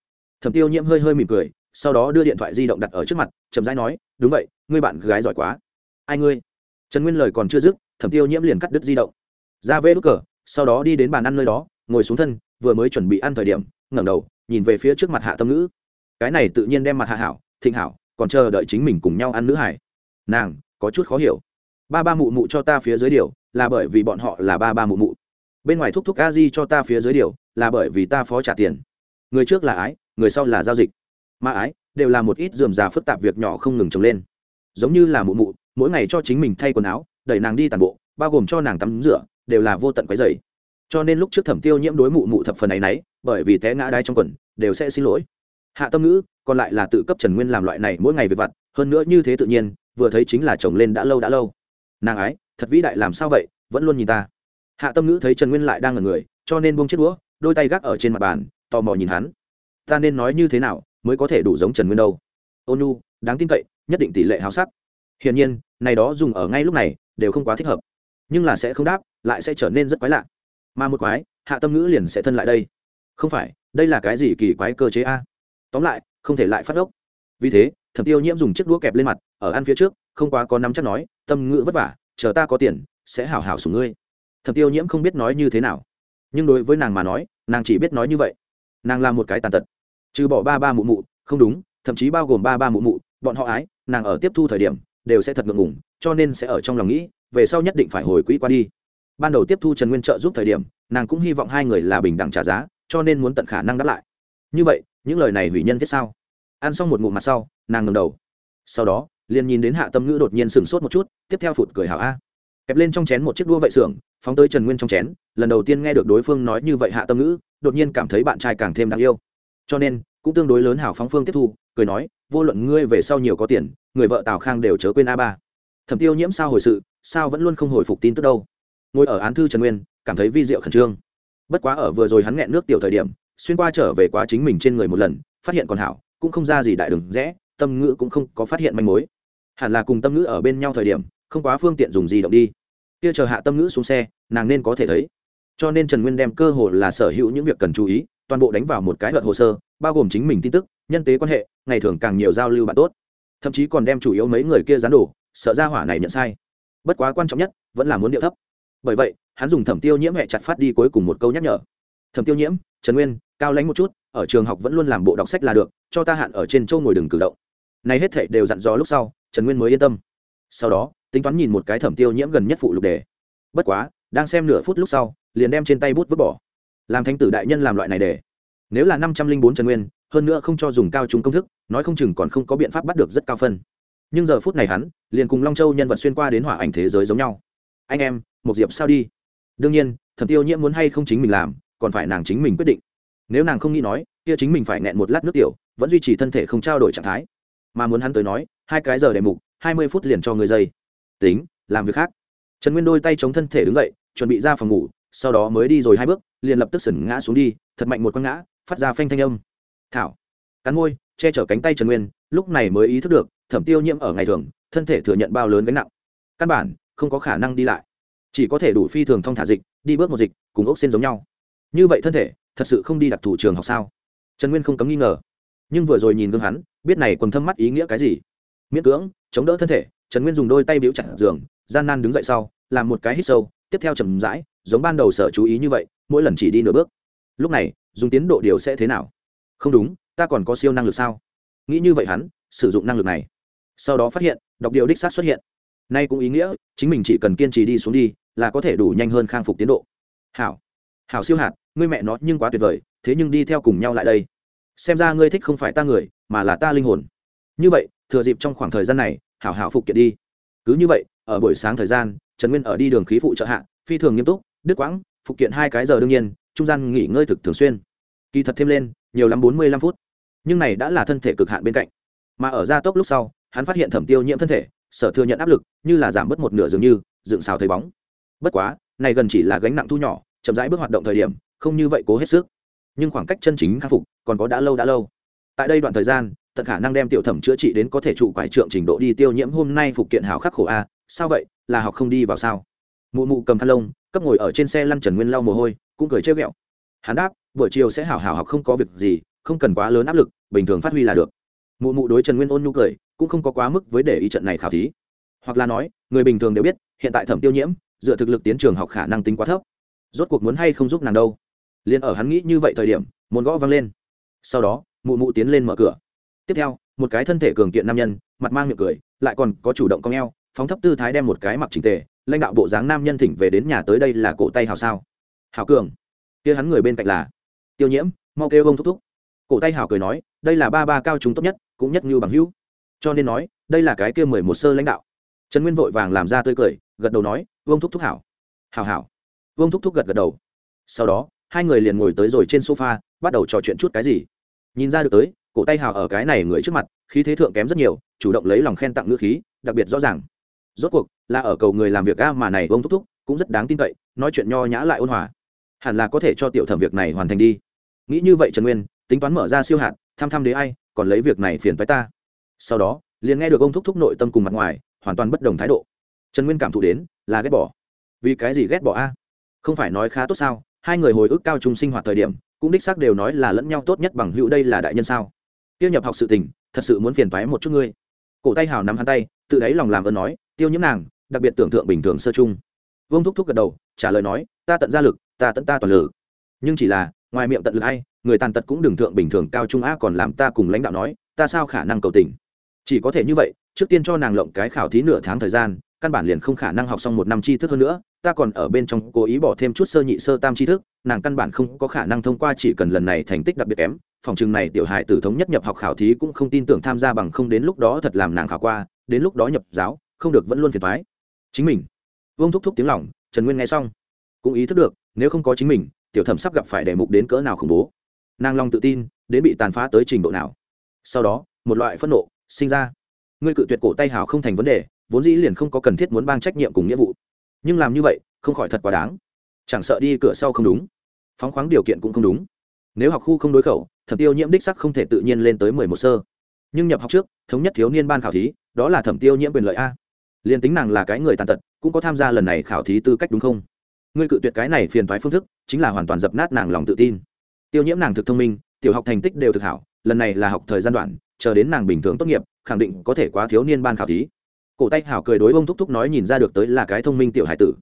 Thẩm tiêu nhiễm hơi hơi mỉm cười sau đó đưa điện thoại di động đặt ở trước mặt, chậm rãi nói, đúng vậy, ngươi bạn gái giỏi quá. Ai ngươi? Trần nguyên lời còn chưa dứt, thẩm tiêu nhiễm liền cắt đứt di động. Ra vê đốt cờ, sau đó đi đến bàn ăn nơi đó, ngồi xuống thân, vừa mới chuẩn bị ăn thời điểm, ngẩng đầu, nhìn về phía trước mặt hạ tâm ngữ. Cái này tự nhiên đem mặt hạ hảo, thịnh hảo, còn chờ đợi chính mình cùng nhau ăn nữ hải. Nàng, có chút khó hiểu. Ba ba mụ mụ cho ta phía dưới điều, là bởi vì bọn họ là ba ba mụ mụ. Bên ngoài thúc thúc a di cho ta phía dưới điều, là bởi vì ta phó trả tiền. Người trước là ái, người sau là giao dịch ma ái, đều là một ít dườm già phức tạp việc nhỏ không ngừng trồng lên. Giống như là mụ mụ, mỗi ngày cho chính mình thay quần áo, đẩy nàng đi tàn bộ, bao gồm cho nàng tắm rửa, đều là vô tận quấy dày cho nên lúc trước thẩm tiêu nhiễm đối mụ mụ thập phần này nấy bởi vì té ngã đai trong quần, đều sẽ xin lỗi. Hạ tâm ngữ, còn lại là tự cấp trần nguyên làm loại này mỗi ngày về vặt, hơn nữa như thế tự nhiên, vừa thấy chính là chồng lên đã lâu đã lâu. Nàng ái, thật vĩ đại làm sao vậy, vẫn luôn nhìn ta. Hạ tâm ngữ thấy trần nguyên lại đang ở người, cho nên buông chiếc đũa, đôi tay gác ở trên mặt bàn, tò mò nhìn hắn. Ta nên nói như thế nào mới có thể đủ giống trần nguyên đâu. Ôn nu đáng tin cậy, nhất định tỷ lệ háo sắc. Hiển nhiên, này đó dùng ở ngay lúc này, đều không quá thích hợp. Nhưng là sẽ không đáp, lại sẽ trở nên rất quái lạ. Mà một quái, hạ tâm ngữ liền sẽ thân lại đây. Không phải, đây là cái gì kỳ quái cơ chế a? Tóm lại, không thể lại phát ốc. Vì thế, thẩm tiêu nhiễm dùng chiếc đũa kẹp lên mặt, ở ăn phía trước, không quá có nắm chắc nói, tâm ngữ vất vả, chờ ta có tiền, sẽ hảo hảo sủng ngươi. Thẩm tiêu nhiễm không biết nói như thế nào. Nhưng đối với nàng mà nói, nàng chỉ biết nói như vậy. Nàng là một cái tàn tật trừ bỏ ba ba mụ mụ, không đúng, thậm chí bao gồm ba ba mụ mụ, bọn họ ái, nàng ở tiếp thu thời điểm, đều sẽ thật ngượng ngùng, cho nên sẽ ở trong lòng nghĩ, về sau nhất định phải hồi quỹ qua đi. Ban đầu tiếp thu trần nguyên trợ giúp thời điểm, nàng cũng hy vọng hai người là bình đẳng trả giá, cho nên muốn tận khả năng đáp lại. Như vậy, những lời này hủy nhân thiết sao? Ăn xong một ngụm mặt sau, nàng ngầm đầu. Sau đó, liền nhìn đến hạ tâm ngữ đột nhiên sửng sốt một chút, tiếp theo phụt cười hảo a. Kẹp lên trong chén một chiếc đua vậy xưởng, phóng tới trần nguyên trong chén, lần đầu tiên nghe được đối phương nói như vậy hạ tâm ngữ, đột nhiên cảm thấy bạn trai càng thêm đáng yêu cho nên, cũng tương đối lớn hảo phóng phương tiếp thu, cười nói, vô luận ngươi về sau nhiều có tiền, người vợ tào khang đều chớ quên a ba. Thẩm tiêu nhiễm sao hồi sự, sao vẫn luôn không hồi phục tin tức đâu? Ngồi ở án thư trần nguyên, cảm thấy vi diệu khẩn trương. Bất quá ở vừa rồi hắn nghẹn nước tiểu thời điểm, xuyên qua trở về quá chính mình trên người một lần, phát hiện còn hảo, cũng không ra gì đại đừng rẽ, tâm ngữ cũng không có phát hiện manh mối. Hẳn là cùng tâm ngữ ở bên nhau thời điểm, không quá phương tiện dùng gì động đi. Kia chờ hạ tâm ngữ xuống xe, nàng nên có thể thấy. Cho nên trần nguyên đem cơ hội là sở hữu những việc cần chú ý toàn bộ đánh vào một cái luật hồ sơ, bao gồm chính mình tin tức, nhân tế quan hệ, ngày thường càng nhiều giao lưu bạn tốt. Thậm chí còn đem chủ yếu mấy người kia gián đổ, sợ ra hỏa này nhận sai. Bất quá quan trọng nhất, vẫn là muốn điệu thấp. Bởi vậy, hắn dùng thẩm tiêu nhiễm hẹ chặt phát đi cuối cùng một câu nhắc nhở. Thẩm tiêu nhiễm, trần nguyên, cao lánh một chút, ở trường học vẫn luôn làm bộ đọc sách là được, cho ta hạn ở trên châu ngồi đừng cử động. Này hết thảy đều dặn dò lúc sau, trần nguyên mới yên tâm. Sau đó, tính toán nhìn một cái thẩm tiêu nhiễm gần nhất phụ lục đề. Bất quá, đang xem nửa phút lúc sau, liền đem trên tay bút vứt bỏ làm thánh tử đại nhân làm loại này để. Nếu là năm trăm linh bốn trần nguyên, hơn nữa không cho dùng cao trung công thức, nói không chừng còn không có biện pháp bắt được rất cao phân. Nhưng giờ phút này hắn, liền cùng long châu nhân vật xuyên qua đến hỏa ảnh thế giới giống nhau. Anh em một diệp sao đi? Đương nhiên thần tiêu nhiễm muốn hay không chính mình làm, còn phải nàng chính mình quyết định. Nếu nàng không nghĩ nói, kia chính mình phải nghẹn một lát nước tiểu, vẫn duy trì thân thể không trao đổi trạng thái. Mà muốn hắn tới nói, hai cái giờ để mục, hai mươi phút liền cho người dây. Tính, làm việc khác. Trần nguyên đôi tay chống thân thể đứng dậy, chuẩn bị ra phòng ngủ, sau đó mới đi rồi hai bước liền lập tức sẩn ngã xuống đi, thật mạnh một con ngã, phát ra phanh thanh âm. Thảo, cắn môi, che chở cánh tay trần nguyên, lúc này mới ý thức được, thẩm tiêu nhiễm ở ngày thường, thân thể thừa nhận bao lớn gánh nặng. Căn bản, không có khả năng đi lại. Chỉ có thể đủ phi thường thong thả dịch, đi bước một dịch, cùng ốc xên giống nhau. Như vậy thân thể, thật sự không đi đặc thù trường học sao? Trần nguyên không cấm nghi ngờ. Nhưng vừa rồi nhìn gương hắn, biết này còn thâm mắt ý nghĩa cái gì? Miễn cưỡng, chống đỡ thân thể, trần nguyên dùng đôi tay biếu chặt giường, gian nan đứng dậy sau, làm một cái hít sâu tiếp theo chậm rãi, giống ban đầu sở chú ý như vậy, mỗi lần chỉ đi nửa bước. Lúc này, dùng tiến độ điều sẽ thế nào? Không đúng, ta còn có siêu năng lực sao? Nghĩ như vậy hắn, sử dụng năng lực này. Sau đó phát hiện, đọc điều đích sát xuất hiện. Nay cũng ý nghĩa, chính mình chỉ cần kiên trì đi xuống đi, là có thể đủ nhanh hơn khang phục tiến độ. Hảo. Hảo siêu hạt, ngươi mẹ nó nhưng quá tuyệt vời, thế nhưng đi theo cùng nhau lại đây. Xem ra ngươi thích không phải ta người, mà là ta linh hồn. Như vậy, thừa dịp trong khoảng thời gian này, hảo hảo phục kiện đi. Cứ như vậy, ở buổi sáng thời gian trần nguyên ở đi đường khí phụ trợ hạ, phi thường nghiêm túc, đứt quãng, phục kiện hai cái giờ đương nhiên, trung gian nghỉ ngơi thực thường xuyên. Kỳ thật thêm lên, nhiều lắm bốn mươi lăm phút. Nhưng này đã là thân thể cực hạn bên cạnh. Mà ở gia tốc lúc sau, hắn phát hiện thẩm tiêu nhiễm thân thể, sở thừa nhận áp lực, như là giảm bớt một nửa dường như, dựng xào thấy bóng. Bất quá, này gần chỉ là gánh nặng thu nhỏ, chậm rãi bước hoạt động thời điểm, không như vậy cố hết sức. Nhưng khoảng cách chân chính khắc phục, còn có đã lâu đã lâu. Tại đây đoạn thời gian, tận khả năng đem tiểu thẩm chữa trị đến có thể trụ quải trượng trình độ đi tiêu nhiễm hôm nay phục kiện hào khắc khổ a sao vậy? Là học không đi vào sao? Mụ mụ cầm khăn lông, cấp ngồi ở trên xe lăn trần nguyên lau mồ hôi, cũng cười chơi ghẹo. Hắn đáp, buổi chiều sẽ hảo hảo học không có việc gì, không cần quá lớn áp lực, bình thường phát huy là được. Mụ mụ đối trần nguyên ôn nhu cười, cũng không có quá mức với để ý trận này khảo thí. Hoặc là nói, người bình thường đều biết, hiện tại thẩm tiêu nhiễm, dựa thực lực tiến trường học khả năng tính quá thấp. Rốt cuộc muốn hay không giúp nàng đâu? Liền ở hắn nghĩ như vậy thời điểm muốn gõ văng lên. Sau đó, mụ mụ tiến lên mở cửa. Tiếp theo, một cái thân thể cường kiện nam nhân, mặt mang miệng cười, lại còn có chủ động cong eo phóng thấp tư thái đem một cái mặc trình tề, lãnh đạo bộ dáng nam nhân thỉnh về đến nhà tới đây là cổ tay hào sao? Hào cường. Kia hắn người bên cạnh là tiêu nhiễm, mau kêu ông thúc thúc. Cổ tay hào cười nói, đây là ba ba cao chúng tốt nhất, cũng nhất như bằng hữu. Cho nên nói, đây là cái kia mười một sơ lãnh đạo. Trần nguyên vội vàng làm ra tươi cười, gật đầu nói, vương thúc thúc hảo. Hảo hảo. Vương thúc thúc gật gật đầu. Sau đó, hai người liền ngồi tới rồi trên sofa, bắt đầu trò chuyện chút cái gì. Nhìn ra được tới, cổ tay hào ở cái này người trước mặt, khí thế thượng kém rất nhiều, chủ động lấy lòng khen tặng ngữ khí, đặc biệt rõ ràng rốt cuộc là ở cầu người làm việc a mà này ông thúc thúc cũng rất đáng tin cậy nói chuyện nho nhã lại ôn hòa. Hẳn là có thể cho tiểu thẩm việc này hoàn thành đi. Nghĩ như vậy trần nguyên tính toán mở ra siêu hạt, thăm thăm đế ai còn lấy việc này phiền với ta. Sau đó liền nghe được ông thúc thúc nội tâm cùng mặt ngoài hoàn toàn bất đồng thái độ. Trần nguyên cảm thụ đến là ghét bỏ. Vì cái gì ghét bỏ a? Không phải nói khá tốt sao? Hai người hồi ức cao trung sinh hoạt thời điểm cũng đích xác đều nói là lẫn nhau tốt nhất bằng hữu đây là đại nhân sao? Tiêu nhập học sự tình thật sự muốn phiền thoái một chút ngươi cổ tay hào nắm hắn tay, tự đáy lòng làm ơn nói, tiêu nhiễm nàng, đặc biệt tưởng tượng bình thường sơ chung. Vương thúc thúc gật đầu, trả lời nói, ta tận ra lực, ta tận ta toàn lực. Nhưng chỉ là, ngoài miệng tận lực hay người tàn tật cũng đừng thượng bình thường cao trung a còn làm ta cùng lãnh đạo nói, ta sao khả năng cầu tình? Chỉ có thể như vậy, trước tiên cho nàng lộng cái khảo thí nửa tháng thời gian, căn bản liền không khả năng học xong một năm tri thức hơn nữa, ta còn ở bên trong cố ý bỏ thêm chút sơ nhị sơ tam tri thức, nàng căn bản không có khả năng thông qua chỉ cần lần này thành tích đặc biệt kém phòng trường này tiểu hài tử thống nhất nhập học khảo thí cũng không tin tưởng tham gia bằng không đến lúc đó thật làm nàng khảo qua, đến lúc đó nhập giáo, không được vẫn luôn phiền thoái chính mình. Vương thúc thúc tiếng lòng, trần nguyên nghe xong, cũng ý thức được, nếu không có chính mình, tiểu thẩm sắp gặp phải đề mục đến cỡ nào khủng bố. Nàng long tự tin, đến bị tàn phá tới trình độ nào. Sau đó, một loại phẫn nộ sinh ra. Ngươi cự tuyệt cổ tay hào không thành vấn đề, vốn dĩ liền không có cần thiết muốn bang trách nhiệm cùng nghĩa vụ. Nhưng làm như vậy, không khỏi thật quá đáng. Chẳng sợ đi cửa sau không đúng, phóng khoáng điều kiện cũng không đúng. Nếu học khu không đối khẩu thẩm tiêu nhiễm đích sắc không thể tự nhiên lên tới mười một sơ. Nhưng nhập học trước, thống nhất thiếu niên ban khảo thí, đó là thẩm tiêu nhiễm quyền lợi a. Liền tính nàng là cái người tàn tật, cũng có tham gia lần này khảo thí tư cách đúng không? Ngươi cự tuyệt cái này phiền thoái phương thức, chính là hoàn toàn dập nát nàng lòng tự tin. Tiêu nhiễm nàng thực thông minh, tiểu học thành tích đều thực hảo, lần này là học thời gian đoạn, chờ đến nàng bình thường tốt nghiệp, khẳng định có thể quá thiếu niên ban khảo thí. Cổ tay hảo cười đối ông thúc thúc nói nhìn ra được tới là cái thông minh tiểu hải tử.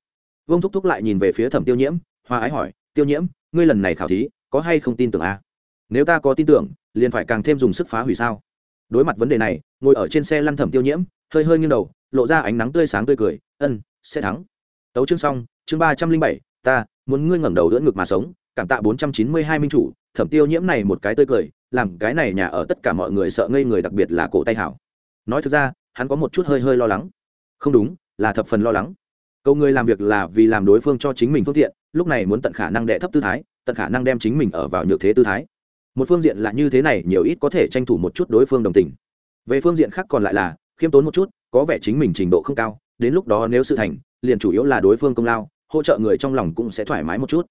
Ông thúc thúc lại nhìn về phía thẩm tiêu nhiễm hoa ái hỏi, tiêu nhiễm, ngươi lần này khảo thí, có hay không tin tưởng a? à? Nếu ta có tin tưởng, liền phải càng thêm dùng sức phá hủy sao? Đối mặt vấn đề này, ngồi ở trên xe lăn thẩm tiêu nhiễm, hơi hơi nghiêng đầu, lộ ra ánh nắng tươi sáng tươi cười, ân, sẽ thắng. Tấu chương xong, chương ba trăm linh bảy, ta, muốn ngươi ngẩng đầu đỡ ngực mà sống. Cảm tạ bốn trăm chín mươi hai minh chủ, thẩm tiêu nhiễm này một cái tươi cười, làm cái này nhà ở tất cả mọi người sợ ngây người, đặc biệt là cổ tay hảo. Nói thực ra, hắn có một chút hơi hơi lo lắng. Không đúng, là thập phần lo lắng. Câu người làm việc là vì làm đối phương cho chính mình phương tiện, lúc này muốn tận khả năng đệ thấp tư thái, tận khả năng đem chính mình ở vào nhược thế tư thái một phương diện là như thế này nhiều ít có thể tranh thủ một chút đối phương đồng tình. Về phương diện khác còn lại là, khiêm tốn một chút, có vẻ chính mình trình độ không cao, đến lúc đó nếu sự thành, liền chủ yếu là đối phương công lao, hỗ trợ người trong lòng cũng sẽ thoải mái một chút.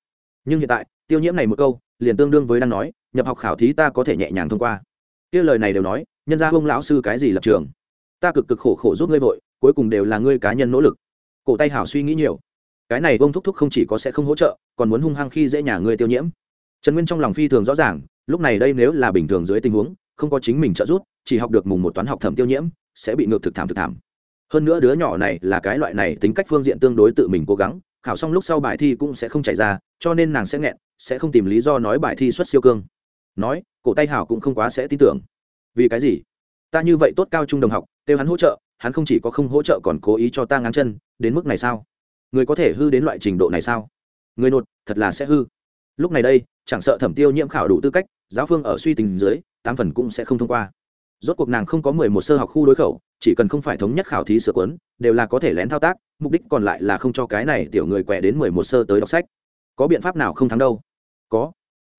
Nhưng hiện tại, tiêu nhiễm này một câu, liền tương đương với đang nói, nhập học khảo thí ta có thể nhẹ nhàng thông qua. Kia lời này đều nói, nhân ra ông lão sư cái gì lập trường? Ta cực cực khổ khổ giúp ngươi vội, cuối cùng đều là ngươi cá nhân nỗ lực. Cổ tay hảo suy nghĩ nhiều. Cái này ông thúc thúc không chỉ có sẽ không hỗ trợ, còn muốn hung hăng khi dễ nhà ngươi tiêu nhiễm. Trần nguyên trong lòng phi thường rõ ràng lúc này đây nếu là bình thường dưới tình huống, không có chính mình trợ giúp, chỉ học được mùng một toán học thẩm tiêu nhiễm, sẽ bị ngược thực thảm thực thảm. Hơn nữa đứa nhỏ này là cái loại này tính cách phương diện tương đối tự mình cố gắng, khảo xong lúc sau bài thi cũng sẽ không chạy ra, cho nên nàng sẽ nghẹn, sẽ không tìm lý do nói bài thi xuất siêu cương. Nói, cổ tay hảo cũng không quá sẽ tin tưởng. Vì cái gì? Ta như vậy tốt cao trung đồng học, kêu hắn hỗ trợ, hắn không chỉ có không hỗ trợ còn cố ý cho ta ngáng chân, đến mức này sao? Người có thể hư đến loại trình độ này sao? Người nột, thật là sẽ hư. Lúc này đây chẳng sợ thẩm tiêu nhiễm khảo đủ tư cách, giáo phương ở suy tình dưới, tám phần cũng sẽ không thông qua. Rốt cuộc nàng không có mười một sơ học khu đối khẩu, chỉ cần không phải thống nhất khảo thí sửa quấn đều là có thể lén thao tác, mục đích còn lại là không cho cái này tiểu người quẻ đến mười một sơ tới đọc sách. Có biện pháp nào không thắng đâu? Có.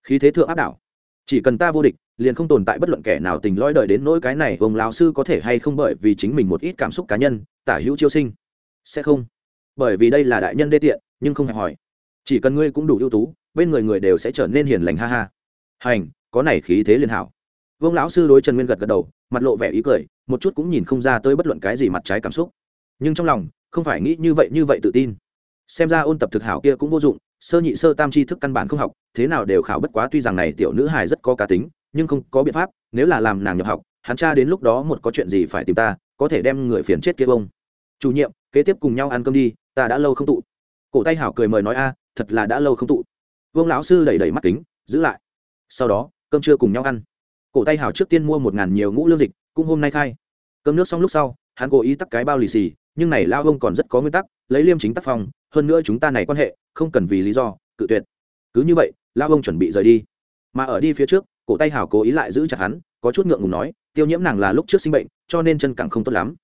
Khí thế thượng áp đảo. Chỉ cần ta vô địch, liền không tồn tại bất luận kẻ nào tình lõi đợi đến nỗi cái này ông lão sư có thể hay không bởi vì chính mình một ít cảm xúc cá nhân, tả hữu chiêu sinh. Sẽ không. Bởi vì đây là đại nhân đê tiện, nhưng không hẹp hỏi. Chỉ cần ngươi cũng đủ ưu tú bên người người đều sẽ trở nên hiền lành ha ha. Hành, có này khí thế liền hảo. Vương lão sư đối trần nguyên gật gật đầu, mặt lộ vẻ ý cười, một chút cũng nhìn không ra tới bất luận cái gì mặt trái cảm xúc. Nhưng trong lòng, không phải nghĩ như vậy như vậy tự tin. Xem ra ôn tập thực hảo kia cũng vô dụng, sơ nhị sơ tam tri thức căn bản không học, thế nào đều khảo bất quá tuy rằng này tiểu nữ hài rất có cá tính, nhưng không có biện pháp, nếu là làm nàng nhập học, hắn cha đến lúc đó một có chuyện gì phải tìm ta, có thể đem người phiền chết kia bông chủ nhiệm, kế tiếp cùng nhau ăn cơm đi, ta đã lâu không tụ. Cổ tay hảo cười mời nói a, thật là đã lâu không tụ vương lão sư đẩy đẩy mắt kính, giữ lại. Sau đó, cơm trưa cùng nhau ăn. Cổ tay hào trước tiên mua một ngàn nhiều ngũ lương dịch, cũng hôm nay khai. Cơm nước xong lúc sau, hắn cố ý tắc cái bao lì xì, nhưng này lao ông còn rất có nguyên tắc, lấy liêm chính tác phong, hơn nữa chúng ta này quan hệ, không cần vì lý do, cự tuyệt. Cứ như vậy, lao ông chuẩn bị rời đi. Mà ở đi phía trước, cổ tay hào cố ý lại giữ chặt hắn, có chút ngượng ngùng nói, tiêu nhiễm nàng là lúc trước sinh bệnh, cho nên chân càng không tốt lắm.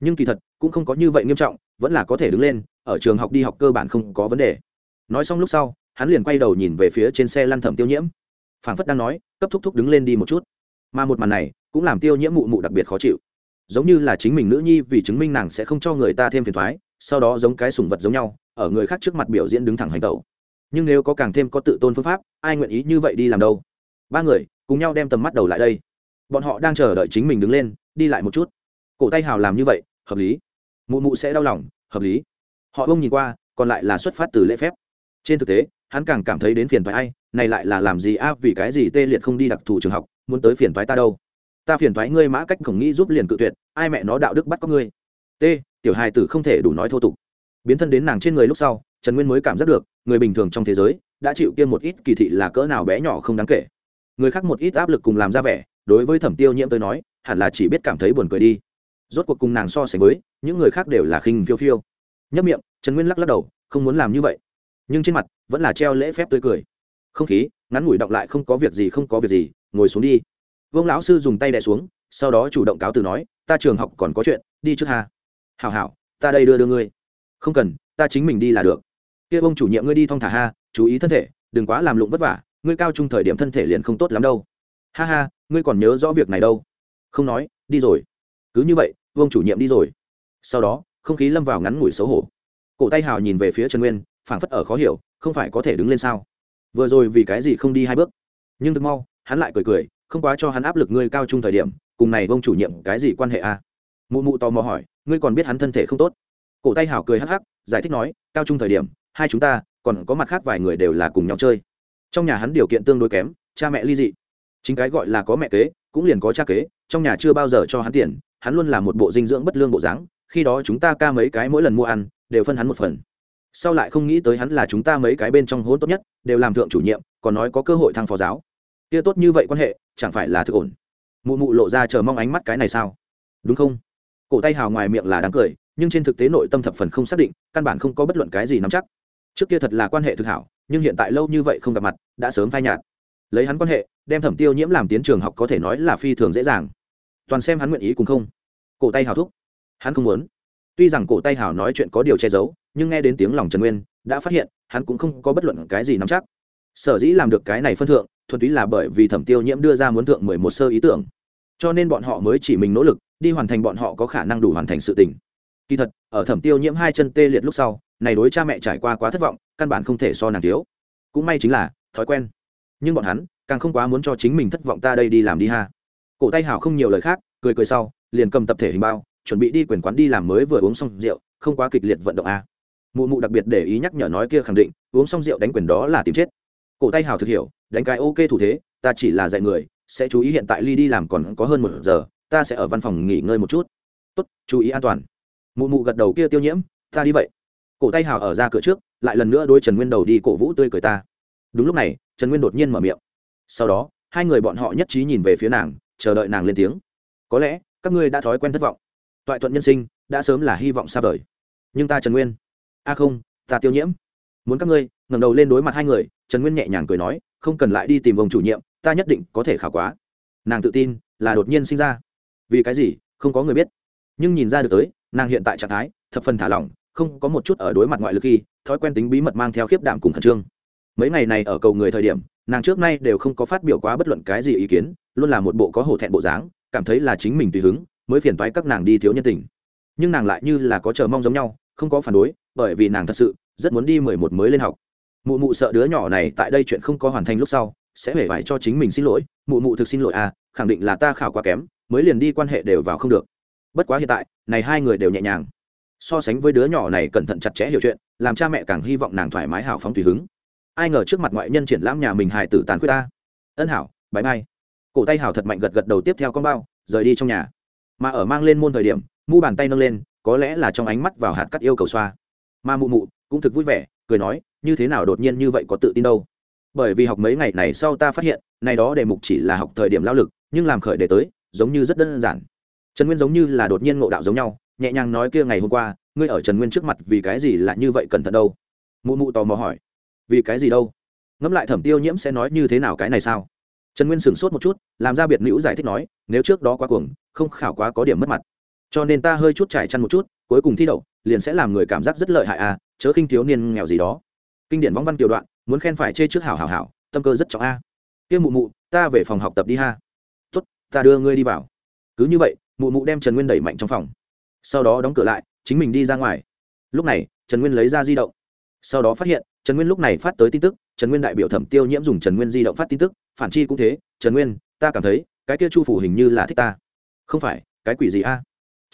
Nhưng kỳ thật, cũng không có như vậy nghiêm trọng, vẫn là có thể đứng lên, ở trường học đi học cơ bản không có vấn đề. Nói xong lúc sau hắn liền quay đầu nhìn về phía trên xe lăn thẩm tiêu nhiễm. Phảng phất đang nói, cấp thúc thúc đứng lên đi một chút. Mà một màn này, cũng làm tiêu nhiễm mụ mụ đặc biệt khó chịu. Giống như là chính mình nữ nhi vì chứng minh nàng sẽ không cho người ta thêm phiền thoái, sau đó giống cái sùng vật giống nhau, ở người khác trước mặt biểu diễn đứng thẳng hành tẩu. Nhưng nếu có càng thêm có tự tôn phương pháp, ai nguyện ý như vậy đi làm đâu? Ba người, cùng nhau đem tầm mắt đầu lại đây. Bọn họ đang chờ đợi chính mình đứng lên, đi lại một chút. Cổ tay hào làm như vậy, hợp lý. Mụ mụ sẽ đau lòng, hợp lý. Họ bông nhìn qua, còn lại là xuất phát từ lễ phép. Trên thực tế hắn càng cảm thấy đến phiền thoái ai, này lại là làm gì a, vì cái gì tê liệt không đi đặc thù trường học, muốn tới phiền thoái ta đâu? Ta phiền thoái ngươi mã cách khổng nghĩ giúp liền cự tuyệt, ai mẹ nó đạo đức bắt có ngươi. T, tiểu hài tử không thể đủ nói thô tục. Biến thân đến nàng trên người lúc sau, trần nguyên mới cảm giác được, người bình thường trong thế giới, đã chịu kiêm một ít kỳ thị là cỡ nào bé nhỏ không đáng kể. Người khác một ít áp lực cùng làm ra vẻ, đối với thẩm tiêu nhiễm tới nói, hẳn là chỉ biết cảm thấy buồn cười đi. Rốt cuộc cùng nàng so sánh với, những người khác đều là khinh phiêu phiêu. Nhấp miệng, trần nguyên lắc lắc đầu, không muốn làm như vậy nhưng trên mặt vẫn là treo lễ phép tươi cười. Không khí, ngắn ngủi đọng lại không có việc gì, không có việc gì, ngồi xuống đi. Vương lão sư dùng tay đè xuống, sau đó chủ động cáo từ nói, ta trường học còn có chuyện, đi trước hà hảo hảo, ta đây đưa đưa ngươi. Không cần, ta chính mình đi là được. Kia ông chủ nhiệm ngươi đi thong thả ha, chú ý thân thể, đừng quá làm lụng vất vả, ngươi cao trung thời điểm thân thể liền không tốt lắm đâu. Ha ha, ngươi còn nhớ rõ việc này đâu. Không nói, đi rồi. Cứ như vậy, vương chủ nhiệm đi rồi. Sau đó, không khí lâm vào ngắn ngủi xấu hổ. Cổ tay hào nhìn về phía trần nguyên phảng phất ở khó hiểu, không phải có thể đứng lên sao? Vừa rồi vì cái gì không đi hai bước? Nhưng thực mau, hắn lại cười cười, không quá cho hắn áp lực ngươi cao trung thời điểm, cùng này vông chủ nhiệm cái gì quan hệ à? mụ mụ tò mò hỏi, ngươi còn biết hắn thân thể không tốt? Cổ tay hảo cười hắc hắc, giải thích nói, cao trung thời điểm, hai chúng ta, còn có mặt khác vài người đều là cùng nhau chơi. Trong nhà hắn điều kiện tương đối kém, cha mẹ ly dị. Chính cái gọi là có mẹ kế, cũng liền có cha kế, trong nhà chưa bao giờ cho hắn tiền, hắn luôn là một bộ dinh dưỡng bất lương bộ dáng, khi đó chúng ta ca mấy cái mỗi lần mua ăn, đều phân hắn một phần sau lại không nghĩ tới hắn là chúng ta mấy cái bên trong hôn tốt nhất, đều làm thượng chủ nhiệm, còn nói có cơ hội thăng phó giáo. Kia tốt như vậy quan hệ, chẳng phải là thực ổn. Mụ mụ lộ ra chờ mong ánh mắt cái này sao? Đúng không? Cổ tay hào ngoài miệng là đáng cười, nhưng trên thực tế nội tâm thập phần không xác định, căn bản không có bất luận cái gì nắm chắc. Trước kia thật là quan hệ thực hảo, nhưng hiện tại lâu như vậy không gặp mặt, đã sớm phai nhạt. Lấy hắn quan hệ, đem thẩm tiêu nhiễm làm tiến trường học có thể nói là phi thường dễ dàng. Toàn xem hắn nguyện ý cùng không. Cổ tay hào thúc. Hắn không muốn. Tuy rằng cổ tay hào nói chuyện có điều che giấu nhưng nghe đến tiếng lòng trần nguyên, đã phát hiện, hắn cũng không có bất luận cái gì nắm chắc. Sở dĩ làm được cái này phân thượng, thuần túy là bởi vì thẩm tiêu nhiễm đưa ra muốn thượng mười một sơ ý tưởng. Cho nên bọn họ mới chỉ mình nỗ lực, đi hoàn thành bọn họ có khả năng đủ hoàn thành sự tình. Kỳ thật, ở thẩm tiêu nhiễm hai chân tê liệt lúc sau, này đối cha mẹ trải qua quá thất vọng, căn bản không thể so nàng thiếu. Cũng may chính là, thói quen. Nhưng bọn hắn, càng không quá muốn cho chính mình thất vọng ta đây đi làm đi ha. Cổ tay hảo không nhiều lời khác, cười cười sau, liền cầm tập thể hình bao, chuẩn bị đi quyền quán đi làm mới vừa uống xong rượu, không quá kịch liệt vận động a mụ mụ đặc biệt để ý nhắc nhở nói kia khẳng định, uống xong rượu đánh quyền đó là tìm chết. Cổ tay hào thực hiểu, đánh cái ok thủ thế, ta chỉ là dạy người, sẽ chú ý hiện tại ly đi làm còn có hơn một giờ, ta sẽ ở văn phòng nghỉ ngơi một chút. Tốt, chú ý an toàn. Mụ mụ gật đầu kia tiêu nhiễm, ta đi vậy. Cổ tay hào ở ra cửa trước, lại lần nữa đôi trần nguyên đầu đi cổ vũ tươi cười ta. Đúng lúc này, trần nguyên đột nhiên mở miệng. Sau đó, hai người bọn họ nhất trí nhìn về phía nàng, chờ đợi nàng lên tiếng. Có lẽ, các ngươi đã thói quen thất vọng. Toại thuận nhân sinh, đã sớm là hy vọng xa vời. Nhưng ta trần nguyên a không, ta tiêu nhiễm. Muốn các ngươi, ngẩng đầu lên đối mặt hai người, trần nguyên nhẹ nhàng cười nói, không cần lại đi tìm ông chủ nhiệm, ta nhất định có thể khảo quá. Nàng tự tin là đột nhiên sinh ra. Vì cái gì, không có người biết. Nhưng nhìn ra được tới, nàng hiện tại trạng thái, thập phần thả lỏng, không có một chút ở đối mặt ngoại lực khi, thói quen tính bí mật mang theo khiếp đảm cùng khẩn trương. Mấy ngày này ở cầu người thời điểm, nàng trước nay đều không có phát biểu quá bất luận cái gì ý kiến, luôn là một bộ có hổ thẹn bộ dáng, cảm thấy là chính mình tùy hứng, mới phiền toái các nàng đi thiếu nhân tình. Nhưng nàng lại như là có chờ mong giống nhau không có phản đối, bởi vì nàng thật sự rất muốn đi mười một mới lên học. Mụ mụ sợ đứa nhỏ này tại đây chuyện không có hoàn thành lúc sau, sẽ hể phải cho chính mình xin lỗi. Mụ mụ thực xin lỗi à khẳng định là ta khảo quá kém, mới liền đi quan hệ đều vào không được. Bất quá hiện tại, này hai người đều nhẹ nhàng. So sánh với đứa nhỏ này cẩn thận chặt chẽ hiểu chuyện, làm cha mẹ càng hy vọng nàng thoải mái hào phóng tùy hứng. Ai ngờ trước mặt ngoại nhân triển lãm nhà mình hài tử tàn khuyết ta. Ân hảo bãi bay cổ tay hảo thật mạnh gật gật đầu tiếp theo con bao, rời đi trong nhà. Mà ở mang lên môn thời điểm, mu bàn tay nâng lên có lẽ là trong ánh mắt vào hạt cắt yêu cầu xoa. Mà mụ mụ, cũng thực vui vẻ, cười nói, như thế nào đột nhiên như vậy có tự tin đâu? Bởi vì học mấy ngày này sau ta phát hiện, này đó đề mục chỉ là học thời điểm lao lực, nhưng làm khởi đề tới, giống như rất đơn giản. Trần nguyên giống như là đột nhiên ngộ đạo giống nhau, nhẹ nhàng nói kia ngày hôm qua, ngươi ở trần nguyên trước mặt vì cái gì là như vậy cẩn thận đâu? Mụ mụ tò mò hỏi. Vì cái gì đâu? Ngẫm lại thẩm tiêu nhiễm sẽ nói như thế nào cái này sao? Trần nguyên sửng sốt một chút, làm ra biệt nữ giải thích nói, nếu trước đó quá cuồng, không khảo quá có điểm mất mặt cho nên ta hơi chút trải chăn một chút, cuối cùng thi đậu, liền sẽ làm người cảm giác rất lợi hại à chớ khinh thiếu niên nghèo gì đó. Kinh điển võng văn kiều đoạn, muốn khen phải chê trước hảo hảo hảo, tâm cơ rất trọng a. Kia mụ mụ, ta về phòng học tập đi ha. Tốt, ta đưa ngươi đi vào. Cứ như vậy, mụ mụ đem trần nguyên đẩy mạnh trong phòng. Sau đó đóng cửa lại, chính mình đi ra ngoài. Lúc này, trần nguyên lấy ra di động. Sau đó phát hiện, trần nguyên lúc này phát tới tin tức, trần nguyên đại biểu thẩm tiêu nhiễm dùng trần nguyên di động phát tin tức, phản chi cũng thế, trần nguyên, ta cảm thấy, cái kia chu phủ hình như là thích ta. Không phải, cái quỷ gì a?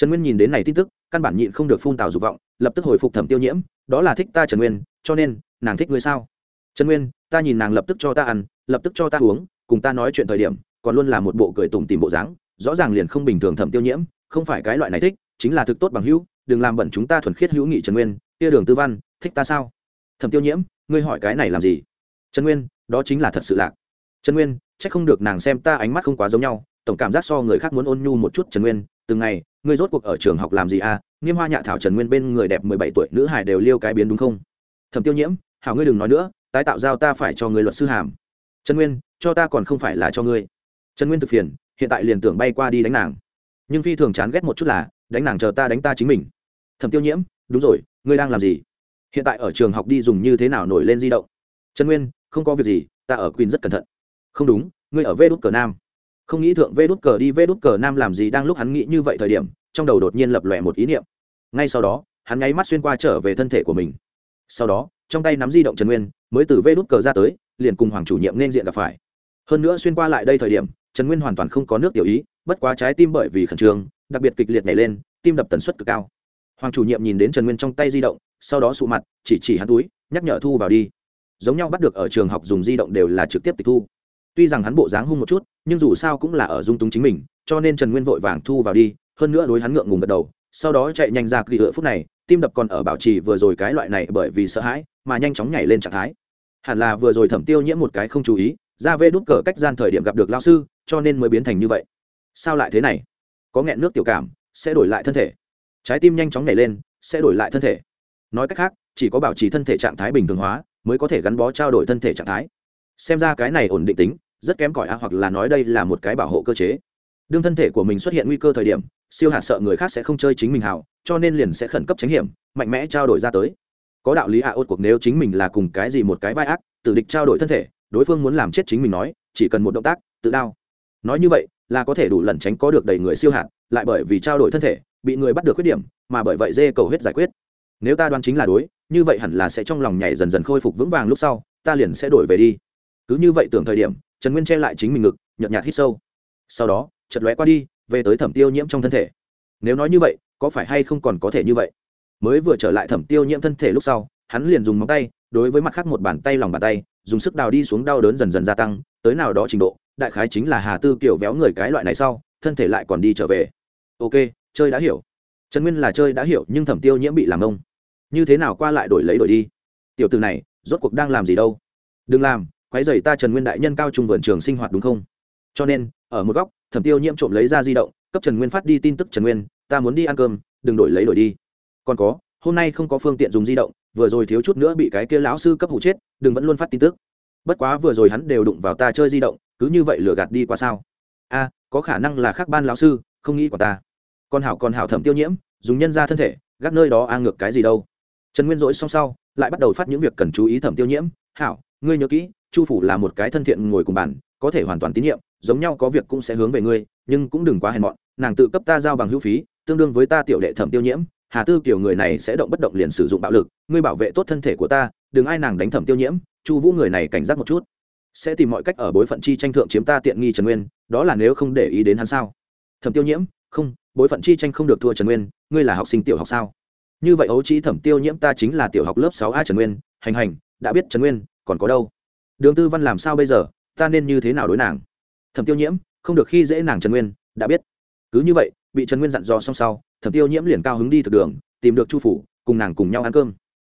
Trần nguyên nhìn đến này tin tức, căn bản nhịn không được phun tào dục vọng, lập tức hồi phục thẩm tiêu nhiễm, đó là thích ta trần nguyên, cho nên, nàng thích ngươi sao? Trần nguyên, ta nhìn nàng lập tức cho ta ăn, lập tức cho ta uống, cùng ta nói chuyện thời điểm, còn luôn là một bộ cười tủm tìm bộ dáng, rõ ràng liền không bình thường thẩm tiêu nhiễm, không phải cái loại này thích, chính là thực tốt bằng hữu, đừng làm bẩn chúng ta thuần khiết hữu nghị trần nguyên, kia đường tư văn, thích ta sao? Thẩm tiêu nhiễm, ngươi hỏi cái này làm gì? Trần nguyên, đó chính là thật sự lạc. Trần nguyên c h ắ c không được nàng xem ta ánh mắt không quá giống nhau, tổng cảm giác so người khác muốn ôn nhu một chút trần nguyên từng ngày, ngươi rốt cuộc ở trường học làm gì à? Nghiêm hoa nhạ thảo trần nguyên bên người đẹp mười bảy tuổi nữ hải đều liêu cái biến đúng không? Thẩm tiêu nhiễm, hảo ngươi đừng nói nữa, tái tạo giao ta phải cho người luật sư hàm. Trần nguyên, cho ta còn không phải là cho ngươi. Trần nguyên thực phiền, hiện tại liền tưởng bay qua đi đánh nàng. Nhưng phi thường chán ghét một chút là, đánh nàng chờ ta đánh ta chính mình. Thẩm tiêu nhiễm, đúng rồi, ngươi đang làm gì? Hiện tại ở trường học đi dùng như thế nào nổi lên di động? Trần nguyên, không có việc gì, ta ở queen rất cẩn thận. Không đúng, ngươi ở vê đút cờ nam không nghĩ thượng vê đút cờ đi, vê đút cờ nam làm gì đang lúc hắn nghĩ như vậy thời điểm, trong đầu đột nhiên lập lòe một ý niệm. Ngay sau đó, hắn nháy mắt xuyên qua trở về thân thể của mình. Sau đó, trong tay nắm di động trần nguyên, mới từ vê đút cờ ra tới, liền cùng hoàng chủ nhiệm nên diện gặp phải. Hơn nữa xuyên qua lại đây thời điểm, trần nguyên hoàn toàn không có nước tiểu ý, bất quá trái tim bởi vì khẩn trương, đặc biệt kịch liệt nhảy lên, tim đập tần suất cực cao. Hoàng chủ nhiệm nhìn đến trần nguyên trong tay di động, sau đó sụ mặt, chỉ chỉ hắn túi, nhắc nhở thu vào đi. Giống nhau bắt được ở trường học dùng di động đều là trực tiếp tịch thu tuy rằng hắn bộ dáng hung một chút, nhưng dù sao cũng là ở dung túng chính mình, cho nên trần nguyên vội vàng thu vào đi, hơn nữa đối hắn ngượng ngùng gật đầu, sau đó chạy nhanh ra kỳ hựa phút này, tim đập còn ở bảo trì vừa rồi cái loại này bởi vì sợ hãi mà nhanh chóng nhảy lên trạng thái. Hẳn là vừa rồi thẩm tiêu nhiễm một cái không chú ý, ra vê đút cờ cách gian thời điểm gặp được lao sư, cho nên mới biến thành như vậy. Sao lại thế này? Có nghẹn nước tiểu cảm, sẽ đổi lại thân thể. Trái tim nhanh chóng nhảy lên, sẽ đổi lại thân thể. Nói cách khác, chỉ có bảo trì thân thể trạng thái bình thường hóa, mới có thể gắn bó trao đổi thân thể trạng thái xem ra cái này ổn định tính, rất kém cỏi a hoặc là nói đây là một cái bảo hộ cơ chế. Đương thân thể của mình xuất hiện nguy cơ thời điểm, siêu hạt sợ người khác sẽ không chơi chính mình hào, cho nên liền sẽ khẩn cấp tránh hiểm, mạnh mẽ trao đổi ra tới. Có đạo lý a ốt cuộc nếu chính mình là cùng cái gì một cái vai ác tự địch trao đổi thân thể, đối phương muốn làm chết chính mình nói, chỉ cần một động tác, tự đao. Nói như vậy, là có thể đủ lẩn tránh có được đầy người siêu hạt, lại bởi vì trao đổi thân thể, bị người bắt được khuyết điểm, mà bởi vậy dê cầu hết giải quyết. Nếu ta đoán chính là đối, như vậy hẳn là sẽ trong lòng nhảy dần dần khôi phục vững vàng, lúc sau, ta liền sẽ đổi về đi cứ như vậy tưởng thời điểm, trần nguyên che lại chính mình ngực, nhợt nhạt hít sâu. Sau đó chật lóe qua đi, về tới thẩm tiêu nhiễm trong thân thể. Nếu nói như vậy, có phải hay không còn có thể như vậy? Mới vừa trở lại thẩm tiêu nhiễm thân thể lúc sau, hắn liền dùng móng tay, đối với mặt khác một bàn tay lòng bàn tay, dùng sức đào đi xuống đau đớn dần dần gia tăng, tới nào đó trình độ, đại khái chính là hà tư kiểu véo người cái loại này sau, thân thể lại còn đi trở về. Ok, chơi đã hiểu. Trần nguyên là chơi đã hiểu, nhưng thẩm tiêu nhiễm bị làm ông. Như thế nào qua lại đổi lấy đổi đi? Tiểu từ này, rốt cuộc đang làm gì đâu? Đừng làm quái dày ta trần nguyên đại nhân cao trung vườn trường sinh hoạt đúng không? Cho nên, ở một góc, thẩm tiêu nhiễm trộm lấy ra di động, cấp trần nguyên phát đi tin tức trần nguyên, ta muốn đi ăn cơm, đừng đổi lấy đổi đi. Còn có, hôm nay không có phương tiện dùng di động, vừa rồi thiếu chút nữa bị cái kia lão sư cấp hụ chết, đừng vẫn luôn phát tin tức. Bất quá vừa rồi hắn đều đụng vào ta chơi di động, cứ như vậy lừa gạt đi qua sao? A, có khả năng là khác ban lão sư, không nghĩ của ta. Con hảo con hảo thẩm tiêu nhiễm, dùng nhân ra thân thể, gác nơi đó a ngược cái gì đâu. Trần nguyên dỗi xong sau, lại bắt đầu phát những việc cần chú ý thẩm tiêu nhiễm. Hảo, ngươi nhớ kỹ chu phủ là một cái thân thiện ngồi cùng bàn, có thể hoàn toàn tín nhiệm, giống nhau có việc cũng sẽ hướng về ngươi, nhưng cũng đừng quá hèn mọn, nàng tự cấp ta giao bằng hữu phí, tương đương với ta tiểu đệ thẩm tiêu nhiễm, hà tư kiểu người này sẽ động bất động liền sử dụng bạo lực, ngươi bảo vệ tốt thân thể của ta, đừng ai nàng đánh thẩm tiêu nhiễm, chu vũ người này cảnh giác một chút. Sẽ tìm mọi cách ở bối phận chi tranh thượng chiếm ta tiện nghi trần nguyên, đó là nếu không để ý đến hắn sao? Thẩm tiêu nhiễm, không, bối phận chi tranh không được thua trần nguyên, ngươi là học sinh tiểu học sao? Như vậy ấu trí thẩm tiêu nhiễm ta chính là tiểu học lớp sáu a trần nguyên, hành hành, đã biết trần nguyên, còn có đâu? Đường tư văn làm sao bây giờ? Ta nên như thế nào đối nàng? Thẩm tiêu nhiễm, không được khi dễ nàng trần nguyên, đã biết. Cứ như vậy, bị trần nguyên dặn dò xong sau, thẩm tiêu nhiễm liền cao hứng đi thực đường, tìm được chu phủ, cùng nàng cùng nhau ăn cơm.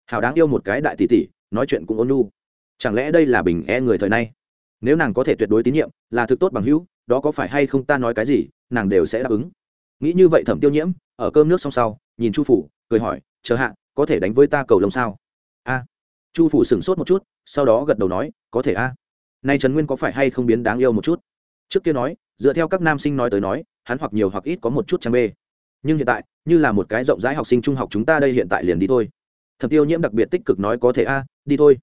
Hảo đáng yêu một cái đại tỷ tỷ, nói chuyện cũng ôn nhu. Chẳng lẽ đây là bình e người thời nay? Nếu nàng có thể tuyệt đối tín nhiệm, là thực tốt bằng hữu, đó có phải hay không ta nói cái gì, nàng đều sẽ đáp ứng. Nghĩ như vậy thẩm tiêu nhiễm, ở cơm nước xong sau, nhìn chu phủ, cười hỏi, chờ hạ, có thể đánh với ta cầu lông sao? Chu phủ sửng sốt một chút, sau đó gật đầu nói, có thể a. Nay trần nguyên có phải hay không biến đáng yêu một chút? Trước kia nói, dựa theo các nam sinh nói tới nói, hắn hoặc nhiều hoặc ít có một chút trang bê. Nhưng hiện tại, như là một cái rộng rãi học sinh trung học chúng ta đây hiện tại liền đi thôi. Thẩm tiêu nhiễm đặc biệt tích cực nói, có thể a, đi thôi.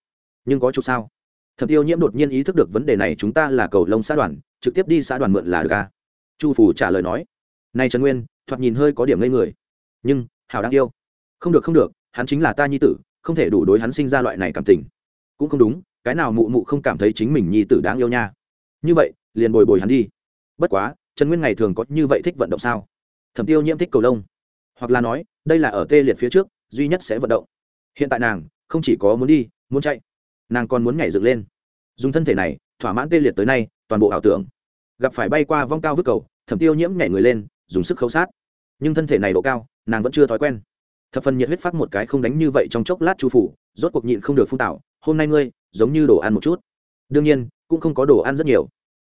Nhưng có chút sao? Thẩm tiêu nhiễm đột nhiên ý thức được vấn đề này, chúng ta là cầu lông xã đoàn, trực tiếp đi xã đoàn mượn là được a. Chu phủ trả lời nói, Nay trần nguyên, thoạt nhìn hơi có điểm ngây người. Nhưng hào đáng yêu. Không được không được, hắn chính là ta nhi tử không thể đủ đối hắn sinh ra loại này cảm tình. Cũng không đúng, cái nào mụ mụ không cảm thấy chính mình nhi tử đáng yêu nha. Như vậy, liền bồi bồi hắn đi. Bất quá, trần nguyên ngày thường có như vậy thích vận động sao? Thẩm tiêu nhiễm thích cầu lông. Hoặc là nói, đây là ở tê liệt phía trước, duy nhất sẽ vận động. Hiện tại nàng, không chỉ có muốn đi, muốn chạy, nàng còn muốn nhảy dựng lên. Dùng thân thể này, thỏa mãn tê liệt tới nay, toàn bộ ảo tưởng. Gặp phải bay qua vong cao vứt cầu, thẩm tiêu nhiễm nhảy người lên, dùng sức khấu sát. Nhưng thân thể này độ cao, nàng vẫn chưa thói quen thập phần nhiệt huyết phát một cái không đánh như vậy trong chốc lát chu phủ, rốt cuộc nhịn không được phun tạo hôm nay ngươi, giống như đồ ăn một chút. Đương nhiên, cũng không có đồ ăn rất nhiều.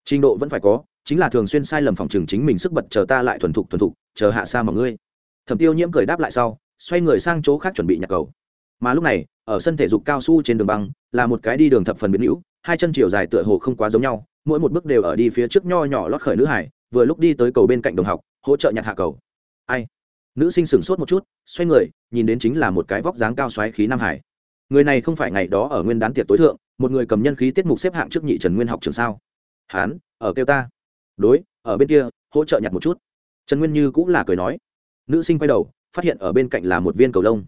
Trình độ vẫn phải có, chính là thường xuyên sai lầm phòng trường chính mình sức bật chờ ta lại thuần thục thuần thục, chờ hạ xa mọi ngươi. Thẩm tiêu nhiễm cười đáp lại sau, xoay người sang chỗ khác chuẩn bị nhặt cầu. Mà lúc này, ở sân thể dục cao su trên đường băng, là một cái đi đường thập phần biến hữu, hai chân chiều dài tựa hồ không quá giống nhau, mỗi một bước đều ở đi phía trước nho nhỏ lót khởi nữ hải, vừa lúc đi tới cầu bên cạnh đồng học, hỗ trợ nhặt hạ cầu. Ai? Nữ sinh sửng sốt một chút xoay người nhìn đến chính là một cái vóc dáng cao xoáy khí nam hải. Người này không phải ngày đó ở nguyên đán tiệc tối thượng một người cầm nhân khí tiết mục xếp hạng trước nhị trần nguyên học trường sao? Hán ở kêu ta. Đối ở bên kia hỗ trợ nhặt một chút. Trần nguyên như cũng là cười nói. Nữ sinh quay đầu phát hiện ở bên cạnh là một viên cầu lông.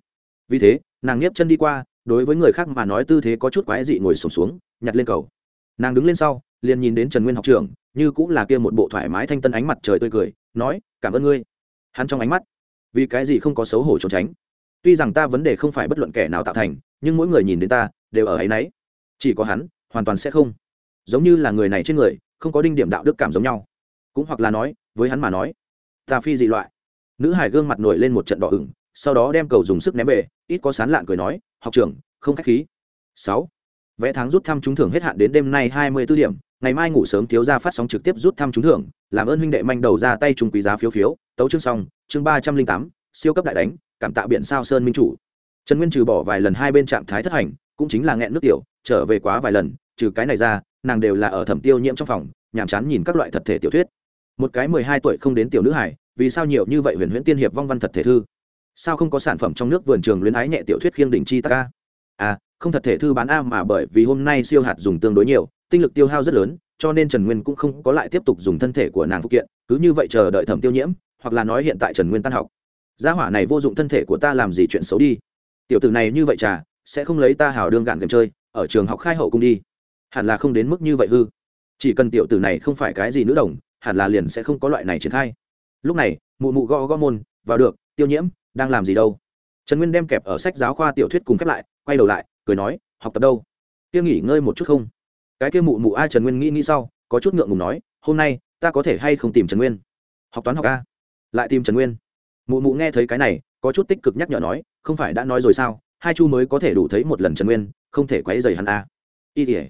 Vì thế nàng nhếp chân đi qua đối với người khác mà nói tư thế có chút quái dị ngồi sổm xuống, xuống nhặt lên cầu. Nàng đứng lên sau liền nhìn đến trần nguyên học trưởng như cũng là kia một bộ thoải mái thanh tân ánh mặt trời tươi cười nói cảm ơn ngươi. Hắn trong ánh mắt vì cái gì không có xấu hổ trốn tránh. Tuy rằng ta vấn đề không phải bất luận kẻ nào tạo thành, nhưng mỗi người nhìn đến ta, đều ở ấy nấy chỉ có hắn, hoàn toàn sẽ không. Giống như là người này trên người, không có đinh điểm đạo đức cảm giống nhau. Cũng hoặc là nói, với hắn mà nói, ta phi dị loại. Nữ hải gương mặt nổi lên một trận đỏ ửng, sau đó đem cầu dùng sức ném về, ít có sán lạn cười nói, học trưởng, không k h á c h khí. Sáu. Vẽ tháng rút thăm trúng thưởng hết hạn đến đêm nay hai mươi b ố điểm ngày mai ngủ sớm thiếu ra phát sóng trực tiếp rút thăm trúng thưởng, làm ơn huynh đệ manh đầu ra tay trúng quý giá phiếu phiếu. Tấu chương xong, chương ba trăm linh tám, siêu cấp đại đánh, cảm tạ biện sao sơn minh chủ. Trần nguyên trừ bỏ vài lần hai bên trạng thái thất hành, cũng chính là nghẹn nước tiểu, trở về quá vài lần, trừ cái này ra, nàng đều là ở thẩm tiêu nhiễm trong phòng, nhàm chán nhìn các loại thật thể tiểu thuyết. Một cái mười hai tuổi không đến tiểu nữ hải vì sao nhiều như vậy huyền huyễn tiên hiệp vong văn thật thể thư? Sao không có sản phẩm trong nước vườn trường luyến ái nhẹ tiểu thuyết khiêng đỉnh chi ta ca? À không thật thể thư bán a mà bởi vì hôm nay siêu hạt dùng tương đối nhiều tinh lực tiêu hao rất lớn, cho nên trần nguyên cũng không có lại tiếp tục dùng thân thể của nàng phụ kiện, cứ như vậy chờ đợi thẩm tiêu nhiễm, hoặc là nói hiện tại trần nguyên tan học. Gia hỏa này vô dụng thân thể của ta làm gì chuyện xấu đi. Tiểu tử này như vậy trà sẽ không lấy ta hào đương gạn game chơi, ở trường học khai hậu cung đi. Hẳn là không đến mức như vậy hư. Chỉ cần tiểu tử này không phải cái gì nữ đồng, hẳn là liền sẽ không có loại này triển khai. Lúc này, mụ mụ gõ gõ môn, vào được, tiêu nhiễm, đang làm gì đâu? Trần nguyên đem kẹp ở sách giáo khoa tiểu thuyết cùng khép lại, quay đầu lại, cười nói, học tập đâu? Tiêu nghỉ ngơi một chút không? Cái kia mụ mụ ai trần nguyên nghĩ nghĩ sau, có chút ngượng ngùng nói, hôm nay, ta có thể hay không tìm trần nguyên? Học toán học a. Lại tìm trần nguyên? Mụ mụ nghe thấy cái này, có chút tích cực nhắc nhở nói, không phải đã nói rồi sao, hai chu mới có thể đủ thấy một lần trần nguyên, không thể quấy dày hắn a. Y ỉa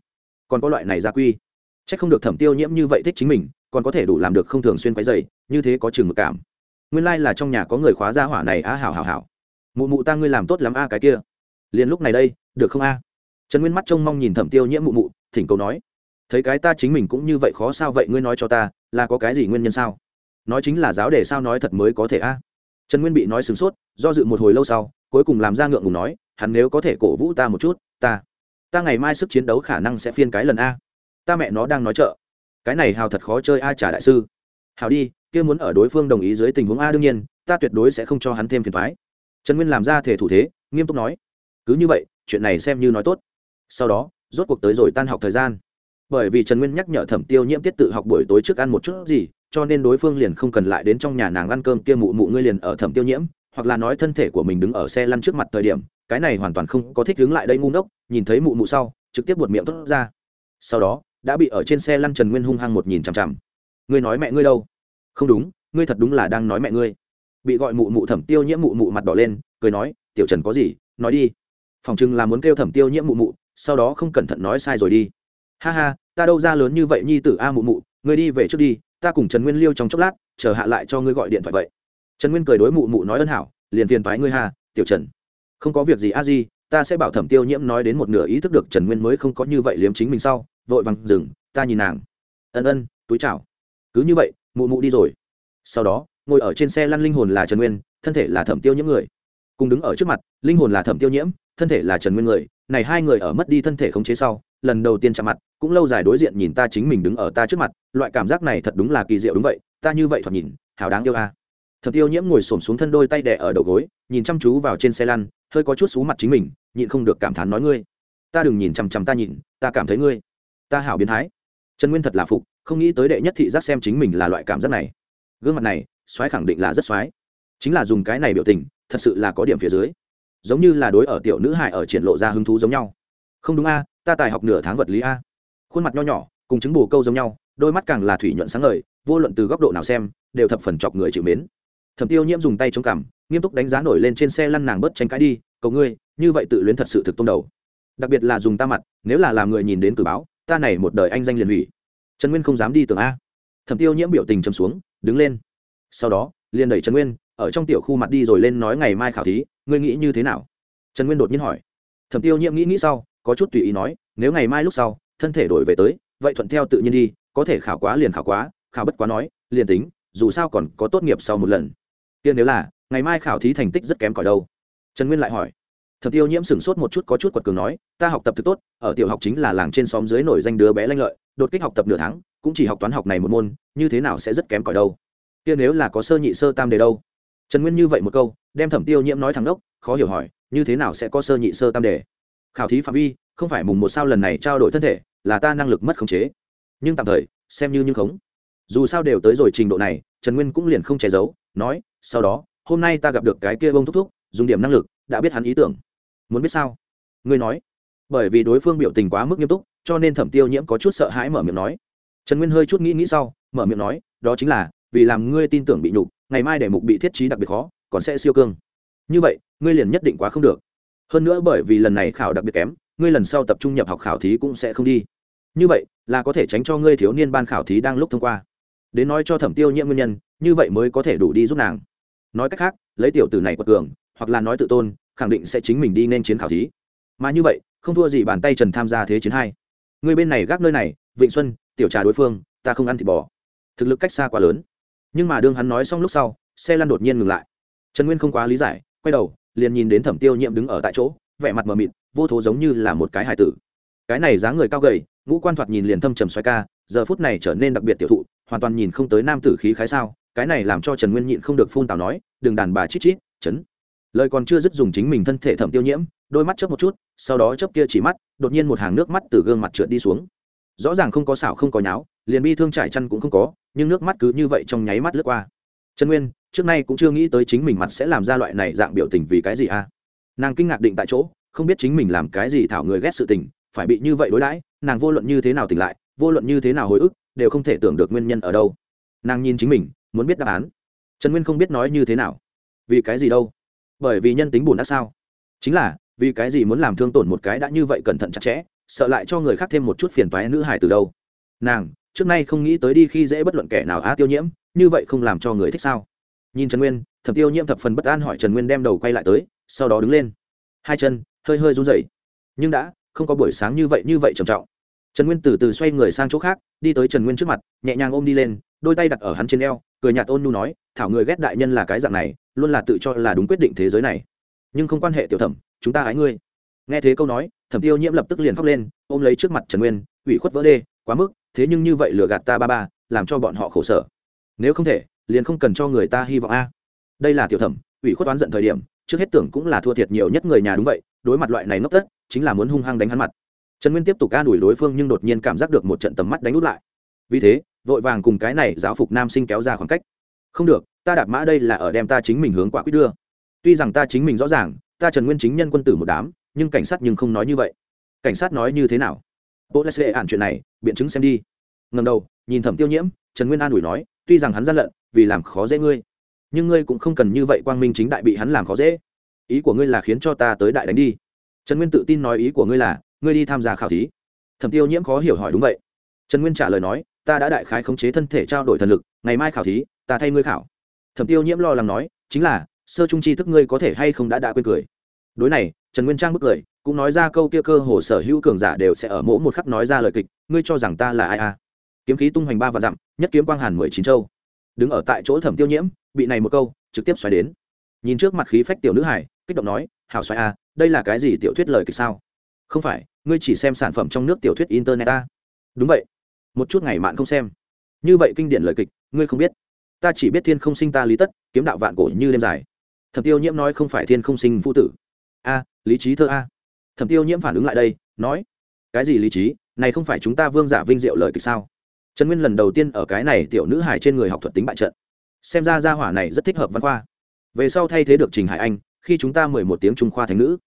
còn có loại này gia quy c h ắ c không được thẩm tiêu nhiễm như vậy thích chính mình, còn có thể đủ làm được không thường xuyên quấy dày như thế có chừng mực cảm. Nguyên lai、like、là trong nhà có người khóa gia hỏa này a, hảo hảo hảo. Mụ mụ ta ngươi làm tốt lắm a cái kia. Liền lúc này đây, được không a? Trần nguyên mắt trông mong nhìn thẩm tiêu nhiễm mụ mụ thỉnh cầu nói. Thấy cái ta chính mình cũng như vậy khó sao vậy ngươi nói cho ta, là có cái gì nguyên nhân sao? Nói chính là giáo đề sao nói thật mới có thể a? Trần nguyên bị nói sửng sốt, do dự một hồi lâu sau, cuối cùng làm ra ngượng ngùng nói, hắn nếu có thể cổ vũ ta một chút, ta ta ngày mai sức chiến đấu khả năng sẽ phiên cái lần a. Ta mẹ nó đang nói trợ cái này hào thật khó chơi a trả đại sư. Hào đi, kia muốn ở đối phương đồng ý dưới tình huống a đương nhiên, ta tuyệt đối sẽ không cho hắn thêm phiền thoái trần nguyên làm ra thể thủ thế, nghiêm túc nói, cứ như vậy, chuyện này xem như nói tốt. Sau đó rốt cuộc tới rồi tan học thời gian. Bởi vì trần nguyên nhắc nhở thẩm tiêu nhiễm tiết tự học buổi tối trước ăn một chút gì, cho nên đối phương liền không cần lại đến trong nhà nàng ăn cơm kia mụ mụ ngươi liền ở thẩm tiêu nhiễm, hoặc là nói thân thể của mình đứng ở xe lăn trước mặt thời điểm, cái này hoàn toàn không có thích đứng lại đây ngu ngốc, nhìn thấy mụ mụ sau, trực tiếp buột miệng tốt ra. Sau đó, đã bị ở trên xe lăn trần nguyên hung hăng một nhìn chằm chằm. Ngươi nói mẹ ngươi đâu? Không đúng, ngươi thật đúng là đang nói mẹ ngươi. Bị gọi mụ mụ thẩm tiêu nhiễm mụ mụ mặt đỏ lên, cười nói, tiểu trần có gì? Nói đi. Phòng chừng là muốn kêu thẩm tiêu nhiễm mụ mụ sau đó không cẩn thận nói sai rồi đi. Ha ha, ta đâu ra lớn như vậy nhi tử a mụ mụ, ngươi đi về trước đi, ta cùng trần nguyên liêu trong chốc lát, chờ hạ lại cho ngươi gọi điện thoại vậy. Trần nguyên cười đối mụ mụ nói ân hảo, liền phiền thoái ngươi hà tiểu trần. Không có việc gì a di, ta sẽ bảo thẩm tiêu nhiễm nói đến một nửa ý thức được trần nguyên mới không có như vậy liếm chính mình sau, vội vàng dừng, ta nhìn nàng. Ân ân, túi chào. Cứ như vậy, mụ mụ đi rồi. Sau đó, ngồi ở trên xe lăn linh hồn là trần nguyên, thân thể là thẩm tiêu nhiễm người. Cùng đứng ở trước mặt, linh hồn là thẩm tiêu nhiễm, thân thể là trần nguyên người này hai người ở mất đi thân thể khống chế sau, lần đầu tiên chạm mặt, cũng lâu dài đối diện nhìn ta chính mình đứng ở ta trước mặt, loại cảm giác này thật đúng là kỳ diệu đúng vậy, ta như vậy thoạt nhìn, hào đáng yêu a. À. tiêu nhiễm ngồi xổm xuống thân đôi tay đẻ ở đầu gối, nhìn chăm chú vào trên xe lăn, hơi có chút xú mặt chính mình, nhịn không được cảm thán nói ngươi, ta đừng nhìn chằm chằm ta nhìn, ta cảm thấy ngươi, ta hảo biến thái. Trần nguyên thật là phục, không nghĩ tới đệ nhất thị giác xem chính mình là loại cảm giác này. Gương mặt này xoáy khẳng định là rất xoáy chính là dùng cái này biểu tình, thật sự là có điểm phía dưới giống như là đối ở tiểu nữ hài ở triển lộ ra hứng thú giống nhau. Không đúng a, ta tài học nửa tháng vật lý a. Khuôn mặt nho nhỏ, cùng chứng bù câu giống nhau, đôi mắt càng là thủy nhuận sáng ngời, vô luận từ góc độ nào xem, đều thập phần chọc người chịu mến. Thẩm tiêu nhiễm dùng tay chống cằm, nghiêm túc đánh giá nổi lên trên xe lăn nàng bớt tranh cãi đi, cầu ngươi, như vậy tự luyến thật sự thực tông đầu. Đặc biệt là dùng ta mặt, nếu là làm người nhìn đến cử báo, ta này một đời anh danh liền hủy. Trần nguyên không dám đi tường a. Thẩm tiêu nhiễm biểu tình chầm xuống, đứng lên. Sau đó, liền đẩy trần nguyên ở trong tiểu khu mặt đi rồi lên nói ngày mai khảo thí, ngươi nghĩ như thế nào? Trần nguyên đột nhiên hỏi. Thẩm tiêu nhiễm nghĩ nghĩ sau, có chút tùy ý nói, nếu ngày mai lúc sau, thân thể đổi về tới, vậy thuận theo tự nhiên đi, có thể khảo quá liền khảo quá, khảo bất quá nói, liền tính, dù sao còn có tốt nghiệp sau một lần. Tiên nếu là, ngày mai khảo thí thành tích rất kém cỏi đâu? Trần nguyên lại hỏi. Thẩm tiêu nhiễm sửng sốt một chút có chút quật cường nói, ta học tập thực tốt, ở tiểu học chính là làng trên xóm dưới nổi danh đứa bé lanh lợi, đột kích học tập nửa tháng, cũng chỉ học toán học này một môn, như thế nào sẽ rất kém cỏi đâu? Kia nếu là có sơ nhị sơ tam đề đâu? Trần nguyên như vậy một câu, đem thẩm tiêu nhiễm nói thẳng đốc, khó hiểu hỏi, như thế nào sẽ có sơ nhị sơ tam đề? Khảo thí phạm vi, không phải mùng một sao lần này trao đổi thân thể, là ta năng lực mất khống chế. Nhưng tạm thời, xem như như khống. Dù sao đều tới rồi trình độ này, trần nguyên cũng liền không che giấu, nói, sau đó, hôm nay ta gặp được cái kia bông thúc thúc, dùng điểm năng lực, đã biết hắn ý tưởng. Muốn biết sao? Ngươi nói. Bởi vì đối phương biểu tình quá mức nghiêm túc, cho nên thẩm tiêu nhiễm có chút sợ hãi mở miệng nói. Trần nguyên hơi chút nghĩ nghĩ sau, mở miệng nói, đó chính là, vì làm ngươi tin tưởng bị nhục ngày mai để mục bị thiết trí đặc biệt khó, còn sẽ siêu cương. Như vậy, ngươi liền nhất định quá không được. Hơn nữa bởi vì lần này khảo đặc biệt kém, ngươi lần sau tập trung nhập học khảo thí cũng sẽ không đi. Như vậy, là có thể tránh cho ngươi thiếu niên ban khảo thí đang lúc thông qua. Đến nói cho thẩm tiêu nhiễm nguyên nhân, như vậy mới có thể đủ đi giúp nàng. Nói cách khác, lấy tiểu tử này quật cường, hoặc là nói tự tôn, khẳng định sẽ chính mình đi nên chiến khảo thí. Mà như vậy, không thua gì bàn tay trần tham gia thế chiến hai. Người bên này gác nơi này, vịnh xuân, tiểu trà đối phương, ta không ăn thịt bò. Thực lực cách xa quá lớn nhưng mà đương hắn nói xong lúc sau, xe lăn đột nhiên ngừng lại. Trần nguyên không quá lý giải, quay đầu, liền nhìn đến thẩm tiêu nhiễm đứng ở tại chỗ, vẻ mặt mờ mịt, vô thố giống như là một cái hài tử. Cái này dáng người cao gầy, ngũ quan thoạt nhìn liền thâm trầm xoay ca, giờ phút này trở nên đặc biệt tiểu thụ, hoàn toàn nhìn không tới nam tử khí khái sao, cái này làm cho trần nguyên nhịn không được phun tào nói, đừng đàn bà chít chít chấn lời còn chưa dứt dùng chính mình thân thể thẩm tiêu nhiễm đôi mắt chớp một chút, sau đó chớp kia chỉ mắt, đột nhiên một hàng nước mắt từ gương mặt trượt đi xuống. Rõ ràng không có xảo không có nháo, liền bi thương trải chăn cũng không có nhưng nước mắt cứ như vậy trong nháy mắt lướt qua. Trần nguyên, trước nay cũng chưa nghĩ tới chính mình mặt sẽ làm ra loại này dạng biểu tình vì cái gì à? Nàng kinh ngạc định tại chỗ, không biết chính mình làm cái gì thảo người ghét sự tình, phải bị như vậy đối đãi, nàng vô luận như thế nào tỉnh lại, vô luận như thế nào hồi ức, đều không thể tưởng được nguyên nhân ở đâu. Nàng nhìn chính mình, muốn biết đáp án. Trần nguyên không biết nói như thế nào. Vì cái gì đâu? Bởi vì nhân tính bùn đã sao? Chính là, vì cái gì muốn làm thương tổn một cái đã như vậy cẩn thận chặt chẽ, sợ lại cho người khác thêm một chút phiền toái nữ hải từ đâu? Nàng trước nay không nghĩ tới đi khi dễ bất luận kẻ nào á tiêu nhiễm, như vậy không làm cho người thích sao? Nhìn trần nguyên, thẩm tiêu nhiễm thập phần bất an hỏi trần nguyên đem đầu quay lại tới, sau đó đứng lên. Hai chân, hơi hơi run rẩy. Nhưng đã, không có buổi sáng như vậy như vậy trầm trọng. Trần nguyên từ từ xoay người sang chỗ khác, đi tới trần nguyên trước mặt, nhẹ nhàng ôm đi lên, đôi tay đặt ở hắn trên eo, cười nhạt ôn nu nói, thảo người ghét đại nhân là cái dạng này, luôn là tự cho là đúng quyết định thế giới này. Nhưng không quan hệ tiểu thẩm, chúng ta ái ngươi. Nghe thế câu nói, thẩm tiêu nhiễm lập tức liền khóc lên, ôm lấy trước mặt trần nguyên, ủy khuất vỡ đê, quá mức thế nhưng như vậy lừa gạt ta ba ba, làm cho bọn họ khổ sở. Nếu không thể, liền không cần cho người ta hy vọng a. Đây là tiểu thẩm, ủy khuất oán giận thời điểm, trước hết tưởng cũng là thua thiệt nhiều nhất người nhà đúng vậy, đối mặt loại này nốc tất, chính là muốn hung hăng đánh hắn mặt. Trần nguyên tiếp tục ca đuổi đối phương nhưng đột nhiên cảm giác được một trận tầm mắt đánh út lại. Vì thế, vội vàng cùng cái này giáo phục nam sinh kéo ra khoảng cách. Không được, ta đạp mã đây là ở đem ta chính mình hướng quả quyết đưa. Tuy rằng ta chính mình rõ ràng, ta trần nguyên chính nhân quân tử một đám, nhưng cảnh sát nhưng không nói như vậy. Cảnh sát nói như thế nào? Bộ lê xê ản chuyện này, biện chứng xem đi. Ngầm đầu, nhìn thẩm tiêu nhiễm, trần nguyên an ủi nói, tuy rằng hắn gian lận, vì làm khó dễ ngươi, nhưng ngươi cũng không cần như vậy quang minh chính đại bị hắn làm khó dễ. Ý của ngươi là khiến cho ta tới đại đánh đi. Trần nguyên tự tin nói ý của ngươi là, ngươi đi tham gia khảo thí. Thẩm tiêu nhiễm khó hiểu hỏi đúng vậy. Trần nguyên trả lời nói, ta đã đại khái khống chế thân thể trao đổi thần lực, ngày mai khảo thí, ta thay ngươi khảo. Thẩm tiêu nhiễm lo lắng nói, chính là, sơ trung chi thức ngươi có thể hay không đã đã quên cười. Đối này, trần nguyên trang bức cười cũng nói ra câu kia cơ hồ sở hữu cường giả đều sẽ ở mỗi một khắc nói ra lời kịch, ngươi cho rằng ta là ai à? Kiếm khí tung hoành ba và dặm, nhất kiếm quang hàn mười chín châu. Đứng ở tại chỗ thẩm tiêu nhiễm, bị này một câu, trực tiếp xoáy đến. Nhìn trước mặt khí phách tiểu nữ hải kích động nói, hảo xoáy à đây là cái gì tiểu thuyết lời kịch sao? Không phải, ngươi chỉ xem sản phẩm trong nước tiểu thuyết internet ta đúng vậy. Một chút ngày mạn không xem. Như vậy kinh điển lời kịch, ngươi không biết. Ta chỉ biết thiên không sinh ta lý tất, kiếm đạo vạn cổ như đêm dài. Thẩm tiêu nhiễm nói không phải thiên không sinh vũ tử. A, lý trí thơ a thẩm tiêu nhiễm phản ứng lại đây, nói, cái gì lý trí? Này không phải chúng ta vương giả vinh diệu lời kịch sao? Trần nguyên lần đầu tiên ở cái này tiểu nữ hải trên người học thuật tính bại trận. Xem ra gia hỏa này rất thích hợp văn khoa. Về sau thay thế được trình hải anh, khi chúng ta mười một tiếng trung khoa thành nữ.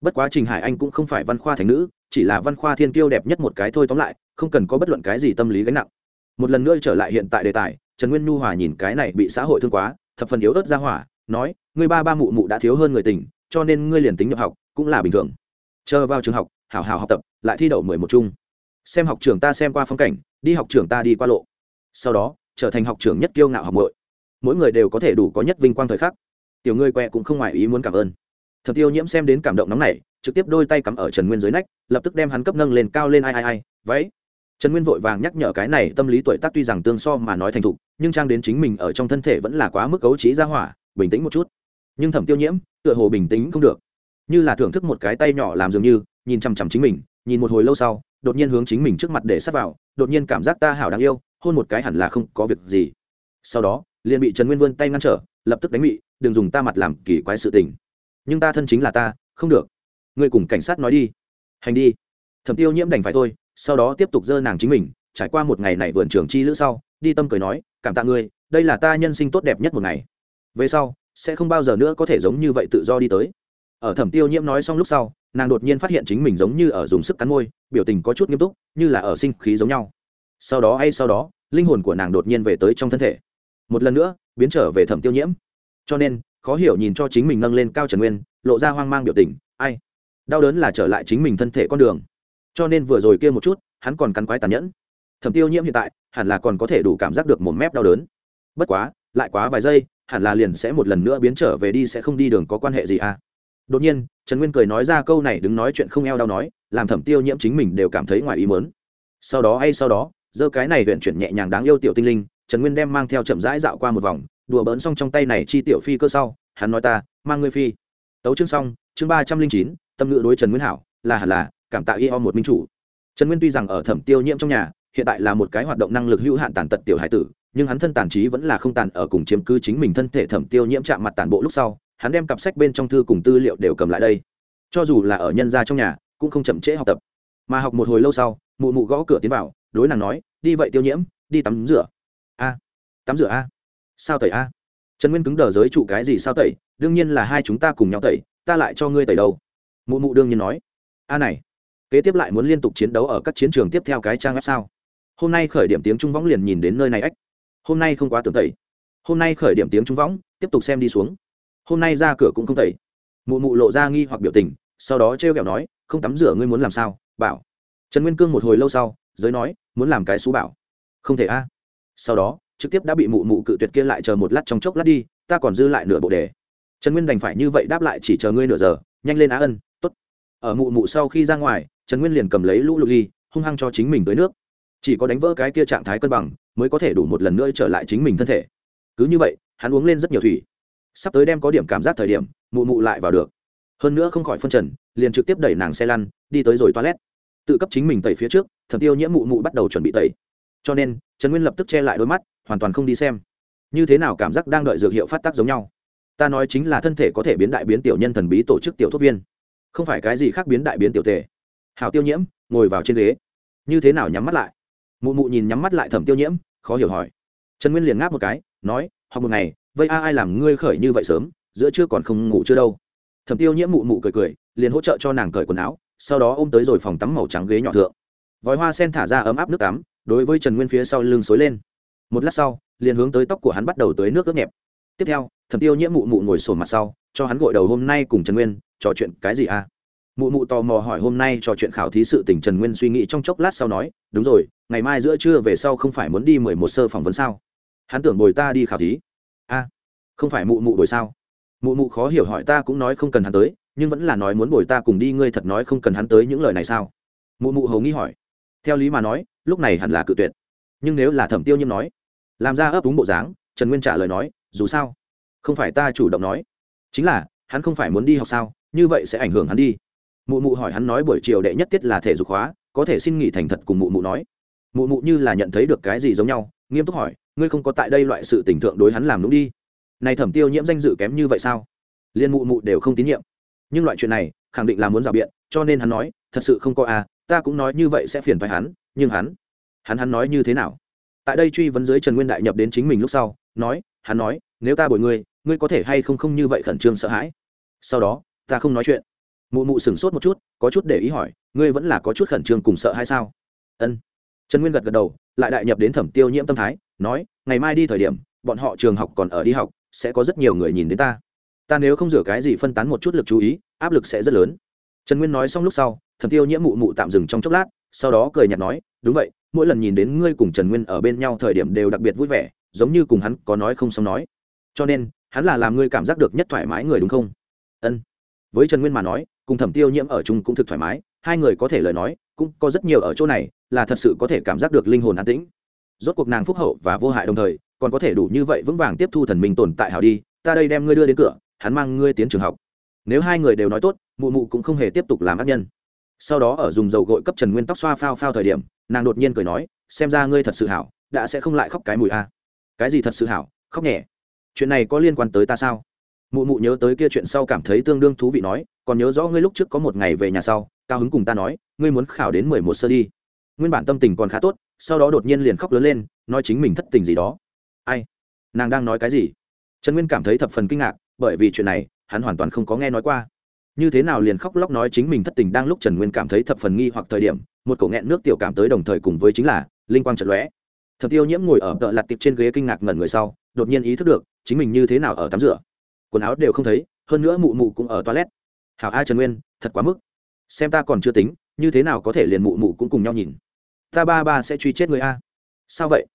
Bất quá trình hải anh cũng không phải văn khoa thành nữ, chỉ là văn khoa thiên kiêu đẹp nhất một cái thôi tóm lại, không cần có bất luận cái gì tâm lý gánh nặng. Một lần nữa trở lại hiện tại đề tài, trần nguyên nhu hòa nhìn cái này bị xã hội thương quá, thập phần yếu ớt ra hỏa, nói, ngươi ba ba mụ mụ đã thiếu hơn người tình, cho nên ngươi liền tính nhập học, cũng là bình thường chờ vào trường học, hảo hảo học tập, lại thi đậu mười một chung. Xem học trường ta xem qua phong cảnh, đi học trường ta đi qua lộ. Sau đó, trở thành học trường nhất kiêu ngạo học bội mỗi người đều có thể đủ có nhất vinh quang thời khắc. Tiểu ngươi quẹ cũng không ngoài ý muốn cảm ơn. Thật tiêu nhiễm xem đến cảm động nóng này trực tiếp đôi tay cắm ở trần nguyên dưới nách, lập tức đem hắn cấp nâng lên cao lên ai ai ai, váy. Trần nguyên vội vàng nhắc nhở cái này, tâm lý tuổi tác tuy rằng tương so mà nói thành thục, nhưng trang đến chính mình ở trong thân thể vẫn là quá mức cấu trí ra hỏa, bình tĩnh một chút. Nhưng thẩm tiêu nhiễm, tựa hồ bình tĩnh không được như là thưởng thức một cái tay nhỏ làm dường như, nhìn chằm chằm chính mình, nhìn một hồi lâu sau, đột nhiên hướng chính mình trước mặt để sắt vào, đột nhiên cảm giác ta hảo đáng yêu, hôn một cái hẳn là không có việc gì. Sau đó, liền bị trần nguyên vươn tay ngăn trở, lập tức đánh bị đừng dùng ta mặt làm kỳ quái sự tình. Nhưng ta thân chính là ta, không được. Ngươi cùng cảnh sát nói đi. Hành đi. Thẩm tiêu nhiễm đành phải thôi, sau đó tiếp tục dơ nàng chính mình, trải qua một ngày này vườn trường chi lữ sau, đi tâm cười nói, cảm tạ ngươi, đây là ta nhân sinh tốt đẹp nhất một ngày. Về sau, sẽ không bao giờ nữa có thể giống như vậy tự do đi tới ở thẩm tiêu nhiễm nói xong lúc sau, nàng đột nhiên phát hiện chính mình giống như ở dùng sức cắn môi, biểu tình có chút nghiêm túc, như là ở sinh khí giống nhau. Sau đó hay sau đó, linh hồn của nàng đột nhiên về tới trong thân thể. Một lần nữa, biến trở về thẩm tiêu nhiễm. Cho nên, khó hiểu nhìn cho chính mình nâng lên cao trần nguyên, lộ ra hoang mang biểu tình, ai? Đau đớn là trở lại chính mình thân thể con đường. Cho nên vừa rồi kia một chút, hắn còn cắn quái tàn nhẫn. Thẩm tiêu nhiễm hiện tại, hẳn là còn có thể đủ cảm giác được một mép đau đớn. Bất quá, lại quá vài giây, hẳn là liền sẽ một lần nữa biến trở về đi, sẽ không đi đường có quan hệ gì à? Đột nhiên, trần nguyên cười nói ra câu này đứng nói chuyện không eo đau nói, làm thẩm tiêu nhiễm chính mình đều cảm thấy ngoài ý mớn sau đó hay sau đó, giơ cái này huyện chuyển nhẹ nhàng đáng yêu tiểu tinh linh, trần nguyên đem mang theo chậm rãi dạo qua một vòng, đùa bỡn xong trong tay này chi tiểu phi cơ sau, hắn nói ta, mang ngươi phi. Tấu chương xong, chương ba trăm linh chín, tâm ngữ đối trần nguyên hảo, là hẳn là, cảm tạ y o một minh chủ. Trần nguyên tuy rằng ở thẩm tiêu nhiễm trong nhà, hiện tại là một cái hoạt động năng lực hữu hạn tàn tật tiểu hải tử, nhưng hắn thân tàn trí vẫn là không tàn ở cùng chiếm cứ chính mình thân thể thẩm tiêu nhiễm chạm mặt tàn bộ lúc sau hắn đem cặp sách bên trong thư cùng tư liệu đều cầm lại đây. Cho dù là ở nhân gia trong nhà, cũng không chậm trễ học tập. Mà học một hồi lâu sau, mụ mụ gõ cửa tiến vào, đối nàng nói, đi vậy tiêu nhiễm, đi tắm rửa. A, tắm rửa a? Sao tẩy a? Trần nguyên cứng đờ giới trụ cái gì sao tẩy, đương nhiên là hai chúng ta cùng nhau tẩy, ta lại cho ngươi tẩy đâu? Mụ mụ đương nhiên nói, a này, kế tiếp lại muốn liên tục chiến đấu ở các chiến trường tiếp theo cái trang web sao? Hôm nay khởi điểm tiếng trung võng liền nhìn đến nơi này ách. Hôm nay không quá tưởng tẩy. Hôm nay khởi điểm tiếng trung võng, tiếp tục xem đi xuống hôm nay ra cửa cũng không tẩy. Mụ mụ lộ ra nghi hoặc biểu tình, sau đó t r e o kẹo nói, không tắm rửa ngươi muốn làm sao? Bảo. Trần nguyên cương một hồi lâu sau, giới nói, muốn làm cái xú bảo. Không thể a. Sau đó, trực tiếp đã bị mụ mụ cự tuyệt kia lại chờ một lát trong chốc lát đi, ta còn dư lại nửa bộ đề. Trần nguyên đành phải như vậy đáp lại chỉ chờ ngươi nửa giờ, nhanh lên á ân t ố t ở mụ mụ sau khi ra ngoài, trần nguyên liền cầm lấy lũ lụt ly, hung hăng cho chính mình tới nước. Chỉ có đánh vỡ cái kia trạng thái cân bằng, mới có thể đủ một lần nữa trở lại chính mình thân thể. Cứ như vậy, hắn uống lên rất nhiều thủy sắp tới đem có điểm cảm giác thời điểm, mụ mụ lại vào được. Hơn nữa không khỏi phân trần, liền trực tiếp đẩy nàng xe lăn, đi tới rồi toilet. Tự cấp chính mình tẩy phía trước thẩm tiêu nhiễm mụ mụ bắt đầu chuẩn bị tẩy. Cho nên, trần nguyên lập tức che lại đôi mắt, hoàn toàn không đi xem. Như thế nào cảm giác đang đợi dược hiệu phát tác giống nhau? Ta nói chính là thân thể có thể biến đại biến tiểu nhân thần bí tổ chức tiểu thuốc viên. Không phải cái gì khác biến đại biến tiểu tề. Hào tiêu nhiễm, ngồi vào trên ghế. Như thế nào nhắm mắt lại? Mụ mụ nhìn nhắm mắt lại thẩm tiêu nhiễm, khó hiểu hỏi. Trần nguyên liền ngáp một cái, nói, học một ngày vây a ai làm ngươi khởi như vậy sớm? Giữa trưa còn không ngủ chưa đâu. Thẩm tiêu nhiễm mụ mụ cười cười, liền hỗ trợ cho nàng cởi quần áo, sau đó ôm tới rồi phòng tắm màu trắng ghế nhỏ thượng. Vòi hoa sen thả ra ấm áp nước tắm, đối với trần nguyên phía sau lưng xối lên. Một lát sau, liền hướng tới tóc của hắn bắt đầu tới nước ướt nhẹp. Tiếp theo, thẩm tiêu nhiễm mụ mụ ngồi sổ mặt sau, cho hắn gội đầu hôm nay cùng trần nguyên, trò chuyện cái gì à mụ mụ tò mò hỏi hôm nay trò chuyện khảo thí sự tỉnh trần nguyên suy nghĩ trong chốc lát sau nói, đúng rồi, ngày mai giữa trưa về sau không phải muốn đi mười một sơ phỏng vấn sao? Hắn tưởng bồi ta đi khảo thí a không phải mụ mụ đổi sao? Mụ mụ khó hiểu hỏi ta cũng nói không cần hắn tới, nhưng vẫn là nói muốn bồi ta cùng đi, ngươi thật nói không cần hắn tới những lời này sao? Mụ mụ hầu nghĩ hỏi. Theo lý mà nói, lúc này hẳn là cự tuyệt. Nhưng nếu là thẩm tiêu nhiêm nói, làm ra ấp úng bộ dáng, trần nguyên trả lời nói, dù sao, không phải ta chủ động nói. Chính là, hắn không phải muốn đi học sao, như vậy sẽ ảnh hưởng hắn đi. Mụ mụ hỏi hắn nói buổi chiều đệ nhất tiết là thể dục hóa, có thể xin nghỉ thành thật cùng mụ mụ nói. Mụ mụ như là nhận thấy được cái gì giống nhau, nghiêm túc hỏi ngươi không có tại đây loại sự tình thượng đối hắn làm đúng đi. Này thẩm tiêu nhiễm danh dự kém như vậy sao? Liên mụ mụ đều không tín nhiệm. Nhưng loại chuyện này, khẳng định là muốn rào biện, cho nên hắn nói, thật sự không có à ta cũng nói như vậy sẽ phiền phải hắn, nhưng hắn hắn hắn nói như thế nào? Tại đây truy vấn dưới trần nguyên đại nhập đến chính mình lúc sau, nói, hắn nói, nếu ta bồi ngươi ngươi có thể hay không không như vậy khẩn trương sợ hãi? Sau đó, ta không nói chuyện. Mụ mụ sửng sốt một chút, có chút để ý hỏi, ngươi vẫn là có chút khẩn trương cùng sợ hay sao? Ân. Trần nguyên gật gật đầu, lại đại nhập đến thẩm tiêu nhiễm tâm thái nói, ngày mai đi thời điểm, bọn họ trường học còn ở đi học, sẽ có rất nhiều người nhìn đến ta. Ta nếu không rửa cái gì phân tán một chút lực chú ý, áp lực sẽ rất lớn. Trần nguyên nói xong lúc sau thẩm tiêu nhiễm mụ mụ tạm dừng trong chốc lát, sau đó cười nhạt nói, đúng vậy, mỗi lần nhìn đến ngươi cùng trần nguyên ở bên nhau thời điểm đều đặc biệt vui vẻ, giống như cùng hắn có nói không xong nói. Cho nên, hắn là làm ngươi cảm giác được nhất thoải mái người đúng không? Ân. Với trần nguyên mà nói, cùng thẩm tiêu nhiễm ở chung cũng thực thoải mái, hai người có thể lời nói, cũng có rất nhiều ở chỗ này, là thật sự có thể cảm giác được linh hồn an tĩnh rốt cuộc nàng phúc hậu và vô hại đồng thời, còn có thể đủ như vậy vững vàng tiếp thu thần minh tồn tại hảo đi, ta đây đem ngươi đưa đến cửa, hắn mang ngươi tiến trường học. Nếu hai người đều nói tốt, mụ mụ cũng không hề tiếp tục làm ác nhân. Sau đó ở dùng dầu gội cấp trần nguyên tóc xoa phao phao thời điểm, nàng đột nhiên cười nói, xem ra ngươi thật sự hảo, đã sẽ không lại khóc cái mùi a. Cái gì thật sự hảo, khóc nhẹ. Chuyện này có liên quan tới ta sao? Mụ mụ nhớ tới kia chuyện sau cảm thấy tương đương thú vị nói, còn nhớ rõ ngươi lúc trước có một ngày về nhà sau, cao hứng cùng ta nói, ngươi muốn khảo đến mười một sơ đi. Nguyên bản tâm tình còn khá tốt sau đó đột nhiên liền khóc lớn lên, nói chính mình thất tình gì đó. Ai? Nàng đang nói cái gì? Trần nguyên cảm thấy thập phần kinh ngạc, bởi vì chuyện này, hắn hoàn toàn không có nghe nói qua. Như thế nào liền khóc lóc nói chính mình thất tình đang lúc trần nguyên cảm thấy thập phần nghi hoặc thời điểm, một cổ nghẹn nước tiểu cảm tới đồng thời cùng với chính là, linh quang trận lóe. Thập tiêu nhiễm ngồi ở tợ lặt tiệp trên ghế kinh ngạc ngẩn người sau, đột nhiên ý thức được, chính mình như thế nào ở tắm rửa. Quần áo đều không thấy, hơn nữa mụ mụ cũng ở toilet. Hảo a trần nguyên, thật quá mức. Xem ta còn chưa tính, như thế nào có thể liền mụ mụ cũng cùng nhau nhìn ta ba ba sẽ truy chết người a. Sao vậy?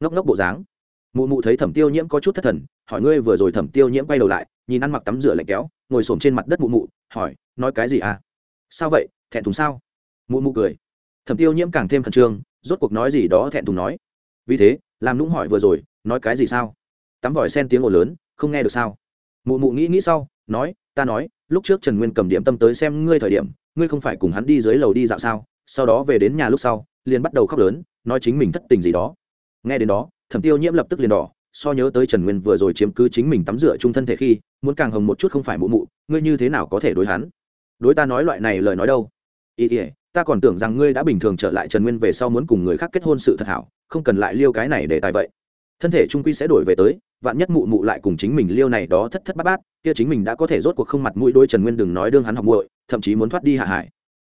Ngốc ngốc bộ dáng. Mụ mụ thấy thẩm tiêu nhiễm có chút thất thần, hỏi ngươi vừa rồi thẩm tiêu nhiễm quay đầu lại, nhìn ăn mặc tắm rửa lạnh kéo, ngồi s trên mặt đất mụ mụ, hỏi, nói cái gì à sao vậy? Thẹn thùng sao? Mụ mụ cười. Thẩm tiêu nhiễm càng thêm khẩn trương, rốt cuộc nói gì đó thẹn thùng nói. Vì thế, làm nũng hỏi vừa rồi, nói cái gì sao? Tắm vòi sen tiếng ồn lớn, không nghe được sao? Mụ mụ nghĩ nghĩ sau, nói, ta nói, lúc trước trần nguyên cầm điểm tâm tới xem ngươi thời điểm, ngươi không phải cùng hắn đi dưới lầu đi dạo sao? Sau đó về đến nhà lúc sau, liền bắt đầu khóc lớn, nói chính mình thất tình gì đó. Nghe đến đó, thẩm tiêu nhiễm lập tức liền đỏ, so nhớ tới trần nguyên vừa rồi chiếm cứ chính mình tắm rửa chung thân thể khi, muốn càng hồng một chút không phải mụ mụ, ngươi như thế nào có thể đối hắn? Đối ta nói loại này lời nói đâu? Ý ỉa ta còn tưởng rằng ngươi đã bình thường trở lại trần nguyên về sau muốn cùng người khác kết hôn sự thật hảo, không cần lại liêu cái này để tài vậy. Thân thể trung quy sẽ đổi về tới, vạn nhất mụ mụ lại cùng chính mình liêu này đó thất thất bát bát, kia chính mình đã có thể rốt cuộc không mặt mũi đôi trần nguyên đừng nói đương hắn học muội, thậm chí muốn thoát đi hạ hải.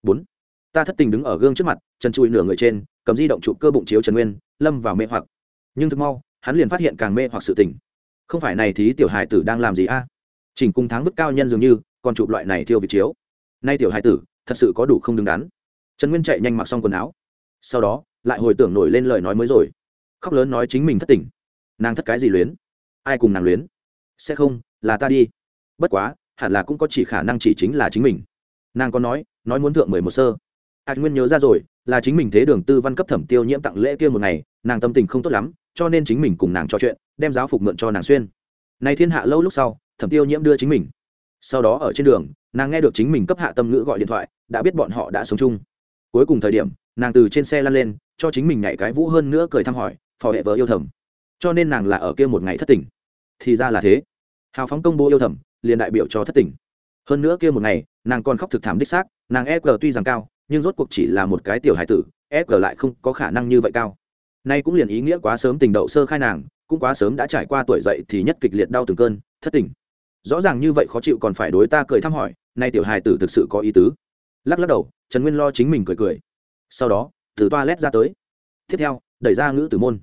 Bốn ta thất tình đứng ở gương trước mặt, chân chui nửa người trên, cầm di động chụp cơ bụng chiếu trần nguyên, lâm vào mê hoặc. Nhưng thực mau, hắn liền phát hiện càng mê hoặc sự tình. Không phải này thì tiểu Hải tử đang làm gì a? Chỉnh cung tháng vứt cao nhân dường như, còn chụp loại này thiêu vị chiếu. Nay tiểu Hải tử, thật sự có đủ không đứng đắn. Trần nguyên chạy nhanh mặc xong quần áo. Sau đó, lại hồi tưởng nổi lên lời nói mới rồi. Khóc lớn nói chính mình thất tình. Nàng thất cái gì luyến? Ai cùng nàng luyến? Sẽ không, là ta đi. Bất quá, hẳn là cũng có chỉ khả năng chỉ chính là chính mình. Nàng có nói nói muốn thượng mười một sơ hạt nguyên nhớ ra rồi, là chính mình thế đường tư văn cấp thẩm tiêu nhiễm tặng lễ kia một ngày, nàng tâm tình không tốt lắm, cho nên chính mình cùng nàng trò chuyện, đem giáo phục mượn cho nàng xuyên. Này thiên hạ lâu lúc sau, thẩm tiêu nhiễm đưa chính mình. Sau đó ở trên đường, nàng nghe được chính mình cấp hạ tâm ngữ gọi điện thoại, đã biết bọn họ đã sống chung. Cuối cùng thời điểm, nàng từ trên xe lăn lên, cho chính mình nhảy cái vũ hơn nữa cười thăm hỏi, phò hệ vợ yêu thầm. Cho nên nàng là ở kia một ngày thất tình thì ra là thế. Hào phóng công bố yêu thầm, liền đại biểu cho thất tình hơn nữa kia một ngày, nàng còn khóc thực thảm đích xác, nàng e g tuy rằng cao nhưng rốt cuộc chỉ là một cái tiểu hải tử ép g lại không có khả năng như vậy cao. Nay cũng liền ý nghĩa quá sớm tình đậu sơ khai nàng, cũng quá sớm đã trải qua tuổi dậy thì nhất kịch liệt đau từng cơn, thất tình. Rõ ràng như vậy khó chịu còn phải đối ta cười thăm hỏi, nay tiểu hài tử thực sự có ý tứ. Lắc lắc đầu, trần nguyên lo chính mình cười cười. Sau đó, từ toa lét ra tới. Tiếp theo, đẩy ra ngữ tử môn.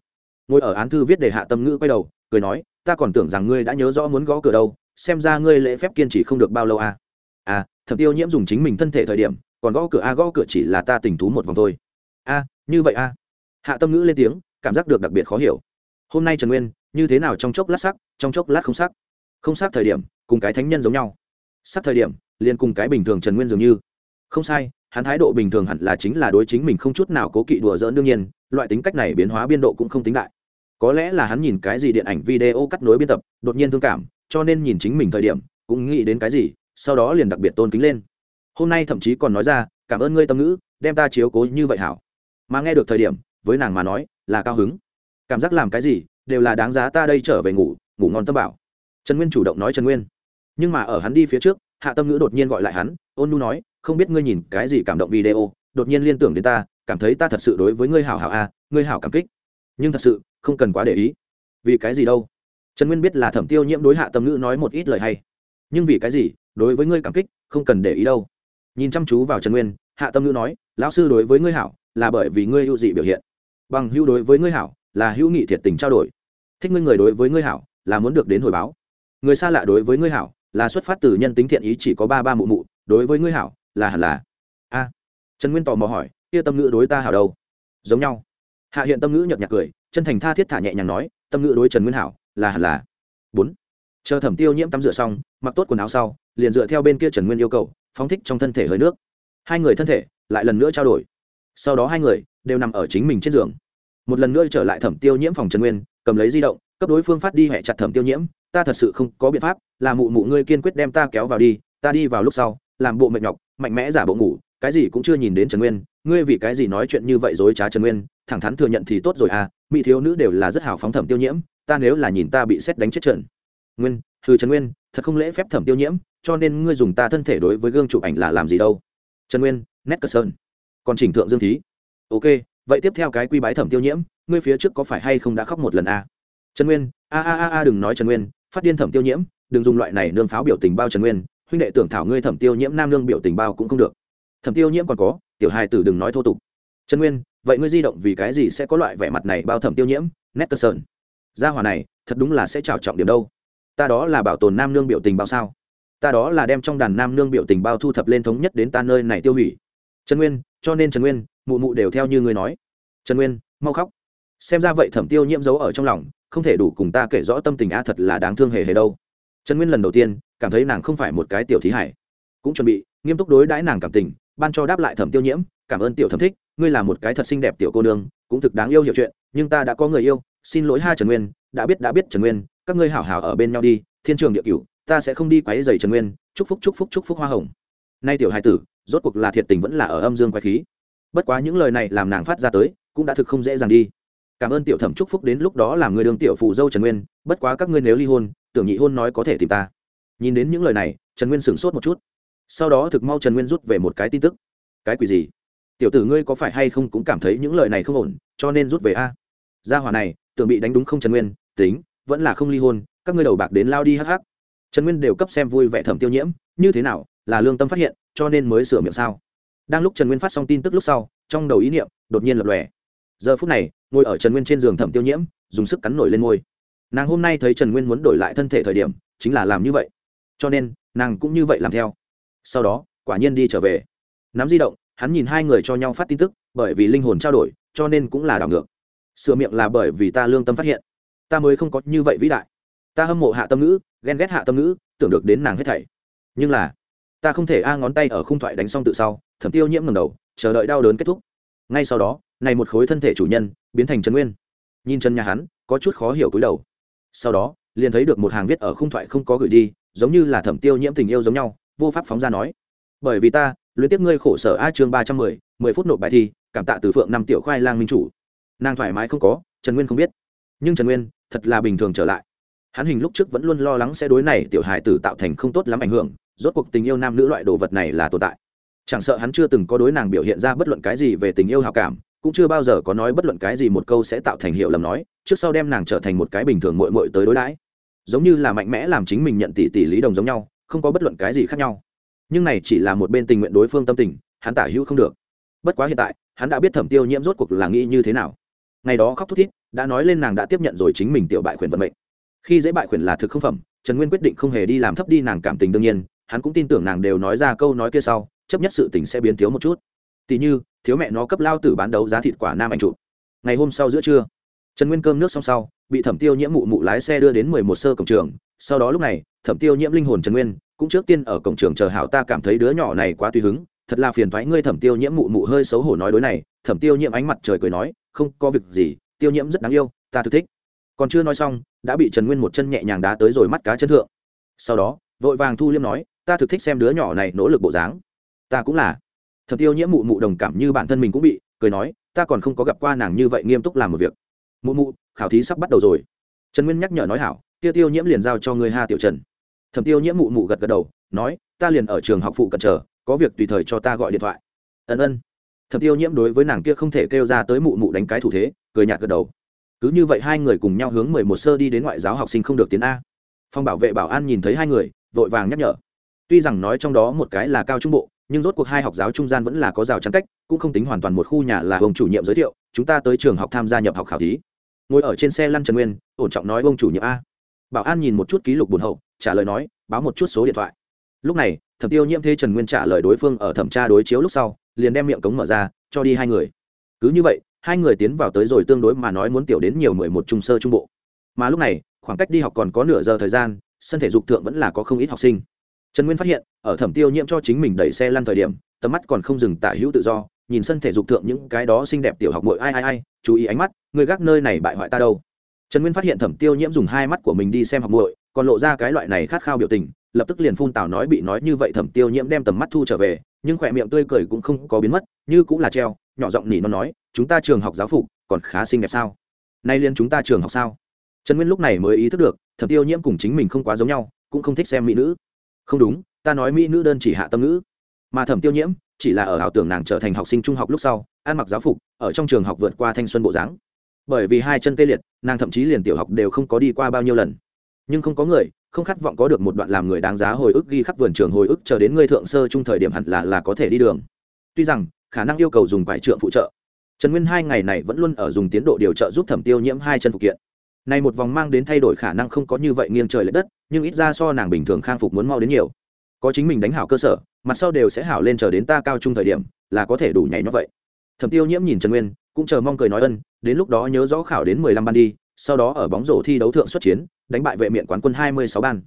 Ngồi ở án thư viết để hạ tâm ngữ quay đầu, cười nói, ta còn tưởng rằng ngươi đã nhớ rõ muốn gõ cửa đâu, xem ra ngươi lễ phép kiên trì không được bao lâu à. À thẩm tiêu nhiễm dùng chính mình thân thể thời điểm còn gõ cửa a à, gõ cửa chỉ là ta tình thú một vòng thôi. A à, như vậy a. À. hạ tâm ngữ lên tiếng cảm giác được đặc biệt khó hiểu. Hôm nay trần nguyên như thế nào trong chốc lát sắc trong chốc lát không sắc? Không sắc thời điểm cùng cái thánh nhân giống nhau. Sắc thời điểm liền cùng cái bình thường trần nguyên dường như. Không sai hắn thái độ bình thường hẳn là chính là đối chính mình không chút nào cố kỵ đùa dỡ đương nhiên loại tính cách này biến hóa biên độ cũng không tính đại. Có lẽ là hắn nhìn cái gì điện ảnh video cắt nối biên tập đột nhiên thương cảm cho nên nhìn chính mình thời điểm cũng nghĩ đến cái gì sau đó liền đặc biệt tôn kính lên hôm nay thậm chí còn nói ra cảm ơn ngươi tâm ngữ đem ta chiếu cố như vậy hảo. Mà nghe được thời điểm với nàng mà nói là cao hứng. Cảm giác làm cái gì đều là đáng giá ta đây trở về ngủ ngủ ngon tâm bảo. Trần nguyên chủ động nói trần nguyên. Nhưng mà ở hắn đi phía trước hạ tâm ngữ đột nhiên gọi lại hắn ôn nu nói không biết ngươi nhìn cái gì cảm động video đột nhiên liên tưởng đến ta cảm thấy ta thật sự đối với ngươi hảo hảo a à, ngươi hảo cảm kích. Nhưng thật sự không cần quá để ý. Vì cái gì đâu? Trần nguyên biết là thẩm tiêu nhiễm đối hạ tâm ngữ nói một ít lời hay. Nhưng vì cái gì đối với ngươi cảm kích không cần để ý đâu nhìn chăm chú vào trần nguyên, hạ tâm ngữ nói, lão sư đối với ngươi hảo là bởi vì ngươi hữu dị biểu hiện. Bằng hữu đối với ngươi hảo là hữu nghị thiệt tình trao đổi. Thích ngươi người đối với ngươi hảo là muốn được đến hồi báo. Người xa lạ đối với ngươi hảo là xuất phát từ nhân tính thiện ý chỉ có ba ba mụ mụ, đối với ngươi hảo là hẳn là. A. Trần nguyên tò mò hỏi, kia tâm ngữ đối ta hảo đâu? Giống nhau. Hạ hiện tâm ngữ nhợt nhạt cười, chân thành tha thiết thả nhẹ nhàng nói, tâm ngữ đối trần nguyên hảo là hẳn là. Bốn. Chờ thẩm tiêu nhiễm tắm rửa xong, mặc tốt quần áo sau, liền dựa theo bên kia trần nguyên yêu cầu phóng thích trong thân thể hơi nước. Hai người thân thể lại lần nữa trao đổi. Sau đó hai người đều nằm ở chính mình trên giường. Một lần nữa trở lại thẩm tiêu nhiễm phòng trần nguyên, cầm lấy di động, cấp đối phương phát đi hẹ chặt thẩm tiêu nhiễm, ta thật sự không có biện pháp, là mụ mụ ngươi kiên quyết đem ta kéo vào đi, ta đi vào lúc sau, làm bộ mệt nhọc, mạnh mẽ giả bộ ngủ, cái gì cũng chưa nhìn đến trần nguyên, ngươi vì cái gì nói chuyện như vậy dối trá trần nguyên, thẳng thắn thừa nhận thì tốt rồi à mỹ thiếu nữ đều là rất hào phóng thẩm tiêu nhiễm, ta nếu là nhìn ta bị xét đánh chết trần nguyên thư trần nguyên thật không lễ phép thẩm tiêu nhiễm, cho nên ngươi dùng ta thân thể đối với gương chụp ảnh là làm gì đâu? Trần nguyên, nét cờ sơn. Còn chỉnh thượng dương thí. Ok, vậy tiếp theo cái quy bái thẩm tiêu nhiễm, ngươi phía trước có phải hay không đã khóc một lần a à? trần nguyên, a a a a, đừng nói trần nguyên, phát điên thẩm tiêu nhiễm, đừng dùng loại này nương pháo biểu tình bao trần nguyên, huynh đệ tưởng thảo ngươi thẩm tiêu nhiễm nam nương biểu tình bao cũng không được. Thẩm tiêu nhiễm còn có, tiểu hài tử đừng nói thô tục. Trần nguyên, vậy ngươi di động vì cái gì sẽ có loại vẻ mặt này bao thẩm tiêu nhiễm? Nét cơ sơn. Gia hòa này, thật đúng là sẽ trào trọng điểm đâu ta đó là bảo tồn nam nương biểu tình bao sao? Ta đó là đem trong đàn nam nương biểu tình bao thu thập lên thống nhất đến ta nơi này tiêu hủy. Trần nguyên, cho nên trần nguyên, mụ mụ đều theo như ngươi nói. Trần nguyên, mau khóc. Xem ra vậy thẩm tiêu nhiễm giấu ở trong lòng, không thể đủ cùng ta kể rõ tâm tình a thật là đáng thương hề hề đâu. Trần nguyên lần đầu tiên, cảm thấy nàng không phải một cái tiểu thí hải. Cũng chuẩn bị, nghiêm túc đối đãi nàng cảm tình, ban cho đáp lại thẩm tiêu nhiễm, cảm ơn tiểu thẩm thích, ngươi là một cái thật xinh đẹp tiểu cô nương, cũng thực đáng yêu hiểu chuyện, nhưng ta đã có người yêu, xin lỗi hai trần nguyên, đã biết đã biết trần nguyên các ngươi hảo hảo ở bên nhau đi, thiên trường địa cửu, ta sẽ không đi quấy rầy trần nguyên, chúc phúc chúc phúc chúc phúc hoa hồng. Nay tiểu hai tử, rốt cuộc là thiệt tình vẫn là ở âm dương quái khí. Bất quá những lời này làm nàng phát ra tới, cũng đã thực không dễ dàng đi. Cảm ơn tiểu thẩm chúc phúc đến lúc đó làm người đường tiểu phụ dâu trần nguyên, bất quá các ngươi nếu ly hôn tưởng nhị hôn nói có thể tìm ta. Nhìn đến những lời này, trần nguyên sửng sốt một chút. Sau đó thực mau trần nguyên rút về một cái tin tức. Cái quỷ gì? Tiểu tử ngươi có phải hay không cũng cảm thấy những lời này không ổn, cho nên rút về a. Gia hỏa này, tưởng bị đánh đúng không trần nguyên, tính vẫn là không ly hôn, các ngươi đầu bạc đến lao đi hắc hắc. Trần nguyên đều cấp xem vui vẻ thẩm tiêu nhiễm, như thế nào, là lương tâm phát hiện, cho nên mới sửa miệng sao. Đang lúc trần nguyên phát xong tin tức lúc sau, trong đầu ý niệm đột nhiên lập lòe. Giờ phút này, ngồi ở trần nguyên trên giường thẩm tiêu nhiễm, dùng sức cắn nổi lên ngôi nàng hôm nay thấy trần nguyên muốn đổi lại thân thể thời điểm, chính là làm như vậy. Cho nên, nàng cũng như vậy làm theo. Sau đó, quả nhiên đi trở về. Nắm di động, hắn nhìn hai người cho nhau phát tin tức, bởi vì linh hồn trao đổi, cho nên cũng là đảo ngược. Sửa miệng là bởi vì ta lương tâm phát hiện ta mới không có như vậy vĩ đại. Ta hâm mộ hạ tâm ngữ, ghen ghét hạ tâm ngữ, tưởng được đến nàng hết thảy. Nhưng là, ta không thể a ngón tay ở khung thoại đánh xong tự sau, thẩm tiêu nhiễm ngầm đầu, chờ đợi đau đớn kết thúc. Ngay sau đó, này một khối thân thể chủ nhân, biến thành trần nguyên. Nhìn chân nhà hắn, có chút khó hiểu cúi đầu. Sau đó, liền thấy được một hàng viết ở khung thoại không có gửi đi, giống như là thẩm tiêu nhiễm tình yêu giống nhau, vô pháp phóng ra nói. Bởi vì ta luyện tiếp ngươi khổ sở a chương ba trăm mười mười phút nộp bài thi, cảm tạ từ phượng năm tiểu khoai lang minh chủ. Nàng thoải mái không có, trần nguyên không biết. Nhưng trần nguyên thật là bình thường trở lại. Hắn hình lúc trước vẫn luôn lo lắng sẽ đối này tiểu hài tử tạo thành không tốt lắm ảnh hưởng, rốt cuộc tình yêu nam nữ loại đồ vật này là tồn tại. Chẳng sợ hắn chưa từng có đối nàng biểu hiện ra bất luận cái gì về tình yêu hào cảm, cũng chưa bao giờ có nói bất luận cái gì một câu sẽ tạo thành hiệu lầm nói, trước sau đem nàng trở thành một cái bình thường mội mội tới đối đãi. Giống như là mạnh mẽ làm chính mình nhận tỷ tỷ lý đồng giống nhau, không có bất luận cái gì khác nhau. Nhưng này chỉ là một bên tình nguyện đối phương tâm tình, hắn tả hữu không được. Bất quá hiện tại, hắn đã biết thẩm tiêu nhiễm rốt cuộc là nghĩ như thế nào. Ngày đó khóc thút thít đã nói lên nàng đã tiếp nhận rồi chính mình tiểu bại khuyển vận mệnh. Khi dễ bại khuyển là thực không phẩm, trần nguyên quyết định không hề đi làm thấp đi nàng cảm tình đương nhiên, hắn cũng tin tưởng nàng đều nói ra câu nói kia sau, chấp nhất sự tình sẽ biến thiếu một chút. Tỉ như, thiếu mẹ nó cấp lao tử bán đấu giá thịt quả nam anh trụ ngày hôm sau giữa trưa, trần nguyên cơm nước xong sau, bị thẩm tiêu nhiễm mụ mụ lái xe đưa đến mười một sơ cổng trường. Sau đó lúc này, thẩm tiêu nhiễm linh hồn trần nguyên, cũng trước tiên ở cổng trường chờ hảo ta cảm thấy đứa nhỏ này quá tùy hứng, thật là phiền thoái ngươi thẩm tiêu nhiễm mụ mụ hơi xấu hổ nói đối này. Thẩm tiêu nhiễm ánh mặt trời cười nói, không có việc gì tiêu nhiễm rất đáng yêu, ta thực thích. Còn chưa nói xong, đã bị trần nguyên một chân nhẹ nhàng đá tới rồi mắt cá chân thượng. Sau đó, vội vàng thu liêm nói, ta thực thích xem đứa nhỏ này nỗ lực bộ dáng. Ta cũng là. Thẩm tiêu nhiễm mụ mụ đồng cảm như bản thân mình cũng bị, cười nói, ta còn không có gặp qua nàng như vậy nghiêm túc làm một việc. Mụ mụ, khảo thí sắp bắt đầu rồi. Trần nguyên nhắc nhở nói hảo tiêu tiêu nhiễm liền giao cho người ha tiểu trần. Thẩm tiêu nhiễm mụ mụ gật gật đầu, nói, ta liền ở trường học phụ cận chờ, có việc tùy thời cho ta gọi điện thoại. Ân ân. Thẩm tiêu nhiễm đối với nàng kia không thể kêu ra tới mụ mụ đánh cái thủ thế cười nhạt gật đầu. Cứ như vậy hai người cùng nhau hướng mười một sơ đi đến ngoại giáo học sinh không được tiến a. Phòng bảo vệ bảo an nhìn thấy hai người, vội vàng nhắc nhở. Tuy rằng nói trong đó một cái là cao trung bộ, nhưng rốt cuộc hai học giáo trung gian vẫn là có rào chắn cách, cũng không tính hoàn toàn một khu nhà là ông chủ nhiệm giới thiệu, chúng ta tới trường học tham gia nhập học khảo thí. Ngồi ở trên xe lăn trần nguyên, ổn trọng nói ông chủ nhiệm a. Bảo an nhìn một chút ký lục buồn hậu, trả lời nói, báo một chút số điện thoại. Lúc này, thẩm tiêu nhiễm thế trần nguyên trả lời đối phương ở thẩm tra đối chiếu lúc sau, liền đem miệng cống mở ra, cho đi hai người. Cứ như vậy hai người tiến vào tới rồi tương đối mà nói muốn tiểu đến nhiều mười một trung sơ trung bộ. Mà lúc này, khoảng cách đi học còn có nửa giờ thời gian, sân thể dục thượng vẫn là có không ít học sinh. Trần nguyên phát hiện, ở thẩm tiêu nhiễm cho chính mình đẩy xe lăn thời điểm, tầm mắt còn không dừng tả hữu tự do, nhìn sân thể dục thượng những cái đó xinh đẹp tiểu học mội ai ai ai, chú ý ánh mắt, người gác nơi này bại hoại ta đâu. Trần nguyên phát hiện thẩm tiêu nhiễm dùng hai mắt của mình đi xem học muội, còn lộ ra cái loại này khát khao biểu tình, lập tức liền phun tào nói bị nói như vậy thẩm tiêu nhiễm đem tầm mắt thu trở về, nhưng khỏe miệng tươi cười cũng không có biến mất, như cũng là treo nhỏ giọng nỉ nó nói, chúng ta trường học giáo phục còn khá xinh đẹp sao? Nay liên chúng ta trường học sao? Trần nguyên lúc này mới ý thức được, thẩm tiêu nhiễm cùng chính mình không quá giống nhau, cũng không thích xem mỹ nữ. Không đúng, ta nói mỹ nữ đơn chỉ hạ tâm nữ mà thẩm tiêu nhiễm chỉ là ở ảo tưởng nàng trở thành học sinh trung học lúc sau, ăn mặc giáo phục, ở trong trường học vượt qua thanh xuân bộ dáng. Bởi vì hai chân tê liệt, nàng thậm chí liền tiểu học đều không có đi qua bao nhiêu lần. Nhưng không có người, không khát vọng có được một đoạn làm người đáng giá hồi ức ghi khắc vườn trường hồi ức chờ đến ngươi thượng sơ trung thời điểm hẳn là là có thể đi đường. Tuy rằng khả năng yêu cầu dùng quải trượng phụ trợ. Trần nguyên hai ngày này vẫn luôn ở dùng tiến độ điều trợ giúp thẩm tiêu nhiễm hai chân phụ kiện. Này một vòng mang đến thay đổi khả năng không có như vậy nghiêng trời l ệ đất, nhưng ít ra so nàng bình thường khang phục muốn mau đến nhiều. Có chính mình đánh hảo cơ sở, mặt sau đều sẽ hảo lên chờ đến ta cao trung thời điểm, là có thể đủ nhảy nó vậy. Thẩm tiêu nhiễm nhìn trần nguyên, cũng chờ mong cười nói ân, đến lúc đó nhớ rõ khảo đến mười lăm ban đi, sau đó ở bóng rổ thi đấu thượng xuất chiến, đánh bại vệ miện quán quân hai mươi sáu ban.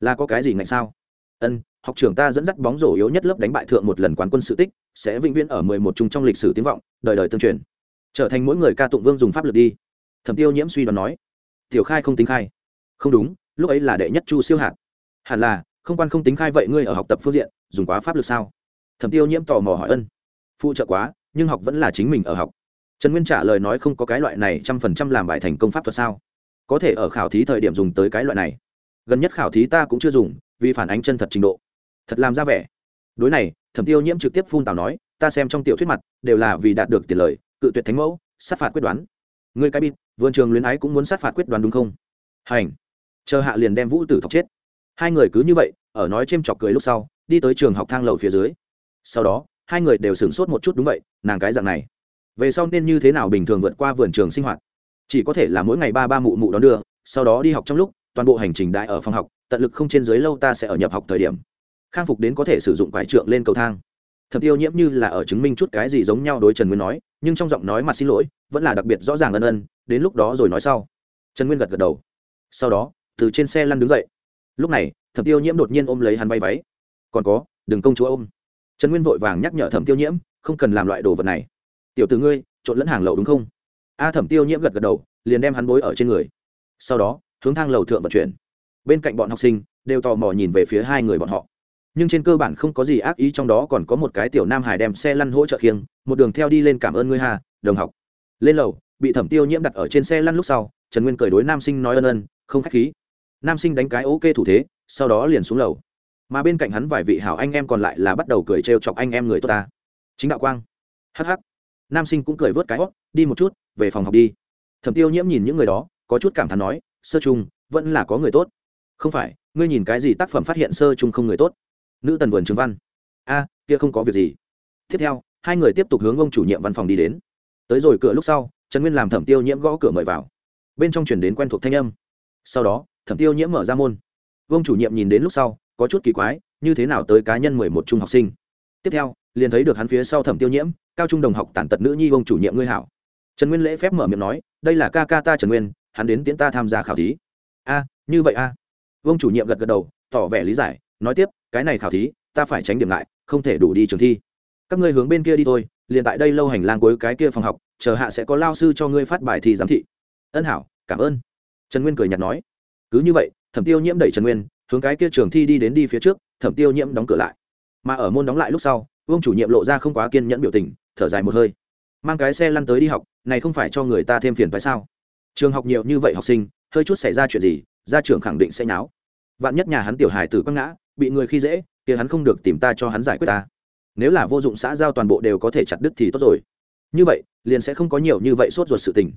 Là có cái gì ngạnh sao? Ân học trưởng ta dẫn dắt bóng rổ yếu nhất lớp đánh bại thượng một lần quán quân sự tích, sẽ vĩnh viễn ở mười một chung trong lịch sử tiếng vọng, đời đời tương truyền. Trở thành mỗi người ca tụng vương dùng pháp lực đi. Thẩm tiêu nhiễm suy đoán nói. Tiểu khai không tính khai. Không đúng, lúc ấy là đệ nhất chu siêu hạt. Hẳn là, không quan không tính khai vậy ngươi ở học tập phương diện, dùng quá pháp lực sao? Thẩm tiêu nhiễm tò mò hỏi ân. Phụ trợ quá, nhưng học vẫn là chính mình ở học. Trần nguyên trả lời nói không có cái loại này trăm phần trăm làm bài thành công pháp thuật sao? Có thể ở khảo thí thời điểm dùng tới cái loại này. Gần nhất khảo thí ta cũng chưa dùng, vì phản ánh chân thật trình độ thật làm ra vẻ. Đối này, thẩm tiêu nhiễm trực tiếp phun tào nói, ta xem trong tiểu thuyết mặt, đều là vì đạt được tiền lời, cự tuyệt thánh mẫu, sát phạt quyết đoán. Ngươi cái bịt, vườn trường luyến ái cũng muốn sát phạt quyết đoán đúng không? Hành. Chờ hạ liền đem vũ tử thọc chết. Hai người cứ như vậy, ở nói c h chọc cười lúc sau, đi tới trường học thang lầu phía dưới. Sau đó, hai người đều sửng sốt một chút đúng vậy, nàng cái dạng này. Về sau nên như thế nào bình thường vượt qua vườn trường sinh hoạt? Chỉ có thể là mỗi ngày ba ba mụ mụ đón đưa, sau đó đi học trong lúc, toàn bộ hành trình đại ở phòng học, tận lực không trên dưới lâu ta sẽ ở nhập học thời điểm khang phục đến có thể sử dụng quải trượng lên cầu thang. Thẩm tiêu nhiễm như là ở chứng minh chút cái gì giống nhau đối trần nguyên nói, nhưng trong giọng nói mặt xin lỗi, vẫn là đặc biệt rõ ràng ân ân, đến lúc đó rồi nói sau. Trần nguyên gật gật đầu. Sau đó, từ trên xe lăn đứng dậy. Lúc này, thẩm tiêu nhiễm đột nhiên ôm lấy hắn bay váy. Còn có, đừng công chúa ôm. Trần nguyên vội vàng nhắc nhở thẩm tiêu nhiễm, không cần làm loại đồ vật này. Tiểu từ ngươi, trộn lẫn hàng lậu đúng không? A thẩm tiêu nhiễm gật gật đầu, liền đem hắn bối ở trên người. Sau đó, hướng thang lầu thượng vận chuyển. Bên cạnh bọn học sinh, đều tò mò nhìn về phía hai người bọn họ nhưng trên cơ bản không có gì ác ý trong đó còn có một cái tiểu nam hải đem xe lăn hỗ trợ khiêng, một đường theo đi lên cảm ơn ngươi hà đồng học. Lên lầu, bị thẩm tiêu nhiễm đặt ở trên xe lăn lúc sau, trần nguyên cười đối nam sinh nói ân ân, không k h á c h khí. Nam sinh đánh cái ok thủ thế, sau đó liền xuống lầu. Mà bên cạnh hắn vài vị hảo anh em còn lại là bắt đầu cười trêu chọc anh em người tốt ta. Chính đạo quang. Hh nam sinh cũng cười vớt cái hót đi một chút, về phòng học đi. Thẩm tiêu nhiễm nhìn những người đó, có chút cảm thán nói, sơ chung vẫn là có người tốt. Không phải, ngươi nhìn cái gì tác phẩm phát hiện sơ chung không người tốt? Nữ tần vườn trường văn. A, kia không có việc gì. Tiếp theo, hai người tiếp tục hướng ông chủ nhiệm văn phòng đi đến. Tới rồi cửa lúc sau, trần nguyên làm thẩm tiêu nhiễm gõ cửa mời vào. Bên trong chuyển đến quen thuộc thanh âm. Sau đó, thẩm tiêu nhiễm mở ra môn. Vương chủ nhiệm nhìn đến lúc sau, có chút kỳ quái, như thế nào tới cá nhân mười một trung học sinh. Tiếp theo, liền thấy được hắn phía sau thẩm tiêu nhiễm, cao trung đồng học tàn tật nữ nhi vương chủ nhiệm ngươi hảo. Trần nguyên lễ phép mở miệng nói, đây là ca ca ta trần nguyên, hắn đến tiễn ta tham gia khảo thí. A, như vậy a. Vương chủ nhiệm gật gật đầu, tỏ vẻ lý giải, nói tiếp cái này khảo thí, ta phải tránh điểm lại, không thể đủ đi trường thi. Các ngươi hướng bên kia đi thôi, liền tại đây lâu hành lang cuối cái kia phòng học, chờ hạ sẽ có lao sư cho ngươi phát bài thi giám thị. Ân hảo, cảm ơn. Trần nguyên cười nhạt nói. Cứ như vậy, thẩm tiêu nhiễm đẩy trần nguyên, hướng cái kia trường thi đi đến đi phía trước, thẩm tiêu nhiễm đóng cửa lại. Mà ở môn đóng lại lúc sau, vương chủ nhiệm lộ ra không quá kiên nhẫn biểu tình, thở dài một hơi. Mang cái xe lăn tới đi học, này không phải cho người ta thêm phiền phải sao? Trường học nhiều như vậy học sinh, hơi chút xảy ra chuyện gì, gia trưởng khẳng định sẽ nháo. Vạn nhất nhà hắn tiểu hài tử quăng ngã bị người khi dễ, kia hắn không được tìm ta cho hắn giải quyết ta. Nếu là vô dụng xã giao toàn bộ đều có thể chặt đứt thì tốt rồi. Như vậy, liền sẽ không có nhiều như vậy sốt ruột sự tình.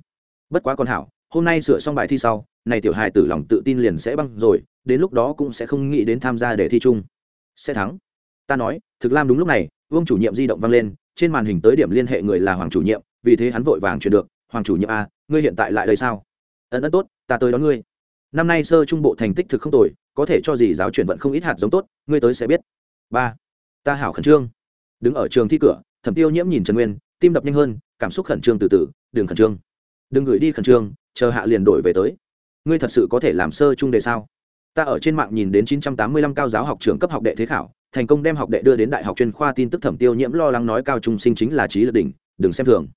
Bất quá con hảo, hôm nay sửa xong bài thi sau, này tiểu hài tử lòng tự tin liền sẽ băng rồi, đến lúc đó cũng sẽ không nghĩ đến tham gia để thi chung. Sẽ thắng. Ta nói, thực lam đúng lúc này, vương chủ nhiệm di động vang lên, trên màn hình tới điểm liên hệ người là hoàng chủ nhiệm, vì thế hắn vội vàng chuyển được, hoàng chủ nhiệm a ngươi hiện tại lại đây sao? Ấn ấn tốt, ta tới đón ngươi. Năm nay sơ trung bộ thành tích thực không tồi có thể cho gì giáo chuyển vận không ít hạt giống tốt, ngươi tới sẽ biết. Ba, ta hảo khẩn trương. Đứng ở trường thi cửa, thẩm tiêu nhiễm nhìn trần nguyên, tim đập nhanh hơn, cảm xúc khẩn trương từ từ, đừng khẩn trương. Đừng gửi đi khẩn trương, chờ hạ liền đổi về tới. Ngươi thật sự có thể làm sơ trung đề sao? Ta ở trên mạng nhìn đến 985 cao giáo học trưởng cấp học đệ thế khảo, thành công đem học đệ đưa đến đại học chuyên khoa tin tức thẩm tiêu nhiễm lo lắng nói cao trung sinh chính là trí lực đỉnh, đừng xem thường.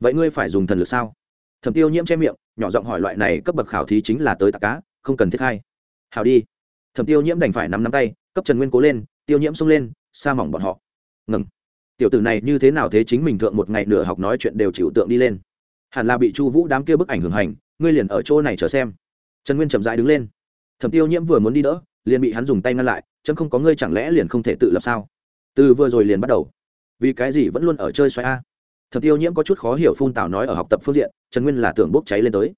Vậy ngươi phải dùng thần lực sao? Thẩm tiêu nhiễm che miệng, nhỏ giọng hỏi, loại này cấp bậc khảo thí chính là tới tạc cá, không cần thiết hay. Hào đi thẩm tiêu nhiễm đành phải nắm nắm tay, cấp trần nguyên cố lên, tiêu nhiễm xông lên xa mỏng bọn họ. Ngừng. Tiểu tử này như thế nào thế chính mình thượng một ngày nửa học nói chuyện đều chịu tượng đi lên. Hẳn là bị chu vũ đám kia bức ảnh hưởng hành, ngươi liền ở chỗ này chờ xem. Trần nguyên chậm rãi đứng lên. Thẩm tiêu nhiễm vừa muốn đi đỡ, liền bị hắn dùng tay ngăn lại, chấm không có ngươi chẳng lẽ liền không thể tự lập sao? Từ vừa rồi liền bắt đầu. Vì cái gì vẫn luôn ở chơi xoay a? Thẩm tiêu nhiễm có chút khó hiểu phun tào nói ở học tập phương diện, trần nguyên là tưởng bốc cháy lên tới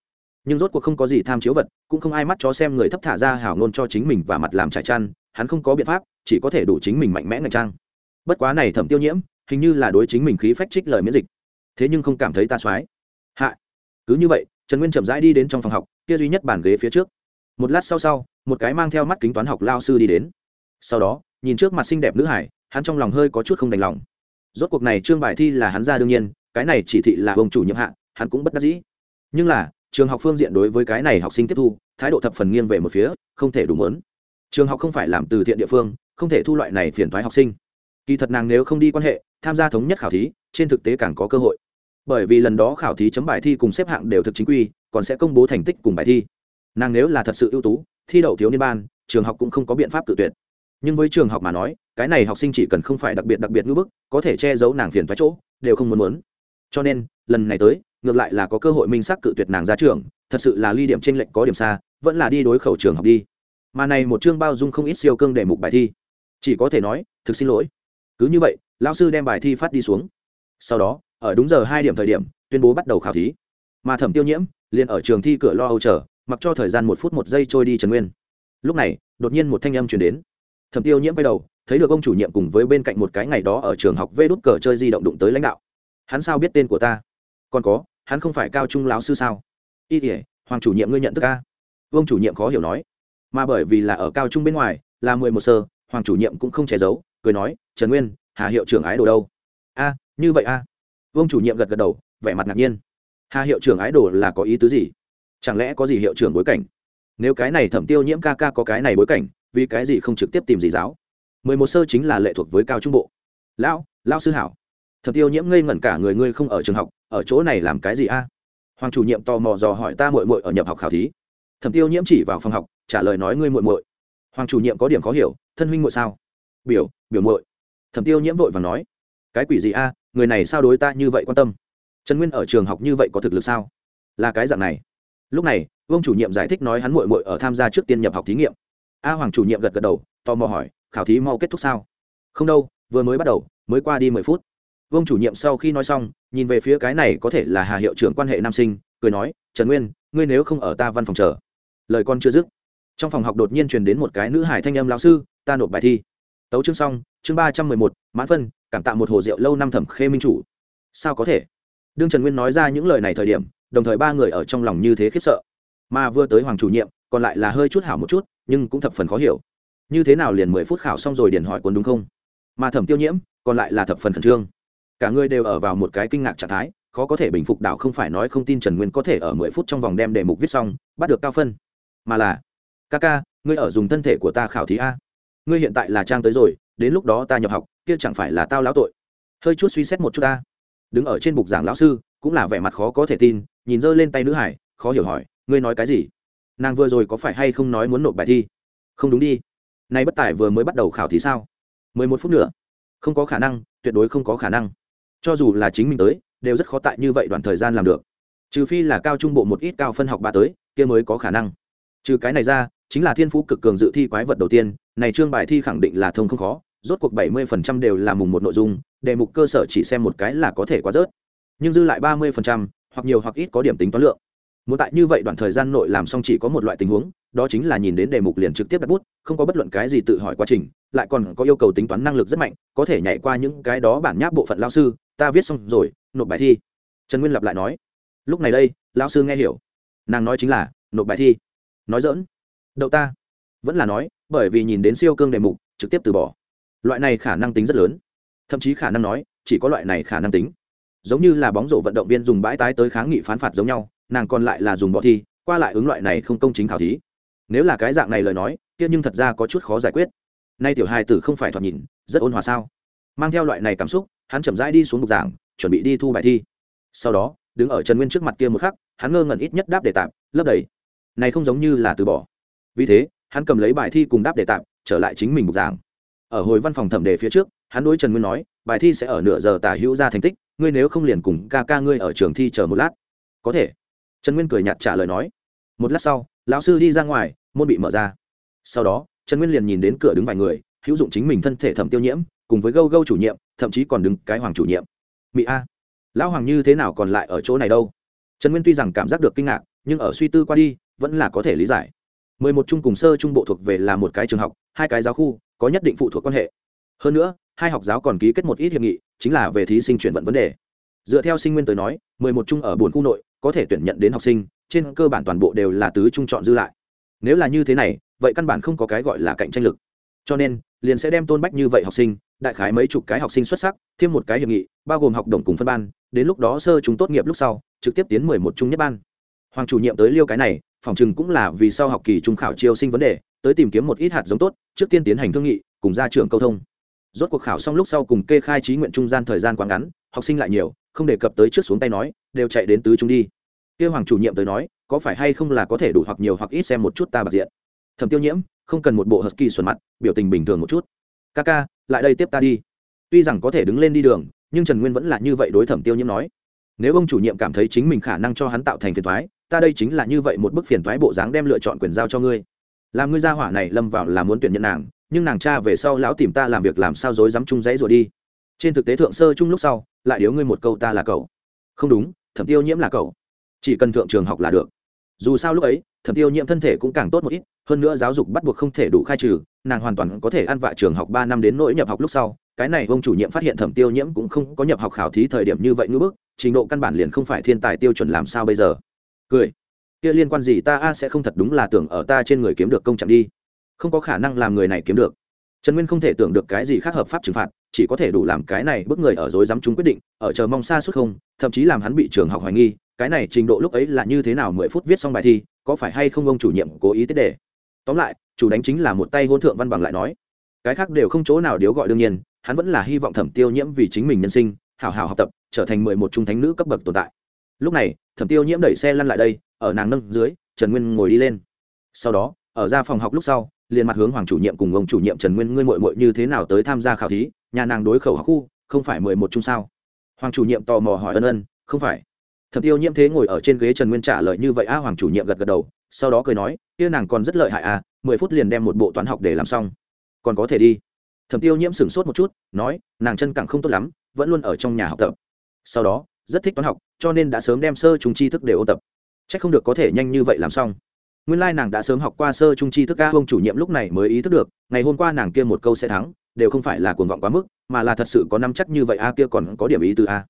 nhưng rốt cuộc không có gì tham chiếu vật, cũng không ai mắt cho xem người thấp thả ra hảo ngôn cho chính mình và mặt làm trải chăn, hắn không có biện pháp, chỉ có thể đủ chính mình mạnh mẽ ngạch trang. Bất quá này thẩm tiêu nhiễm, hình như là đối chính mình khí phách trích lời miễn dịch. Thế nhưng không cảm thấy ta soái hạ. Cứ như vậy, trần nguyên chậm rãi đi đến trong phòng học, kia duy nhất bàn ghế phía trước. Một lát sau sau, một cái mang theo mắt kính toán học lao sư đi đến. Sau đó, nhìn trước mặt xinh đẹp nữ hải, hắn trong lòng hơi có chút không đành lòng. Rốt cuộc này trương bài thi là hắn ra đương nhiên, cái này chỉ thị là ông chủ nhiệm hạ, hắn cũng bất đắc dĩ. Nhưng là trường học phương diện đối với cái này học sinh tiếp thu, thái độ thập phần nghiêng về một phía, không thể đủ mớn trường học không phải làm từ thiện địa phương, không thể thu loại này phiền thoái học sinh. Kỳ thật nàng nếu không đi quan hệ, tham gia thống nhất khảo thí, trên thực tế càng có cơ hội. Bởi vì lần đó khảo thí chấm bài thi cùng xếp hạng đều thực chính quy, còn sẽ công bố thành tích cùng bài thi. Nàng nếu là thật sự ưu tú, thi đậu thiếu niên ban, trường học cũng không có biện pháp tự tuyệt. Nhưng với trường học mà nói, cái này học sinh chỉ cần không phải đặc biệt đặc biệt ngữ bức, có thể che giấu nàng phiền thoái chỗ, đều không muốn muốn. Cho nên, lần này tới ngược lại là có cơ hội minh xác cự tuyệt nàng ra trường, thật sự là ly điểm trên lệnh có điểm xa, vẫn là đi đối khẩu trường học đi. Mà này một chương bao dung không ít siêu cương để mục bài thi. Chỉ có thể nói, thực xin lỗi. Cứ như vậy lao sư đem bài thi phát đi xuống. Sau đó, ở đúng giờ hai điểm thời điểm, tuyên bố bắt đầu khảo thí. Mà thẩm tiêu nhiễm, liền ở trường thi cửa lo âu chờ, mặc cho thời gian một phút một giây trôi đi trần nguyên. Lúc này, đột nhiên một thanh âm chuyển đến. Thẩm tiêu nhiễm quay đầu, thấy được ông chủ nhiệm cùng với bên cạnh một cái ngày đó ở trường học vê đút cờ chơi di động đụng tới lãnh đạo. Hắn sao biết tên của ta? Còn có hắn không phải cao trung lão sư sao? Y thể hoàng chủ nhiệm ngươi nhận thức ca vương chủ nhiệm khó hiểu nói. Mà bởi vì là ở cao trung bên ngoài, là mười một sơ, hoàng chủ nhiệm cũng không che giấu, cười nói, trần nguyên, hà hiệu trưởng ái đồ đâu? A, như vậy a. Vương chủ nhiệm gật gật đầu, vẻ mặt ngạc nhiên. Hà hiệu trưởng ái đồ là có ý tứ gì? Chẳng lẽ có gì hiệu trưởng bối cảnh? Nếu cái này thẩm tiêu nhiễm ca ca có cái này bối cảnh, vì cái gì không trực tiếp tìm gì giáo? Mười một sơ chính là lệ thuộc với cao trung bộ. Lão lão sư hảo thẩm tiêu nhiễm ngây ngẩn cả người, ngươi không ở trường học, ở chỗ này làm cái gì a? Hoàng chủ nhiệm tò mò dò hỏi ta mội mội ở nhập học khảo thí. Thẩm tiêu nhiễm chỉ vào phòng học, trả lời nói ngươi mội mội hoàng chủ nhiệm có điểm khó hiểu, thân huynh mội sao? Biểu biểu mội thẩm tiêu nhiễm vội và nói, cái quỷ gì a, người này sao đối ta như vậy quan tâm? Trần nguyên ở trường học như vậy có thực lực sao? Là cái dạng này. Lúc này, vương chủ nhiệm giải thích nói hắn mội mội ở tham gia trước tiên nhập học thí nghiệm. A hoàng chủ nhiệm gật gật đầu, tò mò hỏi, khảo thí mau kết thúc sao? Không đâu, vừa mới bắt đầu, mới qua đi mười phút vương chủ nhiệm sau khi nói xong, nhìn về phía cái này có thể là hà hiệu trưởng quan hệ nam sinh, cười nói, trần nguyên, ngươi nếu không ở ta văn phòng chờ. Lời con chưa dứt, trong phòng học đột nhiên truyền đến một cái nữ hải thanh âm lão sư, ta nộp bài thi. Tấu chương xong, chương ba trăm mười một, mãn phân, cảm tạ một hồ rượu lâu năm thẩm khê minh chủ. Sao có thể? Đương trần nguyên nói ra những lời này thời điểm, đồng thời ba người ở trong lòng như thế khiếp sợ. Mà vừa tới hoàng chủ nhiệm, còn lại là hơi chút hảo một chút, nhưng cũng thập phần khó hiểu. Như thế nào liền mười phút khảo xong rồi điền hỏi quân đúng không? Mà thẩm tiêu nhiễm, còn lại là thập phần khẩn trương cả người đều ở vào một cái kinh ngạc trạng thái, khó có thể bình phục đạo không phải nói không tin trần nguyên có thể ở mười phút trong vòng đem đề mục viết xong, bắt được cao phân. Mà là, ca ca, ngươi ở dùng thân thể của ta khảo thí a. Ngươi hiện tại là trang tới rồi, đến lúc đó ta nhập học, kia chẳng phải là tao lão tội. Hơi chút suy xét một chút ta đứng ở trên bục giảng lão sư, cũng là vẻ mặt khó có thể tin, nhìn giơ lên tay nữ hải, khó hiểu hỏi, ngươi nói cái gì? Nàng vừa rồi có phải hay không nói muốn nộp bài thi? Không đúng đi. Nay bất tài vừa mới bắt đầu khảo thí sao? Mười một phút nữa. Không có khả năng, tuyệt đối không có khả năng cho dù là chính mình tới, đều rất khó tại như vậy đoạn thời gian làm được. Trừ phi là cao trung bộ một ít cao phân học ba tới, kia mới có khả năng. Trừ cái này ra, chính là thiên phú cực cường dự thi quái vật đầu tiên, này trương bài thi khẳng định là thông không khó, rốt cuộc bảy mươi phần trăm đều là mùng một nội dung, đề mục cơ sở chỉ xem một cái là có thể quá rớt. Nhưng dư lại ba mươi phần trăm, hoặc nhiều hoặc ít có điểm tính toán lượng. Muốn tại như vậy đoạn thời gian nội làm xong chỉ có một loại tình huống, đó chính là nhìn đến đề mục liền trực tiếp đặt bút, không có bất luận cái gì tự hỏi quá trình, lại còn có yêu cầu tính toán năng lực rất mạnh, có thể nhảy qua những cái đó bản nháp bộ phận lao sư ta viết xong rồi, nộp bài thi. Trần nguyên lặp lại nói. Lúc này đây, lão sư nghe hiểu. Nàng nói chính là, nộp bài thi. Nói dỡn đậu ta. Vẫn là nói, bởi vì nhìn đến siêu cương đề mục, trực tiếp từ bỏ. Loại này khả năng tính rất lớn. Thậm chí khả năng nói, chỉ có loại này khả năng tính. Giống như là bóng rổ vận động viên dùng bãi tái tới kháng nghị phán phạt giống nhau, nàng còn lại là dùng bỏ thi, qua lại ứng loại này không công chính khảo thí. Nếu là cái dạng này lời nói, kia nhưng thật ra có chút khó giải quyết. Nay tiểu hài tử không phải thoạt nhìn, rất ôn hòa sao? Mang theo loại này cảm xúc hắn chậm rãi đi xuống bục giảng, chuẩn bị đi thu bài thi. Sau đó, đứng ở trần nguyên trước mặt kia một khắc, hắn ngơ ngẩn ít nhất đáp đề tạm, lấp đầy. Này không giống như là từ bỏ. Vì thế, hắn cầm lấy bài thi cùng đáp đề tạm, trở lại chính mình bục giảng. Ở hồi văn phòng thẩm đề phía trước, hắn đối trần nguyên nói, bài thi sẽ ở nửa giờ tả hữu ra thành tích, ngươi nếu không liền cùng ca ca ngươi ở trường thi chờ một lát. Có thể. Trần nguyên cười nhạt trả lời nói. Một lát sau, lão sư đi ra ngoài, môn bị mở ra. Sau đó, trần nguyên liền nhìn đến cửa đứng vài người, hữu dụng chính mình thân thể thẩm tiêu nhiễm cùng với gâu gâu chủ nhiệm, thậm chí còn đứng cái hoàng chủ nhiệm. Mỹ a, lão hoàng như thế nào còn lại ở chỗ này đâu? Trần nguyên tuy rằng cảm giác được kinh ngạc, nhưng ở suy tư qua đi, vẫn là có thể lý giải. Mười một trung cùng sơ trung bộ thuộc về là một cái trường học, hai cái giáo khu, có nhất định phụ thuộc quan hệ. Hơn nữa, hai học giáo còn ký kết một ít hiệp nghị, chính là về thí sinh chuyển vận vấn đề. Dựa theo sinh nguyên tới nói, mười một trung ở buồn khu nội, có thể tuyển nhận đến học sinh, trên cơ bản toàn bộ đều là tứ trung chọn dư lại. Nếu là như thế này, vậy căn bản không có cái gọi là cạnh tranh lực. Cho nên, liền sẽ đem tôn bách như vậy học sinh đại khái mấy chục cái học sinh xuất sắc, thêm một cái hiệp nghị, bao gồm học đồng cùng phân ban, đến lúc đó sơ chúng tốt nghiệp lúc sau, trực tiếp tiến mười một trung nhất ban. Hoàng chủ nhiệm tới liêu cái này, phòng chừng cũng là vì sau học kỳ trung khảo chiêu sinh vấn đề, tới tìm kiếm một ít hạt giống tốt, trước tiên tiến hành thương nghị, cùng ra trường câu thông. Rốt cuộc khảo xong lúc sau cùng kê khai trí nguyện trung gian thời gian quá ngắn, học sinh lại nhiều, không đề cập tới trước xuống tay nói, đều chạy đến tứ trung đi. Kêu hoàng chủ nhiệm tới nói, có phải hay không là có thể đủ hoặc nhiều hoặc ít xem một chút ta bạc diện. Thẩm tiêu nhiễm, không cần một bộ hờ kỳ xuẩn mặt, biểu tình bình thường một chút. Ca ca lại đây tiếp ta đi. Tuy rằng có thể đứng lên đi đường, nhưng trần nguyên vẫn là như vậy đối thẩm tiêu nhiễm nói. Nếu ông chủ nhiệm cảm thấy chính mình khả năng cho hắn tạo thành phiền thoái ta đây chính là như vậy một bức phiền thoái bộ dáng đem lựa chọn quyền giao cho ngươi. Làm ngươi gia hỏa này lâm vào là muốn tuyển nhận nàng, nhưng nàng cha về sau lão tìm ta làm việc làm sao dối dám chung giấy rồi đi. Trên thực tế thượng sơ chung lúc sau, lại điếu ngươi một câu ta là cậu. Không đúng, thẩm tiêu nhiễm là cậu. Chỉ cần thượng trường học là được. Dù sao lúc ấy, thẩm tiêu nhiễm thân thể cũng càng tốt một ít hơn nữa giáo dục bắt buộc không thể đủ khai trừ, nàng hoàn toàn có thể ăn vạ trường học ba năm đến nỗi nhập học lúc sau. Cái này ông chủ nhiệm phát hiện thẩm tiêu nhiễm cũng không có nhập học khảo thí thời điểm như vậy ngưỡng bức, trình độ căn bản liền không phải thiên tài tiêu chuẩn làm sao bây giờ. Cười. Kia liên quan gì ta a sẽ không thật đúng là tưởng ở ta trên người kiếm được công trạng đi. Không có khả năng làm người này kiếm được. Trần nguyên không thể tưởng được cái gì khác hợp pháp trừng phạt, chỉ có thể đủ làm cái này bức người ở dối dám chúng quyết định, ở chờ mong xa suốt không, thậm chí làm hắn bị trường học hoài nghi. Cái này trình độ lúc ấy là như thế nào mười phút viết xong bài thi, có phải hay không ông chủ nhiệm cố ý tiết đề? Tóm lại, chủ đánh chính là một tay hôn thượng văn bằng lại nói. Cái khác đều không chỗ nào điếu gọi đương nhiên, hắn vẫn là hy vọng thẩm tiêu nhiễm vì chính mình nhân sinh, hảo hảo học tập, trở thành mười một trung thánh nữ cấp bậc tồn tại. Lúc này, thẩm tiêu nhiễm đẩy xe lăn lại đây, ở nàng nâng dưới, trần nguyên ngồi đi lên. Sau đó, ở ra phòng học lúc sau, liền mặt hướng hoàng chủ nhiệm cùng ông chủ nhiệm trần nguyên, ngươi mội mội như thế nào tới tham gia khảo thí? Nhà nàng đối khẩu học khu, không phải mười một chung sao? Hoàng chủ nhiệm tò mò hỏi ân ân, không phải. Thẩm tiêu nhiễm thế ngồi ở trên ghế trần nguyên trả lời như vậy a hoàng chủ nhiệm gật gật đầu sau đó cười nói, kia nàng còn rất lợi hại à mười phút liền đem một bộ toán học để làm xong. Còn có thể đi. Thẩm tiêu nhiễm sửng sốt một chút, nói, nàng chân càng không tốt lắm, vẫn luôn ở trong nhà học tập. Sau đó, rất thích toán học, cho nên đã sớm đem sơ chúng tri thức để ôn tập. C h ắ c không được có thể nhanh như vậy làm xong. Nguyên lai、like、nàng đã sớm học qua sơ trung tri thức ca ông chủ nhiệm lúc này mới ý thức được, ngày hôm qua nàng kia một câu sẽ thắng, đều không phải là cuồng vọng quá mức, mà là thật sự có năm chắc như vậy a kia còn có điểm ý từ a.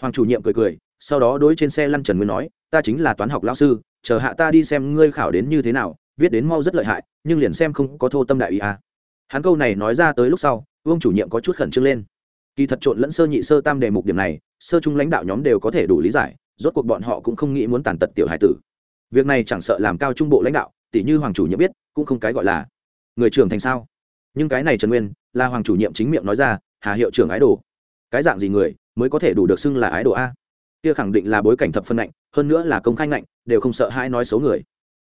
Hoàng chủ nhiệm cười cười, sau đó đối trên xe lăn trần nguyên nói, ta chính là toán học lao sư chờ hạ ta đi xem ngươi khảo đến như thế nào, viết đến mau rất lợi hại, nhưng liền xem không có thô tâm đại ý a hắn câu này nói ra tới lúc sau, vương chủ nhiệm có chút khẩn trương lên. Kỳ thật trộn lẫn sơ nhị sơ tam đề mục điểm này, sơ trung lãnh đạo nhóm đều có thể đủ lý giải, rốt cuộc bọn họ cũng không nghĩ muốn tàn tật tiểu hải tử. Việc này chẳng sợ làm cao trung bộ lãnh đạo tỷ như hoàng chủ nhiệm biết, cũng không cái gọi là người trưởng thành sao. Nhưng cái này trần nguyên, là hoàng chủ nhiệm chính miệng nói ra, hà hiệu trưởng ái đồ. Cái dạng gì người mới có thể đủ được xưng là ái đồ a? Kia khẳng định là bối cảnh thập phân lạnh hơn nữa là công khai lạnh đều không sợ hãi nói xấu người.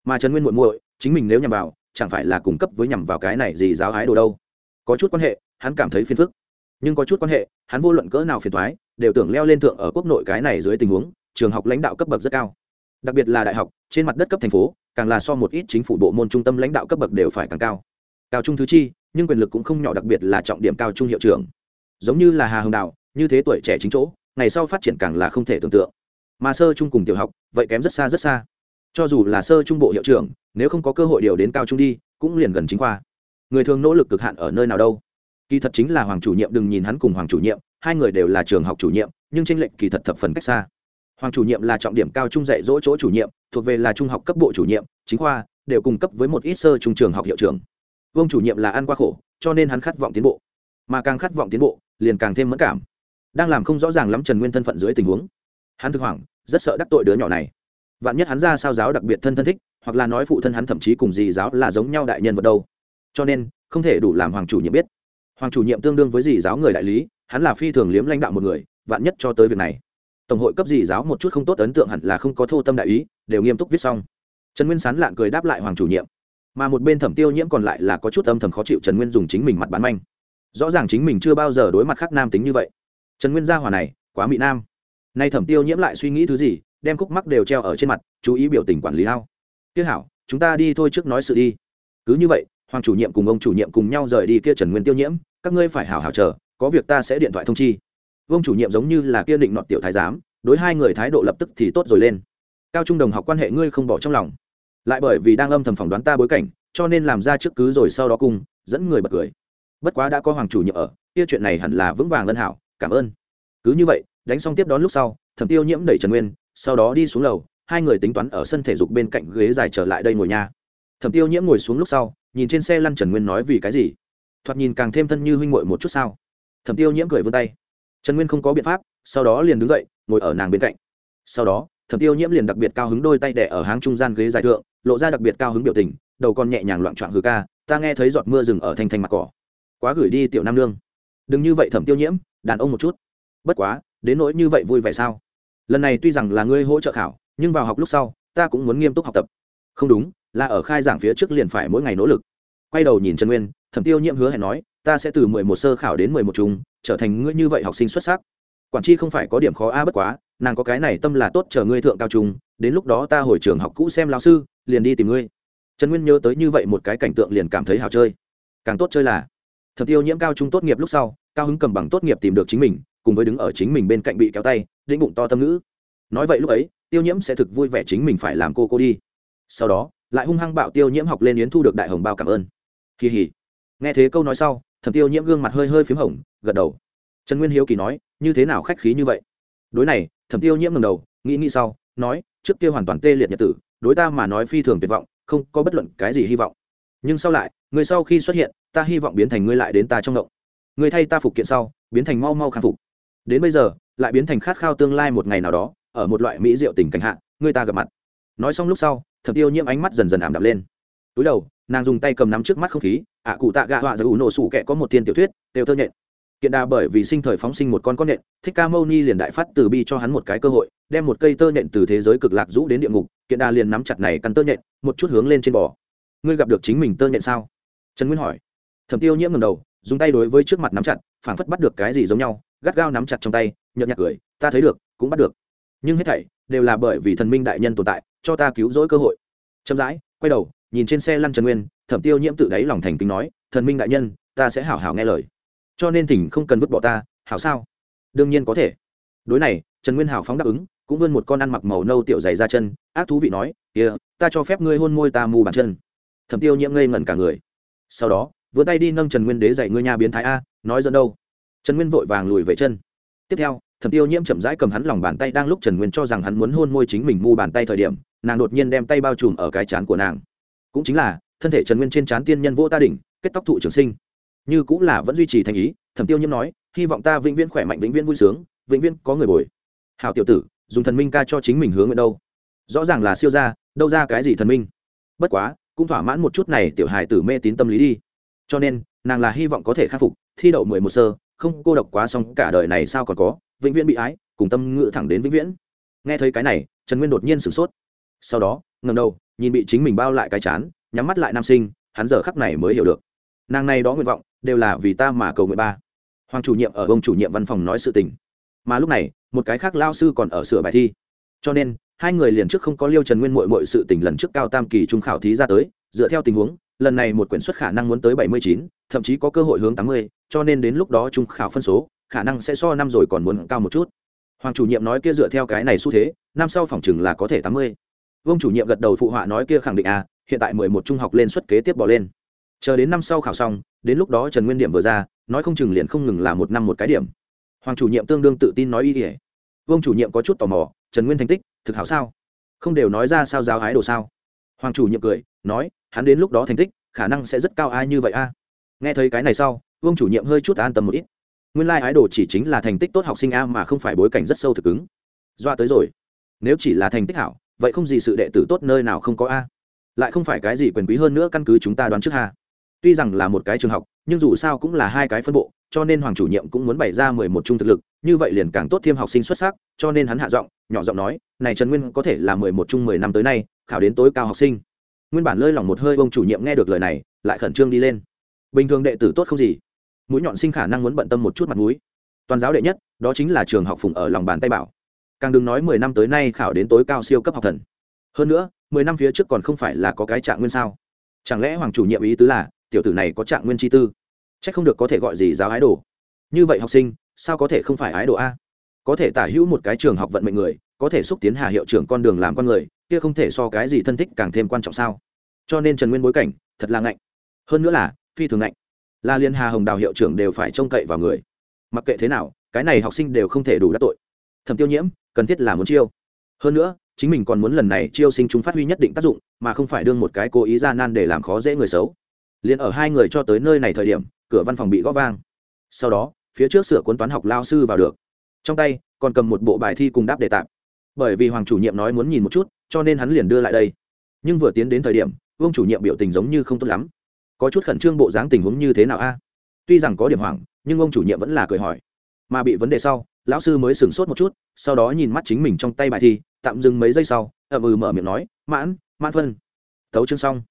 Mà trần nguyên muội muội, chính mình nếu nhằm vào, chẳng phải là cung cấp với nhằm vào cái này gì giáo hái đồ đâu. Có chút quan hệ, hắn cảm thấy phiền phức. Nhưng có chút quan hệ, hắn vô luận cỡ nào phiền thoái đều tưởng leo lên thượng ở quốc nội cái này dưới tình huống, trường học lãnh đạo cấp bậc rất cao. Đặc biệt là đại học, trên mặt đất cấp thành phố, càng là so một ít chính phủ bộ môn trung tâm lãnh đạo cấp bậc đều phải càng cao. Cao trung thứ chi, nhưng quyền lực cũng không nhỏ đặc biệt là trọng điểm cao trung hiệu trưởng. Giống như là hà hồng đạo, như thế tuổi trẻ chính chỗ, ngày sau phát triển càng là không thể tưởng tượng mà sơ trung cùng tiểu học, vậy kém rất xa rất xa. Cho dù là sơ trung bộ hiệu trưởng, nếu không có cơ hội điều đến cao trung đi, cũng liền gần chính khoa. Người thường nỗ lực cực hạn ở nơi nào đâu. Kỳ thật chính là hoàng chủ nhiệm đừng nhìn hắn cùng hoàng chủ nhiệm, hai người đều là trường học chủ nhiệm, nhưng tranh lệnh kỳ thật thập phần cách xa. Hoàng chủ nhiệm là trọng điểm cao trung dạy dỗ chỗ chủ nhiệm, thuộc về là trung học cấp bộ chủ nhiệm, chính khoa đều cung cấp với một ít sơ trung trường học hiệu trưởng. Vương chủ nhiệm là ăn qua khổ, cho nên hắn khát vọng tiến bộ. Mà càng khát vọng tiến bộ, liền càng thêm mất cảm. Đang làm không rõ ràng lắm trần nguyên thân phận dưới tình huống hắn thực hoảng, rất sợ đắc tội đứa nhỏ này. Vạn nhất hắn ra sao giáo đặc biệt thân thân thích, hoặc là nói phụ thân hắn thậm chí cùng dì giáo là giống nhau đại nhân vật đâu. Cho nên, không thể đủ làm hoàng chủ nhiệm biết. Hoàng chủ nhiệm tương đương với dì giáo người đại lý, hắn là phi thường liếm lãnh đạo một người, vạn nhất cho tới việc này. Tổng hội cấp dì giáo một chút không tốt ấn tượng hẳn là không có thô tâm đại ý, đều nghiêm túc viết xong. Trần nguyên sán lạng cười đáp lại hoàng chủ nhiệm. Mà một bên thẩm tiêu nhiễm còn lại là có chút âm thầm khó chịu trần nguyên dùng chính mình mặt bán manh. Rõ ràng chính mình chưa bao giờ đối mặt khác nam tính như vậy. Trần nguyên gia hòa này, quá mỹ nam nay thẩm tiêu nhiễm lại suy nghĩ thứ gì, đem khúc mắc đều treo ở trên mặt, chú ý biểu tình quản lý hao. Tiếc hảo, chúng ta đi thôi trước nói sự đi. Cứ như vậy, hoàng chủ nhiệm cùng ông chủ nhiệm cùng nhau rời đi kia trần nguyên tiêu nhiễm, các ngươi phải hảo hảo chờ, có việc ta sẽ điện thoại thông chi. Ông chủ nhiệm giống như là kia định nọt tiểu thái giám, đối hai người thái độ lập tức thì tốt rồi lên. Cao trung đồng học quan hệ ngươi không bỏ trong lòng. Lại bởi vì đang âm thầm phỏng đoán ta bối cảnh, cho nên làm ra trước cứ rồi sau đó cùng, dẫn người bật cười. Bất quá đã có hoàng chủ nhiệm ở, kia chuyện này hẳn là vững vàng lân hảo, cảm ơn. Cứ như vậy đánh xong tiếp đón lúc sau, thẩm tiêu nhiễm đẩy trần nguyên, sau đó đi xuống lầu, hai người tính toán ở sân thể dục bên cạnh ghế dài trở lại đây ngồi nha. Thẩm tiêu nhiễm ngồi xuống lúc sau, nhìn trên xe lăn trần nguyên nói vì cái gì? Thoạt nhìn càng thêm thân như huynh muội một chút sao? Thẩm tiêu nhiễm cười vươn tay. Trần nguyên không có biện pháp, sau đó liền đứng dậy, ngồi ở nàng bên cạnh. Sau đó, thẩm tiêu nhiễm liền đặc biệt cao hứng đôi tay đẻ ở háng trung gian ghế dài thượng, lộ ra đặc biệt cao hứng biểu tình, đầu con nhẹ nhàng loạn trọn hư ca, ta nghe thấy giọt mưa rừng ở thanh thanh mặt cỏ. Quá gửi đi tiểu nam lương đừng như vậy thẩm tiêu nhiễm, đàn ông một chút. Bất quá đến nỗi như vậy vui vẻ sao? Lần này tuy rằng là ngươi hỗ trợ khảo, nhưng vào học lúc sau, ta cũng muốn nghiêm túc học tập. Không đúng, là ở khai giảng phía trước liền phải mỗi ngày nỗ lực. Quay đầu nhìn trần nguyên, thẩm tiêu nhiễm hứa hẹn nói, ta sẽ từ mười một sơ khảo đến mười một chung trở thành ngươi như vậy học sinh xuất sắc. Quản tri không phải có điểm khó a, bất quá, nàng có cái này tâm là tốt chờ ngươi thượng cao trung, đến lúc đó ta hồi trường học cũ xem lao sư, liền đi tìm ngươi. Trần nguyên nhớ tới như vậy một cái cảnh tượng liền cảm thấy hào chơi. Càng tốt chơi là, thẩm tiêu nhiễm cao trung tốt nghiệp lúc sau, cao hứng cầm bằng tốt nghiệp tìm được chính mình cùng với đứng ở chính mình bên cạnh bị kéo tay, đĩnh bụng to tâm ngữ. Nói vậy lúc ấy, tiêu nhiễm sẽ thực vui vẻ chính mình phải làm cô cô đi. Sau đó, lại hung hăng bạo tiêu nhiễm học lên yến thu được đại hồng bao cảm ơn. Kỳ hỉ. Nghe thế câu nói sau, thẩm tiêu nhiễm gương mặt hơi hơi p h í m hồng, gật đầu. Trần nguyên hiếu kỳ nói, như thế nào khách khí như vậy? Đối này, thẩm tiêu nhiễm ngầm đầu, nghĩ nghĩ sau, nói, trước kia hoàn toàn tê liệt nhật tử, đối ta mà nói phi thường tuyệt vọng, không có bất luận cái gì hy vọng. Nhưng sau lại, người sau khi xuất hiện, ta hy vọng biến thành ngươi lại đến ta trong động. Người thay ta phục kiện sau, biến thành mau mau khắc phục đến bây giờ, lại biến thành khát khao tương lai một ngày nào đó, ở một loại mỹ diệu tình cảnh hạ, người ta gặp mặt. Nói xong lúc sau, thẩm tiêu nhiễm ánh mắt dần dần ảm đạm lên. Túi đầu, nàng dùng tay cầm nắm trước mắt không khí, ạ, cụ tạ gạ họa giải ủ nổ sủ kẹ có một thiên tiểu thuyết, đều thơ nhện. Kiện đà bởi vì sinh thời phóng sinh một con con nện thích ca mâu ni liền đại phát từ bi cho hắn một cái cơ hội, đem một cây tơ nện từ thế giới cực lạc rũ đến địa ngục, kiện đà liền nắm chặt này căn tơ nện một chút hướng lên trên bò. Ngươi gặp được chính mình tơ nện sao? Trần nguyên hỏi. Thẩm tiêu nhiễm ngầm đầu, dùng tay đối với trước mặt nắm chặt, phảng phất bắt được cái gì giống nhau gắt gao nắm chặt trong tay, nhợt nhạt cười, ta thấy được, cũng bắt được. Nhưng hết thảy đều là bởi vì thần minh đại nhân tồn tại, cho ta cứu rỗi cơ hội. Chậm rãi, quay đầu, nhìn trên xe lăn trần nguyên, thẩm tiêu nhiễm tự đáy lòng thành kính nói, thần minh đại nhân, ta sẽ hảo hảo nghe lời. Cho nên thỉnh không cần vứt bỏ ta, hảo sao? Đương nhiên có thể. Đối này, trần nguyên hảo phóng đáp ứng, cũng vươn một con ăn mặc màu nâu tiểu dày ra chân, ác thú vị nói, kia, ta cho phép ngươi hôn môi ta mù bàn chân. Thẩm tiêu nhiễm ngây ngẩn cả người. Sau đó, vươn tay đi nâng trần nguyên đế dạy ngươi nhà biến thái a, nói dẫn đâu? Trần nguyên vội vàng lùi về chân. Tiếp theo, thẩm tiêu nhiễm chậm rãi cầm hắn lòng bàn tay đang lúc trần nguyên cho rằng hắn muốn hôn môi chính mình mu bàn tay thời điểm, nàng đột nhiên đem tay bao trùm ở cái chán của nàng. Cũng chính là, thân thể trần nguyên trên chán tiên nhân vô ta đỉnh, kết tóc thụ trường sinh. Như cũng là vẫn duy trì thành ý, thẩm tiêu nhiễm nói, hy vọng ta vĩnh viễn khỏe mạnh, vĩnh viễn vui sướng, vĩnh viễn có người bồi. Hào tiểu tử, dùng thần minh ca cho chính mình hướng ở đâu. Rõ ràng là siêu ra đâu ra cái gì thần minh. Bất quá, cũng thỏa mãn một chút này tiểu hài tử mê tín tâm lý đi. Cho nên, nàng là hy vọng có thể khắc phục, thi đậu mười một sơ không, cô độc quá xong cả đời này sao còn có, vĩnh viễn bị ái, cùng tâm ngự thẳng đến vĩnh viễn. Nghe thấy cái này, trần nguyên đột nhiên sửng sốt. Sau đó ngầm đầu, nhìn bị chính mình bao lại cái chán, nhắm mắt lại nam sinh, hắn giờ khắc này mới hiểu được. Nàng này đó nguyện vọng, đều là vì ta mà cầu nguyện ba. Hoàng chủ nhiệm ở ông chủ nhiệm văn phòng nói sự tình. Mà lúc này, một cái khác lao sư còn ở sửa bài thi. Cho nên, hai người liền trước không có liêu trần nguyên mội mội sự tình lần trước cao tam kỳ trung khảo thí ra tới, dựa theo tình huống, lần này một quyển xuất khả năng muốn tới bảy mươi chín, thậm chí có cơ hội hướng tám mươi cho nên đến lúc đó trung khảo phân số, khả năng sẽ so năm rồi còn muốn cao một chút. Hoàng chủ nhiệm nói kia dựa theo cái này xu thế, năm sau phòng chừng là có thể tám mươi. Vương chủ nhiệm gật đầu phụ họa nói kia khẳng định à hiện tại mười một trung học lên xuất kế tiếp bỏ lên. Chờ đến năm sau khảo xong, đến lúc đó trần nguyên điểm vừa ra, nói không chừng liền không ngừng là một năm một cái điểm. Hoàng chủ nhiệm tương đương tự tin nói ý nghĩa vương chủ nhiệm có chút tò mò, trần nguyên thành tích, thực hảo sao? Không đều nói ra sao giáo hái đồ sao? Hoàng chủ nhiệm cười, nói, hắn đến lúc đó thành tích, khả năng sẽ rất cao ai như vậy a. Nghe thấy cái này sau vương chủ nhiệm hơi chút an tâm một ít. Nguyên lai、like、ái đồ chỉ chính là thành tích tốt học sinh a mà không phải bối cảnh rất sâu thực ứng. Doa tới rồi. Nếu chỉ là thành tích hảo, vậy không gì sự đệ tử tốt nơi nào không có a. Lại không phải cái gì quyền quý hơn nữa căn cứ chúng ta đoán trước hà. tuy rằng là một cái trường học, nhưng dù sao cũng là hai cái phân bộ, cho nên hoàng chủ nhiệm cũng muốn bày ra mười một trung thực lực, như vậy liền càng tốt thêm học sinh xuất sắc, cho nên hắn hạ giọng, nhỏ giọng nói, này trần nguyên, có thể là mười một trung mười năm tới nay, khảo đến tối cao học sinh. Nguyên bản lơi lỏng một hơi ông chủ nhiệm nghe được lời này, lại khẩn trương đi lên. Bình thường đệ tử tốt không gì mũi nhọn sinh khả năng muốn bận tâm một chút mặt mũi. Toàn giáo đệ nhất, đó chính là trường học phùng ở lòng bàn tay bảo. Càng đừng nói mười năm tới nay khảo đến tối cao siêu cấp học thần. Hơn nữa, mười năm phía trước còn không phải là có cái trạng nguyên sao? Chẳng lẽ hoàng chủ nhiệm ý tứ là, tiểu tử này có trạng nguyên chi tư? C h ắ c không được có thể gọi gì giáo ái đồ. Như vậy học sinh, sao có thể không phải ái đồ a? Có thể tả hữu một cái trường học vận mệnh người, có thể xúc tiến hà hiệu trưởng con đường làm con người, kia không thể so cái gì thân thích càng thêm quan trọng sao? Cho nên trần nguyên bối cảnh, thật là ngạnh. Hơn nữa là, phi thường ngạnh là liên hà hồng đào hiệu trưởng đều phải trông cậy vào người. Mặc kệ thế nào, cái này học sinh đều không thể đủ đắc tội. Thẩm tiêu nhiễm, cần thiết là muốn chiêu. Hơn nữa, chính mình còn muốn lần này chiêu sinh chúng phát huy nhất định tác dụng, mà không phải đương một cái cố ý ra nan để làm khó dễ người xấu. Liền ở hai người cho tới nơi này thời điểm, cửa văn phòng bị gõ vang. Sau đó, phía trước sửa cuốn toán học lao sư vào được. Trong tay, còn cầm một bộ bài thi cùng đáp đề tạm. Bởi vì hoàng chủ nhiệm nói muốn nhìn một chút, cho nên hắn liền đưa lại đây. Nhưng vừa tiến đến thời điểm, vương chủ nhiệm biểu tình giống như không tốt lắm có chút khẩn trương bộ dáng tình huống như thế nào a? Tuy rằng có điểm hoảng, nhưng ông chủ nhiệm vẫn là cười hỏi. Mà bị vấn đề sau, lão sư mới sửng sốt một chút, sau đó nhìn mắt chính mình trong tay bài thi, tạm dừng mấy giây sau, ậm ừ mở miệng nói, mãn mãn phân, thấu chương xong.